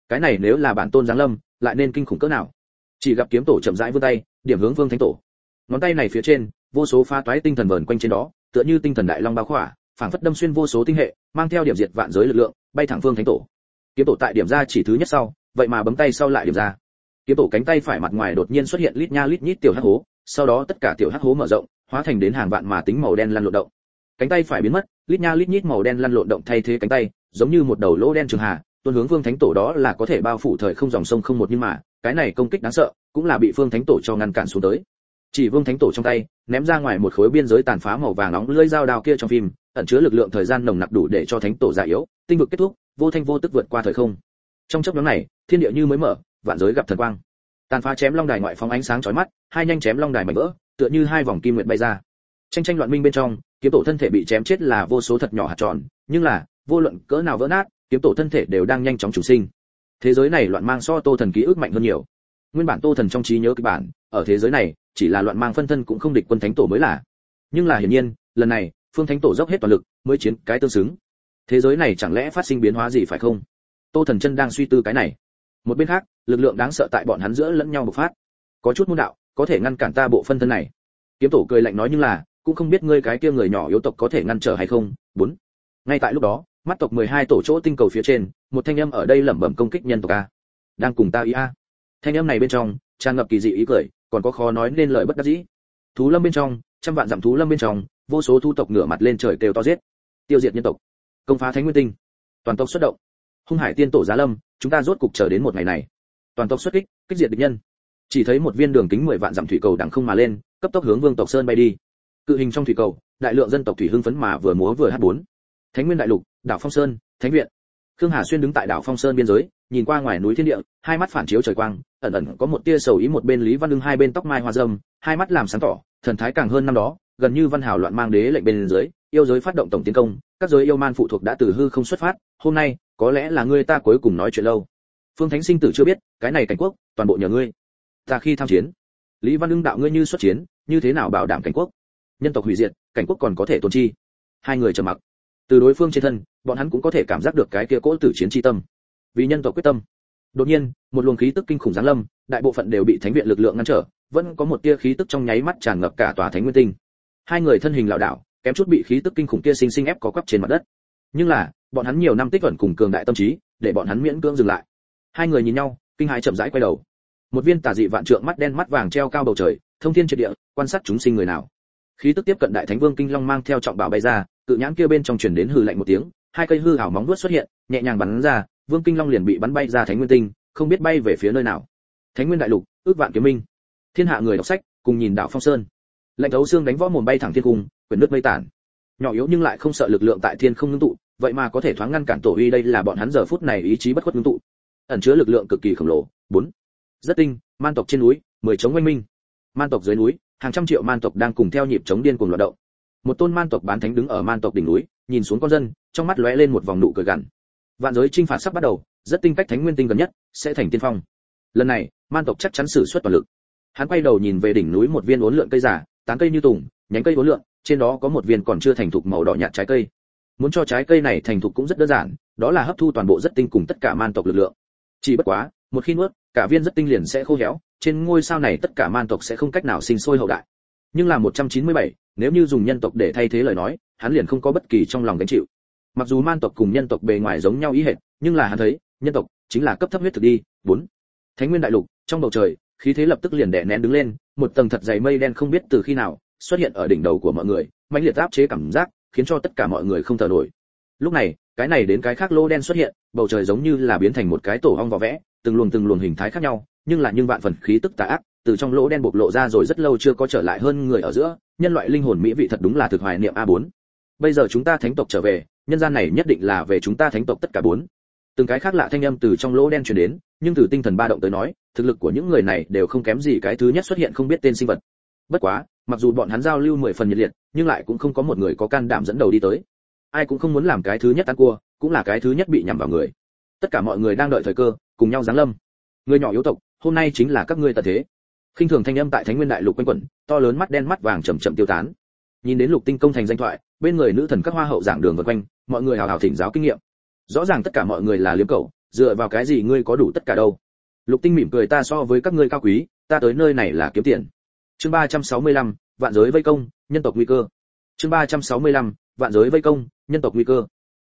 Cái này nếu là bản tôn giáng lâm, lại nên kinh khủng cỡ nào? Chỉ gặp kiếm tổ chậm rãi vươn tay, điểm hướng vương thánh tổ. Ngón tay này phía trên, vô số pha toái tinh thần vờn quanh trên đó, tựa như tinh thần đại long bao khỏa, phảng phất đâm xuyên vô số tinh hệ, mang theo điểm diệt vạn giới lực lượng, bay thẳng vương thánh tổ. Kiếm tổ tại điểm ra chỉ thứ nhất sau, vậy mà bấm tay sau lại điểm ra. Kiếm tổ cánh tay phải mặt ngoài đột nhiên xuất hiện lít nha lít nhít tiểu hắc hố, sau đó tất cả tiểu hắc hố mở rộng, hóa thành đến hàng vạn mà tính màu đen lăn lộn động cánh tay phải biến mất, lít nha lít nhít màu đen lăn lộn động thay thế cánh tay, giống như một đầu lỗ đen trường hà. Tuôn hướng vương thánh tổ đó là có thể bao phủ thời không dòng sông không một nhưng mà, cái này công kích đáng sợ, cũng là bị phương thánh tổ cho ngăn cản xuống tới. Chỉ vương thánh tổ trong tay, ném ra ngoài một khối biên giới tàn phá màu vàng nóng lưỡi dao đao kia trong phim, ẩn chứa lực lượng thời gian nồng nặc đủ để cho thánh tổ già yếu, tinh vực kết thúc, vô thanh vô tức vượt qua thời không. Trong chốc ngắn này, thiên địa như mới mở, vạn giới gặp thần quang. Tàn phá chém long đài ngoại phóng ánh sáng chói mắt, hai nhanh chém long đài mảnh vỡ, tựa như hai vòng kim nguyệt bay ra tranh tranh loạn minh bên trong, kiếm tổ thân thể bị chém chết là vô số thật nhỏ hạt tròn, nhưng là, vô luận cỡ nào vỡ nát, kiếm tổ thân thể đều đang nhanh chóng chủ sinh. Thế giới này loạn mang so tô thần ký ức mạnh hơn nhiều. Nguyên bản tô thần trong trí nhớ kịch bản, ở thế giới này, chỉ là loạn mang phân thân cũng không địch quân thánh tổ mới là. Nhưng là hiển nhiên, lần này, phương thánh tổ dốc hết toàn lực, mới chiến cái tương xứng. Thế giới này chẳng lẽ phát sinh biến hóa gì phải không? Tô thần chân đang suy tư cái này. Một bên khác, lực lượng đáng sợ tại bọn hắn giữa lẫn nhau bộc phát. Có chút môn đạo, có thể ngăn cản ta bộ phân thân này. Kiếm tổ cười lạnh nói nhưng là cũng không biết ngươi cái kia người nhỏ yếu tộc có thể ngăn trở hay không. Bốn, ngay tại lúc đó, mắt tộc 12 tổ chỗ tinh cầu phía trên, một thanh âm ở đây lẩm bẩm công kích nhân tộc a. Đang cùng ta ý a. Thanh âm này bên trong, tràn ngập kỳ dị ý cười, còn có khó nói nên lời bất đắc dĩ. Thú lâm bên trong, trăm vạn dặm thú lâm bên trong, vô số thu tộc ngửa mặt lên trời kêu to giết. Tiêu diệt nhân tộc. Công phá thánh nguyên tinh. Toàn tộc xuất động. Hung hải tiên tổ giá lâm, chúng ta rốt cục chờ đến một ngày này. Toàn tộc xuất kích kích diệt địch nhân. Chỉ thấy một viên đường kính 10 vạn dặm thủy cầu đằng không mà lên, cấp tốc hướng vương tộc sơn bay đi cự hình trong thủy cầu, đại lượng dân tộc thủy hưng phấn mà vừa múa vừa hát bốn. Thánh nguyên đại lục, đảo phong sơn, thánh viện. Khương hà xuyên đứng tại đảo phong sơn biên giới, nhìn qua ngoài núi thiên địa, hai mắt phản chiếu trời quang, ẩn ẩn có một tia sầu ý một bên lý văn đương hai bên tóc mai hoa dâm, hai mắt làm sáng tỏ, thần thái càng hơn năm đó, gần như văn hào loạn mang đế lệnh bên dưới, yêu giới phát động tổng tiến công, các giới yêu man phụ thuộc đã từ hư không xuất phát, hôm nay, có lẽ là ngươi ta cuối cùng nói chuyện lâu. Phương thánh sinh tử chưa biết, cái này cảnh quốc, toàn bộ nhờ ngươi. Ta khi tham chiến, lý văn lưng đạo ngươi như xuất chiến, như thế nào bảo đảm cảnh quốc? Nhân tộc hủy diệt, cảnh quốc còn có thể tồn chi. Hai người trầm mặc. Từ đối phương trên thân, bọn hắn cũng có thể cảm giác được cái kia cỗ tử chiến chi tâm. Vì nhân tộc quyết tâm. Đột nhiên, một luồng khí tức kinh khủng giáng lâm, đại bộ phận đều bị thánh viện lực lượng ngăn trở, vẫn có một tia khí tức trong nháy mắt tràn ngập cả tòa thánh nguyên tinh. Hai người thân hình lão đảo, kém chút bị khí tức kinh khủng kia sinh sinh ép có quắp trên mặt đất. Nhưng là, bọn hắn nhiều năm tích ẩn cùng cường đại tâm trí, để bọn hắn miễn cưỡng dừng lại. Hai người nhìn nhau, kinh hãi chậm rãi quay đầu. Một viên tà dị vạn trượng mắt đen mắt vàng treo cao bầu trời, thông thiên triệt địa, quan sát chúng sinh người nào khí tức tiếp cận đại thánh vương kinh long mang theo trọng bảo bay ra, cự nhãn kia bên trong truyền đến hư lạnh một tiếng, hai cây hư hảo móng vuốt xuất hiện, nhẹ nhàng bắn ra, vương kinh long liền bị bắn bay ra thánh nguyên tinh, không biết bay về phía nơi nào. Thánh nguyên đại lục, ước vạn kiếm minh. Thiên hạ người đọc sách, cùng nhìn đạo phong sơn. Lệnh thấu xương đánh võ mồm bay thẳng thiên cung quyền nước mây tản. Nhỏ yếu nhưng lại không sợ lực lượng tại thiên không ngưng tụ, vậy mà có thể thoáng ngăn cản tổ uy đây là bọn hắn giờ phút này ý chí bất khuất ngưng tụ. Ẩn chứa lực lượng cực kỳ khổng lồ. Bốn. Rất tinh, man tộc trên núi, mười chống oanh minh. Man tộc dưới núi hàng trăm triệu man tộc đang cùng theo nhịp chống điên cuồng loạt động. Một tôn man tộc bán thánh đứng ở man tộc đỉnh núi, nhìn xuống con dân, trong mắt lóe lên một vòng nụ cười gằn. Vạn giới chinh phạt sắp bắt đầu, rất tinh cách thánh nguyên tinh gần nhất, sẽ thành tiên phong. Lần này, man tộc chắc chắn sử xuất toàn lực. Hắn quay đầu nhìn về đỉnh núi một viên uốn lượn cây giả tán cây như tùng, nhánh cây uốn lượn, trên đó có một viên còn chưa thành thục màu đỏ nhạt trái cây. Muốn cho trái cây này thành thục cũng rất đơn giản, đó là hấp thu toàn bộ rất tinh cùng tất cả man tộc lực lượng. Chỉ bất quá, một khi nuốt, cả viên rất tinh liền sẽ khô héo trên ngôi sao này tất cả man tộc sẽ không cách nào sinh sôi hậu đại. Nhưng là 197, nếu như dùng nhân tộc để thay thế lời nói hắn liền không có bất kỳ trong lòng gánh chịu. Mặc dù man tộc cùng nhân tộc bề ngoài giống nhau ý hệt nhưng là hắn thấy nhân tộc chính là cấp thấp huyết thực đi. Bốn thánh nguyên đại lục trong bầu trời khí thế lập tức liền đè nén đứng lên một tầng thật dày mây đen không biết từ khi nào xuất hiện ở đỉnh đầu của mọi người mãnh liệt áp chế cảm giác khiến cho tất cả mọi người không thở nổi. Lúc này cái này đến cái khác lô đen xuất hiện bầu trời giống như là biến thành một cái tổ ong vỏ vẽ từng luồng từng luồng hình thái khác nhau nhưng là nhưng vạn phần khí tức tà ác, từ trong lỗ đen bộc lộ ra rồi rất lâu chưa có trở lại hơn người ở giữa, nhân loại linh hồn mỹ vị thật đúng là thực hoài niệm a 4 bây giờ chúng ta thánh tộc trở về, nhân gian này nhất định là về chúng ta thánh tộc tất cả bốn. Từng cái khác lạ thanh âm từ trong lỗ đen truyền đến, nhưng từ tinh thần ba động tới nói, thực lực của những người này đều không kém gì cái thứ nhất xuất hiện không biết tên sinh vật. Bất quá, mặc dù bọn hắn giao lưu mười phần nhiệt liệt, nhưng lại cũng không có một người có can đảm dẫn đầu đi tới. Ai cũng không muốn làm cái thứ nhất ăn cua, cũng là cái thứ nhất bị nhắm vào người. Tất cả mọi người đang đợi thời cơ, cùng nhau giáng lâm. Người nhỏ yếu tộc hôm nay chính là các ngươi tận thế. Khinh thường thanh âm tại thánh nguyên đại lục quanh quẩn to lớn mắt đen mắt vàng chậm chậm tiêu tán. Nhìn đến lục tinh công thành danh thoại bên người nữ thần các hoa hậu giảng đường vần quanh mọi người hào hào thỉnh giáo kinh nghiệm. Rõ ràng tất cả mọi người là liếm cầu dựa vào cái gì ngươi có đủ tất cả đâu? Lục tinh mỉm cười ta so với các ngươi cao quý ta tới nơi này là kiếm tiền. Chương 365, vạn giới vây công nhân tộc nguy cơ. Chương 365, vạn giới vây công nhân tộc nguy cơ.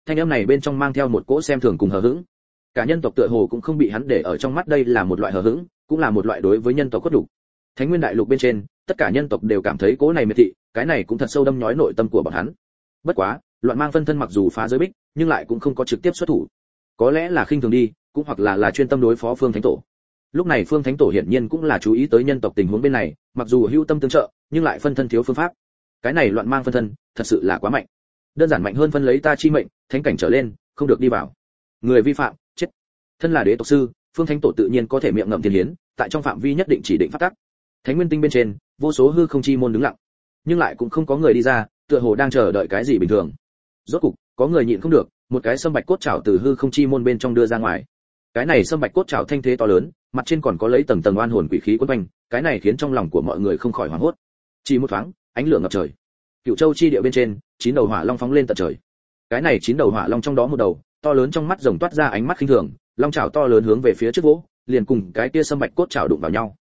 Thanh âm này bên trong mang theo một cỗ xem thường cùng hờ hững cả nhân tộc tựa hồ cũng không bị hắn để ở trong mắt đây là một loại hờ hững, cũng là một loại đối với nhân tộc cốt đủ thánh nguyên đại lục bên trên, tất cả nhân tộc đều cảm thấy cố này miệt thị, cái này cũng thật sâu đâm nhói nội tâm của bọn hắn. Bất quá, loạn mang phân thân mặc dù phá giới bích, nhưng lại cũng không có trực tiếp xuất thủ. Có lẽ là khinh thường đi, cũng hoặc là là chuyên tâm đối phó phương thánh tổ. Lúc này phương thánh tổ hiển nhiên cũng là chú ý tới nhân tộc tình huống bên này, mặc dù hữu tâm tương trợ, nhưng lại phân thân thiếu phương pháp. Cái này loạn mang phân thân, thật sự là quá mạnh. Đơn giản mạnh hơn phân lấy ta chi mệnh, thánh cảnh trở lên, không được đi vào. Người vi phạm thân là đế tộc sư, phương thánh tổ tự nhiên có thể miệng ngậm tiền hiến, tại trong phạm vi nhất định chỉ định phát tắc. Thánh nguyên tinh bên trên, vô số hư không chi môn đứng lặng. Nhưng lại cũng không có người đi ra, tựa hồ đang chờ đợi cái gì bình thường. Rốt cục, có người nhịn không được, một cái sâm bạch cốt trảo từ hư không chi môn bên trong đưa ra ngoài. Cái này sâm bạch cốt trảo thanh thế to lớn, mặt trên còn có lấy tầng tầng oan hồn quỷ khí quấn quanh, cái này khiến trong lòng của mọi người không khỏi hoảng hốt. Chỉ một thoáng, ánh lửa ngập trời. Cựu châu chi địa bên trên, chín đầu hỏa long phóng lên tận trời. Cái này chín đầu hỏa long trong đó một đầu, to lớn trong mắt rồng toát ra ánh mắt khinh thường long chảo to lớn hướng về phía trước vỗ, liền cùng cái kia sâm bạch cốt chảo đụng vào nhau.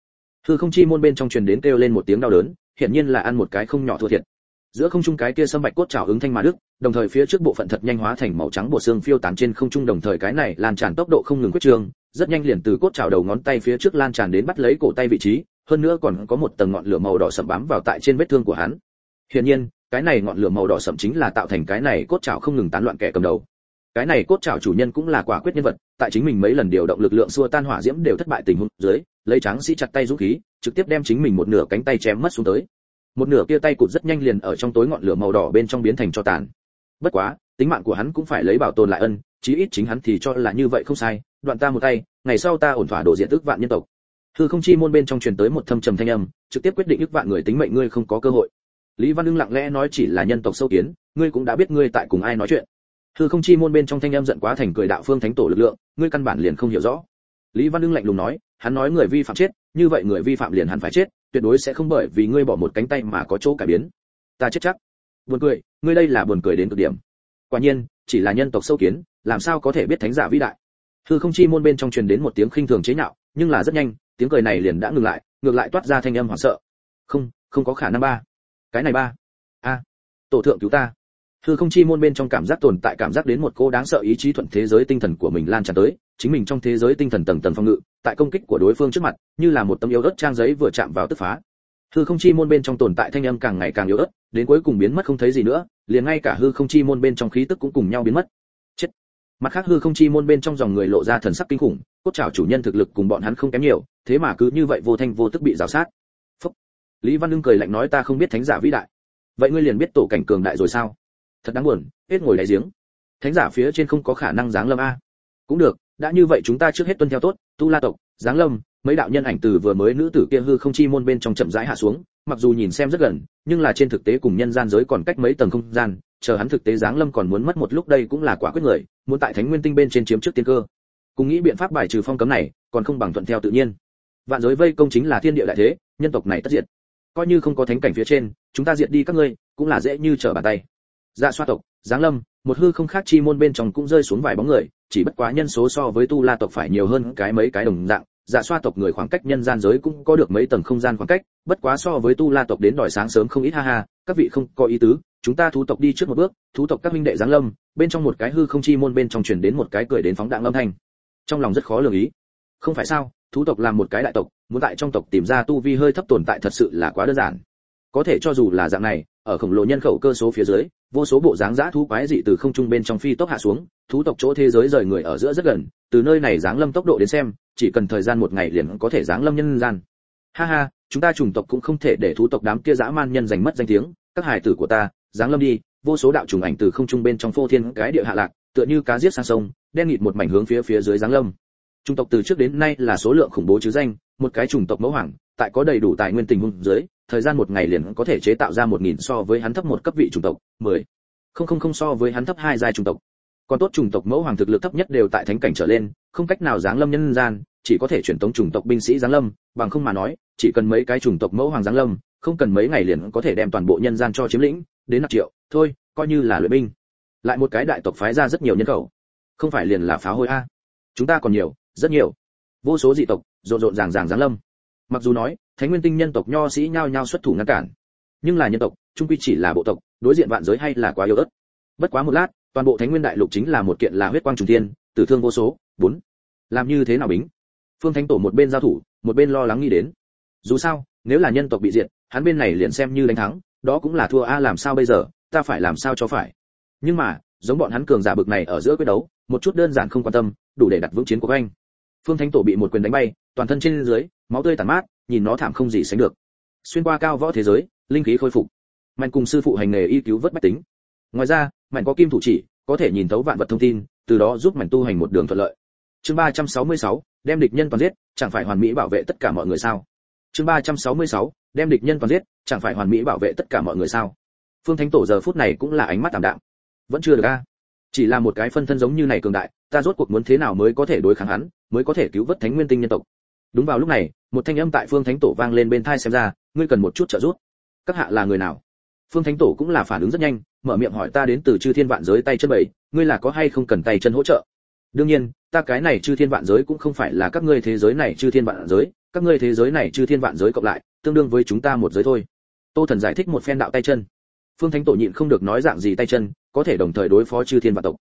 Hư không chi môn bên trong truyền đến kêu lên một tiếng đau đớn, hiển nhiên là ăn một cái không nhỏ thua thiệt. Giữa không trung cái kia sâm bạch cốt chảo ứng thanh mà đức, đồng thời phía trước bộ phận thật nhanh hóa thành màu trắng bộ xương phiêu tán trên không trung đồng thời cái này lan tràn tốc độ không ngừng quyết trương rất nhanh liền từ cốt chảo đầu ngón tay phía trước lan tràn đến bắt lấy cổ tay vị trí, hơn nữa còn có một tầng ngọn lửa màu đỏ sậm bám vào tại trên vết thương của hắn. Hiển nhiên, cái này ngọn lửa màu đỏ sậm chính là tạo thành cái này cốt chảo không ngừng tán loạn kẻ cầm đầu cái này cốt chảo chủ nhân cũng là quả quyết nhân vật, tại chính mình mấy lần điều động lực lượng xua tan hỏa diễm đều thất bại tình huống dưới, lấy tráng sĩ chặt tay dũng khí, trực tiếp đem chính mình một nửa cánh tay chém mất xuống tới. Một nửa kia tay cụt rất nhanh liền ở trong tối ngọn lửa màu đỏ bên trong biến thành cho tàn. Bất quá, tính mạng của hắn cũng phải lấy bảo tồn lại ân, chí ít chính hắn thì cho là như vậy không sai, đoạn ta một tay, ngày sau ta ổn thỏa đổ diện tức vạn nhân tộc. Hư không chi môn bên trong truyền tới một thâm trầm thanh âm, trực tiếp quyết định ức vạn người tính mệnh ngươi không có cơ hội. Lý văn ưng lặng lẽ nói chỉ là nhân tộc sâu kiến, ngươi cũng đã biết ngươi tại cùng ai nói chuyện hư không chi môn bên trong thanh âm giận quá thành cười đạo phương thánh tổ lực lượng, ngươi căn bản liền không hiểu rõ. Lý văn ưng lạnh lùng nói, hắn nói người vi phạm chết, như vậy người vi phạm liền hẳn phải chết, tuyệt đối sẽ không bởi vì ngươi bỏ một cánh tay mà có chỗ cải biến. Ta chết chắc. Buồn cười, ngươi đây là buồn cười đến cực điểm. Quả nhiên, chỉ là nhân tộc sâu kiến, làm sao có thể biết thánh giả vĩ đại? Hư không chi môn bên trong truyền đến một tiếng khinh thường chế nhạo, nhưng là rất nhanh, tiếng cười này liền đã ngừng lại, ngược lại toát ra thanh âm hoảng sợ. Không không có khả năng ba. Cái này ba. A. Tổ thượng cứu ta hư không chi môn bên trong cảm giác tồn tại cảm giác đến một cô đáng sợ ý chí thuận thế giới tinh thần của mình lan tràn tới, chính mình trong thế giới tinh thần tầng tầng phong ngự, tại công kích của đối phương trước mặt, như là một tấm yếu ớt trang giấy vừa chạm vào tức phá. Hư không chi môn bên trong tồn tại thanh âm càng ngày càng yếu ớt, đến cuối cùng biến mất không thấy gì nữa, liền ngay cả hư không chi môn bên trong khí tức cũng cùng nhau biến mất. Chết. Mặt khác hư không chi môn bên trong dòng người lộ ra thần sắc kinh khủng, cốt trào chủ nhân thực lực cùng bọn hắn không kém nhiều, thế mà cứ như vậy vô thanh vô tức bị rào sát. Phúc. lý văn đương cười lạnh nói ta không biết thánh giả vĩ đại. Vậy ngươi liền biết tổ cảnh cường đại rồi sao? Thật đáng buồn, hết ngồi đáy giếng. Thánh giả phía trên không có khả năng giáng lâm a. Cũng được, đã như vậy chúng ta trước hết tuân theo tốt, tu la tộc, giáng lâm, mấy đạo nhân ảnh từ vừa mới nữ tử kia hư không chi môn bên trong chậm rãi hạ xuống, mặc dù nhìn xem rất gần, nhưng là trên thực tế cùng nhân gian giới còn cách mấy tầng không gian, chờ hắn thực tế giáng lâm còn muốn mất một lúc đây cũng là quả quyết người, muốn tại thánh nguyên tinh bên trên chiếm trước tiên cơ. Cùng nghĩ biện pháp bài trừ phong cấm này, còn không bằng thuận theo tự nhiên. Vạn giới vây công chính là thiên địa đại thế, nhân tộc này tất diệt. Coi như không có thánh cảnh phía trên, chúng ta diệt đi các ngươi, cũng là dễ như trở bàn tay dạ xoa tộc, giáng lâm, một hư không khác chi môn bên trong cũng rơi xuống vài bóng người, chỉ bất quá nhân số so với tu la tộc phải nhiều hơn cái mấy cái đồng dạng. Dạ xoa tộc người khoảng cách nhân gian giới cũng có được mấy tầng không gian khoảng cách, bất quá so với tu la tộc đến đòi sáng sớm không ít ha ha, các vị không có ý tứ, chúng ta thú tộc đi trước một bước, thú tộc các huynh đệ giáng lâm, bên trong một cái hư không chi môn bên trong truyền đến một cái cười đến phóng đạn âm thanh. Trong lòng rất khó lường ý. Không phải sao, thú tộc làm một cái đại tộc, muốn tại trong tộc tìm ra tu vi hơi thấp tồn tại thật sự là quá đơn giản. Có thể cho dù là dạng này, ở khổng lồ nhân khẩu cơ số phía dưới vô số bộ dáng dã thú quái dị từ không trung bên trong phi tốc hạ xuống, thú tộc chỗ thế giới rời người ở giữa rất gần, từ nơi này giáng lâm tốc độ đến xem, chỉ cần thời gian một ngày liền có thể giáng lâm nhân gian. Ha ha, chúng ta chủng tộc cũng không thể để thú tộc đám kia dã man nhân giành mất danh tiếng, các hài tử của ta, giáng lâm đi, vô số đạo trùng ảnh từ không trung bên trong phô thiên cái địa hạ lạc, tựa như cá giết sang sông, đen nghịt một mảnh hướng phía phía dưới giáng lâm. Chủng tộc từ trước đến nay là số lượng khủng bố chứ danh, một cái chủng tộc mẫu hoàng, tại có đầy đủ tài nguyên tình huống dưới thời gian một ngày liền có thể chế tạo ra một nghìn so với hắn thấp một cấp vị chủng tộc, mười. Không không không so với hắn thấp hai giai chủng tộc. Còn tốt chủng tộc mẫu hoàng thực lực thấp nhất đều tại thánh cảnh trở lên, không cách nào giáng lâm nhân gian, chỉ có thể chuyển tống chủng tộc binh sĩ giáng lâm, bằng không mà nói, chỉ cần mấy cái chủng tộc mẫu hoàng giáng lâm, không cần mấy ngày liền có thể đem toàn bộ nhân gian cho chiếm lĩnh, đến nạp triệu, thôi, coi như là luyện binh. Lại một cái đại tộc phái ra rất nhiều nhân khẩu. Không phải liền là phá hôi a? Chúng ta còn nhiều, rất nhiều. Vô số dị tộc, rộn rộn ràng ràng giáng lâm. Mặc dù nói thánh nguyên tinh nhân tộc nho sĩ nhao nhao xuất thủ ngăn cản. Nhưng là nhân tộc, trung quy chỉ là bộ tộc, đối diện vạn giới hay là quá yếu ớt. Bất quá một lát, toàn bộ thánh nguyên đại lục chính là một kiện là huyết quang trùng thiên, tử thương vô số, bốn. Làm như thế nào bính? Phương thánh tổ một bên giao thủ, một bên lo lắng nghĩ đến. Dù sao, nếu là nhân tộc bị diệt, hắn bên này liền xem như đánh thắng, đó cũng là thua a, làm sao bây giờ, ta phải làm sao cho phải? Nhưng mà, giống bọn hắn cường giả bực này ở giữa quyết đấu, một chút đơn giản không quan tâm, đủ để đặt vững chiến của anh. Phương thánh tổ bị một quyền đánh bay, toàn thân trên dưới, máu tươi tàn mát nhìn nó thảm không gì sánh được. Xuyên qua cao võ thế giới linh khí khôi phục. Mạnh cùng sư phụ hành nghề y cứu vớt bách tính. Ngoài ra mạnh có kim thủ chỉ có thể nhìn thấu vạn vật thông tin từ đó giúp mạnh tu hành một đường thuận lợi. Chương 366, đem địch nhân toàn giết chẳng phải hoàn mỹ bảo vệ tất cả mọi người sao? Chương 366, đem địch nhân toàn giết chẳng phải hoàn mỹ bảo vệ tất cả mọi người sao? Phương thánh tổ giờ phút này cũng là ánh mắt tạm đạm. Vẫn chưa được a. Chỉ là một cái phân thân giống như này cường đại ta rốt cuộc muốn thế nào mới có thể đối kháng hắn mới có thể cứu vớt thánh nguyên tinh nhân tộc? Đúng vào lúc này một thanh âm tại phương thánh tổ vang lên bên thai xem ra, ngươi cần một chút trợ giúp. Các hạ là người nào? Phương thánh tổ cũng là phản ứng rất nhanh, mở miệng hỏi ta đến từ chư thiên vạn giới tay chân bảy, ngươi là có hay không cần tay chân hỗ trợ? Đương nhiên, ta cái này chư thiên vạn giới cũng không phải là các ngươi thế giới này chư thiên vạn giới, các ngươi thế giới này chư thiên vạn giới cộng lại, tương đương với chúng ta một giới thôi. Tô thần giải thích một phen đạo tay chân. Phương thánh tổ nhịn không được nói dạng gì tay chân, có thể đồng thời đối phó chư thiên vạn tộc.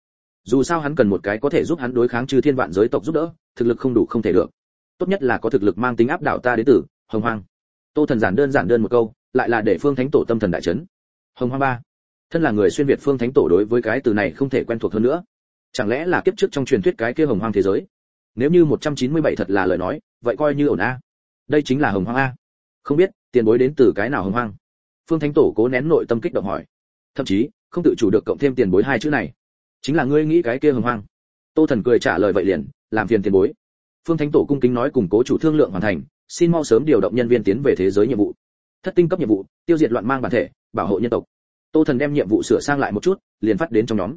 Dù sao hắn cần một cái có thể giúp hắn đối kháng chư thiên vạn giới tộc giúp đỡ, thực lực không đủ không thể được tốt nhất là có thực lực mang tính áp đảo ta đến tử hồng hoang. Tô thần giản đơn giản đơn một câu, lại là để phương thánh tổ tâm thần đại chấn. Hồng hoang ba. Thân là người xuyên việt phương thánh tổ đối với cái từ này không thể quen thuộc hơn nữa. Chẳng lẽ là kiếp trước trong truyền thuyết cái kia hồng hoang thế giới? Nếu như 197 thật là lời nói, vậy coi như ổn a. Đây chính là hồng hoang a. Không biết, tiền bối đến từ cái nào hồng hoang? Phương thánh tổ cố nén nội tâm kích động hỏi. Thậm chí, không tự chủ được cộng thêm tiền bối hai chữ này. Chính là ngươi nghĩ cái kia hồng hoang. Tô thần cười trả lời vậy liền, làm phiền tiền bối phương thánh tổ cung kính nói cùng cố chủ thương lượng hoàn thành, xin mau sớm điều động nhân viên tiến về thế giới nhiệm vụ. Thất tinh cấp nhiệm vụ, tiêu diệt loạn mang bản thể, bảo hộ nhân tộc. Tô thần đem nhiệm vụ sửa sang lại một chút, liền phát đến trong nhóm.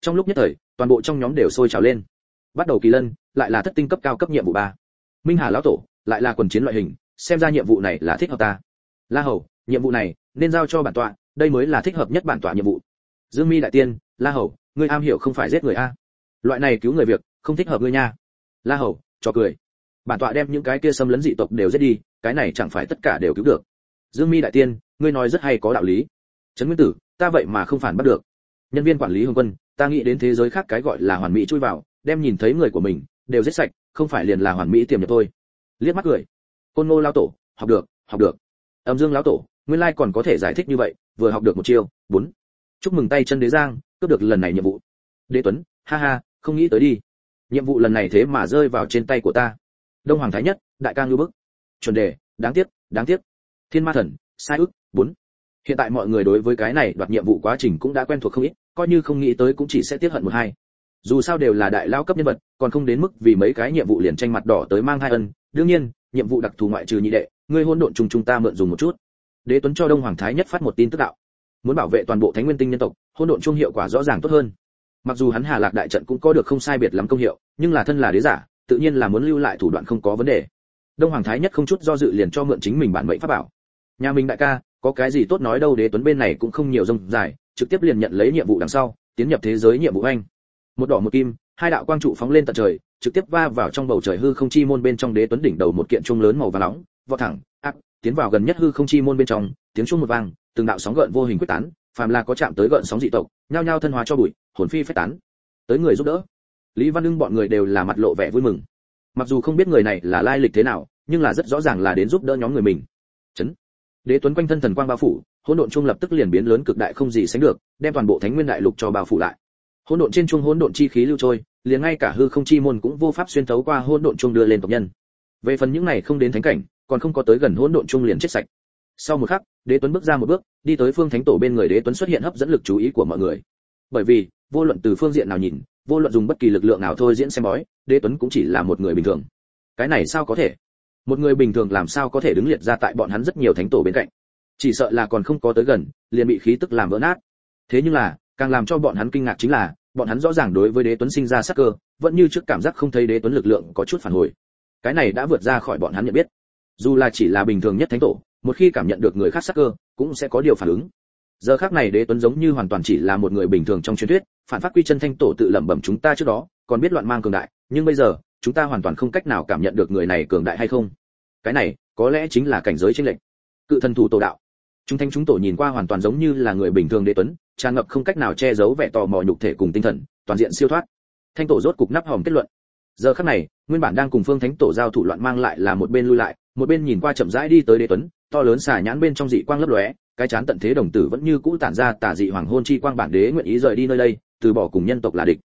Trong lúc nhất thời, toàn bộ trong nhóm đều sôi trào lên. Bắt đầu kỳ lân, lại là thất tinh cấp cao cấp nhiệm vụ ba. Minh hà lão tổ, lại là quần chiến loại hình, xem ra nhiệm vụ này là thích hợp ta. La hầu, nhiệm vụ này, nên giao cho bản tọa, đây mới là thích hợp nhất bản tọa nhiệm vụ. Dương mi đại tiên, la hầu, ngươi am hiểu không phải giết người a. Loại này cứu người việc, không thích hợp ngươi nha. La hầu cho cười. Bản tọa đem những cái kia xâm lấn dị tộc đều giết đi, cái này chẳng phải tất cả đều cứu được. Dương mi đại tiên, ngươi nói rất hay có đạo lý. Trấn nguyên tử, ta vậy mà không phản bắt được. Nhân viên quản lý hồng quân, ta nghĩ đến thế giới khác cái gọi là hoàn mỹ chui vào, đem nhìn thấy người của mình, đều giết sạch, không phải liền là hoàn mỹ tiềm nhập thôi. Liếc mắt cười. Côn ngô lao tổ, học được học được. Âm dương lão tổ, nguyên lai còn có thể giải thích như vậy, vừa học được một chiêu. Bốn. Chúc mừng tay chân đế giang, cướp được lần này nhiệm vụ. Đế tuấn, ha ha, không nghĩ tới đi nhiệm vụ lần này thế mà rơi vào trên tay của ta. Đông hoàng thái nhất, đại ca ngư bức. Chuẩn đề, đáng tiếc đáng tiếc. Thiên ma thần, sai ức bốn. Hiện tại mọi người đối với cái này đoạt nhiệm vụ quá trình cũng đã quen thuộc không ít, coi như không nghĩ tới cũng chỉ sẽ tiếc hận một hai. Dù sao đều là đại lao cấp nhân vật, còn không đến mức vì mấy cái nhiệm vụ liền tranh mặt đỏ tới mang hai ân. Đương nhiên, nhiệm vụ đặc thù ngoại trừ nhị đệ ngươi hôn độn trùng chúng ta mượn dùng một chút. Đế tuấn cho đông hoàng thái nhất phát một tin tức đạo. Muốn bảo vệ toàn bộ thánh nguyên tinh nhân tộc hôn độn trung hiệu quả rõ ràng tốt hơn mặc dù hắn hà lạc đại trận cũng có được không sai biệt lắm công hiệu, nhưng là thân là đế giả, tự nhiên là muốn lưu lại thủ đoạn không có vấn đề. Đông hoàng thái nhất không chút do dự liền cho mượn chính mình bản mệnh pháp bảo. Nhà mình đại ca, có cái gì tốt nói đâu đế tuấn bên này cũng không nhiều rông dài, trực tiếp liền nhận lấy nhiệm vụ đằng sau, tiến nhập thế giới nhiệm vụ anh. Một đỏ một kim, hai đạo quang trụ phóng lên tận trời, trực tiếp va vào trong bầu trời hư không chi môn bên trong đế tuấn đỉnh đầu một kiện trung lớn màu vàng nóng, vọt thẳng, ác, tiến vào gần nhất hư không chi môn bên trong, tiếng chuông một vang, từng đạo sóng gợn vô hình quyết tán phàm là có chạm tới gợn sóng dị tộc, nhao nhao thân hóa cho bụi, hồn phi phách tán. Tới người giúp đỡ. Lý văn ưng bọn người đều là mặt lộ vẻ vui mừng. Mặc dù không biết người này là lai lịch thế nào, nhưng là rất rõ ràng là đến giúp đỡ nhóm người mình. Chấn. Đế tuấn quanh thân thần quang bao phủ, hỗn độn trung lập tức liền biến lớn cực đại không gì sánh được, đem toàn bộ thánh nguyên đại lục cho bao phủ lại. Hỗn độn trên trung hỗn độn chi khí lưu trôi, liền ngay cả hư không chi môn cũng vô pháp xuyên thấu qua hỗn độn trung đưa lên tộc nhân. Về phần những này không đến thánh cảnh, còn không có tới gần hỗn độn trung liền chết sạch sau một khắc, đế tuấn bước ra một bước, đi tới phương thánh tổ bên người đế tuấn xuất hiện hấp dẫn lực chú ý của mọi người. Bởi vì, vô luận từ phương diện nào nhìn, vô luận dùng bất kỳ lực lượng nào thôi diễn xem bói, đế tuấn cũng chỉ là một người bình thường. Cái này sao có thể? Một người bình thường làm sao có thể đứng liệt ra tại bọn hắn rất nhiều thánh tổ bên cạnh? Chỉ sợ là còn không có tới gần, liền bị khí tức làm vỡ nát. Thế nhưng là, càng làm cho bọn hắn kinh ngạc chính là, bọn hắn rõ ràng đối với đế tuấn sinh ra sắc cơ, vẫn như trước cảm giác không thấy đế tuấn lực lượng có chút phản hồi. Cái này đã vượt ra khỏi bọn hắn nhận biết. Dù là chỉ là bình thường nhất thánh tổ một khi cảm nhận được người khác sắc cơ, cũng sẽ có điều phản ứng. Giờ khác này đế tuấn giống như hoàn toàn chỉ là một người bình thường trong truyền thuyết, phản phát quy chân thanh tổ tự lẩm bẩm chúng ta trước đó, còn biết loạn mang cường đại, nhưng bây giờ, chúng ta hoàn toàn không cách nào cảm nhận được người này cường đại hay không. Cái này, có lẽ chính là cảnh giới chênh lệch. Cự thần thủ tổ đạo. Chúng thanh chúng tổ nhìn qua hoàn toàn giống như là người bình thường đế tuấn, tràn ngập không cách nào che giấu vẻ tò mò nhục thể cùng tinh thần, toàn diện siêu thoát. Thanh tổ rốt cục nắp hòm kết luận. Giờ khắc này, nguyên bản đang cùng phương thánh tổ giao thủ loạn mang lại là một bên lui lại, một bên nhìn qua chậm rãi đi tới đế tuấn to lớn xà nhãn bên trong dị quang lấp lóe, cái chán tận thế đồng tử vẫn như cũ tản ra tả dị hoàng hôn chi quang bản đế nguyện ý rời đi nơi đây, từ bỏ cùng nhân tộc là địch.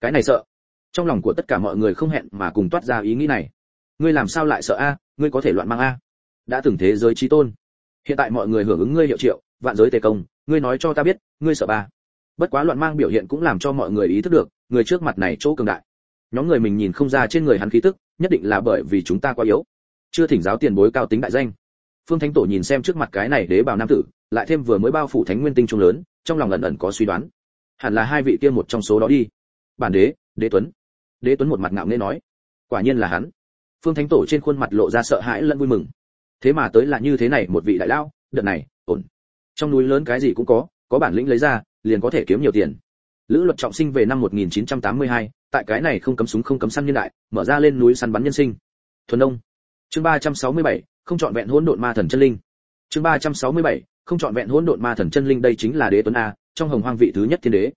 Cái này sợ. Trong lòng của tất cả mọi người không hẹn mà cùng toát ra ý nghĩ này. Ngươi làm sao lại sợ a? Ngươi có thể loạn mang a? Đã từng thế giới trí tôn. Hiện tại mọi người hưởng ứng ngươi hiệu triệu, vạn giới tề công, ngươi nói cho ta biết, ngươi sợ ba. Bất quá loạn mang biểu hiện cũng làm cho mọi người ý thức được, người trước mặt này chỗ cường đại. Nhóm người mình nhìn không ra trên người hắn khí tức, nhất định là bởi vì chúng ta quá yếu. Chưa thỉnh giáo tiền bối cao tính đại danh phương thánh tổ nhìn xem trước mặt cái này đế bào nam tử lại thêm vừa mới bao phủ thánh nguyên tinh trung lớn trong lòng ẩn ẩn có suy đoán. Hẳn là hai vị kia một trong số đó đi. Bản đế đế tuấn. Đế tuấn một mặt ngạo nghễ nói. Quả nhiên là hắn. Phương thánh tổ trên khuôn mặt lộ ra sợ hãi lẫn vui mừng. Thế mà tới là như thế này một vị đại lao đợt này ổn. Trong núi lớn cái gì cũng có có bản lĩnh lấy ra liền có thể kiếm nhiều tiền. Lữ luật trọng sinh về năm 1982, tại cái này không cấm súng không cấm săn nhân đại mở ra lên núi săn bắn nhân sinh. Thuần đông chương 367, không chọn vẹn hỗn độn ma thần chân linh. Chương 367, không chọn vẹn hỗn độn ma thần chân linh đây chính là đế tuấn a trong hồng hoang vị thứ nhất thiên đế.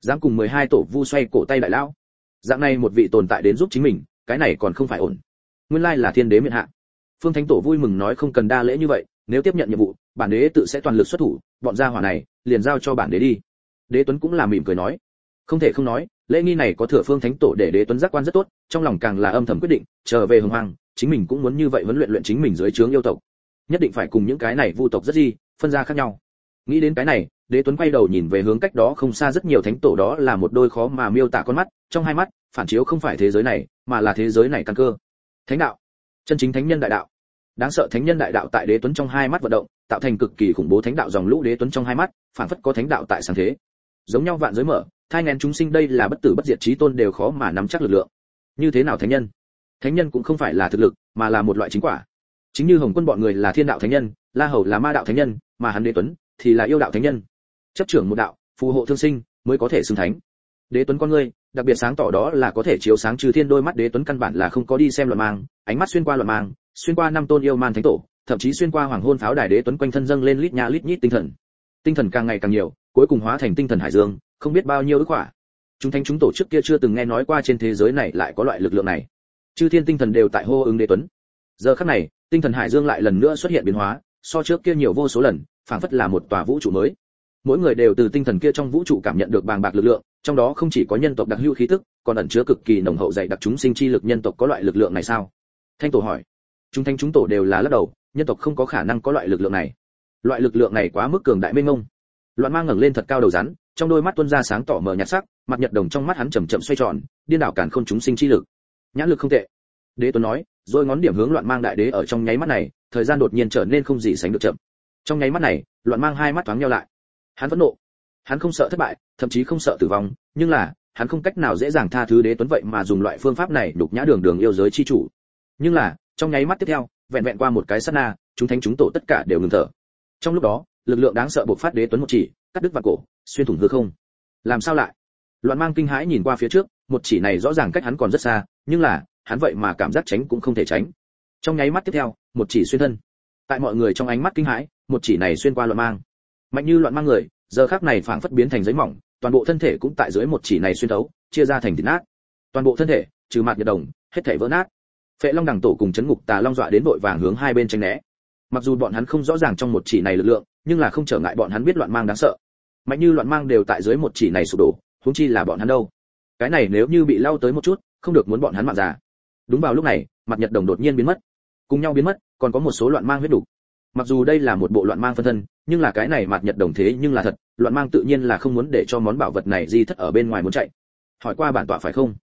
Dám cùng 12 tổ vu xoay cổ tay đại lão. Dạng này một vị tồn tại đến giúp chính mình cái này còn không phải ổn. Nguyên lai là thiên đế miện hạ. Phương thánh tổ vui mừng nói không cần đa lễ như vậy nếu tiếp nhận nhiệm vụ bản đế tự sẽ toàn lực xuất thủ bọn gia hỏa này liền giao cho bản đế đi. Đế tuấn cũng là mỉm cười nói. Không thể không nói lễ nghi này có thừa phương thánh tổ để đế tuấn giác quan rất tốt trong lòng càng là âm thầm quyết định trở về hồng hoàng chính mình cũng muốn như vậy huấn luyện luyện chính mình dưới trướng yêu tộc. Nhất định phải cùng những cái này vu tộc rất gì phân ra khác nhau. Nghĩ đến cái này, đế tuấn quay đầu nhìn về hướng cách đó không xa rất nhiều thánh tổ đó là một đôi khó mà miêu tả con mắt, trong hai mắt, phản chiếu không phải thế giới này, mà là thế giới này căn cơ. Thánh đạo. Chân chính thánh nhân đại đạo. Đáng sợ thánh nhân đại đạo tại đế tuấn trong hai mắt vận động, tạo thành cực kỳ khủng bố thánh đạo dòng lũ đế tuấn trong hai mắt, phản phất có thánh đạo tại sáng thế. Giống nhau vạn giới mở, thai ngén chúng sinh đây là bất tử bất diệt trí tôn đều khó mà nắm chắc lực lượng. Như thế nào thánh nhân? Thánh nhân cũng không phải là thực lực, mà là một loại chính quả. Chính như hồng quân bọn người là thiên đạo thánh nhân, la hầu là ma đạo thánh nhân, mà hắn đế tuấn thì là yêu đạo thánh nhân. Chấp trưởng một đạo, phù hộ thương sinh mới có thể xưng thánh. Đế tuấn con ngươi, đặc biệt sáng tỏ đó là có thể chiếu sáng trừ thiên đôi mắt, đế tuấn căn bản là không có đi xem luận mang, ánh mắt xuyên qua luận mang, xuyên qua năm tôn yêu man thánh tổ, thậm chí xuyên qua hoàng hôn pháo đài đế tuấn quanh thân dâng lên lít nhã lít nhít tinh thần. Tinh thần càng ngày càng nhiều, cuối cùng hóa thành tinh thần hải dương, không biết bao nhiêu ức quả chúng thánh chúng tổ trước kia chưa từng nghe nói qua trên thế giới này lại có loại lực lượng này chư thiên tinh thần đều tại hô ứng đế tuấn. Giờ khắc này, tinh thần hải dương lại lần nữa xuất hiện biến hóa, so trước kia nhiều vô số lần, phảng phất là một tòa vũ trụ mới. Mỗi người đều từ tinh thần kia trong vũ trụ cảm nhận được bàng bạc lực lượng, trong đó không chỉ có nhân tộc đặc hữu khí tức, còn ẩn chứa cực kỳ nồng hậu dày đặc chúng sinh chi lực nhân tộc có loại lực lượng này sao? Thanh tổ hỏi. Chúng thanh chúng tổ đều là lắc đầu, nhân tộc không có khả năng có loại lực lượng này. Loại lực lượng này quá mức cường đại mênh mông. Loạn mang ngẩng lên thật cao đầu rắn, trong đôi mắt tuôn ra sáng tỏ mờ nhạt sắc, mặt nhật đồng trong mắt hắn chậm chậm xoay tròn, điên đảo cản khôn chúng sinh chi lực nhãn lực không tệ. Đế tuấn nói, rồi ngón điểm hướng loạn mang đại đế ở trong nháy mắt này, thời gian đột nhiên trở nên không gì sánh được chậm. Trong nháy mắt này, loạn mang hai mắt thoáng nhau lại. Hắn phẫn nộ. Hắn không sợ thất bại, thậm chí không sợ tử vong, nhưng là, hắn không cách nào dễ dàng tha thứ đế tuấn vậy mà dùng loại phương pháp này đục nhã đường đường yêu giới chi chủ. Nhưng là, trong nháy mắt tiếp theo, vẹn vẹn qua một cái sát na, chúng thánh chúng tổ tất cả đều ngừng thở. Trong lúc đó, lực lượng đáng sợ bộc phát đế tuấn một chỉ, cắt đứt vào cổ, xuyên thủng hư không. Làm sao lại? Loạn mang kinh hãi nhìn qua phía trước, một chỉ này rõ ràng cách hắn còn rất xa nhưng là, hắn vậy mà cảm giác tránh cũng không thể tránh. Trong nháy mắt tiếp theo, một chỉ xuyên thân. Tại mọi người trong ánh mắt kinh hãi, một chỉ này xuyên qua loạn mang. Mạnh như loạn mang người, giờ khắc này phảng phất biến thành giấy mỏng, toàn bộ thân thể cũng tại dưới một chỉ này xuyên thấu, chia ra thành thịt nát. Toàn bộ thân thể, trừ mặt nhật đồng, hết thể vỡ nát. Phệ long đằng tổ cùng chấn ngục tà long dọa đến vội vàng hướng hai bên tranh né. Mặc dù bọn hắn không rõ ràng trong một chỉ này lực lượng, nhưng là không trở ngại bọn hắn biết loạn mang đáng sợ. Mạnh như loạn mang đều tại dưới một chỉ này sụp đổ, huống chi là bọn hắn đâu. Cái này nếu như bị lao tới một chút không được muốn bọn hắn mạng già. Đúng vào lúc này, mặt nhật đồng đột nhiên biến mất. Cùng nhau biến mất, còn có một số loạn mang huyết đủ. Mặc dù đây là một bộ loạn mang phân thân, nhưng là cái này mặt nhật đồng thế nhưng là thật, loạn mang tự nhiên là không muốn để cho món bảo vật này di thất ở bên ngoài muốn chạy. Hỏi qua bản tọa phải không?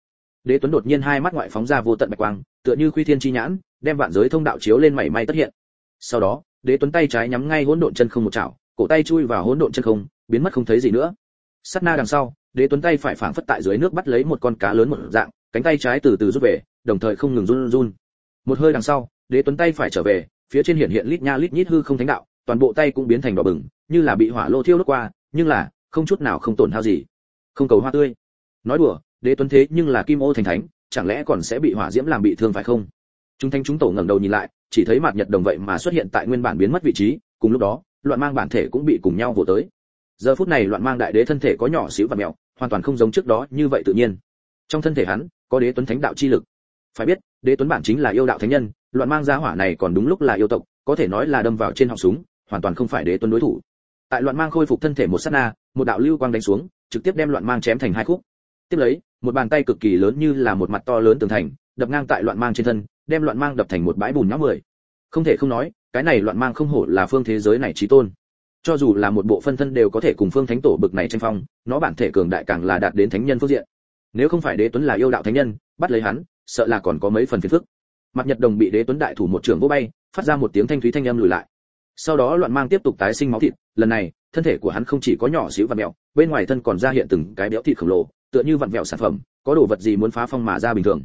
Đế tuấn đột nhiên hai mắt ngoại phóng ra vô tận bạch quang, tựa như khuy thiên chi nhãn, đem vạn giới thông đạo chiếu lên mảy may tất hiện. Sau đó, đế tuấn tay trái nhắm ngay hỗn độn chân không một chảo, cổ tay chui vào hỗn độn chân không, biến mất không thấy gì nữa. Sát na đằng sau, đế tuấn tay phải phảng phất tại dưới nước bắt lấy một con cá lớn một dạng cánh tay trái từ từ rút về, đồng thời không ngừng run run một hơi đằng sau, đế tuấn tay phải trở về, phía trên hiện hiện lít nha lít nhít hư không thánh đạo, toàn bộ tay cũng biến thành đỏ bừng, như là bị hỏa lô thiêu đốt qua, nhưng là, không chút nào không tổn hao gì. Không cầu hoa tươi. Nói đùa, đế tuấn thế nhưng là kim ô thành thánh, chẳng lẽ còn sẽ bị hỏa diễm làm bị thương phải không? Chúng thanh chúng tổ ngẩng đầu nhìn lại, chỉ thấy mặt nhật đồng vậy mà xuất hiện tại nguyên bản biến mất vị trí, cùng lúc đó, loạn mang bản thể cũng bị cùng nhau vồ tới. Giờ phút này loạn mang đại đế thân thể có nhỏ xíu và mèo hoàn toàn không giống trước đó như vậy tự nhiên. Trong thân thể hắn có đế tuấn thánh đạo chi lực. Phải biết, đế tuấn bản chính là yêu đạo thánh nhân, loạn mang gia hỏa này còn đúng lúc là yêu tộc, có thể nói là đâm vào trên họng súng, hoàn toàn không phải đế tuấn đối thủ. Tại loạn mang khôi phục thân thể một sát na, một đạo lưu quang đánh xuống, trực tiếp đem loạn mang chém thành hai khúc. Tiếp lấy, một bàn tay cực kỳ lớn như là một mặt to lớn tường thành, đập ngang tại loạn mang trên thân, đem loạn mang đập thành một bãi bùn nhão mười. Không thể không nói, cái này loạn mang không hổ là phương thế giới này trí tôn. Cho dù là một bộ phân thân đều có thể cùng phương thánh tổ bực này tranh phong, nó bản thể cường đại càng là đạt đến thánh nhân phương diện nếu không phải đế tuấn là yêu đạo thánh nhân bắt lấy hắn sợ là còn có mấy phần phiền phức. Mặt nhật đồng bị đế tuấn đại thủ một trường vô bay phát ra một tiếng thanh thúy thanh âm lùi lại. Sau đó loạn mang tiếp tục tái sinh máu thịt lần này thân thể của hắn không chỉ có nhỏ xíu và mẹo, bên ngoài thân còn ra hiện từng cái béo thịt khổng lồ tựa như vặn vẹo sản phẩm có đồ vật gì muốn phá phong mà ra bình thường.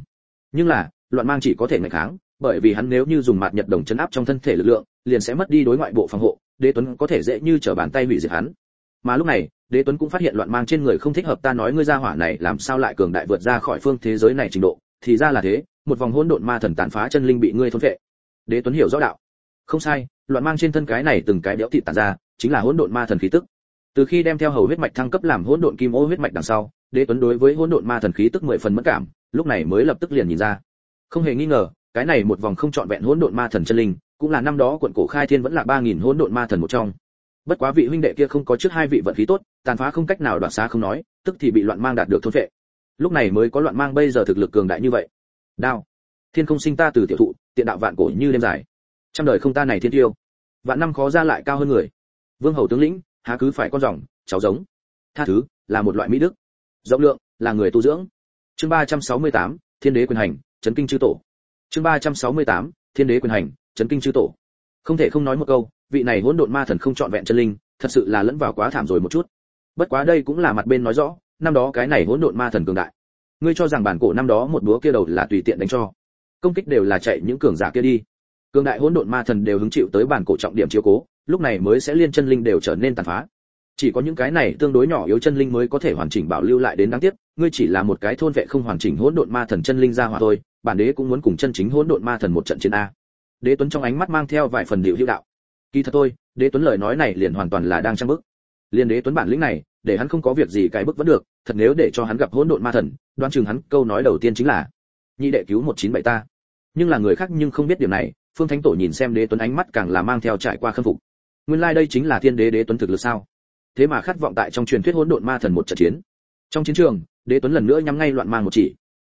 Nhưng là loạn mang chỉ có thể ngày kháng bởi vì hắn nếu như dùng mạt nhật đồng chấn áp trong thân thể lực lượng liền sẽ mất đi đối ngoại bộ phòng hộ đế tuấn có thể dễ như trở bàn tay hủy diệt hắn mà lúc này, đế tuấn cũng phát hiện loạn mang trên người không thích hợp ta nói ngươi ra hỏa này làm sao lại cường đại vượt ra khỏi phương thế giới này trình độ. Thì ra là thế, một vòng hỗn độn ma thần tàn phá chân linh bị ngươi thôn phệ. Đế tuấn hiểu rõ đạo. Không sai, loạn mang trên thân cái này từng cái béo thịt tàn ra, chính là hỗn độn ma thần khí tức. Từ khi đem theo hầu huyết mạch thăng cấp làm hỗn độn kim ô huyết mạch đằng sau, đế tuấn đối với hỗn độn ma thần khí tức mười phần mất cảm, lúc này mới lập tức liền nhìn ra. Không hề nghi ngờ, cái này một vòng không chọn vẹn hỗn độn ma thần chân linh, cũng là năm đó quận cổ khai thiên vẫn là ba nghìn hỗn độn ma thần một trong bất quá vị huynh đệ kia không có trước hai vị vận khí tốt, tàn phá không cách nào đoạt xá không nói, tức thì bị loạn mang đạt được thôn vệ lúc này mới có loạn mang bây giờ thực lực cường đại như vậy. Đao. Thiên không sinh ta từ tiểu thụ, tiện đạo vạn cổ như đêm dài. Trăm đời không ta này thiên tiêu. Vạn năm khó ra lại cao hơn người. Vương hầu tướng lĩnh, há cứ phải con rồng, cháu giống. Tha thứ, là một loại mỹ đức. Rộng lượng, là người tu dưỡng. Chương ba trăm sáu mươi tám, thiên đế quyền hành, chấn kinh chư tổ. Chương ba trăm sáu mươi tám, thiên đế quyền hành, chấn kinh chư tổ. Không thể không nói một câu vị này hỗn độn ma thần không chọn vẹn chân linh, thật sự là lẫn vào quá thảm rồi một chút. Bất quá đây cũng là mặt bên nói rõ, năm đó cái này hỗn độn ma thần cường đại. Ngươi cho rằng bản cổ năm đó một búa kia đầu là tùy tiện đánh cho. Công kích đều là chạy những cường giả kia đi. Cường đại hỗn độn ma thần đều hứng chịu tới bản cổ trọng điểm chiếu cố, lúc này mới sẽ liên chân linh đều trở nên tàn phá. Chỉ có những cái này tương đối nhỏ yếu chân linh mới có thể hoàn chỉnh bảo lưu lại đến đáng tiếc, ngươi chỉ là một cái thôn vệ không hoàn chỉnh hỗn độn ma thần chân linh ra hòa thôi, bản đế cũng muốn cùng chân chính hỗn độn ma thần một trận chiến a. Đế tuấn trong ánh mắt mang theo vài phần điệu hữu đạo kỳ thật tôi đế tuấn lời nói này liền hoàn toàn là đang trang bức. Liền đế tuấn bản lĩnh này, để hắn không có việc gì cái bức vẫn được, thật nếu để cho hắn gặp hỗn độn ma thần đoan chừng hắn câu nói đầu tiên chính là, nhị đệ cứu một chín bảy ta. Nhưng là người khác nhưng không biết điểm này, phương thánh tổ nhìn xem đế tuấn ánh mắt càng là mang theo trải qua khâm phục. Nguyên lai like đây chính là thiên đế đế tuấn thực lực sao? Thế mà khát vọng tại trong truyền thuyết hỗn độn ma thần một trận chiến. Trong chiến trường, đế tuấn lần nữa nhắm ngay loạn mang một chỉ.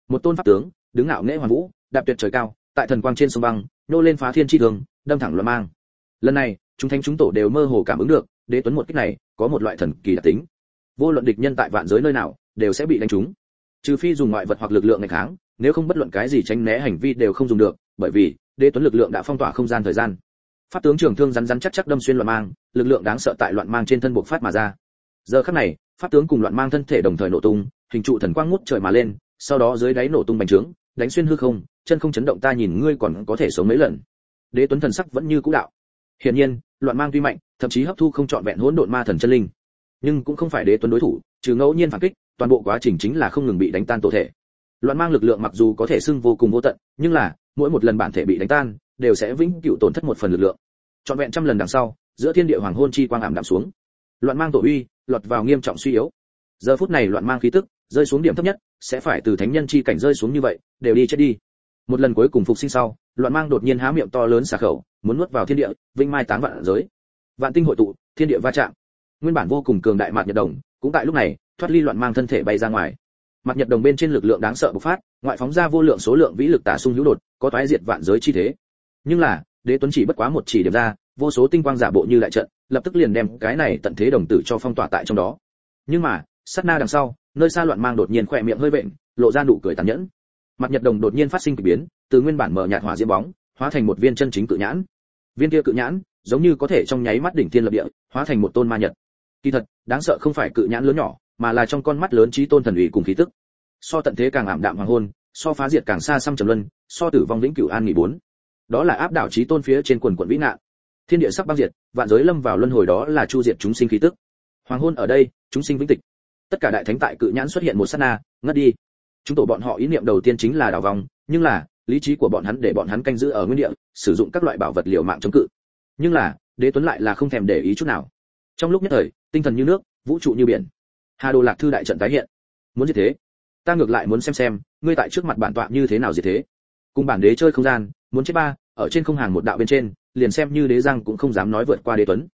Một tôn pháp tướng, đứng ngạo nghễ hoàn vũ, đạp tuyệt trời cao, tại thần quang trên sông băng nô lên phá thiên chi thường đâm thẳng loạn mang lần này, chúng thánh chúng tổ đều mơ hồ cảm ứng được, đế tuấn một kích này, có một loại thần kỳ đặc tính. Vô luận địch nhân tại vạn giới nơi nào, đều sẽ bị đánh trúng. Trừ phi dùng ngoại vật hoặc lực lượng ngày kháng nếu không bất luận cái gì tránh né hành vi đều không dùng được, bởi vì, đế tuấn lực lượng đã phong tỏa không gian thời gian. Pháp tướng trường thương rắn rắn chắc chắc đâm xuyên loạn mang, lực lượng đáng sợ tại loạn mang trên thân buộc phát mà ra. Giờ khắc này, pháp tướng cùng loạn mang thân thể đồng thời nổ tung, hình trụ thần quang ngút trời mà lên, sau đó dưới đáy nổ tung bành trướng, đánh xuyên hư không, chân không chấn động ta nhìn ngươi còn có thể sống mấy lần. Đế tuấn thần sắc vẫn như cũ đạo hiển nhiên, loạn mang tuy mạnh, thậm chí hấp thu không chọn vẹn hỗn độn ma thần chân linh. Nhưng cũng không phải đế tuấn đối thủ, trừ ngẫu nhiên phản kích, toàn bộ quá trình chính là không ngừng bị đánh tan tổ thể. Loạn mang lực lượng mặc dù có thể xưng vô cùng vô tận, nhưng là, mỗi một lần bản thể bị đánh tan, đều sẽ vĩnh cửu tổn thất một phần lực lượng. Trọn vẹn trăm lần đằng sau, giữa thiên địa hoàng hôn chi quang ảm đạm xuống. Loạn mang tổ uy, lọt vào nghiêm trọng suy yếu. Giờ phút này loạn mang khí tức, rơi xuống điểm thấp nhất, sẽ phải từ thánh nhân chi cảnh rơi xuống như vậy, đều đi chết đi. Một lần cuối cùng phục sinh sau loạn mang đột nhiên há miệng to lớn xả khẩu, muốn nuốt vào thiên địa vinh mai táng vạn giới. Vạn tinh hội tụ, thiên địa va chạm. Nguyên bản vô cùng cường đại mạc nhật đồng, cũng tại lúc này, thoát ly loạn mang thân thể bay ra ngoài. Mặt nhật đồng bên trên lực lượng đáng sợ bộc phát, ngoại phóng ra vô lượng số lượng vĩ lực tả xung hữu đột, có toái diệt vạn giới chi thế. Nhưng là, đế tuấn chỉ bất quá một chỉ điểm ra, vô số tinh quang giả bộ như đại trận, lập tức liền đem cái này tận thế đồng tử cho phong tỏa tại trong đó. Nhưng mà, sát na đằng sau, nơi xa loạn mang đột nhiên khỏe miệng hơi vện, lộ ra nụ cười tàn nhẫn mặt nhật đồng đột nhiên phát sinh kỳ biến, từ nguyên bản mở nhạt hỏa diễm bóng, hóa thành một viên chân chính cự nhãn. Viên kia cự nhãn, giống như có thể trong nháy mắt đỉnh thiên lập địa, hóa thành một tôn ma nhật. Kỳ thật, đáng sợ không phải cự nhãn lớn nhỏ, mà là trong con mắt lớn trí tôn thần ủy cùng khí tức. So tận thế càng ảm đạm hoàng hôn, so phá diệt càng xa xăm trầm luân, so tử vong vĩnh cửu an nghỉ bốn. Đó là áp đảo trí tôn phía trên quần quận vĩ nạn. Thiên địa sắp băng diệt, vạn giới lâm vào luân hồi đó là chu diệt chúng sinh khí tức. Hoàng hôn ở đây, chúng sinh vĩnh tịch. Tất cả đại thánh tại cự nhãn xuất hiện một sát na, ngất đi chúng tổ bọn họ ý niệm đầu tiên chính là đảo vòng nhưng là, lý trí của bọn hắn để bọn hắn canh giữ ở nguyên địa, sử dụng các loại bảo vật liều mạng chống cự. Nhưng là, đế tuấn lại là không thèm để ý chút nào. Trong lúc nhất thời, tinh thần như nước, vũ trụ như biển. Hà đồ lạc thư đại trận tái hiện. Muốn gì thế? Ta ngược lại muốn xem xem, ngươi tại trước mặt bản tọa như thế nào gì thế? Cùng bản đế chơi không gian, muốn chết ba, ở trên không hàng một đạo bên trên, liền xem như đế giang cũng không dám nói vượt qua đế tuấn.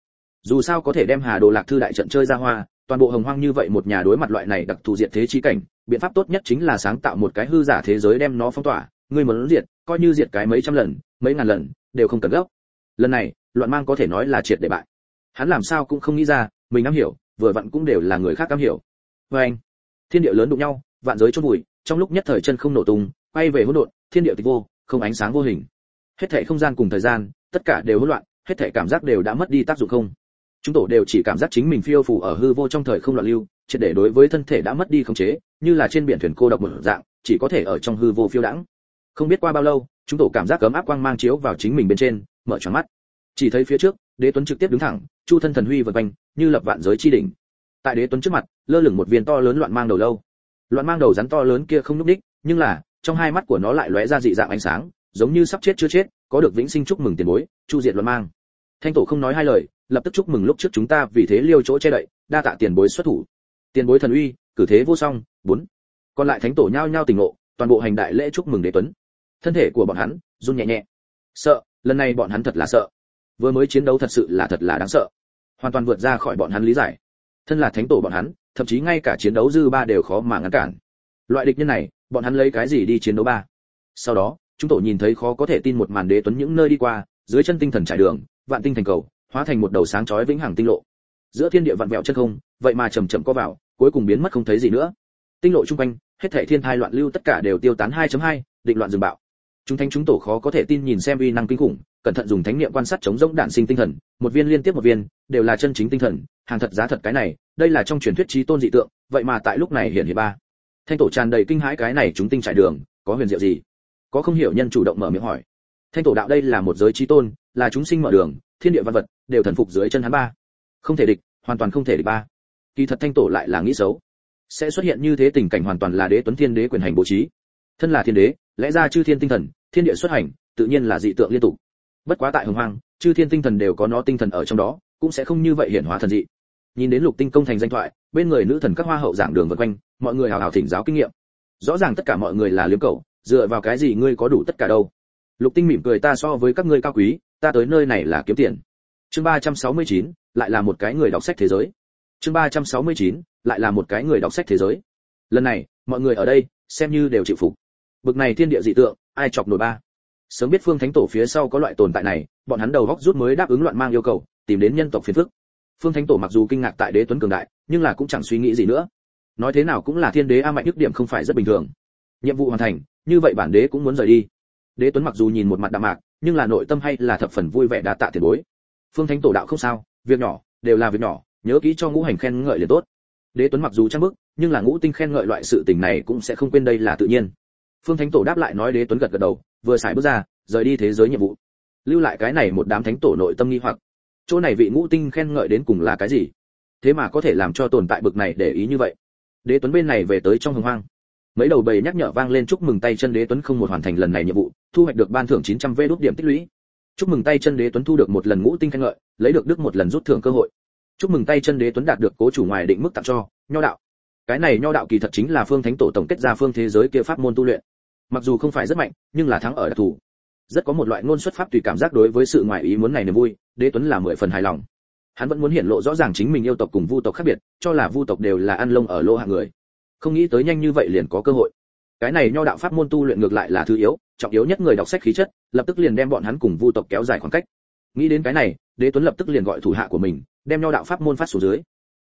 Dù sao có thể đem hà đồ lạc thư đại trận chơi ra hoa toàn bộ hồng hoang như vậy một nhà đối mặt loại này đặc thù diệt thế chi cảnh, biện pháp tốt nhất chính là sáng tạo một cái hư giả thế giới đem nó phong tỏa. Ngươi muốn diệt, coi như diệt cái mấy trăm lần, mấy ngàn lần, đều không cần gấp. Lần này, loạn mang có thể nói là triệt để bại. Hắn làm sao cũng không nghĩ ra, mình nắm hiểu, vừa vặn cũng đều là người khác nắm hiểu. Với anh, thiên địa lớn đụng nhau, vạn giới chôn bụi trong lúc nhất thời chân không nổ tung, quay về hỗn độn, thiên địa tịch vô, không ánh sáng vô hình. Hết thảy không gian cùng thời gian, tất cả đều hỗn loạn, hết thảy cảm giác đều đã mất đi tác dụng không? Chúng tổ đều chỉ cảm giác chính mình phiêu phù ở hư vô trong thời không loạn lưu, triệt để đối với thân thể đã mất đi khống chế, như là trên biển thuyền cô độc một dạng, chỉ có thể ở trong hư vô phiêu đãng. Không biết qua bao lâu, chúng tổ cảm giác cấm áp quang mang chiếu vào chính mình bên trên, mở tròn mắt. Chỉ thấy phía trước, đế tuấn trực tiếp đứng thẳng, chu thân thần huy vần quanh, như lập vạn giới chi đỉnh. Tại đế tuấn trước mặt, lơ lửng một viên to lớn loạn mang đầu lâu. Loạn mang đầu rắn to lớn kia không núp đích, nhưng là, trong hai mắt của nó lại lóe ra dị dạng ánh sáng, giống như sắp chết chưa chết, có được vĩnh sinh chúc mừng tiền bối, chu diệt loạn mang thanh tổ không nói hai lời, lập tức chúc mừng lúc trước chúng ta vì thế liêu chỗ che đậy, đa tạ tiền bối xuất thủ. Tiền bối thần uy, cử thế vô song, bốn. Còn lại thánh tổ nhao nhao tình ngộ, toàn bộ hành đại lễ chúc mừng đế tuấn. Thân thể của bọn hắn, run nhẹ nhẹ. Sợ, lần này bọn hắn thật là sợ. Vừa mới chiến đấu thật sự là thật là đáng sợ. Hoàn toàn vượt ra khỏi bọn hắn lý giải. Thân là thánh tổ bọn hắn, thậm chí ngay cả chiến đấu dư ba đều khó mà ngăn cản. Loại địch nhân này, bọn hắn lấy cái gì đi chiến đấu ba? Sau đó, chúng tổ nhìn thấy khó có thể tin một màn đế tuấn những nơi đi qua, dưới chân tinh thần trải đường vạn tinh thành cầu hóa thành một đầu sáng chói vĩnh hằng tinh lộ. Giữa thiên địa vạn vẹo chân không vậy mà chầm chậm có vào cuối cùng biến mất không thấy gì nữa. Tinh lộ trung quanh hết thảy thiên thai loạn lưu tất cả đều tiêu tán 2.2, định loạn dừng bạo. Chúng thánh chúng tổ khó có thể tin nhìn xem uy năng kinh khủng cẩn thận dùng thánh niệm quan sát chống rỗng đạn sinh tinh thần một viên liên tiếp một viên đều là chân chính tinh thần hàng thật giá thật cái này đây là trong truyền thuyết trí tôn dị tượng vậy mà tại lúc này hiện hiện ba. Thanh tổ tràn đầy kinh hãi cái này chúng tinh trải đường có huyền diệu gì? Có không hiểu nhân chủ động mở miệng hỏi. Thanh tổ đạo đây là một giới trí tôn là chúng sinh mở đường thiên địa văn vật đều thần phục dưới chân hắn ba. Không thể địch hoàn toàn không thể địch ba. Kỳ thật thanh tổ lại là nghĩ xấu. Sẽ xuất hiện như thế tình cảnh hoàn toàn là đế tuấn thiên đế quyền hành bố trí. Thân là thiên đế lẽ ra chư thiên tinh thần thiên địa xuất hành tự nhiên là dị tượng liên tục. Bất quá tại hồng hoang chư thiên tinh thần đều có nó tinh thần ở trong đó cũng sẽ không như vậy hiển hóa thần dị. Nhìn đến lục tinh công thành danh thoại bên người nữ thần các hoa hậu giảng đường vần quanh mọi người hào hào thỉnh giáo kinh nghiệm. Rõ ràng tất cả mọi người là liếm cậu, dựa vào cái gì ngươi có đủ tất cả đâu? Lục tinh mỉm cười ta so với các ngươi cao quý ta tới nơi này là kiếm tiền. Chương ba trăm sáu mươi chín, lại là một cái người đọc sách thế giới. Chương ba trăm sáu mươi chín, lại là một cái người đọc sách thế giới. Lần này, mọi người ở đây, xem như đều chịu phục. Bực này thiên địa dị tượng, ai chọc nổi ba? Sớm biết phương thánh tổ phía sau có loại tồn tại này, bọn hắn đầu góc rút mới đáp ứng loạn mang yêu cầu, tìm đến nhân tộc phiền phức. Phương thánh tổ mặc dù kinh ngạc tại đế tuấn cường đại, nhưng là cũng chẳng suy nghĩ gì nữa. Nói thế nào cũng là thiên đế a mạnh nhất điểm không phải rất bình thường. Nhiệm vụ hoàn thành, như vậy bản đế cũng muốn rời đi. Đế tuấn mặc dù nhìn một mặt đạm mạc nhưng là nội tâm hay là thập phần vui vẻ đa tạ tiền bối. Phương thánh tổ đạo không sao, việc nhỏ, đều là việc nhỏ, nhớ kỹ cho ngũ hành khen ngợi liền tốt. Đế tuấn mặc dù trang bức, nhưng là ngũ tinh khen ngợi loại sự tình này cũng sẽ không quên đây là tự nhiên. Phương thánh tổ đáp lại nói đế tuấn gật gật đầu, vừa xài bước ra, rời đi thế giới nhiệm vụ. Lưu lại cái này một đám thánh tổ nội tâm nghi hoặc. Chỗ này vị ngũ tinh khen ngợi đến cùng là cái gì? Thế mà có thể làm cho tồn tại bực này để ý như vậy. Đế tuấn bên này về tới trong hồng hoang mấy đầu bầy nhắc nhở vang lên chúc mừng tay chân đế tuấn không một hoàn thành lần này nhiệm vụ, thu hoạch được ban thưởng 900 vê đốt điểm tích lũy. Chúc mừng tay chân đế tuấn thu được một lần ngũ tinh khen ngợi, lấy được đức một lần rút thưởng cơ hội. Chúc mừng tay chân đế tuấn đạt được cố chủ ngoài định mức tặng cho, nho đạo. Cái này nho đạo kỳ thật chính là phương thánh tổ tổng kết ra phương thế giới kia pháp môn tu luyện. Mặc dù không phải rất mạnh, nhưng là thắng ở đặc thù. Rất có một loại ngôn xuất pháp tùy cảm giác đối với sự ngoại ý muốn này niềm vui, đế tuấn là mười phần hài lòng. Hắn vẫn muốn hiện lộ rõ ràng chính mình yêu tộc cùng vu tộc khác biệt, cho là vu tộc đều là ăn lông ở lô hạng người không nghĩ tới nhanh như vậy liền có cơ hội. Cái này nho đạo pháp môn tu luyện ngược lại là thứ yếu, trọng yếu nhất người đọc sách khí chất, lập tức liền đem bọn hắn cùng vu tộc kéo dài khoảng cách. Nghĩ đến cái này, đế tuấn lập tức liền gọi thủ hạ của mình, đem nho đạo pháp môn phát xuống dưới.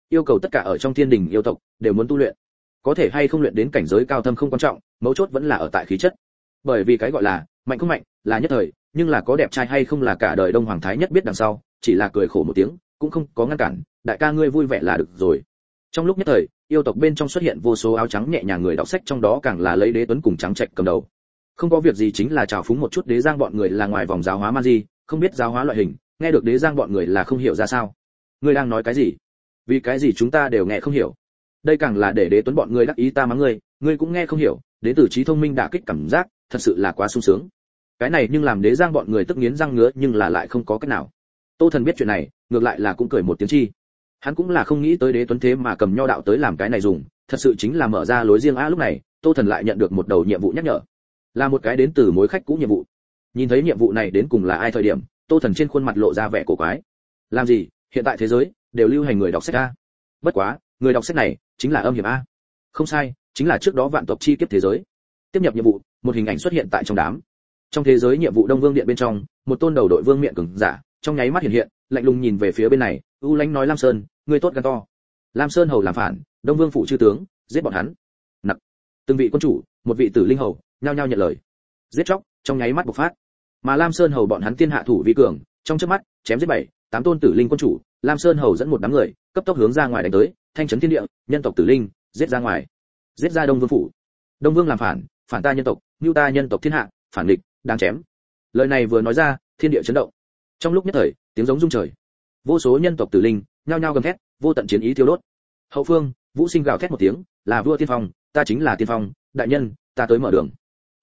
Yêu cầu tất cả ở trong thiên đình yêu tộc đều muốn tu luyện. Có thể hay không luyện đến cảnh giới cao thâm không quan trọng, mấu chốt vẫn là ở tại khí chất. Bởi vì cái gọi là, mạnh không mạnh, là nhất thời, nhưng là có đẹp trai hay không là cả đời đông hoàng thái nhất biết đằng sau, chỉ là cười khổ một tiếng, cũng không có ngăn cản, đại ca ngươi vui vẻ là được rồi trong lúc nhất thời, yêu tộc bên trong xuất hiện vô số áo trắng nhẹ nhàng người đọc sách, trong đó càng là lấy đế tuấn cùng trắng trạch cầm đầu. Không có việc gì chính là trào phúng một chút đế giang bọn người là ngoài vòng giáo hóa man di, không biết giáo hóa loại hình, nghe được đế giang bọn người là không hiểu ra sao. Ngươi đang nói cái gì? Vì cái gì chúng ta đều nghe không hiểu? Đây càng là để đế tuấn bọn ngươi đắc ý ta mắng ngươi ngươi cũng nghe không hiểu, đế tử trí thông minh đả kích cảm giác, thật sự là quá sung sướng. Cái này nhưng làm đế giang bọn người tức nghiến răng ngứa nhưng là lại không có cách nào. Tô thần biết chuyện này, ngược lại là cũng cười một tiếng chi hắn cũng là không nghĩ tới đế tuấn thế mà cầm nho đạo tới làm cái này dùng, thật sự chính là mở ra lối riêng a lúc này, tô thần lại nhận được một đầu nhiệm vụ nhắc nhở. Là một cái đến từ mối khách cũ nhiệm vụ. Nhìn thấy nhiệm vụ này đến cùng là ai thời điểm, tô thần trên khuôn mặt lộ ra vẻ cổ quái. Làm gì? Hiện tại thế giới đều lưu hành người đọc sách a. Bất quá, người đọc sách này chính là âm hiểm a. Không sai, chính là trước đó vạn tộc chi kiếp thế giới. Tiếp nhập nhiệm vụ, một hình ảnh xuất hiện tại trong đám. Trong thế giới nhiệm vụ đông vương điện bên trong, một tôn đầu đội vương miệng cứng giả, trong nháy mắt hiện hiện, lạnh lùng nhìn về phía bên này u lánh nói lam sơn, ngươi tốt gan to. Lam sơn hầu làm phản, đông vương phụ chư tướng, giết bọn hắn. Nặc. Từng vị quân chủ, một vị tử linh hầu, nhao nhao nhận lời. Giết chóc, trong nháy mắt bộc phát. Mà lam sơn hầu bọn hắn tiên hạ thủ vi cường, trong chớp mắt, chém giết bảy, tám tôn tử linh quân chủ, lam sơn hầu dẫn một đám người, cấp tốc hướng ra ngoài đánh tới, thanh trấn thiên địa, nhân tộc tử linh, giết ra ngoài. Giết ra đông vương phủ. Đông vương làm phản phản ta nhân tộc như ta nhân tộc thiên hạ, phản địch đang chém. Lời này vừa nói ra, thiên địa chấn động. Trong lúc nhất thời, tiếng giống rung trời vô số nhân tộc tử linh nhao nhao gầm thét, vô tận chiến ý thiêu đốt. Hậu phương, vũ sinh gào thét một tiếng, là vua tiên phong, ta chính là tiên phong, đại nhân, ta tới mở đường.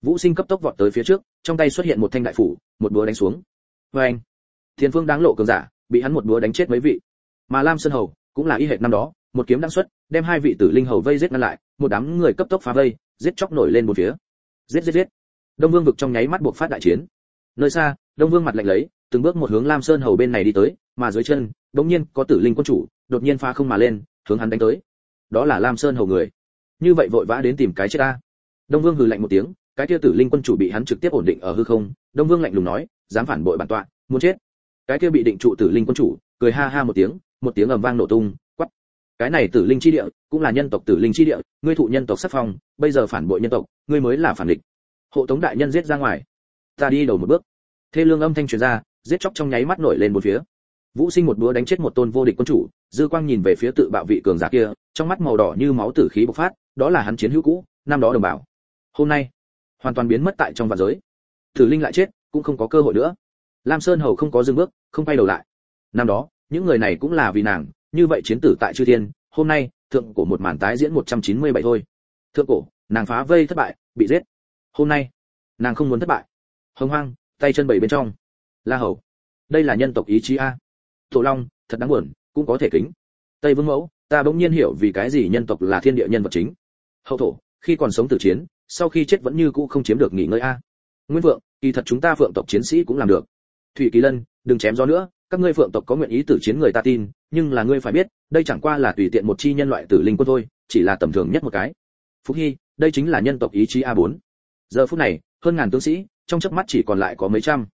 Vũ sinh cấp tốc vọt tới phía trước, trong tay xuất hiện một thanh đại phủ, một búa đánh xuống. Vê anh thiên phương đáng lộ cường giả, bị hắn một búa đánh chết mấy vị. Mà lam sơn hầu, cũng là y hệt năm đó, một kiếm đang xuất, đem hai vị tử linh hầu vây giết ngăn lại, một đám người cấp tốc phá vây, giết chóc nổi lên một phía. Giết giết giết! Đông vương vực trong nháy mắt buộc phát đại chiến. Nơi xa, đông vương mặt lạnh lấy từng bước một hướng lam sơn hầu bên này đi tới, mà dưới chân đột nhiên có tử linh quân chủ, đột nhiên phá không mà lên, hướng hắn đánh tới. Đó là lam sơn hầu người. Như vậy vội vã đến tìm cái chết ta. Đông vương hừ lạnh một tiếng, cái kia tử linh quân chủ bị hắn trực tiếp ổn định ở hư không, đông vương lạnh lùng nói, dám phản bội bản tọa, muốn chết. Cái kia bị định trụ tử linh quân chủ, cười ha ha một tiếng một tiếng ầm vang nổ tung quát cái này tử linh chi địa, cũng là nhân tộc tử linh chi địa, ngươi thụ nhân tộc sắc phong, bây giờ phản bội nhân tộc, ngươi mới là phản địch. Hộ tống đại nhân giết ra ngoài. Ta đi đầu một bước. Thê lương âm thanh truyền ra giết chóc trong nháy mắt nổi lên một phía. Vũ sinh một búa đánh chết một tôn vô địch quân chủ, dư quang nhìn về phía tự bạo vị cường giả kia, trong mắt màu đỏ như máu tử khí bộc phát, đó là hắn chiến hữu cũ, năm đó đồng bào. Hôm nay, hoàn toàn biến mất tại trong vạn giới. Thử linh lại chết, cũng không có cơ hội nữa. Lam sơn hầu không có dừng bước, không quay đầu lại. Năm đó, những người này cũng là vì nàng, như vậy chiến tử tại chư thiên, hôm nay, thượng cổ một màn tái diễn 197 thôi. Thượng cổ, nàng phá vây thất bại, bị giết. Hôm nay, nàng không muốn thất bại. Hồng hoang, tay chân bảy bên trong la hầu. Đây là nhân tộc ý chí a. Tổ long, thật đáng buồn, cũng có thể kính. Tây vương mẫu, ta bỗng nhiên hiểu vì cái gì nhân tộc là thiên địa nhân vật chính. Hậu thổ, khi còn sống tử chiến, sau khi chết vẫn như cũ không chiếm được nghỉ ngơi a. Nguyên vượng, kỳ thật chúng ta phượng tộc chiến sĩ cũng làm được. Thủy kỳ lân, đừng chém gió nữa, các ngươi phượng tộc có nguyện ý tử chiến người ta tin, nhưng là ngươi phải biết, đây chẳng qua là tùy tiện một chi nhân loại tử linh quân thôi, chỉ là tầm thường nhất một cái. Phúc hy, đây chính là nhân tộc ý chí a 4 giờ phút này, hơn ngàn tướng sĩ, trong chớp mắt chỉ còn lại có mấy trăm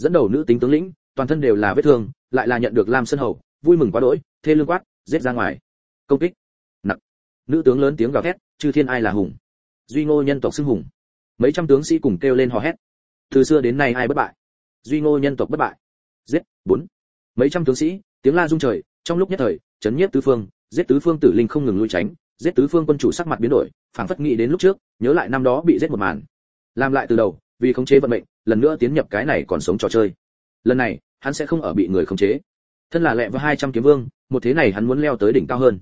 dẫn đầu nữ tính tướng lĩnh, toàn thân đều là vết thương, lại là nhận được lam sơn hầu, vui mừng quá đỗi, thê lương quát, giết ra ngoài. Công kích. Nặng. Nữ tướng lớn tiếng gào thét, chư thiên ai là hùng. Duy ngô nhân tộc xưng hùng. Mấy trăm tướng sĩ cùng kêu lên hò hét. Từ xưa đến nay ai bất bại? Duy ngô nhân tộc bất bại. Giết. Bốn. Mấy trăm tướng sĩ, tiếng la rung trời, trong lúc nhất thời, chấn nhiếp tứ phương, giết tứ phương tử linh không ngừng lui tránh, giết tứ phương quân chủ sắc mặt biến đổi, phảng phất nghĩ đến lúc trước, nhớ lại năm đó bị giết một màn. Làm lại từ đầu vì khống chế vận mệnh, lần nữa tiến nhập cái này còn sống trò chơi. Lần này, hắn sẽ không ở bị người khống chế. Thân là lẹ với 200 kiếm vương, một thế này hắn muốn leo tới đỉnh cao hơn.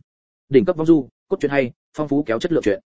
Đỉnh cấp vong du, cốt truyện hay, phong phú kéo chất lượng chuyện